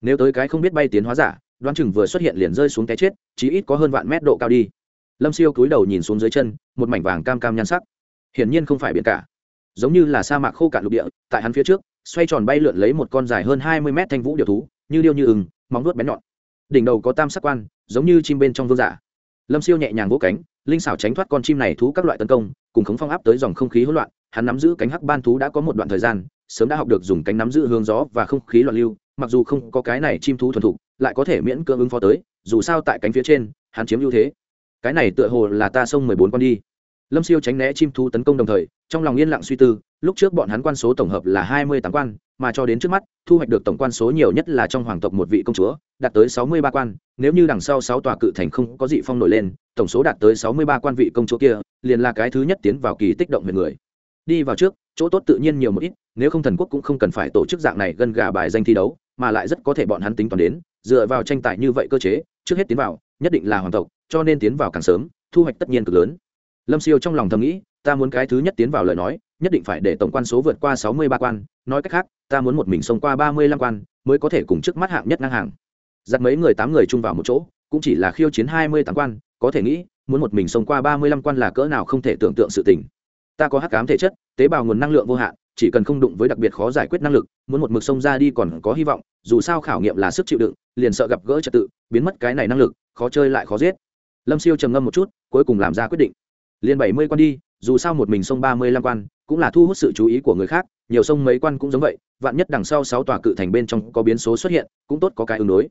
Nếu tới cái không biết bay tiến hóa giả, đoán chừng vừa xuất hiện liền rơi xuống cái chết, chí ít có hơn vạn mét độ cao đi. Lâm siêu cúi đầu nhìn xuống dưới chân, một mảnh vàng cam cam nhan sắc hiển nhiên không phải biển cả. Giống như là sa mạc khô cạn lục địa, tại hắn phía trước, xoay tròn bay lượn lấy một con dài hơn hai mươi mét thanh vũ điệu thú, như điêu như ừng móng nuốt bén nhọn. Đỉnh đầu có tam sắc quan, giống như chim bên trong vương giả. Lâm siêu nhẹ nhàng vỗ cánh, linh xảo tránh thoát con chim này thú các loại tấn công, cùng khống phong áp tới dòng không khí hỗn loạn, hắn nắm giữ cánh hắc ban thú đã có một đoạn thời gian, sớm đã học được dùng cánh nắm giữ hướng gió và không khí loạn lưu, mặc dù không có cái này chim thú thuần thục, lại có thể miễn cưỡng ứng phó tới, dù sao tại cánh phía trên, hắn chiếm ưu thế. Cái này tựa hồ là ta sông mười bốn con đi lâm siêu tránh né chim thú tấn công đồng thời, trong lòng yên lặng suy tư, lúc trước bọn hắn quan số tổng hợp là hai mươi tám quan, mà cho đến trước mắt, thu hoạch được tổng quan số nhiều nhất là trong hoàng tộc một vị công chúa, đạt tới sáu mươi ba quan, nếu như đằng sau sáu tòa cự thành không có dị phong nổi lên, tổng số đạt tới sáu mươi ba quan vị công chúa kia, liền là cái thứ nhất tiến vào kỳ tích động về người. Đi vào trước, chỗ tốt tự nhiên nhiều một ít, nếu không thần quốc cũng không cần phải tổ chức dạng này gần gà bài danh thi đấu, mà lại rất có thể bọn hắn tính toán đến, dựa vào tranh tài như vậy cơ chế, trước hết tiến vào, nhất định là hoàng tộc, cho nên tiến vào càng sớm, thu hoạch tất nhiên cực lớn lâm siêu trong lòng thầm nghĩ, ta muốn cái thứ nhất tiến vào lời nói, nhất định phải để tổng quan số vượt qua sáu mươi ba quan, nói cách khác, ta muốn một mình xông qua ba mươi lăm quan, mới có thể cùng trước mắt hạng nhất ngang hàng. Giặt mấy người tám người chung vào một chỗ, cũng chỉ là khiêu chiến hai mươi tám quan, có thể nghĩ, muốn một mình xông qua ba mươi lăm quan là cỡ nào không thể tưởng tượng sự tình. Ta có hắc cám thể chất, tế bào nguồn năng lượng vô hạn, chỉ cần không đụng với đặc biệt khó giải quyết năng lực, muốn một mực sông ra đi còn có hy vọng, dù sao khảo nghiệm là sức chịu đựng, liền sợ gặp gỡ trật tự, biến mất cái này năng lực, khó chơi lại khó giết. Lâm siêu trầm ngâm một chút, cuối cùng làm ra quyết định liền bảy mươi quan đi, dù sao một mình sông ba mươi lăm quan, cũng là thu hút sự chú ý của người khác, nhiều sông mấy quan cũng giống vậy, vạn nhất đằng sau sáu tòa cự thành bên trong có biến số xuất hiện, cũng tốt có cái ứng đối.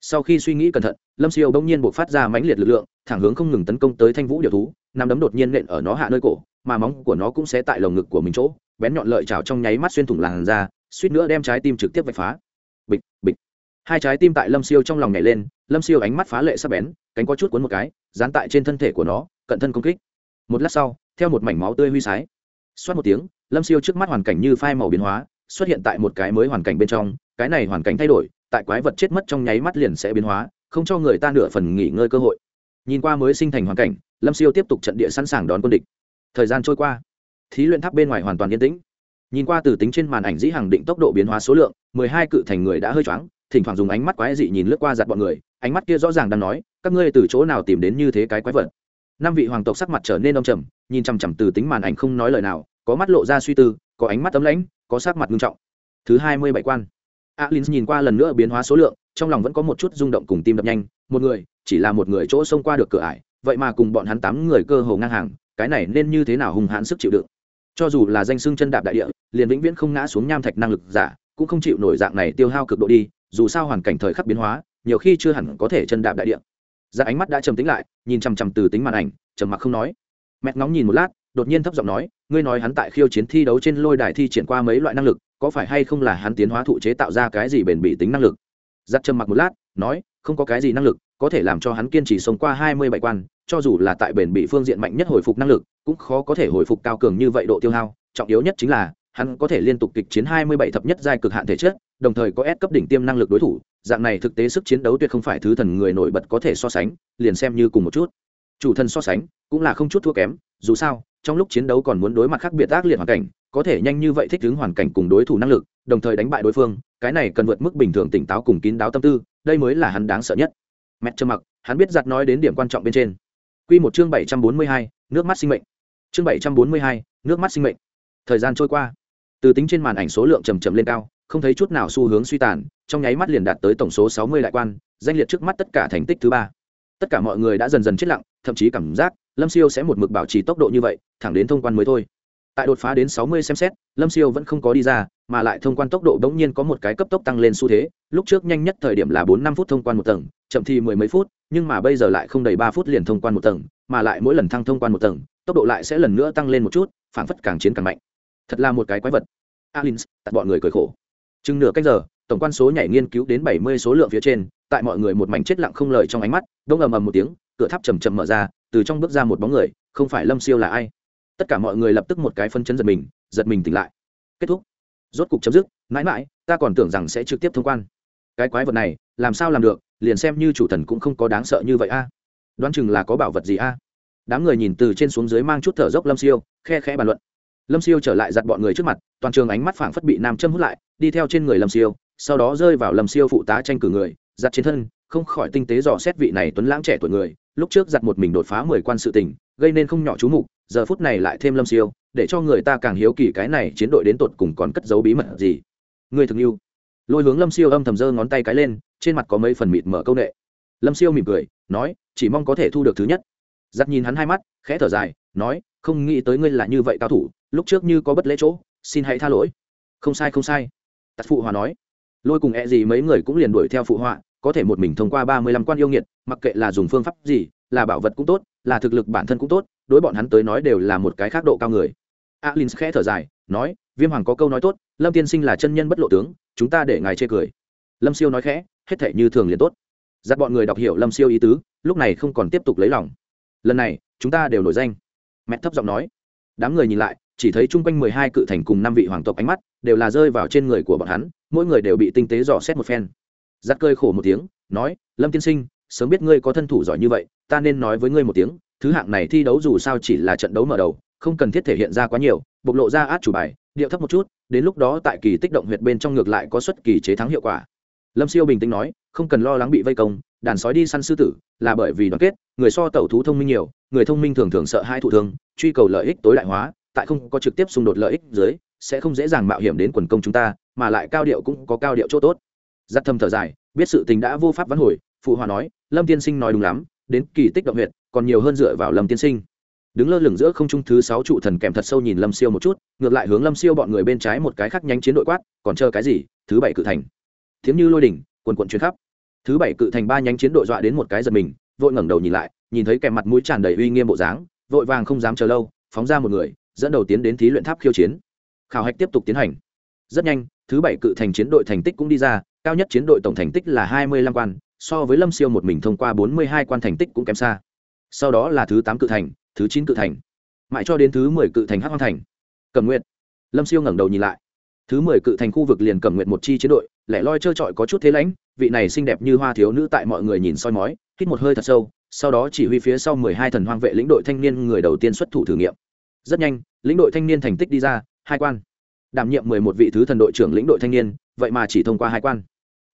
Sau khi suy nghĩ cẩn thận, lâm siêu bỗng nhiên buộc phát ra mãnh liệt lực lượng, thẳng hướng không ngừng tấn công tới thanh vũ điều thú nằm đấm đột nhiên nện ở nó hạ nơi cổ, mà móng của nó cũng sẽ tại lồng ngực của mình chỗ, bén nhọn lợi chảo trong nháy mắt xuyên thủng làn ra suýt nữa đem trái tim trực tiếp vạch phá. Bịch bịch. Hai trái tim tại lâm siêu trong lòng nhảy lên, lâm siêu ánh mắt phá lệ sắp bén, cánh có chút cuốn một cái, dán tại trên thân thể của nó, cận thân công kích một lát sau, theo một mảnh máu tươi huy sái, xoát một tiếng, lâm siêu trước mắt hoàn cảnh như phai màu biến hóa, xuất hiện tại một cái mới hoàn cảnh bên trong, cái này hoàn cảnh thay đổi, tại quái vật chết mất trong nháy mắt liền sẽ biến hóa, không cho người ta nửa phần nghỉ ngơi cơ hội. Nhìn qua mới sinh thành hoàn cảnh, lâm siêu tiếp tục trận địa sẵn sàng đón quân địch. Thời gian trôi qua, thí luyện tháp bên ngoài hoàn toàn yên tĩnh. Nhìn qua từ tính trên màn ảnh dĩ hàng định tốc độ biến hóa số lượng, mười hai cự thành người đã hơi choáng, thỉnh thoảng dùng ánh mắt quái dị nhìn lướt qua giặt bọn người, ánh mắt kia rõ ràng đang nói, các ngươi từ chỗ nào tìm đến như thế cái quái vật? Năm vị hoàng tộc sắc mặt trở nên đông trầm, nhìn chằm chằm từ tính màn ảnh không nói lời nào, có mắt lộ ra suy tư, có ánh mắt tấm lãnh, có sắc mặt nghiêm trọng. Thứ hai mươi bảy quan. Alin nhìn qua lần nữa biến hóa số lượng, trong lòng vẫn có một chút rung động cùng tim đập nhanh, một người, chỉ là một người chỗ xông qua được cửa ải, vậy mà cùng bọn hắn tám người cơ hồ ngang hàng, cái này nên như thế nào hùng hãn sức chịu đựng? Cho dù là danh xưng chân đạp đại địa, liền vĩnh viễn không ngã xuống nham thạch năng lực giả, cũng không chịu nổi dạng này tiêu hao cực độ đi, dù sao hoàn cảnh thời khắc biến hóa, nhiều khi chưa hẳn có thể chân đạp đại địa ra ánh mắt đã trầm tính lại, nhìn chằm chằm từ tính màn ảnh, trầm mặc không nói. Mẹ ngóng nhìn một lát, đột nhiên thấp giọng nói, ngươi nói hắn tại khiêu chiến thi đấu trên lôi đài thi triển qua mấy loại năng lực, có phải hay không là hắn tiến hóa thụ chế tạo ra cái gì bền bỉ tính năng lực? Giặt trầm mặc một lát, nói, không có cái gì năng lực, có thể làm cho hắn kiên trì sống qua hai mươi bảy quan, cho dù là tại bền bỉ phương diện mạnh nhất hồi phục năng lực, cũng khó có thể hồi phục cao cường như vậy độ tiêu hao. Trọng yếu nhất chính là, hắn có thể liên tục kịch chiến hai mươi bảy thập nhất giai cực hạn thể chất đồng thời có ép cấp đỉnh tiêm năng lực đối thủ, dạng này thực tế sức chiến đấu tuyệt không phải thứ thần người nổi bật có thể so sánh, liền xem như cùng một chút. Chủ thần so sánh, cũng là không chút thua kém, dù sao, trong lúc chiến đấu còn muốn đối mặt khác biệt ác liệt hoàn cảnh, có thể nhanh như vậy thích ứng hoàn cảnh cùng đối thủ năng lực, đồng thời đánh bại đối phương, cái này cần vượt mức bình thường tỉnh táo cùng kín đáo tâm tư, đây mới là hắn đáng sợ nhất. Mẹ trơ mặc, hắn biết giặt nói đến điểm quan trọng bên trên. Quy một chương bảy trăm bốn mươi hai, nước mắt sinh mệnh. Chương bảy trăm bốn mươi hai, nước mắt sinh mệnh. Thời gian trôi qua, từ tính trên màn ảnh số lượng trầm trầm lên cao không thấy chút nào xu hướng suy tàn, trong nháy mắt liền đạt tới tổng số sáu mươi đại quan, danh liệt trước mắt tất cả thành tích thứ ba. Tất cả mọi người đã dần dần chết lặng, thậm chí cảm giác lâm siêu sẽ một mực bảo trì tốc độ như vậy, thẳng đến thông quan mới thôi. Tại đột phá đến sáu mươi xem xét, lâm siêu vẫn không có đi ra, mà lại thông quan tốc độ bỗng nhiên có một cái cấp tốc tăng lên xu thế, lúc trước nhanh nhất thời điểm là bốn năm phút thông quan một tầng, chậm thì mười mấy phút, nhưng mà bây giờ lại không đầy ba phút liền thông quan một tầng, mà lại mỗi lần thăng thông quan một tầng, tốc độ lại sẽ lần nữa tăng lên một chút, phảng phất càng chiến càng mạnh. Thật là một cái quái vật. Alin tất bọn người cười khổ chừng nửa cách giờ, tổng quan số nhảy nghiên cứu đến bảy mươi số lượng phía trên, tại mọi người một mảnh chết lặng không lời trong ánh mắt, đông ầm ầm một tiếng, cửa tháp chầm chầm mở ra, từ trong bước ra một bóng người, không phải lâm siêu là ai? Tất cả mọi người lập tức một cái phân chấn giật mình giật mình tỉnh lại. Kết thúc. Rốt cục chấm dứt, mãi mãi, ta còn tưởng rằng sẽ trực tiếp thông quan. Cái quái vật này, làm sao làm được, liền xem như chủ thần cũng không có đáng sợ như vậy a. Đoán chừng là có bảo vật gì a? Đám người nhìn từ trên xuống dưới mang chút thở dốc lâm siêu, khe khẽ bàn luận lâm siêu trở lại giặt bọn người trước mặt, toàn trường ánh mắt phảng phất bị nam châm hút lại, đi theo trên người lâm siêu, sau đó rơi vào lâm siêu phụ tá tranh cử người, giặt trên thân, không khỏi tinh tế dò xét vị này tuấn lãng trẻ tuổi người, lúc trước giặt một mình đột phá mười quan sự tình, gây nên không nhỏ chú mục, giờ phút này lại thêm lâm siêu, để cho người ta càng hiếu kỳ cái này chiến đội đến tột cùng còn cất giấu bí mật gì. Người thực yêu lôi hướng lâm siêu âm thầm giơ ngón tay cái lên, trên mặt có mấy phần mịt mở câu nệ. Lâm siêu mỉm cười, nói, chỉ mong có thể thu được thứ nhất. Giặt nhìn hắn hai mắt, khẽ thở dài, nói, không nghĩ tới ngươi là như vậy cao thủ lúc trước như có bất lễ chỗ, xin hãy tha lỗi. Không sai không sai. Tặc phụ hòa nói. Lôi cùng e gì mấy người cũng liền đuổi theo phụ họa có thể một mình thông qua ba mươi lăm quan yêu nghiệt, mặc kệ là dùng phương pháp gì, là bảo vật cũng tốt, là thực lực bản thân cũng tốt, đối bọn hắn tới nói đều là một cái khác độ cao người. Alin khẽ thở dài, nói, viêm hoàng có câu nói tốt, lâm tiên sinh là chân nhân bất lộ tướng, chúng ta để ngài chê cười. Lâm siêu nói khẽ, hết thể như thường liền tốt. Dắt bọn người đọc hiểu lâm siêu ý tứ, lúc này không còn tiếp tục lấy lòng. Lần này, chúng ta đều nổi danh. Mẹ thấp giọng nói. Đám người nhìn lại chỉ thấy chung quanh mười hai cự thành cùng năm vị hoàng tộc ánh mắt đều là rơi vào trên người của bọn hắn, mỗi người đều bị tinh tế dò xét một phen. Giặc cơi khổ một tiếng, nói, lâm tiên sinh, sớm biết ngươi có thân thủ giỏi như vậy, ta nên nói với ngươi một tiếng, thứ hạng này thi đấu dù sao chỉ là trận đấu mở đầu, không cần thiết thể hiện ra quá nhiều, bộc lộ ra át chủ bài, điệu thấp một chút, đến lúc đó tại kỳ tích động huyệt bên trong ngược lại có xuất kỳ chế thắng hiệu quả. Lâm siêu bình tĩnh nói, không cần lo lắng bị vây công, đàn sói đi săn sư tử, là bởi vì đoàn kết, người so tẩu thú thông minh nhiều, người thông minh thường thường sợ hai thụ thương, truy cầu lợi ích tối đại hóa tại không có trực tiếp xung đột lợi ích dưới, sẽ không dễ dàng mạo hiểm đến quần công chúng ta, mà lại cao điệu cũng có cao điệu chỗ tốt. Giặt thầm thở dài, biết sự tình đã vô pháp vãn hồi, phụ hòa nói, lâm tiên sinh nói đúng lắm, đến kỳ tích động huyện còn nhiều hơn dựa vào lâm tiên sinh. Đứng lơ lửng giữa không trung thứ sáu trụ thần kèm thật sâu nhìn lâm siêu một chút, ngược lại hướng lâm siêu bọn người bên trái một cái khác nhánh chiến đội quát, còn chờ cái gì, thứ bảy cự thành. Tiếng như lôi đỉnh quần quận chuyến khắp. Thứ bảy cự thành ba nhánh chiến đội dọa đến một cái giật mình, vội ngẩng đầu nhìn lại, nhìn thấy kèm mặt mũi tràn đầy uy nghiêm bộ dáng, vội vàng không dám chờ lâu, phóng ra một người dẫn đầu tiến đến thí luyện tháp khiêu chiến. Khảo hạch tiếp tục tiến hành. Rất nhanh, thứ bảy cự thành chiến đội thành tích cũng đi ra, cao nhất chiến đội tổng thành tích là hai mươi lăm quan, so với lâm siêu một mình thông qua bốn mươi hai quan thành tích cũng kém xa. Sau đó là thứ tám cự thành, thứ chín cự thành. Mãi cho đến thứ mười cự thành hắc hoang thành. Cầm nguyện lâm siêu ngẩng đầu nhìn lại. Thứ mười cự thành khu vực liền cầm nguyện một chi chiến đội, lẻ loi trơ trọi có chút thế lãnh, vị này xinh đẹp như hoa thiếu nữ tại mọi người nhìn soi mói, hít một hơi thật sâu, sau đó chỉ huy phía sau mười hai thần hoang vệ lĩnh đội thanh niên người đầu tiên xuất thủ thử nghiệm rất nhanh, lĩnh đội thanh niên thành tích đi ra, hai quan. Đảm nhiệm mười một vị thứ thần đội trưởng lĩnh đội thanh niên, vậy mà chỉ thông qua hai quan.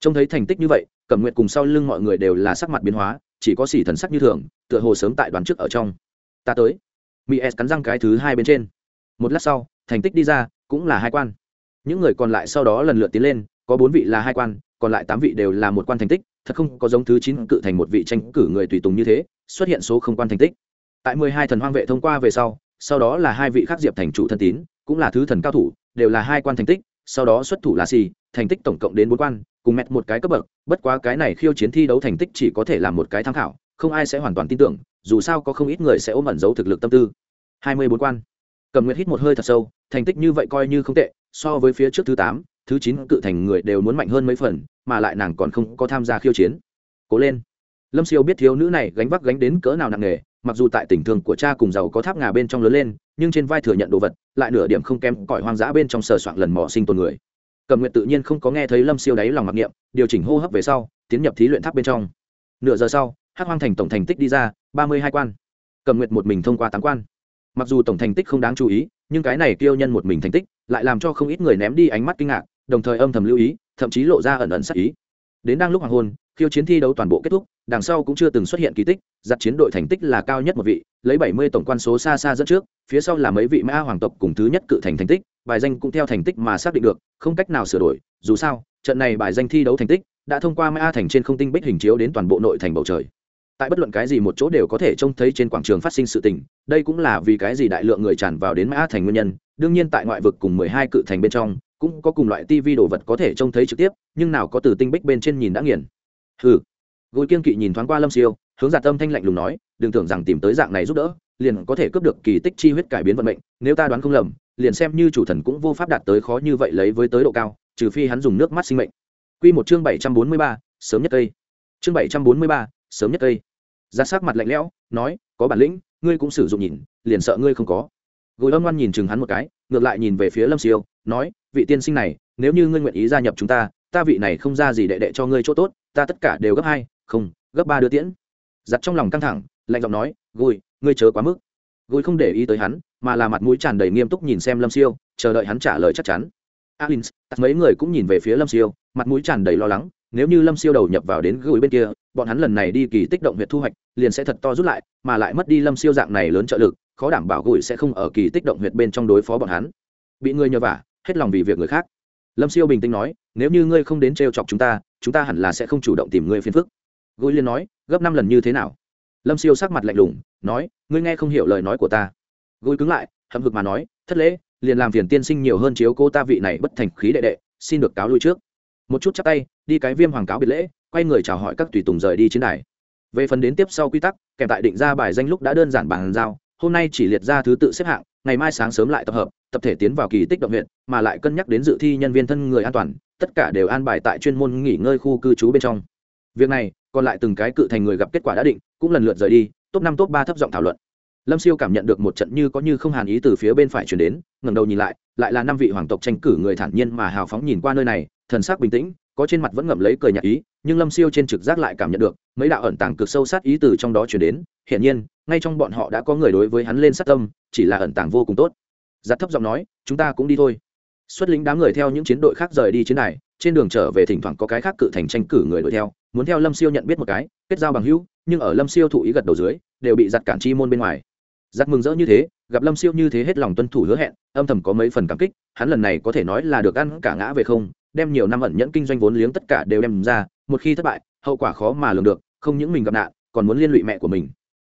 Trông thấy thành tích như vậy, cẩm nguyện cùng sau lưng mọi người đều là sắc mặt biến hóa, chỉ có xỉ thần sắc như thường, tựa hồ sớm tại đoán trước ở trong. Ta tới. Mỹ s cắn răng cái thứ hai bên trên. Một lát sau, thành tích đi ra, cũng là hai quan. Những người còn lại sau đó lần lượt tiến lên, có bốn vị là hai quan, còn lại tám vị đều là một quan thành tích, thật không có giống thứ chín cự thành một vị tranh cử người tùy tùng như thế, xuất hiện số không quan thành tích. Tại mười hai thần hoang vệ thông qua về sau sau đó là hai vị khác diệp thành chủ thân tín, cũng là thứ thần cao thủ, đều là hai quan thành tích, sau đó xuất thủ là xì, thành tích tổng cộng đến bốn quan, cùng mẹt một cái cấp bậc, bất quá cái này khiêu chiến thi đấu thành tích chỉ có thể là một cái tham khảo, không ai sẽ hoàn toàn tin tưởng, dù sao có không ít người sẽ ôm ẩn giấu thực lực tâm tư. Hai mươi bốn quan. Cầm nguyệt hít một hơi thật sâu, thành tích như vậy coi như không tệ, so với phía trước thứ tám, thứ chín cự thành người đều muốn mạnh hơn mấy phần, mà lại nàng còn không có tham gia khiêu chiến. Cố lên lâm siêu biết thiếu nữ này gánh vác gánh đến cỡ nào nặng nề, mặc dù tại tình thương của cha cùng giàu có tháp ngà bên trong lớn lên, nhưng trên vai thừa nhận đồ vật, lại nửa điểm không kém cõi hoang dã bên trong sờ soạn lần mò sinh tồn người. Cầm nguyện tự nhiên không có nghe thấy lâm siêu đáy lòng mặc niệm, điều chỉnh hô hấp về sau, tiến nhập thí luyện tháp bên trong. Nửa giờ sau, hắc hoang thành tổng thành tích đi ra, ba mươi hai quan. Cầm nguyện một mình thông qua tám quan. Mặc dù tổng thành tích không đáng chú ý, nhưng cái này kêu nhân một mình thành tích, lại làm cho không ít người ném đi ánh mắt kinh ngạc, đồng thời âm thầm lưu ý, thậm chí lộ ra ẩn ẩn sắc ý. Đến đang lúc hoàng hôn khiêu chiến thi đấu toàn bộ kết thúc, đằng sau cũng chưa từng xuất hiện kỳ tích giặt chiến đội thành tích là cao nhất một vị, lấy bảy mươi tổng quan số xa xa dẫn trước, phía sau là mấy vị mã hoàng tộc cùng thứ nhất cự thành thành tích, bài danh cũng theo thành tích mà xác định được, không cách nào sửa đổi, dù sao, trận này bài danh thi đấu thành tích đã thông qua mã thành trên không tinh bích hình chiếu đến toàn bộ nội thành bầu trời. Tại bất luận cái gì một chỗ đều có thể trông thấy trên quảng trường phát sinh sự tình, đây cũng là vì cái gì đại lượng người tràn vào đến mã thành nguyên nhân, đương nhiên tại ngoại vực cùng mười hai cự thành bên trong, cũng có cùng loại tivi đồ vật có thể trông thấy trực tiếp, nhưng nào có từ tinh bích bên trên nhìn đã nghiền hừ. Gối kiên kỵ nhìn thoáng qua lâm siêu, hướng giả tâm thanh lạnh lùng nói, đừng tưởng rằng tìm tới dạng này giúp đỡ, liền có thể cướp được kỳ tích chi huyết cải biến vận mệnh, nếu ta đoán không lầm, liền xem như chủ thần cũng vô pháp đạt tới khó như vậy lấy với tới độ cao, trừ phi hắn dùng nước mắt sinh mệnh. Quy một chương bảy trăm bốn mươi ba, sớm nhất cây. Chương bảy trăm bốn mươi ba, sớm nhất cây. Ra sắc mặt lạnh lẽo, nói, có bản lĩnh, ngươi cũng sử dụng nhìn, liền sợ ngươi không có. Gối ân ngoan nhìn chừng hắn một cái, ngược lại nhìn về phía lâm siêu, nói, vị tiên sinh này, nếu như ngươi nguyện ý gia nhập chúng ta ta vị này không ra gì đệ đệ cho ngươi chỗ tốt ta tất cả đều gấp hai, không, gấp ba đưa tiễn. Giặt trong lòng căng thẳng, lạnh giọng nói, gùi, ngươi chớ quá mức. Gùi không để ý tới hắn, mà là mặt mũi tràn đầy nghiêm túc nhìn xem lâm siêu, chờ đợi hắn trả lời chắc chắn. Alin tắt mấy người cũng nhìn về phía lâm siêu, mặt mũi tràn đầy lo lắng, nếu như lâm siêu đầu nhập vào đến gùi bên kia, bọn hắn lần này đi kỳ tích động huyện thu hoạch, liền sẽ thật to rút lại, mà lại mất đi lâm siêu dạng này lớn trợ lực, khó đảm bảo gùi sẽ không ở kỳ tích động huyện bên trong đối phó bọn hắn. Bị người nhờ vả, hết lòng vì việc người khác. Lâm siêu bình tĩnh nói, nếu như ngươi không đến t chọc chúng ta chúng ta hẳn là sẽ không chủ động tìm ngươi phiền phức. Gối liên nói, gấp năm lần như thế nào? Lâm siêu sắc mặt lạnh lùng, nói, ngươi nghe không hiểu lời nói của ta. Gối cứng lại, hậm hực mà nói, thất lễ, liền làm phiền tiên sinh nhiều hơn chiếu cô ta vị này bất thành khí đệ đệ, xin được cáo lui trước. Một chút chắc tay, đi cái viêm hoàng cáo biệt lễ, quay người chào hỏi các tùy tùng rời đi chiến đài. Về phần đến tiếp sau quy tắc, kèm tại định ra bài danh lúc đã đơn giản bàn giao, hôm nay chỉ liệt ra thứ tự xếp hạng, ngày mai sáng sớm lại tập hợp, tập thể tiến vào kỳ tích động huyện, mà lại cân nhắc đến dự thi nhân viên thân người an toàn tất cả đều an bài tại chuyên môn nghỉ ngơi khu cư trú bên trong. Việc này, còn lại từng cái cự thành người gặp kết quả đã định, cũng lần lượt rời đi, top năm, top ba thấp giọng thảo luận. Lâm siêu cảm nhận được một trận như có như không hàn ý từ phía bên phải chuyển đến, ngẩng đầu nhìn lại lại là năm vị hoàng tộc tranh cử người thản nhiên mà hào phóng nhìn qua nơi này, thần sắc bình tĩnh, có trên mặt vẫn ngậm lấy cười nhạt ý, nhưng lâm siêu trên trực giác lại cảm nhận được, mấy đạo ẩn tàng cực sâu sát ý từ trong đó chuyển đến, hiển nhiên, ngay trong bọn họ đã có người đối với hắn lên sát tâm, chỉ là ẩn tàng vô cùng tốt. Giặt thấp giọng nói, chúng ta cũng đi thôi xuất lính đám người theo những chiến đội khác rời đi chiến này trên đường trở về thỉnh thoảng có cái khác cự thành tranh cử người đuổi theo, muốn theo lâm siêu nhận biết một cái, kết giao bằng hữu, nhưng ở lâm siêu thụ ý gật đầu dưới, đều bị giặt cản chi môn bên ngoài. Giặt mừng rỡ như thế, gặp lâm siêu như thế hết lòng tuân thủ hứa hẹn, âm thầm có mấy phần cảm kích, hắn lần này có thể nói là được ăn cả ngã về không, đem nhiều năm ẩn nhẫn kinh doanh vốn liếng tất cả đều đem ra, một khi thất bại, hậu quả khó mà lường được, không những mình gặp nạn, còn muốn liên lụy mẹ của mình.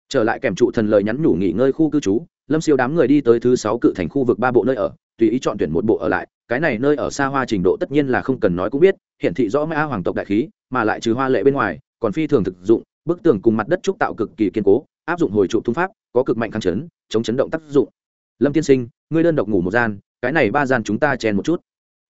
Trở lại kèm trụ thần lời nhắn nhủ nghỉ ngơi khu cư trú lâm siêu đám người đi tới thứ sáu cự thành khu vực ba bộ nơi ở, tùy ý chọn tuyển một bộ ở lại, cái này nơi ở xa hoa trình độ tất nhiên là không cần nói cũng biết, hiển thị rõ mã hoàng tộc đại khí, mà lại trừ hoa lệ bên ngoài, còn phi thường thực dụng, bức tường cùng mặt đất trúc tạo cực kỳ kiên cố, áp dụng hồi trụ thung pháp, có cực mạnh kháng chấn, chống chấn động tác dụng. Lâm tiên sinh, ngươi đơn độc ngủ một gian, cái này ba gian chúng ta chèn một chút.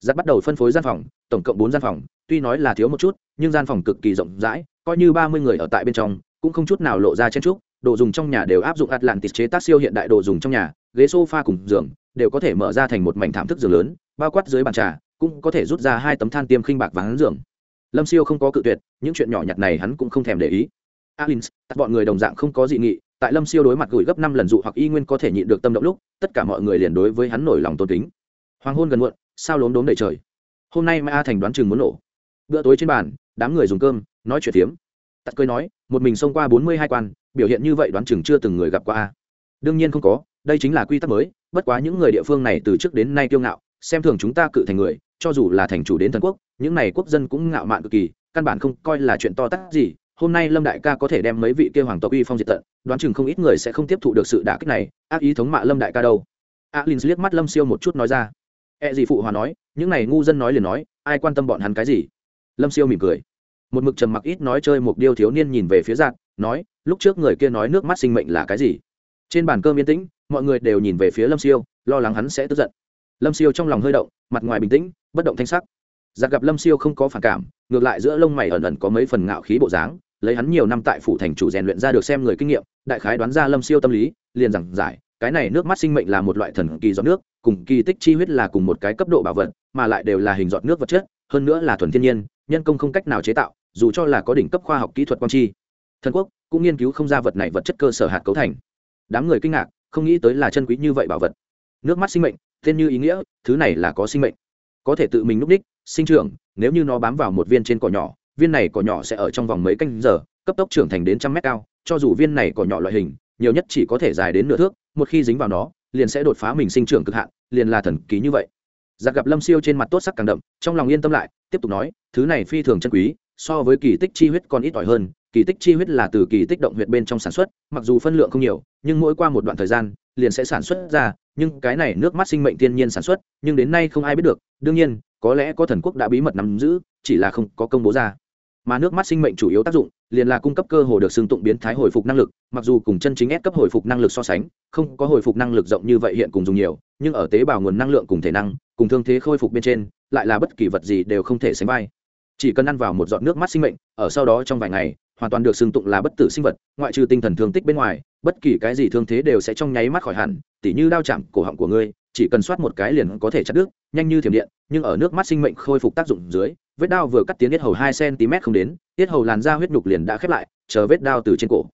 Giáp bắt đầu phân phối gian phòng, tổng cộng bốn gian phòng, tuy nói là thiếu một chút, nhưng gian phòng cực kỳ rộng rãi, coi như ba mươi người ở tại bên trong, cũng không chút nào lộ ra chen trúc đồ dùng trong nhà đều áp dụng atlantis chế tác siêu hiện đại đồ dùng trong nhà, ghế sofa cùng giường đều có thể mở ra thành một mảnh thảm thức giường lớn, bao quát dưới bàn trà, cũng có thể rút ra hai tấm than tiêm khinh bạc ván giường. Lâm siêu không có cự tuyệt, những chuyện nhỏ nhặt này hắn cũng không thèm để ý. Alins, tất bọn người đồng dạng không có dị nghị, tại lâm siêu đối mặt gửi gấp năm lần dụ hoặc y nguyên có thể nhịn được tâm động lúc, tất cả mọi người liền đối với hắn nổi lòng tôn kính. Hoàng hôn gần muộn, sao lốm đốm đầy trời? Hôm nay mai a thành đoán chừng muốn nổ. Bữa tối trên bàn, đám người dùng cơm, nói chuyện tiếm tắt cười nói, một mình xông qua bốn mươi hai quan biểu hiện như vậy đoán chừng chưa từng người gặp qua a. Đương nhiên không có, đây chính là quy tắc mới, bất quá những người địa phương này từ trước đến nay kiêu ngạo, xem thường chúng ta cự thành người, cho dù là thành chủ đến thần quốc, những này quốc dân cũng ngạo mạn cực kỳ, căn bản không coi là chuyện to tát gì. Hôm nay lâm đại ca có thể đem mấy vị kia hoàng tộc uy phong diệt tận, đoán chừng không ít người sẽ không tiếp thụ được sự đả kích này, ác ý thống mạ lâm đại ca đâu. Alin liếc mắt lâm siêu một chút nói ra. E gì phụ hòa nói, những này ngu dân nói liền nói, ai quan tâm bọn hắn cái gì? Lâm siêu mỉm cười. Một mực trầm mặc ít nói chơi một điêu thiếu niên nhìn về phía giạt nói, lúc trước người kia nói nước mắt sinh mệnh là cái gì? Trên bàn cơm yên tĩnh, mọi người đều nhìn về phía lâm siêu, lo lắng hắn sẽ tức giận. Lâm siêu trong lòng hơi động, mặt ngoài bình tĩnh, bất động thanh sắc. Giặc gặp lâm siêu không có phản cảm, ngược lại giữa lông mày ẩn ẩn có mấy phần ngạo khí bộ dáng, lấy hắn nhiều năm tại phủ thành chủ rèn luyện ra được xem người kinh nghiệm, đại khái đoán ra lâm siêu tâm lý, liền giảng giải, cái này nước mắt sinh mệnh là một loại thần kỳ giọt nước, cùng kỳ tích chi huyết là cùng một cái cấp độ bảo vật, mà lại đều là hình giọt nước vật chất, hơn nữa là thuần thiên nhiên, nhân công không cách nào chế tạo, dù cho là có đỉnh cấp khoa học kỹ thuật quang chi thần quốc cũng nghiên cứu không ra vật này vật chất cơ sở hạt cấu thành. Đám người kinh ngạc, không nghĩ tới là chân quý như vậy bảo vật. Nước mắt sinh mệnh, tên như ý nghĩa, thứ này là có sinh mệnh. Có thể tự mình núp đích, sinh trưởng, nếu như nó bám vào một viên trên cỏ nhỏ, viên này cỏ nhỏ sẽ ở trong vòng mấy canh giờ, cấp tốc trưởng thành đến trăm mét cao. Cho dù viên này cỏ nhỏ loại hình, nhiều nhất chỉ có thể dài đến nửa thước, một khi dính vào nó, liền sẽ đột phá mình sinh trưởng cực hạn, liền là thần ký như vậy. Giặc gặp lâm siêu trên mặt tốt sắc càng đậm, trong lòng yên tâm lại, tiếp tục nói, thứ này phi thường chân quý, so với kỳ tích chi huyết còn ít ỏi hơn kỳ tích chi huyết là từ kỳ tích động huyệt bên trong sản xuất, mặc dù phân lượng không nhiều, nhưng mỗi qua một đoạn thời gian, liền sẽ sản xuất ra, nhưng cái này nước mắt sinh mệnh thiên nhiên sản xuất, nhưng đến nay không ai biết được, đương nhiên, có lẽ có thần quốc đã bí mật nắm giữ, chỉ là không có công bố ra. Mà nước mắt sinh mệnh chủ yếu tác dụng, liền là cung cấp cơ hồ được xưng tụng biến thái hồi phục năng lực, mặc dù cùng chân chính ép cấp hồi phục năng lực so sánh, không có hồi phục năng lực rộng như vậy hiện cùng dùng nhiều, nhưng ở tế bào nguồn năng lượng cùng thể năng, cùng thương thế khôi phục bên trên, lại là bất kỳ vật gì đều không thể sánh vai chỉ cần ăn vào một giọt nước mắt sinh mệnh, ở sau đó trong vài ngày, hoàn toàn được xưng tụng là bất tử sinh vật, ngoại trừ tinh thần thương tích bên ngoài, bất kỳ cái gì thương thế đều sẽ trong nháy mắt khỏi hẳn, tỉ như đao chạm cổ họng của ngươi, chỉ cần soát một cái liền có thể chặt đứt, nhanh như thiểm điện, nhưng ở nước mắt sinh mệnh khôi phục tác dụng dưới, vết đao vừa cắt tiến yết hầu hai cm không đến, yết hầu làn da huyết nhục liền đã khép lại, chờ vết đao từ trên cổ.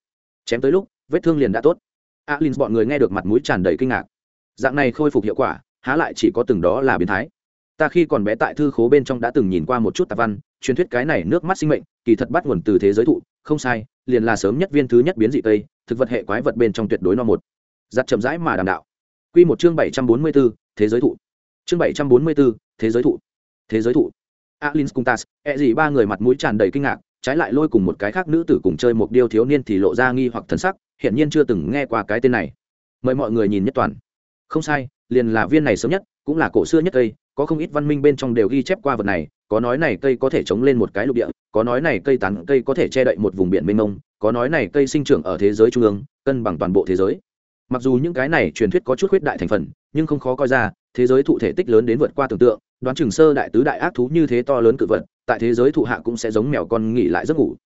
Chém tới lúc, vết thương liền đã tốt. Alin, bọn người nghe được mặt mũi tràn đầy kinh ngạc. Dạng này khôi phục hiệu quả, há lại chỉ có từng đó là biến thái ta khi còn bé tại thư khố bên trong đã từng nhìn qua một chút tạp văn truyền thuyết cái này nước mắt sinh mệnh kỳ thật bắt nguồn từ thế giới thụ không sai liền là sớm nhất viên thứ nhất biến dị tây thực vật hệ quái vật bên trong tuyệt đối no một giặt chậm rãi mà đàm đạo Quy một chương 744, thế giới thụ. Chương 744, thế giới thụ. Thế giới thụ. Alin skuntas e gì ba người mặt mũi tràn đầy kinh ngạc, trái lại lôi cùng một cái khác nữ tử cùng chơi một điêu thiếu niên thì lộ ra nghi hoặc thần sắc, hiện nhiên chưa từng nghe qua cái tên này. Mời mọi người nhìn nhất toàn. Không sai, liền là viên này sớm nhất, cũng là cổ xưa nhất đây có không ít văn minh bên trong đều ghi chép qua vật này, có nói này cây có thể chống lên một cái lục địa, có nói này cây tán cây có thể che đậy một vùng biển mênh mông, có nói này cây sinh trưởng ở thế giới trung ương, cân bằng toàn bộ thế giới. Mặc dù những cái này truyền thuyết có chút khuyết đại thành phần nhưng không khó coi ra thế giới thụ thể tích lớn đến vượt qua tưởng tượng đoán chừng sơ đại tứ đại ác thú như thế to lớn cự vật tại thế giới thụ hạ cũng sẽ giống mèo con nghỉ lại giấc ngủ.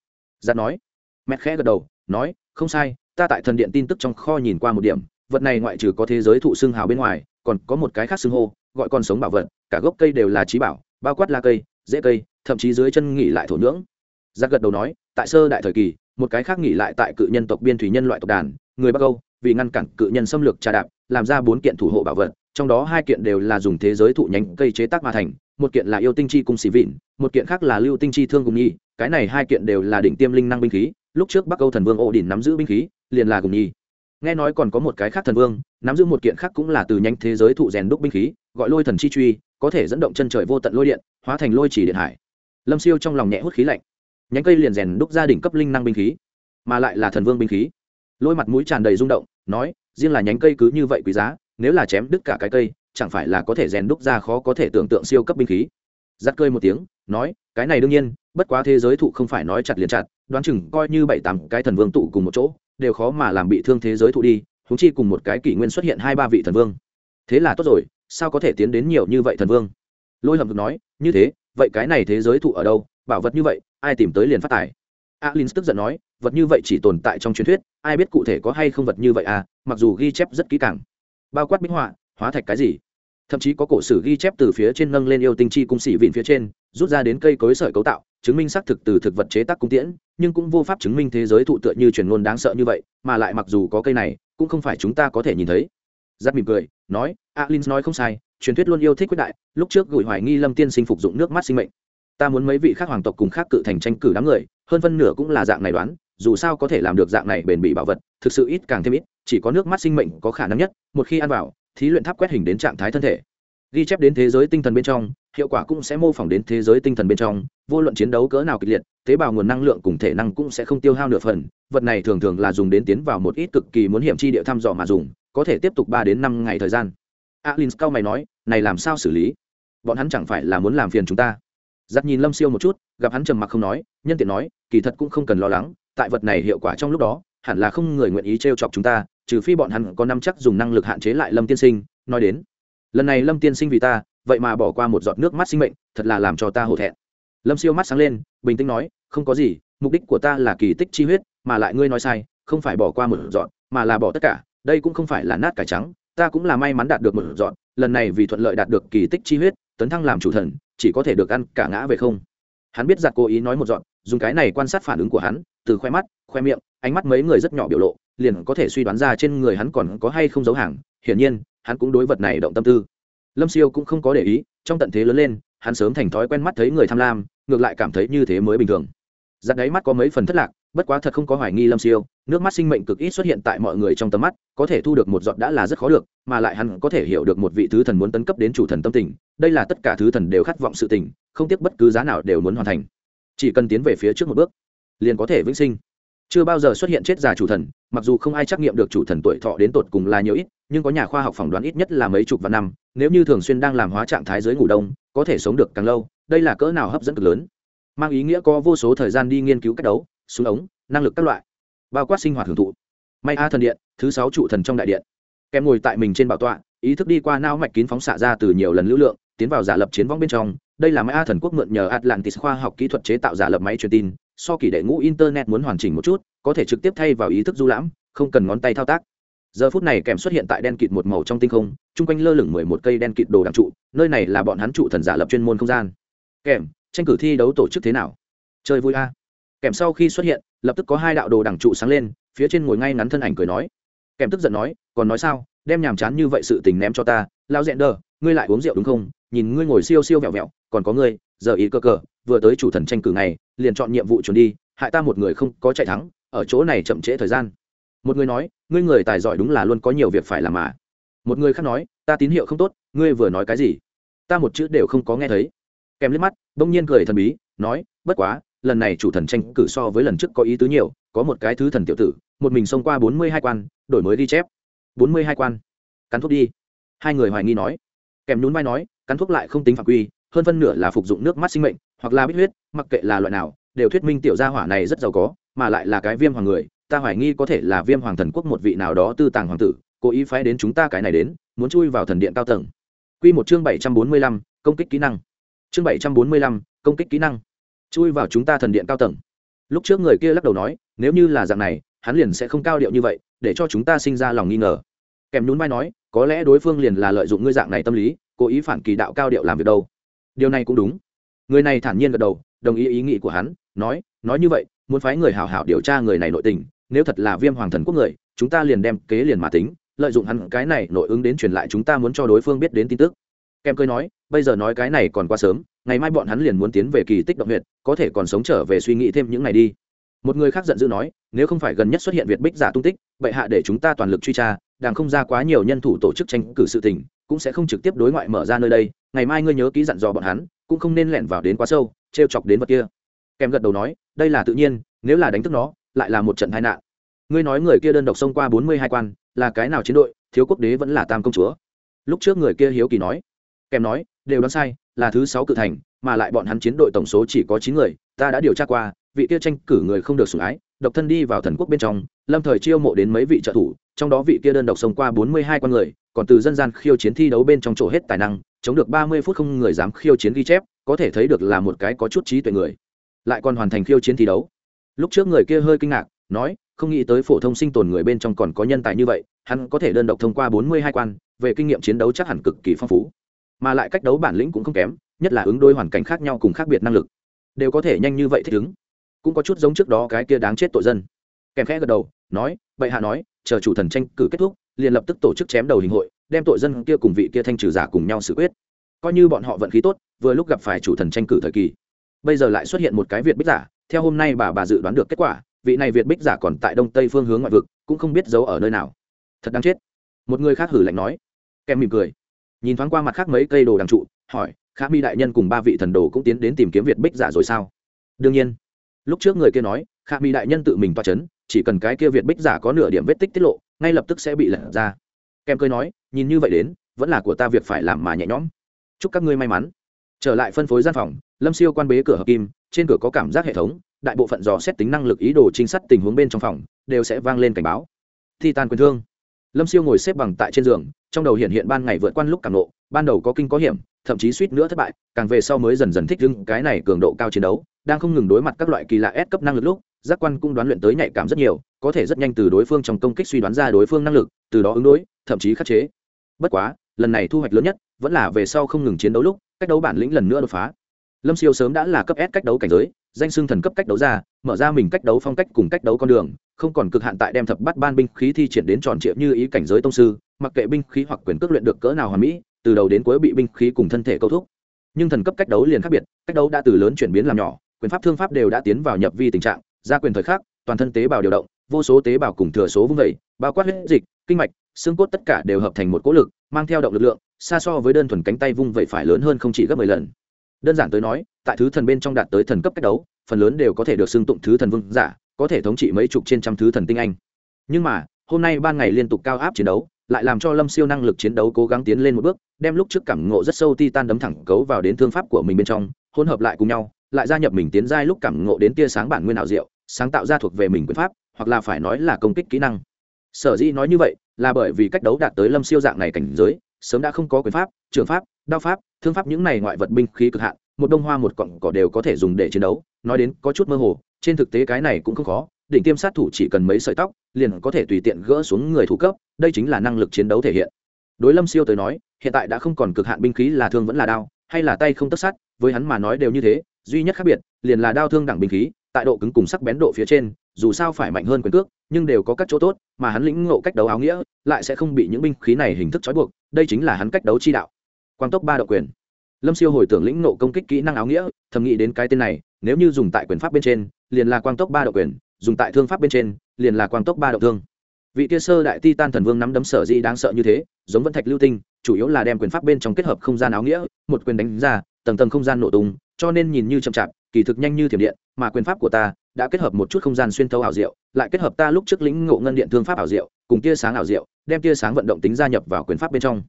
Giặt nói. Mẹ khẽ gật đầu nói không sai ta tại thần điện tin tức trong kho nhìn qua một điểm vật này ngoại trừ có thế giới thụ xương hào bên ngoài còn có một cái khác xương hô gọi con sống bảo vật cả gốc cây đều là trí bảo, bao quát la cây dễ cây, thậm chí dưới chân nghỉ lại thổ nhưỡng. Giặc gật đầu nói, tại sơ đại thời kỳ, một cái khác nghỉ lại tại cự nhân tộc biên thủy nhân loại tộc đàn, người bắc âu, vì ngăn cản cự nhân xâm lược trà đạp, làm ra bốn kiện thủ hộ bảo vật, trong đó hai kiện đều là dùng thế giới thụ nhánh cây chế tác mà thành, một kiện là yêu tinh chi cung xì vịn, một kiện khác là lưu tinh chi thương cùng nhi, cái này hai kiện đều là đỉnh tiêm linh năng binh khí, lúc trước bắc âu thần vương ổ đỉnh nắm giữ binh khí, liền là cùng nhi nghe nói còn có một cái khác thần vương, nắm giữ một kiện khác cũng là từ nhánh thế giới thụ rèn đúc binh khí, gọi lôi thần chi truy, có thể dẫn động chân trời vô tận lôi điện, hóa thành lôi chỉ điện hải. Lâm siêu trong lòng nhẹ hút khí lạnh. Nhánh cây liền rèn đúc gia đình cấp linh năng binh khí, mà lại là thần vương binh khí. Lôi mặt mũi tràn đầy rung động, nói, riêng là nhánh cây cứ như vậy quý giá, nếu là chém đứt cả cái cây, chẳng phải là có thể rèn đúc ra khó có thể tưởng tượng siêu cấp binh khí? Giắt cơi một tiếng, nói, cái này đương nhiên, bất quá thế giới thụ không phải nói chặt liền chặt, đoán chừng coi như bảy tám cái thần vương tụ cùng một chỗ đều khó mà làm bị thương thế giới thụ đi húng chi cùng một cái kỷ nguyên xuất hiện hai ba vị thần vương. Thế là tốt rồi, sao có thể tiến đến nhiều như vậy thần vương? Lôi hầm nói, như thế, vậy cái này thế giới thụ ở đâu? Bảo vật như vậy, ai tìm tới liền phát tài. Alin tức giận nói, vật như vậy chỉ tồn tại trong truyền thuyết, ai biết cụ thể có hay không vật như vậy à? Mặc dù ghi chép rất kỹ càng. Bao quát minh họa, hóa thạch cái gì? Thậm chí có cổ sử ghi chép từ phía trên nâng lên yêu tinh chi cung sĩ vịn phía trên, rút ra đến cây cối sợi cấu tạo chứng minh xác thực từ thực vật chế tác cung tiễn, nhưng cũng vô pháp chứng minh thế giới thụ tựa như truyền ngôn đáng sợ như vậy, mà lại mặc dù có cây này, cũng không phải chúng ta có thể nhìn thấy. Giáp mỉm cười, nói, alin nói không sai, truyền thuyết luôn yêu thích quyết đại, lúc trước gửi hoài nghi lâm tiên sinh phục dụng nước mắt sinh mệnh. Ta muốn mấy vị khác hoàng tộc cùng khác cự thành tranh cử đám người, hơn phân nửa cũng là dạng này đoán, dù sao có thể làm được dạng này bền bỉ bảo vật, thực sự ít càng thêm ít, chỉ có nước mắt sinh mệnh có khả năng nhất, một khi ăn vào, thí luyện tháp quét hình đến trạng thái thân thể ghi chép đến thế giới tinh thần bên trong, hiệu quả cũng sẽ mô phỏng đến thế giới tinh thần bên trong, vô luận chiến đấu cỡ nào kịch liệt, tế bào nguồn năng lượng cùng thể năng cũng sẽ không tiêu hao nửa phần. Vật này thường thường là dùng đến tiến vào một ít cực kỳ muốn hiểm chi địa thăm dò mà dùng, có thể tiếp tục ba đến năm ngày thời gian. Alin cao mày nói, này làm sao xử lý? Bọn hắn chẳng phải là muốn làm phiền chúng ta? Giặt nhìn lâm siêu một chút, gặp hắn trầm mặc không nói, nhân tiện nói, kỳ thật cũng không cần lo lắng, tại vật này hiệu quả trong lúc đó, hẳn là không người nguyện ý t chọc chúng ta, trừ phi bọn hắn có năm chắc dùng năng lực hạn chế lại lâm tiên sinh. Nói đến lần này lâm tiên sinh vì ta vậy mà bỏ qua một giọt nước mắt sinh mệnh thật là làm cho ta hổ thẹn lâm siêu mắt sáng lên bình tĩnh nói không có gì mục đích của ta là kỳ tích chi huyết mà lại ngươi nói sai không phải bỏ qua một giọt mà là bỏ tất cả đây cũng không phải là nát cải trắng ta cũng là may mắn đạt được một giọt lần này vì thuận lợi đạt được kỳ tích chi huyết tấn thăng làm chủ thần chỉ có thể được ăn cả ngã về không hắn biết giặc cố ý nói một dọn dùng cái này quan sát phản ứng của hắn từ khoe mắt khoe miệng ánh mắt mấy người rất nhỏ biểu lộ liền có thể suy đoán ra trên người hắn còn có hay không giấu hàng hiển nhiên hắn cũng đối vật này động tâm tư. Lâm siêu cũng không có để ý, trong tận thế lớn lên, hắn sớm thành thói quen mắt thấy người tham lam, ngược lại cảm thấy như thế mới bình thường. Giặt đáy mắt có mấy phần thất lạc, bất quá thật không có hoài nghi lâm siêu, nước mắt sinh mệnh cực ít xuất hiện tại mọi người trong tầm mắt, có thể thu được một giọt đã là rất khó được, mà lại hắn có thể hiểu được một vị thứ thần muốn tấn cấp đến chủ thần tâm tình, đây là tất cả thứ thần đều khát vọng sự tình, không tiếc bất cứ giá nào đều muốn hoàn thành. Chỉ cần tiến về phía trước một bước, liền có thể vĩnh sinh chưa bao giờ xuất hiện chết già chủ thần, mặc dù không ai trắc nghiệm được chủ thần tuổi thọ đến tột cùng là nhiều ít, nhưng có nhà khoa học phỏng đoán ít nhất là mấy chục vạn năm, nếu như thường xuyên đang làm hóa trạng thái giới ngủ đông, có thể sống được càng lâu, đây là cỡ nào hấp dẫn cực lớn. Mang ý nghĩa có vô số thời gian đi nghiên cứu cách đấu, súng ống, năng lực các loại, bao quát sinh hoạt hưởng thụ. May a thần điện, thứ sáu trụ thần trong đại điện. Kèm ngồi tại mình trên bảo tọa, ý thức đi qua nao mạch kín phóng xạ ra từ nhiều lần lưu lượng, tiến vào giả lập chiến vong bên trong. Đây là máy a thần quốc mượn nhờ atlantis khoa học kỹ thuật chế tạo giả lập máy truyền tin so kỳ đệ ngũ internet muốn hoàn chỉnh một chút, có thể trực tiếp thay vào ý thức du lãm, không cần ngón tay thao tác. Giờ phút này kèm xuất hiện tại đen kịt một màu trong tinh không, chung quanh lơ lửng mười một cây đen kịt đồ đằng trụ, nơi này là bọn hắn trụ thần giả lập chuyên môn không gian. Kèm, tranh cử thi đấu tổ chức thế nào? Chơi vui a. Kèm sau khi xuất hiện, lập tức có hai đạo đồ đằng trụ sáng lên, phía trên ngồi ngay ngắn thân ảnh cười nói. Kèm tức giận nói, còn nói sao? Đem nhàm chán như vậy sự tình ném cho ta. Lao dẹn đờ ngươi lại uống rượu đúng không? Nhìn ngươi ngồi siêu siêu vẹo vẹo, còn có ngươi, giờ ý cơ cờ vừa tới chủ thần tranh cử này liền chọn nhiệm vụ chuẩn đi, hại ta một người không có chạy thắng, ở chỗ này chậm trễ thời gian. Một người nói, ngươi người tài giỏi đúng là luôn có nhiều việc phải làm mà. Một người khác nói, ta tín hiệu không tốt, ngươi vừa nói cái gì? Ta một chữ đều không có nghe thấy. Kèm liếc mắt, bỗng nhiên cười thần bí, nói, bất quá, lần này chủ thần tranh cử so với lần trước có ý tứ nhiều, có một cái thứ thần tiểu tử, một mình xông qua bốn mươi hai quan, đổi mới ghi chép. bốn mươi hai quan. Cắn thuốc đi. Hai người hoài nghi nói. Kèm nhún vai nói, cắn thuốc lại không tính phạm quy, hơn phân nửa là phục dụng nước mắt sinh mệnh hoặc là bích huyết, mặc kệ là loại nào, đều thuyết minh tiểu gia hỏa này rất giàu có, mà lại là cái viêm hoàng người, ta hoài nghi có thể là viêm hoàng thần quốc một vị nào đó tư tàng hoàng tử, cố ý phái đến chúng ta cái này đến, muốn chui vào thần điện cao tầng. Quy một chương bảy trăm bốn mươi lăm, công kích kỹ năng. Chương bảy trăm bốn mươi lăm, công kích kỹ năng. Chui vào chúng ta thần điện cao tầng. Lúc trước người kia lắc đầu nói, nếu như là dạng này, hắn liền sẽ không cao điệu như vậy, để cho chúng ta sinh ra lòng nghi ngờ. Kèm nhún vai nói, có lẽ đối phương liền là lợi dụng ngươi dạng này tâm lý, cố ý phản kỳ đạo cao điệu làm việc đâu. Điều này cũng đúng người này thản nhiên gật đầu, đồng ý ý nghĩ của hắn, nói nói như vậy, muốn phái người hảo hảo điều tra người này nội tình, nếu thật là viêm hoàng thần quốc người, chúng ta liền đem kế liền mà tính, lợi dụng hắn cái này nội ứng đến truyền lại chúng ta muốn cho đối phương biết đến tin tức. Kem cười nói, bây giờ nói cái này còn quá sớm, ngày mai bọn hắn liền muốn tiến về kỳ tích động huyện có thể còn sống trở về suy nghĩ thêm những ngày đi. Một người khác giận dữ nói, nếu không phải gần nhất xuất hiện việt bích giả tung tích, bệ hạ để chúng ta toàn lực truy tra đang không ra quá nhiều nhân thủ tổ chức tranh cử sự tình, cũng sẽ không trực tiếp đối ngoại mở ra nơi đây, ngày mai ngươi nhớ ký dặn dò bọn hắn, cũng không nên lẻn vào đến quá sâu t r e o chọc đến vật kia. Kèm gật đầu nói, đây là tự nhiên, nếu là đánh thức nó, lại là một trận tai nạn. Ngươi nói người kia đơn độc xông qua bốn mươi hai quan, là cái nào chiến đội, thiếu quốc đế vẫn là tam công chúa. Lúc trước người kia hiếu kỳ nói. Kèm nói, đều đoán sai, là thứ sáu cự thành, mà lại bọn hắn chiến đội tổng số chỉ có chín người, ta đã điều tra qua, vị kia tranh cử người không được sủng ái, độc thân đi vào thần quốc bên trong, lâm thời chiêu mộ đến mấy vị trợ thủ trong đó vị kia đơn độc xông qua bốn mươi hai con người, còn từ dân gian khiêu chiến thi đấu bên trong chỗ hết tài năng, chống được ba mươi phút không người dám khiêu chiến ghi chép, có thể thấy được là một cái có chút trí tuệ người. Lại còn hoàn thành khiêu chiến thi đấu. Lúc trước người kia hơi kinh ngạc, nói, không nghĩ tới phổ thông sinh tồn người bên trong còn có nhân tài như vậy, hắn có thể đơn độc thông qua bốn mươi hai quan, về kinh nghiệm chiến đấu chắc hẳn cực kỳ phong phú. Mà lại cách đấu bản lĩnh cũng không kém, nhất là ứng đối hoàn cảnh khác nhau cùng khác biệt năng lực. Đều có thể nhanh như vậy thích ứng. Cũng có chút giống trước đó cái kia đáng chết tội dân. Kèm khẽ gật đầu, nói vậy hạ nói chờ chủ thần tranh cử kết thúc, liền lập tức tổ chức chém đầu hình hội, đem tội dân kia cùng vị kia thanh trừ giả cùng nhau xử quyết. Coi như bọn họ vận khí tốt, vừa lúc gặp phải chủ thần tranh cử thời kỳ, bây giờ lại xuất hiện một cái việt bích giả, theo hôm nay bà bà dự đoán được kết quả, vị này việt bích giả còn tại đông tây phương hướng ngoại vực, cũng không biết giấu ở nơi nào. Thật đáng chết. Một người khác hử lạnh nói. Kèm mỉm cười. Nhìn thoáng qua mặt khác mấy cây đồ đằng trụ, hỏi khá mi đại nhân cùng ba vị thần đồ cũng tiến đến tìm kiếm việt bích giả rồi sao? Đương nhiên. Lúc trước người kia nói, khả mi đại nhân tự mình toa c h ấ n chỉ cần cái kia việt bích giả có nửa điểm vết tích tiết lộ, ngay lập tức sẽ bị lật ra. Kem cười nói, nhìn như vậy đến, vẫn là của ta việc phải làm mà nhẹ nhõm. Chúc các ngươi may mắn. Trở lại phân phối gian phòng, lâm siêu quan bế cửa hợp kim, trên cửa có cảm giác hệ thống, đại bộ phận dò xét tính năng lực ý đồ trinh sát tình huống bên trong phòng, đều sẽ vang lên cảnh báo. Thi tan quyền thương. Lâm siêu ngồi xếp bằng tại trên giường, trong đầu hiện hiện ban ngày vượt quan lúc càng lộ ban đầu có kinh có hiểm, thậm chí suýt nữa thất bại, càng về sau mới dần dần thích ứng cái này cường độ cao chiến đấu, đang không ngừng đối mặt các loại kỳ lạ S cấp năng lực lúc giác quan cũng đoán luyện tới nhạy cảm rất nhiều, có thể rất nhanh từ đối phương trong công kích suy đoán ra đối phương năng lực, từ đó ứng đối, thậm chí khắc chế. Bất quá, lần này thu hoạch lớn nhất vẫn là về sau không ngừng chiến đấu lúc, cách đấu bản lĩnh lần nữa đột phá. Lâm siêu sớm đã là cấp S cách đấu cảnh giới, danh xưng thần cấp cách đấu ra mở ra mình cách đấu phong cách cùng cách đấu con đường, không còn cực hạn tại đem thập bắt ban binh khí thi triển đến tròn triệu như ý cảnh giới tông sư, mặc kệ binh khí hoặc quyền cước luyện được cỡ nào hoàn mỹ, từ đầu đến cuối bị binh khí cùng thân thể câu thúc. Nhưng thần cấp cách đấu liền khác biệt, cách đấu đã từ lớn chuyển biến làm nhỏ, quyền pháp thương pháp đều đã tiến vào nhập vi tình trạng ra quyền thời khắc, toàn thân tế bào điều động, vô số tế bào cùng thừa số vung vẩy, bao quát huyết dịch, kinh mạch, xương cốt tất cả đều hợp thành một cỗ lực, mang theo động lực lượng, xa so với đơn thuần cánh tay vung vẩy phải lớn hơn không chỉ gấp mười lần. Đơn giản tới nói, tại thứ thần bên trong đạt tới thần cấp cách đấu, phần lớn đều có thể được xưng tụng thứ thần vương giả, có thể thống trị mấy chục trên trăm thứ thần tinh anh. Nhưng mà, hôm nay ban ngày liên tục cao áp chiến đấu, lại làm cho lâm siêu năng lực chiến đấu cố gắng tiến lên một bước, đem lúc trước cảm ngộ rất sâu ti tan đấm thẳng cấu vào đến thương pháp của mình bên trong, hỗn hợp lại cùng nhau lại gia nhập mình tiến giai lúc cảm ngộ đến tia sáng bản nguyên ảo diệu, sáng tạo ra thuộc về mình quyền pháp, hoặc là phải nói là công kích kỹ năng. Sở dĩ nói như vậy là bởi vì cách đấu đạt tới lâm siêu dạng này cảnh giới, sớm đã không có quyền pháp, trường pháp, đao pháp, thương pháp những này ngoại vật binh khí cực hạn, một đông hoa một cọng cỏ đều có thể dùng để chiến đấu, nói đến có chút mơ hồ, trên thực tế cái này cũng không khó, đỉnh tiêm sát thủ chỉ cần mấy sợi tóc, liền có thể tùy tiện gỡ xuống người thủ cấp, đây chính là năng lực chiến đấu thể hiện. Đối lâm siêu tới nói, hiện tại đã không còn cực hạn binh khí là thương vẫn là đao hay là tay không tất sát, với hắn mà nói đều như thế, duy nhất khác biệt, liền là đao thương đẳng binh khí, tại độ cứng cùng sắc bén độ phía trên, dù sao phải mạnh hơn quyền cước, nhưng đều có các chỗ tốt, mà hắn lĩnh ngộ cách đấu áo nghĩa, lại sẽ không bị những binh khí này hình thức trói buộc, đây chính là hắn cách đấu chi đạo. Quang tốc ba độ quyền. Lâm siêu hồi tưởng lĩnh ngộ công kích kỹ năng áo nghĩa, thầm nghĩ đến cái tên này, nếu như dùng tại quyền pháp bên trên, liền là quang tốc ba độ quyền, dùng tại thương pháp bên trên, liền là quang tốc ba độ thương vị kia sơ đại ti tan thần vương nắm đấm sở dĩ đáng sợ như thế, giống vẫn thạch lưu tinh, chủ yếu là đem quyền pháp bên trong kết hợp không gian áo nghĩa, một quyền đánh ra, tầng tầng không gian nổ tung, cho nên nhìn như chậm chạp, kỳ thực nhanh như thiểm điện, mà quyền pháp của ta đã kết hợp một chút không gian xuyên thấu ảo diệu, lại kết hợp ta lúc trước lĩnh ngộ ngân điện thương pháp ảo diệu, cùng tia sáng ảo diệu, đem tia sáng vận động tính gia nhập vào quyền pháp bên trong.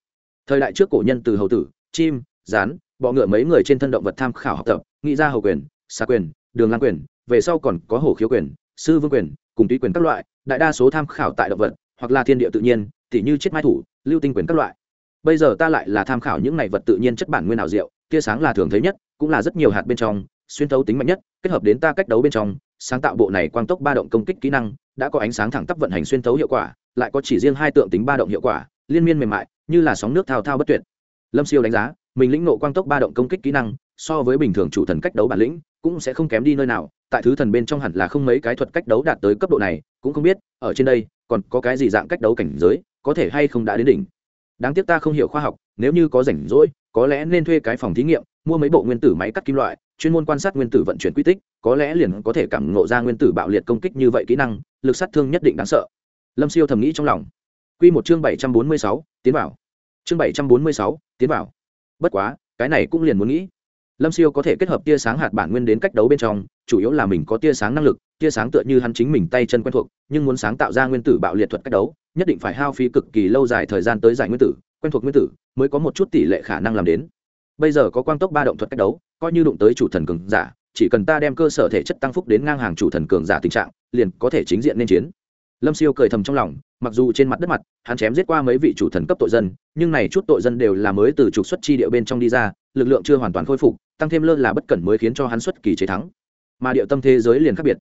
Thời đại trước cổ nhân từ hầu tử, chim, rán, bọ ngựa mấy người trên thân động vật tham khảo học tập, nghĩ ra hầu quyền xa quyền, đường lan quyền, về sau còn có hổ khiếu quyền, sư vương quyền, cùng tùy quyền các loại đại đa số tham khảo tại động vật, hoặc là thiên địa tự nhiên, tỉ như chết mai thủ, lưu tinh quyền các loại. Bây giờ ta lại là tham khảo những này vật tự nhiên chất bản nguyên ảo diệu, tia sáng là thường thấy nhất, cũng là rất nhiều hạt bên trong, xuyên thấu tính mạnh nhất, kết hợp đến ta cách đấu bên trong, sáng tạo bộ này quang tốc ba động công kích kỹ năng, đã có ánh sáng thẳng tắp vận hành xuyên thấu hiệu quả, lại có chỉ riêng hai tượng tính ba động hiệu quả, liên miên mềm mại, như là sóng nước thao thao bất tuyệt. Lâm siêu đánh giá, mình lĩnh nộ quang tốc ba động công kích kỹ năng, so với bình thường chủ thần cách đấu bản lĩnh, cũng sẽ không kém đi nơi nào tại thứ thần bên trong hẳn là không mấy cái thuật cách đấu đạt tới cấp độ này, cũng không biết, ở trên đây, còn có cái gì dạng cách đấu cảnh giới, có thể hay không đã đến đỉnh đáng tiếc ta không hiểu khoa học, nếu như có rảnh rỗi, có lẽ nên thuê cái phòng thí nghiệm, mua mấy bộ nguyên tử máy cắt kim loại, chuyên môn quan sát nguyên tử vận chuyển quy tích, có lẽ liền có thể cảm ngộ ra nguyên tử bạo liệt công kích như vậy kỹ năng, lực sát thương nhất định đáng sợ lâm siêu thầm nghĩ trong lòng q một chương bảy trăm bốn mươi sáu, tiến bảo. chương bảy trăm bốn mươi sáu, tiến bảo. bất quá, cái này cũng liền muốn nghĩ lâm siêu có thể kết hợp tia sáng hạt bản nguyên đến cách đấu bên trong, chủ yếu là mình có tia sáng năng lực, tia sáng tựa như hắn chính mình tay chân quen thuộc, nhưng muốn sáng tạo ra nguyên tử bạo liệt thuật cách đấu, nhất định phải hao phí cực kỳ lâu dài thời gian tới giải nguyên tử, quen thuộc nguyên tử, mới có một chút tỷ lệ khả năng làm đến. Bây giờ có quang tốc ba động thuật cách đấu, coi như đụng tới chủ thần cường giả, chỉ cần ta đem cơ sở thể chất tăng phúc đến ngang hàng chủ thần cường giả tình trạng, liền có thể chính diện nên chiến. Lâm siêu cười thầm trong lòng mặc dù trên mặt đất mặt, hắn chém giết qua mấy vị chủ thần cấp tội dân, nhưng này chút tội dân đều là mới từ trục xuất chi địa bên trong đi ra, lực lượng chưa hoàn toàn khôi phục, tăng thêm lơ là bất cẩn mới khiến cho hắn xuất kỳ chế thắng. Mà địa tâm thế giới liền khác biệt.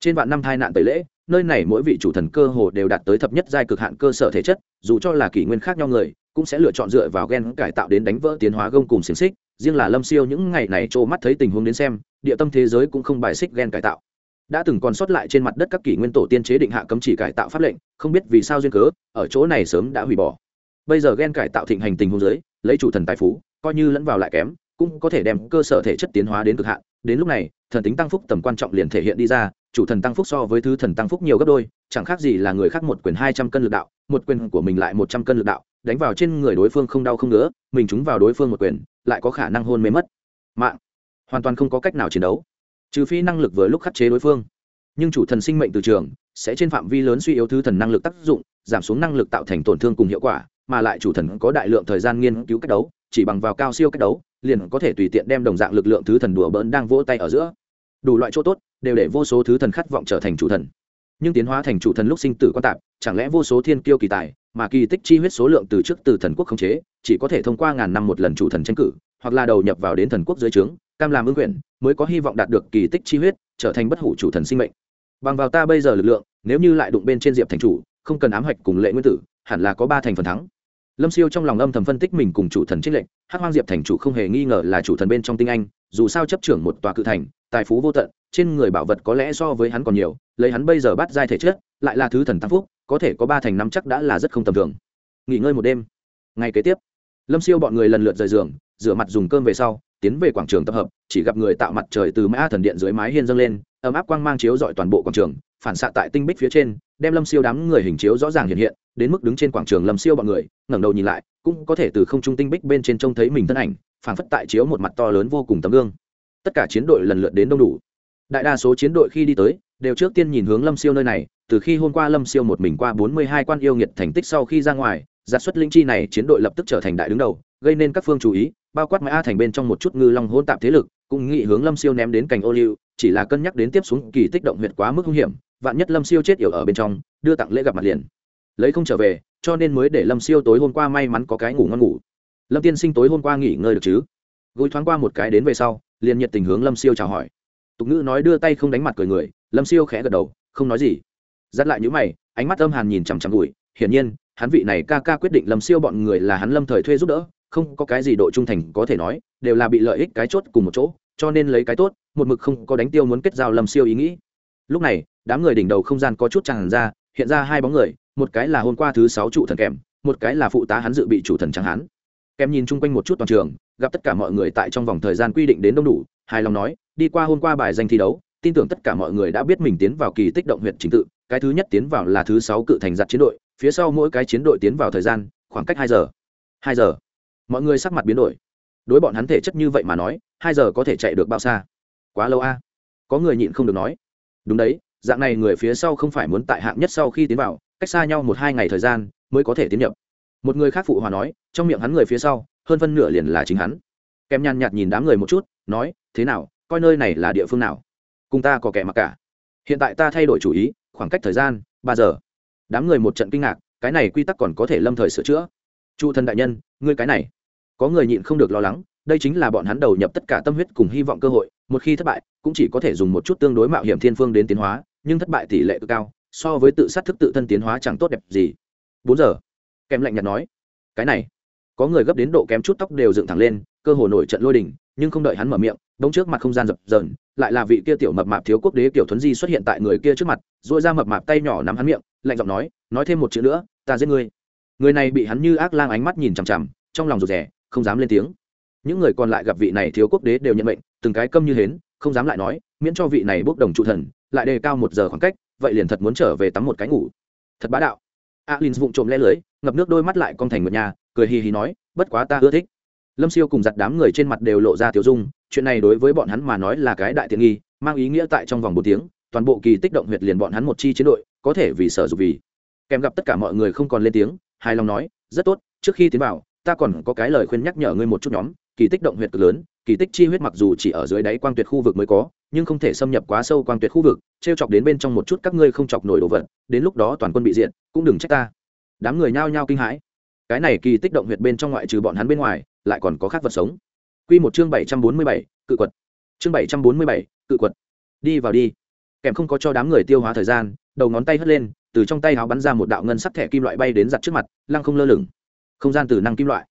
Trên vạn năm thai nạn tẩy lễ, nơi này mỗi vị chủ thần cơ hồ đều đạt tới thập nhất giai cực hạn cơ sở thể chất, dù cho là kỷ nguyên khác nhau người, cũng sẽ lựa chọn dựa vào gen cải tạo đến đánh vỡ tiến hóa gông cùng xiềng xích, riêng là lâm siêu những ngày này trô mắt thấy tình huống đến xem, địa tâm thế giới cũng không bài xích gen cải tạo đã từng còn sót lại trên mặt đất các kỷ nguyên tổ tiên chế định hạ cấm chỉ cải tạo pháp lệnh, không biết vì sao duyên cớ, ở chỗ này sớm đã hủy bỏ. Bây giờ gen cải tạo thịnh hành tình hôn giới lấy chủ thần tài phú, coi như lẫn vào lại kém, cũng có thể đem cơ sở thể chất tiến hóa đến cực hạn. Đến lúc này, thần tính tăng phúc tầm quan trọng liền thể hiện đi ra, chủ thần tăng phúc so với thứ thần tăng phúc nhiều gấp đôi, chẳng khác gì là người khác một quyền hai trăm cân lực đạo, một quyền của mình lại một trăm cân lực đạo, đánh vào trên người đối phương không đau không nữa mình trúng vào đối phương một quyền, lại có khả năng hôn mê mất. Mạng. Hoàn toàn không có cách nào chiến đấu trừ phi năng lực vừa lúc khắc chế đối phương. Nhưng chủ thần sinh mệnh từ trường sẽ trên phạm vi lớn suy yếu thứ thần năng lực tác dụng, giảm xuống năng lực tạo thành tổn thương cùng hiệu quả, mà lại chủ thần có đại lượng thời gian nghiên cứu cách đấu, chỉ bằng vào cao siêu cách đấu, liền có thể tùy tiện đem đồng dạng lực lượng thứ thần đùa bỡn đang vỗ tay ở giữa. Đủ loại chỗ tốt đều để vô số thứ thần khát vọng trở thành chủ thần. Nhưng tiến hóa thành chủ thần lúc sinh tử quan tạp, chẳng lẽ vô số thiên kiêu kỳ tài mà kỳ tích chi huyết số lượng từ trước từ thần quốc khống chế, chỉ có thể thông qua ngàn năm một lần chủ thần tranh cử hoặc là đầu nhập vào đến thần quốc dưới trướng, cam làm ưng quyền, mới có hy vọng đạt được kỳ tích chi huyết, trở thành bất hủ chủ thần sinh mệnh. Bằng vào ta bây giờ lực lượng, nếu như lại đụng bên trên diệp thành chủ, không cần ám hạch cùng lệ nguyên tử, hẳn là có ba thành phần thắng. Lâm siêu trong lòng âm thầm phân tích mình cùng chủ thần trích lệnh hát hoang diệp thành chủ không hề nghi ngờ là chủ thần bên trong tinh anh, dù sao chấp trưởng một tòa cự thành, tài phú vô tận, trên người bảo vật có lẽ so với hắn còn nhiều, lấy hắn bây giờ bắt giai thể chết lại là thứ thần tam phúc, có thể có ba thành năm chắc đã là rất không tầm thường. Nghỉ ngơi một đêm. Ngày kế tiếp, lâm siêu bọn người lần lượt rời giường rửa mặt dùng cơm về sau, tiến về quảng trường tập hợp, chỉ gặp người tạo mặt trời từ mã thần điện dưới mái hiên dâng lên, ấm áp quang mang chiếu dọi toàn bộ quảng trường, phản xạ tại tinh bích phía trên, đem lâm siêu đám người hình chiếu rõ ràng hiện hiện, đến mức đứng trên quảng trường lâm siêu bọn người, ngẩng đầu nhìn lại, cũng có thể từ không trung tinh bích bên trên trông thấy mình thân ảnh phản phất tại chiếu một mặt to lớn vô cùng tấm gương. Tất cả chiến đội lần lượt đến đông đủ. Đại đa số chiến đội khi đi tới, đều trước tiên nhìn hướng lâm siêu nơi này, từ khi hôm qua lâm siêu một mình qua bốn mươi hai quan yêu nghiệt thành tích sau khi ra ngoài giả xuất linh chi này, chiến đội lập tức trở thành đại đứng đầu, gây nên các phương chú ý bao quát mãi a thành bên trong một chút ngư long hôn tạp thế lực, cũng nghĩ hướng lâm siêu ném đến cành ô liu, chỉ là cân nhắc đến tiếp xuống kỳ tích động huyệt quá mức hung hiểm, vạn nhất lâm siêu chết yểu ở bên trong, đưa tặng lễ gặp mặt liền. Lấy không trở về, cho nên mới để lâm siêu tối hôm qua may mắn có cái ngủ ngon ngủ. Lâm tiên sinh tối hôm qua nghỉ ngơi được chứ? Gối thoáng qua một cái đến về sau, liền nhiệt tình hướng lâm siêu chào hỏi. Tục ngữ nói đưa tay không đánh mặt cười người, lâm siêu khẽ gật đầu, không nói gì. Dắt lại những mày, ánh mắt âm hàn nhìn chằm chằm gùi hiển nhiên, hắn vị này ca ca quyết định lâm siêu bọn người là hắn lâm thời thuê giúp đỡ không có cái gì độ trung thành có thể nói, đều là bị lợi ích cái chốt cùng một chỗ, cho nên lấy cái tốt, một mực không có đánh tiêu muốn kết giao lâm siêu ý nghĩ. Lúc này, đám người đỉnh đầu không gian có chút tràn ra, hiện ra hai bóng người, một cái là hôm qua thứ sáu trụ thần kèm, một cái là phụ tá hắn dự bị chủ thần chẳng hắn kèm nhìn chung quanh một chút toàn trường, gặp tất cả mọi người tại trong vòng thời gian quy định đến đông đủ, hài lòng nói, đi qua hôm qua bài danh thi đấu, tin tưởng tất cả mọi người đã biết mình tiến vào kỳ tích động huyện chính tự, cái thứ nhất tiến vào là thứ sáu cự thành giặt chiến đội, phía sau mỗi cái chiến đội tiến vào thời gian, khoảng cách hai giờ. Hai giờ mọi người sắc mặt biến đổi. Đối bọn hắn thể chất như vậy mà nói, hai giờ có thể chạy được bao xa? Quá lâu a. Có người nhịn không được nói. Đúng đấy, dạng này người phía sau không phải muốn tại hạng nhất sau khi tiến vào, cách xa nhau một hai ngày thời gian mới có thể tiến nhập. Một người khác phụ hòa nói, trong miệng hắn người phía sau, hơn phân nửa liền là chính hắn. Kèm nhàn nhạt nhìn đám người một chút, nói, thế nào, coi nơi này là địa phương nào? Cùng ta có kẻ mặc cả. Hiện tại ta thay đổi chủ ý, khoảng cách thời gian, ba giờ. Đám người một trận kinh ngạc, cái này quy tắc còn có thể lâm thời sửa chữa. Chu thân đại nhân, ngươi cái này có người nhịn không được lo lắng, đây chính là bọn hắn đầu nhập tất cả tâm huyết cùng hy vọng cơ hội, một khi thất bại, cũng chỉ có thể dùng một chút tương đối mạo hiểm thiên phương đến tiến hóa, nhưng thất bại tỷ lệ cực cao, so với tự sát thức tự thân tiến hóa chẳng tốt đẹp gì. Bốn giờ kèm lạnh nhạt nói, cái này. Có người gấp đến độ kém chút tóc đều dựng thẳng lên, cơ hồ nổi trận lôi đình, nhưng không đợi hắn mở miệng đống trước mặt không gian dập dờn, lại là vị kia tiểu mập mạp thiếu quốc đế kiểu thuấn di xuất hiện tại người kia trước mặt dội ra mập mạp tay nhỏ nắm hắn miệng, lạnh giọng nói nói thêm một chữ nữa, ta giết ngươi. Người này bị hắn như ác lang ánh mắt nhìn chằm chằm, trong lòng rụt rẻ không dám lên tiếng. Những người còn lại gặp vị này thiếu quốc đế đều nhận mệnh, từng cái câm như hến, không dám lại nói, miễn cho vị này bốc đồng trụ thần, lại đề cao một giờ khoảng cách, vậy liền thật muốn trở về tắm một cái ngủ. Thật bá đạo. Alin vụng trộm le lưới, ngập nước đôi mắt lại con thành một nhà, cười hì hì nói, bất quá ta ưa thích. Lâm siêu cùng giặt đám người trên mặt đều lộ ra tiểu dung, chuyện này đối với bọn hắn mà nói là cái đại tiện nghi, mang ý nghĩa tại trong vòng một tiếng, toàn bộ kỳ tích động huyệt liền bọn hắn một chi chiến đội, có thể vì sở dục vì. Kèm gặp tất cả mọi người không còn lên tiếng, hài lòng nói, rất tốt, trước khi tiến vào ta còn có cái lời khuyên nhắc nhở ngươi một chút nhóm, kỳ tích động huyệt cực lớn, kỳ tích chi huyết mặc dù chỉ ở dưới đáy quang tuyệt khu vực mới có, nhưng không thể xâm nhập quá sâu quang tuyệt khu vực t r e o chọc đến bên trong một chút các ngươi không chọc nổi đồ vật, đến lúc đó toàn quân bị diện cũng đừng trách ta. Đám người nhao nhao kinh hãi. Cái này kỳ tích động huyệt bên trong ngoại trừ bọn hắn bên ngoài, lại còn có khác vật sống. Q một chương bảy trăm bốn mươi bảy, cự quật. Chương bảy trăm bốn mươi bảy, cự quật. Đi vào đi. Kèm không có cho đám người tiêu hóa thời gian, đầu ngón tay hất lên, từ trong tay áo bắn ra một đạo ngân sắc thẻ kim loại bay đến giặt trước mặt, lăng không lơ lửng không gian từ năng kim loại.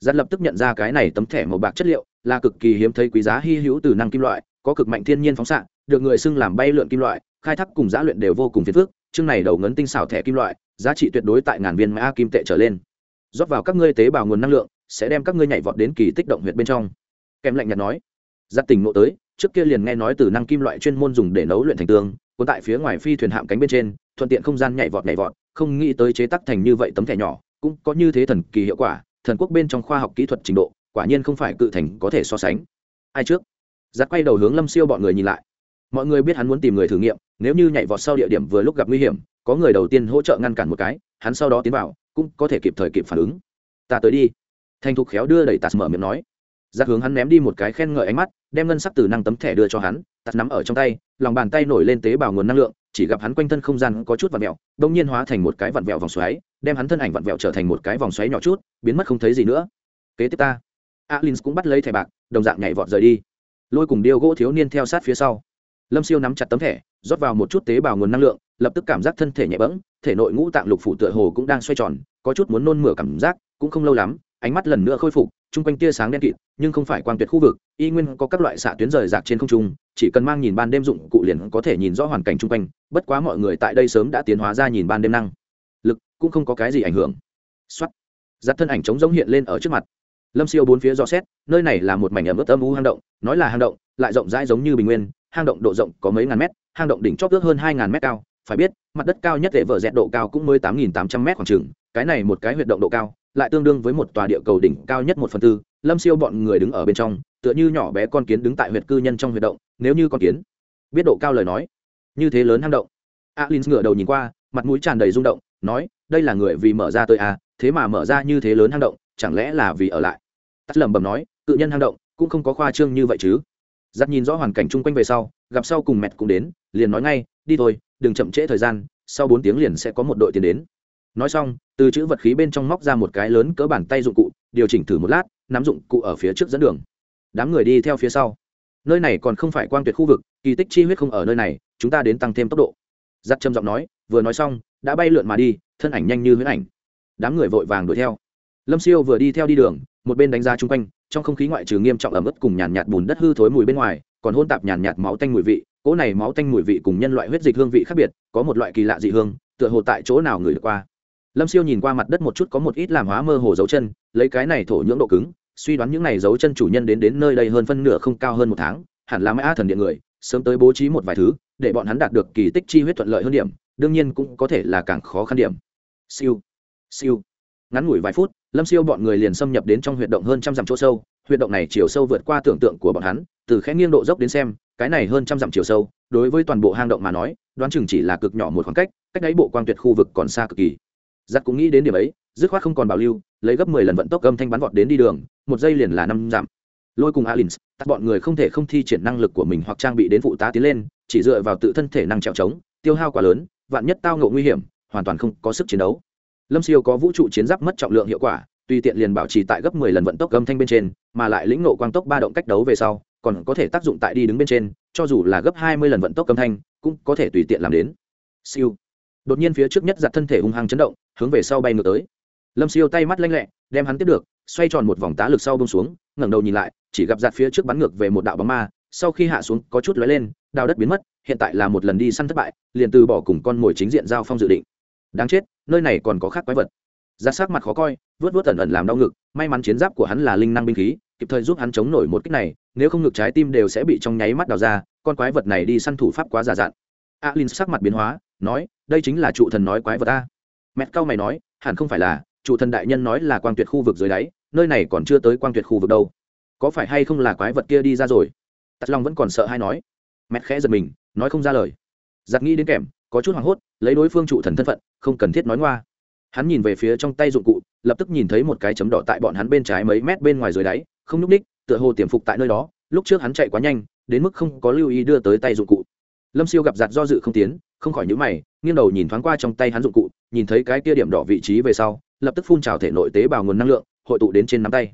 Giặt lập tức nhận ra cái này tấm thẻ màu bạc chất liệu là cực kỳ hiếm thấy quý giá hy hữu từ năng kim loại, có cực mạnh thiên nhiên phóng xạ, được người xưng làm bay lượn kim loại, khai thác cùng giá luyện đều vô cùng phiền phức, chương này đầu ngấn tinh xảo thẻ kim loại, giá trị tuyệt đối tại ngàn viên mã kim tệ trở lên. Rót vào các ngươi tế bào nguồn năng lượng, sẽ đem các ngươi nhảy vọt đến kỳ tích động huyện bên trong. Kèm lạnh nhạt nói giặt tình ngộ tới, trước kia liền nghe nói từ năng kim loại chuyên môn dùng để nấu luyện thành tương cuốn tại phía ngoài phi thuyền hạm cánh bên trên, thuận tiện không gian nhảy vọt nhảy vọt, không nghĩ tới chế tác thành như vậy tấm thẻ nhỏ cũng có như thế thần kỳ hiệu quả, thần quốc bên trong khoa học kỹ thuật trình độ, quả nhiên không phải cự thành có thể so sánh. Ai trước? Giặc quay đầu hướng lâm siêu bọn người nhìn lại. Mọi người biết hắn muốn tìm người thử nghiệm, nếu như nhảy vọt sau địa điểm vừa lúc gặp nguy hiểm, có người đầu tiên hỗ trợ ngăn cản một cái, hắn sau đó tiến vào, cũng có thể kịp thời kịp phản ứng. Ta tới đi. Thành thục khéo đưa đẩy tạt mở miệng nói. Giặc hướng hắn ném đi một cái khen ngợi ánh mắt, đem ngân sắc từ năng tấm thẻ đưa cho hắn, tạt nắm ở trong tay, lòng bàn tay nổi lên tế bào nguồn năng lượng chỉ gặp hắn quanh thân không gian có chút vặn vẹo, đông nhiên hóa thành một cái vặn vẹo vòng xoáy, đem hắn thân ảnh vặn vẹo trở thành một cái vòng xoáy nhỏ chút, biến mất không thấy gì nữa. Kế tiếp ta. Alin cũng bắt lấy thẻ bạc, đồng dạng nhảy vọt rời đi. Lôi cùng điêu gỗ thiếu niên theo sát phía sau. Lâm siêu nắm chặt tấm thẻ, rót vào một chút tế bào nguồn năng lượng, lập tức cảm giác thân thể nhẹ bẫng, thể nội ngũ tạng lục phủ tựa hồ cũng đang xoay tròn, có chút muốn nôn mửa cảm giác, cũng không lâu lắm, ánh mắt lần nữa khôi phục chung quanh tia sáng đen kịt, nhưng không phải quang tuyệt khu vực, y nguyên có các loại xạ tuyến rời rạc trên không trung, chỉ cần mang nhìn ban đêm dụng cụ liền có thể nhìn rõ hoàn cảnh chung quanh, bất quá mọi người tại đây sớm đã tiến hóa ra nhìn ban đêm năng lực, cũng không có cái gì ảnh hưởng. Xuất giặt thân ảnh trống giống hiện lên ở trước mặt. Lâm siêu bốn phía dò xét, nơi này là một mảnh ẩm ướt âm u hang động, nói là hang động, lại rộng rãi giống như bình nguyên, hang động độ rộng có mấy ngàn mét, hang động đỉnh chóp ước hơn hai ngàn mét cao, phải biết, mặt đất cao nhất để vợ dẹt độ cao cũng mới tám nghìn tám trăm mét khoảng trừng cái này một cái huyệt động độ cao lại tương đương với một tòa địa cầu đỉnh cao nhất một phần tư, lâm siêu bọn người đứng ở bên trong, tựa như nhỏ bé con kiến đứng tại huyệt cư nhân trong huyệt động, nếu như con kiến biết độ cao lời nói, như thế lớn hang động. Alin ngửa đầu nhìn qua, mặt mũi tràn đầy rung động, nói, đây là người vì mở ra tới à thế mà mở ra như thế lớn hang động, chẳng lẽ là vì ở lại? Tắt lẩm bẩm nói, cự nhân hang động, cũng không có khoa trương như vậy chứ. Giặt nhìn rõ hoàn cảnh chung quanh về sau, gặp sau cùng mẹt cũng đến, liền nói ngay, đi thôi, đừng chậm trễ thời gian, sau bốn tiếng liền sẽ có một đội tiền đến nói xong, từ chữ vật khí bên trong móc ra một cái lớn cỡ bàn tay dụng cụ, điều chỉnh thử một lát, nắm dụng cụ ở phía trước dẫn đường. Đám người đi theo phía sau. Nơi này còn không phải quang tuyệt khu vực, kỳ tích chi huyết không ở nơi này, chúng ta đến tăng thêm tốc độ. Giắt trầm giọng nói, vừa nói xong, đã bay lượn mà đi, thân ảnh nhanh như huyết ảnh. Đám người vội vàng đuổi theo. Lâm siêu vừa đi theo đi đường, một bên đánh giá chung quanh, trong không khí ngoại trừ nghiêm trọng ẩm ướt cùng nhàn nhạt bùn đất hư thối mùi bên ngoài, còn hôn tạp nhàn nhạt máu tanh mùi vị, cỗ này máu tanh mùi vị cùng nhân loại huyết dịch hương vị khác biệt, có một loại kỳ lạ dị hương, tựa hồ tại chỗ nào người được qua lâm siêu nhìn qua mặt đất một chút có một ít làm hóa mơ hồ dấu chân, lấy cái này thổ nhưỡng độ cứng, suy đoán những này dấu chân chủ nhân đến đến nơi đây hơn phân nửa không cao hơn một tháng, hẳn là mãi a thần điện người, sớm tới bố trí một vài thứ, để bọn hắn đạt được kỳ tích chi huyết thuận lợi hơn điểm, đương nhiên cũng có thể là càng khó khăn điểm. Siêu siêu. Ngắn ngủi vài phút, lâm siêu bọn người liền xâm nhập đến trong huyệt động hơn trăm dặm chỗ sâu, huyệt động này chiều sâu vượt qua tưởng tượng của bọn hắn, từ khẽ nghiêng độ dốc đến xem, cái này hơn trăm dặm chiều sâu, đối với toàn bộ hang động mà nói, đoán chừng chỉ là cực nhỏ một khoảng cách cách đáy bộ quang tuyệt khu vực còn xa cực kỳ giặc cũng nghĩ đến điểm ấy, dứt khoát không còn bảo lưu, lấy gấp mười lần vận tốc âm thanh bắn vọt đến đi đường, một giây liền là năm dặm. Lôi cùng alin tắt bọn người không thể không thi triển năng lực của mình hoặc trang bị đến phụ tá tiến lên, chỉ dựa vào tự thân thể năng trèo trống, tiêu hao quá lớn, vạn nhất tao ngộ nguy hiểm, hoàn toàn không có sức chiến đấu. Lâm siêu có vũ trụ chiến giáp mất trọng lượng hiệu quả, tùy tiện liền bảo trì tại gấp mười lần vận tốc âm thanh bên trên, mà lại lĩnh nộ quang tốc ba động cách đấu về sau, còn có thể tác dụng tại đi đứng bên trên, cho dù là gấp hai mươi lần vận tốc âm thanh, cũng có thể tùy tiện làm đến. Siêu đột nhiên phía trước nhất giặt thân thể hung hăng chấn động, hướng về sau bay ngược tới. Lâm siêu tay mắt lanh lẹ, đem hắn tiếp được, xoay tròn một vòng tá lực sau bông xuống, ngẩng đầu nhìn lại, chỉ gặp giặt phía trước bắn ngược về một đạo bóng ma, sau khi hạ xuống có chút lóe lên, đào đất biến mất, hiện tại là một lần đi săn thất bại, liền từ bỏ cùng con mồi chính diện giao phong dự định. Đáng chết, nơi này còn có khác quái vật. Giặt sắc mặt khó coi, vớt vớt ẩn ẩn làm đau ngực, may mắn chiến giáp của hắn là linh năng binh khí, kịp thời giúp hắn chống nổi một kích này, nếu không ngực trái tim đều sẽ bị trong nháy mắt đào ra, con quái vật này đi săn thủ pháp quá giả dặn. Alin sắc mặt biến hóa nói, đây chính là trụ thần nói quái vật ta mẹ cao mày nói, hẳn không phải là, trụ thần đại nhân nói là quang tuyệt khu vực dưới đáy, nơi này còn chưa tới quang tuyệt khu vực đâu. Có phải hay không là quái vật kia đi ra rồi? Tắt long vẫn còn sợ hay nói. Mẹ khẽ giật mình, nói không ra lời. Giặc nghĩ đến kèm có chút hoảng hốt, lấy đối phương trụ thần thân phận, không cần thiết nói ngoa. Hắn nhìn về phía trong tay dụng cụ, lập tức nhìn thấy một cái chấm đỏ tại bọn hắn bên trái mấy mét bên ngoài dưới đáy, không nhúc ních, tựa hồ tiềm phục tại nơi đó, lúc trước hắn chạy quá nhanh, đến mức không có lưu ý đưa tới tay dụng cụ lâm siêu gặp giặt do dự không tiến, không khỏi nhữ mày, nghiêng đầu nhìn thoáng qua trong tay hắn dụng cụ, nhìn thấy cái kia điểm đỏ vị trí về sau, lập tức phun trào thể nội tế bào nguồn năng lượng, hội tụ đến trên nắm tay.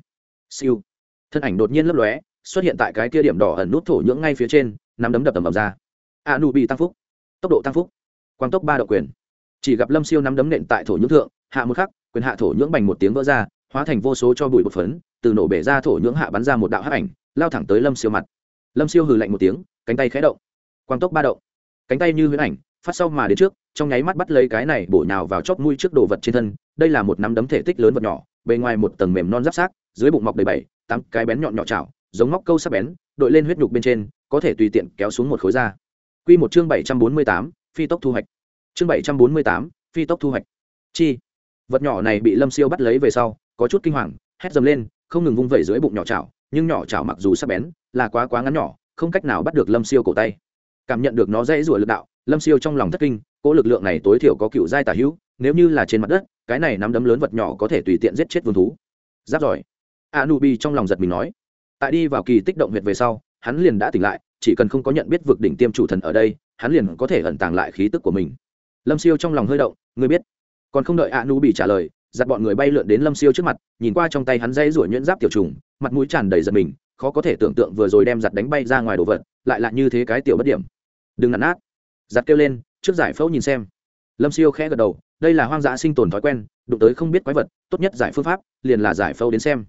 Siêu. Thân ảnh đột nhiên lấp lóe, xuất hiện tại cái kia điểm đỏ ẩn nút thổ nhưỡng ngay phía trên, nắm đấm đập tầm ầm ra. A nu bị tăng phúc. Tốc độ tăng phúc. Quang tốc ba độ quyền. Chỉ gặp lâm siêu nắm đấm nện tại thổ nhưỡng thượng, hạ một khắc, quyền hạ thổ nhưỡng bành một tiếng vỡ ra, hóa thành vô số cho bụi bột phấn, từ nổ bể ra thổ nhưỡng hạ bắn ra một đạo hắc ảnh, lao thẳng tới lâm siêu mặt. Lâm siêu hừ lạnh một tiếng, cánh tay khẽ động quang tốc ba động. Cánh tay như huyễn ảnh, phát sau mà đến trước, trong nháy mắt bắt lấy cái này bổ nhào vào chóp mũi trước đồ vật trên thân, đây là một nắm đấm thể tích lớn vật nhỏ, bề ngoài một tầng mềm non giáp sát, dưới bụng mọc đầy bảy, tám cái bén nhọn nhỏ chảo, giống móc câu sắc bén, đội lên huyết nhục bên trên, có thể tùy tiện kéo xuống một khối da quy một chương bảy trăm bốn mươi tám, phi tốc thu hoạch. Chương bảy trăm bốn mươi tám, phi tốc thu hoạch. Chi? Vật nhỏ này bị lâm siêu bắt lấy về sau, có chút kinh hoàng, hét dầm lên, không ngừng vung vẩy dưới bụng nhỏ chảo, nhưng nhỏ chảo mặc dù sắc bén, là quá quá ngắn nhỏ, không cách nào bắt được lâm siêu cổ tay cảm nhận được nó dễ rủa lực đạo, lâm siêu trong lòng thất kinh, cỗ lực lượng này tối thiểu có cựu giai tả hữu, nếu như là trên mặt đất, cái này nắm đấm lớn vật nhỏ có thể tùy tiện giết chết vương thú. Giáp giỏi. A nu bi trong lòng giật mình nói. Tại đi vào kỳ tích động huyệt về sau, hắn liền đã tỉnh lại, chỉ cần không có nhận biết vực đỉnh tiêm chủ thần ở đây, hắn liền có thể ẩn tàng lại khí tức của mình. Lâm siêu trong lòng hơi động, ngươi biết. Còn không đợi a nu bị trả lời giặt bọn người bay lượn đến lâm siêu trước mặt, nhìn qua trong tay hắn dây rủa nhuyễn giáp tiểu trùng, mặt mũi tràn đầy giật mình, khó có thể tưởng tượng vừa rồi đem giặt đánh bay ra ngoài đồ vật lại là như thế cái tiểu bất điểm. Đừng nặn nát. Giặt kêu lên, trước giải phẫu nhìn xem. Lâm siêu khẽ gật đầu, đây là hoang dã sinh tồn thói quen, đụng tới không biết quái vật, tốt nhất giải phương pháp, liền là giải phẫu đến xem.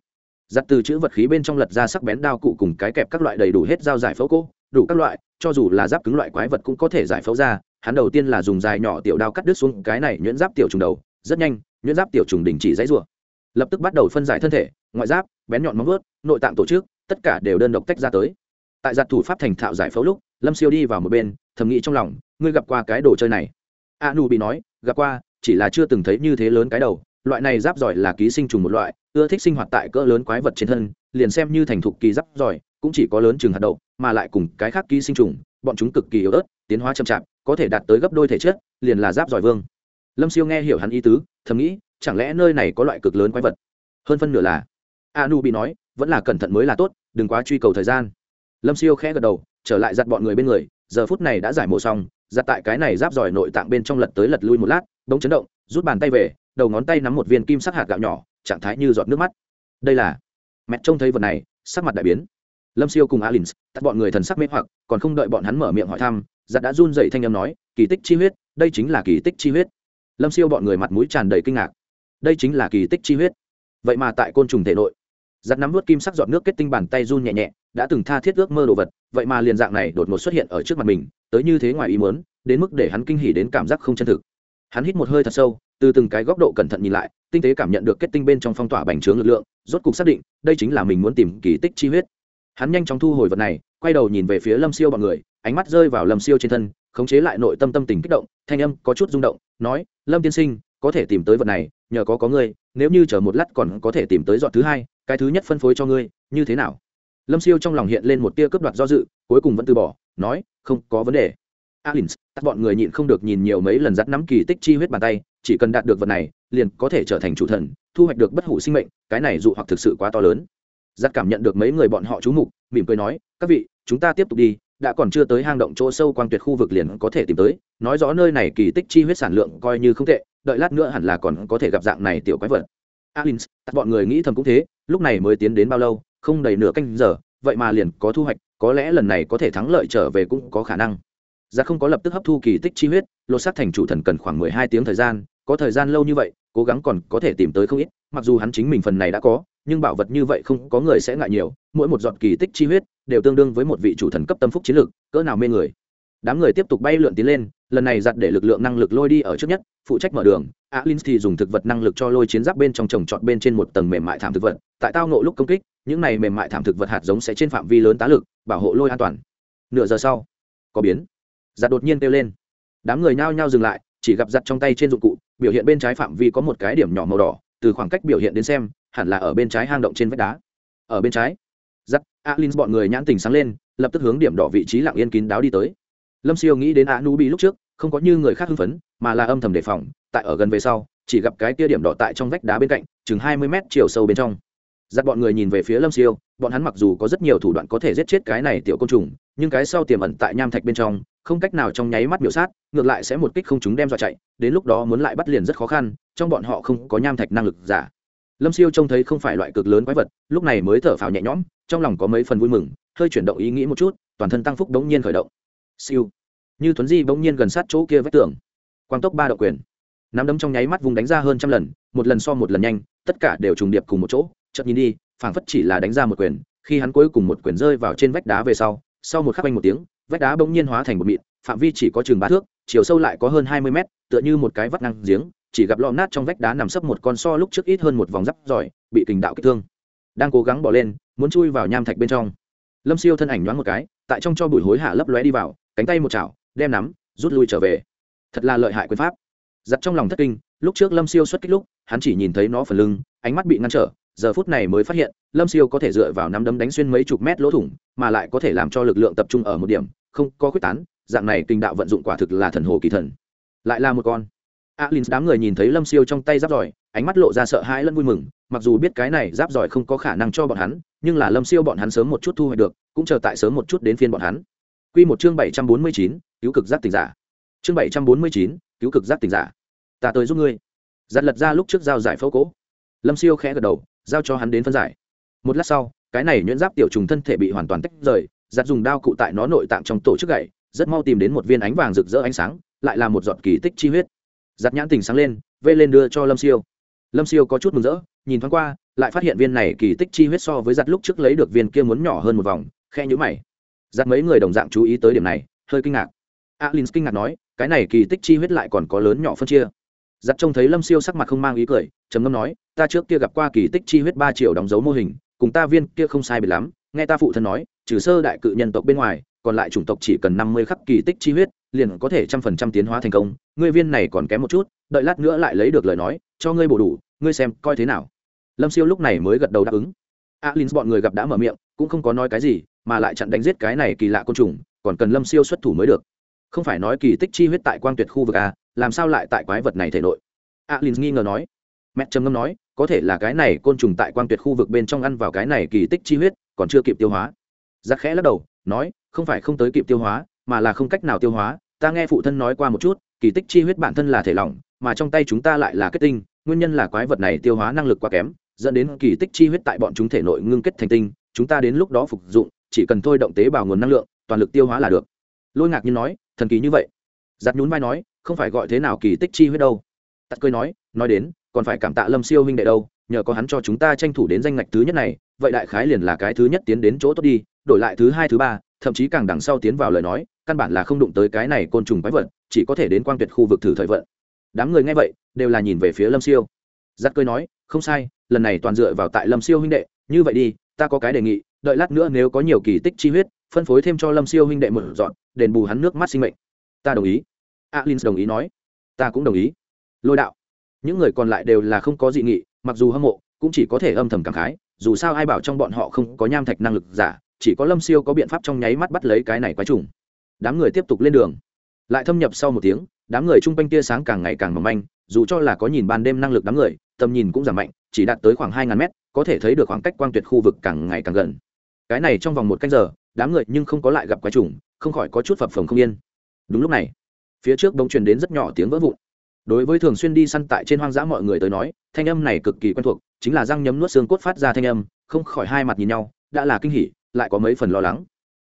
Giặt từ chữ vật khí bên trong lật ra sắc bén đao cụ cùng cái kẹp các loại đầy đủ hết dao giải phẫu cỗ đủ các loại, cho dù là giáp cứng loại quái vật cũng có thể giải phẫu ra. Hắn đầu tiên là dùng dài nhỏ tiểu đao cắt đứt xuống cái này nhuyễn giáp tiểu trùng đầu, rất nhanh, nhuyễn giáp tiểu trùng đình chỉ dãy rủa. Lập tức bắt đầu phân giải thân thể, ngoại giáp, bén nhọn móng vớt nội tạng tổ chức, tất cả đều đơn độc tách ra tới tại giặt thủ pháp thành thạo giải phẫu lúc, lâm siêu đi vào một bên, thầm nghĩ trong lòng, ngươi gặp qua cái đồ chơi này? A nu bị nói, gặp qua, chỉ là chưa từng thấy như thế lớn cái đầu. Loại này giáp giỏi là ký sinh trùng một loại, ưa thích sinh hoạt tại cỡ lớn quái vật trên thân, liền xem như thành thục kỳ giáp giỏi, cũng chỉ có lớn chừng hạt đậu, mà lại cùng cái khác ký sinh trùng, bọn chúng cực kỳ yếu ớt, tiến hóa chậm chạp, có thể đạt tới gấp đôi thể chất, liền là giáp giỏi vương. Lâm siêu nghe hiểu hắn ý tứ, thầm nghĩ, chẳng lẽ nơi này có loại cực lớn quái vật? Hơn phân nửa là, a nu bị nói, vẫn là cẩn thận mới là tốt, đừng quá truy cầu thời gian lâm siêu khẽ gật đầu, trở lại giặt bọn người bên người, giờ phút này đã giải mổ xong, giặt tại cái này giáp giỏi nội tạng bên trong lật tới lật lui một lát bỗng chấn động, rút bàn tay về, đầu ngón tay nắm một viên kim sắc hạt gạo nhỏ, trạng thái như giọt nước mắt. Đây là mẹ trông thấy vật này, sắc mặt đại biến. Lâm siêu cùng alin tắt bọn người thần sắc mê hoặc, còn không đợi bọn hắn mở miệng hỏi thăm, giặt đã run dậy thanh âm nói, kỳ tích chi huyết, đây chính là kỳ tích chi huyết. Lâm siêu bọn người mặt mũi tràn đầy kinh ngạc. Đây chính là kỳ tích chi huyết. Vậy mà tại côn trùng thể nội. Giặt nắm vớt kim sắc giọt nước kết tinh bàn tay run nhẹ nhẹ đã từng tha thiết ước mơ đồ vật, vậy mà liền dạng này đột ngột xuất hiện ở trước mặt mình, tới như thế ngoài ý muốn, đến mức để hắn kinh hỉ đến cảm giác không chân thực. Hắn hít một hơi thật sâu, từ từng cái góc độ cẩn thận nhìn lại, tinh tế cảm nhận được kết tinh bên trong phong tỏa bành trướng lực lượng, rốt cục xác định, đây chính là mình muốn tìm kỳ tích chi huyết. Hắn nhanh chóng thu hồi vật này, quay đầu nhìn về phía lâm siêu bọn người, ánh mắt rơi vào lâm siêu trên thân, khống chế lại nội tâm tâm tình kích động, thanh âm có chút rung động, nói, lâm tiên sinh, có thể tìm tới vật này, nhờ có có ngươi, nếu như chờ một lát còn có thể tìm tới dọn thứ hai, cái thứ nhất phân phối cho ngươi, như thế nào? Lâm siêu trong lòng hiện lên một tia cướp đoạt do dự, cuối cùng vẫn từ bỏ, nói, không có vấn đề. Alin tắt bọn người nhịn không được nhìn nhiều mấy lần dắt nắm kỳ tích chi huyết bàn tay, chỉ cần đạt được vật này, liền có thể trở thành chủ thần, thu hoạch được bất hủ sinh mệnh, cái này dụ hoặc thực sự quá to lớn. Giắt cảm nhận được mấy người bọn họ chú mục, mỉm cười nói, các vị, chúng ta tiếp tục đi, đã còn chưa tới hang động chỗ sâu quang tuyệt khu vực liền có thể tìm tới, nói rõ nơi này kỳ tích chi huyết sản lượng coi như không tệ, đợi lát nữa hẳn là còn có thể gặp dạng này tiểu quái vật. Alin tắt bọn người nghĩ thầm cũng thế, lúc này mới tiến đến bao lâu không đầy nửa canh giờ, vậy mà liền có thu hoạch, có lẽ lần này có thể thắng lợi trở về cũng có khả năng. Ra không có lập tức hấp thu kỳ tích chi huyết, lột xác thành chủ thần cần khoảng mười hai tiếng thời gian, có thời gian lâu như vậy, cố gắng còn có thể tìm tới không ít, mặc dù hắn chính mình phần này đã có, nhưng bảo vật như vậy không có người sẽ ngại nhiều, mỗi một giọt kỳ tích chi huyết đều tương đương với một vị chủ thần cấp tâm phúc chiến lược, cỡ nào mê người. Đám người tiếp tục bay lượn tiến lên, lần này giặt để lực lượng năng lực lôi đi ở trước nhất, phụ trách mở đường alin thì dùng thực vật năng lực cho lôi chiến giáp bên trong trồng trọt bên trên một tầng mềm mại thảm thực vật, tại tao nộ lúc công kích những này mềm mại thảm thực vật hạt giống sẽ trên phạm vi lớn tá lực, bảo hộ lôi an toàn. Nửa giờ sau, có biến. Giặt đột nhiên kêu lên. Đám người nhao nhao dừng lại, chỉ gặp giặt trong tay trên dụng cụ, biểu hiện bên trái phạm vi có một cái điểm nhỏ màu đỏ, từ khoảng cách biểu hiện đến xem, hẳn là ở bên trái hang động trên vách đá. Ở bên trái, giặt alin bọn người nhãn tình sáng lên, lập tức hướng điểm đỏ vị trí lặng yên kín đáo đi tới. Lâm siêu nghĩ đến a nu bị lúc trước, không có như người khác hưng phấn, mà là âm thầm đề phòng, tại ở gần về sau, chỉ gặp cái kia điểm đỏ tại trong vách đá bên cạnh, chừng hai mươi mét chiều sâu bên trong giặt bọn người nhìn về phía lâm siêu, bọn hắn mặc dù có rất nhiều thủ đoạn có thể giết chết cái này tiểu côn trùng, nhưng cái sau tiềm ẩn tại nham thạch bên trong, không cách nào trong nháy mắt biểu sát, ngược lại sẽ một kích không chúng đem dọa chạy, đến lúc đó muốn lại bắt liền rất khó khăn, trong bọn họ không có nham thạch năng lực giả. Lâm siêu trông thấy không phải loại cực lớn quái vật, lúc này mới thở phào nhẹ nhõm, trong lòng có mấy phần vui mừng, hơi chuyển động ý nghĩ một chút, toàn thân tăng phúc đống nhiên khởi động. Siêu. Như thuấn di bỗng nhiên gần sát chỗ kia vách tường. Quang tốc ba độ quyền. Nắm đấm trong nháy mắt vùng đánh ra hơn trăm lần, một lần so một lần nhanh, tất cả đều trùng điệp cùng một chỗ chợt nhìn đi, phảng phất chỉ là đánh ra một quyền, khi hắn cuối cùng một quyền rơi vào trên vách đá về sau sau một khắc anh một tiếng, vách đá bỗng nhiên hóa thành một mịn, phạm vi chỉ có chừng ba thước, chiều sâu lại có hơn hai mươi mét, tựa như một cái vắt năng giếng, chỉ gặp lõm nát trong vách đá nằm sấp một con so lúc trước ít hơn một vòng rắp giỏi, bị kình đạo kích thương. Đang cố gắng bỏ lên, muốn chui vào nham thạch bên trong. Lâm siêu thân ảnh nhoáng một cái, tại trong cho bụi hối hạ lấp lóe đi vào, cánh tay một chảo, đem nắm, rút lui trở về. Thật là lợi hại quyền pháp. Giặt trong lòng thất kinh, lúc trước lâm siêu xuất kích lúc, hắn chỉ nhìn thấy nó phần lưng, ánh mắt bị ngăn trở giờ phút này mới phát hiện, lâm siêu có thể dựa vào nắm đấm đánh xuyên mấy chục mét lỗ thủng, mà lại có thể làm cho lực lượng tập trung ở một điểm, không có quyết tán, dạng này kinh đạo vận dụng quả thực là thần hồ kỳ thần. Lại là một con. Alin đám người nhìn thấy lâm siêu trong tay giáp giỏi, ánh mắt lộ ra sợ hãi lẫn vui mừng, mặc dù biết cái này giáp giỏi không có khả năng cho bọn hắn, nhưng là lâm siêu bọn hắn sớm một chút thu hoạch được, cũng chờ tại sớm một chút đến phiên bọn hắn. Q một chương bảy trăm bốn mươi chín, cứu cực giáp tình giả. Chương bảy trăm bốn mươi chín, cứu cực giáp tình giả. Ta tới giúp ngươi. Giặt lật ra lúc trước giao giải phẫu cố. Lâm siêu khẽ gật đầu giao cho hắn đến phân giải. Một lát sau, cái này nhuyễn giáp tiểu trùng thân thể bị hoàn toàn tách rời, giặt dùng đao cụ tại nó nội tạng trong tổ chức gậy, rất mau tìm đến một viên ánh vàng rực rỡ ánh sáng, lại là một giọt kỳ tích chi huyết. Giặt nhãn tình sáng lên, vê lên đưa cho lâm siêu. Lâm siêu có chút mừng rỡ, nhìn thoáng qua, lại phát hiện viên này kỳ tích chi huyết so với giặt lúc trước lấy được viên kia muốn nhỏ hơn một vòng, khe nhũ mày. Giặt mấy người đồng dạng chú ý tới điểm này, hơi kinh ngạc. Alin kinh ngạc nói, cái này kỳ tích chi huyết lại còn có lớn nhỏ phân chia. Giặt trông thấy lâm siêu sắc mặt không mang ý cười trầm ngâm nói, ta trước kia gặp qua kỳ tích chi huyết ba triệu đóng dấu mô hình, cùng ta viên kia không sai biệt lắm, nghe ta phụ thân nói, trừ sơ đại cự nhân tộc bên ngoài, còn lại chủng tộc chỉ cần năm mươi khắc kỳ tích chi huyết, liền có thể trăm phần trăm tiến hóa thành công. Ngươi viên này còn kém một chút, đợi lát nữa lại lấy được lời nói, cho ngươi bổ đủ, ngươi xem coi thế nào. Lâm siêu lúc này mới gật đầu đáp ứng. Alin bọn người gặp đã mở miệng, cũng không có nói cái gì, mà lại chặn đánh giết cái này kỳ lạ côn trùng, còn cần lâm siêu xuất thủ mới được. Không phải nói kỳ tích chi huyết tại quang tuyệt khu vực a làm sao lại tại quái vật này thể nội? Alin nghi ngờ nói mẹ trầm ngâm nói, có thể là cái này côn trùng tại quang tuyệt khu vực bên trong ăn vào cái này kỳ tích chi huyết, còn chưa kịp tiêu hóa. Giặc khẽ lắc đầu, nói, không phải không tới kịp tiêu hóa, mà là không cách nào tiêu hóa. Ta nghe phụ thân nói qua một chút, kỳ tích chi huyết bản thân là thể lỏng, mà trong tay chúng ta lại là kết tinh, nguyên nhân là quái vật này tiêu hóa năng lực quá kém, dẫn đến kỳ tích chi huyết tại bọn chúng thể nội ngưng kết thành tinh, chúng ta đến lúc đó phục dụng, chỉ cần thôi động tế bào nguồn năng lượng, toàn lực tiêu hóa là được. Lôi ngạc như nói, thần kỳ như vậy. Giặt nhún vai nói, không phải gọi thế nào kỳ tích chi huyết đâu. Tắt cười nói nói đến còn phải cảm tạ lâm siêu huynh đệ đâu, nhờ có hắn cho chúng ta tranh thủ đến danh ngạch thứ nhất này, vậy đại khái liền là cái thứ nhất tiến đến chỗ tốt đi, đổi lại thứ hai, thứ ba, thậm chí càng đằng sau tiến vào lời nói, căn bản là không đụng tới cái này côn trùng quái vật, chỉ có thể đến quang tuyệt khu vực thử thời vận. Đám người nghe vậy, đều là nhìn về phía lâm siêu. Giắt Cơi nói, không sai, lần này toàn dựa vào tại lâm siêu huynh đệ, như vậy đi, ta có cái đề nghị, đợi lát nữa nếu có nhiều kỳ tích chi huyết, phân phối thêm cho lâm siêu huynh đệ một dọn, đền bù hắn nước mắt sinh mệnh. Ta đồng ý. Alin đồng ý nói. Ta cũng đồng ý. Lôi đạo những người còn lại đều là không có dị nghị, mặc dù hâm mộ, cũng chỉ có thể âm thầm cảm khái, dù sao ai bảo trong bọn họ không có nham thạch năng lực giả, chỉ có lâm siêu có biện pháp trong nháy mắt bắt lấy cái này quái trùng. Đám người tiếp tục lên đường. Lại thâm nhập sau một tiếng, đám người chung quanh tia sáng càng ngày càng mỏng manh, dù cho là có nhìn ban đêm năng lực đám người, tầm nhìn cũng giảm mạnh, chỉ đạt tới khoảng hai ngàn mét, có thể thấy được khoảng cách quang tuyệt khu vực càng ngày càng gần. Cái này trong vòng một canh giờ, đám người nhưng không có lại gặp quái trùng, không khỏi có chút phập phồng không yên. Đúng lúc này, phía trước bỗng truyền đến rất nhỏ tiếng vỡ vụn đối với thường xuyên đi săn tại trên hoang dã mọi người tới nói, thanh âm này cực kỳ quen thuộc, chính là răng nhấm nuốt xương cốt phát ra thanh âm, không khỏi hai mặt nhìn nhau, đã là kinh hỉ, lại có mấy phần lo lắng.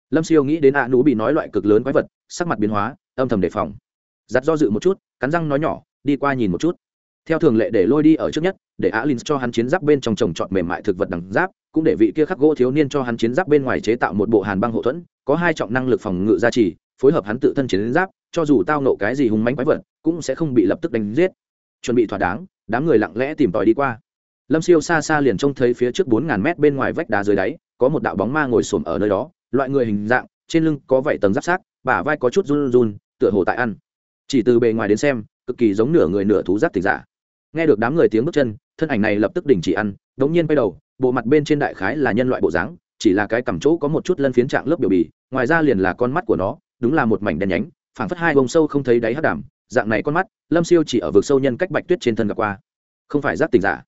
Lâm siêu nghĩ đến ạ nú bị nói loại cực lớn quái vật, sắc mặt biến hóa, âm thầm đề phòng. Giặt do dự một chút, cắn răng nói nhỏ, đi qua nhìn một chút. Theo thường lệ để lôi đi ở trước nhất, để alin cho hắn chiến giáp bên trong trồng trọt mềm mại thực vật đằng giáp, cũng để vị kia khắc gỗ thiếu niên cho hắn chiến giáp bên ngoài chế tạo một bộ hàn băng hậu thuẫn, có hai trọng năng lực phòng ngự gia trì phối hợp hắn tự thân chiến giáp, cho dù tao nộ cái gì hùng mánh quái vật, cũng sẽ không bị lập tức đánh giết. Chuẩn bị thỏa đáng, đám người lặng lẽ tìm tòi đi qua. Lâm siêu xa xa liền trông thấy phía trước bốn ngàn mét bên ngoài vách đá dưới đáy, có một đạo bóng ma ngồi xổm ở nơi đó, loại người hình dạng, trên lưng có vảy tầng giáp sát, bả vai có chút run run, tựa hồ tại ăn. Chỉ từ bề ngoài đến xem, cực kỳ giống nửa người nửa thú giáp tịch giả. Nghe được đám người tiếng bước chân, thân ảnh này lập tức đình chỉ ăn, đống nhiên quay đầu, bộ mặt bên trên đại khái là nhân loại bộ dáng, chỉ là cái cằm chỗ có một chút lân phiến trạng lớp biểu bì, ngoài ra liền là con mắt của nó đúng là một mảnh đen nhánh, phảng phất hai bông sâu không thấy đáy hắc đảm dạng này con mắt, lâm siêu chỉ ở vực sâu nhân cách bạch tuyết trên thân gặp qua. Không phải giáp tình giả.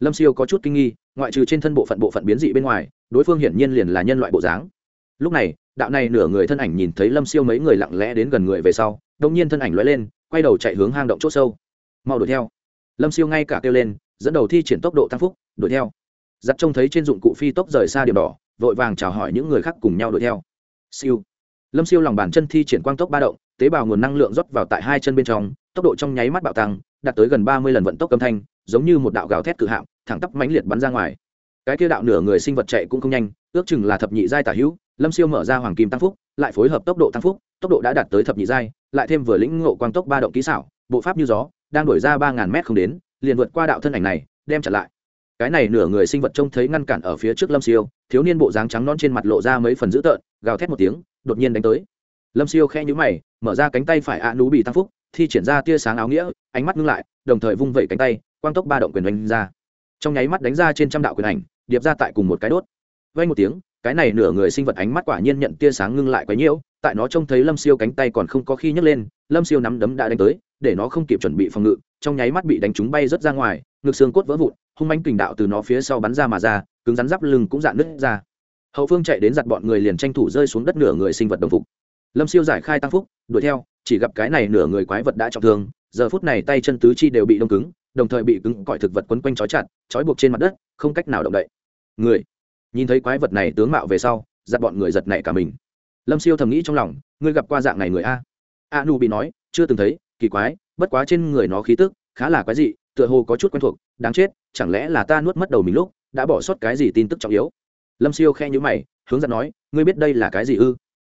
Lâm siêu có chút kinh nghi, ngoại trừ trên thân bộ phận bộ phận biến dị bên ngoài, đối phương hiển nhiên liền là nhân loại bộ dáng. Lúc này, đạo này nửa người thân ảnh nhìn thấy lâm siêu mấy người lặng lẽ đến gần người về sau đông nhiên thân ảnh lóe lên, quay đầu chạy hướng hang động c h ỗ sâu. Mau đuổi theo. Lâm siêu ngay cả kêu lên, dẫn đầu thi triển tốc độ tăng phúc, đuổi theo. Giặt trông thấy trên dụng cụ phi tốc rời xa điểm đỏ, vội vàng chào hỏi những người khác cùng nhau đuổi theo. Siêu lâm siêu lòng bàn chân thi triển quang tốc ba động, tế bào nguồn năng lượng rót vào tại hai chân bên trong, tốc độ trong nháy mắt bạo tăng, đạt tới gần ba mươi lần vận tốc âm thanh, giống như một đạo gào thét cự hạm, thẳng tắp mãnh liệt bắn ra ngoài. Cái kia đạo nửa người sinh vật chạy cũng không nhanh, ước chừng là thập nhị giai tả hữu, lâm siêu mở ra hoàng kim tăng phúc, lại phối hợp tốc độ tăng phúc, tốc độ đã đạt tới thập nhị giai, lại thêm vừa lĩnh ngộ quang tốc ba động kỹ xảo, bộ pháp như gió, đang đổi ra ba ngàn mét không đến, liền vượt qua đạo thân ảnh này, đem chặn lại cái này nửa người sinh vật trông thấy ngăn cản ở phía trước lâm siêu, thiếu niên bộ dáng trắng non trên mặt lộ ra mấy phần dữ tợn, gào thét một tiếng, đột nhiên đánh tới. Lâm siêu khe nhũ mày, mở ra cánh tay phải ạ nú bị tăng phúc, thi triển ra tia sáng áo nghĩa, ánh mắt ngưng lại, đồng thời vung vẩy cánh tay, quang tốc ba động quyền đánh ra. Trong nháy mắt đánh ra trên trăm đạo quyền ảnh, điệp ra tại cùng một cái đốt. Vay một tiếng, cái này nửa người sinh vật ánh mắt quả nhiên nhận tia sáng ngưng lại quấy nhiễu, tại nó trông thấy lâm siêu cánh tay còn không có khi nhấc lên, lâm siêu nắm đấm đã đánh tới, để nó không kịp chuẩn bị phòng ngự, trong nháy mắt bị đánh trúng bay rớt ra ngoài ngực xương cốt vỡ vụn, hung manh kình đạo từ nó phía sau bắn ra mà ra, cứng rắn giáp lưng cũng dạn nứt ra. Hậu phương chạy đến giặt bọn người liền tranh thủ rơi xuống đất nửa người sinh vật đồng phục. Lâm siêu giải khai tăng phúc, đuổi theo, chỉ gặp cái này nửa người quái vật đã trọng thương, giờ phút này tay chân tứ chi đều bị đông cứng, đồng thời bị cứng cỏi thực vật quấn quanh trói chặt, trói buộc trên mặt đất, không cách nào động đậy. Người, nhìn thấy quái vật này tướng mạo về sau, giặt bọn người giật nảy cả mình. Lâm siêu thầm nghĩ trong lòng, ngươi gặp qua dạng này người a? A nu bị nói, chưa từng thấy, kỳ quái, bất quá trên người nó khí tức, khá là quái dị tựa hồ có chút quen thuộc, đáng chết, chẳng lẽ là ta nuốt mất đầu mình lúc, đã bỏ sót cái gì tin tức trọng yếu? Lâm siêu khe nhữ mày, hướng dẫn nói, ngươi biết đây là cái gì ư?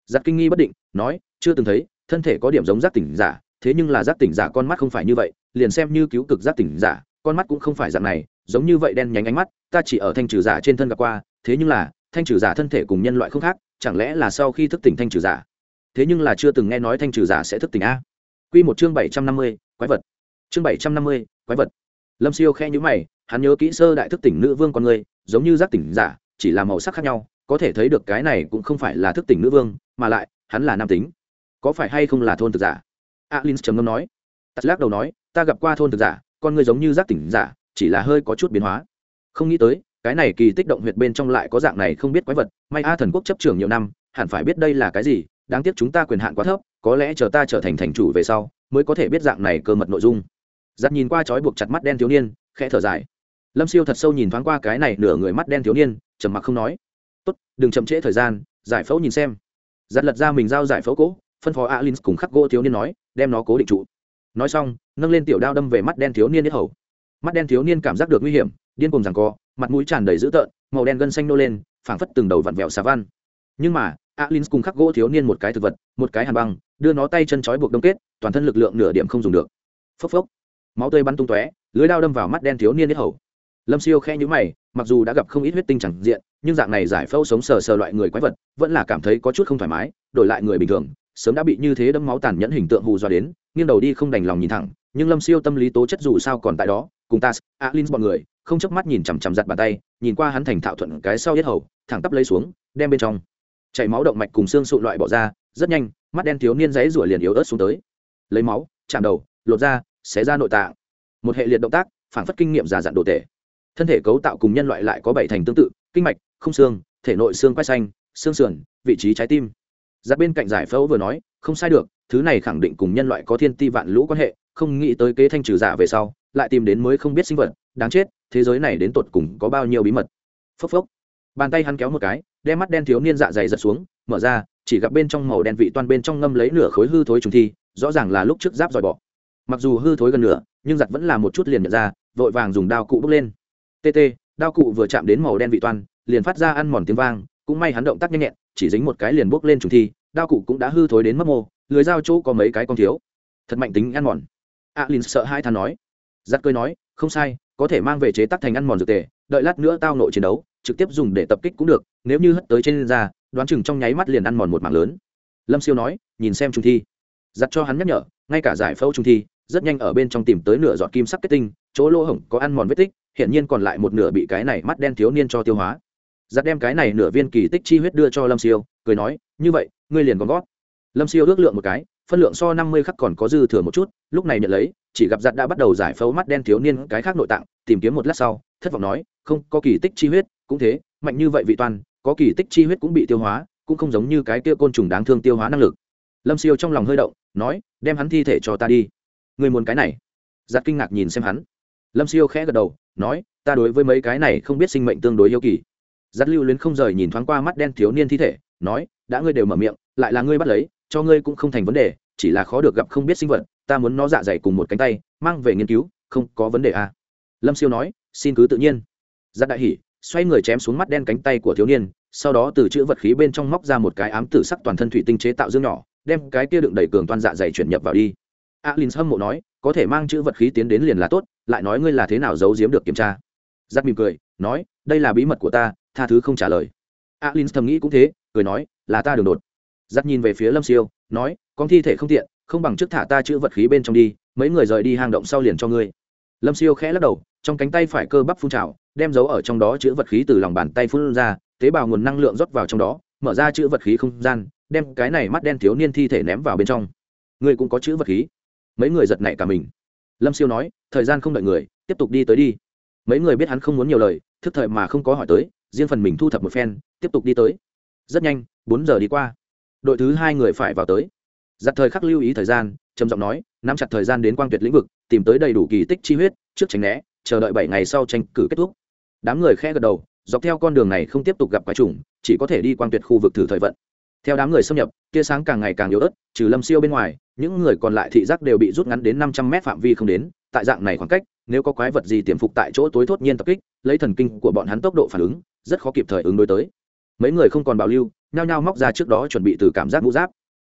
Giặc kinh nghi bất định, nói, chưa từng thấy, thân thể có điểm giống giác tỉnh giả, thế nhưng là giác tỉnh giả con mắt không phải như vậy, liền xem như cứu cực giác tỉnh giả, con mắt cũng không phải dạng này, giống như vậy đen nhánh ánh mắt, ta chỉ ở thanh trừ giả trên thân gặp qua, thế nhưng là, thanh trừ giả thân thể cùng nhân loại không khác, chẳng lẽ là sau khi thức tỉnh thanh trừ giả? Thế nhưng là chưa từng nghe nói thanh trừ giả sẽ thức tỉnh a. Q một chương bảy trăm năm mươi, quái vật. Chương bảy trăm năm mươi quái vật. Lâm siêu khe nhữ mày, hắn nhớ kỹ sơ đại thức tỉnh nữ vương con người, giống như giác tỉnh giả, chỉ là màu sắc khác nhau, có thể thấy được cái này cũng không phải là thức tỉnh nữ vương, mà lại, hắn là nam tính. Có phải hay không là thôn thực giả? Alin trầm ngâm nói. Tắt lắc đầu nói, ta gặp qua thôn thực giả, con người giống như giác tỉnh giả, chỉ là hơi có chút biến hóa. Không nghĩ tới, cái này kỳ tích động huyệt bên trong lại có dạng này không biết quái vật, may a thần quốc chấp trưởng nhiều năm, hẳn phải biết đây là cái gì, đáng tiếc chúng ta quyền hạn quá thấp, có lẽ chờ ta trở thành thành chủ về sau, mới có thể biết dạng này cơ mật nội dung giặt nhìn qua trói buộc chặt mắt đen thiếu niên, khẽ thở dài. Lâm siêu thật sâu nhìn thoáng qua cái này nửa người mắt đen thiếu niên, trầm mặc không nói. Tốt, đừng chậm trễ thời gian, giải phẫu nhìn xem. Giặt lật ra mình giao giải phẫu cỗ phân phó alin cùng khắc gỗ thiếu niên nói, đem nó cố định trụ. Nói xong, nâng lên tiểu đao đâm về mắt đen thiếu niên nhất hầu. Mắt đen thiếu niên cảm giác được nguy hiểm, điên cùng rằng co, mặt mũi tràn đầy dữ tợn, màu đen gân xanh nô lên, phảng phất từng đầu vặn vẹo xà văn. Nhưng mà alin cùng khắc gỗ thiếu niên một cái thực vật, một cái hàn băng, đưa nó tay chân trói buộc đông kết, toàn thân lực lượng nửa điểm không dùng được. Phốc phốc máu tươi bắn tung tóe, lưới đao đâm vào mắt đen thiếu niên nhất hầu. Lâm siêu khe nhữ mày, mặc dù đã gặp không ít huyết tinh chẳng diện, nhưng dạng này giải phẫu sống sờ sờ loại người quái vật, vẫn là cảm thấy có chút không thoải mái, đổi lại người bình thường, sớm đã bị như thế đâm máu tàn nhẫn hình tượng hù dọa đến, nghiêng đầu đi không đành lòng nhìn thẳng, nhưng lâm siêu tâm lý tố chất dù sao còn tại đó, cùng ta alin bọn người, không chớp mắt nhìn chằm chằm giặt bàn tay, nhìn qua hắn thành thạo thuận cái sau yết hầu, thẳng tắp lấy xuống, đem bên trong chảy máu động mạch cùng xương sụn loại bỏ ra, rất nhanh, mắt đen thiếu niên giấy rủa liền yếu ớt xuống tới. Lấy máu, chạm đầu, lột ra xé ra nội tạng. Một hệ liệt động tác, phản phất kinh nghiệm giả dặn đồ tể. Thân thể cấu tạo cùng nhân loại lại có bảy thành tương tự, kinh mạch, không xương, thể nội xương quay xanh, xương sườn, vị trí trái tim. Giáp bên cạnh giải phẫu vừa nói, không sai được, thứ này khẳng định cùng nhân loại có thiên ti vạn lũ quan hệ, không nghĩ tới kế thanh trừ giả về sau, lại tìm đến mới không biết sinh vật, đáng chết, thế giới này đến tột cùng có bao nhiêu bí mật. Phốc phốc. Bàn tay hắn kéo một cái, đem mắt đen thiếu niên dạ dày giật xuống, mở ra, chỉ gặp bên trong màu đen vị toan bên trong ngâm lấy nửa khối hư thối trùng thi, rõ ràng là lúc trước giáp dòi bỏ mặc dù hư thối gần nửa, nhưng giặt vẫn là một chút liền nhận ra, vội vàng dùng đao cụ bước lên. Tt đao cụ vừa chạm đến màu đen vị toan, liền phát ra ăn mòn tiếng vang, cũng may hắn động tác nhanh nhẹn, chỉ dính một cái liền bước lên trùng thi, đao cụ cũng đã hư thối đến mất mô, lưới dao chỗ có mấy cái con thiếu. Thật mạnh tính ăn mòn. Alin sợ hai than nói. Giặt cười nói, không sai, có thể mang về chế tác thành ăn mòn dược tề, đợi lát nữa tao nội chiến đấu, trực tiếp dùng để tập kích cũng được, nếu như hất tới trên da, đoán chừng trong nháy mắt liền ăn mòn một mảng lớn. Lâm siêu nói, nhìn xem trung thi. Giặt cho hắn nhắc nhở, ngay cả giải phẫu trung thi rất nhanh ở bên trong tìm tới nửa giọt kim sắc kết tinh, chỗ lỗ hổng có ăn mòn vết tích hiện nhiên còn lại một nửa bị cái này mắt đen thiếu niên cho tiêu hóa. Giặt đem cái này nửa viên kỳ tích chi huyết đưa cho lâm siêu, cười nói, như vậy, ngươi liền còn gót. Lâm siêu ước lượng một cái, phân lượng so năm mươi khắc còn có dư thừa một chút, lúc này nhận lấy, chỉ gặp giặt đã bắt đầu giải phẫu mắt đen thiếu niên cái khác nội tạng, tìm kiếm một lát sau, thất vọng nói, không, có kỳ tích chi huyết, cũng thế, mạnh như vậy vị toàn, có kỳ tích chi huyết cũng bị tiêu hóa, cũng không giống như cái kia côn trùng đáng thương tiêu hóa năng lực. Lâm siêu trong lòng hơi động, nói, đem hắn thi thể cho ta đi người muốn cái này. Giặt kinh ngạc nhìn xem hắn. Lâm siêu khẽ gật đầu, nói, ta đối với mấy cái này không biết sinh mệnh tương đối yêu kỳ. Giặt lưu luyến không rời nhìn thoáng qua mắt đen thiếu niên thi thể, nói, đã ngươi đều mở miệng, lại là ngươi bắt lấy, cho ngươi cũng không thành vấn đề, chỉ là khó được gặp không biết sinh vật, ta muốn nó dạ dày cùng một cánh tay, mang về nghiên cứu, không có vấn đề à. lâm siêu nói, xin cứ tự nhiên. Giặt đại hỉ, xoay người chém xuống mắt đen cánh tay của thiếu niên, sau đó từ chữ vật khí bên trong móc ra một cái ám tử sắc toàn thân thủy tinh chế tạo dương nhỏ, đem cái kia đựng đầy cường toan dạ dày chuyển nhập vào đi alin hâm mộ nói, có thể mang chữ vật khí tiến đến liền là tốt, lại nói ngươi là thế nào giấu giếm được kiểm tra? Giáp mỉm cười, nói, đây là bí mật của ta, tha thứ không trả lời. Alin thầm nghĩ cũng thế, cười nói, là ta đường đột. Giáp nhìn về phía lâm siêu, nói, con thi thể không tiện, không bằng trước thả ta chữ vật khí bên trong đi, mấy người rời đi hang động sau liền cho ngươi. Lâm siêu khẽ lắc đầu, trong cánh tay phải cơ bắp phun trào, đem dấu ở trong đó chữ vật khí từ lòng bàn tay phun ra, tế bào nguồn năng lượng rót vào trong đó, mở ra chữ vật khí không gian, đem cái này mắt đen thiếu niên thi thể ném vào bên trong. Ngươi cũng có chữ vật khí? Mấy người giật nảy cả mình. Lâm siêu nói, thời gian không đợi người, tiếp tục đi tới đi. Mấy người biết hắn không muốn nhiều lời, thức thời mà không có hỏi tới, riêng phần mình thu thập một phen, tiếp tục đi tới. Rất nhanh, bốn giờ đi qua. Đội thứ hai người phải vào tới. Giặt thời khắc lưu ý thời gian, trầm giọng nói, nắm chặt thời gian đến quang tuyệt lĩnh vực, tìm tới đầy đủ kỳ tích chi huyết, trước tránh né, chờ đợi bảy ngày sau tranh cử kết thúc. Đám người khe gật đầu, dọc theo con đường này không tiếp tục gặp quái trùng, chỉ có thể đi quang tuyệt khu vực thử thời vận theo đám người xâm nhập, tia sáng càng ngày càng yếu ớt, trừ lâm siêu bên ngoài, những người còn lại thị giác đều bị rút ngắn đến năm trăm mét phạm vi không đến, tại dạng này khoảng cách, nếu có quái vật gì tiềm phục tại chỗ tối thốt nhiên tập kích, lấy thần kinh của bọn hắn tốc độ phản ứng, rất khó kịp thời ứng đối tới. Mấy người không còn bảo lưu, nhao nhao móc ra trước đó chuẩn bị từ cảm giác mũ giáp.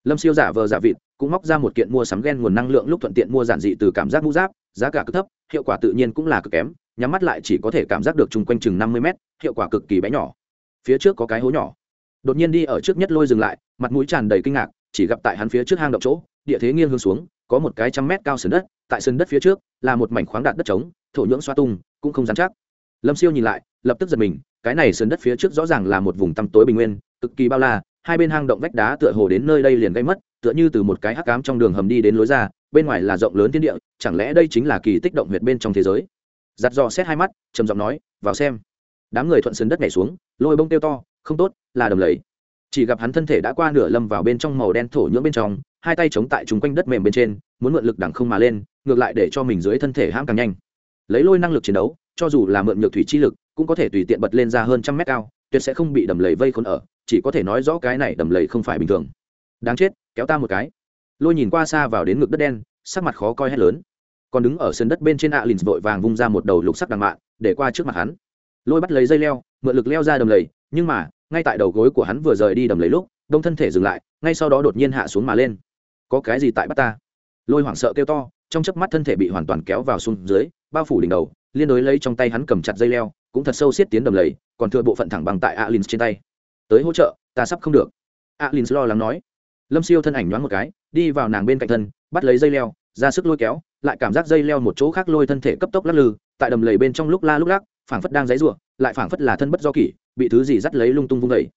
Lâm siêu giả vờ giả vịt, cũng móc ra một kiện mua sắm ghen nguồn năng lượng lúc thuận tiện mua giản dị từ cảm giác mũ giáp, giá cả cực thấp, hiệu quả tự nhiên cũng là cực kém, nhắm mắt lại chỉ có thể cảm giác được chung quanh chừng năm mươi mét, hiệu quả cực kỳ bé nhỏ. Phía trước có cái hố nhỏ đột nhiên đi ở trước nhất lôi dừng lại, mặt mũi tràn đầy kinh ngạc, chỉ gặp tại hắn phía trước hang động chỗ, địa thế nghiêng hướng xuống, có một cái trăm mét cao sườn đất, tại sườn đất phía trước, là một mảnh khoáng đạt đất trống, thổ nhưỡng xoa tung, cũng không dám chắc. Lâm siêu nhìn lại, lập tức giật mình, cái này sườn đất phía trước rõ ràng là một vùng tăm tối bình nguyên, cực kỳ bao la, hai bên hang động vách đá tựa hồ đến nơi đây liền gây mất, tựa như từ một cái hắc cám trong đường hầm đi đến lối ra, bên ngoài là rộng lớn thiên địa, chẳng lẽ đây chính là kỳ tích động huyệt bên trong thế giới? Giặt dò xét hai mắt, trầm giọng nói, vào xem. Đám người thuận sườn đất nhảy xuống, lôi bông tiêu to không tốt, là đầm lầy. Chỉ gặp hắn thân thể đã qua nửa lâm vào bên trong màu đen thổ nhưỡng bên trong, hai tay chống tại chúng quanh đất mềm bên trên, muốn mượn lực đẳng không mà lên, ngược lại để cho mình dưới thân thể hãm càng nhanh. Lấy lôi năng lực chiến đấu, cho dù là mượn nhược thủy chi lực, cũng có thể tùy tiện bật lên ra hơn trăm mét cao, tuyệt sẽ không bị đầm lầy vây khốn ở, chỉ có thể nói rõ cái này đầm lầy không phải bình thường. Đáng chết, kéo ta một cái. Lôi nhìn qua xa vào đến ngực đất đen, sắc mặt khó coi hết lớn. Còn đứng ở sân đất bên trên ạ lìn vội vàng vung ra một đầu lục sắc đằng mạ để qua trước mặt hắn. Lôi bắt lấy dây leo, mượn lực leo ra đầm lầy nhưng mà, ngay tại đầu gối của hắn vừa rời đi đầm lấy lúc, đông thân thể dừng lại, ngay sau đó đột nhiên hạ xuống mà lên. Có cái gì tại bắt ta? Lôi hoảng sợ kêu to, trong chớp mắt thân thể bị hoàn toàn kéo vào xuống dưới, bao phủ đỉnh đầu, liên đối lấy trong tay hắn cầm chặt dây leo, cũng thật sâu xiết tiến đầm lầy, còn thừa bộ phận thẳng bằng tại alin trên tay. Tới hỗ trợ, ta sắp không được. Alin lo lắng nói. Lâm siêu thân ảnh nhoáng một cái, đi vào nàng bên cạnh thân, bắt lấy dây leo, ra sức lôi kéo, lại cảm giác dây leo một chỗ khác lôi thân thể cấp tốc lắc lư, tại đầm lầy bên trong lúc la lúc lắc, phảng phất đang dãy rủa lại phảng phất là thân bất do kỷ bị thứ gì dắt lấy lung tung vung đẩy.